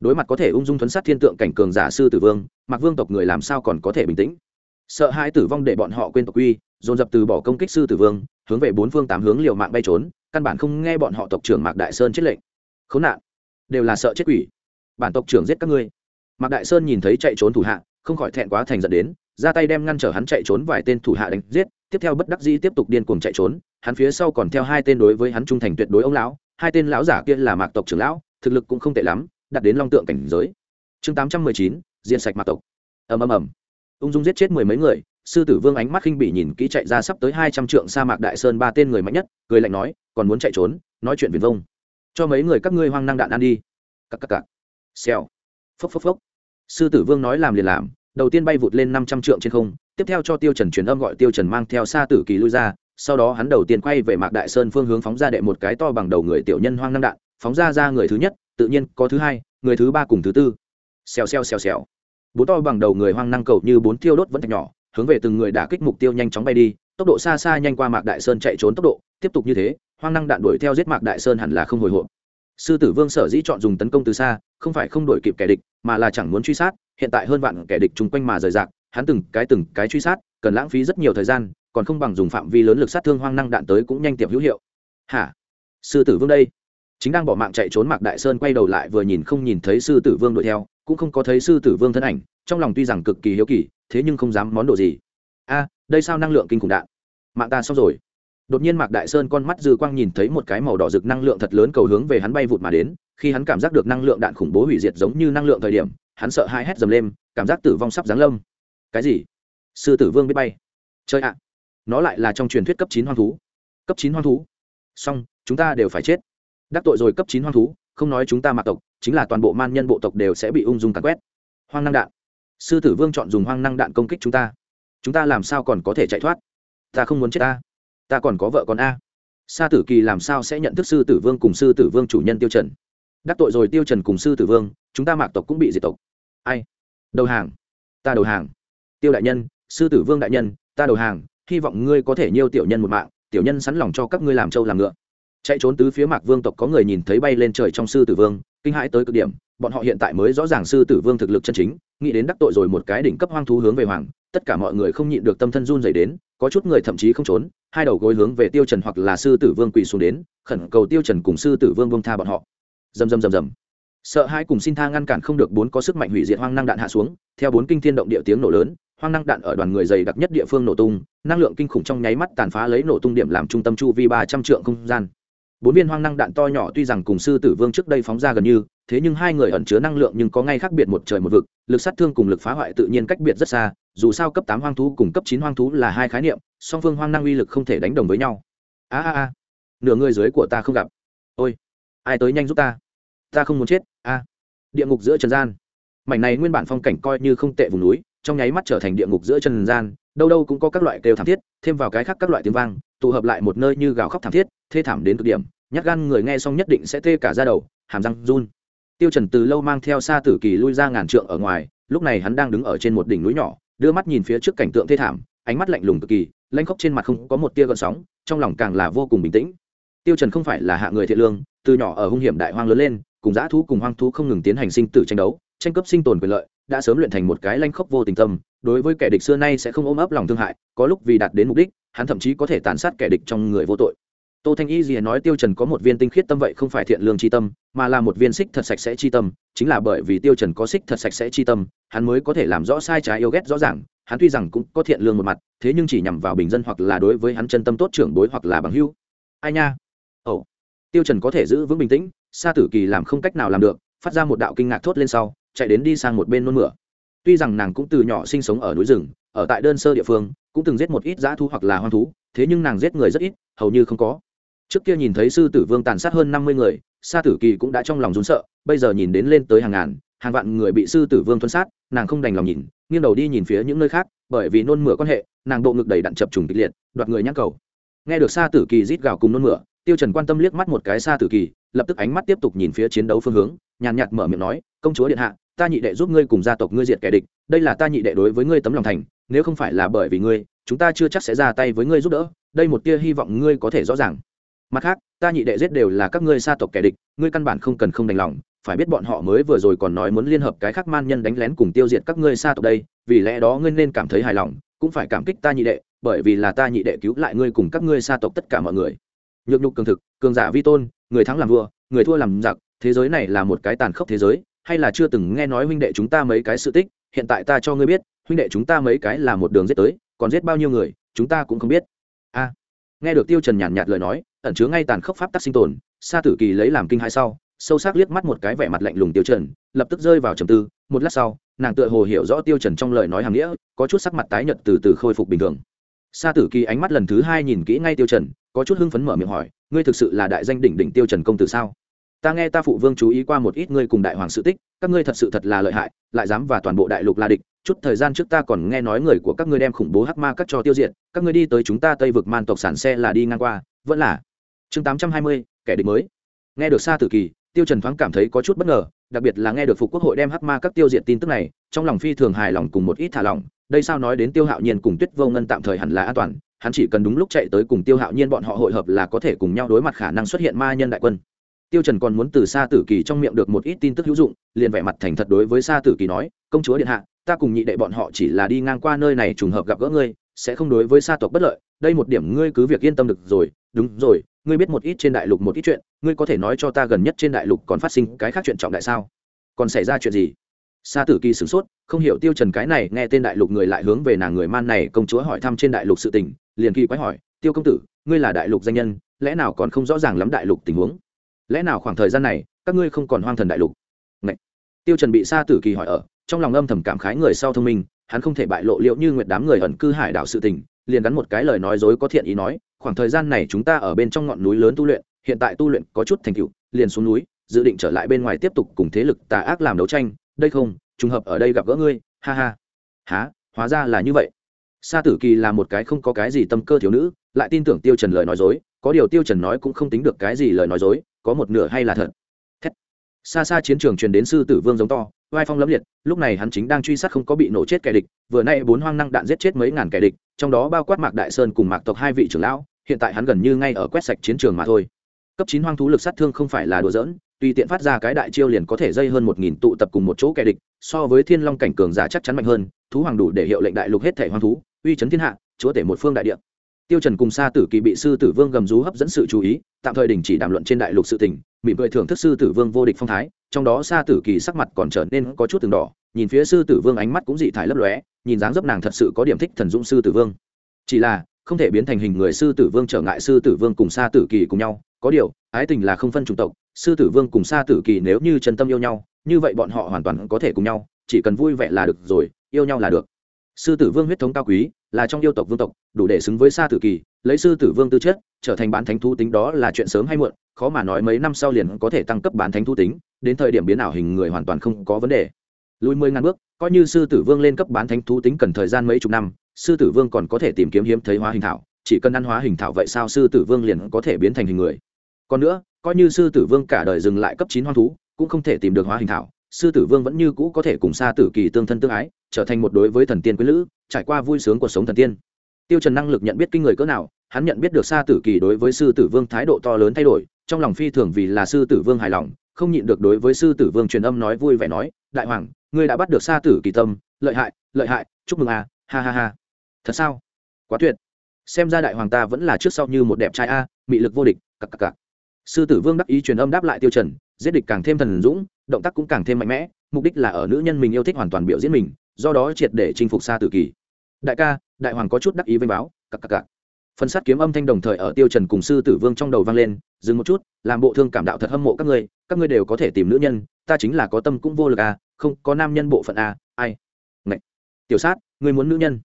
Đối mặt có thể ung dung thuấn sát thiên tượng cảnh cường giả sư tử vương mặc vương tộc người làm sao còn có thể bình tĩnh? Sợ hai tử vong để bọn họ quên tộc quy dồn dập từ bỏ công kích sư tử vương, hướng về bốn phương tám hướng liều mạng bay trốn, căn bản không nghe bọn họ tộc trưởng mạc đại sơn chết lệnh. Khốn nạn. Đều là sợ chết quỷ. Bản tộc trưởng giết các ngươi. Mạc đại sơn nhìn thấy chạy trốn thủ hạ, không khỏi thẹn quá thành dẫn đến ra tay đem ngăn trở hắn chạy trốn vài tên thủ hạ đánh giết, tiếp theo bất đắc dĩ tiếp tục điên cuồng chạy trốn, hắn phía sau còn theo hai tên đối với hắn trung thành tuyệt đối ông lão, hai tên lão giả kia là mạc tộc trưởng lão, thực lực cũng không tệ lắm, đạt đến long tượng cảnh giới. Chương tám trăm mười chín diện sạch mạc tộc. Ầm ầm ầm. Ung dung giết chết mười mấy người, sư tử vương ánh mắt khinh bị nhìn kỹ chạy ra sắp tới hai trăm trượng sa mạc đại sơn ba tên người mạnh nhất, cười lạnh nói, còn muốn chạy trốn, nói chuyện viền vông. Cho mấy người các ngươi hoang năng đạn ăn đi. Cắc cắc cắc xèo. Phốc phốc phốc. Sư tử vương nói làm liền làm đầu tiên bay vụt lên năm trăm trượng trên không, tiếp theo cho tiêu trần truyền âm gọi tiêu trần mang theo xa tử kỳ lui ra, sau đó hắn đầu tiên quay về mạc đại sơn phương hướng phóng ra đệ một cái to bằng đầu người tiểu nhân hoang năng đạn, phóng ra ra người thứ nhất, tự nhiên có thứ hai, người thứ ba cùng thứ tư. Xèo xèo xèo xèo. Bốn to bằng đầu người hoang năng cầu như bốn tiêu đốt vẫn thạch nhỏ, hướng về từng người đả kích mục tiêu nhanh chóng bay đi, tốc độ xa xa nhanh qua mạc đại sơn chạy trốn tốc độ, tiếp tục như thế, hoang năng đạn đuổi theo giết mạc đại sơn hẳn là không hồi hộp. Sư tử vương sở dĩ chọn dùng tấn công từ xa, không phải không đuổi kịp kẻ địch, mà là chẳng muốn truy sát hiện tại hơn vạn kẻ địch chung quanh mà rời rạc, hắn từng cái từng cái truy sát, cần lãng phí rất nhiều thời gian, còn không bằng dùng phạm vi lớn lực sát thương hoang năng đạn tới cũng nhanh tiệm hữu hiệu. Hả? Sư tử vương đây. Chính đang bỏ mạng chạy trốn mạc đại sơn quay đầu lại vừa nhìn không nhìn thấy sư tử vương đuổi theo, cũng không có thấy sư tử vương thân ảnh, trong lòng tuy rằng cực kỳ hiếu kỳ, thế nhưng không dám món đồ gì. A, đây sao năng lượng kinh khủng đạn? Mạng ta xong rồi đột nhiên mạc đại sơn con mắt dư quang nhìn thấy một cái màu đỏ rực năng lượng thật lớn cầu hướng về hắn bay vụt mà đến, khi hắn cảm giác được năng lượng đạn khủng bố hủy diệt giống như năng lượng thời điểm, hắn sợ hai hét dầm lên, cảm giác tử vong sắp giáng lâm. Cái gì? Sư tử vương biết bay. Chơi ạ. Nó lại là trong truyền thuyết cấp chín hoang thú. Cấp chín hoang thú. Song chúng ta đều phải chết. Đắc tội rồi cấp chín hoang thú, không nói chúng ta mạc tộc, chính là toàn bộ man nhân bộ tộc đều sẽ bị ung dung cắn quét. Hoang năng đạn. Sư tử vương chọn dùng hoang năng đạn công kích chúng ta. Chúng ta làm sao còn có thể chạy thoát? Ta không muốn chết ta ta còn có vợ con a. Sa tử kỳ làm sao sẽ nhận thức sư tử vương cùng sư tử vương chủ nhân tiêu trần? Đắc tội rồi tiêu trần cùng sư tử vương, chúng ta mạc tộc cũng bị diệt tộc. Ai? Đầu hàng. Ta đầu hàng. Tiêu đại nhân, sư tử vương đại nhân, ta đầu hàng, hy vọng ngươi có thể nhiêu tiểu nhân một mạng, tiểu nhân sẵn lòng cho các ngươi làm trâu làm ngựa. Chạy trốn tứ phía mạc vương tộc có người nhìn thấy bay lên trời trong sư tử vương, kinh hãi tới cực điểm, bọn họ hiện tại mới rõ ràng sư tử vương thực lực chân chính, nghĩ đến đắc tội rồi một cái đỉnh cấp hoang thú hướng về hoàng, tất cả mọi người không nhịn được tâm thân run dày đến có chút người thậm chí không trốn, hai đầu gối hướng về tiêu trần hoặc là sư tử vương quỳ xuống đến, khẩn cầu tiêu trần cùng sư tử vương vương tha bọn họ. Dầm dầm dầm dầm sợ hai cùng xin tha ngăn cản không được bốn có sức mạnh hủy diệt hoang năng đạn hạ xuống, theo bốn kinh thiên động địa tiếng nổ lớn, hoang năng đạn ở đoàn người dày đặc nhất địa phương nổ tung, năng lượng kinh khủng trong nháy mắt tàn phá lấy nổ tung điểm làm trung tâm chu vi ba trăm trượng không gian. Bốn viên hoang năng đạn to nhỏ tuy rằng cùng sư tử vương trước đây phóng ra gần như, thế nhưng hai người ẩn chứa năng lượng nhưng có ngay khác biệt một trời một vực, lực sát thương cùng lực phá hoại tự nhiên cách biệt rất xa dù sao cấp tám hoang thú cùng cấp chín hoang thú là hai khái niệm, song phương hoang năng uy lực không thể đánh đồng với nhau. A a a, nửa người dưới của ta không gặp. Ôi, ai tới nhanh giúp ta? Ta không muốn chết, a. Địa ngục giữa trần gian. Mảnh này nguyên bản phong cảnh coi như không tệ vùng núi, trong nháy mắt trở thành địa ngục giữa trần gian, đâu đâu cũng có các loại kêu thảm thiết, thêm vào cái khác các loại tiếng vang, tụ hợp lại một nơi như gào khóc thảm thiết, thê thảm đến cực điểm, nhát gan người nghe xong nhất định sẽ tê cả ra đầu, hàm răng run. Tiêu trần từ lâu mang theo xa tử kỳ lui ra ngàn trượng ở ngoài, lúc này hắn đang đứng ở trên một đỉnh núi nhỏ đưa mắt nhìn phía trước cảnh tượng thê thảm, ánh mắt lạnh lùng cực kỳ, lanh khóc trên mặt không có một tia gợn sóng, trong lòng càng là vô cùng bình tĩnh. Tiêu trần không phải là hạ người thiện lương, từ nhỏ ở hung hiểm đại hoang lớn lên, cùng dã thú cùng hoang thú không ngừng tiến hành sinh tử tranh đấu, tranh cấp sinh tồn quyền lợi, đã sớm luyện thành một cái lanh khốc vô tình tâm, đối với kẻ địch xưa nay sẽ không ôm ấp lòng thương hại, có lúc vì đạt đến mục đích, hắn thậm chí có thể tàn sát kẻ địch trong người vô tội tô thanh y gì nói tiêu trần có một viên tinh khiết tâm vậy không phải thiện lương chi tâm, mà là một viên xích thật sạch sẽ chi tâm, chính là bởi vì tiêu trần có xích thật sạch sẽ chi tâm, hắn mới có thể làm rõ sai trái yêu ghét rõ ràng, hắn tuy rằng cũng có thiện lương một mặt, thế nhưng chỉ nhằm vào bình dân hoặc là đối với hắn chân tâm tốt trưởng đối hoặc là bằng hữu. Ai nha? Ồ. Tiêu trần có thể giữ vững bình tĩnh, sa tử kỳ làm không cách nào làm được, phát ra một đạo kinh ngạc thốt lên sau, chạy đến đi sang một bên nôn mửa. Tuy rằng nàng cũng từ nhỏ sinh sống ở núi rừng, ở tại đơn sơ địa phương, cũng từng giết một ít dã thú hoặc là hoang thú, thế nhưng nàng giết người rất ít, hầu như không có trước kia nhìn thấy sư tử vương tàn sát hơn năm mươi người, sa tử kỳ cũng đã trong lòng rốn sợ, bây giờ nhìn đến lên tới hàng ngàn, hàng vạn người bị sư tử vương tuân sát, nàng không đành lòng nhìn, nghiêng đầu đi nhìn phía những nơi khác, bởi vì nôn mửa quan hệ, nàng bộ ngực đầy đặn chập trùng kịch liệt, đoạt người nhắc cầu. Nghe được sa tử kỳ rít gào cùng nôn mửa, tiêu trần quan tâm liếc mắt một cái sa tử kỳ, lập tức ánh mắt tiếp tục nhìn phía chiến đấu phương hướng, nhàn nhạt mở miệng nói, công chúa điện hạ, ta nhị đệ giúp ngươi cùng gia tộc ngươi diệt kẻ địch, đây là ta nhị đệ đối với ngươi tấm lòng thành, nếu không phải là bởi vì ngươi, chúng ta chưa chắc sẽ ra tay với ngươi giúp đỡ, đây một tia hy vọng ngươi có thể rõ ràng mặt khác, ta nhị đệ giết đều là các ngươi xa tộc kẻ địch, ngươi căn bản không cần không đành lòng, phải biết bọn họ mới vừa rồi còn nói muốn liên hợp cái khác man nhân đánh lén cùng tiêu diệt các ngươi xa tộc đây, vì lẽ đó ngươi nên cảm thấy hài lòng, cũng phải cảm kích ta nhị đệ, bởi vì là ta nhị đệ cứu lại ngươi cùng các ngươi xa tộc tất cả mọi người. Nhược nhục cường thực, cường giả vi tôn, người thắng làm vua, người thua làm giặc, thế giới này là một cái tàn khốc thế giới, hay là chưa từng nghe nói huynh đệ chúng ta mấy cái sự tích, hiện tại ta cho ngươi biết, huynh đệ chúng ta mấy cái là một đường giết tới, còn giết bao nhiêu người, chúng ta cũng không biết. A. Nghe được tiêu trần nhàn nhạt lời nói ẩn chứa ngay tàn khốc pháp tắc sinh tồn, sa tử kỳ lấy làm kinh hai sau, sâu sắc liếc mắt một cái vẻ mặt lạnh lùng tiêu trần, lập tức rơi vào trầm tư, một lát sau, nàng tựa hồ hiểu rõ tiêu trần trong lời nói hàng nghĩa, có chút sắc mặt tái nhợt từ từ khôi phục bình thường. Sa tử kỳ ánh mắt lần thứ hai nhìn kỹ ngay tiêu trần, có chút hưng phấn mở miệng hỏi, ngươi thực sự là đại danh đỉnh đỉnh tiêu trần công tử sao? Ta nghe ta phụ vương chú ý qua một ít ngươi cùng đại hoàng sự tích, các ngươi thật sự thật là lợi hại, lại dám và toàn bộ đại lục la địch, chút thời gian trước ta còn nghe nói người của các ngươi đem khủng bố hắc ma các cho tiêu diệt, các ngươi đi tới chúng ta tây vực man tộc sản xe là đi ngang qua, vẫn là chương tám trăm hai mươi, kẻ địch mới. Nghe được xa tử kỳ, tiêu trần thoáng cảm thấy có chút bất ngờ, đặc biệt là nghe được phục quốc hội đem hắc ma các tiêu diệt tin tức này, trong lòng phi thường hài lòng cùng một ít thả lỏng, đây sao nói đến tiêu hạo nhiên cùng tuyết vô ngân tạm thời hẳn là an toàn, hắn chỉ cần đúng lúc chạy tới cùng tiêu hạo nhiên bọn họ hội hợp là có thể cùng nhau đối mặt khả năng xuất hiện ma nhân đại quân. Tiêu trần còn muốn từ xa tử kỳ trong miệng được một ít tin tức hữu dụng, liền vẻ mặt thành thật đối với xa tử kỳ nói, công chúa điện hạ, ta cùng nhị đệ bọn họ chỉ là đi ngang qua nơi này trùng hợp gặp gỡ ngươi, sẽ không đối với sa tộc bất lợi, đây một điểm ngươi cứ việc yên tâm được rồi đúng rồi, ngươi biết một ít trên đại lục một ít chuyện, ngươi có thể nói cho ta gần nhất trên đại lục còn phát sinh cái khác chuyện trọng đại sao? Còn xảy ra chuyện gì? Sa tử kỳ sửng sốt, không hiểu tiêu trần cái này nghe tên đại lục người lại hướng về nàng người man này công chúa hỏi thăm trên đại lục sự tình, liền kỳ quái hỏi, tiêu công tử, ngươi là đại lục danh nhân, lẽ nào còn không rõ ràng lắm đại lục tình huống? Lẽ nào khoảng thời gian này, các ngươi không còn hoang thần đại lục? Ngậy! tiêu trần bị sa tử kỳ hỏi ở, trong lòng âm thầm cảm khái người sau thông minh, hắn không thể bại lộ liệu như nguyệt đám người ẩn cư hải đảo sự tình, liền gắn một cái lời nói dối có thiện ý nói khoảng thời gian này chúng ta ở bên trong ngọn núi lớn tu luyện, hiện tại tu luyện có chút thành tựu, liền xuống núi, dự định trở lại bên ngoài tiếp tục cùng thế lực tà ác làm đấu tranh, đây không, trùng hợp ở đây gặp gỡ ngươi, ha ha. Há hóa ra là như vậy. Sa tử kỳ là một cái không có cái gì tâm cơ thiếu nữ, lại tin tưởng tiêu trần lời nói dối, có điều tiêu trần nói cũng không tính được cái gì lời nói dối, có một nửa hay là thật. Thét. xa xa chiến trường truyền đến sư tử vương giống to vai phong lẫm liệt, lúc này hắn chính đang truy sát không có bị nổ chết kẻ địch, vừa nay bốn hoang năng đạn giết chết mấy ngàn kẻ địch, trong đó bao quát mạc đại sơn cùng mạc tộc hai vị trưởng lão, hiện tại hắn gần như ngay ở quét sạch chiến trường mà thôi. Cấp chín hoang thú lực sát thương không phải là đùa giỡn, tùy tiện phát ra cái đại chiêu liền có thể dây hơn một nghìn tụ tập cùng một chỗ kẻ địch, so với thiên long cảnh cường giả chắc chắn mạnh hơn, thú hoàng đủ để hiệu lệnh đại lục hết thể hoang thú, uy chấn thiên hạ, chúa tể một phương đại địa tiêu trần cùng sa tử kỳ bị sư tử vương gầm rú hấp dẫn sự chú ý, tạm thời đình chỉ đàm luận trên đại lục sự tình, mỉm cười thưởng thức sư tử vương vô địch phong thái, trong đó sa tử kỳ sắc mặt còn trở nên có chút từng đỏ, nhìn phía sư tử vương ánh mắt cũng dị thải lấp lóe, nhìn dáng dấp nàng thật sự có điểm thích thần dũng sư tử vương. Chỉ là, không thể biến thành hình người sư tử vương trở ngại sư tử vương cùng sa tử kỳ cùng nhau, có điều, ái tình là không phân chủng tộc, sư tử vương cùng sa tử kỳ nếu như chân tâm yêu nhau, như vậy bọn họ hoàn toàn có thể cùng nhau, chỉ cần vui vẻ là được rồi, yêu nhau là được sư tử vương huyết thống cao quý, là trong yêu tộc vương tộc, đủ để xứng với sa tử kỳ, lấy sư tử vương tư chất, trở thành bán thánh thú tính đó là chuyện sớm hay muộn, khó mà nói mấy năm sau liền có thể tăng cấp bán thánh thú tính, đến thời điểm biến ảo hình người hoàn toàn không có vấn đề. Lùi mười ngàn bước, coi như sư tử vương lên cấp bán thánh thú tính cần thời gian mấy chục năm, sư tử vương còn có thể tìm kiếm hiếm thấy hóa hình thảo, chỉ cần ăn hóa hình thảo vậy sao sư tử vương liền có thể biến thành hình người. Còn nữa, coi như sư tử vương cả đời dừng lại cấp chín hoang thú, cũng không thể tìm được hóa hình thảo sư tử vương vẫn như cũ có thể cùng xa tử kỳ tương thân tương ái, trở thành một đối với thần tiên quý lữ, trải qua vui sướng cuộc sống thần tiên. Tiêu trần năng lực nhận biết kinh người cỡ nào, hắn nhận biết được xa tử kỳ đối với sư tử vương thái độ to lớn thay đổi, trong lòng phi thường vì là sư tử vương hài lòng, không nhịn được đối với sư tử vương truyền âm nói vui vẻ nói, đại hoàng, ngươi đã bắt được xa tử kỳ tâm, lợi hại lợi hại, chúc mừng a, ha ha ha. Thật sao? Quá tuyệt. Xem ra đại hoàng ta vẫn là trước sau như một đẹp trai a, mị lực vô địch, cặc cặc cặc. Sư tử vương đắc ý truyền âm đáp lại tiêu trần, giết địch càng thêm thần dũng động tác cũng càng thêm mạnh mẽ, mục đích là ở nữ nhân mình yêu thích hoàn toàn biểu diễn mình, do đó triệt để chinh phục xa tử kỳ. Đại ca, đại hoàng có chút đắc ý vênh báo cặp cặp cặp phần sát kiếm âm thanh đồng thời ở tiêu trần cùng sư tử vương trong đầu vang lên, dừng một chút, làm bộ thương cảm đạo thật hâm mộ các ngươi các ngươi đều có thể tìm nữ nhân, ta chính là có tâm cũng vô lực à không, có nam nhân bộ phận à ai? Ngậy. tiểu sát, ngươi muốn nữ nhân?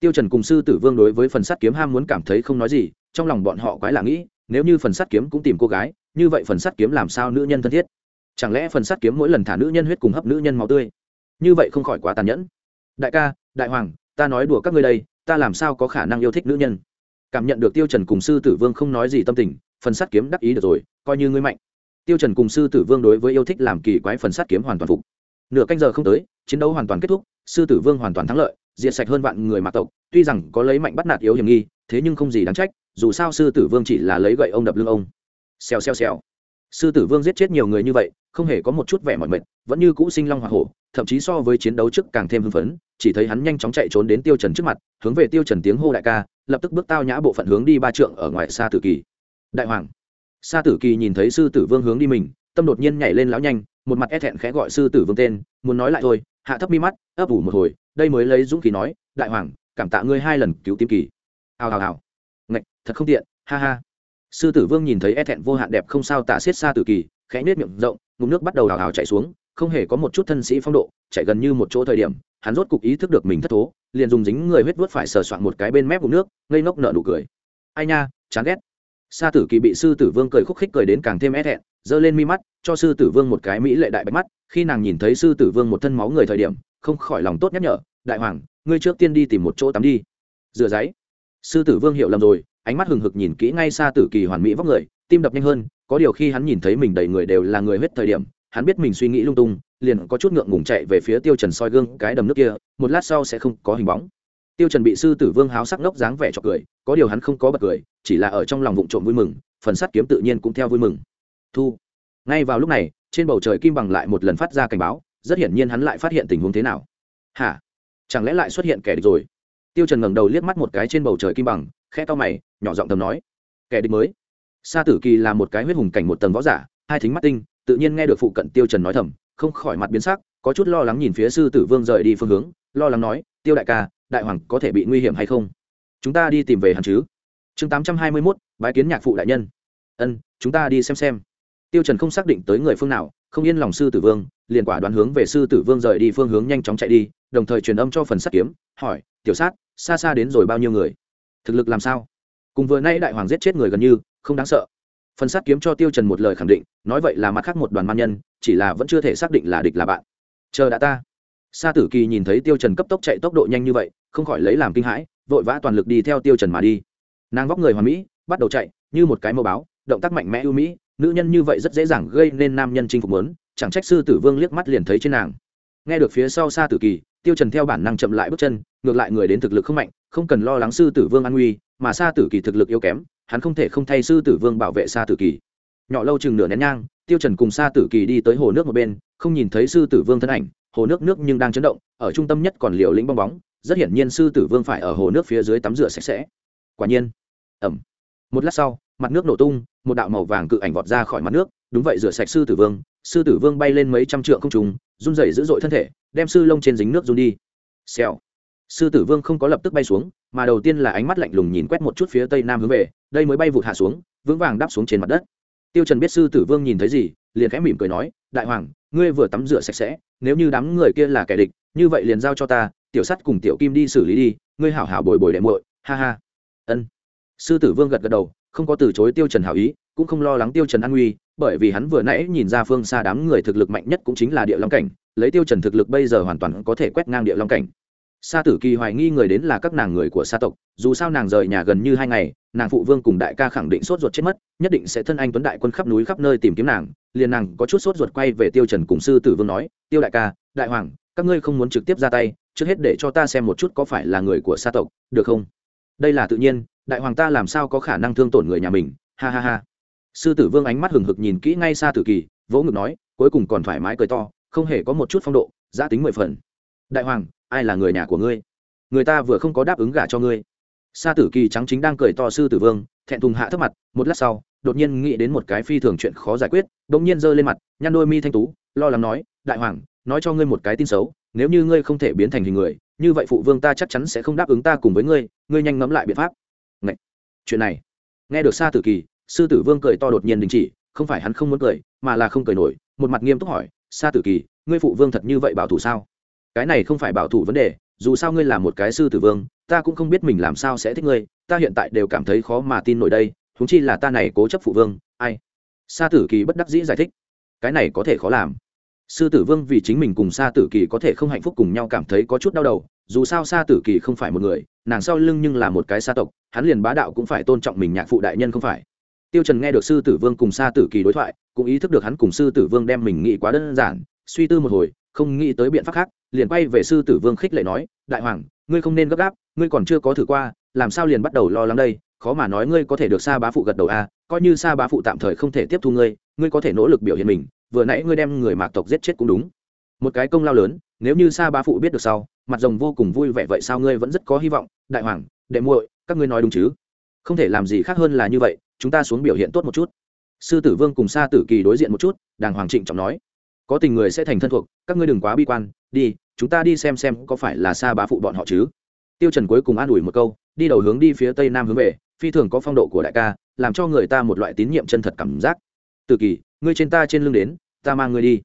Tiêu trần cùng sư tử vương đối với phần sát kiếm ham muốn cảm thấy không nói gì, trong lòng bọn họ quái là nghĩ, nếu như phần sát kiếm cũng tìm cô gái, như vậy phần sát kiếm làm sao nữ nhân thân thiết? Chẳng lẽ phần sát kiếm mỗi lần thả nữ nhân huyết cùng hấp nữ nhân máu tươi? Như vậy không khỏi quá tàn nhẫn. Đại ca, đại hoàng, ta nói đùa các ngươi đây, ta làm sao có khả năng yêu thích nữ nhân? Cảm nhận được tiêu trần cùng sư tử vương không nói gì tâm tình, phần sát kiếm đắc ý được rồi, coi như ngươi mạnh. Tiêu trần cùng sư tử vương đối với yêu thích làm kỳ quái phần sát kiếm hoàn toàn phục. Nửa canh giờ không tới, chiến đấu hoàn toàn kết thúc, sư tử vương hoàn toàn thắng lợi, diệt sạch hơn vạn người mạc tộc, tuy rằng có lấy mạnh bắt nạt yếu hiểm nghi, thế nhưng không gì đáng trách, dù sao sư tử vương chỉ là lấy gậy ông đập lưng ông. Xèo xèo xèo. Sư tử vương giết chết nhiều người như vậy không hề có một chút vẻ mỏi mệt, vẫn như cũ sinh long hoa hổ, thậm chí so với chiến đấu trước càng thêm hưng phấn, chỉ thấy hắn nhanh chóng chạy trốn đến tiêu trần trước mặt, hướng về tiêu trần tiếng hô đại ca, lập tức bước tao nhã bộ phận hướng đi ba trượng ở ngoài xa tử kỳ. Đại hoàng! Xa tử kỳ nhìn thấy sư tử vương hướng đi mình, tâm đột nhiên nhảy lên lão nhanh, một mặt e thẹn khẽ gọi sư tử vương tên, muốn nói lại thôi, hạ thấp mi mắt, ấp ủ một hồi, đây mới lấy dũng khí nói, đại hoàng, cảm tạ ngươi hai lần cứu tim kỳ. Hào hào hào. Ngạch, thật không tiện, ha ha. Sư tử vương nhìn thấy e thẹn vô hạn đẹp không sao tả xiết xa tử kỳ khẽ nết miệng rộng, ngụm nước bắt đầu hào hào chạy xuống, không hề có một chút thân sĩ phong độ chạy gần như một chỗ thời điểm, hắn rốt cục ý thức được mình thất thố, liền dùng dính người huyết vớt phải sờ soạn một cái bên mép vùng nước, ngây ngốc nợ nụ cười. Ai nha, chán ghét. Sa tử kỳ bị sư tử vương cười khúc khích cười đến càng thêm é thẹn, giơ lên mi mắt, cho sư tử vương một cái mỹ lệ đại bạch mắt, khi nàng nhìn thấy sư tử vương một thân máu người thời điểm, không khỏi lòng tốt nhắc nhở, đại hoàng, ngươi trước tiên đi tìm một chỗ tắm đi. Rửa giấy. Sư tử vương hiểu lầm rồi ánh mắt hừng hực nhìn kỹ ngay xa tử kỳ hoàn mỹ vóc người, tim đập nhanh hơn, có điều khi hắn nhìn thấy mình đầy người đều là người huyết thời điểm, hắn biết mình suy nghĩ lung tung, liền có chút ngượng ngùng chạy về phía tiêu trần soi gương cái đầm nước kia, một lát sau sẽ không có hình bóng. Tiêu trần bị sư tử vương háo sắc ngốc dáng vẻ cho cười, có điều hắn không có bật cười, chỉ là ở trong lòng vụng trộm vui mừng, phần sắt kiếm tự nhiên cũng theo vui mừng. Thu. Ngay vào lúc này, trên bầu trời kim bằng lại một lần phát ra cảnh báo, rất hiển nhiên hắn lại phát hiện tình huống thế nào. Hả? Chẳng lẽ lại xuất hiện kẻ địch rồi? Tiêu trần ngẩng đầu liếc mắt một cái trên bầu trời kim bằng khẽ to mày nhỏ giọng tầm nói kẻ địch mới. Sa tử kỳ là một cái huyết hùng cảnh một tầng võ giả hai thính mắt tinh tự nhiên nghe được phụ cận tiêu trần nói thầm không khỏi mặt biến sắc có chút lo lắng nhìn phía sư tử vương rời đi phương hướng lo lắng nói tiêu đại ca đại hoàng có thể bị nguy hiểm hay không? Chúng ta đi tìm về hắn chứ. Chương 821, bái kiến nhạc phụ đại nhân. Ân chúng ta đi xem xem. Tiêu trần không xác định tới người phương nào không yên lòng sư tử vương liền quả đoán hướng về sư tử vương rời đi phương hướng nhanh chóng chạy đi đồng thời truyền âm cho phần sắt kiếm hỏi tiểu sát xa xa đến rồi bao nhiêu người? Thực lực làm sao? Cùng vừa nay đại hoàng giết chết người gần như, không đáng sợ. Phần sát kiếm cho tiêu trần một lời khẳng định, nói vậy là mặt khác một đoàn man nhân, chỉ là vẫn chưa thể xác định là địch là bạn. Chờ đã ta. Sa tử kỳ nhìn thấy tiêu trần cấp tốc chạy tốc độ nhanh như vậy, không khỏi lấy làm kinh hãi, vội vã toàn lực đi theo tiêu trần mà đi. Nàng vóc người hoàn mỹ, bắt đầu chạy, như một cái mẫu báo, động tác mạnh mẽ ưu mỹ, nữ nhân như vậy rất dễ dàng gây nên nam nhân chinh phục muốn, chẳng trách sư tử vương liếc mắt liền thấy trên nàng. Nghe được phía sau xa tử kỳ, tiêu trần theo bản năng chậm lại bước chân, ngược lại người đến thực lực không mạnh không cần lo lắng sư tử vương an nguy, mà sa tử kỳ thực lực yếu kém, hắn không thể không thay sư tử vương bảo vệ sa tử kỳ. Nhỏ lâu chừng nửa nén nhang, tiêu trần cùng sa tử kỳ đi tới hồ nước một bên, không nhìn thấy sư tử vương thân ảnh, hồ nước nước nhưng đang chấn động, ở trung tâm nhất còn liều lĩnh bong bóng, rất hiển nhiên sư tử vương phải ở hồ nước phía dưới tắm rửa sạch sẽ. Quả nhiên ẩm một lát sau, mặt nước nổ tung, một đạo màu vàng cự ảnh vọt ra khỏi mặt nước, đúng vậy rửa sạch sư tử vương, sư tử vương bay lên mấy trăm trượng không trùng run rẩy dữ dội thân thể, đem sư lông trên dính nước run đi. Xèo sư tử vương không có lập tức bay xuống, mà đầu tiên là ánh mắt lạnh lùng nhìn quét một chút phía tây nam hướng về, đây mới bay vụt hạ xuống, vững vàng đáp xuống trên mặt đất. Tiêu trần biết sư tử vương nhìn thấy gì, liền khẽ mỉm cười nói, đại hoàng, ngươi vừa tắm rửa sạch sẽ, nếu như đám người kia là kẻ địch, như vậy liền giao cho ta, tiểu sắt cùng tiểu kim đi xử lý đi, ngươi hảo hảo bồi bồi đệ muội, ha ha. Ân. Sư tử vương gật gật đầu, không có từ chối tiêu trần hảo ý, cũng không lo lắng tiêu trần an nguy, bởi vì hắn vừa nãy nhìn ra phương xa đám người thực lực mạnh nhất cũng chính là địa long cảnh, lấy tiêu trần thực lực bây giờ hoàn toàn có thể quét ngang địa long cảnh sa tử kỳ hoài nghi người đến là các nàng người của sa tộc, dù sao nàng rời nhà gần như hai ngày, nàng phụ vương cùng đại ca khẳng định sốt ruột chết mất, nhất định sẽ thân anh tuấn đại quân khắp núi khắp nơi tìm kiếm nàng, liền nàng có chút sốt ruột quay về tiêu trần cùng sư tử vương nói, tiêu đại ca, đại hoàng, các ngươi không muốn trực tiếp ra tay, trước hết để cho ta xem một chút có phải là người của sa tộc, được không? Đây là tự nhiên, đại hoàng ta làm sao có khả năng thương tổn người nhà mình, ha ha ha. Sư tử vương ánh mắt hừng hực nhìn kỹ ngay xa tử kỳ, vỗ ngực nói, cuối cùng còn thoải mái cười to, không hề có một chút phong độ giã tính mười phần. Đại hoàng ai là người nhà của ngươi? Người ta vừa không có đáp ứng gả cho ngươi. Sa tử kỳ trắng chính đang cười to sư tử vương, thẹn thùng hạ thấp mặt, một lát sau, đột nhiên nghĩ đến một cái phi thường chuyện khó giải quyết đ ỗ n g nhiên giơ lên mặt, nhăn đôi mi thanh tú, lo lắng nói, đại hoàng, nói cho ngươi một cái tin xấu, nếu như ngươi không thể biến thành hình người, như vậy phụ vương ta chắc chắn sẽ không đáp ứng ta cùng với ngươi ngươi nhanh ngẫm lại biện pháp. Ngậy! chuyện này. Nghe được sa tử kỳ, sư tử vương cười to đột nhiên đình chỉ, không phải hắn không muốn cười, mà là không cười nổi, một mặt nghiêm túc hỏi, sa tử kỳ, ngươi phụ vương thật như vậy bảo thủ sao? Cái này không phải bảo thủ vấn đề, dù sao ngươi là một cái sư tử vương, ta cũng không biết mình làm sao sẽ thích ngươi, ta hiện tại đều cảm thấy khó mà tin nổi đây thúng chi là ta này cố chấp phụ vương, ai? Sa tử kỳ bất đắc dĩ giải thích. Cái này có thể khó làm. Sư tử vương vì chính mình cùng sa tử kỳ có thể không hạnh phúc cùng nhau cảm thấy có chút đau đầu, dù sao sa tử kỳ không phải một người, nàng sau lưng nhưng là một cái sa tộc, hắn liền bá đạo cũng phải tôn trọng mình nhạc phụ đại nhân không phải. Tiêu trần nghe được sư tử vương cùng sa tử kỳ đối thoại, cũng ý thức được hắn cùng sư tử vương đem mình nghĩ quá đơn giản, suy tư một hồi không nghĩ tới biện pháp khác, liền quay về sư tử vương khích lệ nói, đại hoàng, ngươi không nên gấp gáp, ngươi còn chưa có thử qua, làm sao liền bắt đầu lo lắng đây? Khó mà nói ngươi có thể được sa bá phụ gật đầu a, coi như sa bá phụ tạm thời không thể tiếp thu ngươi ngươi có thể nỗ lực biểu hiện mình, vừa nãy ngươi đem người mạc tộc giết chết cũng đúng. Một cái công lao lớn, nếu như sa bá phụ biết được sau, mặt rồng vô cùng vui vẻ, vậy sao ngươi vẫn rất có hy vọng? Đại hoàng, đệ muội, các ngươi nói đúng chứ? Không thể làm gì khác hơn là như vậy, chúng ta xuống biểu hiện tốt một chút. Sư tử vương cùng sa tử kỳ đối diện một chút, đàng hoàng trịnh trọng nói có tình người sẽ thành thân thuộc, các ngươi đừng quá bi quan, đi, chúng ta đi xem xem có phải là xa bá phụ bọn họ chứ. Tiêu trần cuối cùng an ủi một câu, đi đầu hướng đi phía tây nam hướng về, phi thường có phong độ của đại ca, làm cho người ta một loại tín nhiệm chân thật cảm giác. Tử kỳ, ngươi trên ta trên lưng đến, ta mang ngươi đi.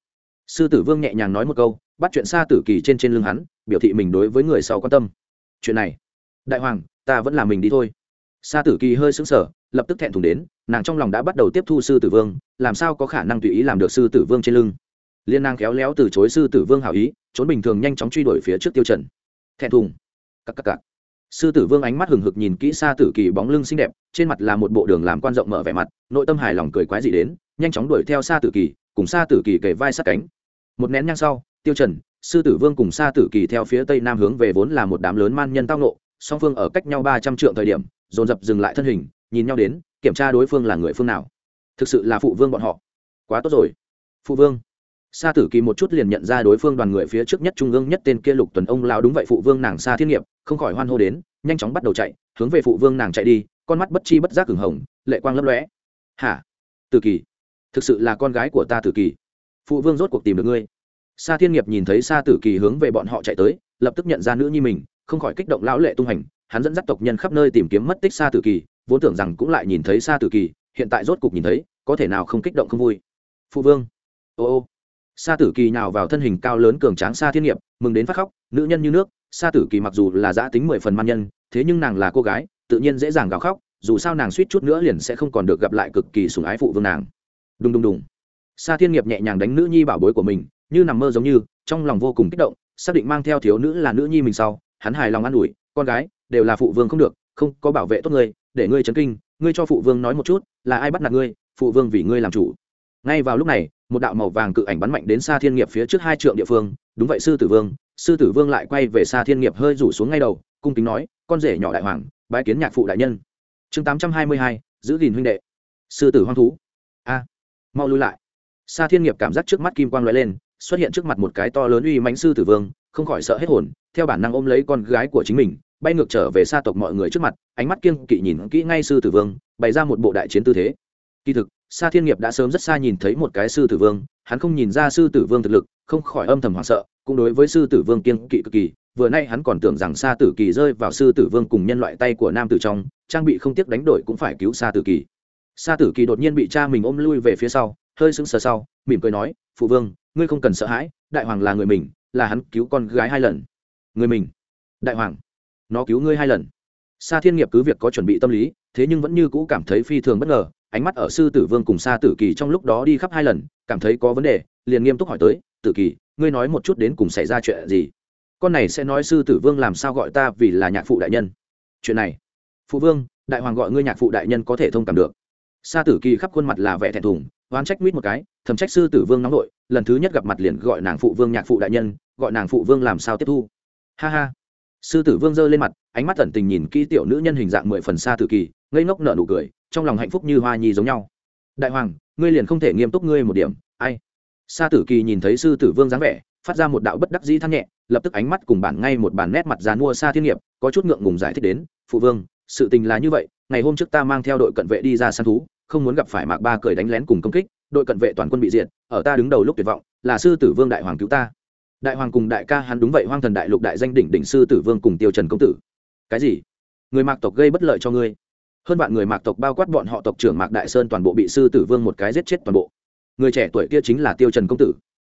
Sư tử vương nhẹ nhàng nói một câu, bắt chuyện xa tử kỳ trên trên lưng hắn, biểu thị mình đối với người sau quan tâm. Chuyện này, đại hoàng, ta vẫn là mình đi thôi. Sa tử kỳ hơi sững sờ, lập tức thẹn thùng đến, nàng trong lòng đã bắt đầu tiếp thu sư tử vương, làm sao có khả năng tùy ý làm được sư tử vương trên lưng liên nàng khéo léo từ chối sư tử vương hảo ý, trốn bình thường nhanh chóng truy đuổi phía trước tiêu trần. Thẹn thùng. Cặc cặc cặc. Sư tử vương ánh mắt hừng hực nhìn kỹ xa tử kỳ bóng lưng xinh đẹp, trên mặt là một bộ đường làm quan rộng mở vẻ mặt, nội tâm hài lòng cười quái dị đến, nhanh chóng đuổi theo xa tử kỳ, cùng xa tử kỳ kề vai sát cánh. Một nén nhang sau, tiêu trần, sư tử vương cùng xa tử kỳ theo phía tây nam hướng về vốn là một đám lớn man nhân tao nộ song phương ở cách nhau ba trăm trượng thời điểm, dồn dập dừng lại thân hình, nhìn nhau đến, kiểm tra đối phương là người phương nào. Thực sự là phụ vương bọn họ. Quá tốt rồi. Phụ vương sa tử kỳ một chút liền nhận ra đối phương đoàn người phía trước nhất trung ương nhất tên kia lục tuần ông lao đúng vậy phụ vương nàng sa thiên nghiệp, không khỏi hoan hô đến, nhanh chóng bắt đầu chạy, hướng về phụ vương nàng chạy đi, con mắt bất chi bất giác hửng hồng, lệ quang lấp lóe. Hả? Tử kỳ, thực sự là con gái của ta tử kỳ. Phụ vương rốt cuộc tìm được ngươi. Sa thiên nghiệp nhìn thấy sa tử kỳ hướng về bọn họ chạy tới, lập tức nhận ra nữ nhi mình, không khỏi kích động lão lệ tung hành, hắn dẫn dắt tộc nhân khắp nơi tìm kiếm mất tích sa tử kỳ, vốn tưởng rằng cũng lại nhìn thấy Sa tử kỳ, hiện tại rốt cục nhìn thấy, có thể nào không kích động không vui. Phụ vương, ô ô sa tử kỳ nào vào thân hình cao lớn cường tráng sa thiên nghiệp, mừng đến phát khóc, nữ nhân như nước, sa tử kỳ mặc dù là giã tính mười phần man nhân, thế nhưng nàng là cô gái, tự nhiên dễ dàng gào khóc, dù sao nàng suýt chút nữa liền sẽ không còn được gặp lại cực kỳ sùng ái phụ vương nàng. Đùng đùng đùng. Sa thiên nghiệp nhẹ nhàng đánh nữ nhi bảo bối của mình, như nằm mơ giống như, trong lòng vô cùng kích động, xác định mang theo thiếu nữ là nữ nhi mình sau, hắn hài lòng an ủi, con gái, đều là phụ vương không được, không có bảo vệ tốt ngươi, để ngươi chấn kinh, ngươi cho phụ vương nói một chút, là ai bắt nạt ngươi, phụ vương vì ngươi làm chủ. Ngay vào lúc này một đạo màu vàng cự ảnh bắn mạnh đến xa thiên nghiệp phía trước hai trượng địa phương. Đúng vậy, sư tử vương. Sư tử vương lại quay về xa thiên nghiệp hơi rủ xuống ngay đầu, cung kính nói, con rể nhỏ đại hoàng, bái kiến nhạc phụ đại nhân. Chương tám trăm hai mươi hai, giữ gìn huynh đệ. Sư tử hoang thú. A. Mau lui lại. Xa thiên nghiệp cảm giác trước mắt kim quang lóe lên, xuất hiện trước mặt một cái to lớn uy mãnh sư tử vương, không khỏi sợ hết hồn, theo bản năng ôm lấy con gái của chính mình, bay ngược trở về xa tộc mọi người trước mặt, ánh mắt kiêng kỵ nhìn kỹ ngay sư tử vương, bày ra một bộ đại chiến tư thế. Kỳ thực sa thiên nghiệp đã sớm rất xa nhìn thấy một cái sư tử vương, hắn không nhìn ra sư tử vương thực lực, không khỏi âm thầm hoảng sợ, cũng đối với sư tử vương kiên kỵ cực kỳ. Vừa nay hắn còn tưởng rằng sa tử kỳ rơi vào sư tử vương cùng nhân loại tay của nam tử trong, trang bị không tiếc đánh đổi cũng phải cứu sa tử kỳ. Sa tử kỳ đột nhiên bị cha mình ôm lui về phía sau, hơi sững sờ sau, mỉm cười nói, phụ vương, ngươi không cần sợ hãi, đại hoàng là người mình, là hắn cứu con gái hai lần. Người mình? Đại hoàng, nó cứu ngươi hai lần sa thiên nghiệp cứ việc có chuẩn bị tâm lý, thế nhưng vẫn như cũ cảm thấy phi thường bất ngờ, ánh mắt ở sư tử vương cùng sa tử kỳ trong lúc đó đi khắp hai lần, cảm thấy có vấn đề, liền nghiêm túc hỏi tới, tử kỳ, ngươi nói một chút đến cùng xảy ra chuyện gì? Con này sẽ nói sư tử vương làm sao gọi ta vì là nhạc phụ đại nhân? Chuyện này, phụ vương, đại hoàng gọi ngươi nhạc phụ đại nhân có thể thông cảm được. Sa tử kỳ khắp khuôn mặt là vẻ thẹn thùng, oán trách mít một cái, thầm trách sư tử vương nóng nội, lần thứ nhất gặp mặt liền gọi nàng phụ vương nhạc phụ đại nhân, gọi nàng phụ vương làm sao tiếp thu. Ha ha sư tử vương giơ lên mặt, ánh mắt tẩn tình nhìn kỹ tiểu nữ nhân hình dạng mười phần xa tử kỳ, ngây ngốc nở nụ cười, trong lòng hạnh phúc như hoa nhi giống nhau. Đại hoàng, ngươi liền không thể nghiêm túc ngươi một điểm, ai? Sa tử kỳ nhìn thấy sư tử vương dáng vẻ, phát ra một đạo bất đắc dĩ than nhẹ, lập tức ánh mắt cùng bản ngay một bản nét mặt dàn mua xa thiên nghiệp, có chút ngượng ngùng giải thích đến, phụ vương, sự tình là như vậy, ngày hôm trước ta mang theo đội cận vệ đi ra săn thú, không muốn gặp phải mạc ba cười đánh lén cùng công kích, đội cận vệ toàn quân bị diệt, ở ta đứng đầu lúc tuyệt vọng, là sư tử vương đại hoàng cứu ta đại hoàng cùng đại ca hắn đúng vậy hoang thần đại lục đại danh đỉnh đỉnh sư tử vương cùng tiêu trần công tử. Cái gì? Người mạc tộc gây bất lợi cho ngươi. Hơn bạn người mạc tộc bao quát bọn họ tộc trưởng mạc đại sơn toàn bộ bị sư tử vương một cái giết chết toàn bộ. Người trẻ tuổi kia chính là tiêu trần công tử.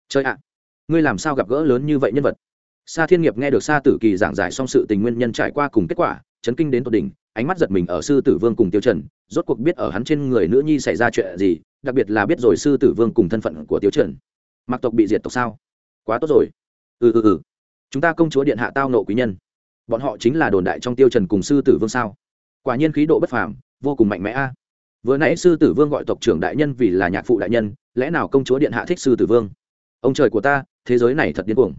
Chơi ạ! Ngươi làm sao gặp gỡ lớn như vậy nhân vật? Sa thiên nghiệp nghe được sa tử kỳ giảng giải xong sự tình nguyên nhân trải qua cùng kết quả, chấn kinh đến tột đỉnh, ánh mắt giật mình ở sư tử vương cùng tiêu trần, rốt cuộc biết ở hắn trên người nữ nhi xảy ra chuyện gì, đặc biệt là biết rồi sư tử vương cùng thân phận của tiêu trần. Mạc tộc bị diệt tộc sao? Quá tốt rồi. Ừ ừ ừ. Chúng ta công chúa điện hạ tao nộ quý nhân. Bọn họ chính là đồn đại trong tiêu trần cùng sư tử vương sao? Quả nhiên khí độ bất phàm, vô cùng mạnh mẽ a. Vừa nãy sư tử vương gọi tộc trưởng đại nhân vì là nhạc phụ đại nhân, lẽ nào công chúa điện hạ thích sư tử vương? Ông trời của ta, thế giới này thật điên cuồng.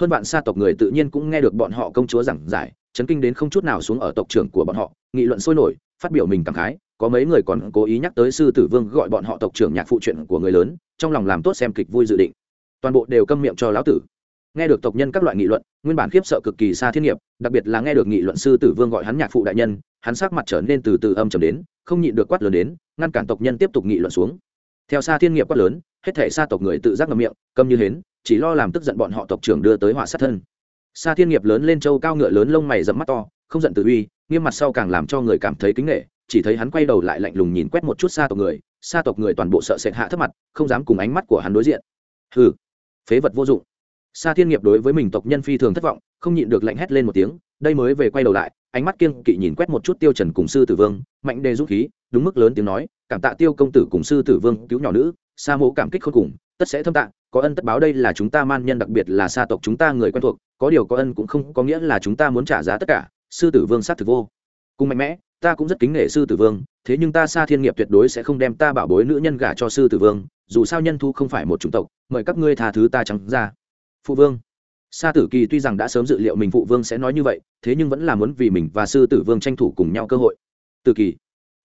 Hơn bạn xa tộc người tự nhiên cũng nghe được bọn họ công chúa giảng giải, chấn kinh đến không chút nào xuống ở tộc trưởng của bọn họ, nghị luận sôi nổi, phát biểu mình cảm khái, có mấy người còn cố ý nhắc tới sư tử vương gọi bọn họ tộc trưởng nhạc phụ chuyện của người lớn, trong lòng làm tốt xem kịch vui dự định toàn bộ đều câm miệng cho lão tử. Nghe được tộc nhân các loại nghị luận, nguyên bản khiếp sợ cực kỳ xa thiên nghiệp, đặc biệt là nghe được nghị luận sư tử vương gọi hắn nhạc phụ đại nhân, hắn sắc mặt trở nên từ từ âm trầm đến, không nhịn được quát lớn đến, ngăn cản tộc nhân tiếp tục nghị luận xuống. Theo xa thiên nghiệp quát lớn, hết thể xa tộc người tự giác ngậm miệng, câm như hến, chỉ lo làm tức giận bọn họ tộc trưởng đưa tới họa sát thân. Xa thiên nghiệp lớn lên châu cao ngựa lớn lông mày dẫm mắt to, không giận tự uy, nghiêm mặt sau càng làm cho người cảm thấy kính nghệ chỉ thấy hắn quay đầu lại lạnh lùng nhìn quét một chút xa tộc người, xa tộc người toàn bộ sợ sệt hạ thấp mặt, không dám cùng ánh mắt của hắn đối diện. Hừ phế vật vô dụng Sa Thiên Nghiệp đối với mình tộc nhân phi thường thất vọng, không nhịn được lạnh hét lên một tiếng, đây mới về quay đầu lại, ánh mắt kiêng kỵ nhìn quét một chút Tiêu Trần cùng sư tử vương, mạnh đề dũng khí, đúng mức lớn tiếng nói, cảm tạ Tiêu công tử cùng sư tử vương cứu nhỏ nữ, Sa mộ cảm kích khôn cùng, tất sẽ thâm tạ, có ân tất báo đây là chúng ta man nhân đặc biệt là Sa tộc chúng ta người quen thuộc, có điều có ân cũng không có nghĩa là chúng ta muốn trả giá tất cả, sư tử vương sát thực vô. Cùng mạnh mẽ, ta cũng rất kính nể sư tử vương, thế nhưng ta xa Thiên Nghiệp tuyệt đối sẽ không đem ta bảo bối nữ nhân gả cho sư tử vương, dù sao nhân thu không phải một chủng tộc, mời các ngươi tha thứ ta trắng ra. Phụ vương. Sa tử kỳ tuy rằng đã sớm dự liệu mình phụ vương sẽ nói như vậy thế nhưng vẫn là muốn vì mình và sư tử vương tranh thủ cùng nhau cơ hội. Tử kỳ.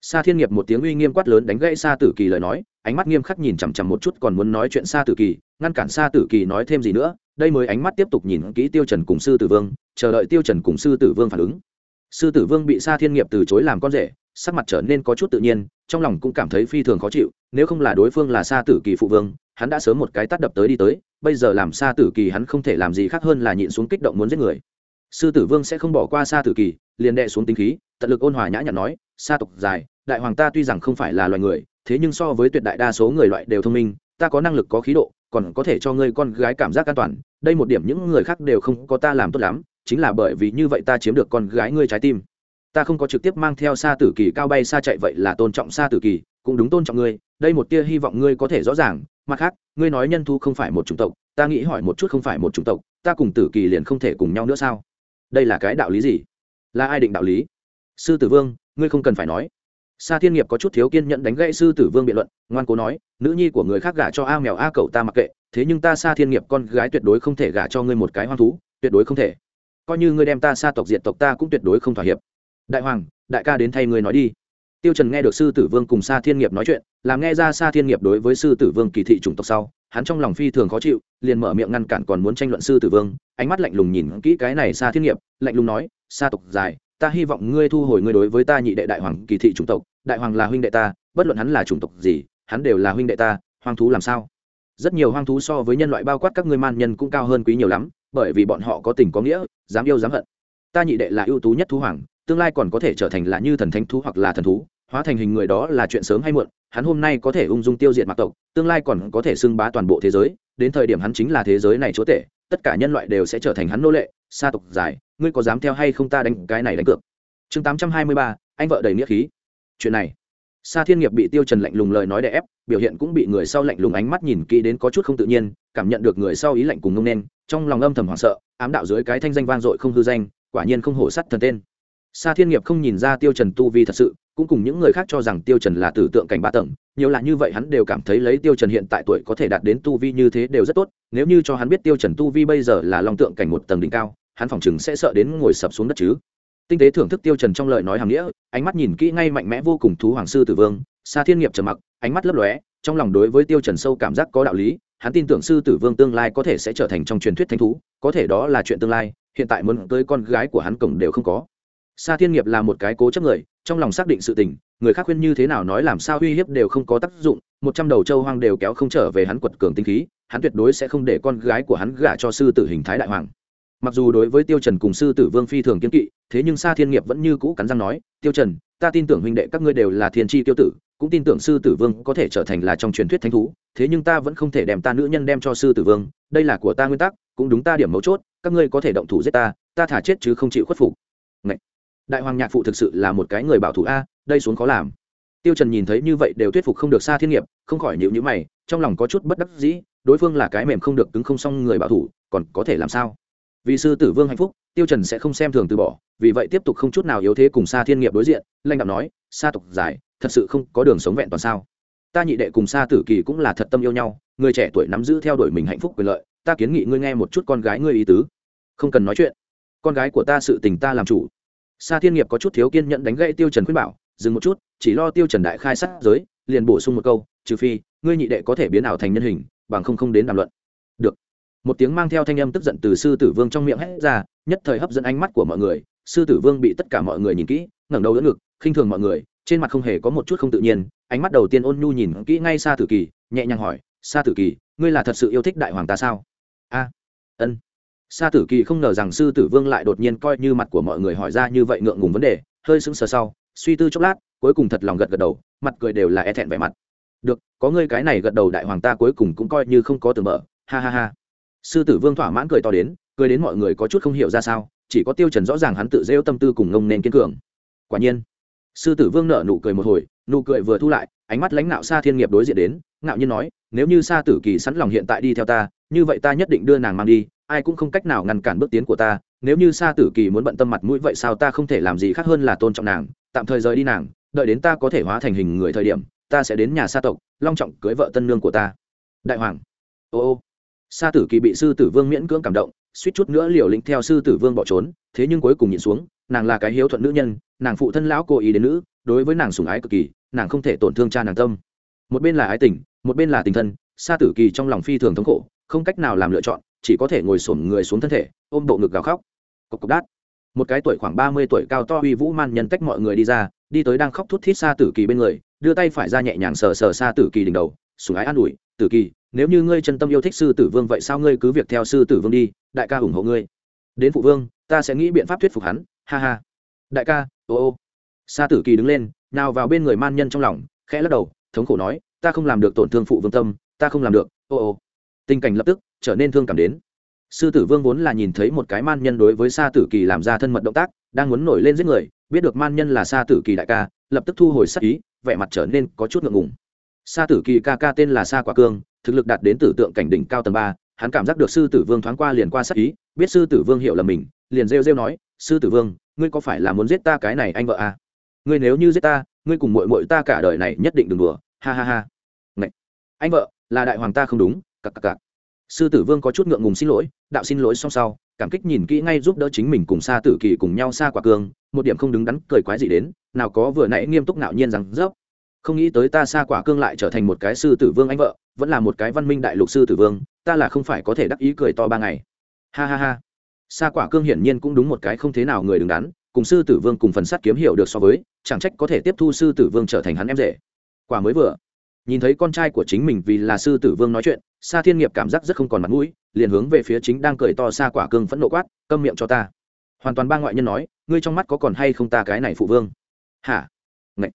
Sa thiên nghiệp một tiếng uy nghiêm quát lớn đánh gãy sa tử kỳ lời nói ánh mắt nghiêm khắc nhìn chằm chằm một chút còn muốn nói chuyện sa tử kỳ ngăn cản sa tử kỳ nói thêm gì nữa đây mới ánh mắt tiếp tục nhìn kỹ tiêu trần cùng sư tử vương chờ đợi tiêu trần cùng sư tử vương phản ứng. Sư tử vương bị sa thiên nghiệp từ chối làm con rể sắc mặt trở nên có chút tự nhiên, trong lòng cũng cảm thấy phi thường khó chịu, nếu không là đối phương là sa tử kỳ phụ vương, hắn đã sớm một cái tát đập tới đi tới, bây giờ làm sa tử kỳ hắn không thể làm gì khác hơn là nhịn xuống kích động muốn giết người. Sư tử vương sẽ không bỏ qua xa tử kỳ, liền đệ xuống tính khí, tận lực ôn hòa nhã nhặn nói xa tộc dài, đại hoàng ta tuy rằng không phải là loài người, thế nhưng so với tuyệt đại đa số người loại đều thông minh, ta có năng lực có khí độ, còn có thể cho ngươi con gái cảm giác an toàn, đây một điểm những người khác đều không có ta làm tốt lắm, chính là bởi vì như vậy ta chiếm được con gái ngươi trái tim ta không có trực tiếp mang theo xa tử kỳ cao bay xa chạy vậy là tôn trọng xa tử kỳ, cũng đúng tôn trọng ngươi, đây một tia hy vọng ngươi có thể rõ ràng. Mặt khác, ngươi nói nhân thu không phải một chủng tộc, ta nghĩ hỏi một chút không phải một chủng tộc, ta cùng tử kỳ liền không thể cùng nhau nữa sao? Đây là cái đạo lý gì? Là ai định đạo lý? Sư tử vương, ngươi không cần phải nói. Sa thiên nghiệp có chút thiếu kiên nhẫn đánh gãy sư tử vương biện luận, ngoan cố nói, nữ nhi của người khác gả cho a mèo a cậu ta mặc kệ, thế nhưng ta sa thiên nghiệp con gái tuyệt đối không thể gả cho ngươi một cái hoang thú, tuyệt đối không thể. Coi như ngươi đem ta sa tộc diện tộc ta cũng tuyệt đối không thỏa hiệp đại hoàng, đại ca đến thay người nói đi. Tiêu trần nghe được sư tử vương cùng sa thiên nghiệp nói chuyện, làm nghe ra sa thiên nghiệp đối với sư tử vương kỳ thị chủng tộc sau, hắn trong lòng phi thường khó chịu, liền mở miệng ngăn cản còn muốn tranh luận sư tử vương, ánh mắt lạnh lùng nhìn kỹ cái này sa thiên nghiệp, lạnh lùng nói, sa tộc dài, ta hy vọng ngươi thu hồi ngươi đối với ta nhị đệ đại hoàng kỳ thị chủng tộc, đại hoàng là huynh đệ ta, bất luận hắn là chủng tộc gì, hắn đều là huynh đệ ta, hoang thú làm sao? Rất nhiều hoang thú so với nhân loại bao quát các ngươi man nhân cũng cao hơn quý nhiều lắm, bởi vì bọn họ có tình có nghĩa, dám yêu dám hận. Ta nhị đệ là ưu tú nhất thú hoàng tương lai còn có thể trở thành là như thần thánh thú hoặc là thần thú, hóa thành hình người đó là chuyện sớm hay muộn, hắn hôm nay có thể ung dung tiêu diệt mạc tộc, tương lai còn có thể xưng bá toàn bộ thế giới, đến thời điểm hắn chính là thế giới này chúa tể, tất cả nhân loại đều sẽ trở thành hắn nô lệ, sa tộc dài ngươi có dám theo hay không ta đánh cái này đánh cược? Chương tám trăm hai mươi ba, anh vợ đầy nghĩa khí. Chuyện này, sa thiên nghiệp bị tiêu trần lạnh lùng lời nói đè ép, biểu hiện cũng bị người sau lạnh lùng ánh mắt nhìn kỹ đến có chút không tự nhiên, cảm nhận được người sau ý lạnh cùng ngông nên, trong lòng âm thầm hoảng sợ, ám đạo dưới cái thanh danh vang dội không hư danh, quả nhiên không hổ sắt thần tên sa thiên nghiệp không nhìn ra tiêu trần tu vi thật sự, cũng cùng những người khác cho rằng tiêu trần là tử tượng cảnh ba tầng, nhiều là như vậy hắn đều cảm thấy lấy tiêu trần hiện tại tuổi có thể đạt đến tu vi như thế đều rất tốt, nếu như cho hắn biết tiêu trần tu vi bây giờ là long tượng cảnh một tầng đỉnh cao, hắn phòng chừng sẽ sợ đến ngồi sập xuống đất chứ. Tinh tế thưởng thức tiêu trần trong lời nói hàng nghĩa, ánh mắt nhìn kỹ ngay mạnh mẽ vô cùng thú hoàng sư tử vương, sa thiên nghiệp trầm mặc, ánh mắt lấp lóe, trong lòng đối với tiêu trần sâu cảm giác có đạo lý, hắn tin tưởng sư tử vương tương lai có thể sẽ trở thành trong truyền thuyết thánh thú, có thể đó là chuyện tương lai, hiện tại muốn tới con gái của hắn cổng đều không có sa thiên nghiệp là một cái cố chấp người, trong lòng xác định sự tình, người khác khuyên như thế nào nói làm sao uy hiếp đều không có tác dụng, một trăm đầu châu hoang đều kéo không trở về hắn quật cường tinh khí, hắn tuyệt đối sẽ không để con gái của hắn gả cho sư tử hình thái đại hoàng. Mặc dù đối với tiêu trần cùng sư tử vương phi thường kiên kỵ, thế nhưng sa thiên nghiệp vẫn như cũ cắn răng nói, tiêu trần, ta tin tưởng huynh đệ các ngươi đều là thiên chi tiêu tử, cũng tin tưởng sư tử vương có thể trở thành là trong truyền thuyết thánh thú, thế nhưng ta vẫn không thể đem ta nữ nhân đem cho sư tử vương, đây là của ta nguyên tắc, cũng đúng ta điểm mấu chốt, các ngươi có thể động thủ giết ta ta thả chết chứ không chịu khuất phục đại hoàng nhạc phụ thực sự là một cái người bảo thủ a, đây xuống khó làm. Tiêu trần nhìn thấy như vậy đều thuyết phục không được xa thiên nghiệp, không khỏi nhíu nhíu mày, trong lòng có chút bất đắc dĩ, đối phương là cái mềm không được cứng không xong người bảo thủ, còn có thể làm sao? Vì sư tử vương hạnh phúc, tiêu trần sẽ không xem thường từ bỏ, vì vậy tiếp tục không chút nào yếu thế cùng xa thiên nghiệp đối diện lanh đạo nói xa tộc dài thật sự không có đường sống vẹn toàn sao? Ta nhị đệ cùng xa tử kỳ cũng là thật tâm yêu nhau, người trẻ tuổi nắm giữ theo đuổi mình hạnh phúc quyền lợi, ta kiến nghị ngươi nghe một chút con gái ngươi ý tứ. Không cần nói chuyện. Con gái của ta sự tình ta làm chủ sa thiên nghiệp có chút thiếu kiên nhẫn đánh gãy tiêu trần khuyên bảo, dừng một chút, chỉ lo tiêu trần đại khai sát giới, liền bổ sung một câu, trừ phi, ngươi nhị đệ có thể biến ảo thành nhân hình, bằng không không đến đàm luận. Được. Một tiếng mang theo thanh âm tức giận từ sư tử vương trong miệng hét ra, nhất thời hấp dẫn ánh mắt của mọi người. Sư tử vương bị tất cả mọi người nhìn kỹ, ngẩng đầu đỡ ngực, khinh thường mọi người, trên mặt không hề có một chút không tự nhiên, ánh mắt đầu tiên ôn nhu nhìn kỹ ngay xa tử kỳ, nhẹ nhàng hỏi xa tử kỳ, ngươi là thật sự yêu thích đại hoàng ta sao? A, ân sa tử kỳ không ngờ rằng sư tử vương lại đột nhiên coi như mặt của mọi người hỏi ra như vậy ngượng ngùng vấn đề, hơi sững sờ sau, suy tư chốc lát, cuối cùng thật lòng gật gật đầu, mặt cười đều là e thẹn vẻ mặt. Được, có ngươi cái này gật đầu đại hoàng ta cuối cùng cũng coi như không có từ mở. Ha ha ha. Sư tử vương thỏa mãn cười to đến, cười đến mọi người có chút không hiểu ra sao, chỉ có tiêu trần rõ ràng hắn tự rêu tâm tư cùng ngông nên kiên cường. Quả nhiên, sư tử vương nở nụ cười một hồi, nụ cười vừa thu lại, ánh mắt lãnh nạo xa thiên nghiệp đối diện đến, ngạo nhiên nói, nếu như sa tử kỳ sẵn lòng hiện tại đi theo ta, như vậy ta nhất định đưa nàng mang đi ai cũng không cách nào ngăn cản bước tiến của ta, nếu như sa tử kỳ muốn bận tâm mặt mũi vậy sao ta không thể làm gì khác hơn là tôn trọng nàng, tạm thời rời đi nàng, đợi đến ta có thể hóa thành hình người thời điểm, ta sẽ đến nhà sa tộc, long trọng cưới vợ tân nương của ta. Đại hoàng. Ô ô. Sa tử kỳ bị sư tử vương miễn cưỡng cảm động, suýt chút nữa liều lĩnh theo sư tử vương bỏ trốn, thế nhưng cuối cùng nhìn xuống, nàng là cái hiếu thuận nữ nhân, nàng phụ thân lão cố ý đến nữ, đối với nàng sủng ái cực kỳ, nàng không thể tổn thương cha nàng tâm. Một bên là ái tình, một bên là tình thân, sa tử kỳ trong lòng phi thường thống khổ, không cách nào làm lựa chọn chỉ có thể ngồi xổm người xuống thân thể, ôm bộ ngực gào khóc. Cộc cộc đát. Một cái tuổi khoảng ba mươi tuổi cao to uy vũ man nhân tách mọi người đi ra, đi tới đang khóc thút thít xa tử kỳ bên người, đưa tay phải ra nhẹ nhàng sờ sờ xa tử kỳ đỉnh đầu sùng ái an ủi, tử kỳ, nếu như ngươi chân tâm yêu thích sư tử vương vậy sao ngươi cứ việc theo sư tử vương đi, đại ca ủng hộ ngươi. Đến phụ vương, ta sẽ nghĩ biện pháp thuyết phục hắn. Ha ha. Đại ca, ô ô. Sa tử kỳ đứng lên, nào vào bên người man nhân trong lòng, khẽ lắc đầu, thống khổ nói, ta không làm được tổn thương phụ vương tâm, ta không làm được, ô ô tình cảnh lập tức trở nên thương cảm đến sư tử vương vốn là nhìn thấy một cái man nhân đối với sa tử kỳ làm ra thân mật động tác, đang muốn nổi lên giết người, biết được man nhân là sa tử kỳ đại ca, lập tức thu hồi sắc ý, vẻ mặt trở nên có chút ngượng ngùng sa tử kỳ ca ca tên là sa quả cương, thực lực đạt đến tử tượng cảnh đỉnh cao tầng ba, hắn cảm giác được sư tử vương thoáng qua liền qua sắc ý, biết sư tử vương hiểu là mình, liền rêu rêu nói, sư tử vương, ngươi có phải là muốn giết ta cái này anh vợ à? ngươi nếu như giết ta, ngươi cùng mội mội ta cả đời này nhất định đừng đùa, ha ha ha Ngậy! anh vợ, là đại hoàng ta không đúng cặc cặc cặc. Sư tử vương có chút ngượng ngùng xin lỗi, đạo xin lỗi xong sau, cảm kích nhìn kỹ ngay giúp đỡ chính mình cùng xa tử kỳ cùng nhau xa quả cương, một điểm không đứng đắn, cười quái gì đến, nào có vừa nãy nghiêm túc ngạo nhiên rằng, dốc, không nghĩ tới ta xa quả cương lại trở thành một cái sư tử vương anh vợ, vẫn là một cái văn minh đại lục sư tử vương, ta là không phải có thể đắc ý cười to ba ngày. Ha ha ha. Xa quả cương hiển nhiên cũng đúng một cái không thế nào người đứng đắn, cùng sư tử vương cùng phần sắt kiếm hiểu được so với, chẳng trách có thể tiếp thu sư tử vương trở thành hắn em rể. Quả mới vừa nhìn thấy con trai của chính mình vì là sư tử vương nói chuyện, sa thiên nghiệp cảm giác rất không còn mặt mũi, liền hướng về phía chính đang cười to xa quả cương phẫn nộ quát, câm miệng cho ta. Hoàn toàn ba ngoại nhân nói, ngươi trong mắt có còn hay không ta cái này phụ vương? Hả? Ngậy.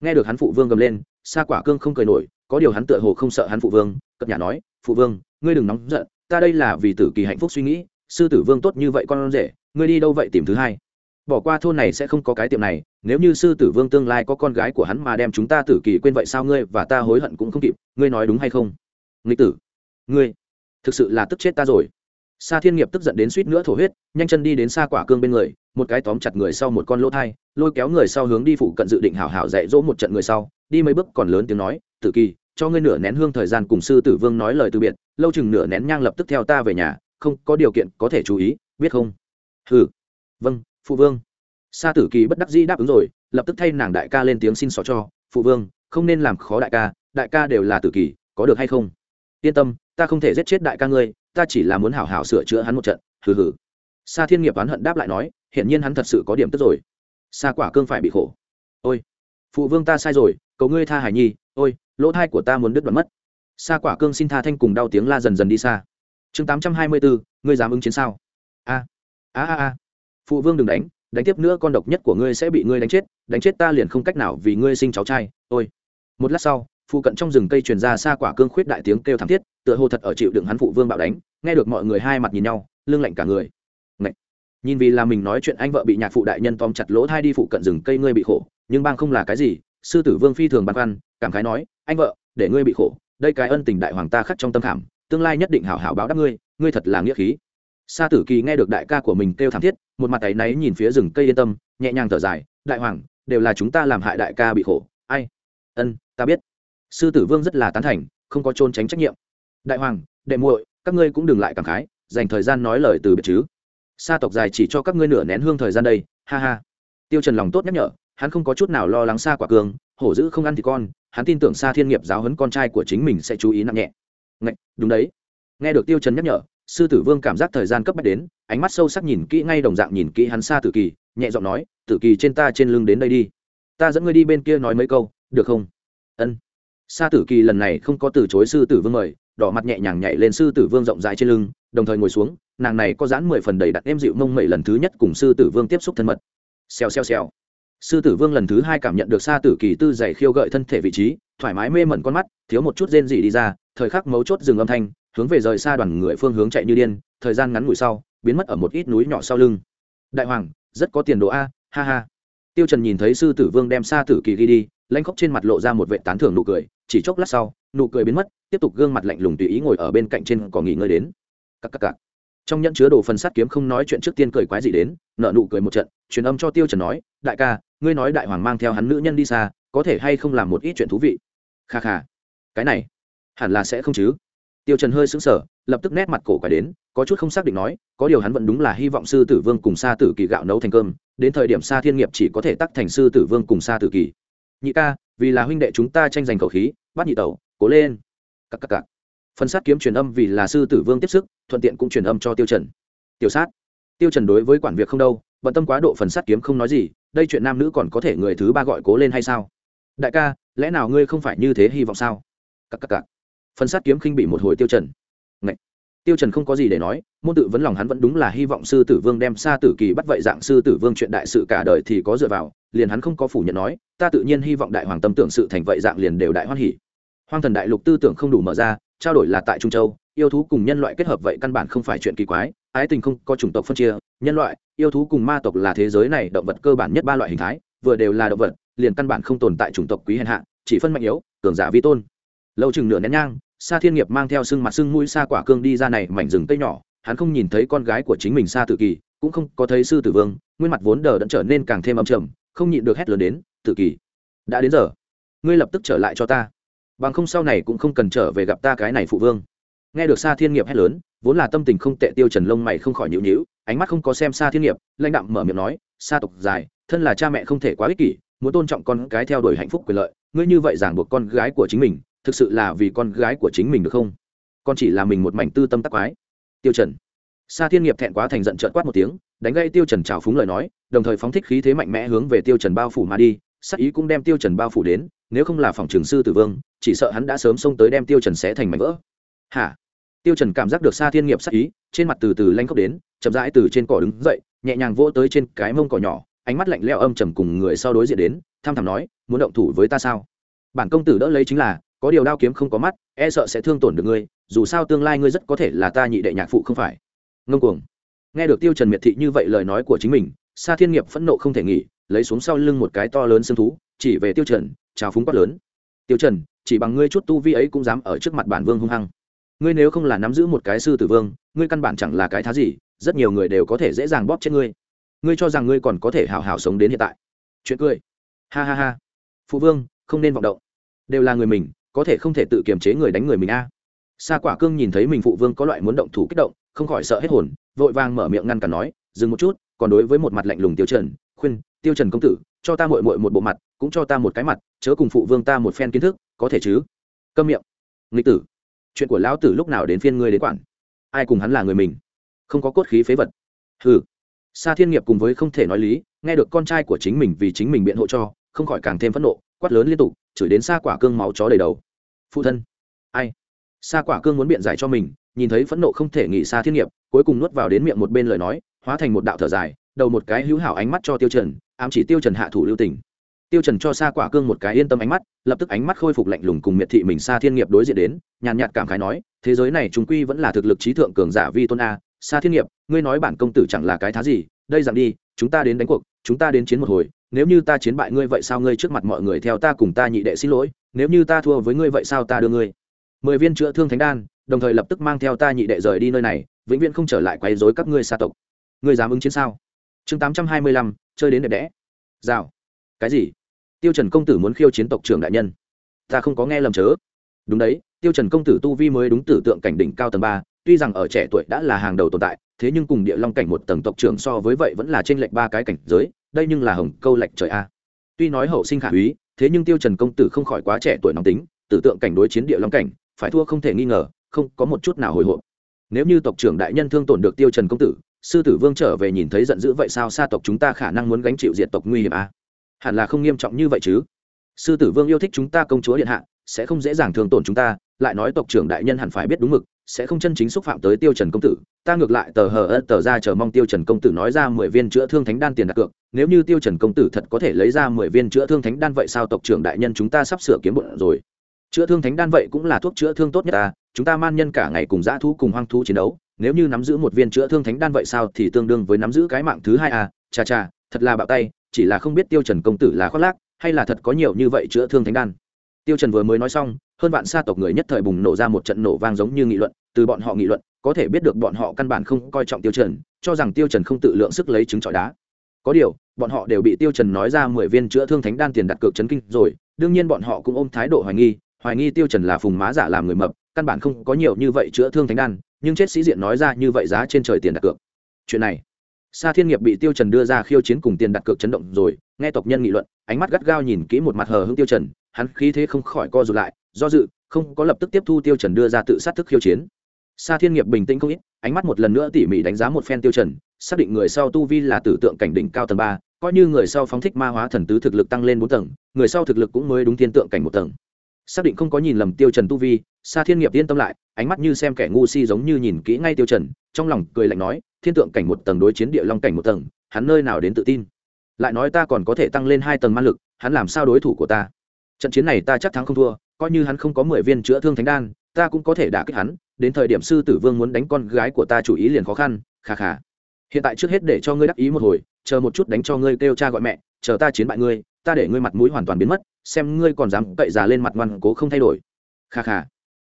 nghe được hắn phụ vương gầm lên xa quả cương không cười nổi, có điều hắn tựa hồ không sợ hắn phụ vương cập nhà nói, phụ vương, ngươi đừng nóng giận, ta đây là vì tử kỳ hạnh phúc suy nghĩ, sư tử vương tốt như vậy con rể, ngươi đi đâu vậy tìm thứ hai? Bỏ qua thôn này sẽ không có cái tiệm này, nếu như sư tử vương tương lai có con gái của hắn mà đem chúng ta tử kỳ quên vậy sao ngươi và ta hối hận cũng không kịp, ngươi nói đúng hay không? Nghịch tử, ngươi, thực sự là tức chết ta rồi. Sa thiên nghiệp tức giận đến suýt nữa thổ huyết, nhanh chân đi đến xa quả cương bên người, một cái tóm chặt người sau một con lỗ thai, lôi kéo người sau hướng đi phụ cận dự định hảo hảo dạy dỗ một trận người sau, đi mấy bước còn lớn tiếng nói, tử kỳ, cho ngươi nửa nén hương thời gian cùng sư tử vương nói lời từ biệt, lâu chừng nửa nén nhang lập tức theo ta về nhà, không có điều kiện có thể chú ý, biết không? Ừ vâng phụ vương. Sa tử kỳ bất đắc dĩ đáp ứng rồi, lập tức thay nàng đại ca lên tiếng xin xỏ cho, phụ vương, không nên làm khó đại ca đại ca đều là tử kỳ, có được hay không? Yên tâm, ta không thể giết chết đại ca ngươi, ta chỉ là muốn hảo hảo sửa chữa hắn một trận, hừ hừ. Sa thiên nghiệp oán hận đáp lại nói, hiển nhiên hắn thật sự có điểm tức rồi. Sa quả cương phải bị khổ. Ôi, phụ vương ta sai rồi, cầu ngươi tha hải nhi, ôi, lỗ thai của ta muốn đứt đoạn mất. Sa quả cương xin tha thanh cùng đau tiếng la dần dần đi xa. Chương tám trăm hai mươi bốn ngươi dám ứng chiến sao? A a a a phụ vương đừng đánh đánh tiếp nữa con độc nhất của ngươi sẽ bị ngươi đánh chết đánh chết ta liền không cách nào vì ngươi sinh cháu trai, ôi. Một lát sau, phụ cận trong rừng cây truyền ra xa quả cương khuyết đại tiếng kêu thảm thiết, tựa hồ thật ở chịu đựng hắn phụ vương bạo đánh, nghe được mọi người hai mặt nhìn nhau, lưng lạnh cả người. Ngậy. nhìn vì là mình nói chuyện anh vợ bị nhạc phụ đại nhân tóm chặt lỗ thai đi phụ cận rừng cây ngươi bị khổ, nhưng bang không là cái gì, sư tử vương phi thường băn khoăn, cảm khái nói, anh vợ, để ngươi bị khổ, đây cái ân tình đại hoàng ta khắc trong tâm khảm, tương lai nhất định hảo hảo báo đáp ngươi ngươi thật là nghĩa khí sa tử kỳ nghe được đại ca của mình kêu thảm thiết một mặt tay náy nhìn phía rừng cây yên tâm nhẹ nhàng thở dài đại hoàng đều là chúng ta làm hại đại ca bị khổ ai? Ân ta biết. Sư tử vương rất là tán thành không có trôn tránh trách nhiệm. Đại hoàng đệ muội các ngươi cũng đừng lại cảm khái dành thời gian nói lời từ biệt chứ. Sa tộc dài chỉ cho các ngươi nửa nén hương thời gian đây ha ha. Tiêu trần lòng tốt nhắc nhở hắn không có chút nào lo lắng xa quả cường hổ dữ không ăn thì con hắn tin tưởng xa thiên nghiệp giáo huấn con trai của chính mình sẽ chú ý nặng nhẹ. Ngạch, đúng đấy. Nghe được tiêu trần nhắc nhở sư tử vương cảm giác thời gian cấp bách đến, ánh mắt sâu sắc nhìn kỹ ngay đồng dạng nhìn kỹ hắn xa tử kỳ, nhẹ giọng nói, tử kỳ trên ta trên lưng đến đây đi. Ta dẫn ngươi đi bên kia nói mấy câu, được không? Ân. Sa tử kỳ lần này không có từ chối sư tử vương mời, đỏ mặt nhẹ nhàng nhảy lên sư tử vương rộng rãi trên lưng, đồng thời ngồi xuống, nàng này có dán mười phần đầy đặt em dịu mông mẩy lần thứ nhất cùng sư tử vương tiếp xúc thân mật. Xèo xèo xèo. Sư tử vương lần thứ hai cảm nhận được sa tử kỳ tư dày khiêu gợi thân thể vị trí, thoải mái mê mẩn con mắt, thiếu một chút rên dị đi ra, thời khắc mấu chốt dừng âm thanh hướng về rời xa đoàn người phương hướng chạy như điên, thời gian ngắn ngủi sau, biến mất ở một ít núi nhỏ sau lưng. Đại hoàng, rất có tiền đồ a, ha ha. Tiêu trần nhìn thấy sư tử vương đem sa tử kỳ ghi đi, lãnh khóc trên mặt lộ ra một vệ tán thưởng nụ cười, chỉ chốc lát sau, nụ cười biến mất, tiếp tục gương mặt lạnh lùng tùy ý ngồi ở bên cạnh trên cỏ nghỉ ngơi đến. Các các các trong nhẫn chứa đồ phần sắt kiếm không nói chuyện trước tiên cười quái gì đến nợ nụ cười một trận, truyền âm cho tiêu trần nói, đại ca, ngươi nói đại hoàng mang theo hắn nữ nhân đi xa, có thể hay không làm một ít chuyện thú vị? Kha kha, cái này hẳn là sẽ không chứ tiêu trần hơi sững sờ, lập tức nét mặt cổ quái đến, có chút không xác định nói, có điều hắn vẫn đúng là hy vọng sư tử vương cùng sa tử kỳ gạo nấu thành cơm, đến thời điểm sa thiên nghiệp chỉ có thể tắc thành sư tử vương cùng sa tử kỳ. Nhị ca, vì là huynh đệ chúng ta tranh giành khẩu khí, bắt nhị tẩu, cố lên. Cắc cắc cắc phần sát kiếm truyền âm vì là sư tử vương tiếp sức, thuận tiện cũng truyền âm cho tiêu trần. Tiểu sát. Tiêu trần đối với quản việc không đâu, bận tâm quá độ phần sát kiếm không nói gì, đây chuyện nam nữ còn có thể người thứ ba gọi cố lên hay sao? Đại ca, lẽ nào ngươi không phải như thế hy vọng sao? Cắc cắc cắc phần sát kiếm khinh bị một hồi tiêu trần. Ngậy. tiêu trần không có gì để nói, môn tự vấn lòng hắn vẫn đúng là hy vọng sư tử vương đem xa tử kỳ bắt vậy dạng sư tử vương chuyện đại sự cả đời thì có dựa vào, liền hắn không có phủ nhận nói, ta tự nhiên hy vọng đại hoàng tâm tưởng sự thành vậy dạng liền đều đại hoan hỉ. Hoang thần đại lục tư tưởng không đủ mở ra, trao đổi là tại trung châu, yêu thú cùng nhân loại kết hợp vậy căn bản không phải chuyện kỳ quái, ái tình không có chủng tộc phân chia, nhân loại, yêu thú cùng ma tộc là thế giới này động vật cơ bản nhất ba loại hình thái, vừa đều là động vật, liền căn bản không tồn tại chủng tộc quý hèn hạ, chỉ phân mạnh yếu, cường giả vi tôn. Lâu chừng nửa nén nhang sa thiên nghiệp mang theo sưng mặt sưng mũi sa quả cương đi ra này mảnh rừng tây nhỏ, hắn không nhìn thấy con gái của chính mình sa tự kỳ, cũng không có thấy sư tử vương, nguyên mặt vốn đờ đẫn trở nên càng thêm âm trầm, không nhịn được hét lớn đến tự kỳ, đã đến giờ, ngươi lập tức trở lại cho ta, bằng không sau này cũng không cần trở về gặp ta cái này phụ vương. Nghe được sa thiên nghiệp hét lớn, vốn là tâm tình không tệ tiêu trần lông mày không khỏi nhíu nhíu, ánh mắt không có xem sa thiên nghiệp, lãnh đạm mở miệng nói, sa tộc dài, thân là cha mẹ không thể quá ích kỷ, muốn tôn trọng con cái theo đuổi hạnh phúc quyền lợi, ngươi như vậy ràng buộc con gái của chính mình thực sự là vì con gái của chính mình được không? Con chỉ là mình một mảnh tư tâm tắc quái. Tiêu trần. Sa thiên nghiệp thẹn quá thành giận trợn quát một tiếng, đánh gây tiêu trần trào phúng lời nói, đồng thời phóng thích khí thế mạnh mẽ hướng về tiêu trần bao phủ mà đi, sắc ý cũng đem tiêu trần bao phủ đến, nếu không là phòng trường sư tử vương, chỉ sợ hắn đã sớm xông tới đem tiêu trần xé thành mảnh vỡ. Hả? Tiêu trần cảm giác được sa thiên nghiệp sắc ý, trên mặt từ từ lanh khóc đến, chậm rãi từ trên cỏ đứng dậy, nhẹ nhàng vỗ tới trên cái mông cỏ nhỏ, ánh mắt lạnh lẽo âm trầm cùng người sau đối diện đến tham thầm nói, muốn động thủ với ta sao? Bản công tử đỡ lấy chính là có điều đao kiếm không có mắt e sợ sẽ thương tổn được ngươi, dù sao tương lai ngươi rất có thể là ta nhị đệ nhạc phụ không phải. Ngông cuồng. Nghe được tiêu trần miệt thị như vậy lời nói của chính mình, sa thiên nghiệp phẫn nộ không thể nghỉ, lấy xuống sau lưng một cái to lớn xương thú, chỉ về tiêu trần, chào phúng quát lớn. Tiêu trần, chỉ bằng ngươi chút tu vi ấy cũng dám ở trước mặt bản vương hung hăng. Ngươi nếu không là nắm giữ một cái sư tử vương, ngươi căn bản chẳng là cái thá gì, rất nhiều người đều có thể dễ dàng bóp chết ngươi. Ngươi cho rằng ngươi còn có thể hảo hảo sống đến hiện tại. Chuyện cười. Ha ha ha. Phụ vương, không nên vọng động. Đều là người mình có thể không thể tự kiềm chế người đánh người mình a. Sa quả cương nhìn thấy mình phụ vương có loại muốn động thủ kích động, không khỏi sợ hết hồn, vội vàng mở miệng ngăn cản nói, dừng một chút, còn đối với một mặt lạnh lùng tiêu trần, khuyên, tiêu trần công tử, cho ta muội muội một bộ mặt, cũng cho ta một cái mặt, chớ cùng phụ vương ta một phen kiến thức, có thể chứ? Câm miệng. Nghịch tử, chuyện của lão tử lúc nào đến phiên ngươi đến quản? Ai cùng hắn là người mình? Không có cốt khí phế vật. Hừ. Sa thiên nghiệp cùng với không thể nói lý, nghe được con trai của chính mình vì chính mình biện hộ cho, không khỏi càng thêm phẫn nộ, quát lớn liên tục chửi đến xa quả cương máu chó đầy đầu. Phụ thân. Ai? Xa quả cương muốn biện giải cho mình, nhìn thấy phẫn nộ không thể nghỉ xa thiên nghiệp, cuối cùng nuốt vào đến miệng một bên lời nói, hóa thành một đạo thở dài, đầu một cái hữu hảo ánh mắt cho tiêu trần, ám chỉ tiêu trần hạ thủ lưu tình. Tiêu trần cho xa quả cương một cái yên tâm ánh mắt, lập tức ánh mắt khôi phục lạnh lùng cùng miệt thị mình xa thiên nghiệp đối diện đến, nhàn nhạt cảm khái nói, thế giới này chúng quy vẫn là thực lực trí thượng cường giả vi tôn a xa thiên nghiệp, ngươi nói bản công tử chẳng là cái thá gì, đây rằng đi, chúng ta đến đánh cuộc chúng ta đến chiến một hồi, nếu như ta chiến bại ngươi vậy sao ngươi trước mặt mọi người theo ta cùng ta nhị đệ xin lỗi, nếu như ta thua với ngươi vậy sao ta đưa ngươi? Mười viên chữa thương thánh đan, đồng thời lập tức mang theo ta nhị đệ rời đi nơi này, vĩnh viễn không trở lại quấy rối các ngươi xa tộc. Ngươi dám ứng chiến sao? Chương tám trăm hai mươi lăm, chơi đến đẹp đẽ. Rào. Cái gì? Tiêu trần công tử muốn khiêu chiến tộc trưởng đại nhân. Ta không có nghe lầm chớ. Đúng đấy, tiêu trần công tử tu vi mới đúng tử tượng cảnh đỉnh cao tầng ba, tuy rằng ở trẻ tuổi đã là hàng đầu tồn tại thế nhưng cùng địa long cảnh một tầng tộc trưởng so với vậy vẫn là trên lệch ba cái cảnh giới, đây nhưng là hồng câu lệch trời a. Tuy nói hậu sinh khả úy, thế nhưng tiêu trần công tử không khỏi quá trẻ tuổi nóng tính, tử tượng cảnh đối chiến địa long cảnh, phải thua không thể nghi ngờ, không có một chút nào hồi hộp. Nếu như tộc trưởng đại nhân thương tổn được tiêu trần công tử, sư tử vương trở về nhìn thấy giận dữ vậy sao xa tộc chúng ta khả năng muốn gánh chịu diệt tộc nguy hiểm a? Hẳn là không nghiêm trọng như vậy chứ. Sư tử vương yêu thích chúng ta công chúa điện hạ, sẽ không dễ dàng thương tổn chúng ta, lại nói tộc trưởng đại nhân hẳn phải biết đúng mực, sẽ không chân chính xúc phạm tới tiêu trần công tử ta ngược lại tờ hờ ớt tờ ra chờ mong tiêu trần công tử nói ra mười viên chữa thương thánh đan tiền đặt cược. Nếu như tiêu trần công tử thật có thể lấy ra mười viên chữa thương thánh đan vậy sao tộc trưởng đại nhân chúng ta sắp sửa kiếm bụng rồi? Chữa thương thánh đan vậy cũng là thuốc chữa thương tốt nhất ta chúng ta man nhân cả ngày cùng dã thú cùng hoang thú chiến đấu, nếu như nắm giữ một viên chữa thương thánh đan vậy sao thì tương đương với nắm giữ cái mạng thứ hai à? Cha cha thật là bạo tay, chỉ là không biết tiêu trần công tử là khoác lác hay là thật có nhiều như vậy chữa thương thánh đan. Tiêu trần vừa mới nói xong, hơn vạn sa tộc người nhất thời bùng nổ ra một trận nổ vang giống như nghị luận từ bọn họ nghị luận có thể biết được bọn họ căn bản không coi trọng tiêu trần cho rằng tiêu trần không tự lượng sức lấy trứng trọi đá có điều bọn họ đều bị tiêu trần nói ra mười viên chữa thương thánh đan tiền đặt cược chấn kinh rồi đương nhiên bọn họ cũng ôm thái độ hoài nghi hoài nghi tiêu trần là phùng má giả làm người mập căn bản không có nhiều như vậy chữa thương thánh đan nhưng chết sĩ diện nói ra như vậy giá trên trời tiền đặt cược chuyện này Sa Thiên Nghiệp bị Tiêu Trần đưa ra khiêu chiến cùng tiền đặt cược chấn động rồi, nghe tộc nhân nghị luận, ánh mắt gắt gao nhìn kỹ một mặt hờ hững Tiêu Trần, hắn khí thế không khỏi co rụt lại, do dự, không có lập tức tiếp thu Tiêu Trần đưa ra tự sát thức khiêu chiến. Sa Thiên Nghiệp bình tĩnh không ít, ánh mắt một lần nữa tỉ mỉ đánh giá một phen Tiêu Trần, xác định người sau tu vi là tử tượng cảnh đỉnh cao tầng ba, coi như người sau phóng thích ma hóa thần tứ thực lực tăng lên bốn tầng, người sau thực lực cũng mới đúng thiên tượng cảnh một tầng. Xác định không có nhìn lầm Tiêu Trần tu vi, Sa Thiên Nghiệp yên tâm lại, ánh mắt như xem kẻ ngu si giống như nhìn kỹ ngay tiêu trần trong lòng cười lạnh nói thiên tượng cảnh một tầng đối chiến địa long cảnh một tầng hắn nơi nào đến tự tin lại nói ta còn có thể tăng lên hai tầng ma lực hắn làm sao đối thủ của ta trận chiến này ta chắc thắng không thua coi như hắn không có mười viên chữa thương thánh đan ta cũng có thể đả kích hắn, đến thời điểm sư tử vương muốn đánh con gái của ta chủ ý liền khó khăn khà khà hiện tại trước hết để cho ngươi đắc ý một hồi, chờ một chút đánh cho ngươi kêu cha gọi mẹ, chờ ta chiến bại ngươi, ta để ngươi mặt mũi hoàn toàn biến mất, xem ngươi còn dám cậy già lên mặt ngoan cố không thay đổi. Kha kha.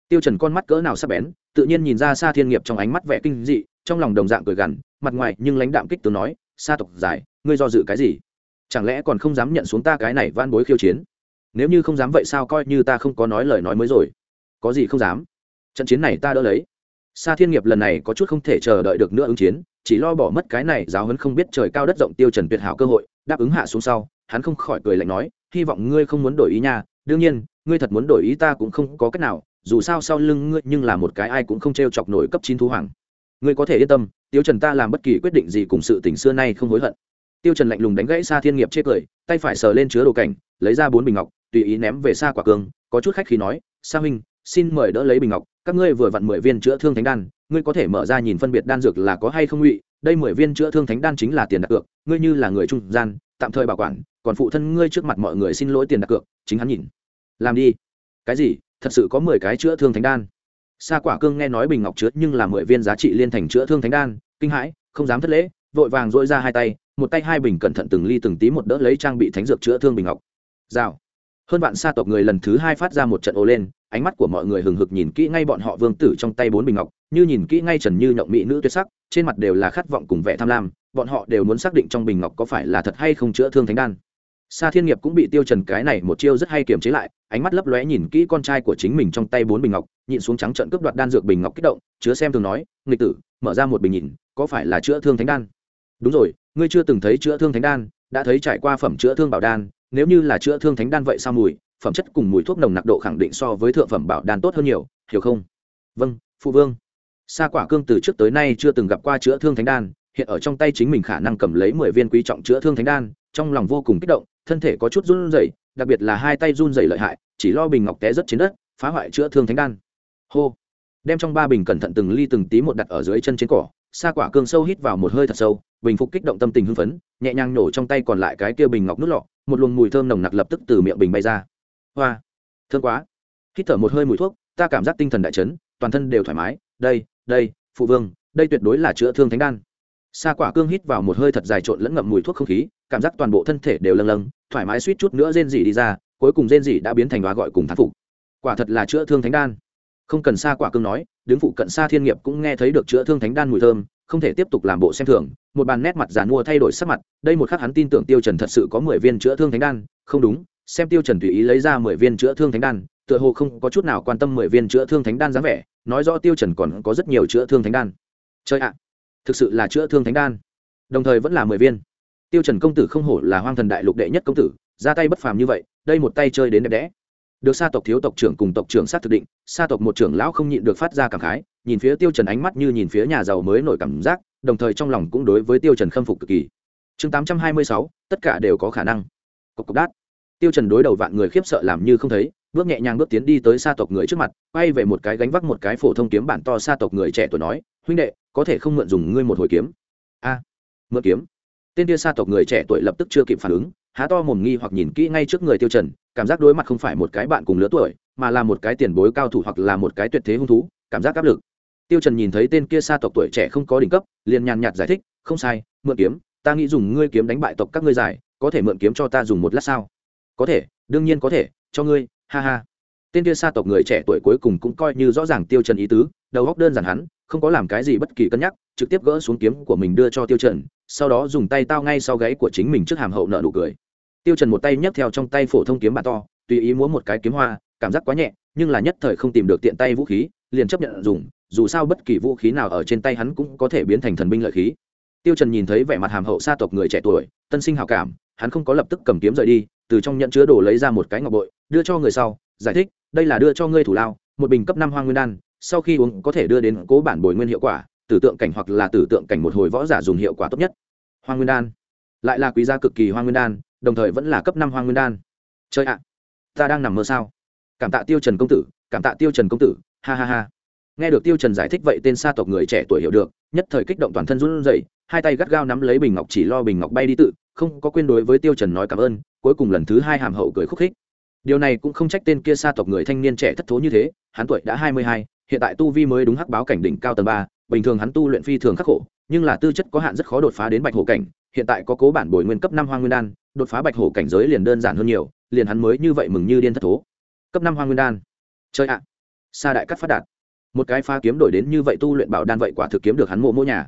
Tiêu trần con mắt cỡ nào sắc bén, tự nhiên nhìn ra xa thiên nghiệp trong ánh mắt vẻ kinh dị, trong lòng đồng dạng cười gằn, mặt ngoài nhưng lãnh đạm kích tướng nói xa tộc giải, ngươi do dự cái gì? Chẳng lẽ còn không dám nhận xuống ta cái này van bối khiêu chiến? Nếu như không dám vậy sao coi như ta không có nói lời nói mới rồi? Có gì không dám trận chiến này ta đỡ lấy Sa Thiên Nghiệp lần này có chút không thể chờ đợi được nữa ứng chiến, chỉ lo bỏ mất cái này giáo huấn không biết trời cao đất rộng tiêu Trần Tuyệt Hảo cơ hội, đáp ứng hạ xuống sau, hắn không khỏi cười lạnh nói, hy vọng ngươi không muốn đổi ý nha, đương nhiên, ngươi thật muốn đổi ý ta cũng không có cách nào, dù sao sau lưng ngươi nhưng là một cái ai cũng không treo chọc nổi cấp chín thú hoàng. Ngươi có thể yên tâm, Tiêu Trần ta làm bất kỳ quyết định gì cùng sự tình xưa nay không hối hận. Tiêu Trần lạnh lùng đánh gãy Sa Thiên Nghiệp chê cười, tay phải sờ lên chứa đồ cảnh, lấy ra bốn bình ngọc, tùy ý ném về Sa Quả Cương, có chút khách khí nói, "Sa huynh, xin mời đỡ lấy bình ngọc, các ngươi vừa vặn mười viên chữa thương thánh đan, ngươi có thể mở ra nhìn phân biệt đan dược là có hay không ngụy đây mười viên chữa thương thánh đan chính là tiền đặt cược ngươi như là người trung gian tạm thời bảo quản còn phụ thân ngươi trước mặt mọi người xin lỗi tiền đặt cược chính hắn nhìn. Làm đi. Cái gì? Thật sự có mười cái chữa thương thánh đan? Sa quả cương nghe nói bình ngọc chứa nhưng là mười viên giá trị liên thành chữa thương thánh đan kinh hãi không dám thất lễ vội vàng dội ra hai tay một tay hai bình cẩn thận từng ly từng tí một đỡ lấy trang bị thánh dược chữa thương bình ngọc. Rào. Hơn bạn sa tộc người lần thứ hai phát ra một trận ô lên ánh mắt của mọi người hừng hực nhìn kỹ ngay bọn họ vương tử trong tay bốn bình ngọc, như nhìn kỹ ngay trần như nhộng mỹ nữ tuyệt sắc, trên mặt đều là khát vọng cùng vẻ tham lam, bọn họ đều muốn xác định trong bình ngọc có phải là thật hay không chữa thương thánh đan. Sa thiên nghiệp cũng bị tiêu trần cái này một chiêu rất hay kiềm chế lại, ánh mắt lấp lóe nhìn kỹ con trai của chính mình trong tay bốn bình ngọc, nhịn xuống trắng trận cướp đoạt đan dược bình ngọc kích động, chứa xem thường nói, nghịch tử, mở ra một bình nhìn, có phải là chữa thương thánh đan? Đúng rồi, ngươi chưa từng thấy chữa thương thánh đan, đã thấy trải qua phẩm chữa thương bảo đan, nếu như là chữa thương thánh đan vậy sao mùi? Phẩm chất cùng mùi thuốc nồng nặc độ khẳng định so với thượng phẩm bảo đan tốt hơn nhiều, hiểu không? Vâng phụ vương. Sa quả cương từ trước tới nay chưa từng gặp qua chữa thương thánh đan, hiện ở trong tay chính mình khả năng cầm lấy mười viên quý trọng chữa thương thánh đan, trong lòng vô cùng kích động, thân thể có chút run rẩy, đặc biệt là hai tay run rẩy lợi hại, chỉ lo bình ngọc té rất trên đất, phá hoại chữa thương thánh đan. Hô. Đem trong ba bình cẩn thận từng ly từng tí một đặt ở dưới chân trên cỏ, sa quả cương sâu hít vào một hơi thật sâu, bình phục kích động tâm tình hưng phấn, nhẹ nhàng nổ trong tay còn lại cái kia bình ngọc nút lọ, một luồng mùi thơm nồng nặc lập tức từ miệng bình bay ra hoa. Thương quá. Hít thở một hơi mùi thuốc, ta cảm giác tinh thần đại chấn, toàn thân đều thoải mái. Đây đây, phụ vương, đây tuyệt đối là chữa thương thánh đan. Sa quả cương hít vào một hơi thật dài trộn lẫn ngậm mùi thuốc không khí, cảm giác toàn bộ thân thể đều lâng lâng, thoải mái suýt chút nữa rên dỉ đi ra, cuối cùng rên dỉ đã biến thành đoá gọi cùng thán phục. Quả thật là chữa thương thánh đan. Không cần sa quả cương nói, đứng phụ cận sa thiên nghiệp cũng nghe thấy được chữa thương thánh đan mùi thơm, không thể tiếp tục làm bộ xem thường. Một bàn nét mặt giàn mua thay đổi sắc mặt, đây một khắc hắn tin tưởng tiêu trần thật sự có mười viên chữa thương thánh đan, không đúng xem tiêu trần tùy ý lấy ra mười viên chữa thương thánh đan tựa hồ không có chút nào quan tâm mười viên chữa thương thánh đan dáng vẻ nói rõ tiêu trần còn có rất nhiều chữa thương thánh đan. Chơi ạ thực sự là chữa thương thánh đan. Đồng thời vẫn là mười viên. Tiêu trần công tử không hổ là hoang thần đại lục đệ nhất công tử ra tay bất phàm như vậy đây một tay chơi đến đẹp đẽ. Được sa tộc thiếu tộc trưởng cùng tộc trưởng sát thực định sa tộc một trưởng lão không nhịn được phát ra cảm khái nhìn phía tiêu trần ánh mắt như nhìn phía nhà giàu mới nổi cảm giác đồng thời trong lòng cũng đối với tiêu trần khâm phục cực kỳ. Chương 826, tất cả đều có khả năng. Cục cục đát tiêu trần đối đầu vạn người khiếp sợ làm như không thấy, bước nhẹ nhàng bước tiến đi tới sa tộc người trước mặt, quay về một cái gánh vác một cái phổ thông kiếm bản to sa tộc người trẻ tuổi nói, huynh đệ, có thể không mượn dùng ngươi một hồi kiếm? A, mượn kiếm. Tên kia sa tộc người trẻ tuổi lập tức chưa kịp phản ứng, há to mồm nghi hoặc nhìn kỹ ngay trước người tiêu trần, cảm giác đối mặt không phải một cái bạn cùng lứa tuổi, mà là một cái tiền bối cao thủ hoặc là một cái tuyệt thế hung thú, cảm giác áp lực. Tiêu trần nhìn thấy tên kia sa tộc tuổi trẻ không có đỉnh cấp, liền nhàn nhạt giải thích, không sai, mượn kiếm, ta nghĩ dùng ngươi kiếm đánh bại tộc các ngươi giải, có thể mượn kiếm cho ta dùng một lát sao? Có thể, đương nhiên có thể, cho ngươi, ha ha. Tên kia sa tộc người trẻ tuổi cuối cùng cũng coi như rõ ràng tiêu trần ý tứ, đầu góc đơn giản hắn, không có làm cái gì bất kỳ cân nhắc, trực tiếp gỡ xuống kiếm của mình đưa cho tiêu trần, sau đó dùng tay tao ngay sau gáy của chính mình trước hàm hậu nợ nụ cười. Tiêu trần một tay nhấc theo trong tay phổ thông kiếm bà to, tùy ý múa một cái kiếm hoa, cảm giác quá nhẹ, nhưng là nhất thời không tìm được tiện tay vũ khí, liền chấp nhận dùng, dù sao bất kỳ vũ khí nào ở trên tay hắn cũng có thể biến thành thần binh lợi khí. Tiêu trần nhìn thấy vẻ mặt hàm hậu sa tộc người trẻ tuổi, tân sinh hảo cảm, hắn không có lập tức cầm kiếm rời đi từ trong nhận chứa đồ lấy ra một cái ngọc bội, đưa cho người sau, giải thích, đây là đưa cho ngươi thủ lao, một bình cấp năm hoa nguyên đan, sau khi uống có thể đưa đến cố bản bồi nguyên hiệu quả, tử tượng cảnh hoặc là tử tượng cảnh một hồi võ giả dùng hiệu quả tốt nhất. Hoa nguyên đan. Lại là quý gia cực kỳ hoa nguyên đan, đồng thời vẫn là cấp năm hoa nguyên đan. Chơi ạ. Ta đang nằm mơ sao? Cảm tạ tiêu trần công tử, cảm tạ tiêu trần công tử, ha ha ha. Nghe được tiêu trần giải thích vậy tên sa tộc người trẻ tuổi hiểu được, nhất thời kích động toàn thân run rẩy, hai tay gắt gao nắm lấy bình ngọc chỉ lo bình ngọc bay đi tự không có quên đối với tiêu trần nói cảm ơn cuối cùng lần thứ hai hàm hậu cười khúc khích. Điều này cũng không trách tên kia xa tộc người thanh niên trẻ thất thố như thế hắn tuổi đã hai mươi hai, hiện tại tu vi mới đúng hắc báo cảnh đỉnh cao tầng ba bình thường hắn tu luyện phi thường khắc khổ nhưng là tư chất có hạn rất khó đột phá đến bạch hổ cảnh hiện tại có cố bản bồi nguyên cấp năm hoang nguyên đan đột phá bạch hổ cảnh giới liền đơn giản hơn nhiều liền hắn mới như vậy mừng như điên thất thố. Cấp năm hoang nguyên đan. Chơi ạ. Sa đại cắt phát đạt. Một cái pha kiếm đổi đến như vậy tu luyện bảo đan vậy quả thực kiếm được hắn mộ mỗ nhà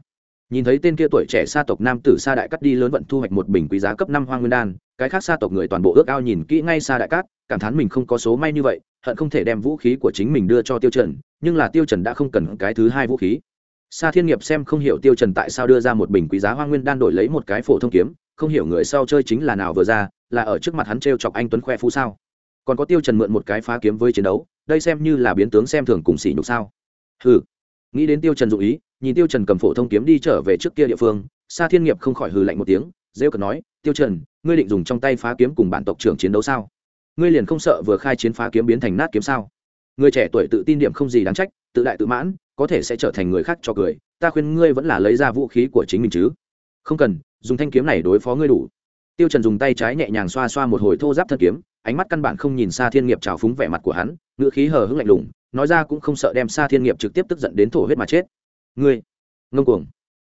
nhìn thấy tên kia tuổi trẻ sa tộc nam tử sa đại cắt đi lớn vận thu hoạch một bình quý giá cấp năm hoang nguyên đan, cái khác sa tộc người toàn bộ ước ao nhìn kỹ ngay sa đại cát, cảm thán mình không có số may như vậy, hận không thể đem vũ khí của chính mình đưa cho tiêu trần, nhưng là tiêu trần đã không cần cái thứ hai vũ khí. Sa thiên nghiệp xem không hiểu tiêu trần tại sao đưa ra một bình quý giá hoang nguyên đan đổi lấy một cái phổ thông kiếm, không hiểu người sau chơi chính là nào vừa ra, là ở trước mặt hắn treo chọc anh tuấn khoe phú sao. Còn có tiêu trần mượn một cái phá kiếm với chiến đấu, đây xem như là biến tướng xem thường cùng xỉ nhục sao. Hừ nghĩ đến tiêu trần dụ ý, nhìn tiêu trần cầm phổ thông kiếm đi trở về trước kia địa phương, sa thiên nghiệp không khỏi hừ lạnh một tiếng, rêu cợt nói, tiêu trần, ngươi định dùng trong tay phá kiếm cùng bản tộc trưởng chiến đấu sao? Ngươi liền không sợ vừa khai chiến phá kiếm biến thành nát kiếm sao? Người trẻ tuổi tự tin điểm không gì đáng trách, tự đại tự mãn, có thể sẽ trở thành người khác cho cười, ta khuyên ngươi vẫn là lấy ra vũ khí của chính mình chứ. Không cần, dùng thanh kiếm này đối phó ngươi đủ. Tiêu trần dùng tay trái nhẹ nhàng xoa xoa một hồi thô giáp thân kiếm, ánh mắt căn bản không nhìn xa thiên nghiệp trào phúng vẻ mặt của hắn, ngữ khí hờ hững lạnh lùng nói ra cũng không sợ đem Sa thiên nghiệp trực tiếp tức giận đến thổ huyết mà chết ngươi ngông cuồng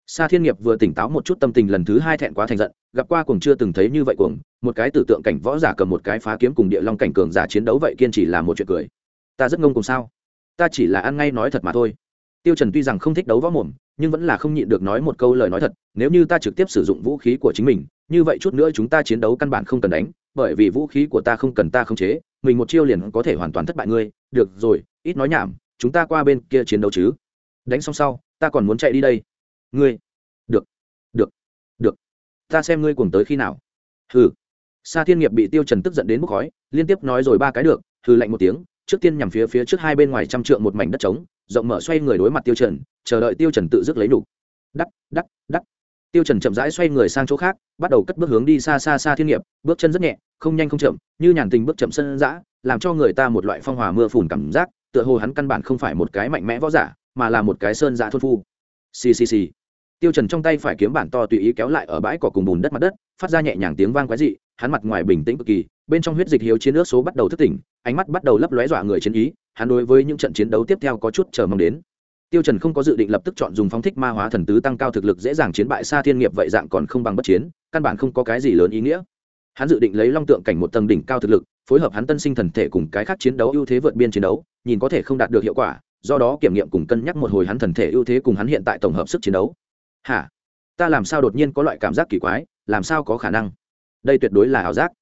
Sa Thiên Nghiệp vừa tỉnh táo một chút tâm tình lần thứ hai thẹn quá thành giận, gặp qua cuồng chưa từng thấy như vậy cuồng, một cái tử tượng cảnh võ giả cầm một cái phá kiếm cùng địa long cảnh cường giả chiến đấu vậy kiên trì là một chuyện cười. Ta rất ngông cuồng sao? Ta chỉ là ăn ngay nói thật mà thôi. Tiêu Trần tuy rằng không thích đấu võ mồm, nhưng vẫn là không nhịn được nói một câu lời nói thật, nếu như ta trực tiếp sử dụng vũ khí của chính mình, như vậy chút nữa chúng ta chiến đấu căn bản không cần đánh, bởi vì vũ khí của ta không cần ta khống chế, mình một chiêu liền có thể hoàn toàn thất bại ngươi, được rồi, ít nói nhảm, chúng ta qua bên kia chiến đấu chứ. Đánh xong sau, ta còn muốn chạy đi đây. Ngươi. Được. Được. Được. Ta xem ngươi cuồng tới khi nào. Hừ. Sa thiên nghiệp bị tiêu trần tức giận đến bốc khói liên tiếp nói rồi ba cái được hừ lạnh một tiếng trước tiên nhằm phía phía trước hai bên ngoài trăm trượng một mảnh đất trống rộng mở xoay người đối mặt tiêu trần chờ đợi tiêu trần tự dứt lấy đủ. Đắc đắc đắc. Tiêu trần chậm rãi xoay người sang chỗ khác bắt đầu cất bước hướng đi xa xa xa thiên nghiệp bước chân rất nhẹ không nhanh không chậm như nhàn tình bước chậm sân dã làm cho người ta một loại phong hòa mưa phùn cảm giác tựa hồ hắn căn bản không phải một cái mạnh mẽ võ giả, mà là một cái sơn giả thôn phu. Xì xì xì. Tiêu trần trong tay phải kiếm bản to tùy ý kéo lại ở bãi cỏ cùng bùn đất mặt đất, phát ra nhẹ nhàng tiếng vang quái dị, hắn mặt ngoài bình tĩnh cực kỳ, bên trong huyết dịch hiếu chiến nước số bắt đầu thức tỉnh, ánh mắt bắt đầu lấp lóe dọa người chiến ý, hắn đối với những trận chiến đấu tiếp theo có chút chờ mong đến. Tiêu trần không có dự định lập tức chọn dùng phóng thích ma hóa thần tứ tăng cao thực lực dễ dàng chiến bại xa thiên nghiệp vậy dạng còn không bằng bất chiến, căn bản không có cái gì lớn ý nghĩa hắn dự định lấy long tượng cảnh một tầng đỉnh cao thực lực, phối hợp hắn tân sinh thần thể cùng cái khác chiến đấu ưu thế vượt biên chiến đấu, nhìn có thể không đạt được hiệu quả, do đó kiểm nghiệm cùng cân nhắc một hồi hắn thần thể ưu thế cùng hắn hiện tại tổng hợp sức chiến đấu. Hả? Ta làm sao đột nhiên có loại cảm giác kỳ quái, làm sao có khả năng? Đây tuyệt đối là ảo giác.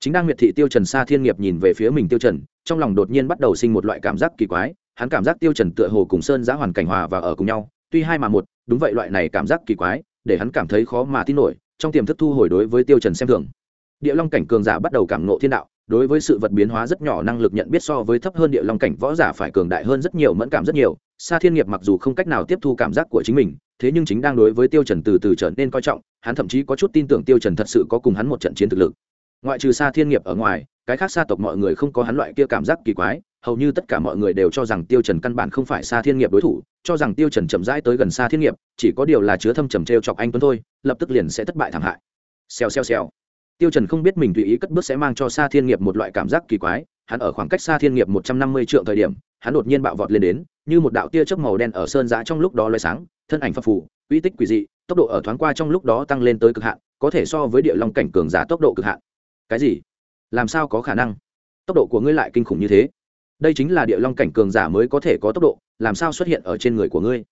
Chính đang miệt thị tiêu trần xa thiên nghiệp nhìn về phía mình tiêu trần, trong lòng đột nhiên bắt đầu sinh một loại cảm giác kỳ quái, hắn cảm giác tiêu trần tựa hồ cùng sơn giã hoàn cảnh hòa và ở cùng nhau, tuy hai mà một, đúng vậy loại này cảm giác kỳ quái, để hắn cảm thấy khó mà tin nổi, trong tiềm thức thu hồi đối với tiêu trần xem thường địa long cảnh cường giả bắt đầu cảm ngộ thiên đạo đối với sự vật biến hóa rất nhỏ năng lực nhận biết so với thấp hơn địa long cảnh võ giả phải cường đại hơn rất nhiều mẫn cảm rất nhiều Sa Thiên Nghiệp mặc dù không cách nào tiếp thu cảm giác của chính mình, thế nhưng chính đang đối với Tiêu Trần từ từ trở nên coi trọng, hắn thậm chí có chút tin tưởng Tiêu Trần thật sự có cùng hắn một trận chiến thực lực. Ngoại trừ Sa Thiên Nghiệp ở ngoài, cái khác sa tộc mọi người không có hắn loại kia cảm giác kỳ quái, hầu như tất cả mọi người đều cho rằng Tiêu Trần căn bản không phải Sa Thiên Nghiệp đối thủ, cho rằng Tiêu Trần chậm rãi tới gần Sa Thiên Nghiệp, chỉ có điều là chứa thâm trầm treo chọc anh tuấn thôi, lập tức liền sẽ thất bại thảm hại. Xèo xèo xèo. Tiêu Trần không biết mình tùy ý cất bước sẽ mang cho Sa Thiên Nghiệp một loại cảm giác kỳ quái, hắn ở khoảng cách xa Thiên Nghiệp 150 trượng thời điểm, hắn đột nhiên bạo vọt lên đến, như một đạo tia chớp màu đen ở sơn giã trong lúc đó loay sáng thân ảnh phập phù uy tích quỷ dị tốc độ ở thoáng qua trong lúc đó tăng lên tới cực hạn có thể so với địa long cảnh cường giả tốc độ cực hạn. Cái gì? Làm sao có khả năng? Tốc độ của ngươi lại kinh khủng như thế. Đây chính là địa long cảnh cường giả mới có thể có tốc độ làm sao xuất hiện ở trên người của ngươi?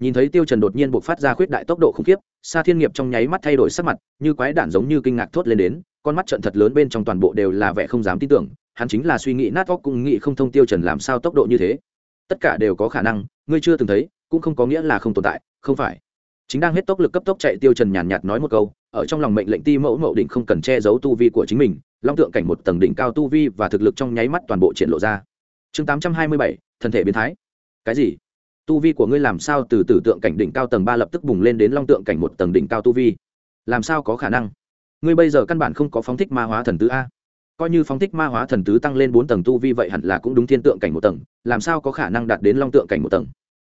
Nhìn thấy tiêu trần đột nhiên buộc phát ra khuyết đại tốc độ khủng khiếp sa thiên nghiệp trong nháy mắt thay đổi sắc mặt như quái đản giống như kinh ngạc thốt lên đến con mắt trận thật lớn bên trong toàn bộ đều là vẻ không dám tin tưởng hắn chính là suy nghĩ nát óc cũng nghĩ không thông tiêu trần làm sao tốc độ như thế. Tất cả đều có khả năng ngươi chưa từng thấy cũng không có nghĩa là không tồn tại không phải. Chính đang hết tốc lực cấp tốc chạy tiêu trần nhàn nhạt nói một câu ở trong lòng mệnh lệnh ti mẫu mậu định không cần che giấu tu vi của chính mình long tượng cảnh một tầng đỉnh cao tu vi và thực lực trong nháy mắt toàn bộ triển lộ ra. Chương 827, thân thể biến thái. Cái gì? Tu vi của ngươi làm sao từ tử tượng cảnh đỉnh cao tầng ba lập tức bùng lên đến long tượng cảnh một tầng đỉnh cao tu vi? Làm sao có khả năng? Ngươi bây giờ căn bản không có phóng thích ma hóa thần tứ a. Coi như phóng thích ma hóa thần tứ tăng lên bốn tầng tu vi vậy hẳn là cũng đúng thiên tượng cảnh một tầng. Làm sao có khả năng đạt đến long tượng cảnh một tầng?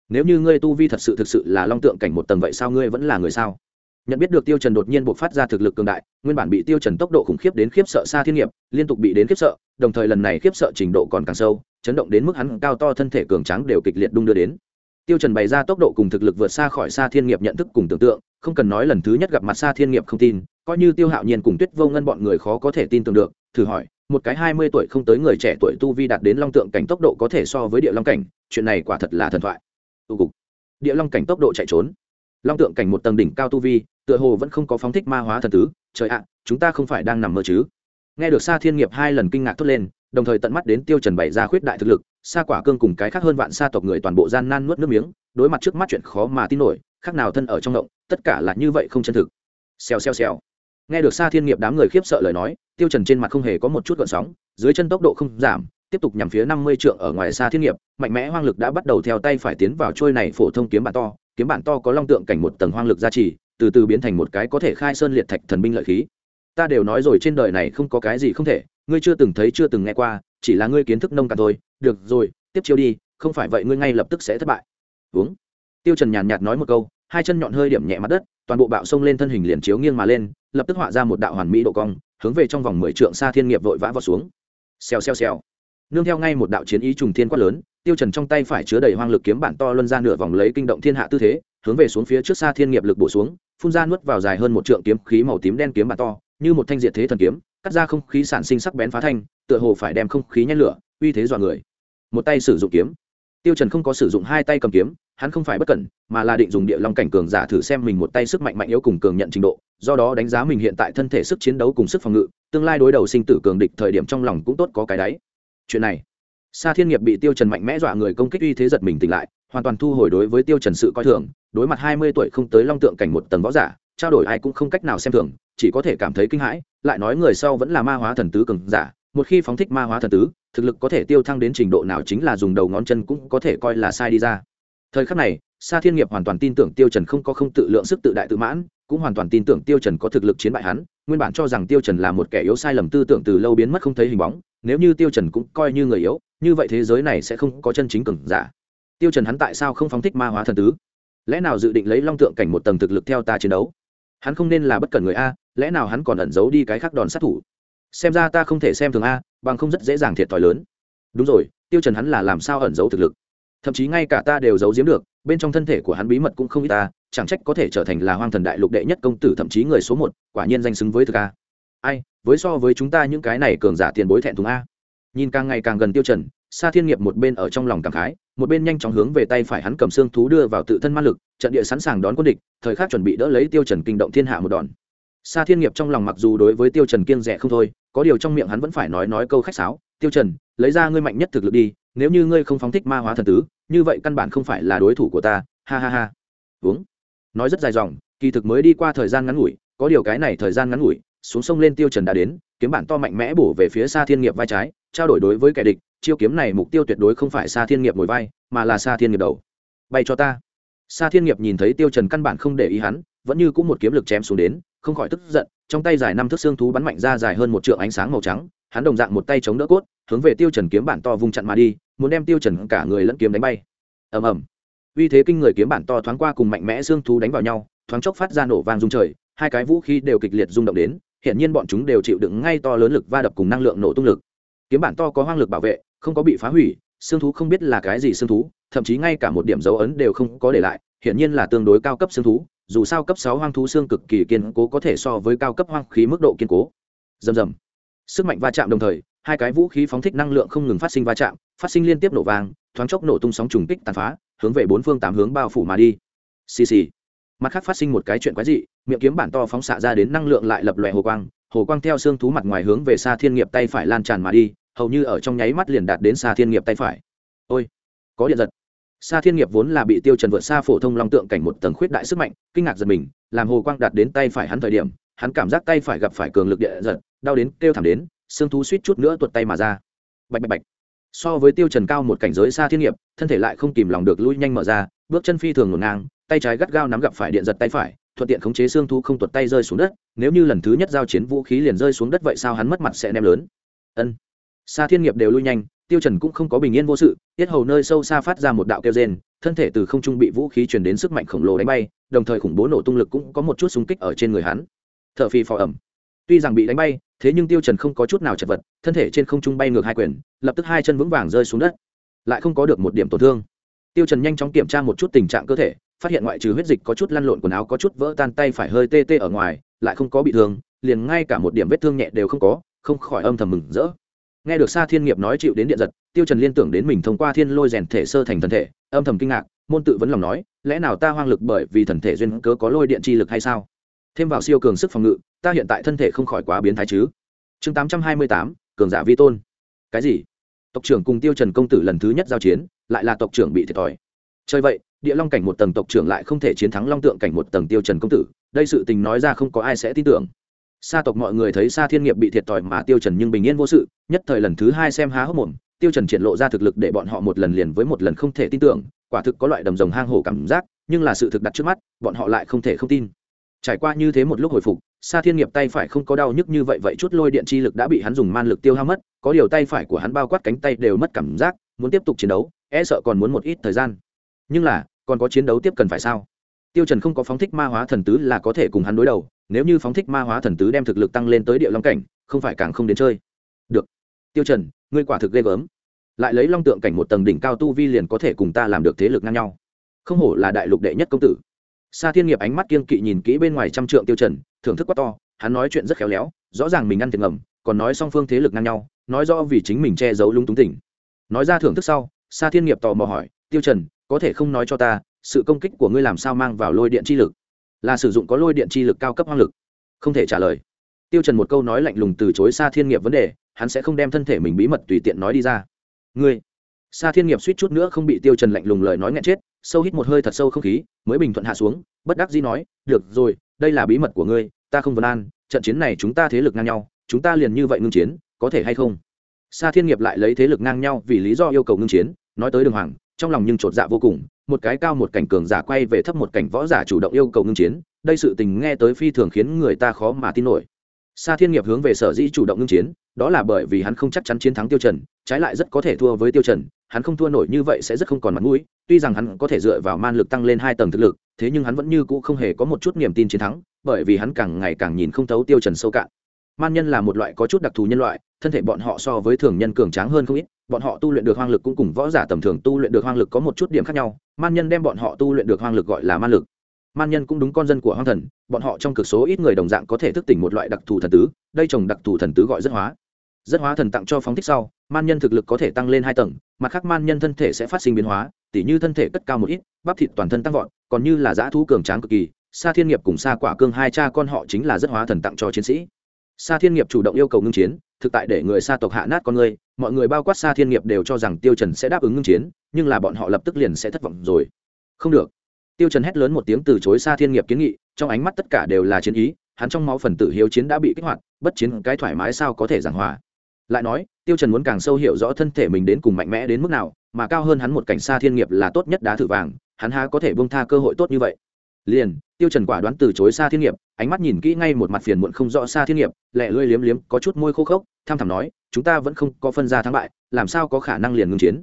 Nếu như ngươi tu vi thật sự thực sự là long tượng cảnh một tầng vậy sao ngươi vẫn là người sao? Nhận biết được tiêu trần đột nhiên bộc phát ra thực lực cường đại, nguyên bản bị tiêu trần tốc độ khủng khiếp đến khiếp sợ xa thiên nghiệp, liên tục bị đến khiếp sợ, đồng thời lần này khiếp sợ trình độ còn càng sâu, chấn động đến mức hắn cao to thân thể cường tráng đều kịch liệt đung đưa đến tiêu trần bày ra tốc độ cùng thực lực vượt xa khỏi xa thiên nghiệp nhận thức cùng tưởng tượng, không cần nói lần thứ nhất gặp mặt xa thiên nghiệp không tin, coi như tiêu hạo nhiên cùng tuyết vô ngân bọn người khó có thể tin tưởng được, thử hỏi, một cái hai mươi tuổi không tới người trẻ tuổi tu vi đạt đến long tượng cảnh tốc độ có thể so với địa long cảnh, chuyện này quả thật là thần thoại. Tu cục. Địa long cảnh tốc độ chạy trốn. Long tượng cảnh một tầng đỉnh cao tu vi, tựa hồ vẫn không có phóng thích ma hóa thần tứ, trời ạ, chúng ta không phải đang nằm mơ chứ. Nghe được xa thiên nghiệp hai lần kinh ngạc thốt lên đồng thời tận mắt đến tiêu trần bày ra khuyết đại thực lực xa quả cương cùng cái khác hơn vạn xa tộc người toàn bộ gian nan nuốt nước miếng, đối mặt trước mắt chuyện khó mà tin nổi, khác nào thân ở trong động, tất cả là như vậy không chân thực. Xèo xèo xèo. Nghe được xa thiên nghiệp đám người khiếp sợ lời nói, tiêu trần trên mặt không hề có một chút gợn sóng, dưới chân tốc độ không giảm, tiếp tục nhằm phía năm mươi trượng ở ngoài xa thiên nghiệp, mạnh mẽ hoang lực đã bắt đầu theo tay phải tiến vào trôi này phổ thông kiếm bản to, kiếm bản to có long tượng cảnh một tầng hoang lực gia trì, từ từ biến thành một cái có thể khai sơn liệt thạch thần binh lợi khí. Ta đều nói rồi trên đời này không có cái gì không thể ngươi chưa từng thấy chưa từng nghe qua, chỉ là ngươi kiến thức nông cạn thôi. Được rồi, tiếp chiêu đi, không phải vậy ngươi ngay lập tức sẽ thất bại. Uống. Tiêu trần nhàn nhạt nói một câu, hai chân nhọn hơi điểm nhẹ mặt đất, toàn bộ bạo sông lên thân hình liền chiếu nghiêng mà lên, lập tức họa ra một đạo hoàn mỹ độ cong, hướng về trong vòng mười trượng xa thiên nghiệp vội vã vào xuống. Xèo xèo xèo. Nương theo ngay một đạo chiến ý trùng thiên quát lớn, tiêu trần trong tay phải chứa đầy hoang lực kiếm bản to luân ra nửa vòng lấy kinh động thiên hạ tư thế, hướng về xuống phía trước xa thiên nghiệp lực bổ xuống, phun ra nuốt vào dài hơn một trượng kiếm khí màu tím đen kiếm bản to, như một thanh diệt thế thần kiếm cắt ra không khí sản sinh sắc bén phá thanh tựa hồ phải đem không khí nhen lửa uy thế dọa người. Một tay sử dụng kiếm. Tiêu trần không có sử dụng hai tay cầm kiếm hắn không phải bất cẩn mà là định dùng địa long cảnh cường giả thử xem mình một tay sức mạnh mạnh yếu cùng cường nhận trình độ do đó đánh giá mình hiện tại thân thể sức chiến đấu cùng sức phòng ngự tương lai đối đầu sinh tử cường địch thời điểm trong lòng cũng tốt có cái đấy chuyện này Sa Thiên Nghiệp bị Tiêu Trần mạnh mẽ dọa người công kích uy thế giật mình tỉnh lại, hoàn toàn thu hồi đối với Tiêu Trần sự coi thường, đối mặt hai mươi tuổi không tới long tượng cảnh một tầng võ giả, trao đổi ai cũng không cách nào xem thường, chỉ có thể cảm thấy kinh hãi, lại nói người sau vẫn là ma hóa thần tứ cường giả, một khi phóng thích ma hóa thần tứ, thực lực có thể tiêu thăng đến trình độ nào chính là dùng đầu ngón chân cũng có thể coi là sai đi ra. Thời khắc này, Sa Thiên Nghiệp hoàn toàn tin tưởng Tiêu Trần không có không tự lượng sức tự đại tự mãn, cũng hoàn toàn tin tưởng Tiêu Trần có thực lực chiến bại hắn, nguyên bản cho rằng Tiêu Trần là một kẻ yếu sai lầm tư tưởng từ lâu biến mất không thấy hình bóng, nếu như Tiêu Trần cũng coi như người yếu, như vậy thế giới này sẽ không có chân chính cường giả. Tiêu trần hắn tại sao không phóng thích ma hóa thần tứ? Lẽ nào dự định lấy long tượng cảnh một tầng thực lực theo ta chiến đấu? Hắn không nên là bất cần người a lẽ nào hắn còn ẩn giấu đi cái khác đòn sát thủ? Xem ra ta không thể xem thường a, bằng không rất dễ dàng thiệt thòi lớn. Đúng rồi, tiêu trần hắn là làm sao ẩn giấu thực lực? Thậm chí ngay cả ta đều giấu giếm được, bên trong thân thể của hắn bí mật cũng không ít ta, chẳng trách có thể trở thành là hoang thần đại lục đệ nhất công tử thậm chí người số một, quả nhiên danh xứng với thực a. Ai, với so với chúng ta những cái này cường giả tiền bối thẹn thùng a. Nhìn càng ngày càng gần tiêu trần, sa thiên nghiệp một bên ở trong lòng cảm khái, một bên nhanh chóng hướng về tay phải hắn cầm xương thú đưa vào tự thân ma lực, trận địa sẵn sàng đón quân địch, thời khắc chuẩn bị đỡ lấy tiêu trần kinh động thiên hạ một đòn sa thiên nghiệp trong lòng mặc dù đối với tiêu trần kiêng rẻ không thôi, có điều trong miệng hắn vẫn phải nói nói câu khách sáo, tiêu trần, lấy ra ngươi mạnh nhất thực lực đi, nếu như ngươi không phóng thích ma hóa thần tứ, như vậy căn bản không phải là đối thủ của ta. Ha ha ha. Uống. Nói rất dài dòng, kỳ thực mới đi qua thời gian ngắn ngủi, có điều cái này thời gian ngắn ngủi, xuống sông lên tiêu trần đã đến, kiếm bản to mạnh mẽ bổ về phía xa thiên nghiệp vai trái, trao đổi đối với kẻ địch, chiêu kiếm này mục tiêu tuyệt đối không phải xa thiên nghiệp ngồi vai, mà là xa thiên nghiệp đầu. Bay cho ta. Xa thiên nghiệp nhìn thấy tiêu trần căn bản không để ý hắn, vẫn như cũng một kiếm lực chém xuống đến không khỏi tức giận, trong tay dài năm thước xương thú bắn mạnh ra dài hơn một trượng ánh sáng màu trắng, hắn đồng dạng một tay chống đỡ cốt, hướng về tiêu trần kiếm bản to vung chặn mà đi, muốn đem tiêu trần cả người lẫn kiếm đánh bay. Ầm ầm. Uy thế kinh người kiếm bản to thoáng qua cùng mạnh mẽ xương thú đánh vào nhau, thoáng chốc phát ra nổ vang rung trời, hai cái vũ khí đều kịch liệt rung động đến hiện nhiên bọn chúng đều chịu đựng ngay to lớn lực va đập cùng năng lượng nổ tung lực. Kiếm bản to có hoang lực bảo vệ, không có bị phá hủy, xương thú không biết là cái gì xương thú, thậm chí ngay cả một điểm dấu ấn đều không có để lại, hiển nhiên là tương đối cao cấp xương thú dù sao cấp sáu hoang thú xương cực kỳ kiên cố có thể so với cao cấp hoang khí mức độ kiên cố. Dầm dầm sức mạnh va chạm đồng thời, hai cái vũ khí phóng thích năng lượng không ngừng phát sinh va chạm, phát sinh liên tiếp nổ vàng thoáng chốc nổ tung sóng trùng kích tàn phá, hướng về bốn phương tám hướng bao phủ mà đi. Xì xì. Mặt khác phát sinh một cái chuyện quái dị, miệng kiếm bản to phóng xạ ra đến năng lượng lại lập lòe hồ quang hồ quang theo xương thú mặt ngoài hướng về xa thiên nghiệp tay phải lan tràn mà đi, hầu như ở trong nháy mắt liền đạt đến xa thiên nghiệp tay phải. Ôi, có điện giật. Sa thiên nghiệp vốn là bị tiêu trần vượt xa phổ thông long tượng cảnh một tầng khuyết đại sức mạnh, kinh ngạc giật mình, làm hồ quang đạt đến tay phải hắn thời điểm, hắn cảm giác tay phải gặp phải cường lực địa giật, đau đến kêu thảm đến, xương thú suýt chút nữa tuột tay mà ra. Bạch bạch bạch. So với tiêu trần cao một cảnh giới Sa thiên nghiệp, thân thể lại không kìm lòng được lui nhanh mở ra, bước chân phi thường ngổn ngang, tay trái gắt gao nắm gặp phải điện giật tay phải, thuận tiện khống chế xương thú không tuột tay rơi xuống đất, nếu như lần thứ nhất giao chiến vũ khí liền rơi xuống đất vậy sao hắn mất mặt sẽ nem lớn. Ân. Sa thiên nghiệp đều lui nhanh tiêu trần cũng không có bình yên vô sự, tiết hầu nơi sâu xa phát ra một đạo kêu rên, thân thể từ không trung bị vũ khí truyền đến sức mạnh khổng lồ đánh bay, đồng thời khủng bố nổ tung lực cũng có một chút xung kích ở trên người hắn. Thở phì phò ẩm. Tuy rằng bị đánh bay, thế nhưng tiêu trần không có chút nào chật vật, thân thể trên không trung bay ngược hai quyền, lập tức hai chân vững vàng rơi xuống đất. Lại không có được một điểm tổn thương. Tiêu trần nhanh chóng kiểm tra một chút tình trạng cơ thể, phát hiện ngoại trừ huyết dịch có chút lăn lộn quần áo có chút vỡ tan tay phải hơi tê tê ở ngoài, lại không có bị thương, liền ngay cả một điểm vết thương nhẹ đều không có, không khỏi âm thầm mừng rỡ nghe được Sa Thiên Nghiệp nói chịu đến điện giật, Tiêu Trần liên tưởng đến mình thông qua thiên lôi rèn thể sơ thành thần thể, âm thầm kinh ngạc, môn tự vấn lòng nói, lẽ nào ta hoang lực bởi vì thần thể duyên cớ có lôi điện chi lực hay sao? Thêm vào siêu cường sức phòng ngự, ta hiện tại thân thể không khỏi quá biến thái chứ? Chương 828, cường giả vi tôn. Cái gì? Tộc trưởng cùng Tiêu Trần công tử lần thứ nhất giao chiến, lại là tộc trưởng bị thiệt thòi. Chơi vậy, địa long cảnh một tầng tộc trưởng lại không thể chiến thắng long tượng cảnh một tầng Tiêu Trần công tử, đây sự tình nói ra không có ai sẽ tin tưởng sa tộc mọi người thấy sa thiên nghiệp bị thiệt thòi mà tiêu trần nhưng bình yên vô sự, nhất thời lần thứ hai xem há hốc mồm, tiêu trần triển lộ ra thực lực để bọn họ một lần liền với một lần không thể tin tưởng, quả thực có loại đầm rồng hang hổ cảm giác, nhưng là sự thực đặt trước mắt, bọn họ lại không thể không tin. Trải qua như thế một lúc hồi phục, sa thiên nghiệp tay phải không có đau nhức như vậy vậy chút lôi điện chi lực đã bị hắn dùng man lực tiêu hao mất, có điều tay phải của hắn bao quát cánh tay đều mất cảm giác, muốn tiếp tục chiến đấu e sợ còn muốn một ít thời gian. Nhưng là, còn có chiến đấu tiếp cần phải sao? Tiêu trần không có phóng thích ma hóa thần tứ là có thể cùng hắn đối đầu, nếu như phóng thích ma hóa thần tứ đem thực lực tăng lên tới địa long cảnh, không phải càng không đến chơi. Được. Tiêu trần, ngươi quả thực ghê gớm. Lại lấy long tượng cảnh một tầng đỉnh cao tu vi liền có thể cùng ta làm được thế lực ngang nhau. Không hổ là đại lục đệ nhất công tử. Sa thiên nghiệp ánh mắt kiên kỵ nhìn kỹ bên ngoài trăm trượng tiêu trần, thưởng thức quá to, hắn nói chuyện rất khéo léo, rõ ràng mình ăn thiệt ngầm, còn nói song phương thế lực ngang nhau, nói rõ vì chính mình che giấu lung túng tỉnh nói ra thưởng thức sau, sa thiên nghiệp tò mò hỏi, tiêu trần, có thể không nói cho ta sự công kích của ngươi làm sao mang vào lôi điện chi lực? Là sử dụng có lôi điện chi lực cao cấp hoang lực. Không thể trả lời. Tiêu trần một câu nói lạnh lùng từ chối xa thiên nghiệp vấn đề, hắn sẽ không đem thân thể mình bí mật tùy tiện nói đi ra. Ngươi. Xa thiên nghiệp suýt chút nữa không bị tiêu trần lạnh lùng lời nói nghẹn chết, sâu hít một hơi thật sâu không khí, mới bình thuận hạ xuống, bất đắc dĩ nói, được rồi, đây là bí mật của ngươi, ta không vấn an, trận chiến này chúng ta thế lực ngang nhau, chúng ta liền như vậy ngưng chiến, có thể hay không? Xa thiên nghiệp lại lấy thế lực ngang nhau vì lý do yêu cầu ngưng chiến, nói tới đường hoàng, trong lòng nhưng trột dạ vô cùng một cái cao một cảnh cường giả quay về thấp một cảnh võ giả chủ động yêu cầu ngưng chiến, đây sự tình nghe tới phi thường khiến người ta khó mà tin nổi. Sa thiên nghiệp hướng về sở dĩ chủ động ngưng chiến, đó là bởi vì hắn không chắc chắn chiến thắng tiêu trần, trái lại rất có thể thua với tiêu trần, hắn không thua nổi như vậy sẽ rất không còn mặt mũi, tuy rằng hắn có thể dựa vào man lực tăng lên hai tầng thực lực, thế nhưng hắn vẫn như cũ không hề có một chút niềm tin chiến thắng, bởi vì hắn càng ngày càng nhìn không thấu tiêu trần sâu cạn. Man nhân là một loại có chút đặc thù nhân loại, thân thể bọn họ so với thường nhân cường tráng hơn không ít bọn họ tu luyện được hoang lực cũng cùng võ giả tầm thường tu luyện được hoang lực có một chút điểm khác nhau, man nhân đem bọn họ tu luyện được hoang lực gọi là man lực. Man nhân cũng đúng con dân của hoang thần, bọn họ trong cực số ít người đồng dạng có thể thức tỉnh một loại đặc thù thần tứ, đây trồng đặc thù thần tứ gọi rất hóa. Rất hóa thần tặng cho phóng thích sau, man nhân thực lực có thể tăng lên hai tầng, mặt khác man nhân thân thể sẽ phát sinh biến hóa, tỉ như thân thể cất cao một ít, bắp thịt toàn thân tăng vọt, còn như là dã thú cường tráng cực kỳ, sa thiên nghiệp cùng sa quả cương hai cha con họ chính là rất hóa thần tặng cho chiến sĩ. Sa thiên nghiệp chủ động yêu cầu ngưng chiến, thực tại để người sa tộc hạ nát con người mọi người bao quát xa thiên nghiệp đều cho rằng tiêu trần sẽ đáp ứng ngưng chiến, nhưng là bọn họ lập tức liền sẽ thất vọng rồi. Không được. Tiêu trần hét lớn một tiếng từ chối xa thiên nghiệp kiến nghị, trong ánh mắt tất cả đều là chiến ý, hắn trong máu phần tử hiếu chiến đã bị kích hoạt, bất chiến cái thoải mái sao có thể giảng hòa. Lại nói, tiêu trần muốn càng sâu hiểu rõ thân thể mình đến cùng mạnh mẽ đến mức nào, mà cao hơn hắn một cảnh xa thiên nghiệp là tốt nhất đá thử vàng, hắn há có thể buông tha cơ hội tốt như vậy. Liền, tiêu trần quả đoán từ chối xa thiên nghiệp, ánh mắt nhìn kỹ ngay một mặt phiền muộn không rõ xa thiên nghiệp, lẹ lưỡi liếm liếm, có chút môi khô khốc tham thẳm nói chúng ta vẫn không có phân ra thắng bại làm sao có khả năng liền ngưng chiến?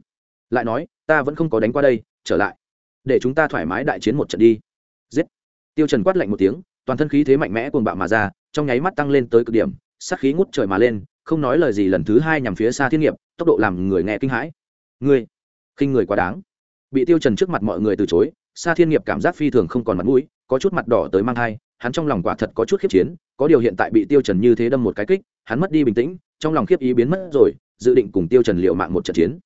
Lại nói ta vẫn không có đánh qua đây trở lại. Để chúng ta thoải mái đại chiến một trận đi. Giết. Tiêu trần quát lạnh một tiếng toàn thân khí thế mạnh mẽ cuồng bạo mà ra trong nháy mắt tăng lên tới cực điểm sát khí ngút trời mà lên không nói lời gì lần thứ hai nhằm phía xa thiên nghiệp tốc độ làm người nghe kinh hãi. Ngươi khinh người quá đáng. Bị tiêu trần trước mặt mọi người từ chối xa Thiên Nghiệp cảm giác phi thường không còn mặt mũi, có chút mặt đỏ tới mang hai, hắn trong lòng quả thật có chút khiếp chiến, có điều hiện tại bị Tiêu Trần như thế đâm một cái kích, hắn mất đi bình tĩnh, trong lòng khiếp ý biến mất rồi, dự định cùng Tiêu Trần Liệu mạng một trận chiến.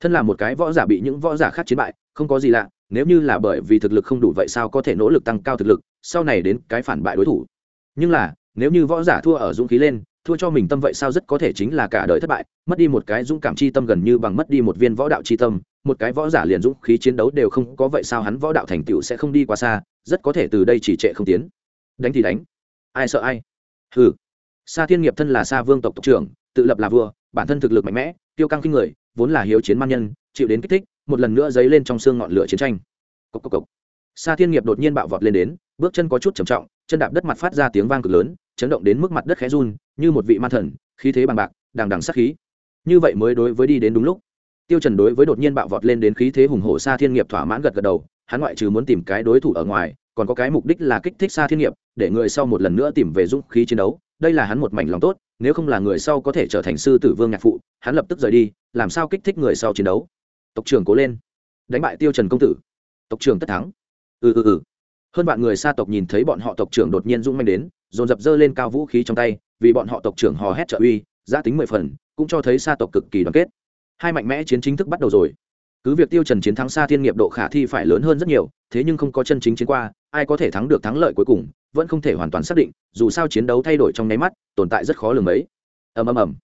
Thân là một cái võ giả bị những võ giả khác chiến bại, không có gì lạ, nếu như là bởi vì thực lực không đủ vậy sao có thể nỗ lực tăng cao thực lực, sau này đến cái phản bại đối thủ. Nhưng là, nếu như võ giả thua ở dũng khí lên, thua cho mình tâm vậy sao rất có thể chính là cả đời thất bại, mất đi một cái dũng cảm chi tâm gần như bằng mất đi một viên võ đạo chi tâm, một cái võ giả liền dũng khí chiến đấu đều không có vậy sao hắn võ đạo thành tựu sẽ không đi quá xa rất có thể từ đây chỉ trệ không tiến đánh thì đánh ai sợ ai Hừ sa thiên nghiệp thân là sa vương tộc tộc trưởng, tự lập là vua, bản thân thực lực mạnh mẽ tiêu căng kinh người, vốn là hiếu chiến man nhân, chịu đến kích thích, một lần nữa dấy lên trong xương ngọn lửa chiến tranh. Cốc cốc cốc. sa thiên nghiệp đột nhiên bạo vọt lên đến, bước chân có chút trầm trọng, chân đạp đất mặt phát ra tiếng vang cực lớn, chấn động đến mức mặt đất khẽ run, như một vị ma thần, khí thế bằng bạc, đằng đằng sát khí. Như vậy mới đối với đi đến đúng lúc. Tiêu trần đối với đột nhiên bạo vọt lên đến khí thế hùng hổ Sa thiên nghiệp thỏa mãn gật gật đầu, hắn ngoại trừ muốn tìm cái đối thủ ở ngoài, còn có cái mục đích là kích thích Sa thiên nghiệp, để người sau một lần nữa tìm về dũng khí chiến đấu đây là hắn một mảnh lòng tốt, nếu không là người sau có thể trở thành sư tử vương nhạc phụ, hắn lập tức rời đi, làm sao kích thích người sau chiến đấu? Tộc trưởng cố lên. Đánh bại tiêu trần công tử. Tộc trưởng tất thắng. Ừ ừ ừ. Hơn bạn người xa tộc nhìn thấy bọn họ tộc trưởng đột nhiên dũng manh đến, dồn dập dơ lên cao vũ khí trong tay, vì bọn họ tộc trưởng hò hét trợ uy, giá tính mười phần, cũng cho thấy xa tộc cực kỳ đoàn kết. Hai mạnh mẽ chiến chính thức bắt đầu rồi. Cứ việc tiêu trần chiến thắng xa thiên nghiệp độ khả thi phải lớn hơn rất nhiều, thế nhưng không có chân chính chiến qua, ai có thể thắng được thắng lợi cuối cùng vẫn không thể hoàn toàn xác định, dù sao chiến đấu thay đổi trong nháy mắt, tồn tại rất khó lường mấy. Ầm ầm ầm.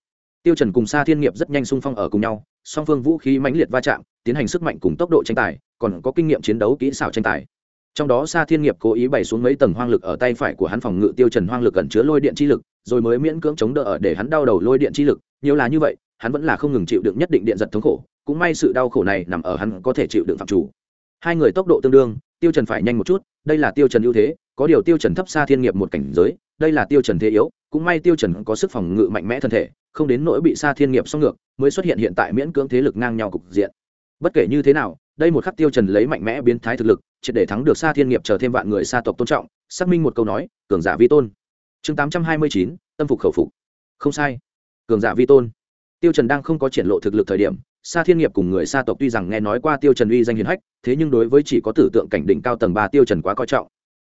Tiêu trần cùng xa thiên nghiệp rất nhanh xung phong ở cùng nhau, song phương vũ khí mãnh liệt va chạm, tiến hành sức mạnh cùng tốc độ tranh tài, còn có kinh nghiệm chiến đấu kỹ xảo tranh tài. Trong đó xa thiên nghiệp cố ý bày xuống mấy tầng hoang lực ở tay phải của hắn phòng ngự tiêu trần hoang lực ẩn chứa lôi điện chi lực, rồi mới miễn cưỡng chống đỡ ở để hắn đau đầu lôi điện chi lực, nhiều là như vậy, hắn vẫn là không ngừng chịu đựng nhất định điện giật thống khổ, cũng may sự đau khổ này nằm ở hắn có thể chịu đựng phạm chủ. Hai người tốc độ tương đương, tiêu trần phải nhanh một chút, đây là tiêu trần ưu thế có điều tiêu trần thấp xa thiên nghiệp một cảnh giới đây là tiêu trần thế yếu cũng may tiêu trần có sức phòng ngự mạnh mẽ thân thể không đến nỗi bị xa thiên nghiệp song ngược mới xuất hiện hiện tại miễn cưỡng thế lực ngang nhau cục diện. Bất kể như thế nào đây một khắc tiêu trần lấy mạnh mẽ biến thái thực lực triệt để thắng được xa thiên nghiệp chờ thêm vạn người xa tộc tôn trọng xác minh một câu nói cường giả vi tôn. Chương 829, tâm phục khẩu phục. Không sai. Cường giả vi tôn. Tiêu trần đang không có triển lộ thực lực thời điểm Sa Thiên Nghiệp cùng người Sa tộc tuy rằng nghe nói qua Tiêu Trần uy danh hiển hách, thế nhưng đối với chỉ có tử tượng cảnh đỉnh cao tầng ba Tiêu Trần quá coi trọng.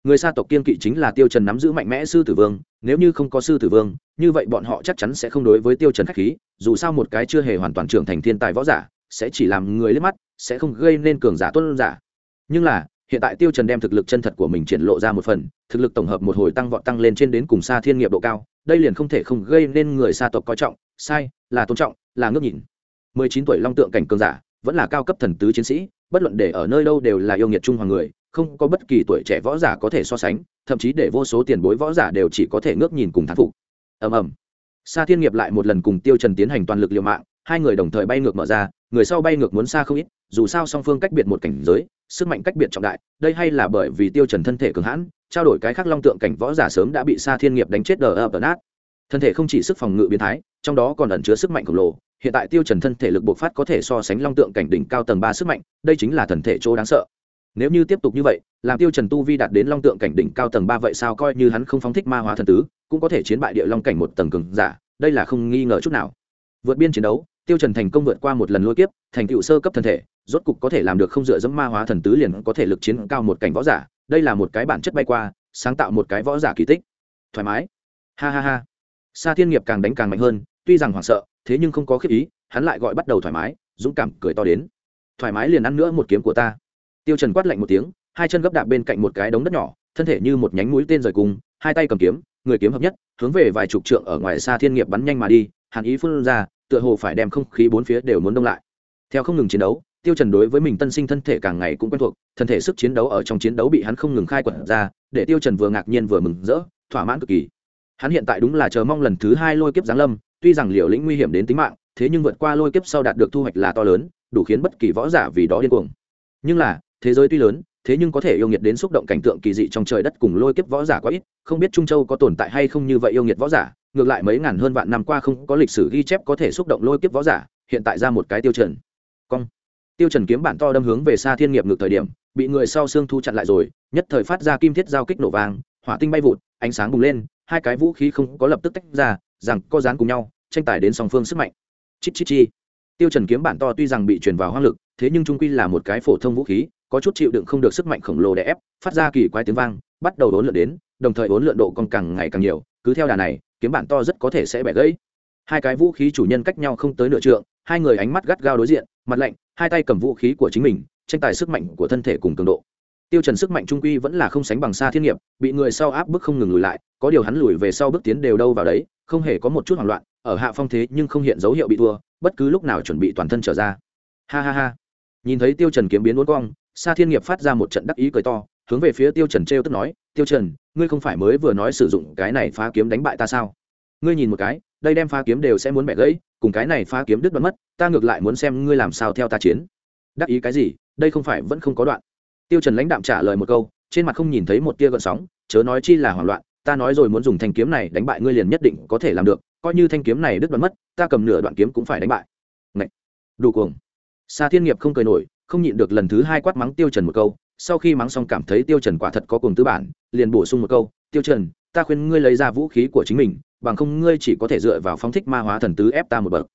Người Sa tộc kiên kỵ chính là Tiêu Trần nắm giữ mạnh mẽ sư tử vương, nếu như không có sư tử vương, như vậy bọn họ chắc chắn sẽ không đối với Tiêu Trần khách khí, dù sao một cái chưa hề hoàn toàn trưởng thành thiên tài võ giả, sẽ chỉ làm người liếc mắt, sẽ không gây nên cường giả tuân giả. Nhưng là, hiện tại Tiêu Trần đem thực lực chân thật của mình triển lộ ra một phần, thực lực tổng hợp một hồi tăng vọt tăng lên trên đến cùng Sa Thiên Nghiệp độ cao, đây liền không thể không gây nên người Sa tộc coi trọng, sai, là tôn trọng, là ngước nhìn mười chín tuổi long tượng cảnh cường giả vẫn là cao cấp thần tứ chiến sĩ bất luận để ở nơi đâu đều là yêu nghiệt trung hoàng người không có bất kỳ tuổi trẻ võ giả có thể so sánh, thậm chí để vô số tiền bối võ giả đều chỉ có thể ngước nhìn cùng thán phục. Ầm ầm. Sa thiên nghiệp lại một lần cùng tiêu trần tiến hành toàn lực liều mạng, hai người đồng thời bay ngược mở ra, người sau bay ngược muốn xa không ít, dù sao song phương cách biệt một cảnh giới, sức mạnh cách biệt trọng đại, đây hay là bởi vì tiêu trần thân thể cường hãn, trao đổi cái khác long tượng cảnh võ giả sớm đã bị sa thiên nghiệp đánh chết đờ ập nát. Thân thể không chỉ sức phòng ngự biến thái, trong đó còn ẩn chứa sức mạnh khổng lồ, hiện tại tiêu trần thân thể lực bộc phát có thể so sánh long tượng cảnh đỉnh cao tầng ba sức mạnh, đây chính là thần thể chỗ đáng sợ nếu như tiếp tục như vậy, làm tiêu trần tu vi đạt đến long tượng cảnh đỉnh cao tầng ba vậy sao coi như hắn không phóng thích ma hóa thần tứ, cũng có thể chiến bại địa long cảnh một tầng cường giả, đây là không nghi ngờ chút nào. Vượt biên chiến đấu, tiêu trần thành công vượt qua một lần lôi kiếp, thành tựu sơ cấp thần thể, rốt cục có thể làm được không dựa dẫm ma hóa thần tứ liền có thể lực chiến cao một cảnh võ giả, đây là một cái bản chất bay qua, sáng tạo một cái võ giả kỳ tích. Thoải mái. Ha ha ha. Sa thiên nghiệp càng đánh càng mạnh hơn, tuy rằng hoảng sợ, thế nhưng không có khiếp ý, hắn lại gọi bắt đầu thoải mái, dũng cảm cười to đến. Thoải mái liền ăn nữa một kiếm của ta tiêu trần quát lạnh một tiếng, hai chân gấp đạp bên cạnh một cái đống đất nhỏ, thân thể như một nhánh mũi tên rời cùng, hai tay cầm kiếm, người kiếm hợp nhất, hướng về vài chục trượng ở ngoài xa thiên nghiệp bắn nhanh mà đi, hàn ý phun ra, tựa hồ phải đem không khí bốn phía đều muốn đông lại. Theo không ngừng chiến đấu, tiêu trần đối với mình tân sinh thân thể càng ngày cũng quen thuộc, thân thể sức chiến đấu ở trong chiến đấu bị hắn không ngừng khai quật ra, để tiêu trần vừa ngạc nhiên vừa mừng rỡ, thỏa mãn cực kỳ. Hắn hiện tại đúng là chờ mong lần thứ hai lôi kiếp giáng lâm, tuy rằng liều lĩnh nguy hiểm đến tính mạng, thế nhưng vượt qua lôi kiếp sau đạt được thu hoạch là to lớn, đủ khiến bất kỳ võ giả vì đó điên cuồng. Nhưng là thế giới tuy lớn, thế nhưng có thể yêu nghiệt đến xúc động cảnh tượng kỳ dị trong trời đất cùng lôi kiếp võ giả quá ít, không biết trung châu có tồn tại hay không như vậy yêu nghiệt võ giả, ngược lại mấy ngàn hơn vạn năm qua không có lịch sử ghi chép có thể xúc động lôi kiếp võ giả, hiện tại ra một cái tiêu trần cong. Tiêu trần kiếm bản to đâm hướng về xa thiên nghiệp ngược thời điểm, bị người sau xương thu chặn lại rồi, nhất thời phát ra kim thiết giao kích nổ vàng hỏa tinh bay vụt, ánh sáng bùng lên, hai cái vũ khí không có lập tức tách ra, rằng có dán cùng nhau, tranh tài đến song phương sức mạnh. Chít chít chi. Tiêu trần kiếm bản to tuy rằng bị truyền vào hoang lực, thế nhưng trung quy là một cái phổ thông vũ khí có chút chịu đựng không được sức mạnh khổng lồ đè ép, phát ra kỳ quái tiếng vang, bắt đầu đốn lượn đến, đồng thời đốn lượn độ còn càng ngày càng nhiều, cứ theo đà này, kiếm bản to rất có thể sẽ bẻ gãy. Hai cái vũ khí chủ nhân cách nhau không tới nửa trượng, hai người ánh mắt gắt gao đối diện, mặt lạnh, hai tay cầm vũ khí của chính mình, tranh tài sức mạnh của thân thể cùng cường độ. Tiêu trần sức mạnh trung quy vẫn là không sánh bằng xa thiên nghiệp, bị người sau áp bức không ngừng lùi lại, có điều hắn lùi về sau bước tiến đều đâu vào đấy, không hề có một chút hoảng loạn, ở hạ phong thế nhưng không hiện dấu hiệu bị thua, bất cứ lúc nào chuẩn bị toàn thân trở ra. Ha ha ha. Nhìn thấy tiêu trần kiếm biến uốn cong sa thiên nghiệp phát ra một trận đắc ý cười to, hướng về phía tiêu trần treo tức nói, tiêu trần, ngươi không phải mới vừa nói sử dụng cái này phá kiếm đánh bại ta sao? Ngươi nhìn một cái, đây đem phá kiếm đều sẽ muốn bẻ gãy, cùng cái này phá kiếm đứt đoạn mất, ta ngược lại muốn xem ngươi làm sao theo ta chiến. Đắc ý cái gì? Đây không phải vẫn không có đoạn. Tiêu trần lãnh đạm trả lời một câu, trên mặt không nhìn thấy một tia gợn sóng, chớ nói chi là hoảng loạn, ta nói rồi muốn dùng thanh kiếm này đánh bại ngươi liền nhất định có thể làm được, coi như thanh kiếm này đứt đoạn mất, ta cầm nửa đoạn kiếm cũng phải đánh bại. Ngậy! đủ cuồng. Sa thiên nghiệp không cười nổi không nhịn được lần thứ hai quát mắng tiêu trần một câu, sau khi mắng xong cảm thấy tiêu trần quả thật có cùng tư bản, liền bổ sung một câu, tiêu trần, ta khuyên ngươi lấy ra vũ khí của chính mình, bằng không ngươi chỉ có thể dựa vào phóng thích ma hóa thần tứ ép ta một bậc.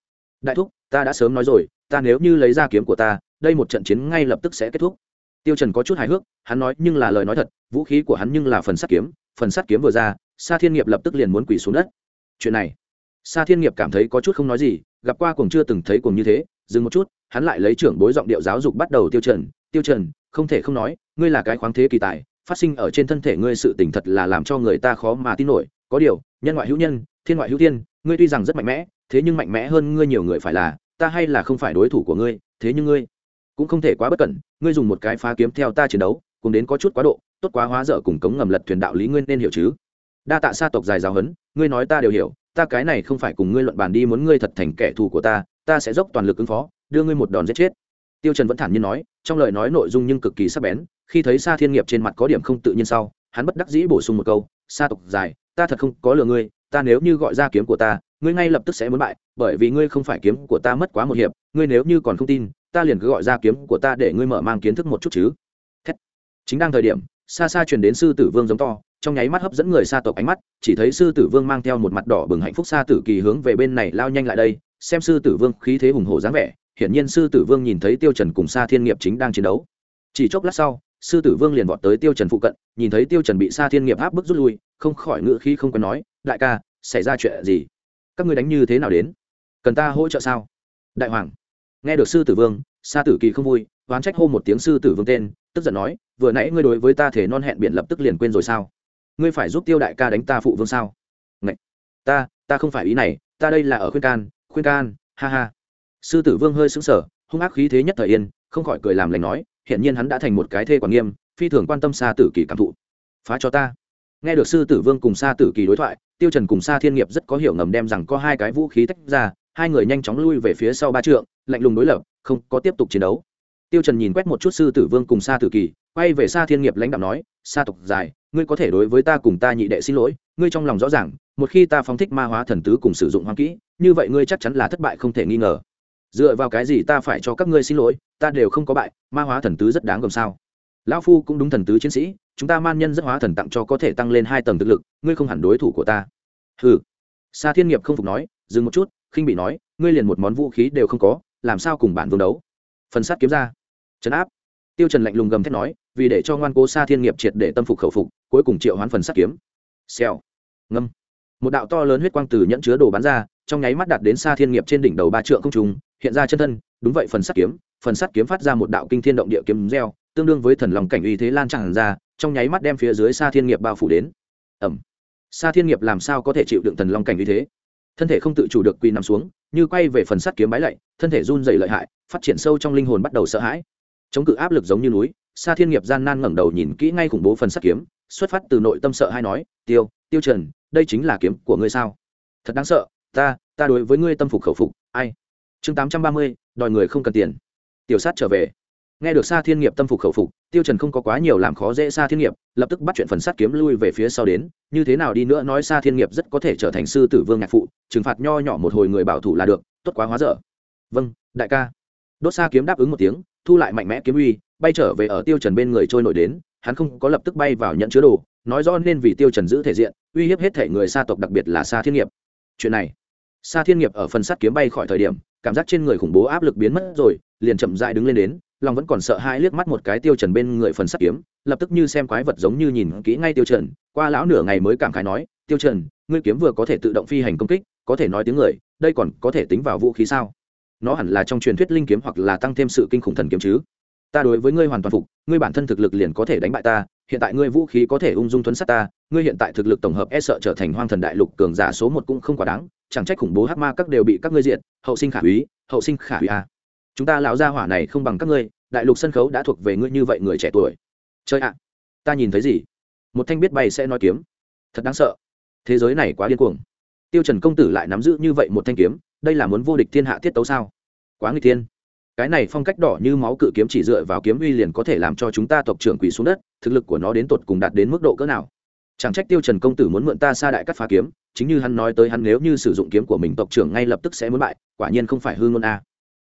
Đại thúc, ta đã sớm nói rồi, ta nếu như lấy ra kiếm của ta, đây một trận chiến ngay lập tức sẽ kết thúc. Tiêu trần có chút hài hước, hắn nói nhưng là lời nói thật, vũ khí của hắn nhưng là phần sắt kiếm, phần sắt kiếm vừa ra, sa thiên nghiệp lập tức liền muốn quỳ xuống đất. Chuyện này, sa thiên nghiệp cảm thấy có chút không nói gì, gặp qua cùng chưa từng thấy cùng như thế, dừng một chút hắn lại lấy trưởng bối giọng điệu giáo dục bắt đầu tiêu trần tiêu trần, không thể không nói, ngươi là cái khoáng thế kỳ tài, phát sinh ở trên thân thể ngươi sự tình thật là làm cho người ta khó mà tin nổi. Có điều, nhân ngoại hữu nhân, thiên ngoại hữu thiên, ngươi tuy rằng rất mạnh mẽ, thế nhưng mạnh mẽ hơn ngươi nhiều người phải là, ta hay là không phải đối thủ của ngươi, thế nhưng ngươi cũng không thể quá bất cẩn, ngươi dùng một cái phá kiếm theo ta chiến đấu, cùng đến có chút quá độ, tốt quá hóa dở cùng cống ngầm lật thuyền đạo lý ngươi nên hiểu chứ. Đa tạ sa tộc dài giáo hấn ngươi nói ta đều hiểu, ta cái này không phải cùng ngươi luận bàn đi muốn ngươi thật thành kẻ thù của ta ta sẽ dốc toàn lực ứng phó đưa ngươi một đòn giết chết tiêu trần vẫn thản nhiên nói, trong lời nói nội dung nhưng cực kỳ sắc bén, khi thấy sa thiên nghiệp trên mặt có điểm không tự nhiên sau, hắn bất đắc dĩ bổ sung một câu, sa tộc dài, ta thật không có lừa ngươi, ta nếu như gọi ra kiếm của ta, ngươi ngay lập tức sẽ muốn bại, bởi vì ngươi không phải kiếm của ta mất quá một hiệp, ngươi nếu như còn không tin, ta liền cứ gọi ra kiếm của ta để ngươi mở mang kiến thức một chút chứ Thét. chính đang thời điểm, xa xa truyền đến sư tử vương giống to, trong nháy mắt hấp dẫn người xa tộc ánh mắt, chỉ thấy sư tử vương mang theo một mặt đỏ bừng hạnh phúc xa tử kỳ hướng về bên này lao nhanh lại đây, xem sư tử vương khí thế hùng hổ dáng vẻ hiển nhiên sư tử vương nhìn thấy tiêu trần cùng xa thiên nghiệp chính đang chiến đấu. Chỉ chốc lát sau, sư tử vương liền vọt tới tiêu trần phụ cận, nhìn thấy tiêu trần bị xa thiên nghiệp áp bức rút lui, không khỏi ngựa khí không có nói, đại ca, xảy ra chuyện gì? Các ngươi đánh như thế nào đến? Cần ta hỗ trợ sao? Đại hoàng, nghe được sư tử vương, sa tử kỳ không vui, oán trách hô một tiếng sư tử vương tên, tức giận nói, vừa nãy ngươi đối với ta thể non hẹn biển lập tức liền quên rồi sao? Ngươi phải giúp tiêu đại ca đánh ta phụ vương sao? Ngậy! ta ta không phải ý này, ta đây là ở khuyên can khuyên can, ha ha sư tử vương hơi sững sờ, hung ác khí thế nhất thời yên, không khỏi cười làm lành nói hiện nhiên hắn đã thành một cái thê quản nghiêm, phi thường quan tâm sa tử kỳ cảm thụ. Phá cho ta. Nghe được sư tử vương cùng sa tử kỳ đối thoại, tiêu trần cùng sa thiên nghiệp rất có hiểu ngầm đem rằng có hai cái vũ khí tách ra, hai người nhanh chóng lui về phía sau ba trượng, lạnh lùng đối lập, không có tiếp tục chiến đấu. Tiêu trần nhìn quét một chút sư tử vương cùng sa tử kỳ, quay về sa thiên nghiệp lãnh đạo nói, sa tộc dài, ngươi có thể đối với ta cùng ta nhị đệ xin lỗi, ngươi trong lòng rõ ràng, một khi ta phóng thích ma hóa thần tứ cùng sử dụng hoang kỹ, như vậy ngươi chắc chắn là thất bại không thể nghi ngờ dựa vào cái gì ta phải cho các ngươi xin lỗi, ta đều không có bại, ma hóa thần tứ rất đáng gồm sao. Lão phu cũng đúng thần tứ chiến sĩ, chúng ta man nhân rất hóa thần tặng cho có thể tăng lên hai tầng thực lực, ngươi không hẳn đối thủ của ta. Ừ sa thiên nghiệp không phục nói, dừng một chút, khinh bị nói, ngươi liền một món vũ khí đều không có, làm sao cùng bản vương đấu? Phần sắt kiếm ra. Trấn áp. Tiêu trần lạnh lùng gầm thét nói, vì để cho ngoan cố sa thiên nghiệp triệt để tâm phục khẩu phục, cuối cùng triệu hoán phần sắt kiếm. Xèo. Ngâm. Một đạo to lớn huyết quang từ nhẫn chứa đồ bắn ra, trong nháy mắt đặt đến sa thiên nghiệp trên đỉnh đầu ba trượng không trùng hiện ra chân thân, đúng vậy phần sắt kiếm, phần sắt kiếm phát ra một đạo kinh thiên động địa kiếm reo, tương đương với thần lòng cảnh uy thế lan tràn ra, trong nháy mắt đem phía dưới sa thiên nghiệp bao phủ đến. Ẩm sa thiên nghiệp làm sao có thể chịu đựng thần long cảnh uy thế? Thân thể không tự chủ được quỳ nằm xuống, như quay về phần sắt kiếm bái lạy, thân thể run dày lợi hại, phát triển sâu trong linh hồn bắt đầu sợ hãi. Chống cự áp lực giống như núi, sa thiên nghiệp gian nan ngẩng đầu nhìn kỹ ngay khủng bố phần sắt kiếm, xuất phát từ nội tâm sợ hay nói, tiêu tiêu trần, đây chính là kiếm của ngươi sao? Thật đáng sợ, ta ta đối với ngươi tâm phục khẩu phục, ai? Chương tám trăm ba mươi, đòi người không cần tiền. Tiểu sát trở về. Nghe được sa thiên nghiệp tâm phục khẩu phục, tiêu trần không có quá nhiều làm khó dễ sa thiên nghiệp, lập tức bắt chuyện phần sát kiếm lui về phía sau đến. Như thế nào đi nữa nói sa thiên nghiệp rất có thể trở thành sư tử vương nhạc phụ, trừng phạt nho nhỏ một hồi người bảo thủ là được, tốt quá hóa dở. Vâng đại ca. Đốt sa kiếm đáp ứng một tiếng, thu lại mạnh mẽ kiếm uy, bay trở về ở tiêu trần bên người trôi nổi đến. Hắn không có lập tức bay vào nhận chứa đồ, nói rõ nên vì tiêu trần giữ thể diện, uy hiếp hết thể người sa tộc, đặc biệt là sa thiên nghiệp. Chuyện này. Sa thiên nghiệp ở phần sát kiếm bay khỏi thời điểm cảm giác trên người khủng bố áp lực biến mất rồi, liền chậm rãi đứng lên đến, lòng vẫn còn sợ hãi liếc mắt một cái tiêu trần bên người phần sắt kiếm, lập tức như xem quái vật giống như nhìn kỹ ngay tiêu trần, qua lão nửa ngày mới cảm khái nói, tiêu trần, ngươi kiếm vừa có thể tự động phi hành công kích, có thể nói tiếng người, đây còn có thể tính vào vũ khí sao? Nó hẳn là trong truyền thuyết linh kiếm hoặc là tăng thêm sự kinh khủng thần kiếm chứ. Ta đối với ngươi hoàn toàn phục, ngươi bản thân thực lực liền có thể đánh bại ta, hiện tại ngươi vũ khí có thể ung dung thuấn sát ta, ngươi hiện tại thực lực tổng hợp e sợ trở thành hoang thần đại lục cường giả số một cũng không quá đáng chẳng trách khủng bố hắc ma các đều bị các ngươi diện hậu sinh khả úy, hậu sinh khả úy a chúng ta lão gia hỏa này không bằng các ngươi, đại lục sân khấu đã thuộc về ngươi như vậy người trẻ tuổi. Chơi ạ. Ta nhìn thấy gì? Một thanh biết bay sẽ nói kiếm. Thật đáng sợ. Thế giới này quá điên cuồng. Tiêu trần công tử lại nắm giữ như vậy một thanh kiếm, đây là muốn vô địch thiên hạ tiết tấu sao? Quá nguy thiên. Cái này phong cách đỏ như máu cự kiếm chỉ dựa vào kiếm uy liền có thể làm cho chúng ta tộc trưởng quỳ xuống đất, thực lực của nó đến tột cùng đạt đến mức độ cỡ nào? Chẳng trách tiêu trần công tử muốn mượn ta xa đại cắt phá kiếm, chính như hắn nói tới hắn nếu như sử dụng kiếm của mình tộc trưởng ngay lập tức sẽ muốn bại, quả nhiên không phải hư ngôn a.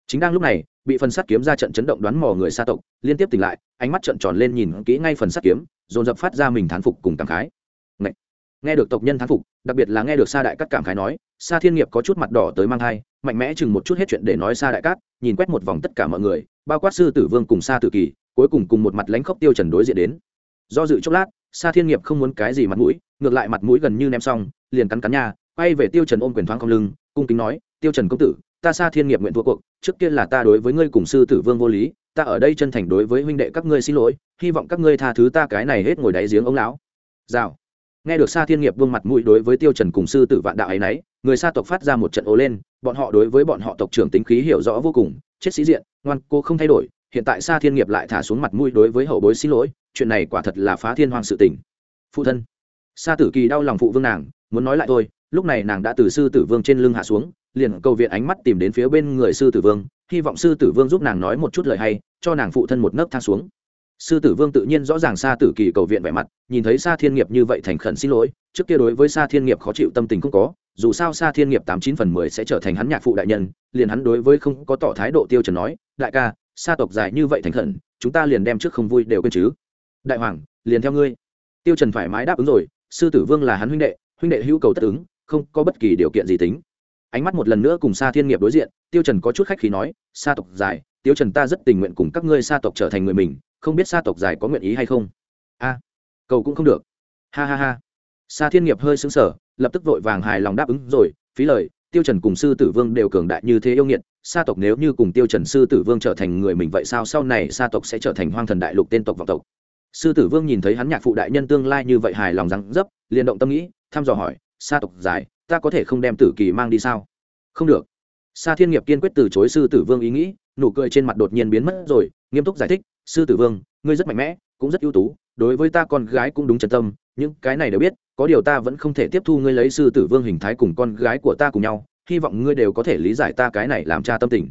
Chính đang lúc này, bị phần sắt kiếm ra trận chấn động đoán mò người xa tộc, liên tiếp tỉnh lại, ánh mắt trợn tròn lên nhìn kỹ ngay phần sắt kiếm, dồn dập phát ra mình thán phục cùng cảm khái. Ngậy! nghe được tộc nhân thán phục, đặc biệt là nghe được xa đại cát cảm khái nói xa thiên nghiệp có chút mặt đỏ tới mang thai, mạnh mẽ chừng một chút hết chuyện để nói xa đại cát nhìn quét một vòng tất cả mọi người, bao quát sư tử vương cùng xa tử kỳ, cuối cùng cùng một mặt lãnh khốc tiêu trần đối diện đến. Do dự chốc lát sa thiên nghiệp không muốn cái gì mặt mũi, ngược lại mặt mũi gần như ném xong, liền cắn cắn nha quay về tiêu trần ôm quyền thoáng không lưng, cung kính nói, tiêu trần công tử, ta sa thiên nghiệp nguyện thua cuộc, trước kia là ta đối với ngươi cùng sư tử vương vô lý, ta ở đây chân thành đối với huynh đệ các ngươi xin lỗi, hy vọng các ngươi tha thứ ta cái này hết ngồi đáy giếng ông lão. Rào. Nghe được sa thiên nghiệp vương mặt mũi đối với tiêu trần cùng sư tử vạn đạo ấy nấy, người sa tộc phát ra một trận ố lên, bọn họ đối với bọn họ tộc trưởng tính khí hiểu rõ vô cùng, chết sĩ diện, ngoan cô không thay đổi hiện tại sa thiên nghiệp lại thả xuống mặt mũi đối với hậu bối xin lỗi, chuyện này quả thật là phá thiên hoang sự tình. Phụ thân. Sa tử kỳ đau lòng phụ vương nàng, muốn nói lại thôi, lúc này nàng đã từ sư tử vương trên lưng hạ xuống, liền cầu viện ánh mắt tìm đến phía bên người sư tử vương, hy vọng sư tử vương giúp nàng nói một chút lời hay, cho nàng phụ thân một nấc thang xuống. Sư tử vương tự nhiên rõ ràng sa tử kỳ cầu viện vẻ mặt, nhìn thấy sa thiên nghiệp như vậy thành khẩn xin lỗi, trước kia đối với sa thiên nghiệp khó chịu tâm tình không có, dù sao sa thiên nghiệp tám chín phần mười sẽ trở thành hắn nhạc phụ đại nhân, liền hắn đối với không có tỏ thái độ tiêu chuẩn nói, đại ca sa tộc dài như vậy thành khẩn, chúng ta liền đem trước không vui đều quên chứ. Đại hoàng, liền theo ngươi. Tiêu trần thoải mái đáp ứng rồi, sư tử vương là hắn huynh đệ huynh đệ hữu cầu tất ứng, không có bất kỳ điều kiện gì tính. Ánh mắt một lần nữa cùng sa thiên nghiệp đối diện, tiêu trần có chút khách khí nói, sa tộc dài, tiêu trần ta rất tình nguyện cùng các ngươi sa tộc trở thành người mình, không biết sa tộc dài có nguyện ý hay không? A, cầu cũng không được. Ha ha ha. Sa thiên nghiệp hơi sững sờ, lập tức vội vàng hài lòng đáp ứng rồi, phí lời, tiêu trần cùng sư tử vương đều cường đại như thế yêu nghiệt sa tộc nếu như cùng tiêu trần sư tử vương trở thành người mình vậy sao? Sau này sa tộc sẽ trở thành hoang thần đại lục tên tộc vọng tộc. Sư tử vương nhìn thấy hắn nhạc phụ đại nhân tương lai như vậy hài lòng răng dấp, liền động tâm nghĩ, thăm dò hỏi, sa tộc dài ta có thể không đem tử kỳ mang đi sao? Không được. Sa thiên nghiệp kiên quyết từ chối sư tử vương ý nghĩ, nụ cười trên mặt đột nhiên biến mất rồi, nghiêm túc giải thích, sư tử vương, ngươi rất mạnh mẽ, cũng rất ưu tú, đối với ta con gái cũng đúng chân tâm, những cái này đều biết, có điều ta vẫn không thể tiếp thu ngươi lấy sư tử vương hình thái cùng con gái của ta cùng nhau hy vọng ngươi đều có thể lý giải ta cái này làm cha tâm tình.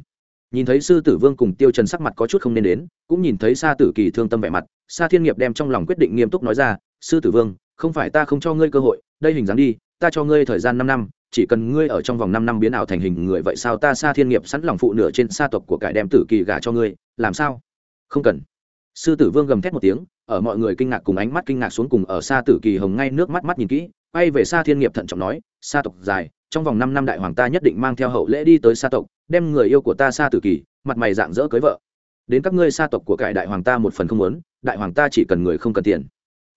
Nhìn thấy sư tử vương cùng tiêu trần sắc mặt có chút không nên đến, cũng nhìn thấy sa tử kỳ thương tâm vẻ mặt, sa thiên nghiệp đem trong lòng quyết định nghiêm túc nói ra, sư tử vương, không phải ta không cho ngươi cơ hội, đây hình dáng đi, ta cho ngươi thời gian năm năm, chỉ cần ngươi ở trong vòng năm năm biến ảo thành hình người vậy sao ta sa thiên nghiệp sẵn lòng phụ nửa trên sa tộc của cải đem tử kỳ gả cho ngươi, làm sao? Không cần. Sư tử vương gầm thét một tiếng, ở mọi người kinh ngạc cùng ánh mắt kinh ngạc xuống cùng ở xa tử kỳ hồng ngay nước mắt mắt nhìn kỹ, quay về xa thiên nghiệp thận trọng nói xa tộc dài trong vòng năm năm đại hoàng ta nhất định mang theo hậu lễ đi tới sa tộc, đem người yêu của ta xa tử kỳ, mặt mày dạng dỡ cưới vợ. Đến các ngươi sa tộc của cải đại hoàng ta một phần không muốn, đại hoàng ta chỉ cần người không cần tiền.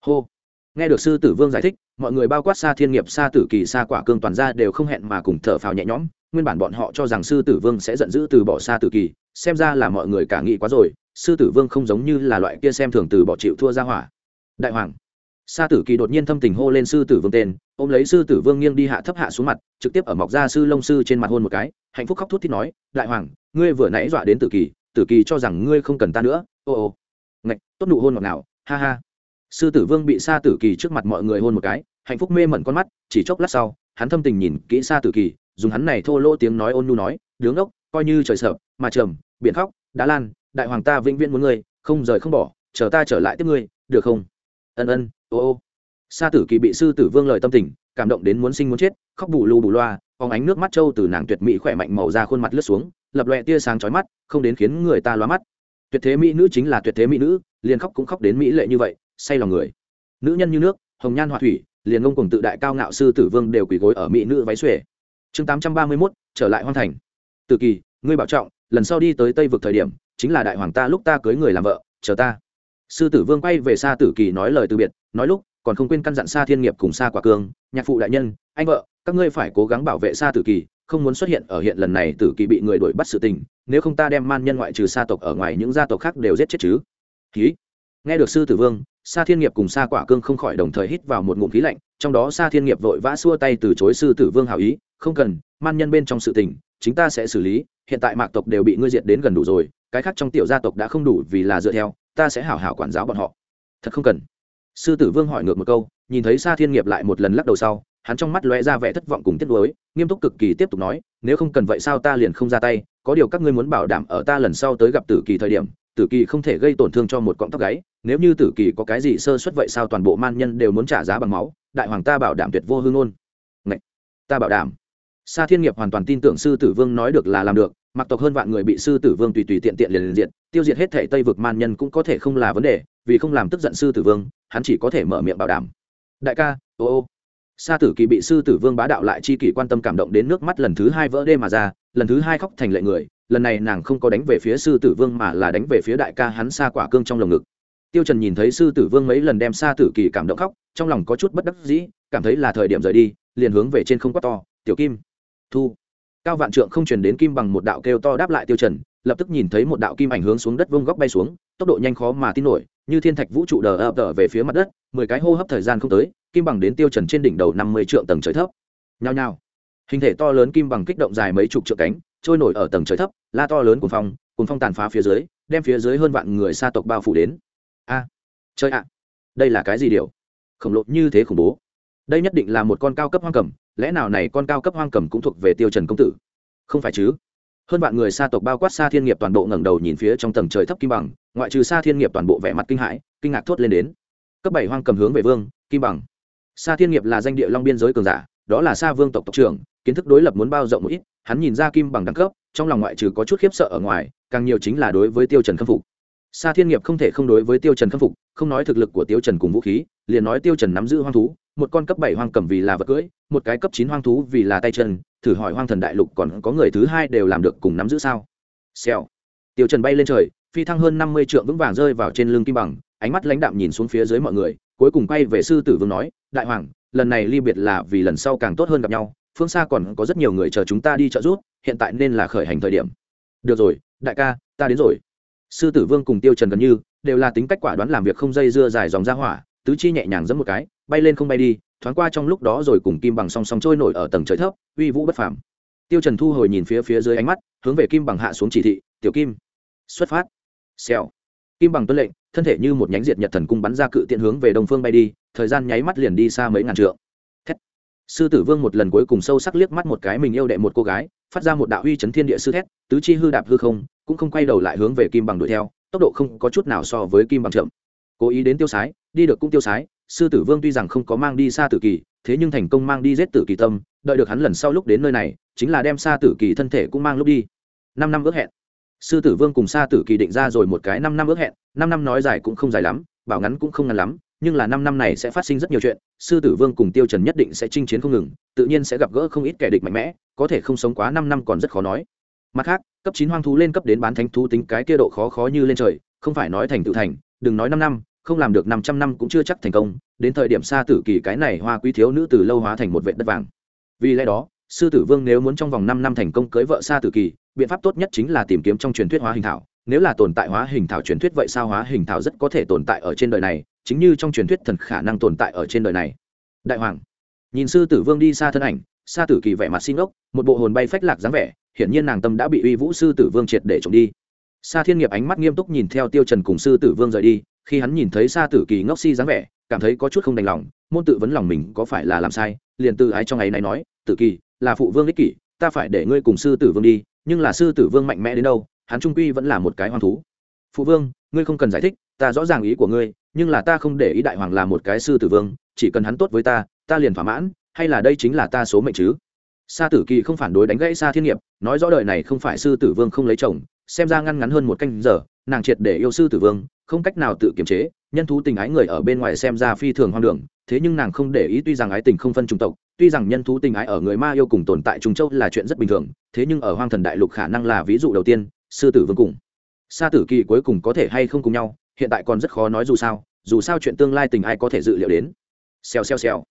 Hô. Nghe được sư tử vương giải thích, mọi người bao quát xa thiên nghiệp xa tử kỳ xa quả cương toàn ra đều không hẹn mà cùng thở phào nhẹ nhõm. Nguyên bản bọn họ cho rằng sư tử vương sẽ giận dữ từ bỏ xa tử kỳ, xem ra là mọi người cả nghĩ quá rồi, sư tử vương không giống như là loại kia xem thường từ bỏ chịu thua ra hỏa. Đại hoàng sa tử kỳ đột nhiên thâm tình hô lên sư tử vương tên, ôm lấy sư tử vương nghiêng đi hạ thấp hạ xuống mặt, trực tiếp ở mọc ra sư lông sư trên mặt hôn một cái, hạnh phúc khóc thút thít nói, đại hoàng, ngươi vừa nãy dọa đến tử kỳ tử kỳ cho rằng ngươi không cần ta nữa, ô ô. Ngạch, tốt nụ hôn ngọt nào ha ha. Sư tử vương bị sa tử kỳ trước mặt mọi người hôn một cái, hạnh phúc mê mẩn con mắt, chỉ chốc lát sau, hắn thâm tình nhìn kỹ sa tử kỳ, dùng hắn này thô lỗ tiếng nói ôn nhu nói, đứng ốc, coi như trời sợ, mà trầm, biển khóc đá lan, đại hoàng ta vĩnh viễn muốn ngươi, không rời không bỏ, chờ ta trở lại tiếp ngươi, được không? Ân ân, ô ô. Sa tử kỳ bị sư tử vương lời tâm tình, cảm động đến muốn sinh muốn chết, khóc bù lù bù loa, phóng ánh nước mắt trâu từ nàng tuyệt mỹ khỏe mạnh màu ra khuôn mặt lướt xuống, lập loẹ tia sáng chói mắt, không đến khiến người ta loa mắt. Tuyệt thế mỹ nữ chính là tuyệt thế mỹ nữ, liền khóc cũng khóc đến mỹ lệ như vậy, say lòng người. Nữ nhân như nước, hồng nhan họa thủy, liền ngông cùng tự đại cao ngạo sư tử vương đều quỳ gối ở mỹ nữ váy xuể chương tám trăm ba mươi mốt, trở lại hoan thành. Tự kỳ, ngươi bảo trọng, lần sau đi tới tây vực thời điểm, chính là đại hoàng ta lúc ta cưới người làm vợ, chờ ta sư tử vương quay về xa tử kỳ nói lời từ biệt, nói lúc, còn không quên căn dặn xa thiên nghiệp cùng xa quả cương nhạc phụ đại nhân, anh vợ, các ngươi phải cố gắng bảo vệ xa tử kỳ, không muốn xuất hiện ở hiện lần này tử kỳ bị người đuổi bắt sự tình, nếu không ta đem man nhân ngoại trừ xa tộc ở ngoài những gia tộc khác đều giết chết chứ. Ký nghe được sư tử vương xa thiên nghiệp cùng xa quả cương không khỏi đồng thời hít vào một ngụm khí lạnh, trong đó xa thiên nghiệp vội vã xua tay từ chối sư tử vương hào ý, không cần, man nhân bên trong sự tình chúng ta sẽ xử lý, hiện tại mạc tộc đều bị ngươi diệt đến gần đủ rồi, cái khác trong tiểu gia tộc đã không đủ vì là dựa theo ta sẽ hảo hảo quản giáo bọn họ. Thật không cần. Sư tử vương hỏi ngược một câu, nhìn thấy sa thiên nghiệp lại một lần lắc đầu sau, hắn trong mắt lóe ra vẻ thất vọng cùng tiếc nuối, nghiêm túc cực kỳ tiếp tục nói, nếu không cần vậy sao ta liền không ra tay, có điều các ngươi muốn bảo đảm ở ta lần sau tới gặp tử kỳ thời điểm, tử kỳ không thể gây tổn thương cho một cọng tóc gáy, nếu như tử kỳ có cái gì sơ suất vậy sao toàn bộ man nhân đều muốn trả giá bằng máu, đại hoàng ta bảo đảm tuyệt vô hương ngôn. Ta bảo đảm sa thiên nghiệp hoàn toàn tin tưởng sư tử vương nói được là làm được, mặc tộc hơn vạn người bị sư tử vương tùy tùy tiện tiện liền liền diện tiêu diệt hết thể tây vực man nhân cũng có thể không là vấn đề, vì không làm tức giận sư tử vương, hắn chỉ có thể mở miệng bảo đảm. Đại ca, ô ô. Sa tử kỳ bị sư tử vương bá đạo lại chi kỷ quan tâm cảm động đến nước mắt lần thứ hai vỡ đê mà ra, lần thứ hai khóc thành lệ người, lần này nàng không có đánh về phía sư tử vương mà là đánh về phía đại ca hắn xa quả cương trong lồng ngực. Tiêu trần nhìn thấy sư tử vương mấy lần đem sa tử kỳ cảm động khóc, trong lòng có chút bất đắc dĩ, cảm thấy là thời điểm rời đi, liền hướng về trên không quát to, tiểu kim thu. Cao vạn trượng không truyền đến kim bằng một đạo kêu to đáp lại tiêu trần, lập tức nhìn thấy một đạo kim ảnh hướng xuống đất vương góc bay xuống, tốc độ nhanh khó mà tin nổi, như thiên thạch vũ trụ đờ ập đờ về phía mặt đất, mười cái hô hấp thời gian không tới, kim bằng đến tiêu trần trên đỉnh đầu năm mươi trượng tầng trời thấp. Nhao nhao, hình thể to lớn kim bằng kích động dài mấy chục trượng cánh, trôi nổi ở tầng trời thấp, la to lớn cuồng phong cuồng phong tàn phá phía dưới, đem phía dưới hơn vạn người xa tộc bao phủ đến. A chơi ạ, đây là cái gì điều? Khổng lồ như thế khủng bố. Đây nhất định là một con cao cấp hoang cầm lẽ nào này con cao cấp hoang cầm cũng thuộc về tiêu trần công tử? Không phải chứ. Hơn vạn người xa tộc bao quát xa thiên nghiệp toàn bộ ngẩng đầu nhìn phía trong tầng trời thấp kim bằng ngoại trừ xa thiên nghiệp toàn bộ vẻ mặt kinh hãi kinh ngạc thốt lên đến. Cấp bảy hoang cầm hướng về vương kim bằng. Xa thiên nghiệp là danh địa long biên giới cường giả đó là xa vương tộc tộc trưởng kiến thức đối lập muốn bao rộng một ít hắn nhìn ra kim bằng đẳng cấp trong lòng ngoại trừ có chút khiếp sợ ở ngoài càng nhiều chính là đối với tiêu trần khâm phục. Sa Thiên Nghiệp không thể không đối với Tiêu Trần khâm phục, không nói thực lực của Tiêu Trần cùng vũ khí, liền nói Tiêu Trần nắm giữ hoang thú, một con cấp bảy hoang cầm vì là vật cưỡi, một cái cấp chín hoang thú vì là tay chân, thử hỏi Hoang Thần Đại Lục còn có người thứ hai đều làm được cùng nắm giữ sao? Xèo. Tiêu Trần bay lên trời, phi thăng hơn năm mươi trượng vững vàng rơi vào trên lưng kim bằng, ánh mắt lãnh đạm nhìn xuống phía dưới mọi người, cuối cùng quay về sư tử vương nói, đại hoàng, lần này ly biệt là vì lần sau càng tốt hơn gặp nhau, phương xa còn có rất nhiều người chờ chúng ta đi trợ giúp, hiện tại nên là khởi hành thời điểm. Được rồi, đại ca, ta đến rồi sư tử vương cùng tiêu trần gần như đều là tính cách quả đoán làm việc không dây dưa dài dòng ra hỏa tứ chi nhẹ nhàng giẫm một cái bay lên không bay đi, thoáng qua trong lúc đó rồi cùng kim bằng song song trôi nổi ở tầng trời thấp, uy vũ bất phàm. Tiêu trần thu hồi nhìn phía phía dưới ánh mắt, hướng về kim bằng hạ xuống chỉ thị, tiểu kim, xuất phát. Xèo. Kim bằng tuân lệnh, thân thể như một nhánh diệt nhật thần cung bắn ra cự tiện hướng về đông phương bay đi, thời gian nháy mắt liền đi xa mấy ngàn trượng. Thét. sư tử vương một lần cuối cùng sâu sắc liếc mắt một cái mình yêu đệ một cô gái, phát ra một đạo uy chấn thiên địa sư thét, tứ chi hư đạp hư không, cũng không quay đầu lại hướng về kim bằng đuổi theo, tốc độ không có chút nào so với kim bằng chậm. Cố ý đến tiêu sái, đi được cũng tiêu sái sư tử vương tuy rằng không có mang đi xa tử kỳ, thế nhưng thành công mang đi giết tử kỳ tâm, đợi được hắn lần sau lúc đến nơi này, chính là đem xa tử kỳ thân thể cũng mang lúc đi. Năm năm ước hẹn. Sư tử vương cùng xa tử kỳ định ra rồi một cái năm năm ước hẹn, năm năm nói dài cũng không dài lắm, bảo ngắn cũng không ngắn lắm, nhưng là năm năm này sẽ phát sinh rất nhiều chuyện, sư tử vương cùng tiêu trần nhất định sẽ chinh chiến không ngừng, tự nhiên sẽ gặp gỡ không ít kẻ địch mạnh mẽ, có thể không sống quá năm năm còn rất khó nói. Mặt khác, cấp chín hoang thú lên cấp đến bán thánh thú tính cái kia độ khó khó như lên trời, không phải nói thành tự thành, đừng nói năm năm không làm được năm trăm năm cũng chưa chắc thành công, đến thời điểm xa tử kỳ cái này hoa quý thiếu nữ từ lâu hóa thành một vệ đất vàng. Vì lẽ đó, sư tử vương nếu muốn trong vòng năm năm thành công cưới vợ xa tử kỳ, biện pháp tốt nhất chính là tìm kiếm trong truyền thuyết hóa hình thảo. Nếu là tồn tại hóa hình thảo truyền thuyết vậy sao hóa hình thảo rất có thể tồn tại ở trên đời này, chính như trong truyền thuyết thần khả năng tồn tại ở trên đời này. Đại hoàng, nhìn sư tử vương đi xa thân ảnh xa tử kỳ vẻ mặt xin ốc một bộ hồn bay phách lạc dáng vẻ, hiển nhiên nàng tâm đã bị uy vũ sư tử vương triệt để trộm đi. Sa thiên nghiệp ánh mắt nghiêm túc nhìn theo tiêu trần cùng sư tử vương rời đi khi hắn nhìn thấy sa tử kỳ ngốc si dáng vẻ, cảm thấy có chút không đành lòng, môn tự vấn lòng mình có phải là làm sai, liền từ ái trong ngày này nói, tử kỳ, là phụ vương ích kỷ, ta phải để ngươi cùng sư tử vương đi, nhưng là sư tử vương mạnh mẽ đến đâu, hắn trung quy vẫn là một cái hoang thú. Phụ vương, ngươi không cần giải thích, ta rõ ràng ý của ngươi, nhưng là ta không để ý đại hoàng là một cái sư tử vương, chỉ cần hắn tốt với ta ta liền thỏa mãn, hay là đây chính là ta số mệnh chứ? Sa tử kỳ không phản đối đánh gãy sa thiên nghiệp, nói rõ đời này không phải sư tử vương không lấy chồng, xem ra ngăn ngắn hơn một canh giờ, nàng triệt để yêu sư tử vương không cách nào tự kiềm chế, nhân thú tình ái người ở bên ngoài xem ra phi thường hoang đường, thế nhưng nàng không để ý tuy rằng ái tình không phân chủng tộc, tuy rằng nhân thú tình ái ở người ma yêu cùng tồn tại trung châu là chuyện rất bình thường, thế nhưng ở hoang thần đại lục khả năng là ví dụ đầu tiên, sư tử vương cùng. Sa tử kỳ cuối cùng có thể hay không cùng nhau, hiện tại còn rất khó nói dù sao dù sao chuyện tương lai tình ai có thể dự liệu đến. Xèo xèo xèo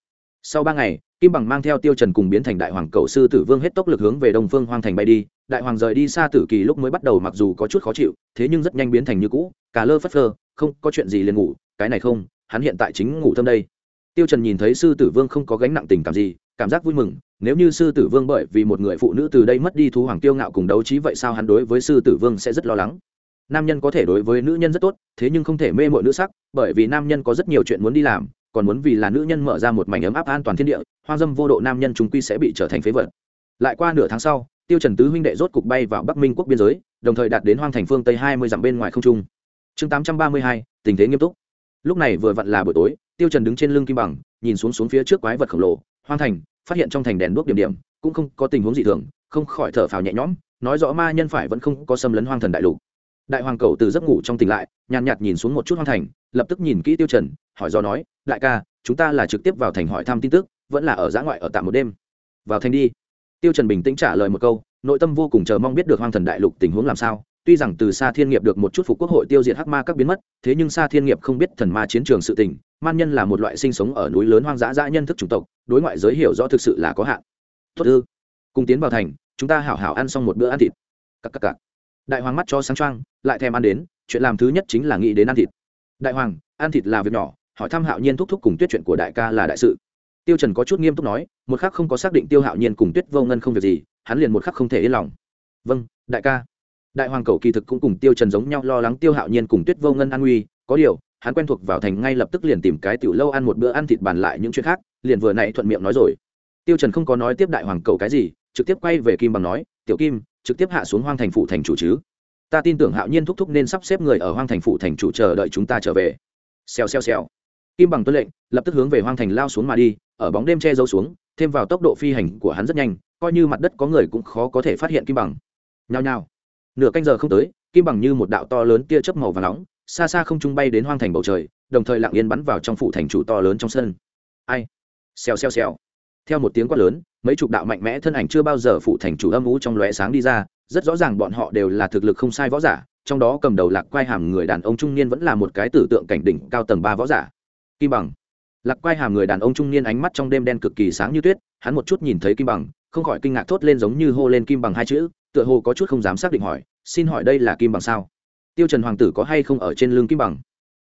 sau ba ngày, kim bằng mang theo tiêu trần cùng biến thành đại hoàng cầu sư tử vương hết tốc lực hướng về đông phương hoang thành bay đi. Đại hoàng rời đi xa tử kỳ lúc mới bắt đầu mặc dù có chút khó chịu, thế nhưng rất nhanh biến thành như cũ cả lơ phất phơ, không có chuyện gì liền ngủ, cái này không, hắn hiện tại chính ngủ thâm đây. Tiêu trần nhìn thấy sư tử vương không có gánh nặng tình cảm gì, cảm giác vui mừng, nếu như sư tử vương bởi vì một người phụ nữ từ đây mất đi thú hoàng tiêu ngạo cùng đấu trí vậy sao hắn đối với sư tử vương sẽ rất lo lắng. Nam nhân có thể đối với nữ nhân rất tốt, thế nhưng không thể mê mội nữ sắc, bởi vì nam nhân có rất nhiều chuyện muốn đi làm còn muốn vì là nữ nhân mở ra một mảnh ấm áp an toàn thiên địa, hoang dâm vô độ nam nhân chúng quy sẽ bị trở thành phế vật. Lại qua nửa tháng sau, tiêu trần tứ huynh đệ rốt cục bay vào bắc minh quốc biên giới, đồng thời đạt đến hoang thành phương tây hai mươi dặm bên ngoài không trung. Chương tám trăm ba mươi hai, tình thế nghiêm túc. Lúc này vừa vặn là buổi tối, tiêu trần đứng trên lưng kim bằng, nhìn xuống xuống phía trước quái vật khổng lồ, hoang thành, phát hiện trong thành đèn đuốc điểm điểm, cũng không có tình huống gì thường, không khỏi thở phào nhẹ nhõm, nói rõ ma nhân phải vẫn không có xâm lấn hoang thần đại lục đại hoàng cầu từ giấc ngủ trong tỉnh lại, nhàn nhạt nhìn xuống một chút hoang thành, lập tức nhìn kỹ tiêu trần, hỏi do nói, đại ca, chúng ta là trực tiếp vào thành hỏi thăm tin tức, vẫn là ở giã ngoại ở tạm một đêm? Vào thành đi. Tiêu trần bình tĩnh trả lời một câu, nội tâm vô cùng chờ mong biết được hoang thần đại lục tình huống làm sao. Tuy rằng từ xa thiên nghiệp được một chút phục quốc hội tiêu diệt hắc ma các biến mất, thế nhưng xa thiên nghiệp không biết thần ma chiến trường sự tình, man nhân là một loại sinh sống ở núi lớn hoang dã dã nhân thức chủng tộc, đối ngoại giới hiểu rõ thực sự là có hạn. Tốt ư? Cùng tiến vào thành, chúng ta hảo hảo ăn xong một bữa ăn thịt. Cắc cắc cắc đại hoàng mắt cho sáng trăng lại thèm ăn đến, chuyện làm thứ nhất chính là nghĩ đến ăn thịt. Đại hoàng, ăn thịt là việc nhỏ, hỏi thăm hạo nhiên thúc thúc cùng tuyết chuyện của đại ca là đại sự. Tiêu trần có chút nghiêm túc nói, một khắc không có xác định tiêu hạo nhiên cùng tuyết vô ngân không việc gì, hắn liền một khắc không thể yên lòng. Vâng đại ca. Đại hoàng cầu kỳ thực cũng cùng tiêu trần giống nhau lo lắng tiêu hạo nhiên cùng tuyết vô ngân an nguy, có điều, hắn quen thuộc vào thành ngay lập tức liền tìm cái tiểu lâu ăn một bữa ăn thịt bàn lại những chuyện khác, liền vừa nãy thuận miệng nói rồi. Tiêu trần không có nói tiếp đại hoàng cầu cái gì, trực tiếp quay về kim bằng nói, tiểu kim trực tiếp hạ xuống hoang thành phủ thành chủ chứ? Ta tin tưởng hạo nhiên thúc thúc nên sắp xếp người ở hoang thành phủ thành chủ chờ đợi chúng ta trở về. Xèo xèo xèo. Kim bằng tuân lệnh, lập tức hướng về hoang thành lao xuống mà đi, ở bóng đêm che giấu xuống, thêm vào tốc độ phi hành của hắn rất nhanh, coi như mặt đất có người cũng khó có thể phát hiện kim bằng. Nhao nhao. Nửa canh giờ không tới, kim bằng như một đạo to lớn tia chớp màu và nóng, xa xa không trung bay đến hoang thành bầu trời, đồng thời lặng yên bắn vào trong phủ thành chủ to lớn trong sân. Ai? Xèo xèo xèo. Theo một tiếng quát lớn mấy chục đạo mạnh mẽ thân ảnh chưa bao giờ phụ thành chủ âm ú trong lóe sáng đi ra, rất rõ ràng bọn họ đều là thực lực không sai võ giả, trong đó cầm đầu lạc quai hàm người đàn ông trung niên vẫn là một cái tử tượng cảnh đỉnh cao tầng ba võ giả. Kim bằng. Lạc quai hàm người đàn ông trung niên ánh mắt trong đêm đen cực kỳ sáng như tuyết, hắn một chút nhìn thấy kim bằng, không khỏi kinh ngạc thốt lên giống như hô lên kim bằng hai chữ, tựa hồ có chút không dám xác định hỏi, xin hỏi đây là kim bằng sao? Tiêu trần hoàng tử có hay không ở trên lưng kim bằng?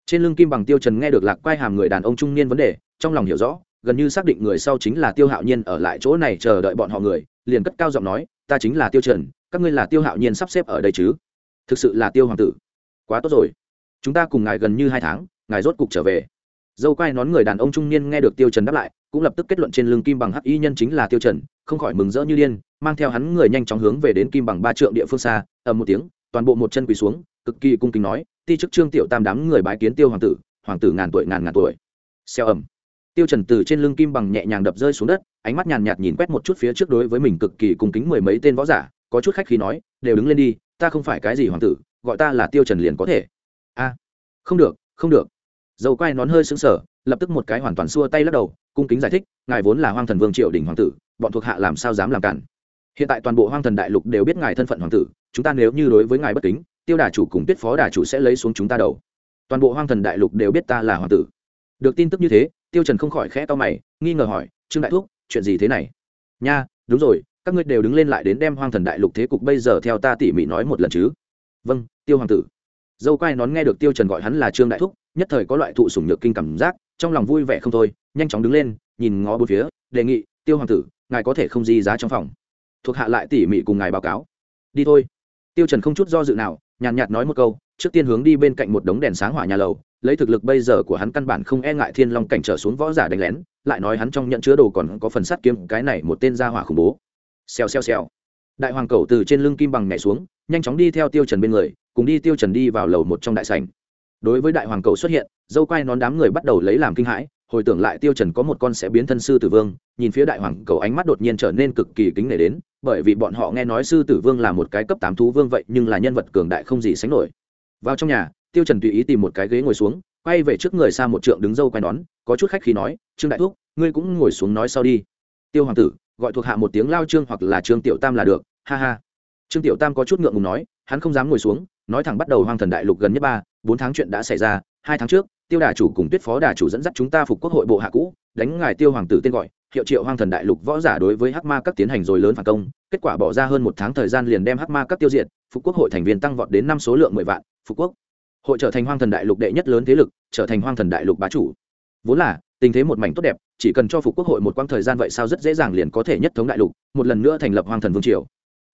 Trên lưng kim bằng tiêu trần nghe được lạc quai hàm người đàn ông trung niên vấn đề, trong lòng hiểu rõ gần như xác định người sau chính là tiêu hạo nhiên ở lại chỗ này chờ đợi bọn họ người, liền cất cao giọng nói, ta chính là tiêu trần, các ngươi là tiêu hạo nhiên sắp xếp ở đây chứ? Thực sự là tiêu hoàng tử. Quá tốt rồi. Chúng ta cùng ngài gần như hai tháng, ngài rốt cục trở về. Dâu quai nón người đàn ông trung niên nghe được tiêu trần đáp lại, cũng lập tức kết luận trên lưng kim bằng hắc y nhân chính là tiêu trần, không khỏi mừng rỡ như điên, mang theo hắn người nhanh chóng hướng về đến kim bằng ba trượng địa phương xa, ầm một tiếng, toàn bộ một chân quỳ xuống, cực kỳ cung kính nói, ti chức trương tiểu tam đám người bái kiến tiêu hoàng tử hoàng tử ngàn tuổi ngàn ngàn tuổi. Xeo ầm tiêu trần từ trên lưng kim bằng nhẹ nhàng đập rơi xuống đất, ánh mắt nhàn nhạt nhìn quét một chút phía trước đối với mình cực kỳ cung kính mười mấy tên võ giả, có chút khách khí nói, đều đứng lên đi, ta không phải cái gì hoàng tử, gọi ta là tiêu trần liền có thể. A, không được không được. Dầu quay nón hơi sững sờ, lập tức một cái hoàn toàn xua tay lắc đầu, cung kính giải thích, ngài vốn là hoang thần vương triệu đỉnh hoàng tử, bọn thuộc hạ làm sao dám làm cản? Hiện tại toàn bộ hoang thần đại lục đều biết ngài thân phận hoàng tử, chúng ta nếu như đối với ngài bất kính, tiêu đà chủ cùng tuyết phó đà chủ sẽ lấy xuống chúng ta đầu. Toàn bộ hoang thần đại lục đều biết ta là hoàng tử. Được tin tức như thế tiêu trần không khỏi khẽ to mày, nghi ngờ hỏi, trương đại thúc, chuyện gì thế này? Nha, đúng rồi, các ngươi đều đứng lên lại đến đem hoang thần đại lục thế cục bây giờ theo ta tỉ mỉ nói một lần chứ. Vâng tiêu hoàng tử. Dâu quai nón nghe được tiêu trần gọi hắn là trương đại thúc, nhất thời có loại thụ sủng nhược kinh cảm giác, trong lòng vui vẻ không thôi, nhanh chóng đứng lên, nhìn ngó bốn phía, đề nghị, tiêu hoàng tử, ngài có thể không di giá trong phòng. Thuộc hạ lại tỉ mỉ cùng ngài báo cáo. Đi thôi. Tiêu trần không chút do dự nào, nhàn nhạt nói một câu, trước tiên hướng đi bên cạnh một đống đèn sáng hỏa nhà lầu lấy thực lực bây giờ của hắn căn bản không e ngại thiên long cảnh trở xuống võ giả đánh lén, lại nói hắn trong nhận chứa đồ còn có phần sắt kiếm, cái này một tên gia hỏa khủng bố. Xèo xèo xèo. Đại hoàng cầu từ trên lưng kim bằng nhảy xuống, nhanh chóng đi theo tiêu trần bên người, cùng đi tiêu trần đi vào lầu một trong đại sảnh. Đối với đại hoàng cầu xuất hiện, dâu quay nón đám người bắt đầu lấy làm kinh hãi, hồi tưởng lại tiêu trần có một con sẽ biến thân sư tử vương, nhìn phía đại hoàng cầu ánh mắt đột nhiên trở nên cực kỳ kính nể đến, bởi vì bọn họ nghe nói sư tử vương là một cái cấp tám thú vương vậy nhưng là nhân vật cường đại không gì sánh nổi. Vào trong nhà tiêu trần tùy ý tìm một cái ghế ngồi xuống, quay về trước người xa một trượng đứng dâu quay nón, có chút khách khí nói, trương đại thúc, ngươi cũng ngồi xuống nói sau đi. Tiêu hoàng tử, gọi thuộc hạ một tiếng lao trương hoặc là trương tiểu tam là được, ha ha. Trương tiểu tam có chút ngượng ngùng nói, hắn không dám ngồi xuống, nói thẳng bắt đầu hoang thần đại lục gần nhất ba, bốn tháng chuyện đã xảy ra, hai tháng trước, tiêu đà chủ cùng tuyết phó đà chủ dẫn dắt chúng ta phục quốc hội bộ hạ cũ, đánh ngài tiêu hoàng tử tên gọi, hiệu triệu hoang thần đại lục võ giả đối với hắc ma các tiến hành rồi lớn phản công, kết quả bỏ ra hơn một tháng thời gian liền đem hắc ma các tiêu diệt, phục quốc hội thành viên tăng vọt đến năm số lượng mười vạn, phục quốc hội trở thành hoang thần đại lục đệ nhất lớn thế lực, trở thành hoang thần đại lục bá chủ. Vốn là, tình thế một mảnh tốt đẹp, chỉ cần cho phục quốc hội một quãng thời gian vậy sao rất dễ dàng liền có thể nhất thống đại lục, một lần nữa thành lập hoang thần vương triều.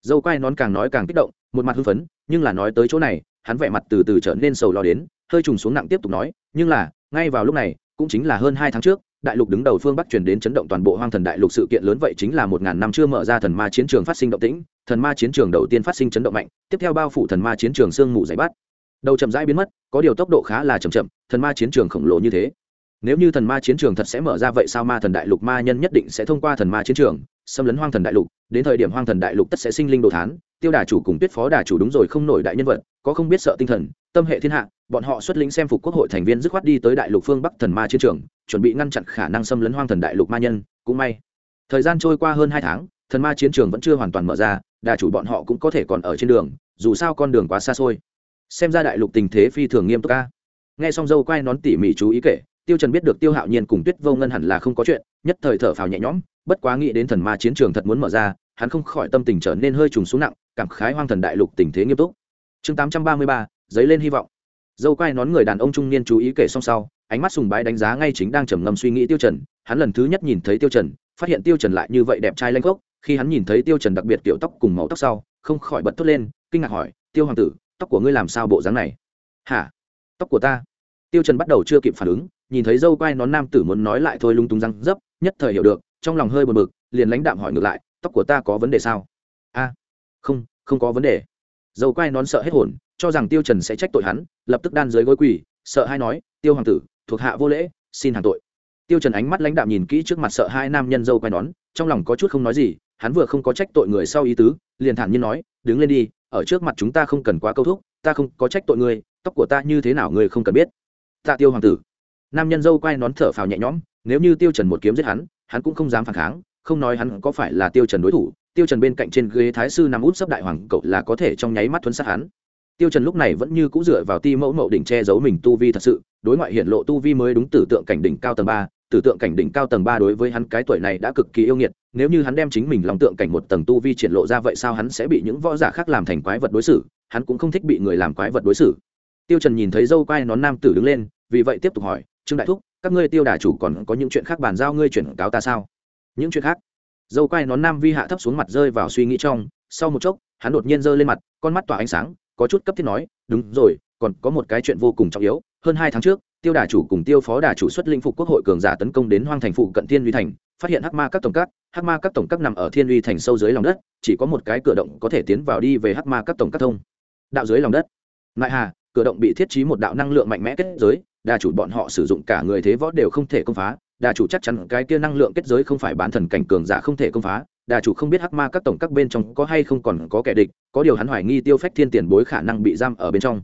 Dâu quai nón càng nói càng kích động, một mặt hưng phấn, nhưng là nói tới chỗ này, hắn vẻ mặt từ từ trở nên sầu lo đến, hơi trùng xuống nặng tiếp tục nói, nhưng là, ngay vào lúc này, cũng chính là hơn hai tháng trước, đại lục đứng đầu phương bắc truyền đến chấn động toàn bộ hoang thần đại lục sự kiện lớn vậy chính là một ngàn năm chưa mở ra thần ma chiến trường phát sinh động tĩnh, thần ma chiến trường đầu tiên phát sinh chấn động mạnh, tiếp theo bao phủ thần ma chiến trường sương mù dày bát đầu chậm rãi biến mất, có điều tốc độ khá là chậm chậm, thần ma chiến trường khổng lồ như thế. Nếu như thần ma chiến trường thật sẽ mở ra, vậy sao ma thần đại lục ma nhân nhất định sẽ thông qua thần ma chiến trường, xâm lấn hoang thần đại lục, đến thời điểm hoang thần đại lục tất sẽ sinh linh đồ thán, tiêu đà chủ cùng tuyết phó đà chủ đúng rồi, không nổi đại nhân vật, có không biết sợ tinh thần, tâm hệ thiên hạ, bọn họ xuất lĩnh xem phục quốc hội thành viên dứt khoát đi tới đại lục phương bắc thần ma chiến trường, chuẩn bị ngăn chặn khả năng xâm lấn hoang thần đại lục ma nhân, cũng may. Thời gian trôi qua hơn hai tháng, thần ma chiến trường vẫn chưa hoàn toàn mở ra, đà chủ bọn họ cũng có thể còn ở trên đường, dù sao con đường quá xa xôi xem ra đại lục tình thế phi thường nghiêm túc ca nghe xong dâu quay nón tỉ mỉ chú ý kể, tiêu trần biết được tiêu hạo nhiên cùng tuyết vô ngân hẳn là không có chuyện, nhất thời thở phào nhẹ nhõm, bất quá nghĩ đến thần ma chiến trường thật muốn mở ra, hắn không khỏi tâm tình trở nên hơi trùng xuống nặng, cảm khái hoang thần đại lục tình thế nghiêm túc. Chương tám trăm ba mươi ba giấy lên hy vọng. Dâu quay nón người đàn ông trung niên chú ý kể xong sau, ánh mắt sùng bái đánh giá ngay chính đang trầm ngâm suy nghĩ tiêu trần, hắn lần thứ nhất nhìn thấy tiêu trần, phát hiện tiêu trần lại như vậy đẹp trai lanh gốc khi hắn nhìn thấy tiêu trần đặc biệt kiểu tóc cùng màu tóc sau, không khỏi bật thốt lên, kinh ngạc hỏi, tiêu hoàng tử tóc của ngươi làm sao bộ dáng này? Hả? Tóc của ta? Tiêu trần bắt đầu chưa kịp phản ứng, nhìn thấy dâu quai nón nam tử muốn nói lại thôi lung tung răng dấp, nhất thời hiểu được, trong lòng hơi buồn bực, liền lãnh đạm hỏi ngược lại, tóc của ta có vấn đề sao? A, không không có vấn đề. Dâu quai nón sợ hết hồn, cho rằng tiêu trần sẽ trách tội hắn, lập tức đan dưới gối quỳ, sợ hai nói, tiêu hoàng tử, thuộc hạ vô lễ, xin hàng tội. Tiêu trần ánh mắt lãnh đạm nhìn kỹ trước mặt sợ hai nam nhân dâu quai nón, trong lòng có chút không nói gì, hắn vừa không có trách tội người sau ý tứ, liền thản nhiên nói, đứng lên đi ở trước mặt chúng ta không cần quá câu thúc, ta không có trách tội ngươi, tóc của ta như thế nào ngươi không cần biết. Tạ tiêu hoàng tử. Nam nhân dâu quay nón thở phào nhẹ nhõm, nếu như tiêu trần một kiếm giết hắn hắn cũng không dám phản kháng, không nói hắn có phải là tiêu trần đối thủ, tiêu trần bên cạnh trên ghế thái sư nằm út sấp đại hoàng cậu là có thể trong nháy mắt thuấn sát hắn. Tiêu trần lúc này vẫn như cũ dựa vào ti mẫu mậu đỉnh che giấu mình tu vi thật sự, đối ngoại hiện lộ tu vi mới đúng tử tượng cảnh đỉnh cao tầng ba tử tượng cảnh đỉnh cao tầng ba đối với hắn cái tuổi này đã cực kỳ yêu nghiệt, nếu như hắn đem chính mình lòng tượng cảnh một tầng tu vi triển lộ ra vậy sao hắn sẽ bị những võ giả khác làm thành quái vật đối xử, hắn cũng không thích bị người làm quái vật đối xử. Tiêu trần nhìn thấy dâu quai nón nam tử đứng lên, vì vậy tiếp tục hỏi, trương đại thúc, các ngươi tiêu đà chủ còn có những chuyện khác bàn giao ngươi chuyển cáo ta sao? Những chuyện khác? Dâu quai nón nam vi hạ thấp xuống mặt rơi vào suy nghĩ trong, sau một chốc, hắn đột nhiên giơ lên mặt, con mắt tỏa ánh sáng, có chút cấp thiết nói, đúng rồi, còn có một cái chuyện vô cùng trọng yếu, hơn hai tháng trước tiêu đà chủ cùng tiêu phó đà chủ xuất linh phục quốc hội cường giả tấn công đến hoang thành phụ cận thiên uy thành, phát hiện hắc ma các tổng các. Hắc ma các tổng các nằm ở thiên uy thành sâu dưới lòng đất, chỉ có một cái cửa động có thể tiến vào đi về hắc ma các tổng các thông. Đạo dưới lòng đất. Nại hà, cửa động bị thiết trí một đạo năng lượng mạnh mẽ kết giới, đà chủ bọn họ sử dụng cả người thế võ đều không thể công phá. Đà chủ chắc chắn cái kia năng lượng kết giới không phải bán thần cảnh cường giả không thể công phá. Đà chủ không biết hắc ma các tổng các bên trong có hay không còn có kẻ địch, có điều hắn hoài nghi tiêu phách thiên tiền bối khả năng bị giam ở bên trong.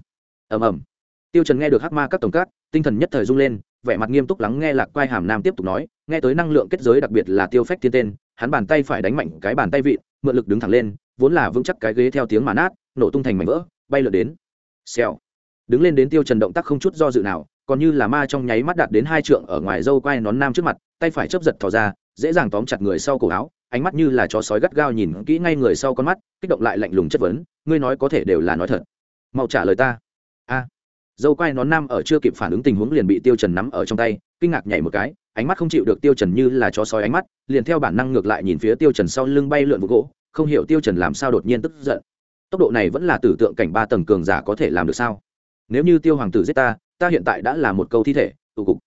Ầm ầm. Tiêu trần nghe được hắc ma các tổng các tinh thần nhất thời rung lên, vẻ mặt nghiêm túc lắng nghe lạc quai hàm nam tiếp tục nói, nghe tới năng lượng kết giới đặc biệt là tiêu phách thiên tên, hắn bàn tay phải đánh mạnh cái bàn tay vị mượn lực đứng thẳng lên, vốn là vững chắc cái ghế theo tiếng mà nát, nổ tung thành mảnh vỡ, bay lượn đến. Xèo. Đứng lên đến tiêu trần động tác không chút do dự nào, còn như là ma trong nháy mắt đạt đến hai trượng ở ngoài dâu quai nón nam trước mặt, tay phải chớp giật thò ra, dễ dàng tóm chặt người sau cổ áo, ánh mắt như là chó sói gắt gao nhìn kỹ ngay người sau con mắt, kích động lại lạnh lùng chất vấn, ngươi nói có thể đều là nói thật. Mau trả lời ta dâu quai nón nam ở chưa kịp phản ứng tình huống liền bị tiêu trần nắm ở trong tay, kinh ngạc nhảy một cái, ánh mắt không chịu được tiêu trần như là chó sói ánh mắt, liền theo bản năng ngược lại nhìn phía tiêu trần sau lưng bay lượn vụ gỗ, không hiểu tiêu trần làm sao đột nhiên tức giận. Tốc độ này vẫn là tử tượng cảnh ba tầng cường giả có thể làm được sao? Nếu như tiêu hoàng tử giết ta ta hiện tại đã là một câu thi thể, tụ cục.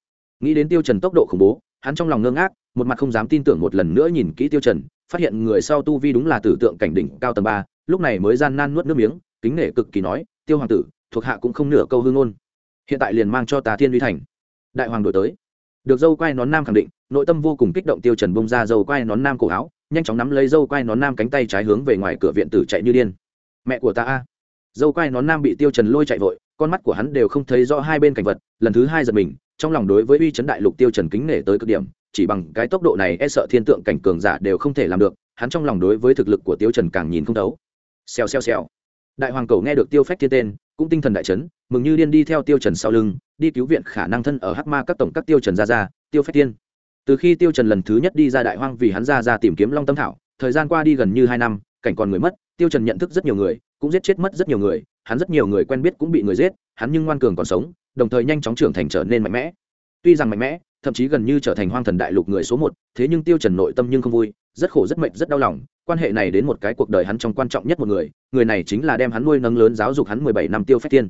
Nghĩ đến tiêu trần tốc độ khủng bố, hắn trong lòng ngơ ngác, một mặt không dám tin tưởng một lần nữa nhìn kỹ tiêu trần, phát hiện người sau tu vi đúng là tử tượng cảnh đỉnh cao tầng ba, lúc này mới gian nan nuốt nước miếng, kính nể cực kỳ nói, tiêu hoàng tử thuộc hạ cũng không nửa câu hương ngôn. Hiện tại liền mang cho ta thiên uy thành. Đại hoàng đổi tới. Được dâu quai nón nam khẳng định, nội tâm vô cùng kích động tiêu trần bông ra dâu quai nón nam cổ áo, nhanh chóng nắm lấy dâu quai nón nam cánh tay trái hướng về ngoài cửa viện tử chạy như điên. Mẹ của ta a. Dâu quai nón nam bị tiêu trần lôi chạy vội, con mắt của hắn đều không thấy rõ hai bên cảnh vật, lần thứ hai giật mình, trong lòng đối với uy chấn đại lục tiêu trần kính nể tới cực điểm, chỉ bằng cái tốc độ này e sợ thiên tượng cảnh cường giả đều không thể làm được, hắn trong lòng đối với thực lực của tiêu trần càng nhìn không thấu. Xèo xèo xèo đại hoàng cầu nghe được tiêu phách thiên tên, cũng tinh thần đại chấn, mừng như điên đi theo tiêu trần sau lưng, đi cứu viện khả năng thân ở hắc ma các tổng các tiêu trần ra ra, tiêu phách thiên. Từ khi tiêu trần lần thứ nhất đi ra đại hoang vì hắn ra ra tìm kiếm long tâm thảo, thời gian qua đi gần như hai năm, cảnh còn người mất, tiêu trần nhận thức rất nhiều người, cũng giết chết mất rất nhiều người, hắn rất nhiều người quen biết cũng bị người giết, hắn nhưng ngoan cường còn sống, đồng thời nhanh chóng trưởng thành trở nên mạnh mẽ. Tuy rằng mạnh mẽ, thậm chí gần như trở thành hoang thần đại lục người số một, thế nhưng tiêu trần nội tâm nhưng không vui, rất khổ rất mệt rất đau lòng quan hệ này đến một cái cuộc đời hắn trong quan trọng nhất một người người này chính là đem hắn nuôi nấng lớn giáo dục hắn mười bảy năm tiêu phách thiên.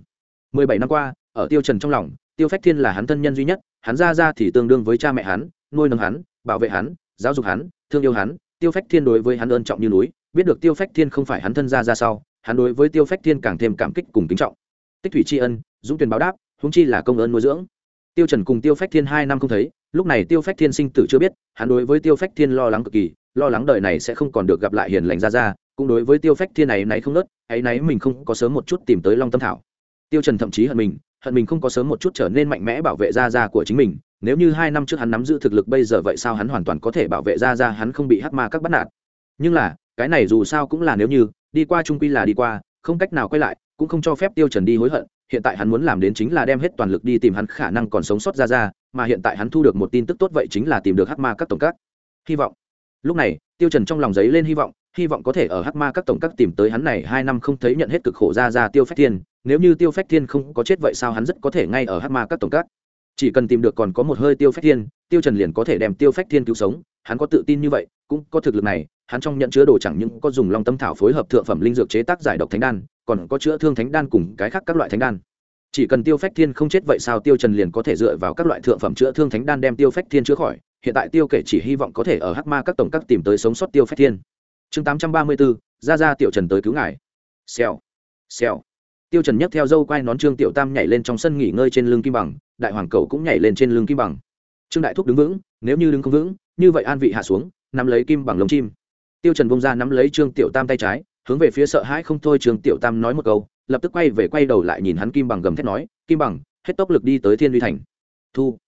Mười bảy năm qua, ở tiêu trần trong lòng, tiêu phách thiên là hắn thân nhân duy nhất, hắn ra ra thì tương đương với cha mẹ hắn, nuôi nấng hắn, bảo vệ hắn, giáo dục hắn, thương yêu hắn, tiêu phách thiên đối với hắn ơn trọng như núi, biết được tiêu phách thiên không phải hắn thân ra ra sau, hắn đối với tiêu phách thiên càng thêm cảm kích cùng kính trọng. Tích thủy tri ân, dũng tuyển báo đáp húng chi là công ơn nuôi dưỡng. Tiêu trần cùng tiêu phách thiên hai năm không thấy, lúc này tiêu phách thiên sinh tử chưa biết, hắn đối với tiêu phách thiên lo lắng cực kỳ lo lắng đời này sẽ không còn được gặp lại hiền lành ra ra cũng đối với tiêu phách thiên này này không nớt, ấy nấy mình không có sớm một chút tìm tới long tâm thảo. Tiêu trần thậm chí hận mình hận mình không có sớm một chút trở nên mạnh mẽ bảo vệ gia gia của chính mình, nếu như hai năm trước hắn nắm giữ thực lực bây giờ vậy sao hắn hoàn toàn có thể bảo vệ gia gia hắn không bị hắc ma các bắt nạt. Nhưng là, cái này dù sao cũng là nếu như, đi qua trung quy là đi qua, không cách nào quay lại, cũng không cho phép tiêu trần đi hối hận, hiện tại hắn muốn làm đến chính là đem hết toàn lực đi tìm hắn khả năng còn sống sót ra ra mà hiện tại hắn thu được một tin tức tốt vậy chính là tìm được hắc ma các tổng các hy vọng lúc này, tiêu trần trong lòng giấy lên hy vọng hy vọng có thể ở hắc ma các tổng các tìm tới hắn này hai năm không thấy nhận hết cực khổ ra ra tiêu phách thiên, nếu như tiêu phách thiên không có chết vậy sao hắn rất có thể ngay ở hắc ma các tổng các. Chỉ cần tìm được còn có một hơi tiêu phách thiên, tiêu trần liền có thể đem tiêu phách thiên cứu sống, hắn có tự tin như vậy, cũng có thực lực này, hắn trong nhận chứa đồ chẳng những có dùng long tâm thảo phối hợp thượng phẩm linh dược chế tác giải độc thánh đan, còn có chữa thương thánh đan cùng cái khác các loại thánh đan. Chỉ cần tiêu phách thiên không chết vậy sao tiêu trần liền có thể dựa vào các loại thượng phẩm chữa thương thánh đan đem tiêu phách thiên chữa khỏi hiện tại tiêu kể chỉ hy vọng có thể ở hắc ma các tổng các tìm tới sống sót tiêu phách thiên. Chương 834, ra ra tiểu trần tới cứu ngài. Xèo xèo. Tiêu trần nhấc theo dâu quay nón trương tiểu tam nhảy lên trong sân nghỉ ngơi trên lưng kim bằng đại hoàng cầu cũng nhảy lên trên lưng kim bằng. Trương đại thúc đứng vững nếu như đứng không vững như vậy an vị hạ xuống nắm lấy kim bằng lông chim. Tiêu trần bông ra nắm lấy trương tiểu tam tay trái hướng về phía sợ hãi không thôi trương tiểu tam nói một câu lập tức quay về quay đầu lại nhìn hắn kim bằng gầm thét nói kim bằng hết tốc lực đi tới thiên uy thành. Thu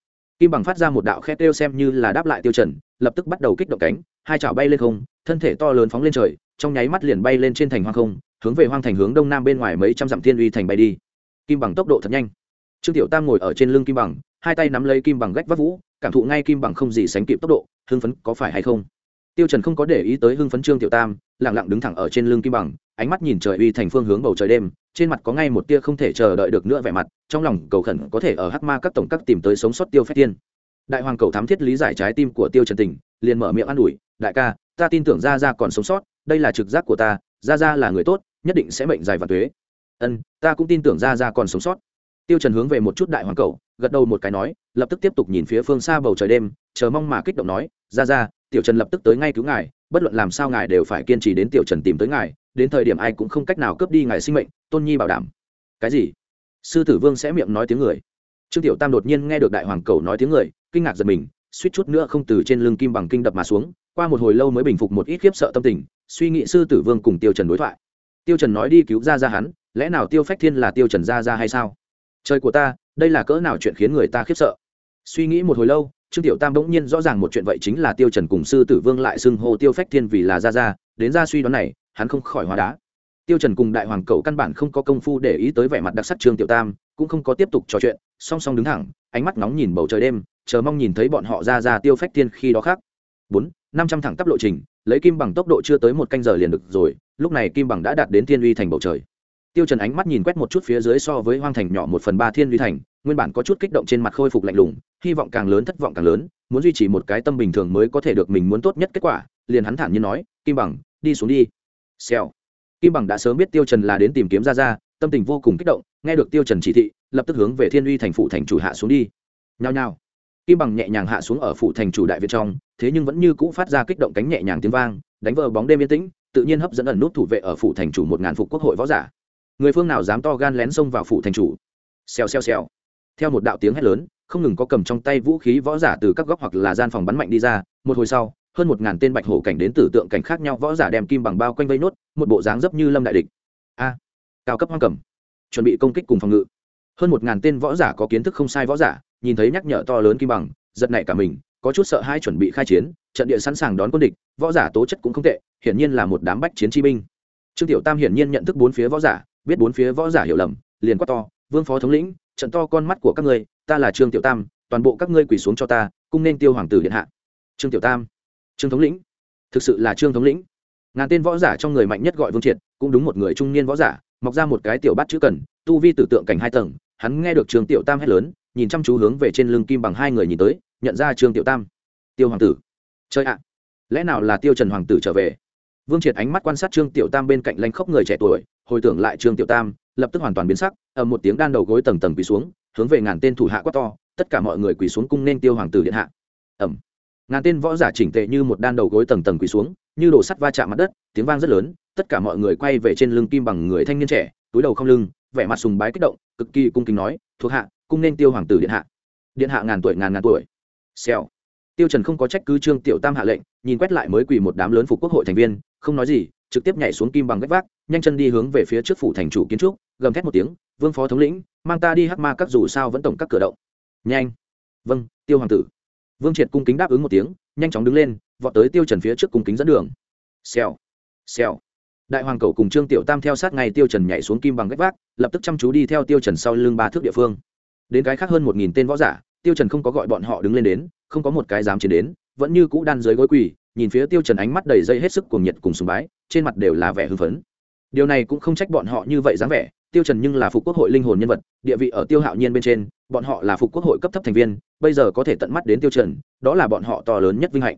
kim bằng phát ra một đạo khe kêu xem như là đáp lại tiêu trần, lập tức bắt đầu kích động cánh, hai chảo bay lên không, thân thể to lớn phóng lên trời, trong nháy mắt liền bay lên trên thành hoang không, hướng về hoang thành hướng đông nam bên ngoài mấy trăm dặm thiên uy thành bay đi. Kim bằng tốc độ thật nhanh. Trương tiểu tam ngồi ở trên lưng kim bằng, hai tay nắm lấy kim bằng gách vác vũ, cảm thụ ngay kim bằng không gì sánh kịp tốc độ, hưng phấn có phải hay không? Tiêu trần không có để ý tới hưng phấn trương tiểu tam, lặng lặng đứng thẳng ở trên lưng kim bằng, ánh mắt nhìn trời uy thành phương hướng bầu trời đêm trên mặt có ngay một tia không thể chờ đợi được nữa vẻ mặt, trong lòng cầu khẩn có thể ở hắc ma các tổng các tìm tới sống sót tiêu phép tiên đại hoàng cầu thám thiết lý giải trái tim của tiêu trần tình, liền mở miệng an ủi, đại ca, ta tin tưởng gia gia còn sống sót, đây là trực giác của ta, gia gia là người tốt, nhất định sẽ mệnh dài và tuế. Ân, ta cũng tin tưởng gia gia còn sống sót. Tiêu trần hướng về một chút đại hoàng cầu, gật đầu một cái nói, lập tức tiếp tục nhìn phía phương xa bầu trời đêm, chờ mong mà kích động nói, gia gia, tiểu trần lập tức tới ngay cứu ngài bất luận làm sao ngài đều phải kiên trì đến tiểu trần tìm tới ngài, đến thời điểm ai cũng không cách nào cướp đi ngài sinh mệnh, tôn nhi bảo đảm. Cái gì? Sư tử vương sẽ miệng nói tiếng người. Trương tiểu tam đột nhiên nghe được đại hoàng cầu nói tiếng người, kinh ngạc giật mình, suýt chút nữa không từ trên lưng kim bằng kinh đập mà xuống, qua một hồi lâu mới bình phục một ít khiếp sợ tâm tình, suy nghĩ sư tử vương cùng tiêu trần đối thoại. Tiêu trần nói đi cứu ra ra hắn, lẽ nào tiêu phách thiên là tiêu trần ra ra hay sao? Trời của ta, đây là cỡ nào chuyện khiến người ta khiếp sợ. Suy nghĩ một hồi lâu trương tiểu tam bỗng nhiên rõ ràng một chuyện vậy chính là tiêu trần cùng sư tử vương lại xưng hô tiêu phách thiên vì là ra ra đến ra suy đoán này, hắn không khỏi hóa đá. Tiêu trần cùng đại hoàng cậu căn bản không có công phu để ý tới vẻ mặt đặc sắc trương tiểu tam, cũng không có tiếp tục trò chuyện, song song đứng thẳng, ánh mắt nóng nhìn bầu trời đêm, chờ mong nhìn thấy bọn họ ra ra tiêu phách thiên khi đó khác. Bốn, năm trăm thẳng tắp lộ trình, lấy kim bằng tốc độ chưa tới một canh giờ liền được rồi, lúc này kim bằng đã đạt đến thiên uy thành bầu trời tiêu trần ánh mắt nhìn quét một chút phía dưới so với hoang thành nhỏ một phần ba thiên uy thành, nguyên bản có chút kích động trên mặt khôi phục lạnh lùng, hy vọng càng lớn, thất vọng càng lớn, muốn duy trì một cái tâm bình thường mới có thể được mình muốn tốt nhất kết quả, liền hắn thản nhiên nói, kim bằng, đi xuống đi. Xèo. Kim bằng đã sớm biết tiêu trần là đến tìm kiếm ra ra tâm tình vô cùng kích động, nghe được tiêu trần chỉ thị, lập tức hướng về thiên uy thành phụ thành chủ hạ xuống đi. Nhao nhao. Kim bằng nhẹ nhàng hạ xuống ở phụ thành chủ đại viện trong, thế nhưng vẫn như cũ phát ra kích động cánh nhẹ nhàng tiếng vang, đánh vỡ bóng đêm yên tĩnh, tự nhiên hấp dẫn ẩn nút thủ vệ ở phụ thành chủ một ngàn phục quốc hội võ giả người phương nào dám to gan lén xông vào phủ thành chủ? Xèo xèo xèo. Theo một đạo tiếng hét lớn, không ngừng có cầm trong tay vũ khí võ giả từ các góc hoặc là gian phòng bắn mạnh đi ra, một hồi sau, hơn một ngàn tên bạch hổ cảnh đến tử tượng cảnh khác nhau võ giả đem kim bằng bao quanh vây nốt, một bộ dáng dấp như lâm đại địch. A, cao cấp hoang cầm. Chuẩn bị công kích cùng phòng ngự. Hơn một ngàn tên võ giả có kiến thức không sai võ giả, nhìn thấy nhắc nhở to lớn kim bằng, giật nảy cả mình, có chút sợ hai chuẩn bị khai chiến, trận địa sẵn sàng đón quân địch, võ giả tố chất cũng không tệ, hiển nhiên là một đám bách chiến chi binh. Trương tiểu tam hiển nhiên nhận thức bốn phía võ giả biết bốn phía võ giả hiểu lầm, liền quát to, vương phó thống lĩnh, trận to con mắt của các ngươi, ta là trương tiểu tam, toàn bộ các ngươi quỳ xuống cho ta, cung nên tiêu hoàng tử điện hạ. Trương tiểu tam. Trương thống lĩnh. Thực sự là trương thống lĩnh. Ngàn tên võ giả trong người mạnh nhất gọi vương triệt, cũng đúng một người trung niên võ giả, mọc ra một cái tiểu bát chữ cần, tu vi tử tượng cảnh hai tầng, hắn nghe được trương tiểu tam hét lớn, nhìn chăm chú hướng về trên lưng kim bằng hai người nhìn tới, nhận ra trương tiểu tam. Tiêu hoàng tử. Chơi ạ, lẽ nào là tiêu trần hoàng tử trở về? Vương triệt ánh mắt quan sát trương tiểu tam bên cạnh lanh khóc người trẻ tuổi, hồi tưởng lại trương tiểu tam, lập tức hoàn toàn biến sắc ở một tiếng đan đầu gối tầng tầng quỳ xuống, hướng về ngàn tên thủ hạ quát to, tất cả mọi người quỳ xuống cung nên tiêu hoàng tử điện hạ. Ẩm ngàn tên võ giả chỉnh tệ như một đan đầu gối tầng tầng quỳ xuống, như đổ sắt va chạm mặt đất, tiếng vang rất lớn, tất cả mọi người quay về trên lưng kim bằng người thanh niên trẻ, túi đầu không lưng, vẻ mặt sùng bái kích động, cực kỳ cung kính nói, thuộc hạ, cung nên tiêu hoàng tử điện hạ. Điện hạ ngàn tuổi ngàn ngàn tuổi. Xèo. Tiêu trần không có trách cứ trương tiểu tam hạ lệnh, nhìn quét lại mới quỳ một đám lớn phục quốc hội thành viên không nói gì, trực tiếp nhảy xuống kim bằng gách vác, nhanh chân đi hướng về phía trước phủ thành chủ kiến trúc, gầm thét một tiếng, vương phó thống lĩnh, mang ta đi hắc ma các dù sao vẫn tổng các cửa động. Nhanh. Vâng tiêu hoàng tử. Vương triệt cung kính đáp ứng một tiếng, nhanh chóng đứng lên, vọt tới tiêu trần phía trước cung kính dẫn đường. Xèo xèo. Đại hoàng cầu cùng trương tiểu tam theo sát ngay tiêu trần nhảy xuống kim bằng gách vác, lập tức chăm chú đi theo tiêu trần sau lưng ba thước địa phương. Đến cái khác hơn một nghìn tên võ giả, tiêu trần không có gọi bọn họ đứng lên đến, không có một cái dám chiến đến, vẫn như cũ đan dưới gối quỳ nhìn phía tiêu trần ánh mắt đầy dây hết sức cuồng nhiệt cùng sùng bái, trên mặt đều là vẻ hưng phấn. Điều này cũng không trách bọn họ như vậy dáng vẻ, tiêu trần nhưng là phục quốc hội linh hồn nhân vật, địa vị ở tiêu hạo nhiên bên trên, bọn họ là phục quốc hội cấp thấp thành viên, bây giờ có thể tận mắt đến tiêu trần, đó là bọn họ to lớn nhất vinh hạnh.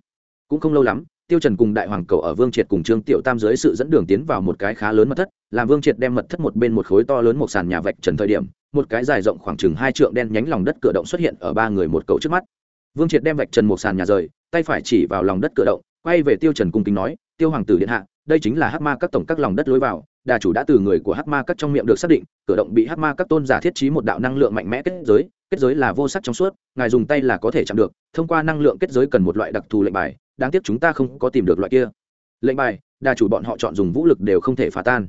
Cũng không lâu lắm, tiêu trần cùng đại hoàng cầu ở vương triệt cùng trương tiểu tam dưới sự dẫn đường tiến vào một cái khá lớn mật thất, làm vương triệt đem mật thất một bên một khối to lớn một sàn nhà vạch trần thời điểm, một cái dài rộng khoảng chừng hai trượng đen nhánh lòng đất cửa động xuất hiện ở ba người một cầu trước mắt. Vương triệt đem vạch trần một sàn nhà rời tay phải chỉ vào lòng đất cửa động, quay về tiêu trần cung kính nói, tiêu hoàng tử điện hạ, đây chính là hắc ma các tổng các lòng đất lối vào, đà chủ đã từ người của hắc ma các trong miệng được xác định, cửa động bị hắc ma các tôn giả thiết trí một đạo năng lượng mạnh mẽ kết giới kết giới là vô sắc trong suốt, ngài dùng tay là có thể chạm được, thông qua năng lượng kết giới cần một loại đặc thù lệnh bài, đáng tiếc chúng ta không có tìm được loại kia. Lệnh bài, đà chủ bọn họ chọn dùng vũ lực đều không thể phá tan.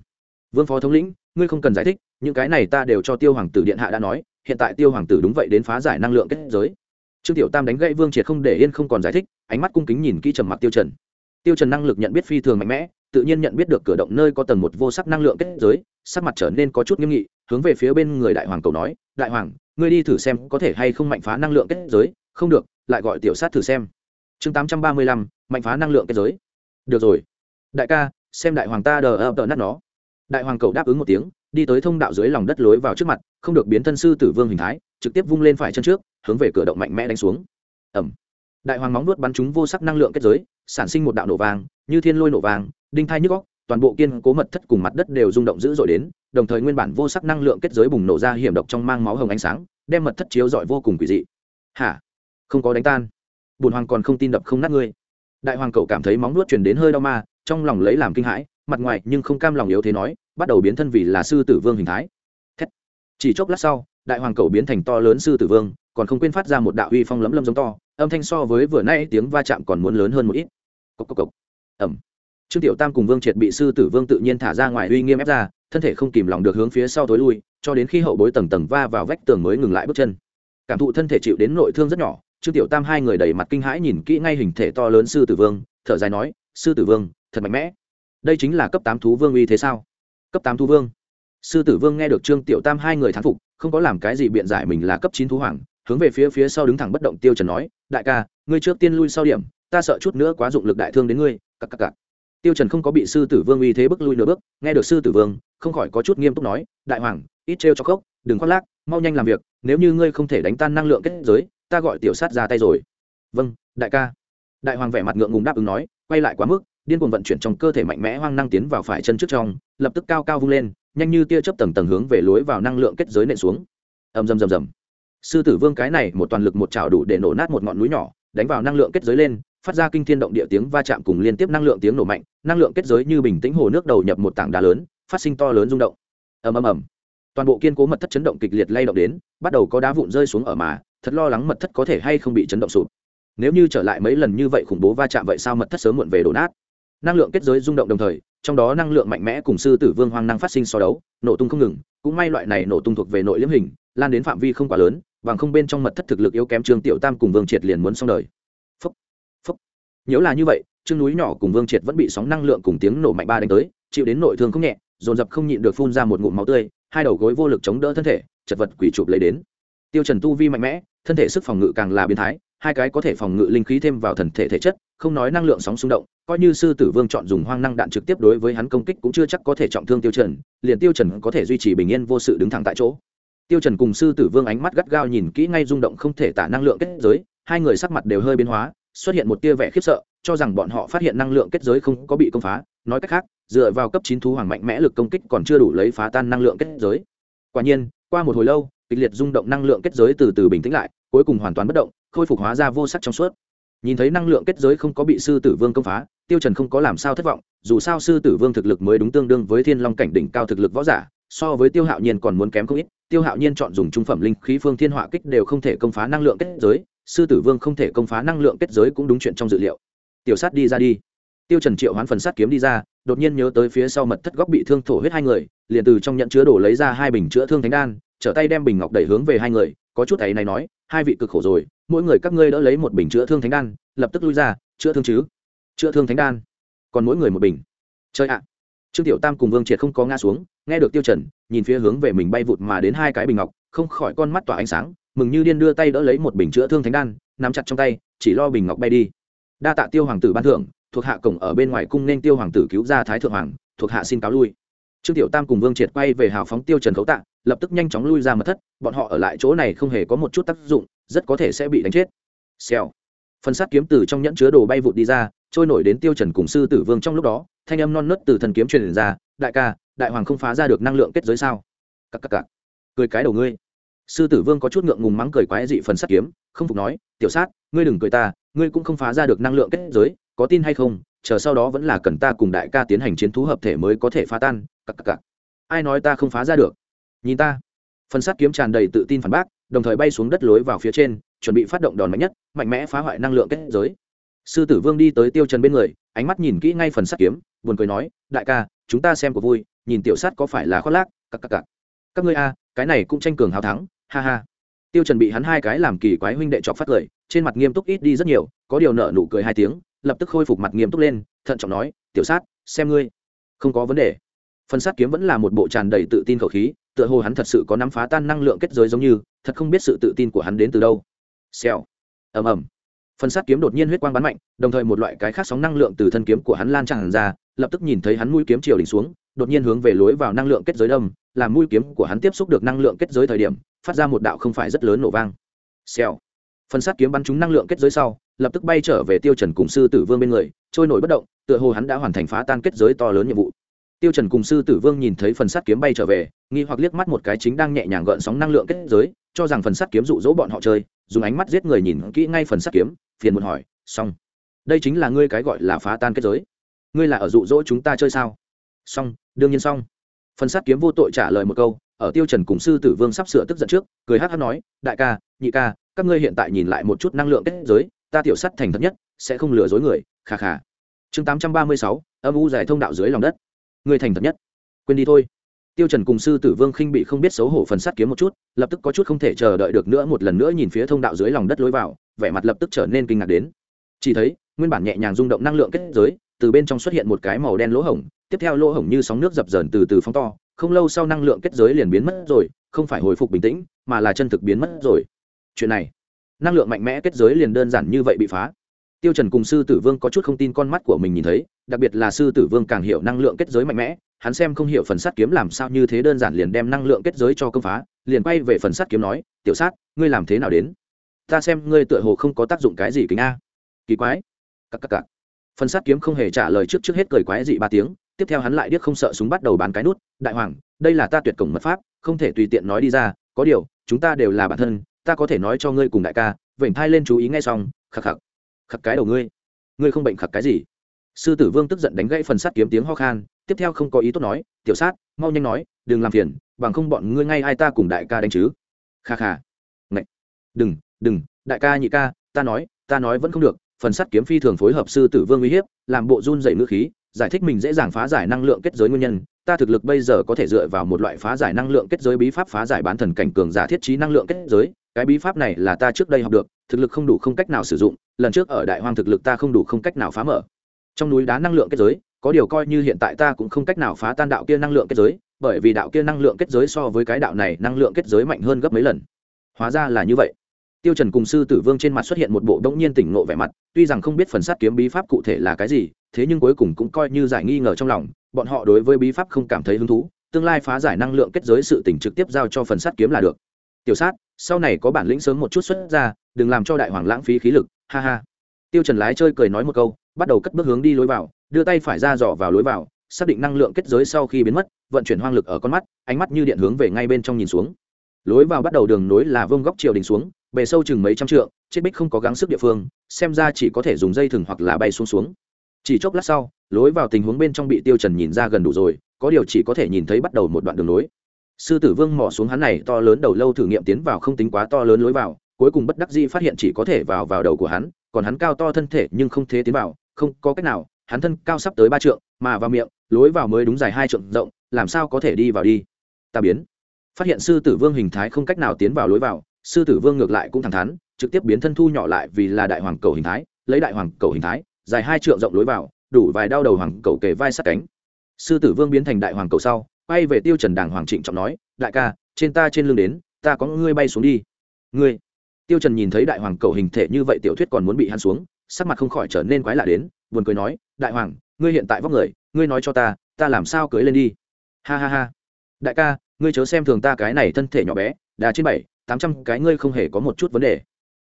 Vương phó thống lĩnh, ngươi không cần giải thích, những cái này ta đều cho tiêu hoàng tử điện hạ đã nói, hiện tại tiêu hoàng tử đúng vậy đến phá giải năng lượng kết giới trương tiểu tam đánh gãy vương triệt không để yên không còn giải thích, ánh mắt cung kính nhìn kỹ trầm mặc tiêu trần. Tiêu trần năng lực nhận biết phi thường mạnh mẽ, tự nhiên nhận biết được cửa động nơi có tầng một vô sắc năng lượng kết giới, sắc mặt trở nên có chút nghiêm nghị, hướng về phía bên người đại hoàng cầu nói, đại hoàng, ngươi đi thử xem có thể hay không mạnh phá năng lượng kết giới. Không được, lại gọi tiểu sát thử xem. Chương tám trăm ba mươi lăm, mạnh phá năng lượng kết giới. Được rồi. Đại ca, xem đại hoàng ta đờ ập đờ nát nó. Đại hoàng cầu đáp ứng một tiếng, đi tới thông đạo dưới lòng đất lối vào trước mặt, không được biến thân sư tử vương hình thái, trực tiếp vung lên phải chân trước hướng về cửa động mạnh mẽ đánh xuống. Ẩm đại hoàng móng nuốt bắn chúng vô sắc năng lượng kết giới, sản sinh một đạo nổ vàng như thiên lôi nổ vàng đinh thai nhức góc toàn bộ kiên cố mật thất cùng mặt đất đều rung động dữ dội đến, đồng thời nguyên bản vô sắc năng lượng kết giới bùng nổ ra hiểm độc trong mang máu hồng ánh sáng, đem mật thất chiếu rọi vô cùng quỷ dị. Hả? Không có đánh tan. Bùn hoàng còn không tin đập không nát ngươi. Đại hoàng cậu cảm thấy móng nuốt truyền đến hơi đau ma, trong lòng lấy làm kinh hãi, mặt ngoài nhưng không cam lòng yếu thế nói, bắt đầu biến thân vì là sư tử vương hình thái. Thét. chỉ chốc lát sau, đại hoàng cậu biến thành to lớn sư tử vương còn không quên phát ra một đạo uy phong lấm lấm giống to, âm thanh so với vừa nay tiếng va chạm còn muốn lớn hơn một ít. Cốc cốc cốc. ẩm trương tiểu tam cùng vương triệt bị sư tử vương tự nhiên thả ra ngoài uy nghiêm ép ra, thân thể không kìm lòng được hướng phía sau tối lui, cho đến khi hậu bối tầng tầng va vào vách tường mới ngừng lại bước chân. Cảm thụ thân thể chịu đến nội thương rất nhỏ, trương tiểu tam hai người đầy mặt kinh hãi nhìn kỹ ngay hình thể to lớn sư tử vương, thở dài nói, sư tử vương, thật mạnh mẽ. Đây chính là cấp tám thú vương uy thế sao? Cấp tám thú vương. Sư tử vương nghe được trương tiểu tam hai người thán phục, không có làm cái gì biện giải mình là cấp chín thú hoàng hướng về phía phía sau đứng thẳng bất động tiêu trần nói, đại ca, ngươi trước tiên lui sau điểm, ta sợ chút nữa quá dụng lực đại thương đến ngươi. Cặc cặc cặc. Tiêu trần không có bị sư tử vương uy thế bước lui nửa bước, nghe được sư tử vương, không khỏi có chút nghiêm túc nói, đại hoàng, ít treo cho khốc, đừng khoác lác, mau nhanh làm việc, nếu như ngươi không thể đánh tan năng lượng kết giới, ta gọi tiểu sát ra tay rồi. Vâng đại ca. Đại hoàng vẻ mặt ngượng ngùng đáp ứng nói, quay lại quá mức, điên cuồng vận chuyển trong cơ thể mạnh mẽ hoang năng tiến vào phải chân trước trong, lập tức cao cao vung lên, nhanh như tia chớp tầng tầng hướng về lối vào năng lượng kết giới nện xuống. Ầm rầm rầm rầm sư tử vương cái này một toàn lực một chảo đủ để nổ nát một ngọn núi nhỏ, đánh vào năng lượng kết giới lên, phát ra kinh thiên động địa tiếng va chạm cùng liên tiếp năng lượng tiếng nổ mạnh, năng lượng kết giới như bình tĩnh hồ nước đầu nhập một tảng đá lớn, phát sinh to lớn rung động. Ầm ầm ầm. Toàn bộ kiên cố mật thất chấn động kịch liệt lay động đến, bắt đầu có đá vụn rơi xuống ở mà, thật lo lắng mật thất có thể hay không bị chấn động sụp. Nếu như trở lại mấy lần như vậy khủng bố va chạm vậy sao mật thất sớm muộn về đổ nát? Năng lượng kết giới rung động đồng thời, trong đó năng lượng mạnh mẽ cùng sư tử vương hoang năng phát sinh so đấu, nổ tung không ngừng, cũng may loại này nổ tung thuộc về nội liễm hình, lan đến phạm vi không quá lớn bằng không bên trong mật thất thực lực yếu kém trương tiểu tam cùng vương triệt liền muốn xong đời. Phúc phúc. Nếu là như vậy, trương núi nhỏ cùng vương triệt vẫn bị sóng năng lượng cùng tiếng nổ mạnh ba đánh tới, chịu đến nội thương không nhẹ, dồn dập không nhịn được phun ra một ngụm máu tươi, hai đầu gối vô lực chống đỡ thân thể, chật vật quỷ chụp lấy đến. Tiêu trần tu vi mạnh mẽ, thân thể sức phòng ngự càng là biến thái, hai cái có thể phòng ngự linh khí thêm vào thần thể thể chất, không nói năng lượng sóng xung động, coi như sư tử vương chọn dùng hoang năng đạn trực tiếp đối với hắn công kích cũng chưa chắc có thể trọng thương tiêu trần, liền tiêu trần có thể duy trì bình yên vô sự đứng thẳng tại chỗ tiêu trần cùng sư tử vương ánh mắt gắt gao nhìn kỹ ngay rung động không thể tả năng lượng kết giới, hai người sắc mặt đều hơi biến hóa, xuất hiện một tia vẻ khiếp sợ, cho rằng bọn họ phát hiện năng lượng kết giới không có bị công phá. Nói cách khác, dựa vào cấp chín thú hoàng mạnh mẽ lực công kích còn chưa đủ lấy phá tan năng lượng kết giới. Quả nhiên, qua một hồi lâu, kịch liệt rung động năng lượng kết giới từ từ bình tĩnh lại, cuối cùng hoàn toàn bất động, khôi phục hóa ra vô sắc trong suốt. Nhìn thấy năng lượng kết giới không có bị sư tử vương công phá, tiêu trần không có làm sao thất vọng, dù sao sư tử vương thực lực mới đúng tương đương với thiên long cảnh đỉnh cao thực lực võ giả, so với tiêu hạo nhiên còn muốn kém không ít tiêu hạo nhiên chọn dùng trung phẩm linh khí phương thiên hỏa kích đều không thể công phá năng lượng kết giới, sư tử vương không thể công phá năng lượng kết giới cũng đúng chuyện trong dự liệu. Tiểu sát đi ra đi. Tiêu trần triệu hoán phần sát kiếm đi ra, đột nhiên nhớ tới phía sau mật thất góc bị thương thổ huyết hai người, liền từ trong nhận chứa đổ lấy ra hai bình chữa thương thánh đan, trở tay đem bình ngọc đẩy hướng về hai người, có chút ấy này nói, hai vị cực khổ rồi, mỗi người các ngươi đỡ lấy một bình chữa thương thánh đan, lập tức lui ra, chữa thương chứ? Chữa thương thánh đan, còn mỗi người một bình. Chơi ạ trương tiểu tam cùng vương triệt không có ngã xuống, nghe được tiêu trần, nhìn phía hướng về mình bay vụt mà đến hai cái bình ngọc, không khỏi con mắt tỏa ánh sáng, mừng như điên đưa tay đỡ lấy một bình chữa thương thánh đan, nắm chặt trong tay, chỉ lo bình ngọc bay đi. Đa tạ tiêu hoàng tử ban thưởng, thuộc hạ cổng ở bên ngoài cung nên tiêu hoàng tử cứu ra thái thượng hoàng, thuộc hạ xin cáo lui. Trương tiểu tam cùng vương triệt quay về hào phóng tiêu trần khấu tạ, lập tức nhanh chóng lui ra mật thất, bọn họ ở lại chỗ này không hề có một chút tác dụng, rất có thể sẽ bị đánh chết. Xèo. Phần sát kiếm từ trong nhẫn chứa đồ bay vụt đi ra, trôi nổi đến tiêu trần cùng sư tử vương trong lúc đó thanh âm non nớt từ thần kiếm truyền ra, đại ca, đại hoàng không phá ra được năng lượng kết giới sao? Cặc cặc cặc. Cười cái đầu ngươi. Sư tử vương có chút ngượng ngùng mắng cười quái dị phần sát kiếm, không phục nói, tiểu sát, ngươi đừng cười ta, ngươi cũng không phá ra được năng lượng kết giới, có tin hay không? Chờ sau đó vẫn là cần ta cùng đại ca tiến hành chiến thú hợp thể mới có thể phá tan. Cặc cặc cặc. Ai nói ta không phá ra được? Nhìn ta. Phần sát kiếm tràn đầy tự tin phản bác, đồng thời bay xuống đất lối vào phía trên, chuẩn bị phát động đòn mạnh nhất, mạnh mẽ phá hoại năng lượng kết giới sư tử vương đi tới tiêu trần bên người, ánh mắt nhìn kỹ ngay phần sát kiếm, buồn cười nói, đại ca, chúng ta xem của vui, nhìn tiểu sát có phải là khoác lác Các các các. các ngươi a, cái này cũng tranh cường hào thắng, ha ha. Tiêu trần bị hắn hai cái làm kỳ quái huynh đệ chọc phát cười trên mặt nghiêm túc ít đi rất nhiều, có điều nợ nụ cười hai tiếng, lập tức khôi phục mặt nghiêm túc lên, thận trọng nói, tiểu sát xem ngươi, không có vấn đề. Phần sát kiếm vẫn là một bộ tràn đầy tự tin khẩu khí, tựa hồ hắn thật sự có nắm phá tan năng lượng kết giới giống như, thật không biết sự tự tin của hắn đến từ đâu. Xèo. Ầm ầm phần sát kiếm đột nhiên huyết quang bắn mạnh, đồng thời một loại cái khác sóng năng lượng từ thân kiếm của hắn lan tràn ra, lập tức nhìn thấy hắn mũi kiếm chiều đỉnh xuống, đột nhiên hướng về lối vào năng lượng kết giới đâm, làm mũi kiếm của hắn tiếp xúc được năng lượng kết giới thời điểm, phát ra một đạo không phải rất lớn nổ vang. Xèo. Phần sát kiếm bắn trúng năng lượng kết giới sau, lập tức bay trở về tiêu trần cùng sư tử vương bên người, trôi nổi bất động, tựa hồ hắn đã hoàn thành phá tan kết giới to lớn nhiệm vụ. Tiêu trần cùng sư tử vương nhìn thấy phần sắt kiếm bay trở về, nghi hoặc liếc mắt một cái chính đang nhẹ nhàng gợn sóng năng lượng kết giới, cho rằng phần sắt kiếm dụ dỗ bọn họ chơi, dùng ánh mắt giết người nhìn kỹ ngay phần sắt kiếm phiền muộn hỏi xong đây chính là ngươi cái gọi là phá tan kết giới. Ngươi là ở dụ dỗ chúng ta chơi sao? Xong đương nhiên xong. Phần sát kiếm vô tội trả lời một câu ở tiêu trần cùng sư tử vương sắp sửa tức giận trước cười hắt hắt nói đại ca nhị ca các ngươi hiện tại nhìn lại một chút năng lượng kết giới ta tiểu sắt thành thật nhất sẽ không lừa dối người khà khà chương 836, âm u giải thông đạo dưới lòng đất. Ngươi thành thật nhất. Quên đi thôi tiêu trần cùng sư tử vương khinh bị không biết xấu hổ phần sát kiếm một chút, lập tức có chút không thể chờ đợi được nữa một lần nữa nhìn phía thông đạo dưới lòng đất lối vào, vẻ mặt lập tức trở nên kinh ngạc đến. Chỉ thấy, nguyên bản nhẹ nhàng rung động năng lượng kết giới, từ bên trong xuất hiện một cái màu đen lỗ hổng, tiếp theo lỗ hổng như sóng nước dập dờn từ từ phóng to, không lâu sau năng lượng kết giới liền biến mất rồi, không phải hồi phục bình tĩnh, mà là chân thực biến mất rồi. Chuyện này, năng lượng mạnh mẽ kết giới liền đơn giản như vậy bị phá tiêu trần cùng sư tử vương có chút không tin con mắt của mình nhìn thấy, đặc biệt là sư tử vương càng hiểu năng lượng kết giới mạnh mẽ, hắn xem không hiểu phần sắt kiếm làm sao như thế đơn giản liền đem năng lượng kết giới cho công phá, liền quay về phần sắt kiếm nói, tiểu sát, ngươi làm thế nào đến? Ta xem ngươi tựa hồ không có tác dụng cái gì kính a. Kỳ quái. Các các cắc phần sắt kiếm không hề trả lời trước trước hết cười quái dị ba tiếng, tiếp theo hắn lại điếc không sợ súng bắt đầu bán cái nút, đại hoàng, đây là ta tuyệt cổng mật pháp, không thể tùy tiện nói đi ra, có điều, chúng ta đều là bản thân, ta có thể nói cho ngươi cùng đại ca, vểnh thai lên chú ý ngay xong, khắc khắc khắc cái đầu ngươi. Ngươi không bệnh khắc cái gì. Sư tử vương tức giận đánh gãy phần sắt kiếm tiếng ho khan, tiếp theo không có ý tốt nói, tiểu sát, mau nhanh nói, đừng làm phiền, bằng không bọn ngươi ngay ai ta cùng đại ca đánh chứ? Kha kha. Ngậy. đừng đừng, đại ca nhị ca, ta nói ta nói vẫn không được, phần sắt kiếm phi thường phối hợp sư tử vương uy hiếp, làm bộ run dày ngữ khí, giải thích mình dễ dàng phá giải năng lượng kết giới nguyên nhân. Ta thực lực bây giờ có thể dựa vào một loại phá giải năng lượng kết giới bí pháp phá giải bán thần cảnh cường giả thiết trí năng lượng kết giới, cái bí pháp này là ta trước đây học được thực lực không đủ không cách nào sử dụng, lần trước ở đại hoang thực lực ta không đủ không cách nào phá mở. Trong núi đá năng lượng kết giới, có điều coi như hiện tại ta cũng không cách nào phá tan đạo kia năng lượng kết giới, bởi vì đạo kia năng lượng kết giới so với cái đạo này năng lượng kết giới mạnh hơn gấp mấy lần. Hóa ra là như vậy. Tiêu trần cùng sư tử vương trên mặt xuất hiện một bộ đống nhiên tỉnh ngộ vẻ mặt, tuy rằng không biết phần sát kiếm bí pháp cụ thể là cái gì, thế nhưng cuối cùng cũng coi như giải nghi ngờ trong lòng, bọn họ đối với bí pháp không cảm thấy hứng thú, tương lai phá giải năng lượng kết giới sự tỉnh trực tiếp giao cho phần sát kiếm là được. Tiểu sát, sau này có bản lĩnh sớm một chút xuất ra đừng làm cho đại hoàng lãng phí khí lực, ha ha. Tiêu trần lái chơi cười nói một câu, bắt đầu cất bước hướng đi lối vào, đưa tay phải ra dò vào lối vào, xác định năng lượng kết giới sau khi biến mất, vận chuyển hoang lực ở con mắt, ánh mắt như điện hướng về ngay bên trong nhìn xuống. Lối vào bắt đầu đường nối là vương góc chiều đỉnh xuống, bề sâu chừng mấy trăm trượng, chết bích không có gắng sức địa phương, xem ra chỉ có thể dùng dây thừng hoặc là bay xuống xuống. Chỉ chốc lát sau, lối vào tình huống bên trong bị tiêu trần nhìn ra gần đủ rồi, có điều chỉ có thể nhìn thấy bắt đầu một đoạn đường nối. Sư tử vương mò xuống hắn này to lớn đầu lâu thử nghiệm tiến vào không tính quá to lớn lối vào cuối cùng bất đắc dĩ phát hiện chỉ có thể vào vào đầu của hắn, còn hắn cao to thân thể nhưng không thế tiến vào, không có cách nào, hắn thân cao sắp tới ba trượng, mà vào miệng, lối vào mới đúng dài hai trượng rộng, làm sao có thể đi vào đi? Ta biến. Phát hiện sư tử vương hình thái không cách nào tiến vào lối vào, sư tử vương ngược lại cũng thẳng thắn, trực tiếp biến thân thu nhỏ lại vì là đại hoàng cầu hình thái, lấy đại hoàng cầu hình thái, dài hai trượng rộng lối vào, đủ vài đau đầu hoàng cầu kề vai sát cánh. Sư tử vương biến thành đại hoàng cầu sau, quay về tiêu trần đàng hoàng trịnh trọng nói, đại ca, trên ta trên lưng đến, ta có ngươi bay xuống đi. Ngươi? Tiêu trần nhìn thấy đại hoàng cầu hình thể như vậy tiểu thuyết còn muốn bị hắn xuống, sắc mặt không khỏi trở nên quái lạ đến, buồn cười nói, đại hoàng, ngươi hiện tại vóc người, ngươi nói cho ta ta làm sao cưới lên đi? Ha ha ha. Đại ca, ngươi chớ xem thường ta cái này thân thể nhỏ bé, đà trên bảy, tám trăm cái ngươi không hề có một chút vấn đề.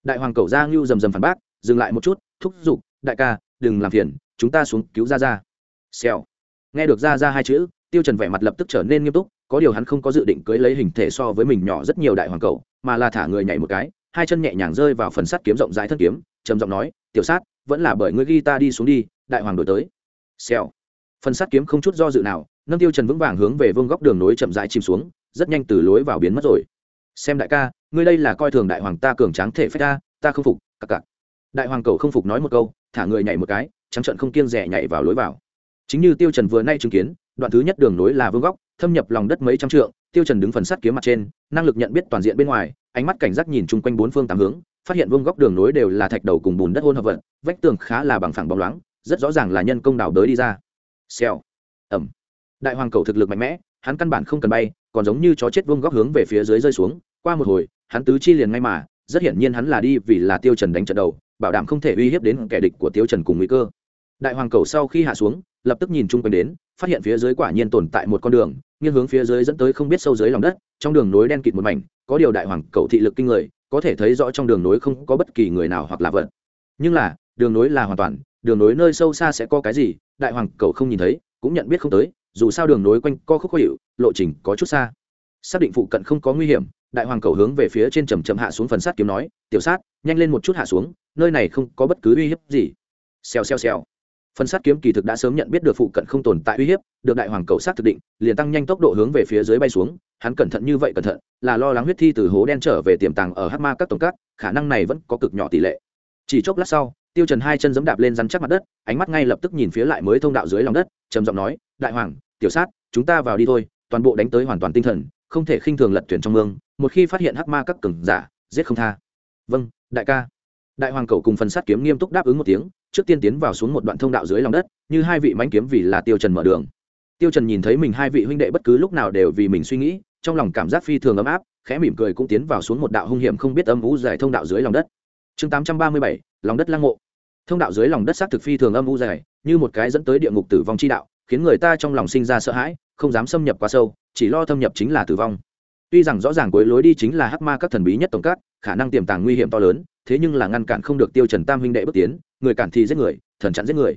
Đại hoàng cầu ra ngưu rầm rầm phản bác, dừng lại một chút, thúc giục, đại ca, đừng làm phiền, chúng ta xuống cứu ra ra xèo. Nghe được ra ra hai chữ, tiêu trần vẻ mặt lập tức trở nên nghiêm túc, có điều hắn không có dự định cưới lấy hình thể so với mình nhỏ rất nhiều đại hoàng cầu, mà là thả người nhảy một cái hai chân nhẹ nhàng rơi vào phần sắt kiếm rộng rãi thân kiếm, trầm giọng nói, tiểu sát, vẫn là bởi ngươi ghi ta đi xuống đi, đại hoàng đổi tới. Xèo. Phần sắt kiếm không chút do dự nào, nâng tiêu trần vững vàng hướng về vương góc đường nối chậm rãi chìm xuống, rất nhanh từ lối vào biến mất rồi. Xem đại ca, ngươi đây là coi thường đại hoàng ta cường tráng thể phách ta ta không phục, cặc cặc. Đại hoàng cầu không phục nói một câu, thả người nhảy một cái, trắng trận không kiêng rẻ nhảy vào lối vào. Chính như tiêu trần vừa nay chứng kiến, đoạn thứ nhất đường nối là vương góc, thâm nhập lòng đất mấy trăm trượng, tiêu trần đứng phần sắt kiếm mặt trên, năng lực nhận biết toàn diện bên ngoài ánh mắt cảnh giác nhìn chung quanh bốn phương tám hướng, phát hiện vương góc đường nối đều là thạch đầu cùng bùn đất hôn hợp vật, vách tường khá là bằng phẳng bóng loáng, rất rõ ràng là nhân công đào đới đi ra. Xèo. Ẩm đại hoàng cầu thực lực mạnh mẽ, hắn căn bản không cần bay, còn giống như chó chết vương góc hướng về phía dưới rơi xuống, qua một hồi, hắn tứ chi liền ngay mà, rất hiển nhiên hắn là đi vì là tiêu trần đánh trận đầu, bảo đảm không thể uy hiếp đến kẻ địch của tiêu trần cùng nguy cơ. Đại hoàng cầu sau khi hạ xuống, lập tức nhìn chung quanh đến phát hiện phía dưới quả nhiên tồn tại một con đường, nghiêng hướng phía dưới dẫn tới không biết sâu dưới lòng đất, trong đường nối đen kịt một mảnh, có điều đại hoàng cầu thị lực kinh người, có thể thấy rõ trong đường nối không có bất kỳ người nào hoặc là vật. Nhưng là, đường nối là hoàn toàn, đường nối nơi sâu xa sẽ có cái gì, đại hoàng cầu không nhìn thấy, cũng nhận biết không tới, dù sao đường nối quanh co khúc khó hiệu lộ trình có chút xa. Xác định phụ cận không có nguy hiểm, đại hoàng cầu hướng về phía trên trầm trầm hạ xuống phần sát kiếm nói, tiểu sát, nhanh lên một chút hạ xuống, nơi này không có bất cứ uy hiếp gì. Xèo xèo xèo phần sát kiếm kỳ thực đã sớm nhận biết được phụ cận không tồn tại uy hiếp, được đại hoàng cầu sát thực định, liền tăng nhanh tốc độ hướng về phía dưới bay xuống. Hắn cẩn thận như vậy cẩn thận, là lo lắng huyết thi từ hố đen trở về tiềm tàng ở hát ma các tổng cát khả năng này vẫn có cực nhỏ tỷ lệ. Chỉ chốc lát sau, tiêu trần hai chân giẫm đạp lên rắn chắc mặt đất, ánh mắt ngay lập tức nhìn phía lại mới thông đạo dưới lòng đất, trầm giọng nói, đại hoàng, tiểu sát, chúng ta vào đi thôi, toàn bộ đánh tới hoàn toàn tinh thần, không thể khinh thường lật thuyền trong mương, một khi phát hiện hắc ma các cường giả, giết không tha. Vâng đại ca. Đại hoàng cầu cùng phần sát kiếm nghiêm túc đáp ứng một tiếng trước tiên tiến vào xuống một đoạn thông đạo dưới lòng đất như hai vị mánh kiếm vì là tiêu trần mở đường. Tiêu trần nhìn thấy mình hai vị huynh đệ bất cứ lúc nào đều vì mình suy nghĩ trong lòng cảm giác phi thường ấm áp khẽ mỉm cười cũng tiến vào xuống một đạo hung hiểm không biết âm u dài thông đạo dưới lòng đất. Chương 837, lòng đất lăng mộ. Thông đạo dưới lòng đất xác thực phi thường âm u dài như một cái dẫn tới địa ngục tử vong chi đạo khiến người ta trong lòng sinh ra sợ hãi không dám xâm nhập quá sâu chỉ lo thâm nhập chính là tử vong. Tuy rằng rõ ràng cuối lối đi chính là hắc ma các thần bí nhất tổng cát khả năng tiềm tàng nguy hiểm to lớn thế nhưng là ngăn cản không được tiêu trần tam huynh đệ bước tiến, người cản thì giết người, thần chặn giết người.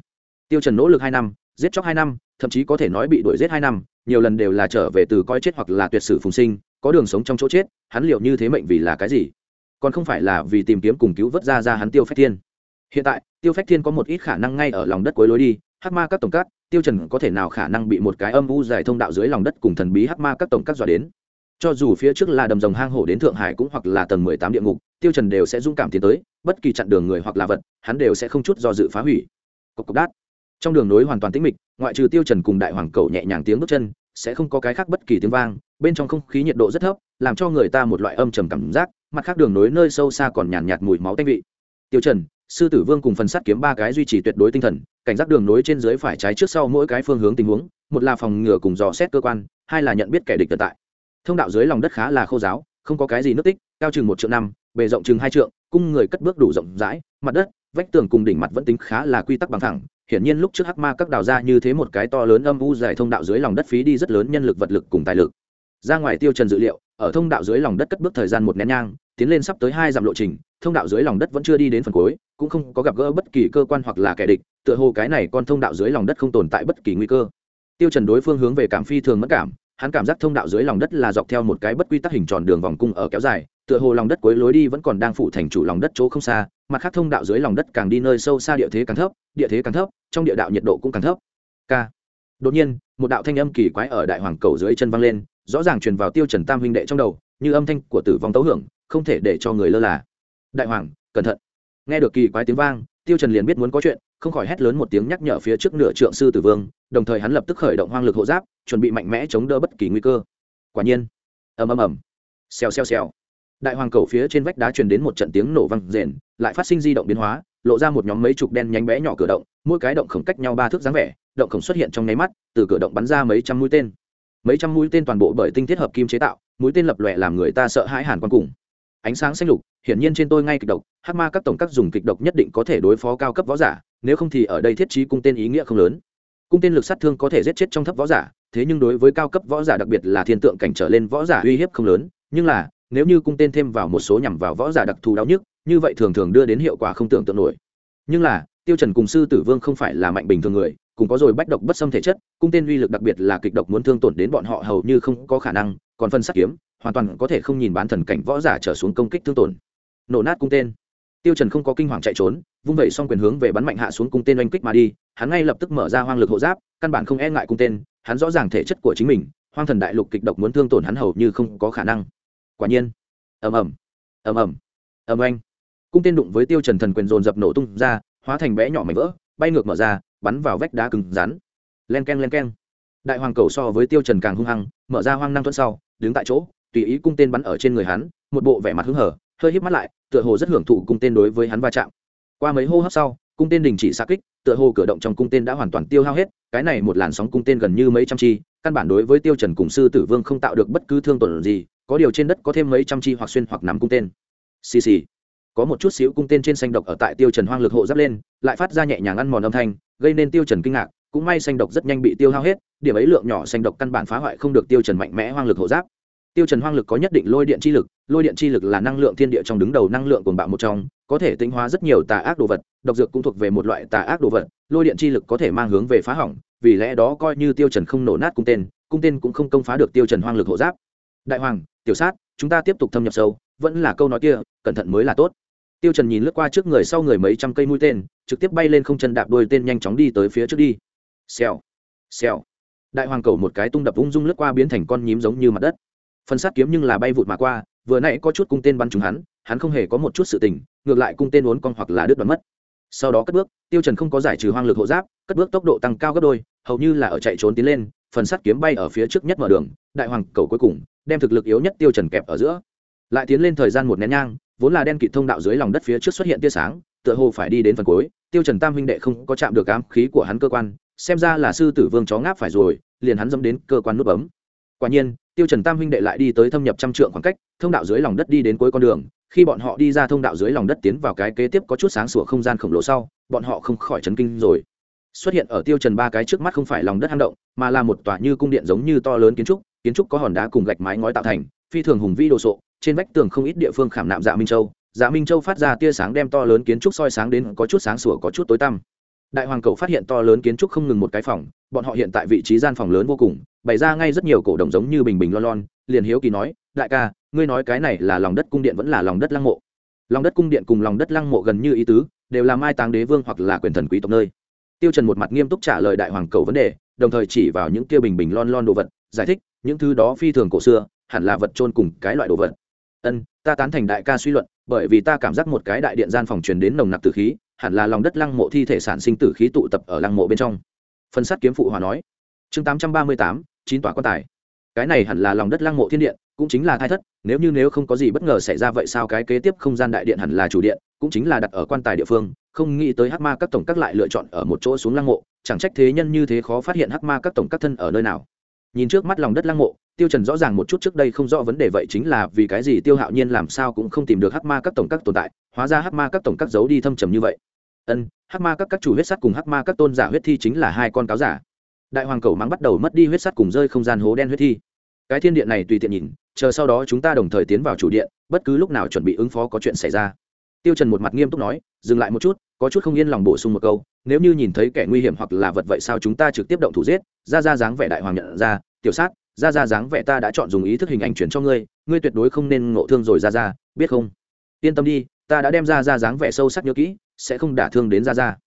Tiêu trần nỗ lực hai năm, giết chóc hai năm, thậm chí có thể nói bị đuổi giết hai năm, nhiều lần đều là trở về từ coi chết hoặc là tuyệt sử phùng sinh, có đường sống trong chỗ chết, hắn liệu như thế mệnh vì là cái gì? Còn không phải là vì tìm kiếm cùng cứu vớt ra ra hắn tiêu phách thiên. Hiện tại, tiêu phách thiên có một ít khả năng ngay ở lòng đất cuối lối đi, hắc ma các tổng cát tiêu trần có thể nào khả năng bị một cái âm u dài thông đạo dưới lòng đất cùng thần bí hắc ma các tổng các dọa đến? Cho dù phía trước là đầm rồng hang hổ đến thượng hải cũng hoặc là tầng mười tám địa ngục tiêu trần đều sẽ dũng cảm tiến tới bất kỳ chặn đường người hoặc là vật hắn đều sẽ không chút do dự phá hủy. Cộc cộc đát. Trong đường nối hoàn toàn tĩnh mịch ngoại trừ tiêu trần cùng đại hoàng cầu nhẹ nhàng tiếng bước chân sẽ không có cái khác bất kỳ tiếng vang bên trong không khí nhiệt độ rất thấp làm cho người ta một loại âm trầm cảm giác mặt khác đường nối nơi sâu xa còn nhàn nhạt, nhạt mùi máu tanh vị. Tiêu trần sư tử vương cùng phần sắt kiếm ba cái duy trì tuyệt đối tinh thần cảnh giác đường nối trên dưới phải trái trước sau mỗi cái phương hướng tình huống một là phòng ngừa cùng dò xét cơ quan hai là nhận biết kẻ địch tồn tại thông đạo dưới lòng đất khá là khô giáo, không có cái gì nước tích, cao chừng một triệu năm, bề rộng chừng hai trượng, cung người cất bước đủ rộng rãi, mặt đất, vách tường cùng đỉnh mặt vẫn tính khá là quy tắc bằng thẳng. Hiển nhiên lúc trước hắc ma các đào ra như thế một cái to lớn âm u dài thông đạo dưới lòng đất phí đi rất lớn nhân lực vật lực cùng tài lực. Ra ngoài tiêu trần dự liệu, ở thông đạo dưới lòng đất cất bước thời gian một nén nhang, tiến lên sắp tới hai dặm lộ trình, thông đạo dưới lòng đất vẫn chưa đi đến phần cuối, cũng không có gặp gỡ bất kỳ cơ quan hoặc là kẻ địch, tựa hồ cái này con thông đạo dưới lòng đất không tồn tại bất kỳ nguy cơ. Tiêu trần đối phương hướng về cảm phi thường mất cảm hắn cảm giác thông đạo dưới lòng đất là dọc theo một cái bất quy tắc hình tròn đường vòng cung ở kéo dài, tựa hồ lòng đất cuối lối đi vẫn còn đang phủ thành chủ lòng đất chỗ không xa, mặt khác thông đạo dưới lòng đất càng đi nơi sâu xa địa thế càng thấp, địa thế càng thấp, trong địa đạo nhiệt độ cũng càng thấp. K đột nhiên, một đạo thanh âm kỳ quái ở đại hoàng cầu dưới chân vang lên, rõ ràng truyền vào tiêu trần tam huynh đệ trong đầu, như âm thanh của tử vong tấu hưởng, không thể để cho người lơ là. Đại hoàng, cẩn thận. Nghe được kỳ quái tiếng vang tiêu trần liền biết muốn có chuyện, không khỏi hét lớn một tiếng nhắc nhở phía trước nửa trượng sư tử vương, đồng thời hắn lập tức khởi động hoang lực hộ giáp, chuẩn bị mạnh mẽ chống đỡ bất kỳ nguy cơ. Quả nhiên, ầm ầm ầm, xèo xèo xèo. Đại hoàng cầu phía trên vách đá truyền đến một trận tiếng nổ vang rền, lại phát sinh di động biến hóa, lộ ra một nhóm mấy chục đen nhánh bé nhỏ cửa động, mỗi cái động khổng cách nhau ba thước dáng vẻ, động khổng xuất hiện trong nháy mắt, từ cửa động bắn ra mấy trăm mũi tên. Mấy trăm mũi tên toàn bộ bởi tinh thiết hợp kim chế tạo, mũi tên lập lòe làm người ta sợ hãi hàn quan cùng ánh sáng xanh lục, hiển nhiên trên tôi ngay kịch độc hắc ma các tổng các dùng kịch độc nhất định có thể đối phó cao cấp võ giả, nếu không thì ở đây thiết trí cung tên ý nghĩa không lớn. Cung tên lực sát thương có thể giết chết trong thấp võ giả, thế nhưng đối với cao cấp võ giả đặc biệt là thiên tượng cảnh trở lên võ giả uy hiếp không lớn, nhưng là, nếu như cung tên thêm vào một số nhằm vào võ giả đặc thù đau nhức, như vậy thường thường đưa đến hiệu quả không tưởng tượng nổi. Nhưng là, tiêu trần cùng sư tử vương không phải là mạnh bình thường người cũng có rồi bách độc bất xâm thể chất, cung tên uy lực đặc biệt là kịch độc muốn thương tổn đến bọn họ hầu như không có khả năng, còn phân sát kiếm hoàn toàn có thể không nhìn bán thần cảnh võ giả trở xuống công kích thương tổn. Nổ nát cung tên. Tiêu trần không có kinh hoàng chạy trốn, vung vẩy xong quyền hướng về bắn mạnh hạ xuống cung tên oanh kích mà đi, hắn ngay lập tức mở ra hoang lực hộ giáp, căn bản không e ngại cung tên, hắn rõ ràng thể chất của chính mình, hoang thần đại lục kịch độc muốn thương tổn hắn hầu như không có khả năng. Quả nhiên. Ầm ầm. Ầm ầm. Ầm anh. cung tên đụng với tiêu trần thần quyền dồn dập nổ tung ra, hóa thành bé nhỏ mảnh vỡ, bay ngược mở ra, bắn vào vách đá cứng rắn. Len keng len keng. Đại hoàng cầu so với tiêu trần càng hung hăng, mở ra hoang năng thuận sau, đứng tại chỗ tùy ý cung tên bắn ở trên người hắn, một bộ vẻ mặt hứng hở, hơi híp mắt lại, tựa hồ rất hưởng thụ cung tên đối với hắn va chạm. Qua mấy hô hấp sau, cung tên đình chỉ xa kích, tựa hồ cử động trong cung tên đã hoàn toàn tiêu hao hết, cái này một làn sóng cung tên gần như mấy trăm chi, căn bản đối với tiêu trần cùng sư tử vương không tạo được bất cứ thương tổn gì, có điều trên đất có thêm mấy trăm chi hoặc xuyên hoặc nắm cung tên. Xì xì. Có một chút xíu cung tên trên xanh độc ở tại tiêu trần hoang lực hộ giáp lên, lại phát ra nhẹ nhàng ăn mòn âm thanh, gây nên tiêu trần kinh ngạc, cũng may xanh độc rất nhanh bị tiêu hao hết, điểm ấy lượng nhỏ xanh độc căn bản phá hoại không được tiêu trần mạnh mẽ hoang lực hộ giáp tiêu trần hoang lực có nhất định lôi điện chi lực, lôi điện chi lực là năng lượng thiên địa trong đứng đầu năng lượng cuồng bạo một trong, có thể tinh hóa rất nhiều tà ác đồ vật, độc dược cũng thuộc về một loại tà ác đồ vật, lôi điện chi lực có thể mang hướng về phá hỏng, vì lẽ đó coi như tiêu trần không nổ nát cung tên cung tên cũng không công phá được tiêu trần hoang lực hộ giáp. Đại hoàng, tiểu sát, chúng ta tiếp tục thâm nhập sâu, vẫn là câu nói kia, cẩn thận mới là tốt. Tiêu trần nhìn lướt qua trước người sau người mấy trăm cây mũi tên, trực tiếp bay lên không chân đạp đuôi tên nhanh chóng đi tới phía trước đi. Xèo xèo. Đại hoàng cầu một cái tung đập ung dung lướt qua biến thành con nhím giống như mặt đất phần sát kiếm nhưng là bay vụt mà qua, vừa nãy có chút cung tên bắn trúng hắn hắn không hề có một chút sự tình, ngược lại cung tên uốn cong hoặc là đứt đoạn mất. Sau đó cất bước, tiêu trần không có giải trừ hoang lực hộ giáp, cất bước tốc độ tăng cao gấp đôi, hầu như là ở chạy trốn tiến lên, phần sắt kiếm bay ở phía trước nhất mở đường, đại hoàng cầu cuối cùng, đem thực lực yếu nhất tiêu trần kẹp ở giữa. Lại tiến lên thời gian một nén nhang, vốn là đen kịt thông đạo dưới lòng đất phía trước xuất hiện tia sáng, tựa hồ phải đi đến phần cuối, tiêu trần tam huynh đệ không có chạm được ám khí của hắn cơ quan, xem ra là sư tử vương chó ngáp phải rồi, liền hắn dẫm đến cơ quan nút bấm. Quả nhiên tiêu trần tam huynh đệ lại đi tới thâm nhập trăm trượng khoảng cách, thông đạo dưới lòng đất đi đến cuối con đường, khi bọn họ đi ra thông đạo dưới lòng đất tiến vào cái kế tiếp có chút sáng sủa không gian khổng lồ sau, bọn họ không khỏi chấn kinh rồi. Xuất hiện ở tiêu trần ba cái trước mắt không phải lòng đất hang động, mà là một tòa như cung điện giống như to lớn kiến trúc kiến trúc có hòn đá cùng gạch mái ngói tạo thành, phi thường hùng vĩ đồ sộ, trên vách tường không ít địa phương khảm nạm dạ minh châu. Dạ minh châu phát ra tia sáng đem to lớn kiến trúc soi sáng đến có chút sáng sủa có chút tối tăm. Đại hoàng cầu phát hiện to lớn kiến trúc không ngừng một cái phòng bọn họ hiện tại vị trí gian phòng lớn vô cùng, bày ra ngay rất nhiều cổ đồng giống như bình bình lon lon, liền hiếu kỳ nói, đại ca, ngươi nói cái này là lòng đất cung điện vẫn là lòng đất lăng mộ? Lòng đất cung điện cùng lòng đất lăng mộ gần như ý tứ, đều là mai táng đế vương hoặc là quyền thần quý tộc nơi. Tiêu trần một mặt nghiêm túc trả lời đại hoàng cầu vấn đề, đồng thời chỉ vào những kia bình bình lon lon đồ vật, giải thích, những thứ đó phi thường cổ xưa, hẳn là vật trôn cùng cái loại đồ vật. Ân, ta tán thành đại ca suy luận, bởi vì ta cảm giác một cái đại điện gian phòng truyền đến nồng nặc tử khí, hẳn là lòng đất lăng mộ thi thể sản sinh tử khí tụ tập ở lăng mộ bên trong phân sát kiếm phụ hòa nói. Chương tám trăm ba mươi tám, chín tòa quan tài. Cái này hẳn là lòng đất lăng mộ thiên điện, cũng chính là thai thất, nếu như nếu không có gì bất ngờ xảy ra vậy sao cái kế tiếp không gian đại điện hẳn là chủ điện, cũng chính là đặt ở quan tài địa phương, không nghĩ tới hắc ma các tổng các lại lựa chọn ở một chỗ xuống lăng mộ, chẳng trách thế nhân như thế khó phát hiện hắc ma các tổng các thân ở nơi nào. Nhìn trước mắt lòng đất lăng mộ, tiêu trần rõ ràng một chút trước đây không rõ vấn đề vậy chính là vì cái gì tiêu hạo nhiên làm sao cũng không tìm được hắc ma các tổng các tồn tại, hóa ra hắc ma các tổng các giấu đi thâm trầm như vậy ân, hắc ma các các chủ huyết sắt cùng hắc ma các tôn giả huyết thi chính là hai con cáo giả. Đại hoàng cầu mắng bắt đầu mất đi huyết sắt cùng rơi không gian hố đen huyết thi. Cái thiên điện này tùy tiện nhìn, chờ sau đó chúng ta đồng thời tiến vào chủ điện, bất cứ lúc nào chuẩn bị ứng phó có chuyện xảy ra. Tiêu trần một mặt nghiêm túc nói, dừng lại một chút, có chút không yên lòng bổ sung một câu, nếu như nhìn thấy kẻ nguy hiểm hoặc là vật vậy sao chúng ta trực tiếp động thủ giết? Ra ra dáng vẻ đại hoàng nhận ra, tiểu sát, ra ra dáng vẻ ta đã chọn dùng ý thức hình ảnh chuyển cho ngươi ngươi tuyệt đối không nên ngộ thương rồi ra ra, biết không? Yên tâm đi, ta đã đem ra ra dáng vẻ sâu sắc nhớ kỹ sẽ không đả thương đến ra ra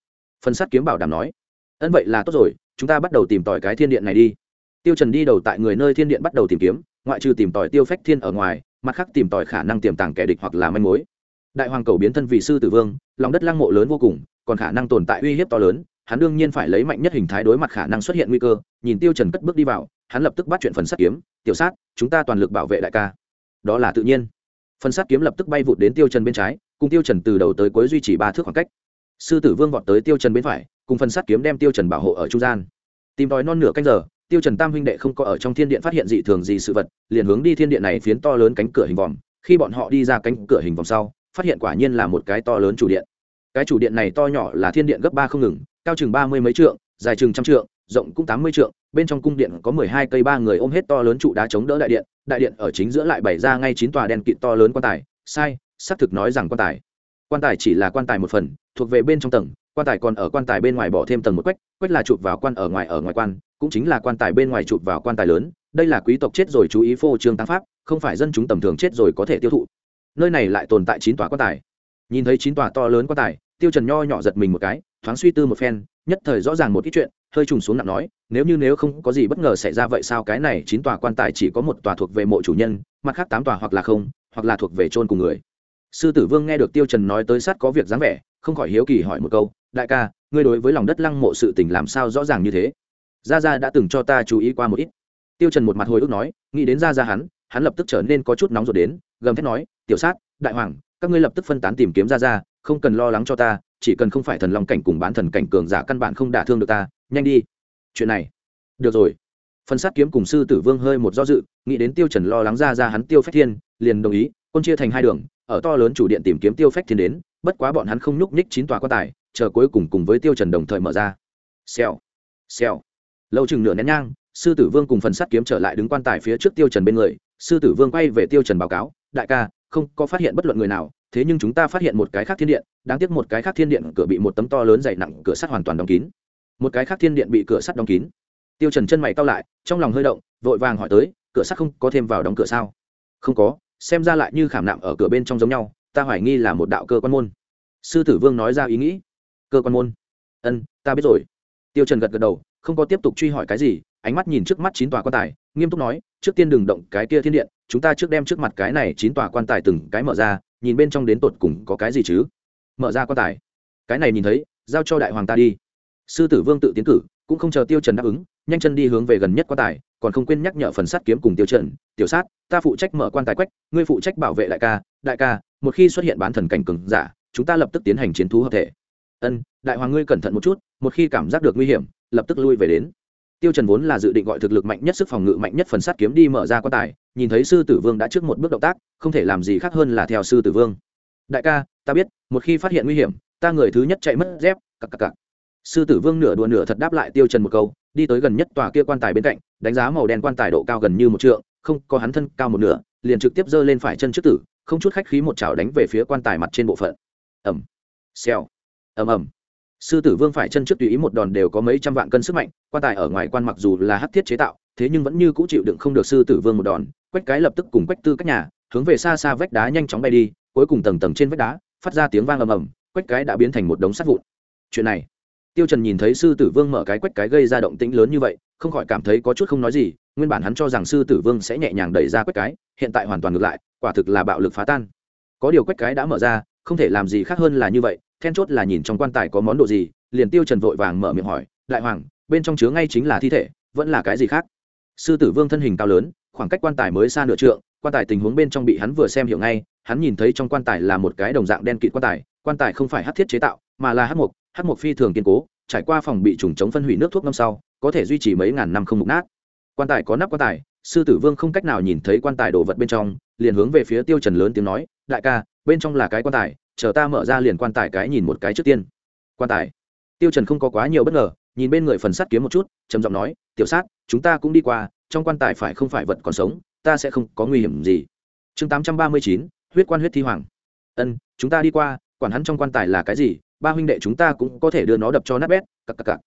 phần sắt kiếm bảo đảm nói, ân vậy là tốt rồi, chúng ta bắt đầu tìm tòi cái thiên điện này đi. Tiêu trần đi đầu tại người nơi thiên điện bắt đầu tìm kiếm, ngoại trừ tìm tòi tiêu phách thiên ở ngoài, mặt khác tìm tòi khả năng tiềm tàng kẻ địch hoặc là manh mối. Đại hoàng cầu biến thân vị sư tử vương, lòng đất lăng mộ lớn vô cùng, còn khả năng tồn tại uy hiếp to lớn, hắn đương nhiên phải lấy mạnh nhất hình thái đối mặt khả năng xuất hiện nguy cơ, nhìn tiêu trần cất bước đi vào, hắn lập tức bắt chuyện phần sắt kiếm, tiểu sát, chúng ta toàn lực bảo vệ đại ca. Đó là tự nhiên. Phần sắt kiếm lập tức bay vụt đến tiêu trần bên trái cùng tiêu trần từ đầu tới cuối duy trì ba thước khoảng cách sư tử vương vọt tới tiêu trần bên phải cùng phần sắt kiếm đem tiêu trần bảo hộ ở trung gian tìm đói non nửa canh giờ tiêu trần tam huynh đệ không có ở trong thiên điện phát hiện dị thường gì sự vật liền hướng đi thiên điện này phiến to lớn cánh cửa hình vòm khi bọn họ đi ra cánh cửa hình vòm sau phát hiện quả nhiên là một cái to lớn chủ điện cái chủ điện này to nhỏ là thiên điện gấp ba không ngừng cao chừng ba mươi mấy trượng dài chừng trăm trượng rộng cũng tám mươi trượng bên trong cung điện có mười hai cây ba người ôm hết to lớn trụ đá chống đỡ đại điện đại điện ở chính giữa lại bày ra ngay chín tòa đèn kịt to lớn quan tài sai xác thực nói rằng quan tài. Quan tài chỉ là quan tài một phần, thuộc về bên trong tầng, quan tài còn ở quan tài bên ngoài bỏ thêm tầng một quách quách là chụp vào quan ở ngoài ở ngoài quan, cũng chính là quan tài bên ngoài chụp vào quan tài lớn, đây là quý tộc chết rồi chú ý phô trương tăng pháp, không phải dân chúng tầm thường chết rồi có thể tiêu thụ. Nơi này lại tồn tại chín tòa quan tài. Nhìn thấy chín tòa to lớn quan tài, tiêu trần nho nhỏ giật mình một cái, thoáng suy tư một phen, nhất thời rõ ràng một ít chuyện, hơi trùng xuống nặng nói, nếu như nếu không có gì bất ngờ xảy ra vậy sao cái này chín tòa quan tài chỉ có một tòa thuộc về mộ chủ nhân, mặt khác tám tòa hoặc là không, hoặc là thuộc về chôn cùng người sư tử vương nghe được tiêu trần nói tới sát có việc dáng vẻ, không khỏi hiếu kỳ hỏi một câu, đại ca, ngươi đối với lòng đất lăng mộ sự tình làm sao rõ ràng như thế? Gia gia đã từng cho ta chú ý qua một ít. Tiêu trần một mặt hồi ức nói, nghĩ đến gia gia hắn hắn lập tức trở nên có chút nóng ruột đến, gầm thét nói, tiểu sát, đại hoàng, các ngươi lập tức phân tán tìm kiếm gia gia, không cần lo lắng cho ta, chỉ cần không phải thần long cảnh cùng bán thần cảnh cường giả căn bản không đả thương được ta, nhanh đi. Chuyện này, được rồi. Phân sát kiếm cùng sư tử vương hơi một do dự, nghĩ đến tiêu trần lo lắng ra ra hắn tiêu phách thiên, liền đồng ý, quân chia thành hai đường ở to lớn chủ điện tìm kiếm tiêu phách thiên đến, bất quá bọn hắn không nhúc nhích chín tòa quan tài, chờ cuối cùng cùng với tiêu trần đồng thời mở ra. Xèo xèo. Lâu chừng nửa nén nhang, sư tử vương cùng phần sắt kiếm trở lại đứng quan tài phía trước tiêu trần bên người, sư tử vương quay về tiêu trần báo cáo, đại ca, không có phát hiện bất luận người nào, thế nhưng chúng ta phát hiện một cái khác thiên điện, đáng tiếc một cái khác thiên điện cửa bị một tấm to lớn dày nặng cửa sắt hoàn toàn đóng kín. Một cái khác thiên điện bị cửa sắt đóng kín. Tiêu trần chân mày cau lại, trong lòng hơi động, vội vàng hỏi tới, cửa sắt không có thêm vào đóng cửa sao? Không có xem ra lại như khảm nạm ở cửa bên trong giống nhau, ta hoài nghi là một đạo cơ quan môn. Sư tử vương nói ra ý nghĩ. Cơ quan môn? Ân, ta biết rồi. Tiêu trần gật gật đầu, không có tiếp tục truy hỏi cái gì, ánh mắt nhìn trước mắt chín tòa quan tài, nghiêm túc nói, trước tiên đừng động cái kia thiên điện, chúng ta trước đem trước mặt cái này chín tòa quan tài từng cái mở ra, nhìn bên trong đến tột cùng có cái gì chứ? Mở ra quan tài. Cái này nhìn thấy, giao cho đại hoàng ta đi. Sư tử vương tự tiến cử, cũng không chờ tiêu trần đáp ứng, nhanh chân đi hướng về gần nhất quan tài còn không quên nhắc nhở phần sát kiếm cùng tiêu trần tiểu sát, ta phụ trách mở quan tài quách, ngươi phụ trách bảo vệ đại ca đại ca, một khi xuất hiện bán thần cảnh cường giả, chúng ta lập tức tiến hành chiến thú hợp thể. Ân, đại hoàng ngươi cẩn thận một chút, một khi cảm giác được nguy hiểm, lập tức lui về đến. Tiêu trần vốn là dự định gọi thực lực mạnh nhất sức phòng ngự mạnh nhất phần sát kiếm đi mở ra quan tài, nhìn thấy sư tử vương đã trước một bước động tác, không thể làm gì khác hơn là theo sư tử vương. Đại ca, ta biết, một khi phát hiện nguy hiểm, ta người thứ nhất chạy mất dép, cặc cặc cặc. Sư tử vương nửa đùa nửa thật đáp lại tiêu trần một câu, đi tới gần nhất tòa kia quan tài bên cạnh đánh giá màu đen quan tài độ cao gần như một trượng, không có hắn thân cao một nửa, liền trực tiếp giơ lên phải chân trước tử, không chút khách khí một chảo đánh về phía quan tài mặt trên bộ phận. Ầm. Xèo. Ầm ầm. Sư tử vương phải chân trước tùy ý một đòn đều có mấy trăm vạn cân sức mạnh, quan tài ở ngoài quan mặc dù là hắc thiết chế tạo, thế nhưng vẫn như cũ chịu đựng không được sư tử vương một đòn quách cái lập tức cùng quách tư các nhà, hướng về xa xa vách đá nhanh chóng bay đi, cuối cùng tầng tầng trên vách đá, phát ra tiếng vang ầm ầm quách cái đã biến thành một đống sắt vụn. Chuyện này. Tiêu trần nhìn thấy sư tử vương mở cái quách cái gây ra động tĩnh lớn như vậy không khỏi cảm thấy có chút không nói gì, nguyên bản hắn cho rằng sư tử vương sẽ nhẹ nhàng đẩy ra quách cái, hiện tại hoàn toàn ngược lại, quả thực là bạo lực phá tan. Có điều quách cái đã mở ra, không thể làm gì khác hơn là như vậy, then chốt là nhìn trong quan tài có món đồ gì, liền tiêu trần vội vàng mở miệng hỏi, đại hoàng, bên trong chứa ngay chính là thi thể, vẫn là cái gì khác? Sư tử vương thân hình cao lớn, khoảng cách quan tài mới xa nửa trượng, quan tài tình huống bên trong bị hắn vừa xem hiểu ngay, hắn nhìn thấy trong quan tài là một cái đồng dạng đen kịt quan tài quan tài không phải hắc thiết chế tạo, mà là hắc mục hắc mục phi thường kiên cố, trải qua phòng bị trùng chống phân hủy nước thuốc ngâm sau có thể duy trì mấy ngàn năm không mục nát. Quan tài có nắp quan tài sư tử vương không cách nào nhìn thấy quan tài đồ vật bên trong liền hướng về phía tiêu trần lớn tiếng nói đại ca bên trong là cái quan tài chờ ta mở ra liền quan tài cái nhìn một cái trước tiên. Quan tài. Tiêu trần không có quá nhiều bất ngờ nhìn bên người phần sắt kiếm một chút trầm giọng nói tiểu sát chúng ta cũng đi qua trong quan tài phải không phải vật còn sống ta sẽ không có nguy hiểm gì. Chương 839, huyết quan huyết thi hoàng. Ân chúng ta đi qua quản hắn trong quan tài là cái gì ba huynh đệ chúng ta cũng có thể đưa nó đập cho nát bét cặc cặc cặc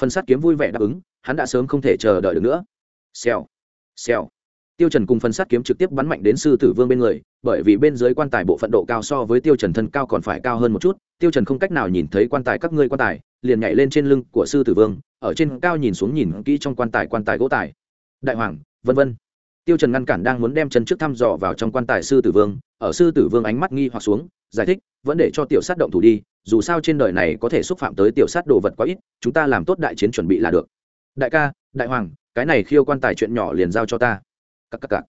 phần sắt kiếm vui vẻ đáp ứng, hắn đã sớm không thể chờ đợi được nữa. Xèo xèo. Tiêu trần cùng phần sắt kiếm trực tiếp bắn mạnh đến sư tử vương bên người, bởi vì bên dưới quan tài bộ phận độ cao so với tiêu trần thân cao còn phải cao hơn một chút, tiêu trần không cách nào nhìn thấy quan tài các ngươi quan tài, liền nhảy lên trên lưng của sư tử vương, ở trên cao nhìn xuống nhìn kỹ trong quan tài quan tài gỗ tài. Đại hoàng, vân vân. Tiêu trần ngăn cản đang muốn đem chân trước thăm dò vào trong quan tài sư tử vương, ở sư tử vương ánh mắt nghi hoặc xuống, giải thích, vẫn để cho tiểu sát động thủ đi dù sao trên đời này có thể xúc phạm tới tiểu sát đồ vật quá ít, chúng ta làm tốt đại chiến chuẩn bị là được. Đại ca, đại hoàng, cái này khiêu quan tài chuyện nhỏ liền giao cho ta. Cắc cắc cắc.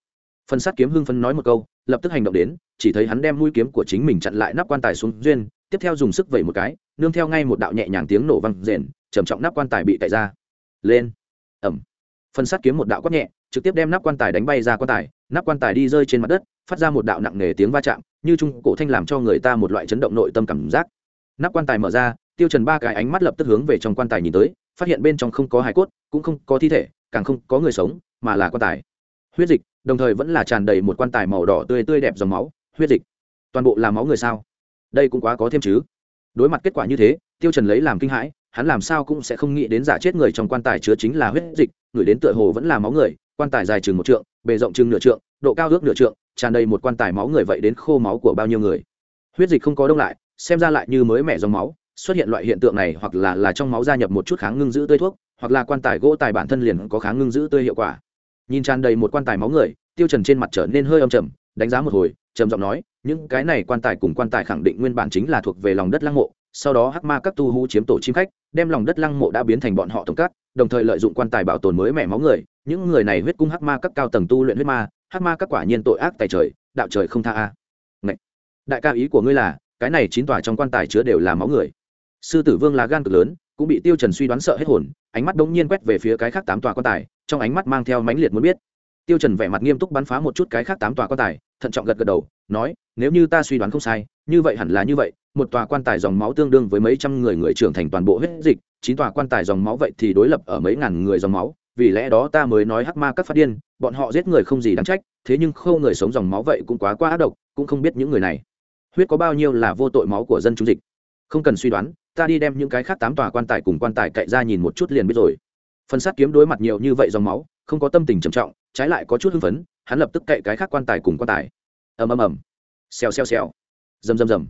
phần sát kiếm hưng phấn nói một câu, lập tức hành động đến, chỉ thấy hắn đem mũi kiếm của chính mình chặn lại nắp quan tài xuống duyên, tiếp theo dùng sức vẩy một cái, nương theo ngay một đạo nhẹ nhàng tiếng nổ vang rền, trầm trọng nắp quan tài bị cạy ra. Lên. Ẩm. Phần sát kiếm một đạo quát nhẹ, trực tiếp đem nắp quan tài đánh bay ra quan tài, nắp quan tài đi rơi trên mặt đất, phát ra một đạo nặng nề tiếng va chạm, như trung cổ thanh làm cho người ta một loại chấn động nội tâm cảm giác nắp quan tài mở ra, tiêu trần ba cái ánh mắt lập tức hướng về trong quan tài nhìn tới, phát hiện bên trong không có hài cốt, cũng không có thi thể, càng không có người sống, mà là quan tài. Huyết dịch, đồng thời vẫn là tràn đầy một quan tài màu đỏ tươi tươi đẹp dòng máu. Huyết dịch, toàn bộ là máu người sao? Đây cũng quá có thêm chứ. Đối mặt kết quả như thế, tiêu trần lấy làm kinh hãi, hắn làm sao cũng sẽ không nghĩ đến giả chết người trong quan tài chứa chính là huyết dịch, người đến tựa hồ vẫn là máu người, quan tài dài chừng một trượng, bề rộng chừng nửa trượng, độ cao ước nửa trượng, tràn đầy một quan tài máu người vậy đến khô máu của bao nhiêu người? Huyết dịch không có đông lại xem ra lại như mới mẻ dòng máu, xuất hiện loại hiện tượng này hoặc là là trong máu gia nhập một chút kháng ngưng giữ tươi thuốc, hoặc là quan tài gỗ tài bản thân liền có kháng ngưng giữ tươi hiệu quả nhìn tràn đầy một quan tài máu người, tiêu trần trên mặt trở nên hơi âm trầm, đánh giá một hồi, trầm giọng nói, những cái này quan tài cùng quan tài khẳng định nguyên bản chính là thuộc về lòng đất lăng mộ, sau đó hắc ma các tu hú chiếm tổ chim khách, đem lòng đất lăng mộ đã biến thành bọn họ tổng cát, đồng thời lợi dụng quan tài bảo tồn mới mẻ máu người, những người này huyết cung hắc ma các cao tầng tu luyện huyết ma, hắc ma các quả nhiên tội ác tài trời, đạo trời không tha a à. đại ca ý của ngươi là cái này chín tòa trong quan tài chứa đều là máu người. Sư tử vương là gan cực lớn, cũng bị tiêu trần suy đoán sợ hết hồn, ánh mắt đống nhiên quét về phía cái khác tám tòa quan tài, trong ánh mắt mang theo mãnh liệt muốn biết. Tiêu trần vẻ mặt nghiêm túc bắn phá một chút cái khác tám tòa quan tài, thận trọng gật gật đầu, nói, nếu như ta suy đoán không sai, như vậy hẳn là như vậy, một tòa quan tài dòng máu tương đương với mấy trăm người người trưởng thành toàn bộ huyết dịch, chín tòa quan tài dòng máu vậy thì đối lập ở mấy ngàn người dòng máu, vì lẽ đó ta mới nói hắc ma các phát điên, bọn họ giết người không gì đáng trách, thế nhưng khâu người sống dòng máu vậy cũng quá quá ác độc, cũng không biết những người này huyết có bao nhiêu là vô tội máu của dân chúng dịch? Không cần suy đoán, ta đi đem những cái khác tám tòa quan tài cùng quan tài cậy ra nhìn một chút liền biết rồi. Phần sát kiếm đối mặt nhiều như vậy dòng máu, không có tâm tình trầm trọng, trái lại có chút hưng phấn, hắn lập tức cậy cái khác quan tài cùng quan tài. Ầm ầm ầm. Xèo xèo xèo. Rầm rầm rầm.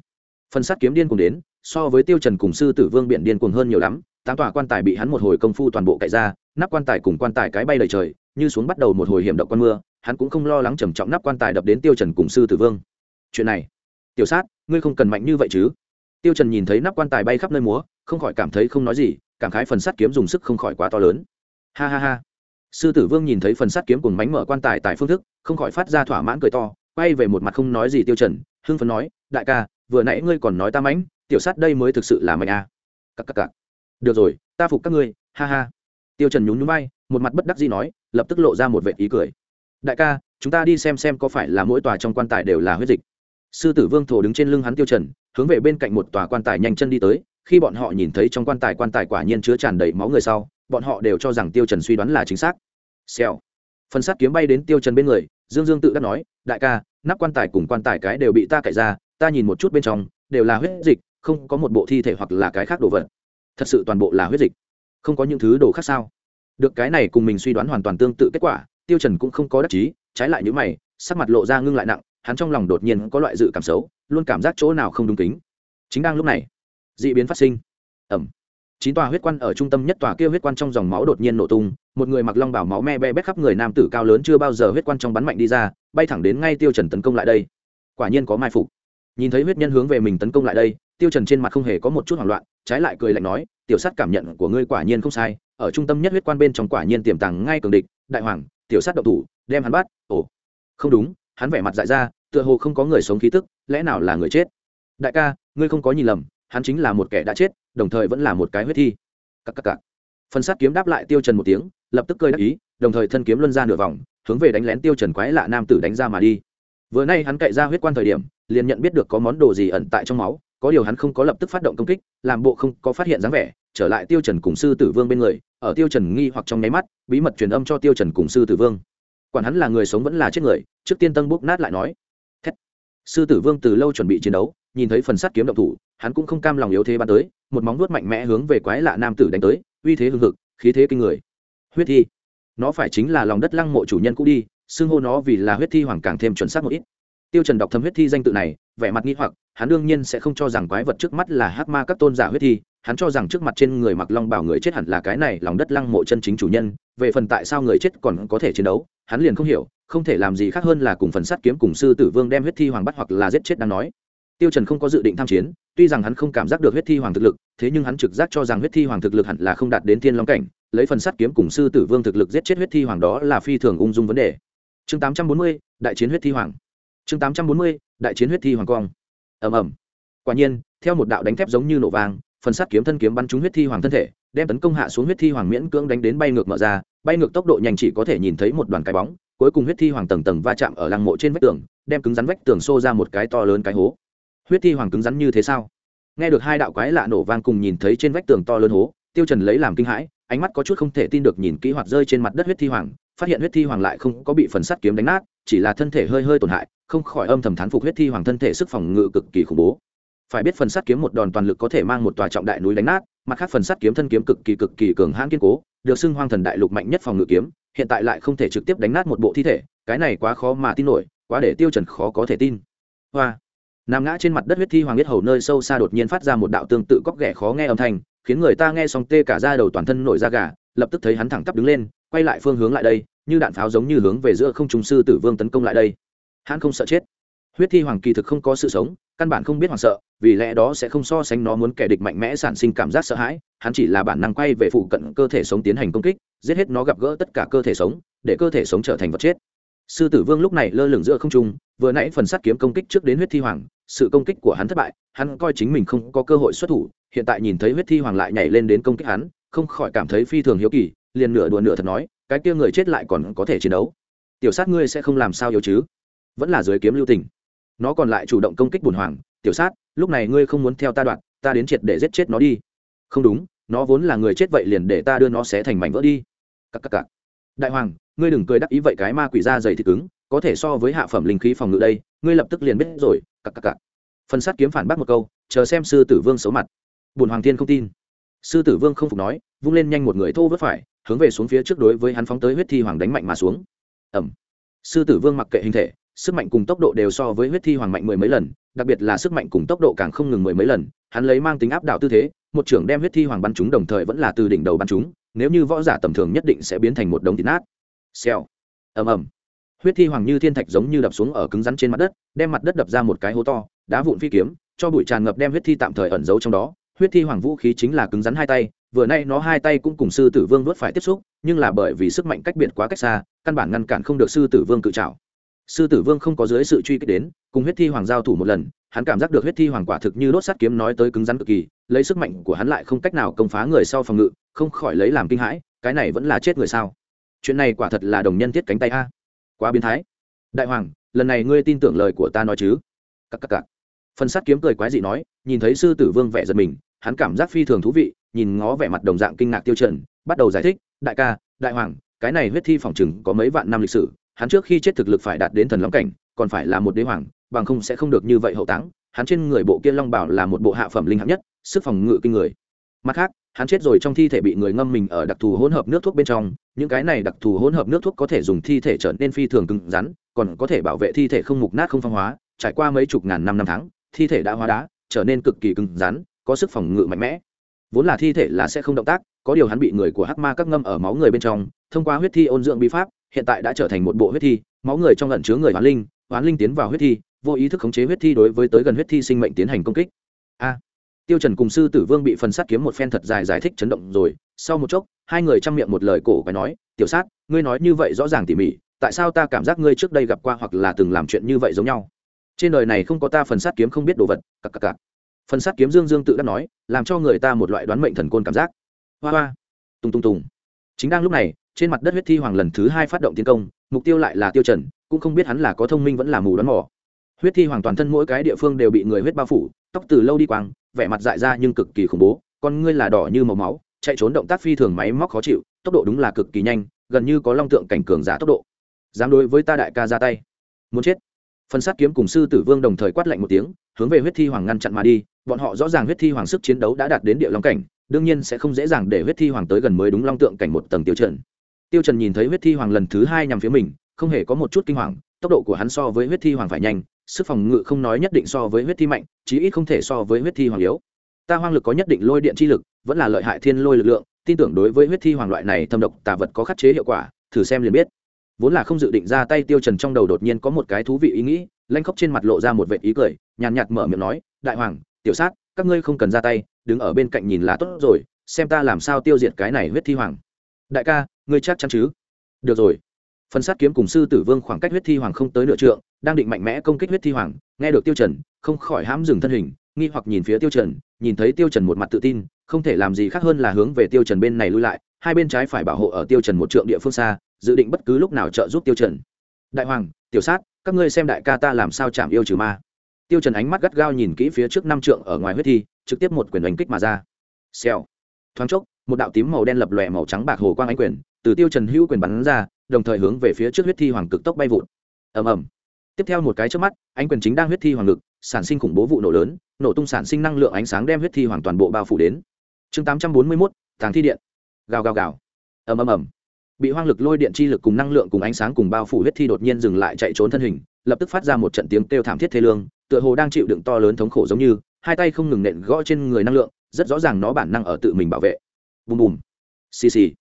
Phần sát kiếm điên cùng đến, so với tiêu trần cùng sư tử vương biện điên cuồng hơn nhiều lắm, tám tòa quan tài bị hắn một hồi công phu toàn bộ cậy ra, nắp quan tài cùng quan tài cái bay đầy trời, như xuống bắt đầu một hồi hiểm động quan mưa, hắn cũng không lo lắng trầm trọng nắp quan tài đập đến tiêu trần cùng sư tử vương. Chuyện này tiểu sát, ngươi không cần mạnh như vậy chứ? Tiêu trần nhìn thấy nắp quan tài bay khắp nơi múa, không khỏi cảm thấy không nói gì, cảm khái phần sắt kiếm dùng sức không khỏi quá to lớn. Ha ha ha. Sư tử vương nhìn thấy phần sắt kiếm cùng mánh mở quan tài tại phương thức, không khỏi phát ra thỏa mãn cười to, quay về một mặt không nói gì tiêu trần, hưng phấn nói, đại ca, vừa nãy ngươi còn nói ta mánh, tiểu sát đây mới thực sự là mạnh à. cặc cặc cặc. Được rồi, ta phục các ngươi. Ha ha. Tiêu trần nhún nhún vai, một mặt bất đắc dĩ nói, lập tức lộ ra một vệt ý cười. Đại ca, chúng ta đi xem xem có phải là mỗi tòa trong quan tài đều là huyết dịch sư tử vương thổ đứng trên lưng hắn tiêu trần, hướng về bên cạnh một tòa quan tài nhanh chân đi tới, khi bọn họ nhìn thấy trong quan tài quan tài quả nhiên chứa tràn đầy máu người sau, bọn họ đều cho rằng tiêu trần suy đoán là chính xác. Xèo. Phần sắt kiếm bay đến tiêu trần bên người, dương dương tự đắc nói, đại ca, nắp quan tài cùng quan tài cái đều bị ta cạy ra, ta nhìn một chút bên trong, đều là huyết dịch, không có một bộ thi thể hoặc là cái khác đồ vật. Thật sự toàn bộ là huyết dịch. Không có những thứ đồ khác sao? Được cái này cùng mình suy đoán hoàn toàn tương tự kết quả, tiêu trần cũng không có đắc chí, trái lại những mày, sắc mặt lộ ra ngưng lại nặng hắn trong lòng đột nhiên có loại dự cảm xấu, luôn cảm giác chỗ nào không đúng tính. chính đang lúc này d ị biến phát sinh. Ẩm. Chín tòa huyết quan ở trung tâm nhất tòa kia huyết quan trong dòng máu đột nhiên nổ tung, một người mặc long bảo máu me be bét khắp người nam tử cao lớn chưa bao giờ huyết quan trong bắn mạnh đi ra, bay thẳng đến ngay tiêu trần tấn công lại đây. Quả nhiên có mai phục. Nhìn thấy huyết nhân hướng về mình tấn công lại đây, tiêu trần trên mặt không hề có một chút hoảng loạn, trái lại cười lạnh nói, tiểu sát cảm nhận của ngươi quả nhiên không sai, ở trung tâm nhất huyết quan bên trong quả nhiên tiềm tàng ngay cường địch, đại hoàng, tiểu sát động thủ, đem hắn bắt, ồ, không đúng hắn vẻ mặt dại ra, tựa hồ không có người sống khí tức, lẽ nào là người chết? Đại ca, ngươi không có nhìn lầm, hắn chính là một kẻ đã chết, đồng thời vẫn là một cái huyết thi. Cắc cắc cắc. phần sát kiếm đáp lại tiêu trần một tiếng, lập tức cơi đắc ý, đồng thời thân kiếm luân ra nửa vòng, hướng về đánh lén tiêu trần quái lạ nam tử đánh ra mà đi. Vừa nay hắn cậy ra huyết quan thời điểm, liền nhận biết được có món đồ gì ẩn tại trong máu, có điều hắn không có lập tức phát động công kích, làm bộ không có phát hiện dáng vẻ, trở lại tiêu trần cùng sư tử vương bên người, ở tiêu trần nghi hoặc trong nháy mắt, bí mật truyền âm cho tiêu trần cùng sư tử vương quản hắn là người sống vẫn là chết người, trước tiên tân bốc nát lại nói. Thét. sư tử vương từ lâu chuẩn bị chiến đấu, nhìn thấy phần sắt kiếm động thủ, hắn cũng không cam lòng yếu thế ban tới, một móng vuốt mạnh mẽ hướng về quái lạ nam tử đánh tới, uy thế hưng hực, khí thế kinh người. Huyết thi. Nó phải chính là lòng đất lăng mộ chủ nhân cũ đi, xưng hô nó vì là huyết thi hoàng càng thêm chuẩn xác một ít. Tiêu trần đọc thầm huyết thi danh tự này, vẻ mặt nghi hoặc, hắn đương nhiên sẽ không cho rằng quái vật trước mắt là hắc ma các tôn giả huyết thi, hắn cho rằng trước mặt trên người mặc long bảo người chết hẳn là cái này lòng đất lăng mộ chân chính chủ nhân, về phần tại sao người chết còn có thể chiến đấu hắn liền không hiểu không thể làm gì khác hơn là cùng phần sắt kiếm cùng sư tử vương đem huyết thi hoàng bắt hoặc là giết chết đang nói. Tiêu trần không có dự định tham chiến tuy rằng hắn không cảm giác được huyết thi hoàng thực lực thế nhưng hắn trực giác cho rằng huyết thi hoàng thực lực hẳn là không đạt đến thiên long cảnh lấy phần sắt kiếm cùng sư tử vương thực lực giết chết huyết thi hoàng đó là phi thường ung dung vấn đề. Chương 840, đại chiến huyết thi hoàng. Chương 840, đại chiến huyết thi hoàng quang ầm ầm. Quả nhiên theo một đạo đánh thép giống như nổ vang phần sắt kiếm thân kiếm bắn trúng huyết thi hoàng thân thể đem tấn công hạ xuống huyết thi hoàng miễn cưỡng đánh đến bay ngược mở ra bay ngược tốc độ nhanh chỉ có thể nhìn thấy một đoàn cái bóng, cuối cùng huyết thi hoàng tầng tầng va chạm ở lăng mộ trên vách tường, đem cứng rắn vách tường xô ra một cái to lớn cái hố. Huyết thi hoàng cứng rắn như thế sao? Nghe được hai đạo quái lạ nổ vang cùng nhìn thấy trên vách tường to lớn hố, tiêu trần lấy làm kinh hãi, ánh mắt có chút không thể tin được nhìn kỹ hoạt rơi trên mặt đất huyết thi hoàng, phát hiện huyết thi hoàng lại không có bị phần sắt kiếm đánh nát, chỉ là thân thể hơi hơi tổn hại, không khỏi âm thầm thán phục huyết thi hoàng thân thể sức phòng ngự cực kỳ khủng bố. Phải biết phần sắt kiếm một đòn toàn lực có thể mang một tòa trọng đại núi đánh nát, mặt khác phần sắt kiếm thân kiếm cực kỳ cực kỳ cường hãn kiên cố được xưng hoang thần đại lục mạnh nhất phòng ngự kiếm, hiện tại lại không thể trực tiếp đánh nát một bộ thi thể, cái này quá khó mà tin nổi, quá để tiêu trần khó có thể tin. Hoa. Nằm ngã trên mặt đất huyết thi hoàng biết hầu nơi sâu xa đột nhiên phát ra một đạo tương tự cóc ghẻ khó nghe âm thanh, khiến người ta nghe xong tê cả da đầu toàn thân nổi da gà, lập tức thấy hắn thẳng tắp đứng lên, quay lại phương hướng lại đây, như đạn pháo giống như hướng về giữa không trung sư tử vương tấn công lại đây. Hắn không sợ chết. Huyết thi hoàng kỳ thực không có sự sống căn bản không biết hoảng sợ, vì lẽ đó sẽ không so sánh nó muốn kẻ địch mạnh mẽ sản sinh cảm giác sợ hãi, hắn chỉ là bản năng quay về phụ cận cơ thể sống tiến hành công kích, giết hết nó gặp gỡ tất cả cơ thể sống, để cơ thể sống trở thành vật chết. Sư tử vương lúc này lơ lửng giữa không trung, vừa nãy phần sắt kiếm công kích trước đến huyết thi hoàng, sự công kích của hắn thất bại, hắn coi chính mình không có cơ hội xuất thủ, hiện tại nhìn thấy huyết thi hoàng lại nhảy lên đến công kích hắn, không khỏi cảm thấy phi thường hiếu kỳ, liền nửa đùa nửa thật nói, cái kia người chết lại còn có thể chiến đấu. Tiểu sát ngươi sẽ không làm sao yếu chứ? Vẫn là dưới kiếm lưu tình nó còn lại chủ động công kích bùn hoàng, tiểu sát, lúc này ngươi không muốn theo ta đoạn, ta đến triệt để giết chết nó đi. Không đúng, nó vốn là người chết vậy liền để ta đưa nó xé thành mảnh vỡ đi. Cắc cắc cắc. đại hoàng, ngươi đừng cười đắc ý vậy cái ma quỷ da dày thịt cứng, có thể so với hạ phẩm linh khí phòng ngự đây, ngươi lập tức liền biết rồi cắc cắc cắc. phần sát kiếm phản bác một câu, chờ xem sư tử vương xấu mặt. Bùn hoàng thiên không tin. Sư tử vương không phục nói, vung lên nhanh một người thô vớt phải, hướng về xuống phía trước đối với hắn phóng tới huyết thi hoàng đánh mạnh mà xuống. Ẩm. Sư tử vương mặc kệ hình thể sức mạnh cùng tốc độ đều so với huyết thi hoàng mạnh mười mấy lần, đặc biệt là sức mạnh cùng tốc độ càng không ngừng mười mấy lần, hắn lấy mang tính áp đảo tư thế, một trưởng đem huyết thi hoàng bắn chúng đồng thời vẫn là từ đỉnh đầu bắn chúng nếu như võ giả tầm thường nhất định sẽ biến thành một đống thịt nát. Xèo. Ầm ầm. Huyết thi hoàng như thiên thạch giống như đập xuống ở cứng rắn trên mặt đất, đem mặt đất đập ra một cái hố to, đá vụn phi kiếm, cho bụi tràn ngập đem huyết thi tạm thời ẩn giấu trong đó. Huyết thi hoàng vũ khí chính là cứng rắn hai tay, vừa nay nó hai tay cũng cùng sư tử vương vớt phải tiếp xúc, nhưng là bởi vì sức mạnh cách biệt quá cách xa, căn bản ngăn cản không được sư tử vương cự trào sư tử vương không có dưới sự truy kích đến, cùng huyết thi hoàng giao thủ một lần, hắn cảm giác được huyết thi hoàng quả thực như đốt sắt kiếm nói tới cứng rắn cực kỳ, lấy sức mạnh của hắn lại không cách nào công phá người sau phòng ngự, không khỏi lấy làm kinh hãi, cái này vẫn là chết người sao? Chuyện này quả thật là đồng nhân thiết cánh tay a. Quá biến thái. Đại hoàng, lần này ngươi tin tưởng lời của ta nói chứ? Cắc cắc cắc. phần sắt kiếm cười quái dị nói, nhìn thấy sư tử vương vẻ giật mình, hắn cảm giác phi thường thú vị, nhìn ngó vẻ mặt đồng dạng kinh ngạc tiêu trần, bắt đầu giải thích, đại ca, đại hoàng, cái này huyết thi phòng chừng có mấy vạn năm lịch sử hắn trước khi chết thực lực phải đạt đến thần long cảnh, còn phải là một đế hoàng, bằng không sẽ không được như vậy hậu táng. Hắn trên người bộ kia long bảo là một bộ hạ phẩm linh hạng nhất, sức phòng ngự kinh người. Mặt khác, hắn chết rồi trong thi thể bị người ngâm mình ở đặc thù hỗn hợp nước thuốc bên trong. Những cái này đặc thù hỗn hợp nước thuốc có thể dùng thi thể trở nên phi thường cứng rắn, còn có thể bảo vệ thi thể không mục nát không phong hóa. Trải qua mấy chục ngàn năm năm tháng, thi thể đã hóa đá, trở nên cực kỳ cứng rắn, có sức phòng ngự mạnh mẽ. Vốn là thi thể là sẽ không động tác, có điều hắn bị người của hắc ma các ngâm ở máu người bên trong, thông qua huyết thi ôn dưỡng bí pháp hiện tại đã trở thành một bộ huyết thi, máu người trong lẩn chứa người hoán linh hoán linh tiến vào huyết thi, vô ý thức khống chế huyết thi đối với tới gần huyết thi sinh mệnh tiến hành công kích. A. Tiêu trần cùng sư tử vương bị phần sát kiếm một phen thật dài giải thích chấn động rồi, sau một chốc, hai người chăm miệng một lời cổ quái nói, tiểu sát, ngươi nói như vậy rõ ràng tỉ mỉ, tại sao ta cảm giác ngươi trước đây gặp qua hoặc là từng làm chuyện như vậy giống nhau? Trên đời này không có ta phần sát kiếm không biết đồ vật, cặc cặc cặc. Phần sát kiếm dương dương tự đã nói, làm cho người ta một loại đoán mệnh thần côn cảm giác. Hoa hoa. Tung tung tung chính đang lúc này trên mặt đất huyết thi hoàng lần thứ hai phát động tiến công, mục tiêu lại là tiêu trần, cũng không biết hắn là có thông minh vẫn là mù đoán mò. Huyết thi hoàng toàn thân mỗi cái địa phương đều bị người huyết bao phủ, tóc từ lâu đi quang, vẻ mặt dại ra nhưng cực kỳ khủng bố, con ngươi là đỏ như màu máu, chạy trốn động tác phi thường máy móc khó chịu, tốc độ đúng là cực kỳ nhanh, gần như có long tượng cảnh cường giả tốc độ. Dám đối với ta đại ca ra tay. Muốn chết. Phân sát kiếm cùng sư tử vương đồng thời quát lạnh một tiếng, hướng về huyết thi hoàng ngăn chặn mà đi, bọn họ rõ ràng huyết thi hoàng sức chiến đấu đã đạt đến địa long cảnh, đương nhiên sẽ không dễ dàng để huyết thi hoàng tới gần mới đúng long tượng cảnh một tầng tiêu chuẩn tiêu trần nhìn thấy huyết thi hoàng lần thứ hai nhằm phía mình, không hề có một chút kinh hoàng, tốc độ của hắn so với huyết thi hoàng phải nhanh, sức phòng ngự không nói nhất định so với huyết thi mạnh, chí ít không thể so với huyết thi hoàng yếu. Ta hoang lực có nhất định lôi điện chi lực, vẫn là lợi hại thiên lôi lực lượng, tin tưởng đối với huyết thi hoàng loại này thâm độc tà vật có khắc chế hiệu quả, thử xem liền biết. Vốn là không dự định ra tay tiêu trần trong đầu đột nhiên có một cái thú vị ý nghĩ, lanh khóc trên mặt lộ ra một vệt ý cười, nhàn nhạt mở miệng nói, đại hoàng, tiểu sát, các ngươi không cần ra tay, đứng ở bên cạnh nhìn là tốt rồi, xem ta làm sao tiêu diệt cái này huyết thi hoàng đại ca, ngươi chắc chắn chứ? Được rồi. Phần sát kiếm cùng sư tử vương khoảng cách huyết thi hoàng không tới nửa trượng, đang định mạnh mẽ công kích huyết thi hoàng, nghe được tiêu trần, không khỏi hãm dừng thân hình, nghi hoặc nhìn phía tiêu trần, nhìn thấy tiêu trần một mặt tự tin, không thể làm gì khác hơn là hướng về tiêu trần bên này lui lại, hai bên trái phải bảo hộ ở tiêu trần một trượng địa phương xa, dự định bất cứ lúc nào trợ giúp tiêu trần. Đại hoàng, tiểu sát, các ngươi xem đại ca ta làm sao chạm yêu trừ ma. Tiêu trần ánh mắt gắt gao nhìn kỹ phía trước năm trượng ở ngoài huyết thi, trực tiếp một quyền đánh kích mà ra. Xèo. Thoáng chốc một đạo tím màu đen lập lòe màu trắng bạc hồ quang ánh quyền từ tiêu trần hữu quyền bắn ra đồng thời hướng về phía trước huyết thi hoàng cực tốc bay vụt. Ầm ầm. Tiếp theo một cái trước mắt ánh quyền chính đang huyết thi hoàng lực sản sinh khủng bố vụ nổ lớn nổ tung sản sinh năng lượng ánh sáng đem huyết thi hoàng toàn bộ bao phủ đến. Chương 841, tàng thi điện. Gào gào gào. Ầm ầm ầm. Bị hoang lực lôi điện chi lực cùng năng lượng cùng ánh sáng cùng bao phủ huyết thi đột nhiên dừng lại chạy trốn thân hình lập tức phát ra một trận tiếng kêu thảm thiết thê lương tựa hồ đang chịu đựng to lớn thống khổ giống như hai tay không ngừng nện gõ trên người năng lượng rất rõ ràng nó bản năng ở tự mình bảo vệ bùm bùm. Xì xì.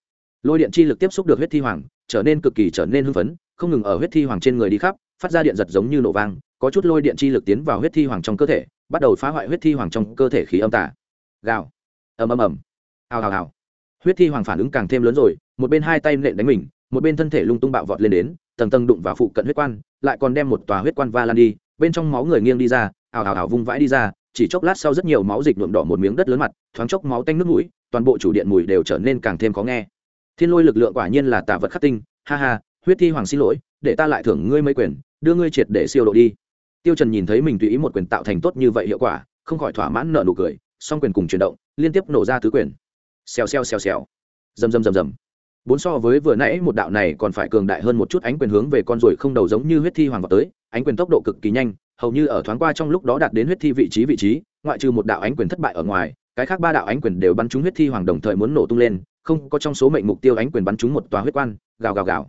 Lôi điện chi lực tiếp xúc được huyết thi hoàng, trở nên cực kỳ trở nên hưng phấn, không ngừng ở huyết thi hoàng trên người đi khắp, phát ra điện giật giống như nổ vang, có chút lôi điện chi lực tiến vào huyết thi hoàng trong cơ thể, bắt đầu phá hoại huyết thi hoàng trong cơ thể khí âm tả gào. Ầm ầm ầm. Ào ào ào huyết thi hoàng phản ứng càng thêm lớn rồi, một bên hai tay nện đánh mình, một bên thân thể lung tung bạo vọt lên đến, tầng tầng đụng vào phụ cận huyết quan, lại còn đem một tòa huyết quan va lan đi, bên trong máu người nghiêng đi ra ào ào ào vung vãi đi ra chỉ chốc lát sau rất nhiều máu dịch nhuộm đỏ một miếng đất lớn mặt, thoáng chốc máu tanh nước mũi, toàn bộ chủ điện mùi đều trở nên càng thêm khó nghe. Thiên lôi lực lượng quả nhiên là tà vật khắc tinh, ha ha, huyết thi hoàng xin lỗi, để ta lại thưởng ngươi mấy quyền, đưa ngươi triệt để siêu độ đi. Tiêu trần nhìn thấy mình tùy ý một quyền tạo thành tốt như vậy hiệu quả, không khỏi thỏa mãn nở nụ cười, song quyền cùng chuyển động, liên tiếp nổ ra tứ quyền. Xèo xèo xèo xèo. Rầm rầm rầm rầm. Bốn so với vừa nãy, một đạo này còn phải cường đại hơn một chút, ánh quyền hướng về con ruồi không đầu giống như huyết thi hoàng vào tới, ánh quyền tốc độ cực kỳ nhanh hầu như ở thoáng qua trong lúc đó đạt đến huyết thi vị trí vị trí, ngoại trừ một đạo ánh quyền thất bại ở ngoài, cái khác ba đạo ánh quyền đều bắn trúng huyết thi hoàng đồng thời muốn nổ tung lên, không có trong số mệnh mục tiêu ánh quyền bắn trúng một tòa huyết quan, gào gào gào.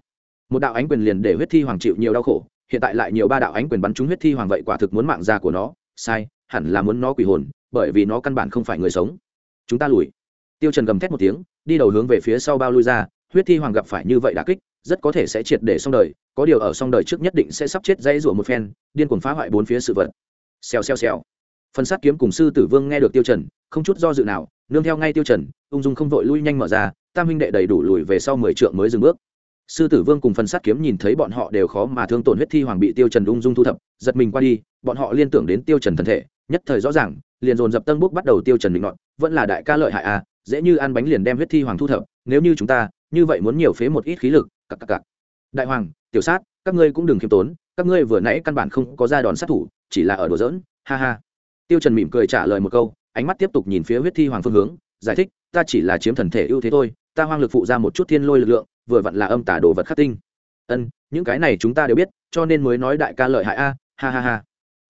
Một đạo ánh quyền liền để huyết thi hoàng chịu nhiều đau khổ, hiện tại lại nhiều ba đạo ánh quyền bắn trúng huyết thi hoàng vậy quả thực muốn mạng ra của nó, sai, hẳn là muốn nó quỷ hồn, bởi vì nó căn bản không phải người sống. Chúng ta lùi. Tiêu trần gầm thét một tiếng, đi đầu hướng về phía sau bao lui ra huyết thi hoàng gặp phải như vậy đả kích, rất có thể sẽ triệt để xong đời, có điều ở xong đời trước nhất định sẽ sắp chết dây rủa một phen, điên cuồng phá hoại bốn phía sự vật. Xèo xèo xèo. Phần sát kiếm cùng sư tử vương nghe được tiêu trần, không chút do dự nào, nương theo ngay tiêu trần, ung dung không vội lui nhanh mở ra, tam huynh đệ đầy đủ lùi về sau mười trượng mới dừng bước. Sư tử vương cùng phần sát kiếm nhìn thấy bọn họ đều khó mà thương tổn huyết thi hoàng bị tiêu trần ung dung thu thập, giật mình qua đi, bọn họ liên tưởng đến tiêu trần thân thể, nhất thời rõ ràng, liền dồn dập tân bút bắt đầu tiêu trần định nọt, vẫn là đại ca lợi hại à dễ như ăn bánh liền đem huyết thi hoàng thu thập, nếu như chúng ta như vậy muốn nhiều phế một ít khí lực, cặc cặc cặc. Đại hoàng, tiểu sát, các ngươi cũng đừng khiêm tốn, các ngươi vừa nãy căn bản không có ra đòn sát thủ, chỉ là ở đùa giỡn, ha ha. Tiêu trần mỉm cười trả lời một câu, ánh mắt tiếp tục nhìn phía huyết thi hoàng phương hướng, giải thích, ta chỉ là chiếm thần thể ưu thế thôi, ta hoang lực phụ ra một chút thiên lôi lực lượng, vừa vặn là âm tả đồ vật khắc tinh. Ân, những cái này chúng ta đều biết, cho nên mới nói đại ca lợi hại a, ha ha ha.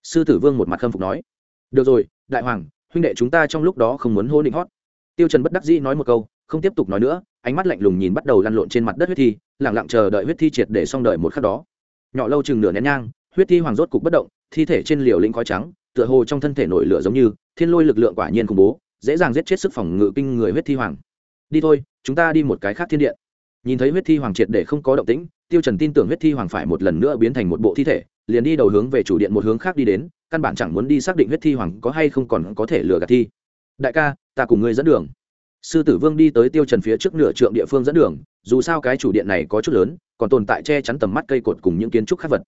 Sư tử vương một mặt khâm phục nói. Được rồi, đại hoàng, huynh đệ chúng ta trong lúc đó không muốn hô định hót. Tiêu trần bất đắc dĩ nói một câu không tiếp tục nói nữa, ánh mắt lạnh lùng nhìn bắt đầu lăn lộn trên mặt đất huyết thi, lặng lặng chờ đợi huyết thi triệt để xong đời một khắc đó. Nhỏ lâu chừng nửa nén nhang, huyết thi hoàng rốt cục bất động, thi thể trên liều lĩnh khói trắng, tựa hồ trong thân thể nổi lửa giống như, thiên lôi lực lượng quả nhiên khủng bố, dễ dàng giết chết sức phòng ngự kinh người huyết thi hoàng. Đi thôi, chúng ta đi một cái khác thiên điện nhìn thấy huyết thi hoàng triệt để không có động tĩnh, tiêu trần tin tưởng huyết thi hoàng phải một lần nữa biến thành một bộ thi thể, liền đi đầu hướng về chủ điện một hướng khác đi đến, căn bản chẳng muốn đi xác định huyết thi hoàng có hay không còn có thể lừa gạt thi. Đại ca, ta cùng ngươi dẫn đường sư tử vương đi tới tiêu trần phía trước nửa trượng địa phương dẫn đường, dù sao cái chủ điện này có chút lớn, còn tồn tại che chắn tầm mắt cây cột cùng những kiến trúc khác vật.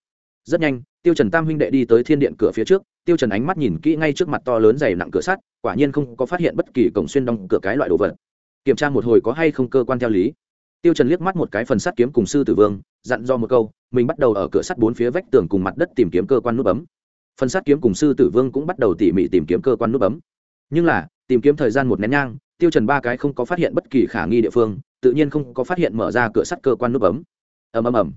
Rất nhanh, tiêu trần tam huynh đệ đi tới thiên điện cửa phía trước, tiêu trần ánh mắt nhìn kỹ ngay trước mặt to lớn dày nặng cửa sắt, quả nhiên không có phát hiện bất kỳ cổng xuyên đóng cửa cái loại đồ vật. Kiểm tra một hồi có hay không cơ quan theo lý. Tiêu trần liếc mắt một cái phần sắt kiếm cùng sư tử vương, dặn do một câu, mình bắt đầu ở cửa sắt bốn phía vách tường cùng mặt đất tìm kiếm cơ quan nút bấm. Phần sắt kiếm cùng sư tử vương cũng bắt đầu tỉ mỉ tìm kiếm cơ quan nút bấm nhưng là, tìm kiếm thời gian một nén nhang, tiêu trần ba cái không có phát hiện bất kỳ khả nghi địa phương, tự nhiên không có phát hiện mở ra cửa sắt cơ quan nút bấm. Ầm ầm ầm.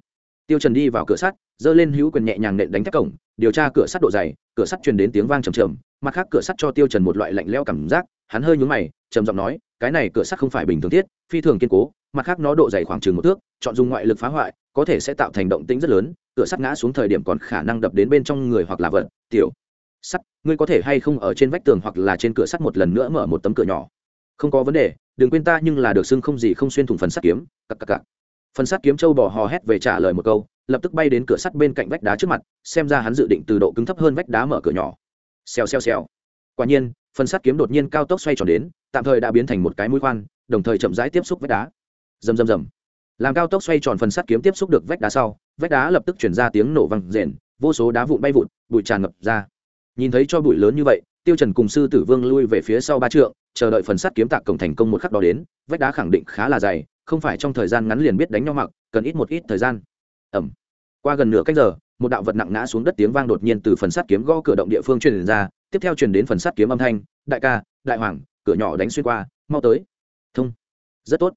Tiêu trần đi vào cửa sắt dơ lên hữu quyền nhẹ nhàng nện đánh thép cổng, điều tra cửa sắt độ dày, cửa sắt truyền đến tiếng vang trầm trầm, mặt khác cửa sắt cho tiêu trần một loại lạnh lẽo cảm giác, hắn hơi nhướng mày, trầm giọng nói, cái này cửa sắt không phải bình thường thiết, phi thường kiên cố, mặt khác nó độ dày khoảng chừng một thước, chọn dùng ngoại lực phá hoại, có thể sẽ tạo thành động tĩnh rất lớn, cửa sắt ngã xuống thời điểm còn khả năng đập đến bên trong người hoặc là vật, tiểu sắt, ngươi có thể hay không ở trên vách tường hoặc là trên cửa sắt một lần nữa mở một tấm cửa nhỏ? Không có vấn đề, đừng quên ta nhưng là được xưng không gì không xuyên thủng phần sắt kiếm cặp cặp cặp phần sắt kiếm châu bò hò hét về trả lời một câu, lập tức bay đến cửa sắt bên cạnh vách đá trước mặt, xem ra hắn dự định từ độ cứng thấp hơn vách đá mở cửa nhỏ. Xèo xèo xèo. Quả nhiên, phần sắt kiếm đột nhiên cao tốc xoay tròn đến, tạm thời đã biến thành một cái mũi khoan, đồng thời chậm rãi tiếp xúc vách đá. Rầm rầm rầm. Làm cao tốc xoay tròn phần sắt kiếm tiếp xúc được vách đá sau, vách đá lập tức chuyển ra tiếng nổ vang rền, vô số đá vụn bay vụn bụi tràn ngập ra nhìn thấy cho bụi lớn như vậy, tiêu trần cùng sư tử vương lui về phía sau ba trượng, chờ đợi phần sắt kiếm tạc cổng thành công một khắc đó đến, vách đá khẳng định khá là dày, không phải trong thời gian ngắn liền biết đánh nhau mặc, cần ít một ít thời gian. Ẩm qua gần nửa cách giờ, một đạo vật nặng ngã xuống đất tiếng vang đột nhiên từ phần sắt kiếm gõ cửa động địa phương truyền ra, tiếp theo truyền đến phần sắt kiếm âm thanh, đại ca, đại hoàng, cửa nhỏ đánh xuyên qua, mau tới. Thông. Rất tốt.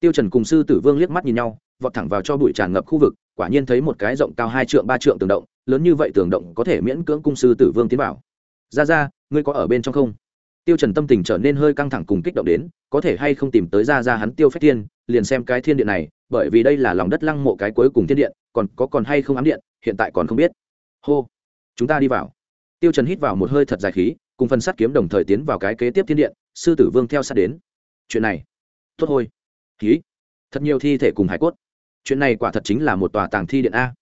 Tiêu trần cùng sư tử vương liếc mắt nhìn nhau, vọt thẳng vào cho bụi tràn ngập khu vực, quả nhiên thấy một cái rộng cao hai trượng, ba trượng tường động lớn như vậy tưởng động có thể miễn cưỡng cung sư tử vương tiến vào. Ra ra ngươi có ở bên trong không? Tiêu trần tâm tình trở nên hơi căng thẳng cùng kích động đến, có thể hay không tìm tới ra ra hắn tiêu phách thiên, liền xem cái thiên điện này, bởi vì đây là lòng đất lăng mộ cái cuối cùng thiên điện, còn có còn hay không ám điện, hiện tại còn không biết. Hô, chúng ta đi vào. Tiêu trần hít vào một hơi thật dài khí, cùng phần sắt kiếm đồng thời tiến vào cái kế tiếp thiên điện, sư tử vương theo sát đến. Chuyện này, tốt thôi. Khí thật nhiều thi thể cùng hải cốt. Chuyện này quả thật chính là một tòa tàng thi điện a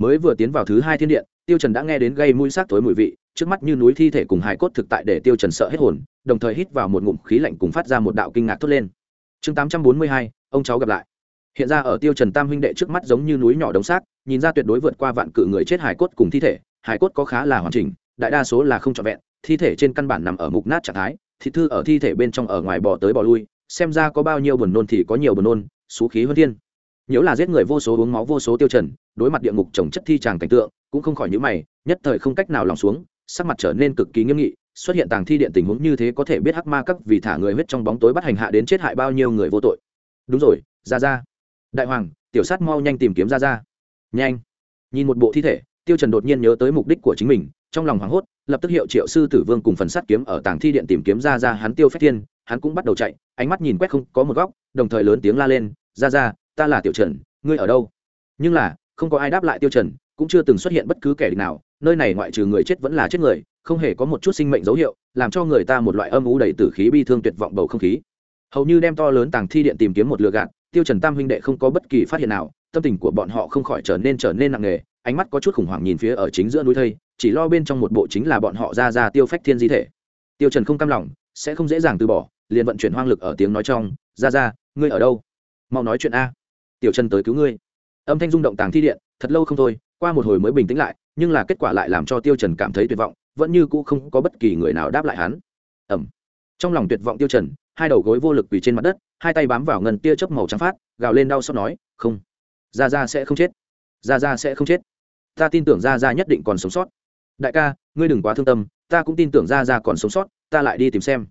mới vừa tiến vào thứ hai thiên điện tiêu trần đã nghe đến gây mũi xác thối mùi vị trước mắt như núi thi thể cùng hải cốt thực tại để tiêu trần sợ hết hồn đồng thời hít vào một ngụm khí lạnh cùng phát ra một đạo kinh ngạc thốt lên. Chương 842, ông cháu gặp lại. Hiện ra ở tiêu trần tam huynh đệ trước mắt giống như núi nhỏ đống xác nhìn ra tuyệt đối vượt qua vạn cự người chết hải cốt cùng thi thể hải cốt có khá là hoàn chỉnh đại đa số là không trọn vẹn thi thể trên căn bản nằm ở mục nát trạng thái thịt thư ở thi thể bên trong ở ngoài bò tới bò lui xem ra có bao nhiêu buồn nôn thì có nhiều buồn nôn xú khí hơn thiên nếu là giết người vô số uống máu vô số tiêu trần, đối mặt địa ngục trồng chất thi tràng cảnh tượng, cũng không khỏi những mày, nhất thời không cách nào lòng xuống, sắc mặt trở nên cực kỳ nghiêm nghị, xuất hiện tàng thi điện tình huống như thế có thể biết hắc ma các vì thả người huyết trong bóng tối bắt hành hạ đến chết hại bao nhiêu người vô tội. Đúng rồi ra ra đại hoàng, tiểu sát mau nhanh tìm kiếm ra ra nhanh. Nhìn một bộ thi thể, tiêu trần đột nhiên nhớ tới mục đích của chính mình, trong lòng hoảng hốt, lập tức hiệu triệu sư tử vương cùng phần sát kiếm ở tàng thi điện tìm kiếm ra ra hắn tiêu phách thiên, hắn cũng bắt đầu chạy, ánh mắt nhìn quét không có một góc, đồng thời lớn tiếng la lên ra ra ta là tiểu trần, ngươi ở đâu? Nhưng là, không có ai đáp lại tiêu trần, cũng chưa từng xuất hiện bất cứ kẻ địch nào, nơi này ngoại trừ người chết vẫn là chết người, không hề có một chút sinh mệnh dấu hiệu, làm cho người ta một loại âm u đầy tử khí bi thương tuyệt vọng bầu không khí. Hầu như đem to lớn tàng thi điện tìm kiếm một lừa gạt, tiêu trần tam huynh đệ không có bất kỳ phát hiện nào, tâm tình của bọn họ không khỏi trở nên trở nên nặng nề, ánh mắt có chút khủng hoảng nhìn phía ở chính giữa núi thây, chỉ lo bên trong một bộ chính là bọn họ ra ra tiêu phách thiên di thể. Tiêu trần không cam lòng, sẽ không dễ dàng từ bỏ, liền vận chuyển hoang lực ở tiếng nói trong, ra ra, ngươi ở đâu? Mau nói chuyện a tiểu trần tới cứu ngươi. Âm thanh rung động tàng thi điện, thật lâu không thôi, qua một hồi mới bình tĩnh lại, nhưng là kết quả lại làm cho tiêu trần cảm thấy tuyệt vọng, vẫn như cũ không có bất kỳ người nào đáp lại hắn. Ẩm trong lòng tuyệt vọng tiêu trần, hai đầu gối vô lực quỳ trên mặt đất, hai tay bám vào ngân tia chớp màu trắng phát, gào lên đau xót nói, không. Gia gia sẽ không chết. Gia gia sẽ không chết. Ta tin tưởng gia gia nhất định còn sống sót. Đại ca, ngươi đừng quá thương tâm, ta cũng tin tưởng gia gia còn sống sót, ta lại đi tìm xem.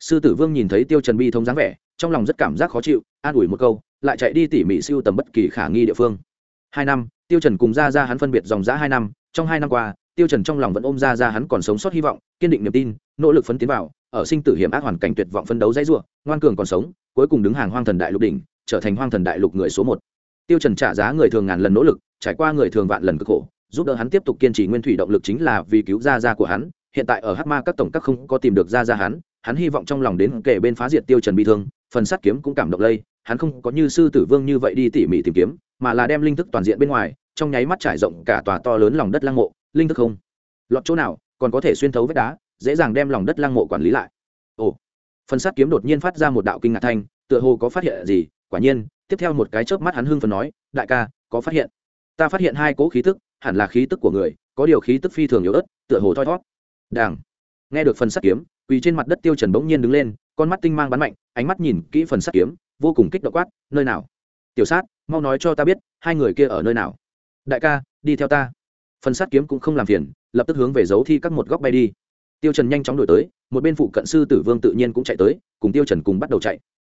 Sư tử vương nhìn thấy tiêu trần bi thông dáng vẻ trong lòng rất cảm giác khó chịu, an ủi một câu, lại chạy đi tỉ mỉ siêu tầm bất kỳ khả nghi địa phương. Hai năm, tiêu trần cùng gia gia hắn phân biệt dòng giã hai năm, trong hai năm qua, tiêu trần trong lòng vẫn ôm gia gia hắn còn sống sót hy vọng, kiên định niềm tin, nỗ lực phấn tiến vào, ở sinh tử hiểm ác hoàn cảnh tuyệt vọng phấn đấu dãy rủa ngoan cường còn sống, cuối cùng đứng hàng hoang thần đại lục đỉnh, trở thành hoang thần đại lục người số một. Tiêu trần trả giá người thường ngàn lần nỗ lực, trải qua người thường vạn lần cực khổ, giúp đỡ hắn tiếp tục kiên trì nguyên thủy động lực chính là vì cứu gia gia của hắn, hiện tại ở hắc ma các tổng các không có tìm được gia gia hắn hắn hy vọng trong lòng đến kể bên phá diệt tiêu trần bị thương, phần sát kiếm cũng cảm động lây, hắn không có như sư tử vương như vậy đi tỉ mỉ tìm kiếm, mà là đem linh thức toàn diện bên ngoài, trong nháy mắt trải rộng cả tòa to lớn lòng đất lăng mộ, linh thức không lọt chỗ nào, còn có thể xuyên thấu vết đá, dễ dàng đem lòng đất lăng mộ quản lý lại. Ồ, phần sát kiếm đột nhiên phát ra một đạo kinh ngạc thanh, tựa hồ có phát hiện gì, quả nhiên, tiếp theo một cái chớp mắt hắn hưng phần nói, đại ca, có phát hiện. Ta phát hiện hai cỗ khí tức, hẳn là khí tức của người, có điều khí tức phi thường yếu ớt, tựa hồ thoi thót đàng. Nghe được phần sắt kiếm quỳ trên mặt đất tiêu trần bỗng nhiên đứng lên, con mắt tinh mang bắn mạnh, ánh mắt nhìn kỹ phần sắt kiếm, vô cùng kích động quát, nơi nào? Tiểu sát, mau nói cho ta biết, hai người kia ở nơi nào? Đại ca, đi theo ta. Phần sắt kiếm cũng không làm phiền, lập tức hướng về giấu thi các một góc bay đi. Tiêu trần nhanh chóng đuổi tới, một bên phụ cận sư tử vương tự nhiên cũng chạy tới, cùng tiêu trần cùng bắt đầu chạy.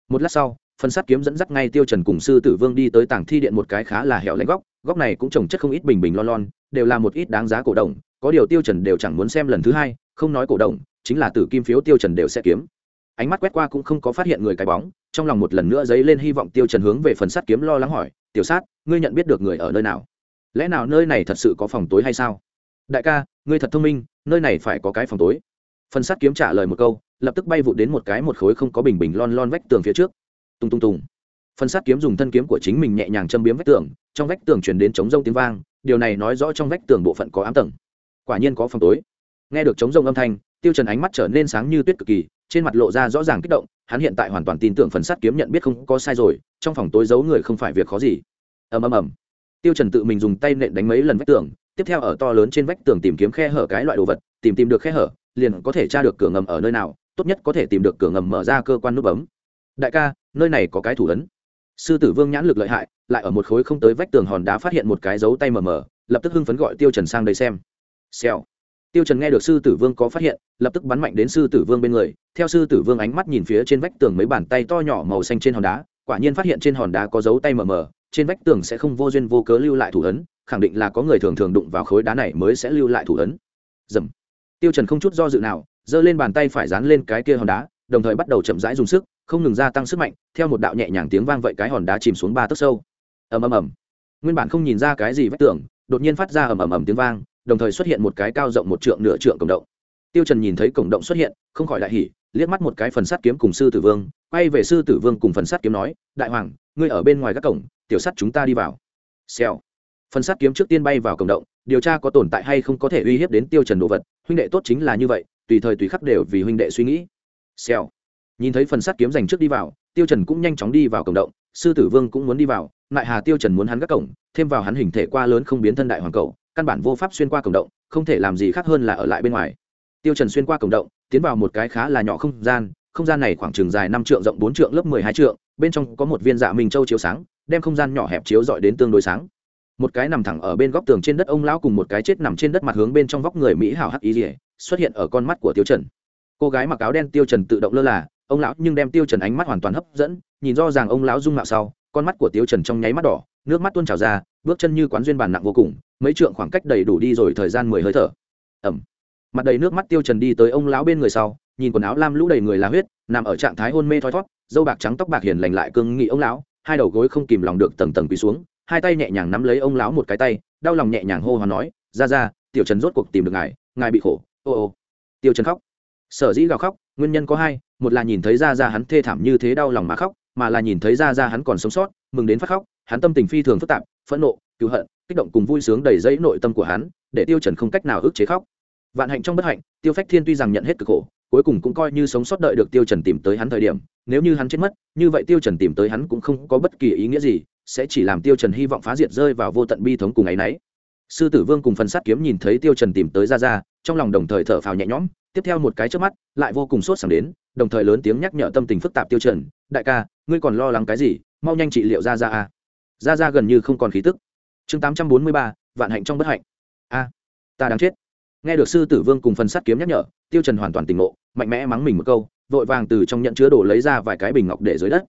Một lát sau, phần sắt kiếm dẫn dắt ngay tiêu trần cùng sư tử vương đi tới tảng thi điện một cái khá là hẻo lánh góc góc này cũng trồng chất không ít bình bình lon lon, đều là một ít đáng giá cổ động, có điều tiêu trần đều chẳng muốn xem lần thứ hai, không nói cổ động chính là tử kim phiếu tiêu trần đều sẽ kiếm. Ánh mắt quét qua cũng không có phát hiện người cái bóng, trong lòng một lần nữa dấy lên hy vọng tiêu trần hướng về phần sắt kiếm lo lắng hỏi, tiểu sát, ngươi nhận biết được người ở nơi nào? Lẽ nào nơi này thật sự có phòng tối hay sao? Đại ca, ngươi thật thông minh, nơi này phải có cái phòng tối. Phần sắt kiếm trả lời một câu, lập tức bay vụt đến một cái một khối không có bình bình lon lon vách tường phía trước. Tung tung tung. Phần sát kiếm dùng thân kiếm của chính mình nhẹ nhàng châm biếm vách tường, trong vách tường truyền đến chống rông tiếng vang, điều này nói rõ trong vách tường bộ phận có ám tầng. Quả nhiên có phòng tối. Nghe được chống rông âm thanh tiêu trần ánh mắt trở nên sáng như tuyết cực kỳ, trên mặt lộ ra rõ ràng kích động, hắn hiện tại hoàn toàn tin tưởng phần sắt kiếm nhận biết không có sai rồi, trong phòng tối giấu người không phải việc khó gì. Ầm ầm ầm. Tiêu trần tự mình dùng tay nện đánh mấy lần vách tường, tiếp theo ở to lớn trên vách tường tìm kiếm khe hở cái loại đồ vật, tìm tìm được khe hở, liền có thể tra được cửa ngầm ở nơi nào, tốt nhất có thể tìm được cửa ngầm mở ra cơ quan nút bấm. Đại ca, nơi này có cái thủ ấn. Sư tử vương nhãn lực lợi hại, lại ở một khối không tới vách tường hòn đá phát hiện một cái dấu tay mờ mờ, lập tức hưng phấn gọi tiêu trần sang đây xem. Xèo tiêu trần nghe được sư tử vương có phát hiện, lập tức bắn mạnh đến sư tử vương bên người. Theo sư tử vương ánh mắt nhìn phía trên vách tường mấy bàn tay to nhỏ màu xanh trên hòn đá, quả nhiên phát hiện trên hòn đá có dấu tay mờ mờ, trên vách tường sẽ không vô duyên vô cớ lưu lại thủ ấn, khẳng định là có người thường thường đụng vào khối đá này mới sẽ lưu lại thủ ấn. Dầm. Tiêu trần không chút do dự nào, giơ lên bàn tay phải dán lên cái kia hòn đá, đồng thời bắt đầu chậm rãi dùng sức, không ngừng gia tăng sức mạnh, theo một đạo nhẹ nhàng tiếng vang vậy cái hòn đá chìm xuống ba tấc sâu. Ầm ầm ầm. Nguyên bản không nhìn ra cái gì vách tường, đột nhiên phát ra ầm ầm ầm tiếng vang đồng thời xuất hiện một cái cao rộng một trượng nửa trượng cổng động. Tiêu trần nhìn thấy cổng động xuất hiện, không khỏi đại hỉ, liếc mắt một cái phần sắt kiếm cùng sư tử vương, quay về sư tử vương cùng phần sắt kiếm nói, đại hoàng, ngươi ở bên ngoài các cổng, tiểu sắt chúng ta đi vào. Xèo. Phần sắt kiếm trước tiên bay vào cổng động, điều tra có tồn tại hay không có thể uy hiếp đến tiêu trần đồ vật, huynh đệ tốt chính là như vậy, tùy thời tùy khắc đều vì huynh đệ suy nghĩ. Xèo. Nhìn thấy phần sắt kiếm dành trước đi vào, tiêu trần cũng nhanh chóng đi vào cổng động, sư tử vương cũng muốn đi vào lại hà tiêu trần muốn hắn các cổng, thêm vào hắn hình thể qua lớn không biến thân đại hoàng cầu căn bản vô pháp xuyên qua cổng động, không thể làm gì khác hơn là ở lại bên ngoài. Tiêu trần xuyên qua cổng động, tiến vào một cái khá là nhỏ không gian không gian này khoảng chừng dài năm trượng rộng bốn trượng lớp mười hai trượng, bên trong có một viên dạ minh châu chiếu sáng, đem không gian nhỏ hẹp chiếu dọi đến tương đối sáng. Một cái nằm thẳng ở bên góc tường trên đất, ông lão cùng một cái chết nằm trên đất mặt hướng bên trong vóc người mỹ hảo hắc ý rỉa xuất hiện ở con mắt của tiêu trần. Cô gái mặc áo đen tiêu trần tự động lơ là, ông lão nhưng đem tiêu trần ánh mắt hoàn toàn hấp dẫn, nhìn rõ ràng ông lão dung mạo sau, con mắt của tiêu trần trong nháy mắt đỏ, nước mắt tuôn trào ra bước chân như quán duyên bàn nặng vô cùng, mấy trượng khoảng cách đầy đủ đi rồi thời gian mười hơi thở. Ẩm. Mặt đầy nước mắt tiêu trần đi tới ông lão bên người sau, nhìn quần áo lam lũ đầy người là huyết, nằm ở trạng thái hôn mê thoi thoát dâu bạc trắng tóc bạc hiền lành lại cương nghị ông lão, hai đầu gối không kìm lòng được tầng tầng quỳ xuống, hai tay nhẹ nhàng nắm lấy ông lão một cái tay, đau lòng nhẹ nhàng hô hoán nói, ra ra, tiểu trần rốt cuộc tìm được ngài ngài bị khổ, ô ô. Tiêu trần khóc. Sở dĩ gào khóc, nguyên nhân có hai, một là nhìn thấy ra ra hắn thê thảm như thế đau lòng mà khóc, mà là nhìn thấy ra ra hắn còn sống sót, mừng đến phát khóc, hắn tâm tình phi thường phức tạp phẫn nộ, cứu hận, kích động cùng vui sướng đầy dẫy nội tâm của hắn, để tiêu trần không cách nào ức chế khóc. Vạn hạnh trong bất hạnh, tiêu phách thiên tuy rằng nhận hết cực khổ, cuối cùng cũng coi như sống sót đợi được tiêu trần tìm tới hắn thời điểm, nếu như hắn chết mất, như vậy tiêu trần tìm tới hắn cũng không có bất kỳ ý nghĩa gì, sẽ chỉ làm tiêu trần hy vọng phá diệt rơi vào vô tận bi thống cùng ấy nấy sư tử vương cùng phần sát kiếm nhìn thấy tiêu trần tìm tới ra ra trong lòng đồng thời thở phào nhẹ nhõm, tiếp theo một cái chớp mắt, lại vô cùng sốt sắng đến, đồng thời lớn tiếng nhắc nhở tâm tình phức tạp tiêu trần, đại ca, ngươi còn lo lắng cái gì? Mau nhanh trị liệu ra ra a ra ra gần như không còn khí tức. Chương tám trăm bốn mươi ba, vạn hạnh trong bất hạnh. A, ta đáng chết. Nghe được sư tử vương cùng phần sắt kiếm nhắc nhở, tiêu trần hoàn toàn tỉnh ngộ, mạnh mẽ mắng mình một câu, vội vàng từ trong nhận chứa đồ lấy ra vài cái bình ngọc để dưới đất.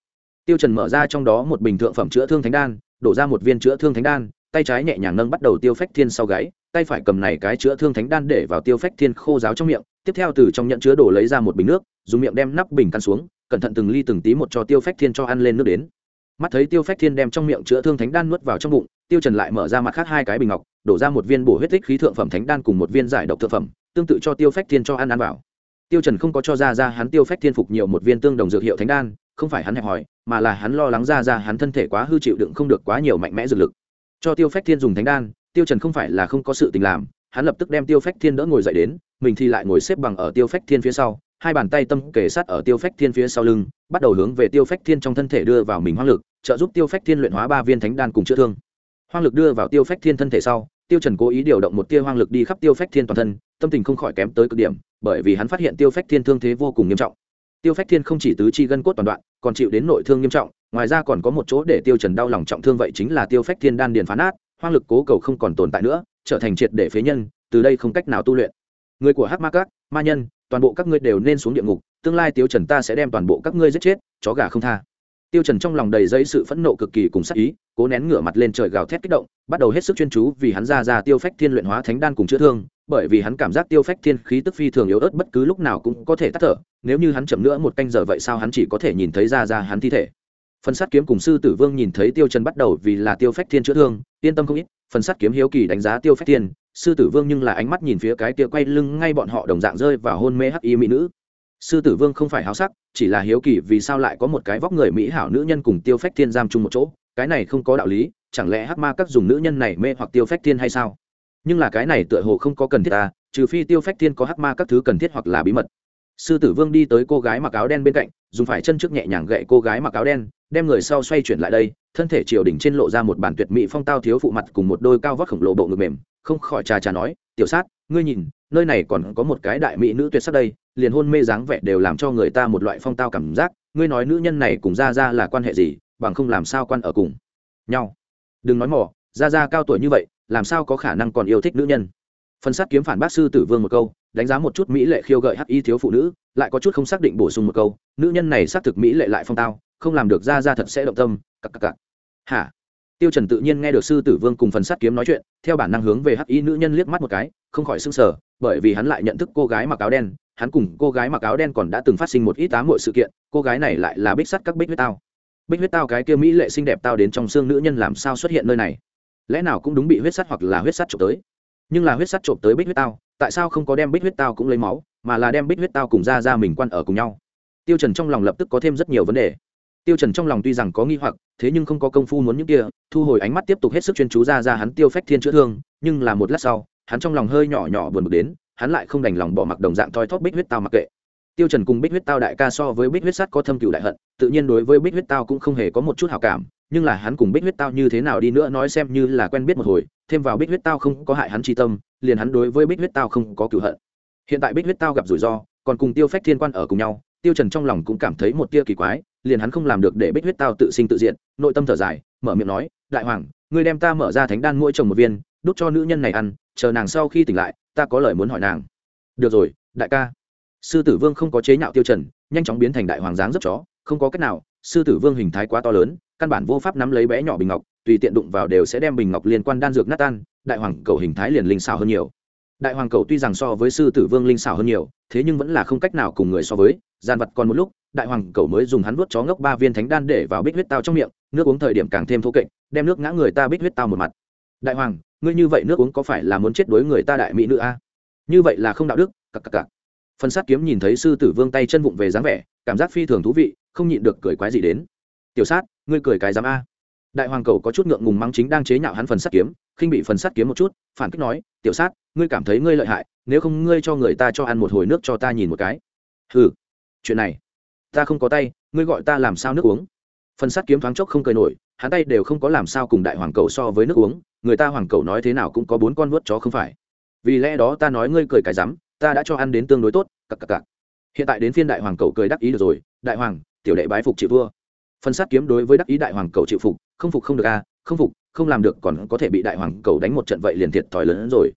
Tiêu trần mở ra trong đó một bình thượng phẩm chữa thương thánh đan, đổ ra một viên chữa thương thánh đan, tay trái nhẹ nhàng nâng bắt đầu tiêu phách thiên sau gáy, tay phải cầm này cái chữa thương thánh đan để vào tiêu phách thiên khô giáo trong miệng, tiếp theo từ trong nhận chứa đồ lấy ra một bình nước, dùng miệng đem nắp bình căn xuống, cẩn thận từng ly từng tí một cho tiêu phách thiên cho ăn lên nước đến mắt thấy tiêu phách thiên đem trong miệng chữa thương thánh đan nuốt vào trong bụng, tiêu trần lại mở ra mặt khác hai cái bình ngọc, đổ ra một viên bổ huyết tích khí thượng phẩm thánh đan cùng một viên giải độc thượng phẩm, tương tự cho tiêu phách thiên cho ăn ăn vào. Tiêu trần không có cho ra ra hắn tiêu phách thiên phục nhiều một viên tương đồng dược hiệu thánh đan, không phải hắn hẹp hỏi mà là hắn lo lắng ra ra hắn thân thể quá hư chịu đựng không được quá nhiều mạnh mẽ dược lực. Cho tiêu phách thiên dùng thánh đan, tiêu trần không phải là không có sự tình làm, hắn lập tức đem tiêu phách thiên đỡ ngồi dậy đến, mình thì lại ngồi xếp bằng ở tiêu phách thiên phía sau, hai bàn tay tâm kề sát ở tiêu phách thiên phía sau lưng, bắt đầu hướng về tiêu phách thiên trong thân thể đưa vào mình hoang lực trợ giúp tiêu phách thiên luyện hóa ba viên thánh đan cùng chữa thương. Hoang lực đưa vào tiêu phách thiên thân thể sau, tiêu trần cố ý điều động một tia hoang lực đi khắp tiêu phách thiên toàn thân, tâm tình không khỏi kém tới cực điểm, bởi vì hắn phát hiện tiêu phách thiên thương thế vô cùng nghiêm trọng. Tiêu phách thiên không chỉ tứ chi gân cốt toàn đoạn, còn chịu đến nội thương nghiêm trọng, ngoài ra còn có một chỗ để tiêu trần đau lòng trọng thương vậy chính là tiêu phách thiên đan điền phá nát, hoang lực cố cầu không còn tồn tại nữa, trở thành triệt để phế nhân, từ đây không cách nào tu luyện. Người của hắc ma các, ma nhân, toàn bộ các ngươi đều nên xuống địa ngục, tương lai tiêu trần ta sẽ đem toàn bộ các ngươi giết chết, chó gà không tha tiêu trần trong lòng đầy dây sự phẫn nộ cực kỳ cùng sát ý, cố nén ngửa mặt lên trời gào thét kích động, bắt đầu hết sức chuyên chú vì hắn ra ra tiêu phách thiên luyện hóa thánh đan cùng chữa thương, bởi vì hắn cảm giác tiêu phách thiên khí tức phi thường yếu ớt bất cứ lúc nào cũng có thể tắt thở, nếu như hắn chậm nữa một canh giờ vậy sao hắn chỉ có thể nhìn thấy ra ra hắn thi thể. Phần sát kiếm cùng sư tử vương nhìn thấy tiêu trần bắt đầu vì là tiêu phách thiên chữa thương, yên tâm không ít, phần sát kiếm hiếu kỳ đánh giá tiêu phách thiên, sư tử vương nhưng là ánh mắt nhìn phía cái kia quay lưng ngay bọn họ đồng dạng rơi vào hôn mê hắc y mỹ nữ sư tử vương không phải háo sắc, chỉ là hiếu kỳ vì sao lại có một cái vóc người mỹ hảo nữ nhân cùng tiêu phách thiên giam chung một chỗ, cái này không có đạo lý, chẳng lẽ hắc ma các dùng nữ nhân này mê hoặc tiêu phách thiên hay sao? Nhưng là cái này tựa hồ không có cần thiết ta trừ phi tiêu phách thiên có hắc ma các thứ cần thiết hoặc là bí mật. Sư tử vương đi tới cô gái mặc áo đen bên cạnh, dùng phải chân trước nhẹ nhàng gậy cô gái mặc áo đen, đem người sau xoay chuyển lại đây, thân thể triều đỉnh trên lộ ra một bản tuyệt mỹ phong tao thiếu phụ mặt cùng một đôi cao vóc khổng lồ bộ ngực mềm, không khỏi trà trà nói, tiểu sát, ngươi nhìn nơi này còn có một cái đại mỹ nữ tuyệt sắc đây, liền hôn mê dáng vẻ đều làm cho người ta một loại phong tao cảm giác, ngươi nói nữ nhân này cùng ra ra là quan hệ gì, bằng không làm sao quan ở cùng. Nhau. Đừng nói mỏ ra ra cao tuổi như vậy, làm sao có khả năng còn yêu thích nữ nhân? Phần sát kiếm phản bác sư tử vương một câu, đánh giá một chút mỹ lệ khiêu gợi hắc y thiếu phụ nữ, lại có chút không xác định bổ sung một câu, nữ nhân này xác thực mỹ lệ lại phong tao, không làm được ra ra thật sẽ động tâm cặp cặp cặp hả? Tiêu trần tự nhiên nghe được sư tử vương cùng phần sát kiếm nói chuyện, theo bản năng hướng về hắc y nữ nhân liếc mắt một cái, không khỏi sưng sờ, bởi vì hắn lại nhận thức cô gái mặc áo đen, hắn cùng cô gái mặc áo đen còn đã từng phát sinh một ít tá mọi sự kiện, cô gái này lại là bích sắt các bích huyết tao. Bích huyết tao cái kia mỹ lệ xinh đẹp tao đến trong xương nữ nhân làm sao xuất hiện nơi này? Lẽ nào cũng đúng bị huyết sắt hoặc là huyết sắt trộm tới? Nhưng là huyết sắt trộm tới bích huyết tao, tại sao không có đem bích huyết tao cũng lấy máu, mà là đem bích huyết tao cùng ra ra mình quan ở cùng nhau? Tiêu trần trong lòng lập tức có thêm rất nhiều vấn đề tiêu trần trong lòng tuy rằng có nghi hoặc, thế nhưng không có công phu muốn những kia, thu hồi ánh mắt tiếp tục hết sức chuyên chú ra ra hắn tiêu phách thiên chữa thương, nhưng là một lát sau, hắn trong lòng hơi nhỏ nhỏ buồn bực đến, hắn lại không đành lòng bỏ mặc đồng dạng thoi thóp bích huyết tao mặc kệ. Tiêu trần cùng bích huyết tao đại ca so với bích huyết sắt có thâm cửu đại hận, tự nhiên đối với bích huyết tao cũng không hề có một chút hảo cảm, nhưng là hắn cùng bích huyết tao như thế nào đi nữa nói xem như là quen biết một hồi, thêm vào bích huyết tao không có hại hắn chi tâm, liền hắn đối với bích huyết tao không có cửu hận. Hiện tại bích huyết tao gặp rủi ro, còn cùng tiêu phách thiên quan ở cùng nhau, tiêu trần trong lòng cũng cảm thấy một tia kỳ quái liền hắn không làm được để bích huyết tao tự sinh tự diện nội tâm thở dài, mở miệng nói, đại hoàng, ngươi đem ta mở ra thánh đan mỗi chồng một viên, đút cho nữ nhân này ăn, chờ nàng sau khi tỉnh lại, ta có lời muốn hỏi nàng. Được rồi, đại ca. Sư tử vương không có chế nhạo tiêu trần, nhanh chóng biến thành đại hoàng dáng rất chó, không có cách nào, sư tử vương hình thái quá to lớn, căn bản vô pháp nắm lấy bé nhỏ bình ngọc, tùy tiện đụng vào đều sẽ đem bình ngọc liên quan đan dược nát tan, đại hoàng cầu hình thái liền linh xảo hơn nhiều. Đại hoàng cầu tuy rằng so với sư tử vương linh xảo hơn nhiều, thế nhưng vẫn là không cách nào cùng người so với, gian vật còn một lúc đại hoàng cầu mới dùng hắn vuốt chó ngốc ba viên thánh đan để vào bích huyết tao trong miệng, nước uống thời điểm càng thêm thô kệch, đem nước ngã người ta bích huyết tao một mặt. Đại hoàng, ngươi như vậy nước uống có phải là muốn chết đối người ta đại mỹ nữ a? Như vậy là không đạo đức, cặc cặc cặc. Phần sát kiếm nhìn thấy sư tử vương tay chân vụng về dáng vẻ, cảm giác phi thường thú vị, không nhịn được cười quái gì đến. Tiểu sát, ngươi cười cái dám a? Đại hoàng cầu có chút ngượng ngùng mắng chính đang chế nhạo hắn phần sát kiếm, khinh bị phần sát kiếm một chút, phản kích nói, tiểu sát, ngươi cảm thấy ngươi lợi hại, nếu không ngươi cho người ta cho ăn một hồi nước cho ta nhìn một cái. Ừ chuyện này ta không có tay ngươi gọi ta làm sao nước uống? Phần sắt kiếm thoáng chốc không cười nổi hắn tay đều không có làm sao cùng đại hoàng cầu so với nước uống người ta hoàng cầu nói thế nào cũng có bốn con vớt chó không phải. Vì lẽ đó ta nói ngươi cười cái rắm ta đã cho ăn đến tương đối tốt cặc cặc cặc. Hiện tại đến phiên đại hoàng cầu cười đắc ý được rồi đại hoàng tiểu đệ bái phục chịu vua. Phần sát kiếm đối với đắc ý đại hoàng cầu chịu phục không phục không được a à, không phục không làm được còn có thể bị đại hoàng cầu đánh một trận vậy liền thiệt thòi lớn hơn rồi.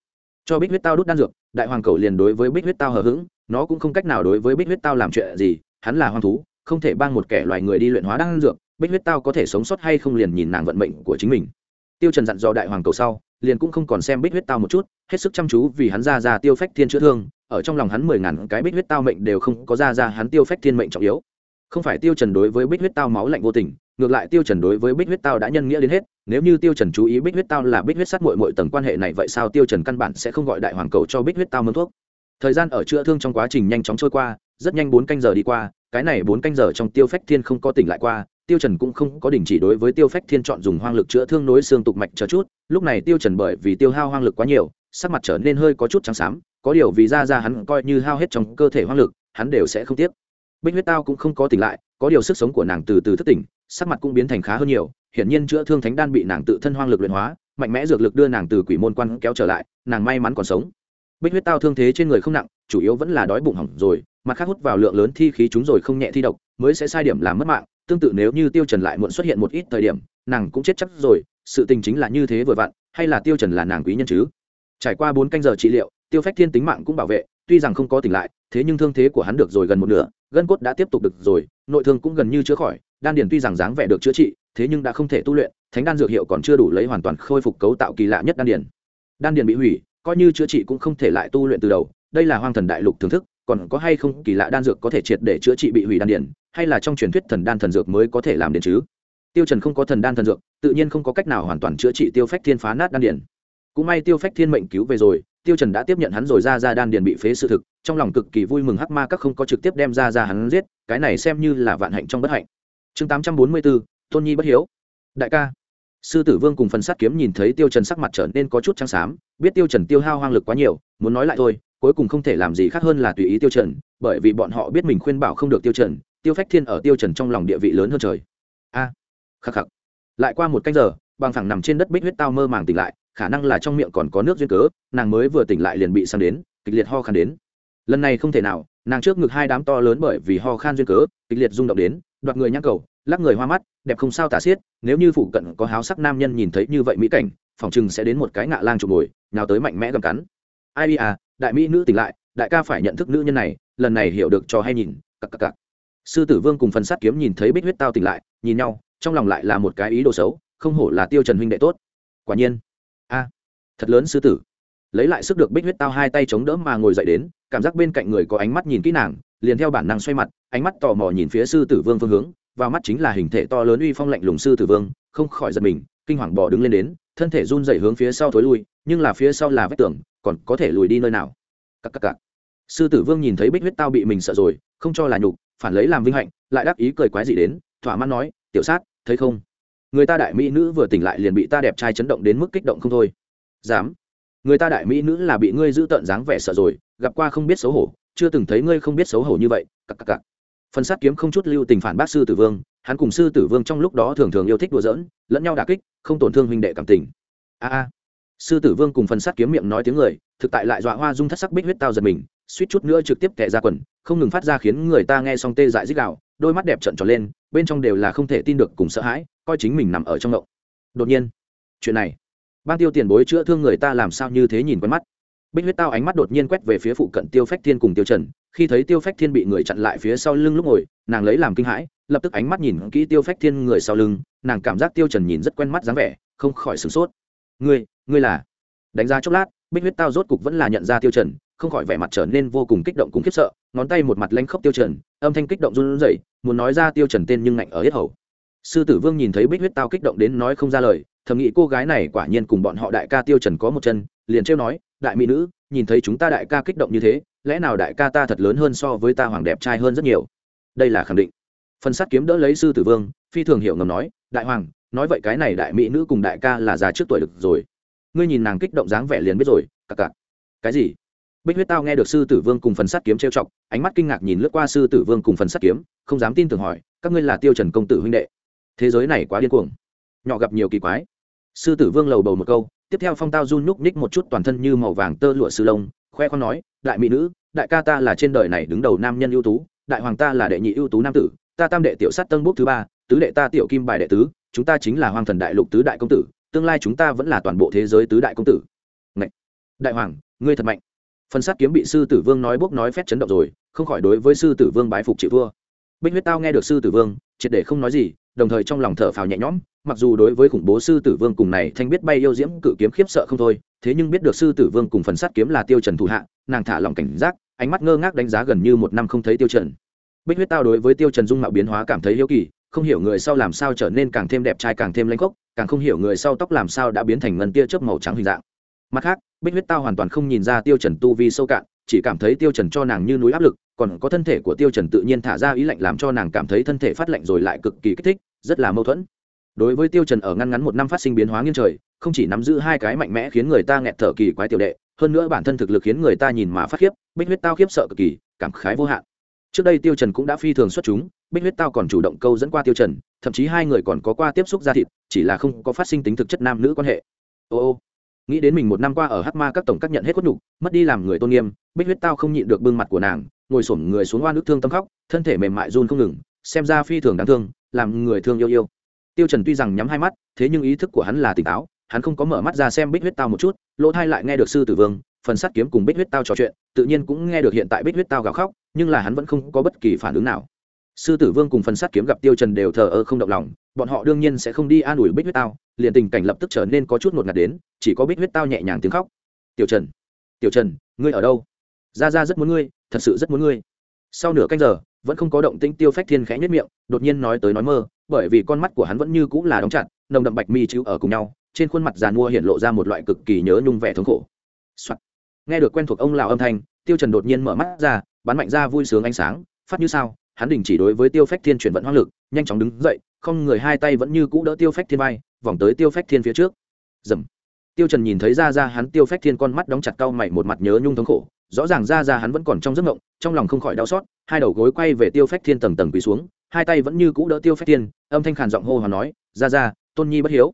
Cho bích huyết tao đút đan dược đại hoàng cầu liền đối với bích huyết tao hờ hững nó cũng không cách nào đối với bích huyết tao làm chuyện gì hắn là hoang thú, không thể bang một kẻ loài người đi luyện hóa đan dược, bích huyết tao có thể sống sót hay không liền nhìn nàng vận mệnh của chính mình. Tiêu trần dặn dò đại hoàng cầu sau, liền cũng không còn xem bích huyết tao một chút, hết sức chăm chú vì hắn ra ra tiêu phách thiên chữa thương, ở trong lòng hắn mười ngàn cái bích huyết tao mệnh đều không có ra ra hắn tiêu phách thiên mệnh trọng yếu. Không phải tiêu trần đối với bích huyết tao máu lạnh vô tình, ngược lại tiêu trần đối với bích huyết tao đã nhân nghĩa đến hết, nếu như tiêu trần chú ý bích huyết tao là bích huyết sát muội muội tầng quan hệ này vậy sao tiêu trần căn bản sẽ không gọi đại hoàng cầu cho bích huyết tao mướn thuốc. Thời gian ở chữa thương trong quá trình nhanh chóng trôi qua rất nhanh bốn canh giờ đi qua, cái này bốn canh giờ trong tiêu phách thiên không có tỉnh lại qua, tiêu trần cũng không có đình chỉ đối với tiêu phách thiên chọn dùng hoang lực chữa thương nối xương tục mạch chờ chút, lúc này tiêu trần bởi vì tiêu hao hoang lực quá nhiều, sắc mặt trở nên hơi có chút trắng xám, có điều vì ra ra hắn coi như hao hết trong cơ thể hoang lực, hắn đều sẽ không tiếc. Bích huyết tao cũng không có tỉnh lại, có điều sức sống của nàng từ từ thức tỉnh, sắc mặt cũng biến thành khá hơn nhiều, hiển nhiên chữa thương thánh đan bị nàng tự thân hoang lực luyện hóa, mạnh mẽ dược lực đưa nàng từ quỷ môn quan kéo trở lại, nàng may mắn còn sống. Bích huyết tao thương thế trên người không nặng, chủ yếu vẫn là đói bụng hỏng rồi mặt khác hút vào lượng lớn thi khí chúng rồi không nhẹ thi độc, mới sẽ sai điểm làm mất mạng. Tương tự nếu như tiêu trần lại muộn xuất hiện một ít thời điểm, nàng cũng chết chắc rồi, sự tình chính là như thế vừa vặn, hay là tiêu trần là nàng quý nhân chứ? Trải qua bốn canh giờ trị liệu, tiêu phách thiên tính mạng cũng bảo vệ, tuy rằng không có tỉnh lại, thế nhưng thương thế của hắn được rồi gần một nửa, gân cốt đã tiếp tục được rồi, nội thương cũng gần như chữa khỏi, đan điền tuy rằng dáng vẻ được chữa trị, thế nhưng đã không thể tu luyện, thánh đan dược hiệu còn chưa đủ lấy hoàn toàn khôi phục cấu tạo kỳ lạ nhất đan điền. Đan điền bị hủy, coi như chữa trị cũng không thể lại tu luyện từ đầu, đây là hoang thần đại lục thưởng thức còn có hay không kỳ lạ đan dược có thể triệt để chữa trị bị hủy đan điển hay là trong truyền thuyết thần đan thần dược mới có thể làm đến chứ? Tiêu trần không có thần đan thần dược tự nhiên không có cách nào hoàn toàn chữa trị tiêu phách thiên phá nát đan điển. Cũng may tiêu phách thiên mệnh cứu về rồi tiêu trần đã tiếp nhận hắn rồi ra ra đan điền bị phế sự thực trong lòng cực kỳ vui mừng hắc ma các không có trực tiếp đem ra ra hắn giết cái này xem như là vạn hạnh trong bất hạnh. Chương 844, tôn nhi bất hiếu. Đại ca. Sư tử vương cùng phần sát kiếm nhìn thấy tiêu trần sắc mặt trở nên có chút trắng xám biết tiêu trần tiêu hao hoang lực quá nhiều muốn nói lại thôi cuối cùng không thể làm gì khác hơn là tùy ý tiêu trần, bởi vì bọn họ biết mình khuyên bảo không được tiêu trần, tiêu phách thiên ở tiêu trần trong lòng địa vị lớn hơn trời. A, khắc khắc. Lại qua một canh giờ, bằng phẳng nằm trên đất bích huyết tao mơ màng tỉnh lại, khả năng là trong miệng còn có nước duyên cớ, nàng mới vừa tỉnh lại liền bị sang đến, kịch liệt ho khan đến. Lần này không thể nào, nàng trước ngực hai đám to lớn bởi vì ho khan duyên cớ, kịch liệt rung động đến, đoạt người nhăn cầu, lắc người hoa mắt, đẹp không sao tả xiết, nếu như phụ cận có háo sắc nam nhân nhìn thấy như vậy mỹ cảnh, phòng chừng sẽ đến một cái ngạ lang chụp ngồi nào tới mạnh mẽ gầm cắn. Ai à đại mỹ nữ tỉnh lại, đại ca phải nhận thức nữ nhân này, lần này hiểu được cho hay nhìn, cặc cặc cặc. Sư tử vương cùng phần sát kiếm nhìn thấy bích huyết tao tỉnh lại, nhìn nhau, trong lòng lại là một cái ý đồ xấu, không hổ là tiêu trần huynh đệ tốt. Quả nhiên, a, thật lớn sư tử. Lấy lại sức được bích huyết tao hai tay chống đỡ mà ngồi dậy đến, cảm giác bên cạnh người có ánh mắt nhìn kỹ nàng, liền theo bản năng xoay mặt, ánh mắt tò mò nhìn phía sư tử vương phương hướng, vào mắt chính là hình thể to lớn uy phong lạnh lùng sư tử vương, không khỏi giật mình kinh hoàng bò đứng lên đến, thân thể run rẩy hướng phía sau thối lui, nhưng là phía sau là vách tường, còn có thể lùi đi nơi nào? Cắc cắc cắc. sư tử vương nhìn thấy bích huyết tao bị mình sợ rồi, không cho là nhục, phản lấy làm vinh hạnh, lại đáp ý cười quái gì đến, thỏa mãn nói, tiểu sát, thấy không? Người ta đại mỹ nữ vừa tỉnh lại liền bị ta đẹp trai chấn động đến mức kích động không thôi. Dám? Người ta đại mỹ nữ là bị ngươi giữ tợn dáng vẻ sợ rồi, gặp qua không biết xấu hổ, chưa từng thấy ngươi không biết xấu hổ như vậy. Cặc cặc cặc. Phần sát kiếm không chút lưu tình phản bác sư tử vương hắn cùng sư tử vương trong lúc đó thường thường yêu thích đùa giỡn, lẫn nhau đà kích, không tổn thương huynh đệ cảm tình. A a. Sư tử vương cùng phần sát kiếm miệng nói tiếng người, thực tại lại dọa hoa dung thất sắc bích huyết tao giật mình, suýt chút nữa trực tiếp kẻ ra quần, không ngừng phát ra khiến người ta nghe xong tê dại dích đạo đôi mắt đẹp trận tròn lên, bên trong đều là không thể tin được cùng sợ hãi, coi chính mình nằm ở trong động đột nhiên, chuyện này ban tiêu tiền bối chữa thương người ta làm sao như thế nhìn quen mắt. Bích huyết tao ánh mắt đột nhiên quét về phía phụ cận tiêu phách thiên cùng tiêu trần khi thấy tiêu phách thiên bị người chặn lại phía sau lưng lúc ngồi, nàng lấy làm kinh hãi, lập tức ánh mắt nhìn kỹ tiêu phách thiên người sau lưng, nàng cảm giác tiêu trần nhìn rất quen mắt dáng vẻ, không khỏi sửng sốt. Ngươi ngươi là? Đánh giá chốc lát, bích huyết tao rốt cục vẫn là nhận ra tiêu trần, không khỏi vẻ mặt trở nên vô cùng kích động cùng khiếp sợ, ngón tay một mặt lanh khốc tiêu trần, âm thanh kích động run rẩy, muốn nói ra tiêu trần tên nhưng ngạnh ở hết hầu. Sư tử vương nhìn thấy bích huyết tao kích động đến nói không ra lời, thầm nghĩ cô gái này quả nhiên cùng bọn họ đại ca tiêu trần có một chân, liền trêu nói, đại mỹ nữ, nhìn thấy chúng ta đại ca kích động như thế lẽ nào đại ca ta thật lớn hơn so với ta hoàng đẹp trai hơn rất nhiều? Đây là khẳng định. Phần sát kiếm đỡ lấy sư tử vương, phi thường hiểu ngầm nói, đại hoàng, nói vậy cái này đại mỹ nữ cùng đại ca là già trước tuổi được rồi. Ngươi nhìn nàng kích động dáng vẻ liền biết rồi, cặc cặc. Cái gì? Bích huyết tao nghe được sư tử vương cùng phần sát kiếm trêu chọc, ánh mắt kinh ngạc nhìn lướt qua sư tử vương cùng phần sát kiếm, không dám tin tưởng hỏi, các ngươi là tiêu trần công tử huynh đệ? Thế giới này quá điên cuồng. Nhỏ gặp nhiều kỳ quái. Sư tử vương lầu bầu một câu, tiếp theo phong tao run nhúc nhích một chút toàn thân như màu vàng tơ lụa sư lông khoe khoang nói, đại mỹ nữ, đại ca ta là trên đời này đứng đầu nam nhân ưu tú, đại hoàng ta là đệ nhị ưu tú nam tử, ta tam đệ tiểu sát tân bút thứ ba, tứ đệ ta tiểu kim bài đệ tứ, chúng ta chính là hoàng thần đại lục tứ đại công tử, tương lai chúng ta vẫn là toàn bộ thế giới tứ đại công tử. Ngậy! đại hoàng, ngươi thật mạnh. Phần sát kiếm bị sư tử vương nói bốc nói phét chấn động rồi, không khỏi đối với sư tử vương bái phục chịu thua. Bích huyết tao nghe được sư tử vương, triệt để không nói gì, đồng thời trong lòng thở phào nhẹ nhõm, mặc dù đối với khủng bố sư tử vương cùng này thanh biết bay yêu diễm cự kiếm khiếp sợ không thôi thế nhưng biết được sư tử vương cùng phần sát kiếm là tiêu trần thủ hạ, nàng thả lòng cảnh giác, ánh mắt ngơ ngác đánh giá gần như một năm không thấy tiêu trần. Bích huyết tao đối với tiêu trần dung mạo biến hóa cảm thấy hiếu kỳ, không hiểu người sau làm sao trở nên càng thêm đẹp trai càng thêm lãnh khốc, càng không hiểu người sau tóc làm sao đã biến thành ngân tia chớp màu trắng hình dạng. Mặt khác, bích huyết tao hoàn toàn không nhìn ra tiêu trần tu vi sâu cạn, chỉ cảm thấy tiêu trần cho nàng như núi áp lực, còn có thân thể của tiêu trần tự nhiên thả ra ý lạnh làm cho nàng cảm thấy thân thể phát lạnh rồi lại cực kỳ kích thích, rất là mâu thuẫn. Đối với tiêu trần ở ngăn ngắn một năm phát sinh biến hóa nghiêng trời không chỉ nắm giữ hai cái mạnh mẽ khiến người ta nghẹt thở kỳ quái tiểu đệ, hơn nữa bản thân thực lực khiến người ta nhìn mà phát khiếp, bích huyết tao khiếp sợ cực kỳ, cảm khái vô hạn. Trước đây tiêu trần cũng đã phi thường xuất chúng, bích huyết tao còn chủ động câu dẫn qua tiêu trần, thậm chí hai người còn có qua tiếp xúc ra thịt, chỉ là không có phát sinh tính thực chất nam nữ quan hệ. Ô ô, nghĩ đến mình một năm qua ở hắc ma các tổng các nhận hết cốt nhục, mất đi làm người tôn nghiêm, bích huyết tao không nhịn được bưng mặt của nàng, ngồi xổm người xuống oan nước thương tâm khóc, thân thể mềm mại run không ngừng, xem ra phi thường đáng thương, làm người thương yêu yêu. Tiêu trần tuy rằng nhắm hai mắt, thế nhưng ý thức của hắn là tỉnh táo hắn không có mở mắt ra xem bích huyết tao một chút, lỗ thay lại nghe được sư tử vương, phần sắt kiếm cùng bích huyết tao trò chuyện, tự nhiên cũng nghe được hiện tại bích huyết tao gào khóc, nhưng là hắn vẫn không có bất kỳ phản ứng nào. Sư tử vương cùng phần sắt kiếm gặp tiêu trần đều thờ ơ không động lòng, bọn họ đương nhiên sẽ không đi an ủi bích huyết tao, liền tình cảnh lập tức trở nên có chút ngột ngạt đến, chỉ có bích huyết tao nhẹ nhàng tiếng khóc. Tiểu trần tiểu trần, ngươi ở đâu? Gia gia rất muốn ngươi, thật sự rất muốn ngươi. Sau nửa canh giờ, vẫn không có động tĩnh tiêu phách thiên khẽ nhất miệng, đột nhiên nói tới nói mơ, bởi vì con mắt của hắn vẫn như cũng là đóng chặt, nồng đậm bạch mi chịu ở cùng nhau trên khuôn mặt giàn mua hiện lộ ra một loại cực kỳ nhớ nhung vẻ thống khổ. Nghe được quen thuộc ông lào âm thanh tiêu trần đột nhiên mở mắt ra bắn mạnh ra vui sướng ánh sáng phát như sao hắn đình chỉ đối với tiêu phách thiên chuyển vận hoang lực nhanh chóng đứng dậy không người hai tay vẫn như cũ đỡ tiêu phách thiên bay, vòng tới tiêu phách thiên phía trước. Dầm. Tiêu trần nhìn thấy ra ra hắn tiêu phách thiên con mắt đóng chặt cau mày một mặt nhớ nhung thống khổ rõ ràng ra ra hắn vẫn còn trong giấc mộng trong lòng không khỏi đau xót hai đầu gối quay về tiêu phách thiên tầng tầng quỳ xuống hai tay vẫn như cũ đỡ tiêu phách thiên âm thanh khàn giọng hô hoán nói ra ra tôn nhi bất hiếu.